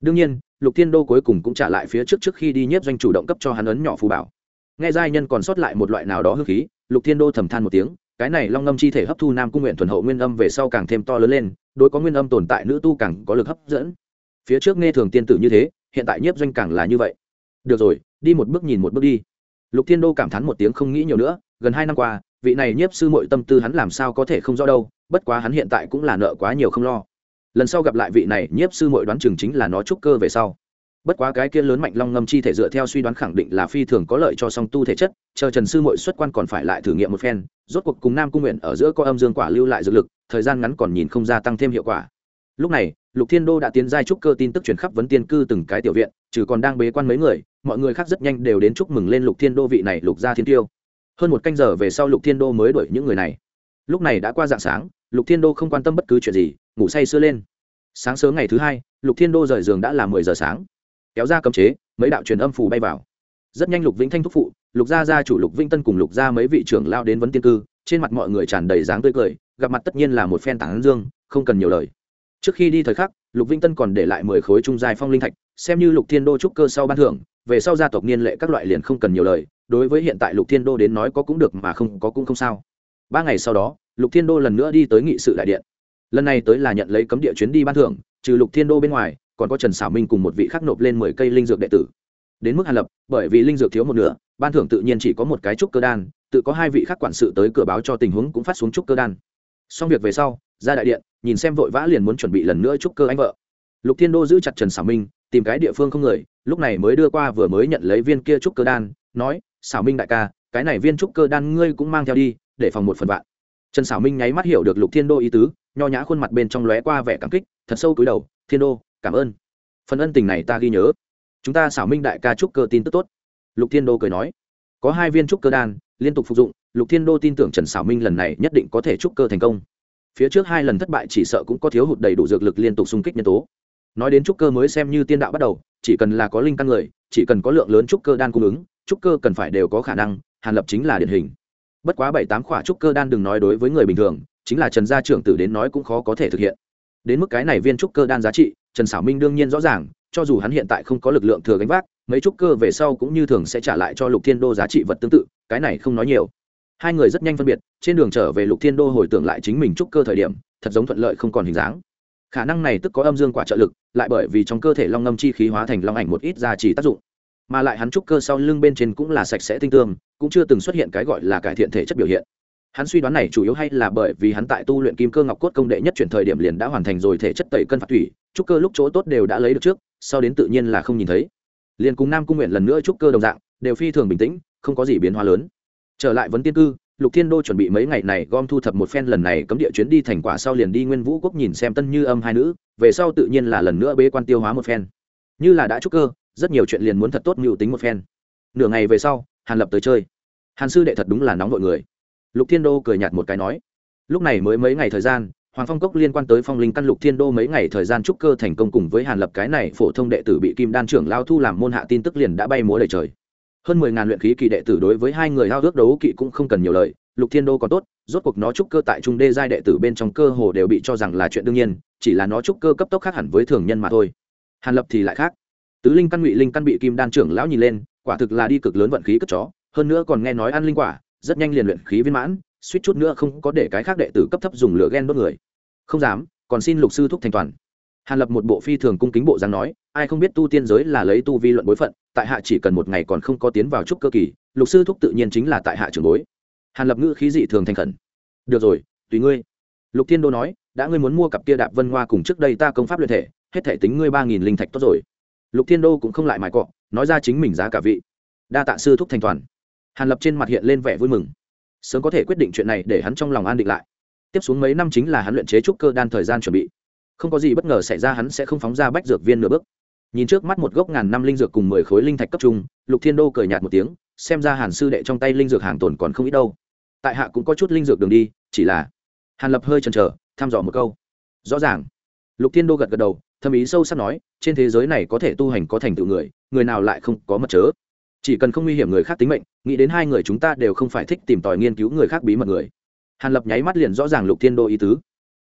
đương nhiên, lục thiên đô cuối cùng cũng trả lại phía trước trước khi đi nhiếp doanh chủ động cấp cho hắn ấn nhỏ phù bảo. Nghe giai nhân còn sót lại một loại nào đó hư khí, lục thiên đô thầm than một tiếng cái này long ngâm chi thể hấp thu nam cung nguyện thuần hậu nguyên âm về sau càng thêm to lớn lên, đối có nguyên âm tồn tại nữ tu càng có lực hấp dẫn. Phía trước nghe thường tiên tử như thế, hiện tại nhiếp doanh càng là như vậy. Được rồi, đi một bước nhìn một bước đi. Lục thiên đô cảm thán một tiếng không nghĩ nhiều nữa, gần hai năm qua, vị này nhiếp sư mội tâm tư hắn làm sao có thể không rõ đâu, bất quá hắn hiện tại cũng là nợ quá nhiều không lo. Lần sau gặp lại vị này nhiếp sư mội đoán chừng chính là nó trúc cơ về sau bất quá cái kia lớn mạnh long ngâm chi thể dựa theo suy đoán khẳng định là phi thường có lợi cho song tu thể chất, chờ trần sư mội xuất quan còn phải lại thử nghiệm một phen, rốt cuộc cùng nam cung nguyện ở giữa có âm dương quả lưu lại dược lực, thời gian ngắn còn nhìn không gia tăng thêm hiệu quả. Lúc này, lục thiên đô đã tiến giai trúc cơ tin tức truyền khắp vấn tiên cư từng cái tiểu viện, trừ còn đang bế quan mấy người, mọi người khác rất nhanh đều đến chúc mừng lên lục thiên đô vị này lục gia thiên tiêu. Hơn một canh giờ về sau lục thiên đô mới đuổi những người này. Lúc này đã qua dạng sáng, lục thiên đô không quan tâm bất cứ chuyện gì, ngủ say sưa lên. Sáng sớm ngày thứ hai, lục thiên đô rời giường đã là mười giờ sáng kéo ra cấm chế, mấy đạo truyền âm phủ bay vào. Rất nhanh lục vĩnh thanh thúc phụ, lục gia gia chủ lục vĩnh tân cùng lục gia mấy vị trưởng lao đến vấn tiên cư, trên mặt mọi người tràn đầy dáng tươi cười, gặp mặt tất nhiên là một phen tảng dương, không cần nhiều lời. Trước khi đi thời khắc, lục vĩnh tân còn để lại mười khối trung dài phong linh thạch, xem như lục thiên đô trúc cơ sau ban thưởng, về sau gia tộc niên lệ các loại liền không cần nhiều lời, đối với hiện tại lục thiên đô đến nói có cũng được mà không có cũng không sao. Ba ngày sau đó, lục thiên đô lần nữa đi tới nghị sự đại điện. Lần này tới là nhận lấy cấm địa chuyến đi ban thưởng, trừ lục thiên đô bên ngoài còn có trần xảo minh cùng một vị khác nộp lên mười cây linh dược đệ tử. Đến mức hàn lập, bởi vì linh dược thiếu một nửa, ban thưởng tự nhiên chỉ có một cái trúc cơ đan, tự có hai vị khác quản sự tới cửa báo cho tình huống cũng phát xuống trúc cơ đan. Xong việc về sau, ra đại điện, nhìn xem vội vã liền muốn chuẩn bị lần nữa trúc cơ anh vợ. Lục thiên đô giữ chặt trần xảo minh, tìm cái địa phương không người, lúc này mới đưa qua vừa mới nhận lấy viên kia trúc cơ đan, nói, xảo minh đại ca, cái này viên trúc cơ đan ngươi cũng mang theo đi, để phòng một phần vạn. Trần xảo minh nháy mắt hiểu được lục thiên đô ý tứ, nho nhã khuôn mặt bên trong lóe qua vẻ cảm kích, thật sâu cúi đầu, thiên đô cảm ơn. Phần ân tình này ta ghi nhớ. Chúng ta xảo minh đại ca trúc cơ tin tức tốt. Lục thiên đô cười nói. Có hai viên trúc cơ đan, liên tục phục dụng, lục thiên đô tin tưởng trần xảo minh lần này nhất định có thể trúc cơ thành công. Phía trước hai lần thất bại chỉ sợ cũng có thiếu hụt đầy đủ dược lực liên tục xung kích nhân tố. Nói đến trúc cơ mới xem như tiên đạo bắt đầu, chỉ cần là có linh căn người, chỉ cần có lượng lớn trúc cơ đan cung ứng, trúc cơ cần phải đều có khả năng, hàn lập chính là điển hình. Bất quá bảy tám khỏa trúc cơ đan đừng nói đối với người bình thường, chính là trần gia trưởng tử đến nói cũng khó có thể thực hiện. Đến mức cái này viên trúc cơ đan giá trị trần xảo minh đương nhiên rõ ràng, cho dù hắn hiện tại không có lực lượng thừa gánh vác, mấy trúc cơ về sau cũng như thường sẽ trả lại cho lục thiên đô giá trị vật tương tự, cái này không nói nhiều. Hai người rất nhanh phân biệt, trên đường trở về lục thiên đô hồi tưởng lại chính mình trúc cơ thời điểm, thật giống thuận lợi không còn hình dáng. Khả năng này tức có âm dương quả trợ lực, lại bởi vì trong cơ thể long ngâm chi khí hóa thành long ảnh một ít gia trì tác dụng. Mà lại hắn trúc cơ sau lưng bên trên cũng là sạch sẽ tinh tương cũng chưa từng xuất hiện cái gọi là cải thiện thể chất biểu hiện hắn suy đoán này chủ yếu hay là bởi vì hắn tại tu luyện kim cơ ngọc cốt công đệ nhất chuyển thời điểm liền đã hoàn thành rồi thể chất tẩy cân phạt thủy, trúc cơ lúc chỗ tốt đều đã lấy được trước, sau đến tự nhiên là không nhìn thấy. Liền cùng nam cung nguyện lần nữa trúc cơ đồng dạng, đều phi thường bình tĩnh, không có gì biến hóa lớn. Trở lại vấn tiên cư, lục thiên đô chuẩn bị mấy ngày này gom thu thập một phen lần này cấm địa chuyến đi thành quả sau liền đi nguyên vũ quốc nhìn xem tân như âm hai nữ, về sau tự nhiên là lần nữa bế quan tiêu hóa một phen. Như là đã trúc cơ, rất nhiều chuyện liền muốn thật tốt mưu tính một phen. Nửa ngày về sau, hàn lập tới chơi. Hàn sư đệ thật đúng là nóng vội người lục thiên đô cười nhạt một cái nói, lúc này mới mấy ngày thời gian, hoàng phong cốc liên quan tới phong linh căn lục thiên đô mấy ngày thời gian trúc cơ thành công cùng với hàn lập cái này phổ thông đệ tử bị kim đan trưởng lao thu làm môn hạ tin tức liền đã bay múa đầy trời. Hơn mười ngàn luyện khí kỳ đệ tử đối với hai người hao ước đấu kỵ cũng không cần nhiều lời, lục thiên đô còn tốt, rốt cuộc nó trúc cơ tại trung đê giai đệ tử bên trong cơ hồ đều bị cho rằng là chuyện đương nhiên, chỉ là nó trúc cơ cấp tốc khác hẳn với thường nhân mà thôi. Hàn lập thì lại khác. Tứ linh căn ngụy linh căn bị kim đan trưởng lão nhìn lên, quả thực là đi cực lớn vận khí cất chó, hơn nữa còn nghe nói ăn linh quả rất nhanh liền luyện khí viên mãn, suýt chút nữa không có để cái khác đệ tử cấp thấp dùng lửa ghen đốt người. Không dám, còn xin lục sư thúc thành toàn. Hàn lập một bộ phi thường cung kính bộ dáng nói, ai không biết tu tiên giới là lấy tu vi luận bối phận, tại hạ chỉ cần một ngày còn không có tiến vào trúc cơ kỳ, lục sư thúc tự nhiên chính là tại hạ trường bối. Hàn lập ngữ khí dị thường thành khẩn. Được rồi, tùy ngươi. Lục thiên đô nói, đã ngươi muốn mua cặp kia đạp vân hoa cùng trước đây ta công pháp luyện thể, hết thể tính ngươi ba nghìn linh thạch tốt rồi. Lục thiên đô cũng không lại mài cọ, nói ra chính mình giá cả vị. Đa tạ sư thúc thành toàn hàn lập trên mặt hiện lên vẻ vui mừng. Sớm có thể quyết định chuyện này để hắn trong lòng an định lại. Tiếp xuống mấy năm chính là hắn luyện chế trúc cơ đan thời gian chuẩn bị. Không có gì bất ngờ xảy ra hắn sẽ không phóng ra bách dược viên nửa bước. Nhìn trước mắt một gốc ngàn năm linh dược cùng mười khối linh thạch cấp trung, lục thiên đô cười nhạt một tiếng, xem ra hàn sư đệ trong tay linh dược hàng tồn còn không ít đâu. Tại hạ cũng có chút linh dược đường đi, chỉ là hàn lập hơi chần chờ, thăm dò một câu. Rõ ràng. Lục thiên đô gật gật đầu thâm ý sâu sắc nói, trên thế giới này có thể tu hành có thành tựu người người nào lại không có mật chớ? Chỉ cần không nguy hiểm người khác tính mệnh, nghĩ đến hai người chúng ta đều không phải thích tìm tòi nghiên cứu người khác bí mật người. Hàn lập nháy mắt liền rõ ràng lục thiên đô ý tứ.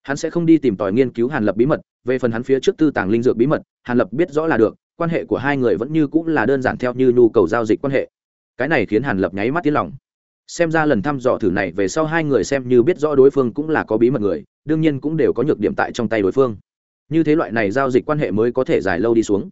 Hắn sẽ không đi tìm tòi nghiên cứu hàn lập bí mật, về phần hắn phía trước tư tàng linh dược bí mật, hàn lập biết rõ là được, quan hệ của hai người vẫn như cũng là đơn giản theo như nhu cầu giao dịch quan hệ. Cái này khiến hàn lập nháy mắt tiến lòng. Xem ra lần thăm dò thử này về sau hai người xem như biết rõ đối phương cũng là có bí mật người, đương nhiên cũng đều có nhược điểm tại trong tay đối phương. Như thế loại này giao dịch quan hệ mới có thể dài lâu đi xuống.